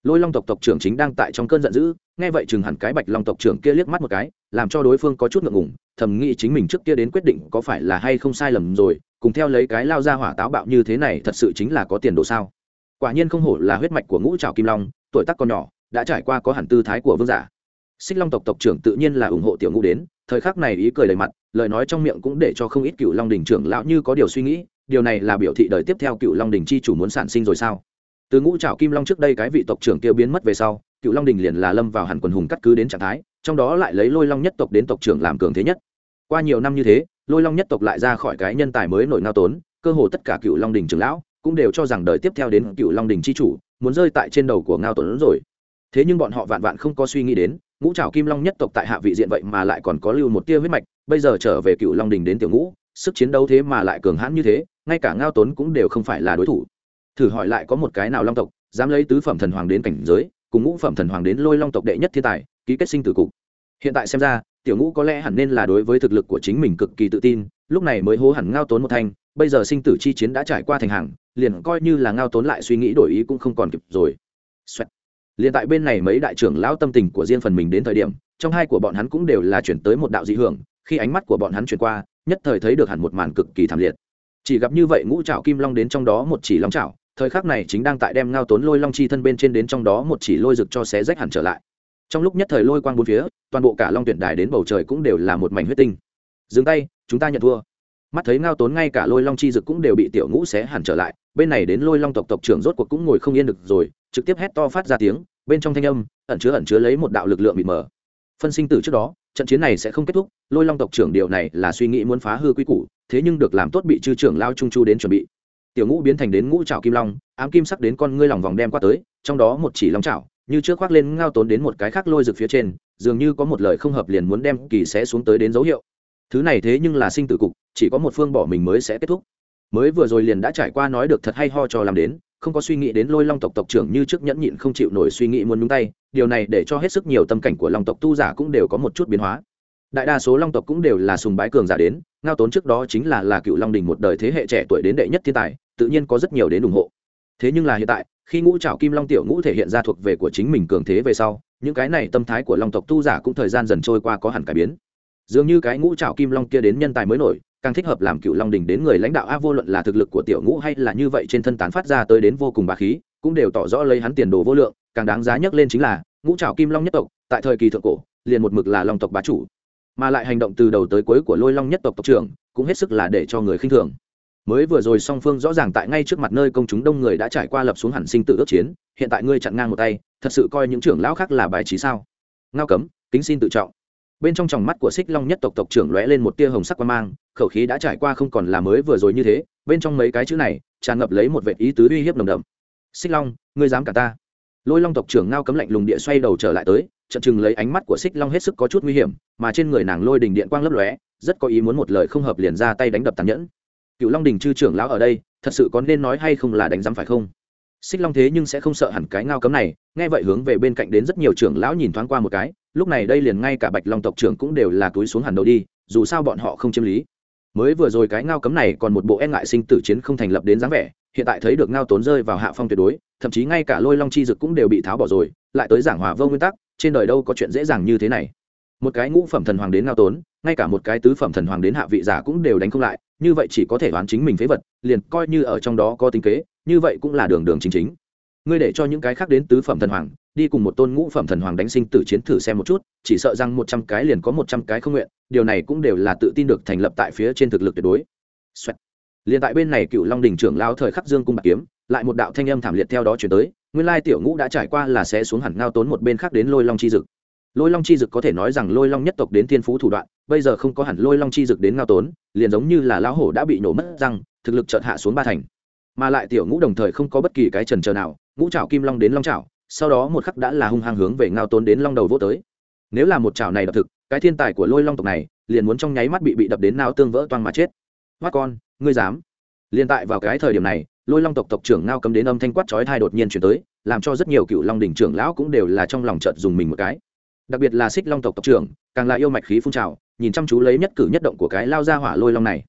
Lôi long tộc tộc trưởng chính đang tại trong cơn giận dữ, nghe vậy chừng hẳn cái bạch long tộc trưởng kia liếc mắt một cái, làm cho đối phương có chút ngượng ngùng thầm nghĩ chính mình trước kia đến quyết định có phải là hay không sai lầm rồi, cùng theo lấy cái lao ra hỏa táo bạo như thế này thật sự chính là có tiền đồ sao? Quả nhiên không hổ là huyết mạch của ngũ trào kim long, tuổi tác còn nhỏ, đã trải qua có hẳn tư thái của vương giả. Xích long tộc tộc trưởng tự nhiên là ủng hộ tiểu ngũ đến, thời khắc này ý cười đầy mặt, lời nói trong miệng cũng để cho không ít cựu long đình trưởng lão như có điều suy nghĩ, điều này là biểu thị đời tiếp theo cựu long đình chi chủ muốn sản sinh rồi sao? Từ ngũ trào kim long trước đây cái vị tộc trưởng kia biến mất về sau, cựu long đình liền là lâm vào hẳn quần hùng cắt cứ đến trạng thái trong đó lại lấy lôi long nhất tộc đến tộc trưởng làm cường thế nhất. Qua nhiều năm như thế, lôi long nhất tộc lại ra khỏi cái nhân tài mới nổi ngao tốn, cơ hồ tất cả cựu long đình trưởng lão cũng đều cho rằng đời tiếp theo đến cựu long đình chi chủ, muốn rơi tại trên đầu của ngao tốn rồi. Thế nhưng bọn họ vạn vạn không có suy nghĩ đến, ngũ trảo kim long nhất tộc tại hạ vị diện vậy mà lại còn có lưu một tia huyết mạch, bây giờ trở về cựu long đình đến tiểu ngũ, sức chiến đấu thế mà lại cường hãn như thế, ngay cả ngao tốn cũng đều không phải là đối thủ. Thử hỏi lại có một cái nào long tộc, dám lấy tứ phẩm thần hoàng đến cảnh giới, cùng ngũ phẩm thần hoàng đến lôi long tộc đệ nhất thiên tài ký kết sinh tử cục. Hiện tại xem ra, tiểu ngũ có lẽ hẳn nên là đối với thực lực của chính mình cực kỳ tự tin, lúc này mới hố hẳn ngao tốn một thanh, bây giờ sinh tử chi chiến đã trải qua thành hàng, liền coi như là ngao tốn lại suy nghĩ đổi ý cũng không còn kịp rồi. Xoẹt. liền tại bên này mấy đại trưởng lão tâm tình của riêng phần mình đến thời điểm, trong hai của bọn hắn cũng đều là chuyển tới một đạo dị hưởng, khi ánh mắt của bọn hắn chuyển qua, nhất thời thấy được hẳn một màn cực kỳ thảm liệt. Chỉ gặp như vậy ngũ trảo kim long đến trong đó một chỉ long trảo, thời khắc này chính đang tại đem ngao tốn lôi long chi thân bên trên đến trong đó một chỉ lôi rực cho xé rách hẳn trở lại trong lúc nhất thời lôi quang bốn phía, toàn bộ cả long tuyển đài đến bầu trời cũng đều là một mảnh huyết tinh. Dừng tay, chúng ta nhận thua. Mắt thấy ngao tốn ngay cả lôi long chi dực cũng đều bị tiểu ngũ xé hẳn trở lại, bên này đến lôi long tộc tộc trưởng rốt cuộc cũng ngồi không yên được rồi, trực tiếp hét to phát ra tiếng, bên trong thanh âm, ẩn chứa ẩn chứa lấy một đạo lực lượng bị mở phân sinh tử trước đó, trận chiến này sẽ không kết thúc, lôi long tộc trưởng điều này là suy nghĩ muốn phá hư quy củ, thế nhưng được làm tốt bị chư trưởng lao trung chu đến chuẩn bị. Tiểu ngũ biến thành đến ngũ trào kim long, ám kim sắc đến con ngươi lòng vòng đem qua tới, trong đó một chỉ long trào như trước khoác lên ngao tốn đến một cái khác lôi rực phía trên, dường như có một lời không hợp liền muốn đem kỳ sẽ xuống tới đến dấu hiệu. Thứ này thế nhưng là sinh tử cục, chỉ có một phương bỏ mình mới sẽ kết thúc. Mới vừa rồi liền đã trải qua nói được thật hay ho cho làm đến, không có suy nghĩ đến lôi long tộc tộc trưởng như trước nhẫn nhịn không chịu nổi suy nghĩ muốn nhúng tay, điều này để cho hết sức nhiều tâm cảnh của long tộc tu giả cũng đều có một chút biến hóa. Đại đa số long tộc cũng đều là sùng bái cường giả đến, ngao tốn trước đó chính là là cựu long đình một đời thế hệ trẻ tuổi đến đệ nhất thiên tài, tự nhiên có rất nhiều đến ủng hộ. Thế nhưng là hiện tại khi ngũ trảo kim long tiểu ngũ thể hiện ra thuộc về của chính mình cường thế về sau, những cái này tâm thái của long tộc tu giả cũng thời gian dần trôi qua có hẳn cải biến. Dường như cái ngũ trảo kim long kia đến nhân tài mới nổi, càng thích hợp làm cựu long đình đến người lãnh đạo a vô luận là thực lực của tiểu ngũ hay là như vậy trên thân tán phát ra tới đến vô cùng bà khí, cũng đều tỏ rõ lấy hắn tiền đồ vô lượng, càng đáng giá nhắc lên chính là, ngũ trảo kim long nhất tộc, tại thời kỳ thượng cổ, liền một mực là long tộc bá chủ, mà lại hành động từ đầu tới cuối của lôi long nhất tộc tộc trưởng, cũng hết sức là để cho người khinh thường mới vừa rồi song phương rõ ràng tại ngay trước mặt nơi công chúng đông người đã trải qua lập xuống hẳn sinh tự ước chiến, hiện tại ngươi chặn ngang một tay, thật sự coi những trưởng lão khác là bài trí sao? Ngao cấm, kính xin tự trọng. Bên trong tròng mắt của xích long nhất tộc tộc trưởng lóe lên một tia hồng sắc quan mang, khẩu khí đã trải qua không còn là mới vừa rồi như thế, bên trong mấy cái chữ này tràn ngập lấy một vệ ý tứ uy hiếp nồng đậm. Xích long, ngươi dám cả ta? Lôi long tộc trưởng ngao cấm lạnh lùng địa xoay đầu trở lại tới trận chừng lấy ánh mắt của xích long hết sức có chút nguy hiểm, mà trên người nàng lôi đình điện quang lấp lóe, rất có ý muốn một lời không hợp liền ra tay đánh đập tàn nhẫn cựu long đình chư trưởng lão ở đây, thật sự có nên nói hay không là đánh giám phải không? Xích long thế nhưng sẽ không sợ hẳn cái ngao cấm này, nghe vậy hướng về bên cạnh đến rất nhiều trưởng lão nhìn thoáng qua một cái, lúc này đây liền ngay cả bạch long tộc trưởng cũng đều là túi xuống hẳn đầu đi, dù sao bọn họ không chiếm lý. Mới vừa rồi cái ngao cấm này còn một bộ e ngại sinh tử chiến không thành lập đến dáng vẻ, hiện tại thấy được ngao tốn rơi vào hạ phong tuyệt đối, thậm chí ngay cả lôi long chi dực cũng đều bị tháo bỏ rồi, lại tới giảng hòa vô nguyên tắc, trên đời đâu có chuyện dễ dàng như thế này. Một cái ngũ phẩm thần hoàng đến ngao tốn, ngay cả một cái tứ phẩm thần hoàng đến hạ vị giả cũng đều đánh không lại như vậy chỉ có thể đoán chính mình phế vật, liền coi như ở trong đó có tính kế, như vậy cũng là đường đường chính chính. Ngươi để cho những cái khác đến tứ phẩm thần hoàng, đi cùng một tôn ngũ phẩm thần hoàng đánh sinh tử chiến thử xem một chút, chỉ sợ rằng một trăm cái liền có một trăm cái không nguyện, điều này cũng đều là tự tin được thành lập tại phía trên thực lực tuyệt đối. Xoẹt. liền tại bên này cựu long đình trưởng lao thời khắc dương cung bạc kiếm, lại một đạo thanh âm thảm liệt theo đó chuyển tới, nguyên lai tiểu ngũ đã trải qua là sẽ xuống hẳn ngao tốn một bên khác đến lôi long chi dực lôi long chi dực có thể nói rằng lôi long nhất tộc đến thiên phú thủ đoạn, bây giờ không có hẳn lôi long chi dực đến ngao tốn, liền giống như là lão hổ đã bị nổ mất răng, thực lực chợt hạ xuống ba thành. Mà lại tiểu ngũ đồng thời không có bất kỳ cái trần chờ nào, ngũ trảo kim long đến long trảo, sau đó một khắc đã là hung hăng hướng về ngao tốn đến long đầu vô tới. Nếu là một trảo này đập thực, cái thiên tài của lôi long tộc này, liền muốn trong nháy mắt bị bị đập đến nao tương vỡ toang mà chết. Hoắt con, ngươi dám? Liền tại vào cái thời điểm này, lôi long tộc tộc trưởng ngao cấm đến âm thanh quát chói thai đột nhiên chuyển tới, làm cho rất nhiều cựu long đỉnh trưởng lão cũng đều là trong lòng chợt dùng mình một cái đặc biệt là xích long tộc tộc trưởng, càng là yêu mạch khí phun trào, nhìn chăm chú lấy nhất cử nhất động của cái lao ra hỏa lôi long này.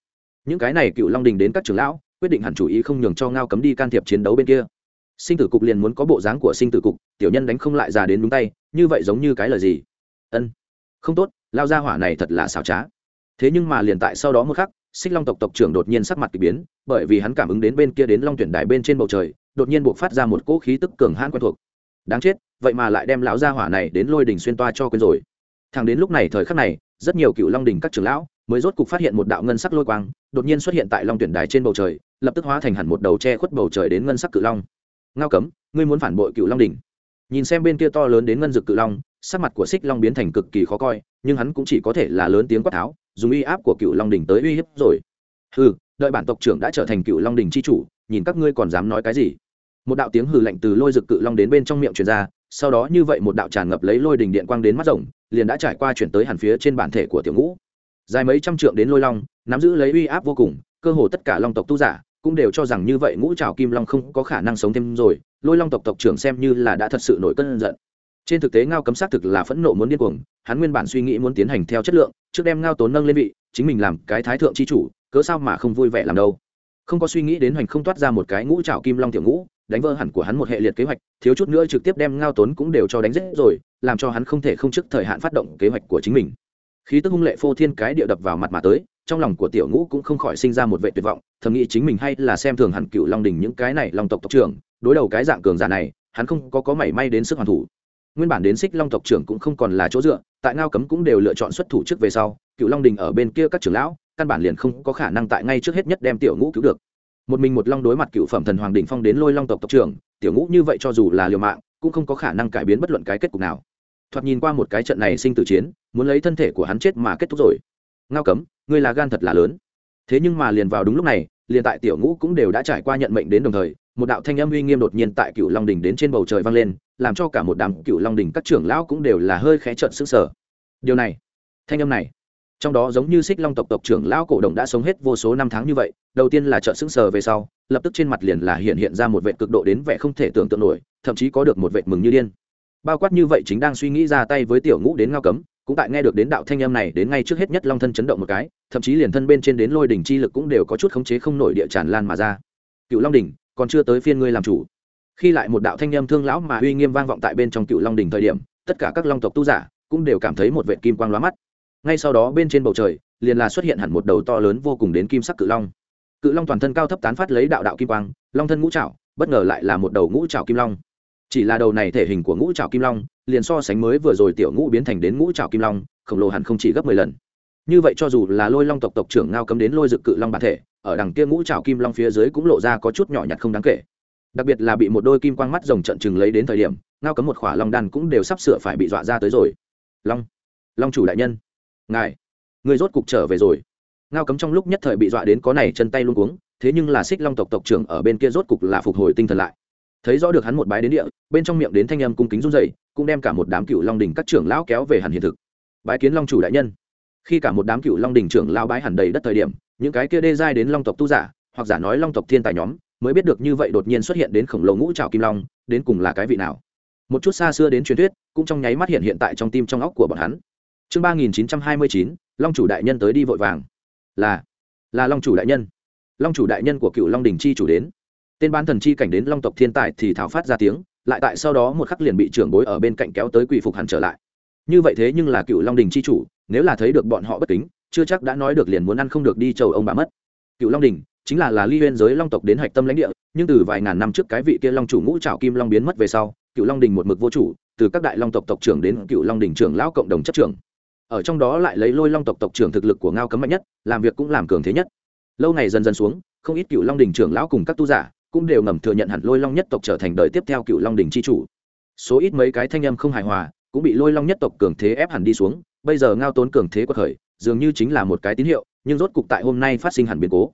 Những cái này cựu long đình đến các trưởng lão, quyết định hẳn chủ ý không nhường cho ngao cấm đi can thiệp chiến đấu bên kia. Sinh tử cục liền muốn có bộ dáng của sinh tử cục, tiểu nhân đánh không lại già đến đúng tay, như vậy giống như cái lời gì? Ân, không tốt, lao ra hỏa này thật là xảo trá. Thế nhưng mà liền tại sau đó một khắc, xích long tộc tộc trưởng đột nhiên sắc mặt k ỳ biến, bởi vì hắn cảm ứng đến bên kia đến long tuyển đài bên trên bầu trời, đột nhiên buộc phát ra một cỗ khí tức cường hãn quen thuộc đáng chết, vậy mà lại đem lão gia hỏa này đến lôi đỉnh xuyên toa cho quên rồi. Thằng đến lúc này thời khắc này, rất nhiều cựu long Đỉnh các trưởng lão mới rốt cục phát hiện một đạo ngân sắc lôi quang, đột nhiên xuất hiện tại long tuyển đài trên bầu trời, lập tức hóa thành hẳn một đầu che khuất bầu trời đến ngân sắc cự long. Ngao cấm, ngươi muốn phản bội cựu long Đỉnh? nhìn xem bên kia to lớn đến ngân dực cự long, sắc mặt của xích long biến thành cực kỳ khó coi, nhưng hắn cũng chỉ có thể là lớn tiếng quát tháo, dùng uy áp của cựu long Đỉnh tới uy hiếp rồi. Ừ đợi bản tộc trưởng đã trở thành cựu long Đỉnh c h i chủ, nhìn các ngươi còn dám nói cái gì? Một đạo tiếng hừ lạnh từ lôi rực cự long đến bên trong miệng truyền ra, sau đó như vậy một đạo tràn ngập lấy lôi đình điện quang đến mắt rồng, liền đã trải qua chuyển tới hẳn phía trên bản thể của tiểu ngũ. Dài mấy trăm trượng đến lôi long, nắm giữ lấy uy áp vô cùng, cơ hồ tất cả long tộc tu giả cũng đều cho rằng như vậy ngũ trào kim long không có khả năng sống thêm rồi, lôi long tộc tộc trưởng xem như là đã thật sự nổi cơn giận. Trên thực tế ngao cấm xác thực là phẫn nộ muốn điên cuồng, hắn nguyên bản suy nghĩ muốn tiến hành theo chất lượng, trước đem ngao tốn nâng lên vị, chính mình làm cái thái thượng c h i chủ, cớ sao mà không vui vẻ làm đâu. Không có suy nghĩ đến hoành không toát ra một cái ngũ trào kim long tiểu ngũ đánh vỡ hẳn của hắn một hệ liệt kế hoạch, thiếu chút nữa trực tiếp đem ngao tốn cũng đều cho đánh giết rồi, làm cho hắn không thể không trước thời hạn phát động kế hoạch của chính mình. Khí tức hung lệ phô thiên cái địa đập vào mặt mà tới, trong lòng của tiểu ngũ cũng không khỏi sinh ra một vệ tuyệt vọng, thầm nghĩ chính mình hay là xem thường hẳn cựu long đình những cái này long tộc tộc trưởng, đối đầu cái dạng cường giả này, hắn không có có mảy may đến sức hoàn thủ. Nguyên bản đến xích long tộc trưởng cũng không còn là chỗ dựa, tại ngao cấm cũng đều lựa chọn xuất thủ trước về sau, cựu long đình ở bên kia các trưởng lão, căn bản liền không có khả năng tại ngay trước hết nhất đem tiểu ngũ cứu được một mình một long đối mặt cựu phẩm thần hoàng đình phong đến lôi long tộc tộc trưởng, tiểu ngũ như vậy cho dù là liều mạng, cũng không có khả năng cải biến bất luận cái kết cục nào. Thoạt nhìn qua một cái trận này sinh tử chiến, muốn lấy thân thể của hắn chết mà kết thúc rồi. Ngao cấm, ngươi là gan thật là lớn. Thế nhưng mà liền vào đúng lúc này, liền tại tiểu ngũ cũng đều đã trải qua nhận mệnh đến đồng thời, một đạo thanh âm uy nghiêm đột nhiên tại cựu long đình đến trên bầu trời vang lên, làm cho cả một đám cựu long đình các trưởng lão cũng đều là hơi khẽ trợn sức sở điều này, thanh âm này trong đó giống như xích long tộc tộc trưởng lão cổ đồng đã sống hết vô số năm tháng như vậy, đầu tiên là trợ sức sờ về sau, lập tức trên mặt liền là hiện hiện ra một vệ cực độ đến vẻ không thể tưởng tượng nổi, thậm chí có được một vệ mừng như điên. Bao quát như vậy chính đang suy nghĩ ra tay với tiểu ngũ đến ngao cấm, cũng tại nghe được đến đạo thanh âm này đến ngay trước hết nhất long thân chấn động một cái, thậm chí liền thân bên trên đến lôi đỉnh chi lực cũng đều có chút khống chế không nổi địa tràn lan mà ra. Cựu long đỉnh, còn chưa tới phiên ngươi làm chủ. Khi lại một đạo thanh âm thương lão mà uy nghiêm vang vọng tại bên trong cựu long đỉnh thời điểm, tất cả các long tộc tu giả cũng đều cảm thấy một vệ kim quang lóa mắt ngay sau đó bên trên bầu trời, liền là xuất hiện hẳn một đầu to lớn vô cùng đến kim sắc cự long. Cự long toàn thân cao thấp tán phát lấy đạo đạo kim quang, long thân ngũ trạo bất ngờ lại là một đầu ngũ trạo kim long. Chỉ là đầu này thể hình của ngũ trạo kim long, liền so sánh mới vừa rồi tiểu ngũ biến thành đến ngũ trạo kim long, khổng lồ hẳn không chỉ gấp mười lần. Như vậy cho dù là lôi long tộc tộc trưởng ngao cấm đến lôi dực cự long bản thể, ở đằng kia ngũ trào kim long phía dưới cũng lộ ra có chút nhỏ nhặt không đáng kể. Đặc biệt là bị một đôi kim quang mắt rồng trận chừng lấy đến thời điểm, ngao cấm một khỏa long đan cũng đều sắp sửa phải bị dọa ra tới rồi. Long long chủ đại nhân ngài, người rốt cục trở về rồi. Ngao cấm trong lúc nhất thời bị dọa đến có này chân tay luôn cuống, thế nhưng là xích long tộc tộc trưởng ở bên kia rốt cục là phục hồi tinh thần lại. Thấy rõ được hắn một bái đến địa, bên trong miệng đến thanh âm cung kính run dậy cũng đem cả một đám cựu long đình các trưởng lão kéo về hẳn hiện thực. Bái kiến long chủ đại nhân. Khi cả một đám cựu long đình trưởng lao bái hẳn đầy đất thời điểm, những cái kia đê giai đến long tộc tu giả, hoặc giả nói long tộc thiên tài nhóm, mới biết được như vậy đột nhiên xuất hiện đến khổng lồ ngũ trào kim long, đến cùng là cái vị nào. Một chút xa xưa đến truyền thuyết, cũng trong nháy mắt hiện hiện tại trong tim trong óc của bọn hắn chương ba nghìn chín trăm hai mươi chín, long chủ đại nhân tới đi vội vàng. Là là long chủ đại nhân. Long chủ đại nhân của cựu long đình chi chủ đến. Tên bán thần chi cảnh đến long tộc thiên tài thì thảo phát ra tiếng, lại tại sau đó một khắc liền bị trưởng bối ở bên cạnh kéo tới quỳ phục hẳn trở lại. Như vậy thế nhưng là cựu long đình chi chủ, nếu là thấy được bọn họ bất kính, chưa chắc đã nói được liền muốn ăn không được đi chầu ông bà mất. Cựu long đình chính là là ly huyên giới long tộc đến hạch tâm lãnh địa, nhưng từ vài ngàn năm trước cái vị kia long chủ ngũ trào kim long biến mất về sau, cựu long đình một mực vô chủ, từ các đại long tộc tộc trưởng đến cựu long đình trưởng lão cộng đồng chấp trưởng ở trong đó lại lấy lôi long tộc tộc trưởng thực lực của ngao cấm mạnh nhất, làm việc cũng làm cường thế nhất. Lâu ngày dần dần xuống, không ít cựu long đình trưởng lão cùng các tu giả cũng đều ngầm thừa nhận hẳn lôi long nhất tộc trở thành đời tiếp theo cựu long đình c h i chủ. Số ít mấy cái thanh âm không hài hòa cũng bị lôi long nhất tộc cường thế ép hẳn đi xuống, bây giờ ngao tốn cường thế của khởi, dường như chính là một cái tín hiệu, nhưng rốt cục tại hôm nay phát sinh hẳn biến cố.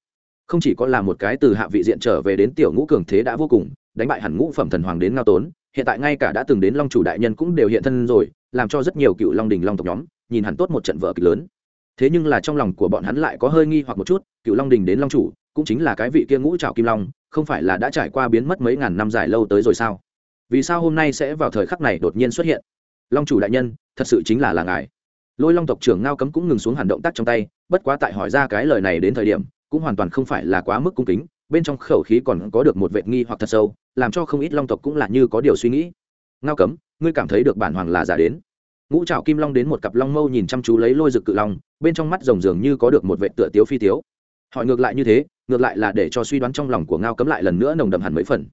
Không chỉ có là một cái từ hạ vị diện trở về đến tiểu ngũ cường thế đã vô cùng, đánh bại hẳn ngũ phẩm thần hoàng đến ngao tốn, hiện tại ngay cả đã từng đến long chủ đại nhân cũng đều hiện thân rồi, làm cho rất nhiều cựu long đình long tộc nhóm nhìn hẳn tốt một trận vở kịch lớn. Thế nhưng là trong lòng của bọn hắn lại có hơi nghi hoặc một chút, cựu long đình đến long chủ, cũng chính là cái vị kia ngũ trào kim long, không phải là đã trải qua biến mất mấy ngàn năm dài lâu tới rồi sao? Vì sao hôm nay sẽ vào thời khắc này đột nhiên xuất hiện? Long chủ đại nhân, thật sự chính là là ngài. Lôi long tộc trưởng ngao cấm cũng ngừng xuống hẳn động tác trong tay, bất quá tại hỏi ra cái lời này đến thời điểm, cũng hoàn toàn không phải là quá mức cung kính, bên trong khẩu khí còn có được một vệ nghi hoặc thật sâu, làm cho không ít long tộc cũng là như có điều suy nghĩ. Ngao cấm, ngươi cảm thấy được bản hoàng là giả đến? Ngũ trào kim long đến một cặp long mâu nhìn chăm chú lấy lôi rực cự long bên trong mắt rồng dường như có được một vệ tựa tiếu phi tiếu. Hỏi ngược lại như thế ngược lại là để cho suy đoán trong lòng của ngao cấm lại lần nữa nồng đậm hẳn mấy phần.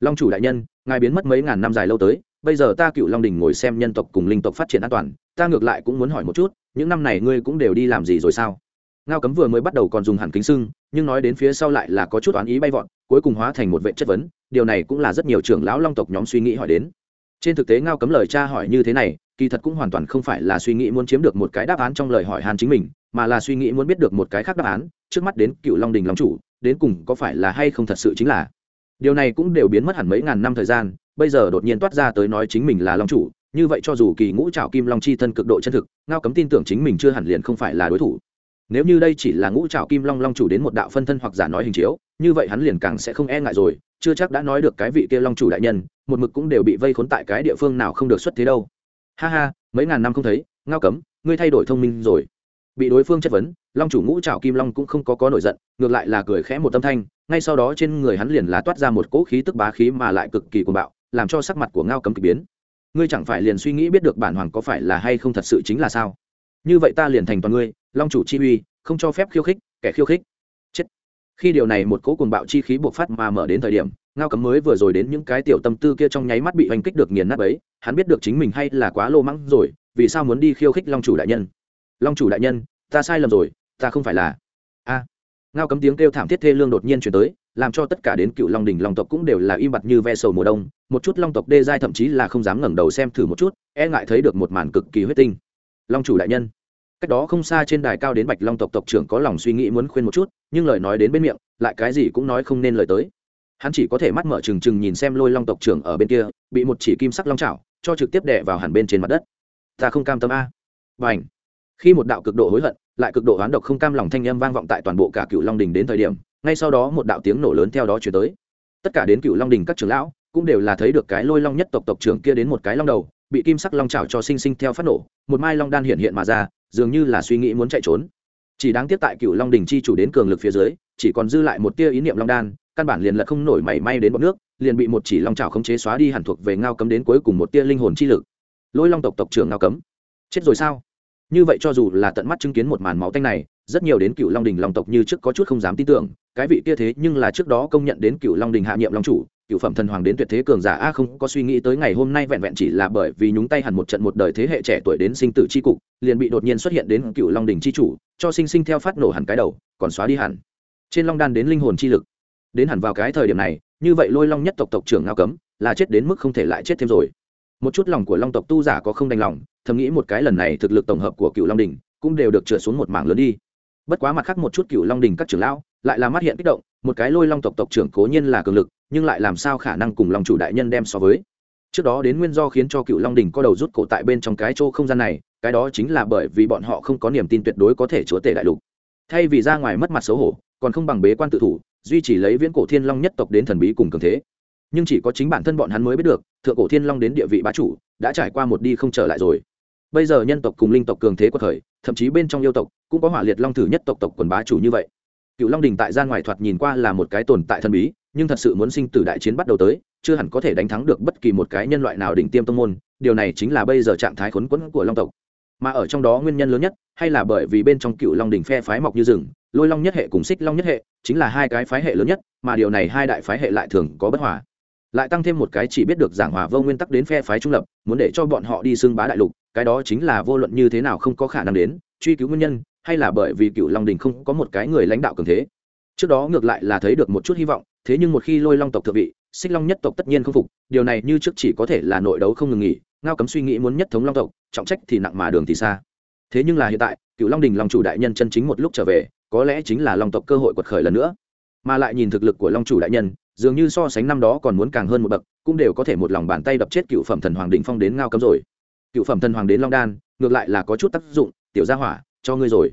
Long chủ đại nhân ngài biến mất mấy ngàn năm dài lâu tới bây giờ ta cựu long đình ngồi xem nhân tộc cùng linh tộc phát triển an toàn ta ngược lại cũng muốn hỏi một chút những năm này ngươi cũng đều đi làm gì rồi sao? Ngao cấm vừa mới bắt đầu còn dùng hẳn kính sưng nhưng nói đến phía sau lại là có chút oán ý bay vọn, cuối cùng hóa thành một vệ chất vấn điều này cũng là rất nhiều trưởng lão long tộc nhóm suy nghĩ hỏi đến. Trên thực tế ngao cấm lời cha hỏi như thế này kỳ thật cũng hoàn toàn không phải là suy nghĩ muốn chiếm được một cái đáp án trong lời hỏi hàn chính mình, mà là suy nghĩ muốn biết được một cái khác đáp án, trước mắt đến cựu long đình long chủ, đến cùng có phải là hay không thật sự chính là. Điều này cũng đều biến mất hẳn mấy ngàn năm thời gian, bây giờ đột nhiên toát ra tới nói chính mình là long chủ, như vậy cho dù kỳ ngũ trào kim long chi thân cực độ chân thực, ngao cấm tin tưởng chính mình chưa hẳn liền không phải là đối thủ. Nếu như đây chỉ là ngũ trào kim long long chủ đến một đạo phân thân hoặc giả nói hình chiếu, như vậy hắn liền càng sẽ không e ngại rồi, chưa chắc đã nói được cái vị kia long chủ đại nhân, một mực cũng đều bị vây khốn tại cái địa phương nào không được xuất thế đâu ha ha, mấy ngàn năm không thấy, ngao cấm, ngươi thay đổi thông minh rồi. Bị đối phương chất vấn, long chủ ngũ trào kim long cũng không có có nổi giận, ngược lại là cười khẽ một tâm thanh, ngay sau đó trên người hắn liền là toát ra một cỗ khí tức bá khí mà lại cực kỳ cuồng bạo, làm cho sắc mặt của ngao cấm k ỳ biến. Ngươi chẳng phải liền suy nghĩ biết được bản hoàng có phải là hay không thật sự chính là sao? Như vậy ta liền thành toàn ngươi, long chủ chi uy, không cho phép khiêu khích, kẻ khiêu khích khi điều này một cỗ cuồng bạo chi khí buộc phát mà mở đến thời điểm, ngao cấm mới vừa rồi đến những cái tiểu tâm tư kia trong nháy mắt bị hành kích được nghiền nát ấy hắn biết được chính mình hay là quá lô mắng rồi, vì sao muốn đi khiêu khích long chủ đại nhân? Long chủ đại nhân, ta sai lầm rồi, ta không phải là a. À, ngao cấm tiếng kêu thảm thiết thê lương đột nhiên chuyển tới, làm cho tất cả đến cựu long đình long tộc cũng đều là im bặt như ve sầu mùa đông, một chút long tộc đê giai thậm chí là không dám ngẩng đầu xem thử một chút e ngại thấy được một màn cực kỳ huyết tinh. Long chủ đại nhân cách đó không xa trên đài cao đến bạch long tộc tộc trưởng có lòng suy nghĩ muốn khuyên một chút, nhưng lời nói đến bên miệng, lại cái gì cũng nói không nên lời tới. Hắn chỉ có thể mắt mở trừng trừng nhìn xem lôi long tộc trưởng ở bên kia, bị một chỉ kim sắc long chảo cho trực tiếp đè vào hẳn bên trên mặt đất. Ta không cam tâm a. Và ảnh khi một đạo cực độ hối hận, lại cực độ hoán độc không cam lòng thanh âm vang vọng tại toàn bộ cả cựu long đình đến thời điểm, ngay sau đó một đạo tiếng nổ lớn theo đó chuyển tới. Tất cả đến cựu long đình các trưởng lão cũng đều là thấy được cái lôi long nhất tộc tộc trưởng kia đến một cái long đầu, bị kim sắc long chảo cho sinh sinh theo phát nổ, một mai long đan hiện hiện mà ra dường như là suy nghĩ muốn chạy trốn. Chỉ đáng tiếc tại cựu long đình chi chủ đến cường lực phía dưới, chỉ còn dư lại một tia ý niệm long đan, căn bản liền lật không nổi mảy may đến bọn nước, liền bị một chỉ long trào khống chế xóa đi hẳn thuộc về ngao cấm đến cuối cùng một tia linh hồn chi lực. Lôi long tộc tộc trưởng ngao cấm. Chết rồi sao? Như vậy cho dù là tận mắt chứng kiến một màn máu tanh này, rất nhiều đến cựu long đình long tộc như trước có chút không dám tin tưởng cái vị kia thế nhưng là trước đó công nhận đến cựu long đình hạ nhiệm long chủ, cựu phẩm thần hoàng đến tuyệt thế cường giả a không có suy nghĩ tới ngày hôm nay vẹn vẹn chỉ là bởi vì nhúng tay hẳn một trận một đời thế hệ trẻ tuổi đến sinh tử c h i cục, liền bị đột nhiên xuất hiện đến cựu long đình c h i chủ, cho sinh sinh theo phát nổ hẳn cái đầu, còn xóa đi hẳn. Trên long đan đến linh hồn chi lực. Đến hẳn vào cái thời điểm này, như vậy lôi long nhất tộc tộc trưởng ngao cấm, là chết đến mức không thể lại chết thêm rồi. Một chút lòng của long tộc tu giả có không đành lòng, thầm nghĩ một cái lần này thực lực tổng hợp của cựu long đình cũng đều được trượt xuống một mảng lớn đi. Bất quá mặt khác một chút cựu long đình các trưởng lão lại là mắt hiện kích động, một cái lôi long tộc tộc trưởng cố nhiên là cường lực, nhưng lại làm sao khả năng cùng long chủ đại nhân đem so với? Trước đó đến nguyên do khiến cho cựu long đình có đầu rút cổ tại bên trong cái chỗ không gian này, cái đó chính là bởi vì bọn họ không có niềm tin tuyệt đối có thể chúa tể đại lục. Thay vì ra ngoài mất mặt xấu hổ, còn không bằng bế quan tự thủ, duy trì lấy viễn cổ thiên long nhất tộc đến thần bí cùng cường thế. Nhưng chỉ có chính bản thân bọn hắn mới biết được, thượng cổ thiên long đến địa vị bá chủ, đã trải qua một đi không trở lại rồi. Bây giờ nhân tộc cùng linh tộc cường thế của thời, thậm chí bên trong yêu tộc, cũng có hỏa liệt long thử nhất tộc tộc quần bá chủ như vậy cựu long đình tại gian ngoài thoạt nhìn qua là một cái tồn tại thần bí, nhưng thật sự muốn sinh tử đại chiến bắt đầu tới, chưa hẳn có thể đánh thắng được bất kỳ một cái nhân loại nào đỉnh tiêm tông môn, điều này chính là bây giờ trạng thái khốn quẫn của long tộc. Mà ở trong đó nguyên nhân lớn nhất, hay là bởi vì bên trong cựu long đình phe phái mọc như rừng, lôi long nhất hệ cùng xích long nhất hệ, chính là hai cái phái hệ lớn nhất, mà điều này hai đại phái hệ lại thường có bất hòa. Lại tăng thêm một cái chỉ biết được giảng hòa vô nguyên tắc đến phe phái trung lập, muốn để cho bọn họ đi xưng bá đại lục, cái đó chính là vô luận như thế nào không có khả năng đến, truy cứu nguyên nhân hay là bởi vì cựu long đình không có một cái người lãnh đạo cường thế? Trước đó ngược lại là thấy được một chút hy vọng, thế nhưng một khi lôi long tộc thượng vị, xích long nhất tộc tất nhiên không phục, điều này như trước chỉ có thể là nội đấu không ngừng nghỉ, ngao cấm suy nghĩ muốn nhất thống long tộc, trọng trách thì nặng mà đường thì xa. Thế nhưng là hiện tại, cựu long đình long chủ đại nhân chân chính một lúc trở về, có lẽ chính là long tộc cơ hội quật khởi lần nữa. Mà lại nhìn thực lực của long chủ đại nhân, dường như so sánh năm đó còn muốn càng hơn một bậc, cũng đều có thể một lòng bàn tay đập chết cựu phẩm thần hoàng đình phong đến ngao cấm rồi. Cựu phẩm thần hoàng đến long đan, ngược lại là có chút tác dụng, tiểu gia hỏa cho ngươi rồi.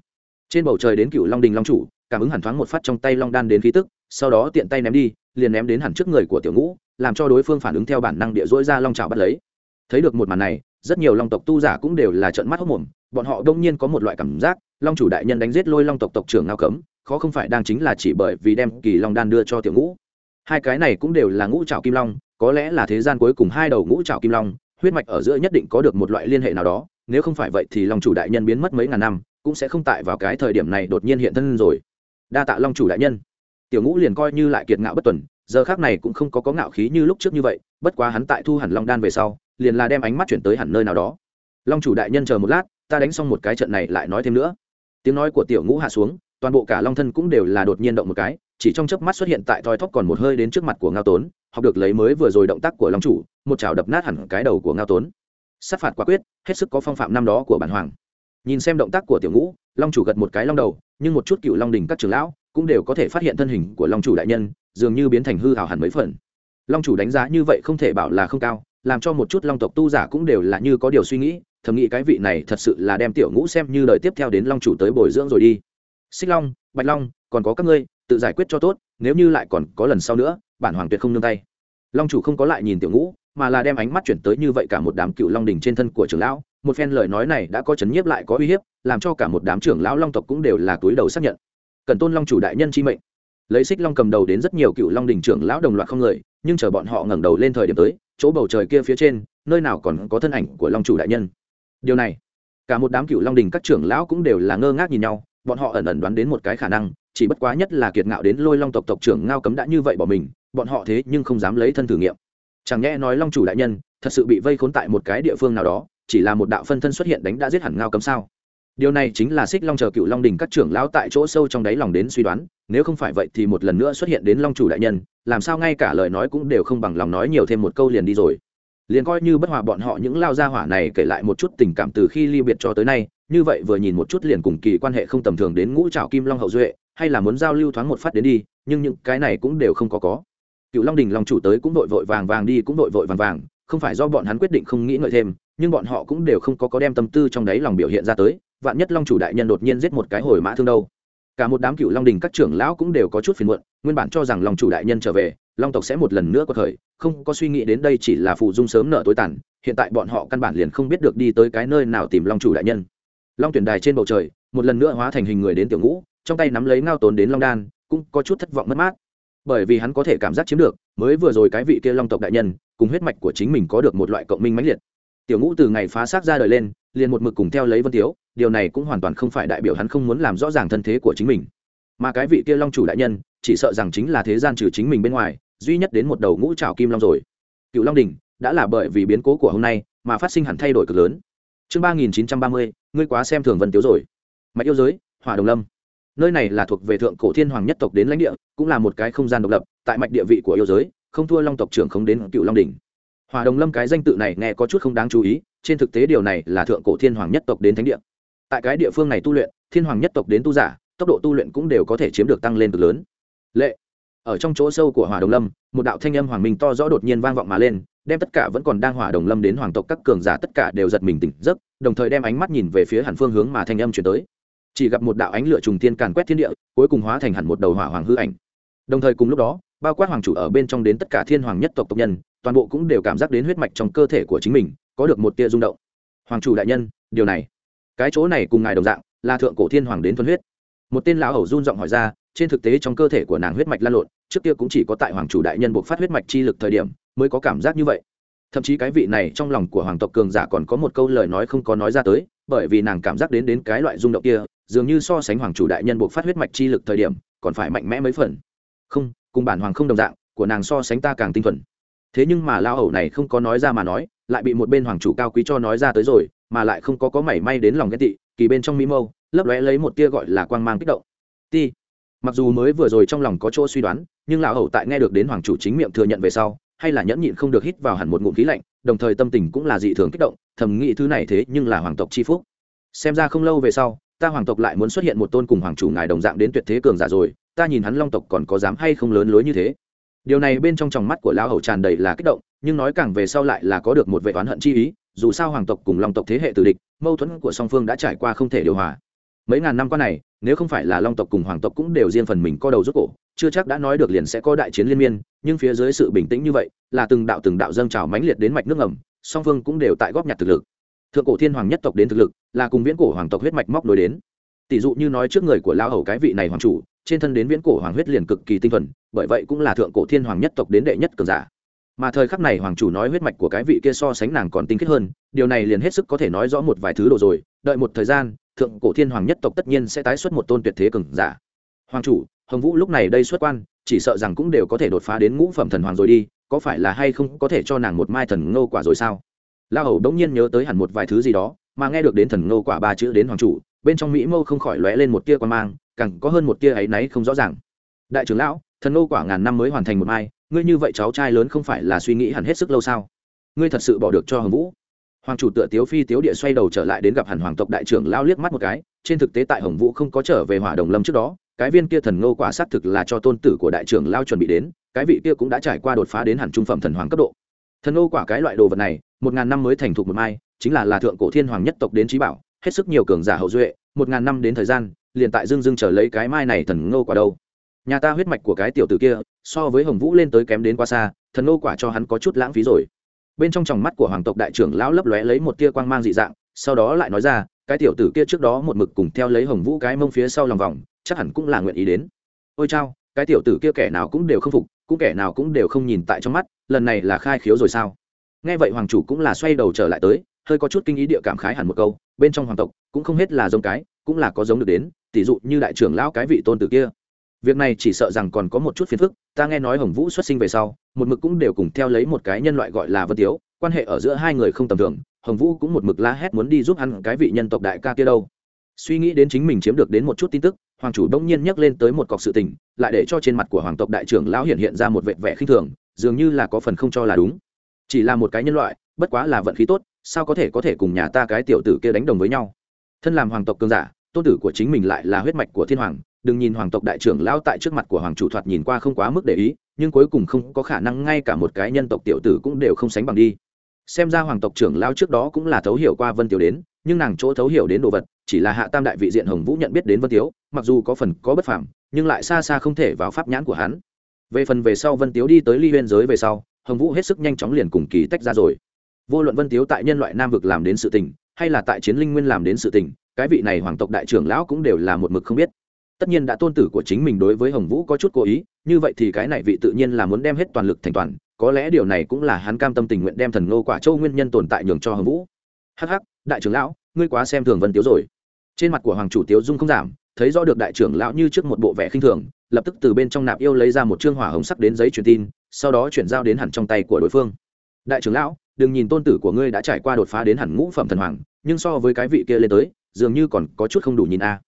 Trên bầu trời đến cựu long đình long chủ, cảm ứng hẳn thoáng một phát trong tay long đan đến khí tức, sau đó tiện tay ném đi, liền ném đến hẳn trước người của tiểu ngũ, làm cho đối phương phản ứng theo bản năng địa dỗi ra long trào bắt lấy. Thấy được một màn này, rất nhiều long tộc tu giả cũng đều là trợn mắt hốc mồm, bọn họ đông nhiên có một loại cảm giác, long chủ đại nhân đánh giết lôi long tộc tộc trưởng ngao cấm, khó không phải đang chính là chỉ bởi vì đem kỳ long đan đưa cho tiểu ngũ. Hai cái này cũng đều là ngũ trào kim long, có lẽ là thế gian cuối cùng hai đầu ngũ trào kim long, huyết mạch ở giữa nhất định có được một loại liên hệ nào đó, nếu không phải vậy thì long chủ đại nhân biến mất mấy ngàn năm cũng sẽ không tại vào cái thời điểm này đột nhiên hiện thân rồi. Đa tạ long chủ đại nhân. Tiểu ngũ liền coi như lại kiệt ngạo bất tuần, giờ khác này cũng không có có ngạo khí như lúc trước như vậy, bất quá hắn tại thu hẳn long đan về sau, liền là đem ánh mắt chuyển tới hẳn nơi nào đó. Long chủ đại nhân chờ một lát, ta đánh xong một cái trận này lại nói thêm nữa. Tiếng nói của tiểu ngũ hạ xuống, toàn bộ cả long thân cũng đều là đột nhiên động một cái, chỉ trong chớp mắt xuất hiện tại thoi thóp còn một hơi đến trước mặt của ngao tốn, học được lấy mới vừa rồi động tác của long chủ, một chảo đập nát hẳn cái đầu của ngao tốn. Sát phạt quả quyết, hết sức có phong phạm năm đó của bản hoàng nhìn xem động tác của tiểu ngũ, long chủ gật một cái long đầu, nhưng một chút cựu long đình các trưởng lão cũng đều có thể phát hiện thân hình của long chủ đại nhân, dường như biến thành hư hào hẳn mấy phần. Long chủ đánh giá như vậy không thể bảo là không cao, làm cho một chút long tộc tu giả cũng đều là như có điều suy nghĩ, thầm nghĩ cái vị này thật sự là đem tiểu ngũ xem như lời tiếp theo đến long chủ tới bồi dưỡng rồi đi. Xích long, bạch long, còn có các ngươi, tự giải quyết cho tốt, nếu như lại còn có lần sau nữa, bản hoàng tuyệt không nương tay. Long chủ không có lại nhìn tiểu ngũ, mà là đem ánh mắt chuyển tới như vậy cả một đám cựu long đình trên thân của trưởng lão một phen lời nói này đã có chấn nhiếp lại có uy hiếp, làm cho cả một đám trưởng lão long tộc cũng đều là túi đầu xác nhận. Cần tôn long chủ đại nhân chi mệnh. Lấy xích long cầm đầu đến rất nhiều cựu long đình trưởng lão đồng loạt không người, nhưng chờ bọn họ ngẩng đầu lên thời điểm tới, chỗ bầu trời kia phía trên, nơi nào còn có thân ảnh của long chủ đại nhân. Điều này, cả một đám cựu long đình các trưởng lão cũng đều là ngơ ngác nhìn nhau, bọn họ ẩn ẩn đoán đến một cái khả năng, chỉ bất quá nhất là kiệt ngạo đến lôi long tộc tộc trưởng ngao cấm đã như vậy bỏ mình, bọn họ thế nhưng không dám lấy thân thử nghiệm. Chẳng nhẽ nói long chủ đại nhân thật sự bị vây khốn tại một cái địa phương nào đó chỉ là một đạo phân thân xuất hiện đánh đã giết hẳn ngao cấm sao? Điều này chính là xích long chờ cựu long đình các trưởng lão tại chỗ sâu trong đáy lòng đến suy đoán, nếu không phải vậy thì một lần nữa xuất hiện đến long chủ đại nhân, làm sao ngay cả lời nói cũng đều không bằng lòng nói nhiều thêm một câu liền đi rồi. Liền coi như bất hòa bọn họ những lao gia hỏa này kể lại một chút tình cảm từ khi ly biệt cho tới nay, như vậy vừa nhìn một chút liền cùng kỳ quan hệ không tầm thường đến ngũ trào kim long hậu duệ, hay là muốn giao lưu thoáng một phát đến đi, nhưng những cái này cũng đều không có có. Cựu long đình long chủ tới cũng vội vội vàng vàng đi cũng vội vội vàng vàng, không phải do bọn hắn quyết định không nghĩ ngợi thêm nhưng bọn họ cũng đều không có có đem tâm tư trong đấy lòng biểu hiện ra tới, vạn nhất long chủ đại nhân đột nhiên giết một cái hồi mã thương đâu. Cả một đám cựu long đình các trưởng lão cũng đều có chút phiền muộn, nguyên bản cho rằng long chủ đại nhân trở về, long tộc sẽ một lần nữa có thời, không có suy nghĩ đến đây chỉ là phụ dung sớm nợ tối tàn, hiện tại bọn họ căn bản liền không biết được đi tới cái nơi nào tìm long chủ đại nhân. Long tuyển đài trên bầu trời, một lần nữa hóa thành hình người đến tiểu ngũ, trong tay nắm lấy ngao tốn đến long đan, cũng có chút thất vọng mất mát. Bởi vì hắn có thể cảm giác chiếm được, mới vừa rồi cái vị kia long tộc đại nhân, cùng huyết mạch của chính mình có được một loại cộng minh mãnh liệt tiểu ngũ từ ngày phá xác ra đời lên, liền một mực cùng theo lấy vân tiếu, điều này cũng hoàn toàn không phải đại biểu hắn không muốn làm rõ ràng thân thế của chính mình. Mà cái vị kia long chủ đại nhân, chỉ sợ rằng chính là thế gian trừ chính mình bên ngoài, duy nhất đến một đầu ngũ trào kim long rồi. Cựu long đình đã là bởi vì biến cố của hôm nay mà phát sinh hẳn thay đổi cực lớn. Chương ba nghìn chín trăm ba mươi, ngươi quá xem thường vân tiếu rồi. Mạch yêu giới, hỏa đồng lâm. Nơi này là thuộc về thượng cổ thiên hoàng nhất tộc đến lãnh địa, cũng là một cái không gian độc lập, tại mạch địa vị của yêu giới, không thua long tộc trưởng không đến cựu long đình hòa đồng lâm cái danh tự này nghe có chút không đáng chú ý, trên thực tế điều này là thượng cổ thiên hoàng nhất tộc đến thánh địa. Tại cái địa phương này tu luyện, thiên hoàng nhất tộc đến tu giả, tốc độ tu luyện cũng đều có thể chiếm được tăng lên cực lớn. Lệ. Ở trong chỗ sâu của hỏa đồng lâm, một đạo thanh âm hoàng minh to rõ đột nhiên vang vọng mà lên, đem tất cả vẫn còn đang hỏa đồng lâm đến hoàng tộc các cường giả tất cả đều giật mình tỉnh giấc, đồng thời đem ánh mắt nhìn về phía hẳn phương hướng mà thanh âm chuyển tới. Chỉ gặp một đạo ánh lửa trùng thiên càn quét thiên địa, cuối cùng hóa thành hẳn một đầu hỏa hoàng hư ảnh. Đồng thời cùng lúc đó, bao quát hoàng chủ ở bên trong đến tất cả thiên hoàng nhất tộc tộc nhân toàn bộ cũng đều cảm giác đến huyết mạch trong cơ thể của chính mình có được một tia rung động. Hoàng chủ đại nhân, điều này, cái chỗ này cùng ngài đồng dạng là thượng cổ thiên hoàng đến thuần huyết. Một tên lão hầu run giọng hỏi ra, trên thực tế trong cơ thể của nàng huyết mạch lan lộn, trước kia cũng chỉ có tại hoàng chủ đại nhân buộc phát huyết mạch chi lực thời điểm mới có cảm giác như vậy. Thậm chí cái vị này trong lòng của hoàng tộc cường giả còn có một câu lời nói không có nói ra tới, bởi vì nàng cảm giác đến đến cái loại rung động kia, dường như so sánh hoàng chủ đại nhân buộc phát huyết mạch chi lực thời điểm còn phải mạnh mẽ mấy phần. Không, cùng bản hoàng không đồng dạng, của nàng so sánh ta càng tinh thuần thế nhưng mà lao hầu này không có nói ra mà nói, lại bị một bên hoàng chủ cao quý cho nói ra tới rồi, mà lại không có có mảy may đến lòng ghen tị, kỳ bên trong mỹ mâu, lấp lóe lấy một tia gọi là quang mang kích động. Ti, mặc dù mới vừa rồi trong lòng có chỗ suy đoán, nhưng lão hầu tại nghe được đến hoàng chủ chính miệng thừa nhận về sau, hay là nhẫn nhịn không được hít vào hẳn một ngụm khí lạnh, đồng thời tâm tình cũng là dị thường kích động, thầm nghĩ thứ này thế nhưng là hoàng tộc chi phúc. Xem ra không lâu về sau, ta hoàng tộc lại muốn xuất hiện một tôn cùng hoàng chủ ngài đồng dạng đến tuyệt thế cường giả rồi, ta nhìn hắn long tộc còn có dám hay không lớn lối như thế điều này bên trong tròng mắt của lão hầu tràn đầy là kích động, nhưng nói càng về sau lại là có được một vệ oán hận chi ý, dù sao hoàng tộc cùng long tộc thế hệ tử địch, mâu thuẫn của song phương đã trải qua không thể điều hòa. Mấy ngàn năm qua này, nếu không phải là long tộc cùng hoàng tộc cũng đều riêng phần mình co đầu rút cổ, chưa chắc đã nói được liền sẽ có đại chiến liên miên, nhưng phía dưới sự bình tĩnh như vậy, là từng đạo từng đạo dâng trào mãnh liệt đến mạch nước ngầm, song phương cũng đều tại góp nhặt thực lực. Thượng cổ thiên hoàng nhất tộc đến thực lực, là cùng viễn cổ hoàng tộc huyết mạch móc nối đến. Tỷ dụ như nói trước người của lao hầu cái vị này hoàng chủ trên thân đến viễn cổ hoàng huyết liền cực kỳ tinh thuần, bởi vậy cũng là thượng cổ thiên hoàng nhất tộc đến đệ nhất cường giả. Mà thời khắc này hoàng chủ nói huyết mạch của cái vị kia so sánh nàng còn tinh khiết hơn, điều này liền hết sức có thể nói rõ một vài thứ đồ rồi, đợi một thời gian, thượng cổ thiên hoàng nhất tộc tất nhiên sẽ tái xuất một tôn tuyệt thế cường giả. Hoàng chủ, hồng vũ lúc này đây xuất quan, chỉ sợ rằng cũng đều có thể đột phá đến ngũ phẩm thần hoàng rồi đi, có phải là hay không có thể cho nàng một mai thần ngô quả rồi sao? La hầu đống nhiên nhớ tới hẳn một vài thứ gì đó, mà nghe được đến thần ngô quả ba chữ đến hoàng chủ, bên trong mỹ mâu không khỏi lóe lên một tia quan mang càng có hơn một tia ấy náy không rõ ràng. Đại trưởng lão, thần nô quả ngàn năm mới hoàn thành một mai, ngươi như vậy cháu trai lớn không phải là suy nghĩ hẳn hết sức lâu sao? Ngươi thật sự bỏ được cho hồng vũ. Hoàng chủ tựa tiếu phi tiếu địa xoay đầu trở lại đến gặp hẳn hoàng tộc đại trưởng lao liếc mắt một cái, trên thực tế tại hồng vũ không có trở về hỏa đồng lâm trước đó, cái viên kia thần ngô quả xác thực là cho tôn tử của đại trưởng lao chuẩn bị đến, cái vị kia cũng đã trải qua đột phá đến hẳn trung phẩm thần hoàng cấp độ. Thần ngô quả cái loại đồ vật này, một ngàn năm mới thành thục một mai, chính là là thượng cổ thiên hoàng nhất tộc đến trí bảo, hết sức nhiều cường giả hậu duệ, một ngàn năm đến thời gian liền tại dương dương chờ lấy cái mai này thần ngô quả đâu. Nhà ta huyết mạch của cái tiểu tử kia, so với hồng vũ lên tới kém đến quá xa, thần ngô quả cho hắn có chút lãng phí rồi. Bên trong tròng mắt của hoàng tộc đại trưởng lão lấp lóe lấy một tia quang mang dị dạng, sau đó lại nói ra, cái tiểu tử kia trước đó một mực cùng theo lấy hồng vũ cái mông phía sau lòng vòng, chắc hẳn cũng là nguyện ý đến. Ôi chao, cái tiểu tử kia kẻ nào cũng đều không phục, cũng kẻ nào cũng đều không nhìn tại trong mắt, lần này là khai khiếu rồi sao? Nghe vậy hoàng chủ cũng là xoay đầu trở lại tới, hơi có chút kinh ý địa cảm khái hẳn một câu, bên trong hoàng tộc cũng không hết là giống cái, cũng là có giống được đến tỷ dụ như đại trưởng lão cái vị tôn tử kia. Việc này chỉ sợ rằng còn có một chút phiền phức, ta nghe nói hồng vũ xuất sinh về sau, một mực cũng đều cùng theo lấy một cái nhân loại gọi là vân tiếu, quan hệ ở giữa hai người không tầm thường, hồng vũ cũng một mực la hét muốn đi giúp hắn cái vị nhân tộc đại ca kia đâu. Suy nghĩ đến chính mình chiếm được đến một chút tin tức, hoàng chủ đông nhiên nhắc lên tới một cọc sự tình, lại để cho trên mặt của hoàng tộc đại trưởng lão hiện hiện ra một vệt vẻ khinh thường, dường như là có phần không cho là đúng. Chỉ là một cái nhân loại, bất quá là vận khí tốt, sao có thể có thể cùng nhà ta cái tiểu tử kia đánh đồng với nhau? Thân làm hoàng tộc cường giả tôn tử của chính mình lại là huyết mạch của thiên hoàng đừng nhìn hoàng tộc đại trưởng lão tại trước mặt của hoàng chủ thoạt nhìn qua không quá mức để ý nhưng cuối cùng không có khả năng ngay cả một cái nhân tộc tiểu tử cũng đều không sánh bằng đi. Xem ra hoàng tộc trưởng lão trước đó cũng là thấu hiểu qua vân tiểu đến nhưng nàng chỗ thấu hiểu đến đồ vật chỉ là hạ tam đại vị diện hồng vũ nhận biết đến vân tiếu mặc dù có phần có bất phẳng, nhưng lại xa xa không thể vào pháp nhãn của hắn. Về phần về sau vân tiếu đi tới ly huyên giới về sau hồng vũ hết sức nhanh chóng liền cùng kỳ tách ra rồi. Vô luận vân tiếu tại nhân loại nam vực làm đến sự tình hay là tại chiến linh nguyên làm đến sự tình cái vị này hoàng tộc đại trưởng lão cũng đều là một mực không biết. Tất nhiên đã tôn tử của chính mình đối với hồng vũ có chút cố ý như vậy thì cái này vị tự nhiên là muốn đem hết toàn lực thành toàn có lẽ điều này cũng là hắn cam tâm tình nguyện đem thần ngô quả châu nguyên nhân tồn tại nhường cho hồng vũ. Hắc hắc, đại trưởng lão ngươi quá xem thường vân tiếu rồi. Trên mặt của hoàng chủ tiếu dung không giảm thấy rõ được đại trưởng lão như trước một bộ vẻ khinh thường lập tức từ bên trong nạp yêu lấy ra một chương hỏa hồng sắc đến giấy truyền tin sau đó chuyển giao đến hẳn trong tay của đối phương. Đại trưởng lão đừng nhìn tôn tử của ngươi đã trải qua đột phá đến hẳn ngũ phẩm thần hoàng nhưng so với cái vị kia lên tới dường như còn có chút không đủ nhìn a.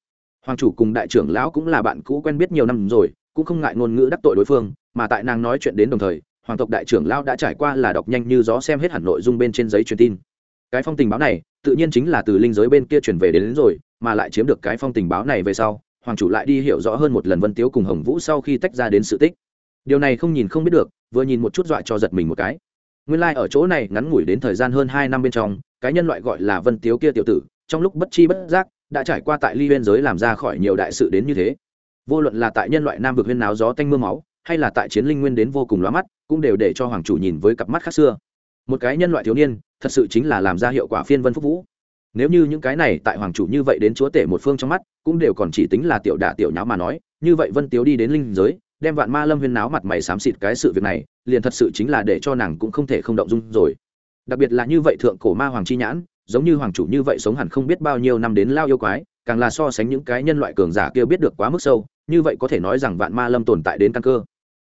Hoàng chủ cùng đại trưởng lão cũng là bạn cũ quen biết nhiều năm rồi cũng không ngại ngôn ngữ đắc tội đối phương mà tại nàng nói chuyện đến đồng thời hoàng tộc đại trưởng lão đã trải qua là đọc nhanh như gió xem hết hẳn nội dung bên trên giấy truyền tin. Cái phong tình báo này tự nhiên chính là từ linh giới bên kia truyền về đến, đến rồi mà lại chiếm được cái phong tình báo này về sau hoàng chủ lại đi hiểu rõ hơn một lần vân tiếu cùng hồng vũ sau khi tách ra đến sự tích. Điều này không nhìn không biết được vừa nhìn một chút dọa cho giật mình một cái. Nguyên lai ở chỗ này ngắn ngủi đến thời gian hơn hai năm bên trong cái nhân loại gọi là vân tiếu kia tiểu tử trong lúc bất chi bất giác, đã trải qua tại ly biên giới làm ra khỏi nhiều đại sự đến như thế. Vô luận là tại nhân loại nam vực huyên náo gió tanh m ư a máu, hay là tại chiến linh nguyên đến vô cùng lóa mắt, cũng đều để cho hoàng chủ nhìn với cặp mắt khác xưa. Một cái nhân loại thiếu niên, thật sự chính là làm ra hiệu quả phiên vân phúc vũ. Nếu như những cái này tại hoàng chủ như vậy đến chúa tể một phương trong mắt, cũng đều còn chỉ tính là tiểu đả tiểu nháo mà nói, như vậy vân tiếu đi đến linh giới, đem vạn ma lâm huyên náo mặt mày xám xịt cái sự việc này, liền thật sự chính là để cho nàng cũng không thể không động dung rồi. Đặc biệt là như vậy thượng cổ ma hoàng chi nhãn giống như hoàng chủ như vậy sống hẳn không biết bao nhiêu năm đến lao yêu quái, càng là so sánh những cái nhân loại cường giả kia biết được quá mức sâu, như vậy có thể nói rằng vạn ma lâm tồn tại đến căn cơ.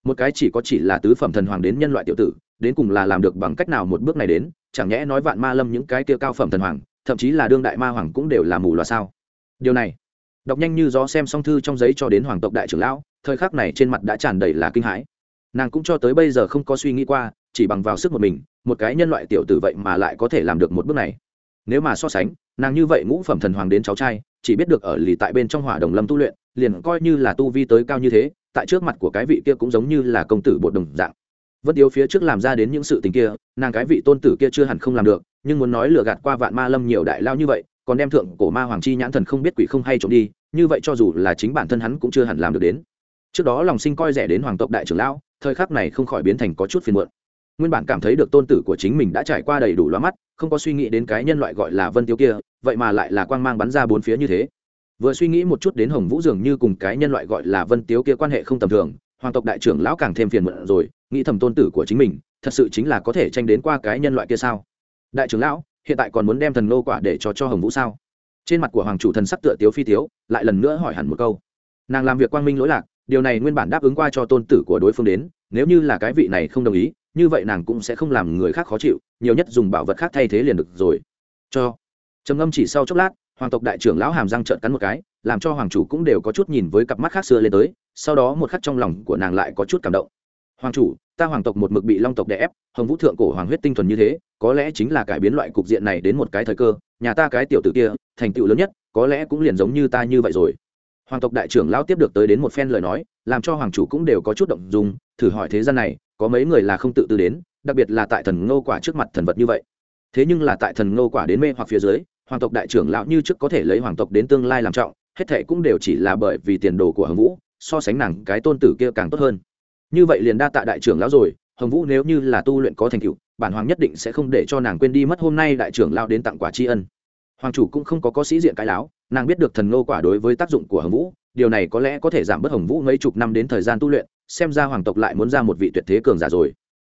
Một cái chỉ có chỉ là tứ phẩm thần hoàng đến nhân loại tiểu tử, đến cùng là làm được bằng cách nào một bước này đến, chẳng nhẽ nói vạn ma lâm những cái kia cao phẩm thần hoàng, thậm chí là đương đại ma hoàng cũng đều là mù loà sao? Điều này, đọc nhanh như gió xem xong thư trong giấy cho đến hoàng tộc đại trưởng lão, thời khắc này trên mặt đã tràn đầy là kinh hãi. Nàng cũng cho tới bây giờ không có suy nghĩ qua, chỉ bằng vào sức một mình, một cái nhân loại tiểu tử vậy mà lại có thể làm được một bước này nếu mà so sánh, nàng như vậy ngũ phẩm thần hoàng đến cháu trai, chỉ biết được ở lì tại bên trong hỏa đồng lâm tu luyện, liền coi như là tu vi tới cao như thế, tại trước mặt của cái vị kia cũng giống như là công tử bột đồng dạng. Vân yếu phía trước làm ra đến những sự tình kia, nàng cái vị tôn tử kia chưa hẳn không làm được, nhưng muốn nói lừa gạt qua vạn ma lâm nhiều đại lao như vậy, còn đem thượng cổ ma hoàng chi nhãn thần không biết quỷ không hay trộm đi, như vậy cho dù là chính bản thân hắn cũng chưa hẳn làm được đến. Trước đó lòng sinh coi rẻ đến hoàng tộc đại trưởng lão, thời khắc này không khỏi biến thành có chút phiền muộn nguyên bản cảm thấy được tôn tử của chính mình đã trải qua đầy đủ loa mắt, không có suy nghĩ đến cái nhân loại gọi là vân tiêu kia, vậy mà lại là quang mang bắn ra bốn phía như thế. Vừa suy nghĩ một chút đến hồng vũ dường như cùng cái nhân loại gọi là vân tiếu kia quan hệ không tầm thường, hoàng tộc đại trưởng lão càng thêm phiền muộn rồi, nghĩ thầm tôn tử của chính mình, thật sự chính là có thể tranh đến qua cái nhân loại kia sao? Đại trưởng lão, hiện tại còn muốn đem thần nô quả để cho cho hồng vũ sao? Trên mặt của hoàng chủ thần sắc tựa tiếu phi tiếu, lại lần nữa hỏi hẳn một câu. Nàng làm việc quang minh lỗi lạc điều này nguyên bản đáp ứng qua cho tôn tử của đối phương đến, nếu như là cái vị này không đồng ý, như vậy nàng cũng sẽ không làm người khác khó chịu, nhiều nhất dùng bảo vật khác thay thế liền được rồi. Cho. Trầm ngâm chỉ sau chốc lát, hoàng tộc đại trưởng lão hàm răng trợn cắn một cái, làm cho hoàng chủ cũng đều có chút nhìn với cặp mắt khác xưa lên tới, sau đó một khắc trong lòng của nàng lại có chút cảm động. Hoàng chủ, ta hoàng tộc một mực bị long tộc đè ép, hồng vũ thượng cổ hoàng huyết tinh thuần như thế, có lẽ chính là cải biến loại cục diện này đến một cái thời cơ, nhà ta cái tiểu tử kia, thành tựu lớn nhất, có lẽ cũng liền giống như ta như vậy rồi hoàng tộc đại trưởng lão tiếp được tới đến một phen lời nói, làm cho hoàng chủ cũng đều có chút động dung, thử hỏi thế gian này, có mấy người là không tự tư đến, đặc biệt là tại thần ngô quả trước mặt thần vật như vậy. Thế nhưng là tại thần ngô quả đến mê hoặc phía dưới, hoàng tộc đại trưởng lão như trước có thể lấy hoàng tộc đến tương lai làm trọng, hết thệ cũng đều chỉ là bởi vì tiền đồ của hồng vũ, so sánh nàng cái tôn tử kia càng tốt hơn. Như vậy liền đa tạ đại trưởng lão rồi, hồng vũ nếu như là tu luyện có thành tựu, bản hoàng nhất định sẽ không để cho nàng quên đi mất hôm nay đại trưởng lão đến tặng quả tri ân. Hoàng chủ cũng không có có sĩ diện cái láo nàng biết được thần nô quả đối với tác dụng của hồng vũ, điều này có lẽ có thể giảm bớt hồng vũ mấy chục năm đến thời gian tu luyện, xem ra hoàng tộc lại muốn ra một vị tuyệt thế cường giả rồi.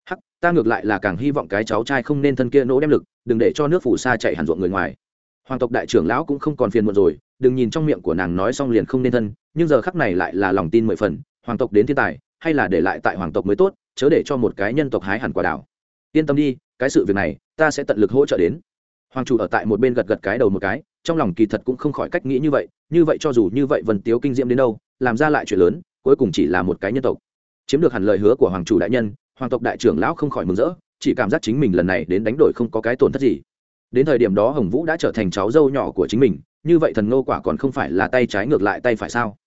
Hắc, ta ngược lại là càng hy vọng cái cháu trai không nên thân kia nỗ đem lực, đừng để cho nước phủ xa chạy hẳn ruộng người ngoài. Hoàng tộc đại trưởng lão cũng không còn phiền muộn rồi, đừng nhìn trong miệng của nàng nói xong liền không nên thân, nhưng giờ khắc này lại là lòng tin mười phần, hoàng tộc đến thiên tài, hay là để lại tại hoàng tộc mới tốt, chớ để cho một cái nhân tộc hái hẳn quả đảo. Yên tâm đi, cái sự việc này, ta sẽ tận lực hỗ trợ đến hoàng chủ ở tại một bên gật gật cái đầu một cái, trong lòng kỳ thật cũng không khỏi cách nghĩ như vậy như vậy cho dù như vậy vần tiếu kinh diễm đến đâu, làm ra lại chuyện lớn, cuối cùng chỉ là một cái nhân tộc. Chiếm được hẳn lời hứa của hoàng chủ đại nhân, hoàng tộc đại trưởng lão không khỏi mừng rỡ, chỉ cảm giác chính mình lần này đến đánh đổi không có cái tổn thất gì. Đến thời điểm đó hồng vũ đã trở thành cháu dâu nhỏ của chính mình, như vậy thần ngô quả còn không phải là tay trái ngược lại tay phải sao?